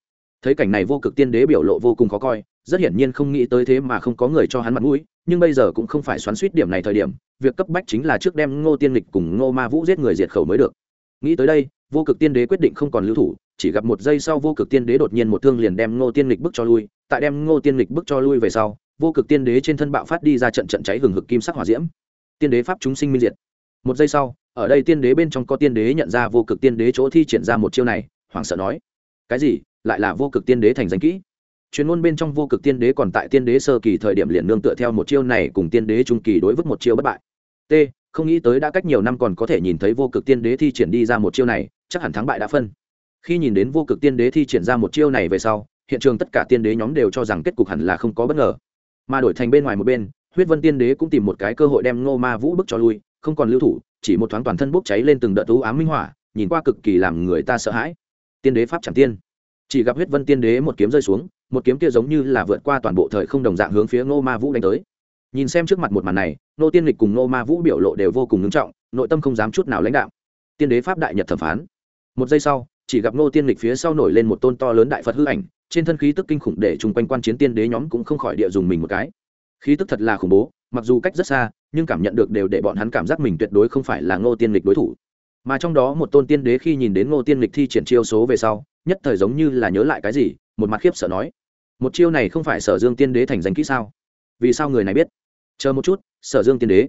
Thấy cảnh này vô cực tiên đế biểu lộ vô cùng khó coi, rất hiển nhiên không nghĩ tới thế mà không có người cho hắn mặt mũi, nhưng bây giờ cũng không phải xoắn suýt điểm này thời điểm, việc cấp bách chính là trước đem ngô tiên lịch cùng ngô ma vũ giết người diệt khẩu mới được. Nghĩ tới đây, vô cực tiên đế quyết định không còn lưu thủ, chỉ gặp một giây sau vô cực tiên đế đột nhiên một thương liền đem ngô tiên lịch bức cho lui, tại đem ngô tiên lịch bức cho lui về sau, vô cực tiên đế trên thân bạo phát đi ra trận trận cháy hừng hực kim sắc hỏa diễm. Tiên đế pháp chúng sinh minh diệt. Một giây sau ở đây tiên đế bên trong có tiên đế nhận ra vô cực tiên đế chỗ thi triển ra một chiêu này hoàng sợ nói cái gì lại là vô cực tiên đế thành danh kỹ chuyên môn bên trong vô cực tiên đế còn tại tiên đế sơ kỳ thời điểm liền nương tựa theo một chiêu này cùng tiên đế trung kỳ đối với một chiêu bất bại t không nghĩ tới đã cách nhiều năm còn có thể nhìn thấy vô cực tiên đế thi triển đi ra một chiêu này chắc hẳn thắng bại đã phân khi nhìn đến vô cực tiên đế thi triển ra một chiêu này về sau hiện trường tất cả tiên đế nhóm đều cho rằng kết cục hẳn là không có bất ngờ mà đổi thành bên ngoài một bên huyết vân tiên đế cũng tìm một cái cơ hội đem ngô ma vũ bức cho lui không còn lưu thủ chỉ một thoáng toàn thân bốc cháy lên từng đợt tú ám minh hỏa nhìn qua cực kỳ làm người ta sợ hãi. Tiên đế pháp chẳng tiên. Chỉ gặp huyết vân tiên đế một kiếm rơi xuống, một kiếm kia giống như là vượt qua toàn bộ thời không đồng dạng hướng phía ngô ma vũ đánh tới. Nhìn xem trước mặt một màn này nô tiên lịch cùng nô ma vũ biểu lộ đều vô cùng ngưng trọng, nội tâm không dám chút nào lãnh đạo tiên đế pháp đại nhật thẩm phán. Một giây sau, chỉ gặp nô tiên lịch phía sau nổi lên một tôn to lớn đại phật hư ảnh, trên thân khí tức kinh khủng để chung quanh quan chiến tiên đế nhóm cũng không khỏi địa dùng mình một cái. Khí tức thật là khủng bố mặc dù cách rất xa, nhưng cảm nhận được đều để bọn hắn cảm giác mình tuyệt đối không phải là ngô tiên lịch đối thủ. Mà trong đó một tôn tiên đế khi nhìn đến ngô tiên lịch thi triển chiêu số về sau, nhất thời giống như là nhớ lại cái gì, một mặt khiếp sợ nói, một chiêu này không phải sở dương tiên đế thành danh kỹ sao? Vì sao người này biết? Chờ một chút, sở dương tiên đế.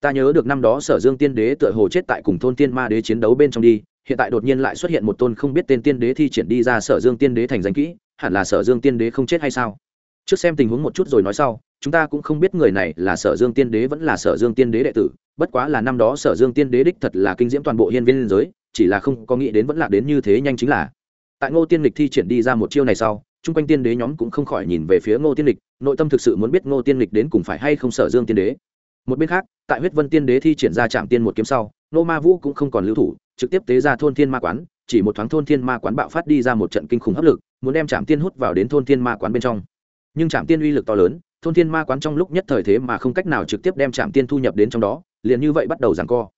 Ta nhớ được năm đó sở dương tiên đế tựa hồ chết tại cùng thôn tiên ma đế chiến đấu bên trong đi, hiện tại đột nhiên lại xuất hiện một tôn không biết tên tiên đế thi triển đi ra sở dương tiên đế thành danh kỹ, hẳn là sở dương tiên đế không chết hay sao? Trước xem tình huống một chút rồi nói sau, chúng ta cũng không biết người này là sở dương tiên đế vẫn là sở dương tiên đế đệ tử, bất quá là năm đó sở dương tiên đế đích thật là kinh diễm toàn bộ hiên viên liên giới, chỉ là không có nghĩ đến vẫn lạc đến như thế nhanh chính là. Tại ngô tiên lịch thi triển đi ra một chiêu này sau, chung quanh tiên đế nhóm cũng không khỏi nhìn về phía ngô tiên lịch, nội tâm thực sự muốn biết ngô tiên lịch đến cùng phải hay không sở dương tiên đế. Một bên khác, tại huyết vân tiên đế thi triển ra trạm tiên một kiếm sau nô ma vũ cũng không còn lưu thủ, trực tiếp tế ra thôn thiên ma quán, chỉ một thoáng thôn thiên ma quán bạo phát đi ra một trận kinh khủng hấp lực, muốn đem trạm tiên hút vào đến thôn thiên ma quán bên trong nhưng trạm tiên uy lực to lớn thôn thiên ma quán trong lúc nhất thời thế mà không cách nào trực tiếp đem trạm tiên thu nhập đến trong đó liền như vậy bắt đầu giằng co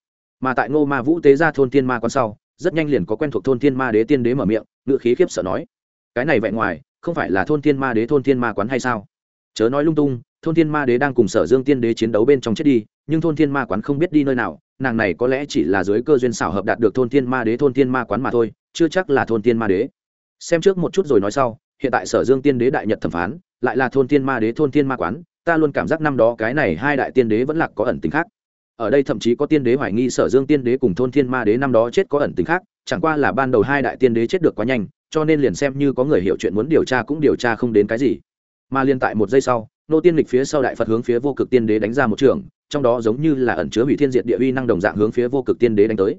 mà tại ngô ma vũ tế ra thôn thiên ma quán sau rất nhanh liền có quen thuộc thôn thiên ma đế tiên đế mở miệng ngự khí khiếp sợ nói cái này vẹn ngoài không phải là thôn thiên ma đế thôn thiên ma quán hay sao chớ nói lung tung thôn thiên ma đế đang cùng sở dương tiên đế chiến đấu bên trong chết đi nhưng thôn thiên ma quán không biết đi nơi nào nàng này có lẽ chỉ là dưới cơ duyên xảo hợp đạt được thôn thiên ma đế thôn thiên ma quán mà thôi chưa chắc là thôn thiên ma đế xem trước một chút rồi nói sau hiện tại sở dương tiên đế đại nhật thẩm phán, lại là thôn tiên ma đế thôn tiên ma quán, ta luôn cảm giác năm đó cái này hai đại tiên đế vẫn là có ẩn tính khác. Ở đây thậm chí có tiên đế hoài nghi sở dương tiên đế cùng thôn thiên ma đế năm đó chết có ẩn tính khác, chẳng qua là ban đầu hai đại tiên đế chết được quá nhanh, cho nên liền xem như có người hiểu chuyện muốn điều tra cũng điều tra không đến cái gì. Mà liên tại một giây sau, nô tiên lịch phía sau đại phật hướng phía vô cực tiên đế đánh ra một trường, trong đó giống như là ẩn chứa hủy thiên diệt địa uy năng đồng dạng hướng phía vô cực tiên đế đánh tới.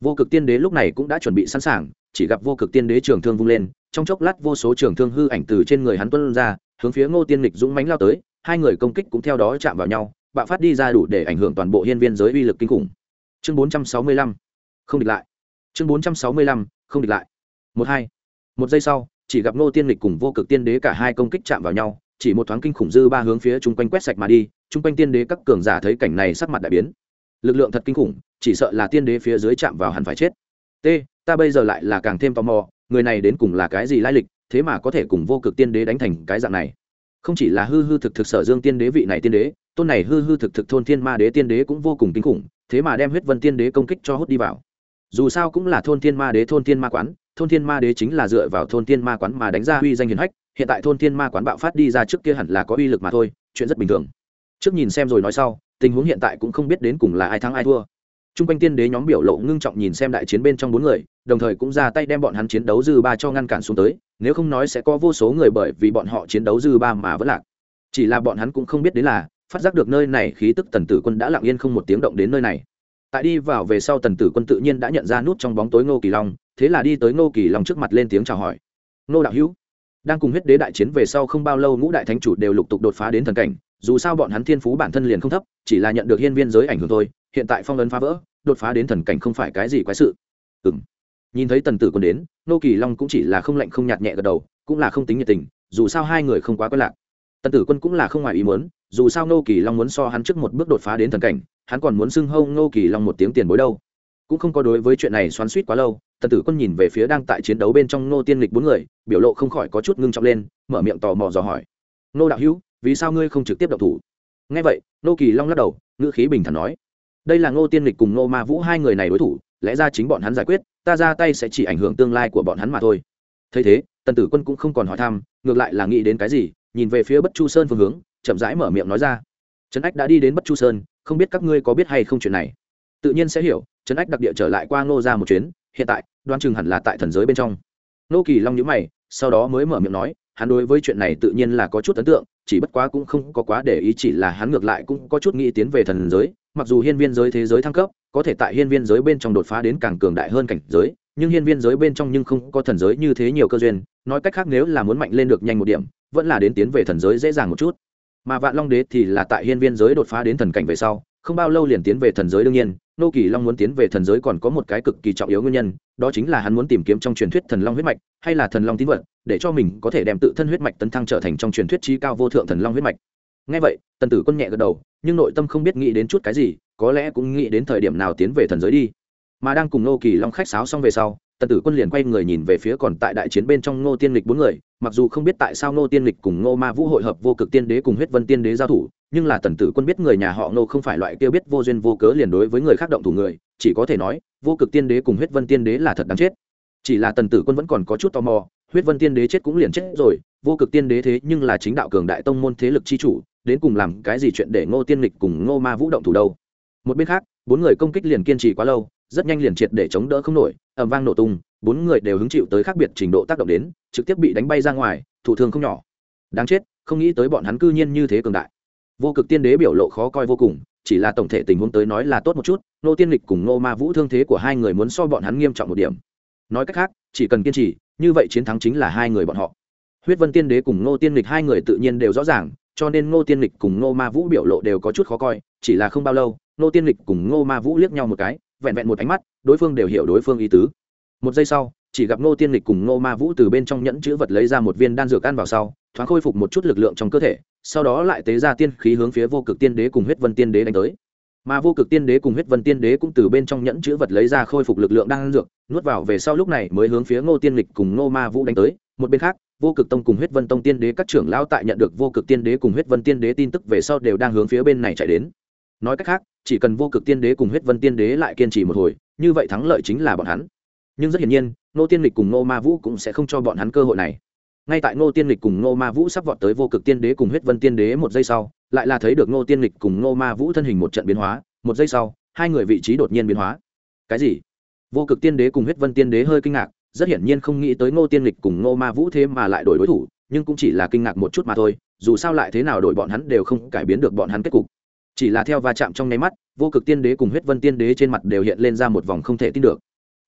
Vô cực tiên đế lúc này cũng đã chuẩn bị sẵn sàng, chỉ gặp vô cực tiên đế trường thương vung lên trong chốc lát vô số trường thương hư ảnh từ trên người hắn tuân ra, hướng phía ngô tiên lịch dũng mánh lao tới, hai người công kích cũng theo đó chạm vào nhau, bạo phát đi ra đủ để ảnh hưởng toàn bộ hiên viên giới uy lực kinh khủng. Chương bốn trăm sáu mươi lăm, không địch lại. Chương bốn trăm sáu mươi lăm, không địch lại. Một hai, một giây sau, chỉ gặp ngô tiên lịch cùng vô cực tiên đế cả hai công kích chạm vào nhau, chỉ một thoáng kinh khủng dư ba hướng phía chung quanh quét sạch mà đi, chung quanh tiên đế các cường giả thấy cảnh này sắc mặt đại biến. Lực lượng thật kinh khủng, chỉ sợ là tiên đế phía dưới chạm vào hẳn phải chết. T, ta bây giờ lại là càng thêm tò mò người này đến cùng là cái gì lai lịch, thế mà có thể cùng vô cực tiên đế đánh thành cái dạng này. Không chỉ là hư hư thực thực sở dương tiên đế vị này tiên đế, tôn này hư hư thực thực thôn thiên ma đế tiên đế cũng vô cùng kinh khủng, thế mà đem huyết vân tiên đế công kích cho hút đi vào. Dù sao cũng là thôn thiên ma đế thôn thiên ma quán, thôn thiên ma đế chính là dựa vào thôn thiên ma quán mà đánh ra uy danh hiền hách, hiện tại thôn thiên ma quán bạo phát đi ra trước kia hẳn là có uy lực mà thôi, chuyện rất bình thường. Trước nhìn xem rồi nói sau, tình huống hiện tại cũng không biết đến cùng là ai thắng ai thua. T r u n g quanh tiên đế nhóm biểu lộ ngưng trọng nhìn xem đại chiến bên trong bốn người đồng thời cũng ra tay đem bọn hắn chiến đấu dư ba cho ngăn cản xuống tới, nếu không nói sẽ có vô số người bởi vì bọn họ chiến đấu dư ba mà vẫn lạc. Chỉ là bọn hắn cũng không biết đến là, phát giác được nơi này khí tức tần tử quân đã lặng yên không một tiếng động đến nơi này. Tại đi vào về sau tần tử quân tự nhiên đã nhận ra nút trong bóng tối ngô kỳ long, thế là đi tới ngô kỳ long trước mặt lên tiếng chào hỏi. Ngô đạo hữu, đang cùng huyết đế đại chiến về sau không bao lâu ngũ đại thánh chủ đều lục tục đột phá đến thần cảnh, dù sao bọn hắn thiên phú bản thân liền không thấp, chỉ là nhận được hiên viên giới ảnh hưởng thôi, hiện tại phong ấn phá vỡ, đột phá đến thần cảnh không phải cái gì quái sự. Ừ nhìn thấy tần tử còn đến, nô kỳ long cũng chỉ là không lạnh không nhạt nhẹ gật đầu, cũng là không tính nhiệt tình, dù sao hai người không quá quen lạc. Tần tử quân cũng là không ngoài ý muốn, dù sao nô kỳ long muốn so hắn trước một bước đột phá đến thần cảnh, hắn còn muốn xưng hâu nô kỳ long một tiếng tiền bối đâu. Cũng không có đối với chuyện này xoắn suýt quá lâu, tần tử quân nhìn về phía đang tại chiến đấu bên trong nô tiên lịch bốn người, biểu lộ không khỏi có chút ngưng trọng lên, mở miệng tò mò dò hỏi. Nô đạo hữu, vì sao ngươi không trực tiếp độc thủ? Ngay vậy, nô kỳ long lắc đầu, ngữ khí bình thản nói. Đây là ngô tiên lịch cùng nô ma vũ hai người này đối thủ lẽ ra chính bọn hắn giải quyết, ta ra tay sẽ chỉ ảnh hưởng tương lai của bọn hắn mà thôi. Thấy thế, tần tử quân cũng không còn hỏi thăm, ngược lại là nghĩ đến cái gì, nhìn về phía bất chu sơn phương hướng, chậm rãi mở miệng nói ra. Trấn ách đã đi đến bất chu sơn, không biết các ngươi có biết hay không chuyện này? Tự nhiên sẽ hiểu, trấn ách đặc địa trở lại qua ngô ra một chuyến, hiện tại đoan chừng hẳn là tại thần giới bên trong. Nô kỳ long nhữ mày, sau đó mới mở miệng nói, hắn đối với chuyện này tự nhiên là có chút ấn tượng, chỉ bất quá cũng không có quá để ý, chỉ là hắn ngược lại cũng có chút nghĩ tiến về thần giới, mặc dù hiên viên giới thế giới thăng cấp có thể tại hiên viên giới bên trong đột phá đến càng cường đại hơn cảnh giới, nhưng hiên viên giới bên trong nhưng không có thần giới như thế nhiều cơ duyên, nói cách khác nếu là muốn mạnh lên được nhanh một điểm, vẫn là đến tiến về thần giới dễ dàng một chút. Mà vạn long đế thì là tại hiên viên giới đột phá đến thần cảnh về sau, không bao lâu liền tiến về thần giới đương nhiên, nô kỳ long muốn tiến về thần giới còn có một cái cực kỳ trọng yếu nguyên nhân, đó chính là hắn muốn tìm kiếm trong truyền thuyết thần long huyết mạch, hay là thần long tín vật, để cho mình có thể đem tự thân huyết mạch tấn thăng trở thành trong truyền thuyết trí cao vô thượng thần long huyết mạch. Ngay vậy, tần tử quân nhẹ gật đầu, nhưng nội tâm không biết nghĩ đến chút cái gì có lẽ cũng nghĩ đến thời điểm nào tiến về thần giới đi. Mà đang cùng nô kỳ long khách sáo xong về sau, tần tử quân liền quay người nhìn về phía còn tại đại chiến bên trong ngô tiên lịch bốn người, mặc dù không biết tại sao ngô tiên lịch cùng ngô ma vũ hội hợp vô cực tiên đế cùng huyết vân tiên đế giao thủ, nhưng là tần tử quân biết người nhà họ ngô không phải loại kêu biết vô duyên vô cớ liền đối với người khác động thủ người, chỉ có thể nói, vô cực tiên đế cùng huyết vân tiên đế là thật đáng chết. Chỉ là tần tử quân vẫn còn có chút tò mò, huyết vân tiên đế chết cũng liền chết rồi, vô cực tiên đế thế nhưng là chính đạo cường đại tông môn thế lực chi chủ, đến cùng làm cái gì chuyện để ngô tiên lịch cùng ngô ma vũ động thủ đâu? Một bên khác, bốn người công kích liền kiên trì quá lâu, rất nhanh liền triệt để chống đỡ không nổi ẩm vang nổ tung, bốn người đều hứng chịu tới khác biệt trình độ tác động đến, trực tiếp bị đánh bay ra ngoài thủ thương không nhỏ. Đáng chết, không nghĩ tới bọn hắn cư nhiên như thế cường đại. Vô cực tiên đế biểu lộ khó coi vô cùng, chỉ là tổng thể tình huống tới nói là tốt một chút, nô tiên lịch cùng nô ma vũ thương thế của hai người muốn so bọn hắn nghiêm trọng một điểm. Nói cách khác, chỉ cần kiên trì, như vậy chiến thắng chính là hai người bọn họ. Huyết vân tiên đế cùng nô tiên lịch hai người tự nhiên đều rõ ràng cho nên ngô tiên lịch cùng ngô ma vũ biểu lộ đều có chút khó coi, chỉ là không bao lâu, ngô tiên lịch cùng ngô ma vũ liếc nhau một cái, vẹn vẹn một ánh mắt, đối phương đều hiểu đối phương ý tứ. Một giây sau, chỉ gặp ngô tiên lịch cùng ngô ma vũ từ bên trong nhẫn chữ vật lấy ra một viên đan dược ăn vào sau, thoáng khôi phục một chút lực lượng trong cơ thể, sau đó lại tế ra tiên khí hướng phía vô cực tiên đế cùng huyết vân tiên đế đánh tới. Mà vô cực tiên đế cùng huyết vân tiên đế cũng từ bên trong nhẫn chữ vật lấy ra khôi phục lực lượng đang dược, nuốt vào về sau lúc này mới hướng phía ngô tiên lịch cùng ngô ma vũ đánh tới, một bên khác vô cực tông cùng huyết vân tông tiên đế các trưởng lão tại nhận được vô cực tiên đế cùng huyết vân tiên đế tin tức về sau đều đang hướng phía bên này chạy đến. Nói cách khác, chỉ cần vô cực tiên đế cùng huyết vân tiên đế lại kiên trì một hồi, như vậy thắng lợi chính là bọn hắn. Nhưng rất hiển nhiên nô tiên lịch cùng nô ma vũ cũng sẽ không cho bọn hắn cơ hội này. Ngay tại nô tiên lịch cùng nô ma vũ sắp vọt tới vô cực tiên đế cùng huyết vân tiên đế một giây sau, lại là thấy được nô tiên lịch cùng nô ma vũ thân hình một trận biến hóa, một giây sau, hai người vị trí đột nhiên biến hóa. Cái gì? Vô cực tiên đế cùng huyết vân tiên đế hơi kinh ngạc rất hiển nhiên không nghĩ tới ngô tiên lịch cùng ngô ma vũ thế mà lại đổi đối thủ, nhưng cũng chỉ là kinh ngạc một chút mà thôi, dù sao lại thế nào đổi bọn hắn đều không cải biến được bọn hắn kết cục. Chỉ là theo va chạm trong nháy mắt, vô cực tiên đế cùng huyết vân tiên đế trên mặt đều hiện lên ra một vòng không thể tin được.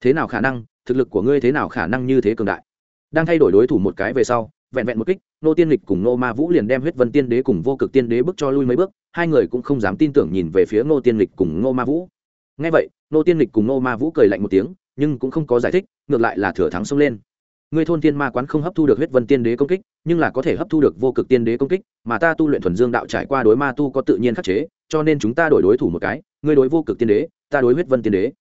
Thế nào khả năng, thực lực của ngươi thế nào khả năng như thế cường đại? Đang thay đổi đối thủ một cái về sau, vẹn vẹn một kích nô tiên lịch cùng nô ma vũ liền đem huyết vân tiên đế cùng vô cực tiên đế bước cho lui mấy bước, hai người cũng không dám tin tưởng nhìn về phía nô tiên lịch cùng nô ma vũ. Ngay vậy nô tiên lịch cùng nô ma vũ cười lạnh một tiếng, nhưng cũng không có giải thích ngược lại là thừa thắng xông lên. Ngươi thôn tiên ma quán không hấp thu được huyết vân tiên đế công kích, nhưng là có thể hấp thu được vô cực tiên đế công kích, mà ta tu luyện thuần dương đạo trải qua đối ma tu có tự nhiên khắc chế, cho nên chúng ta đổi đối thủ một cái, ngươi đối vô cực tiên đế, ta đối huyết vân tiên đế.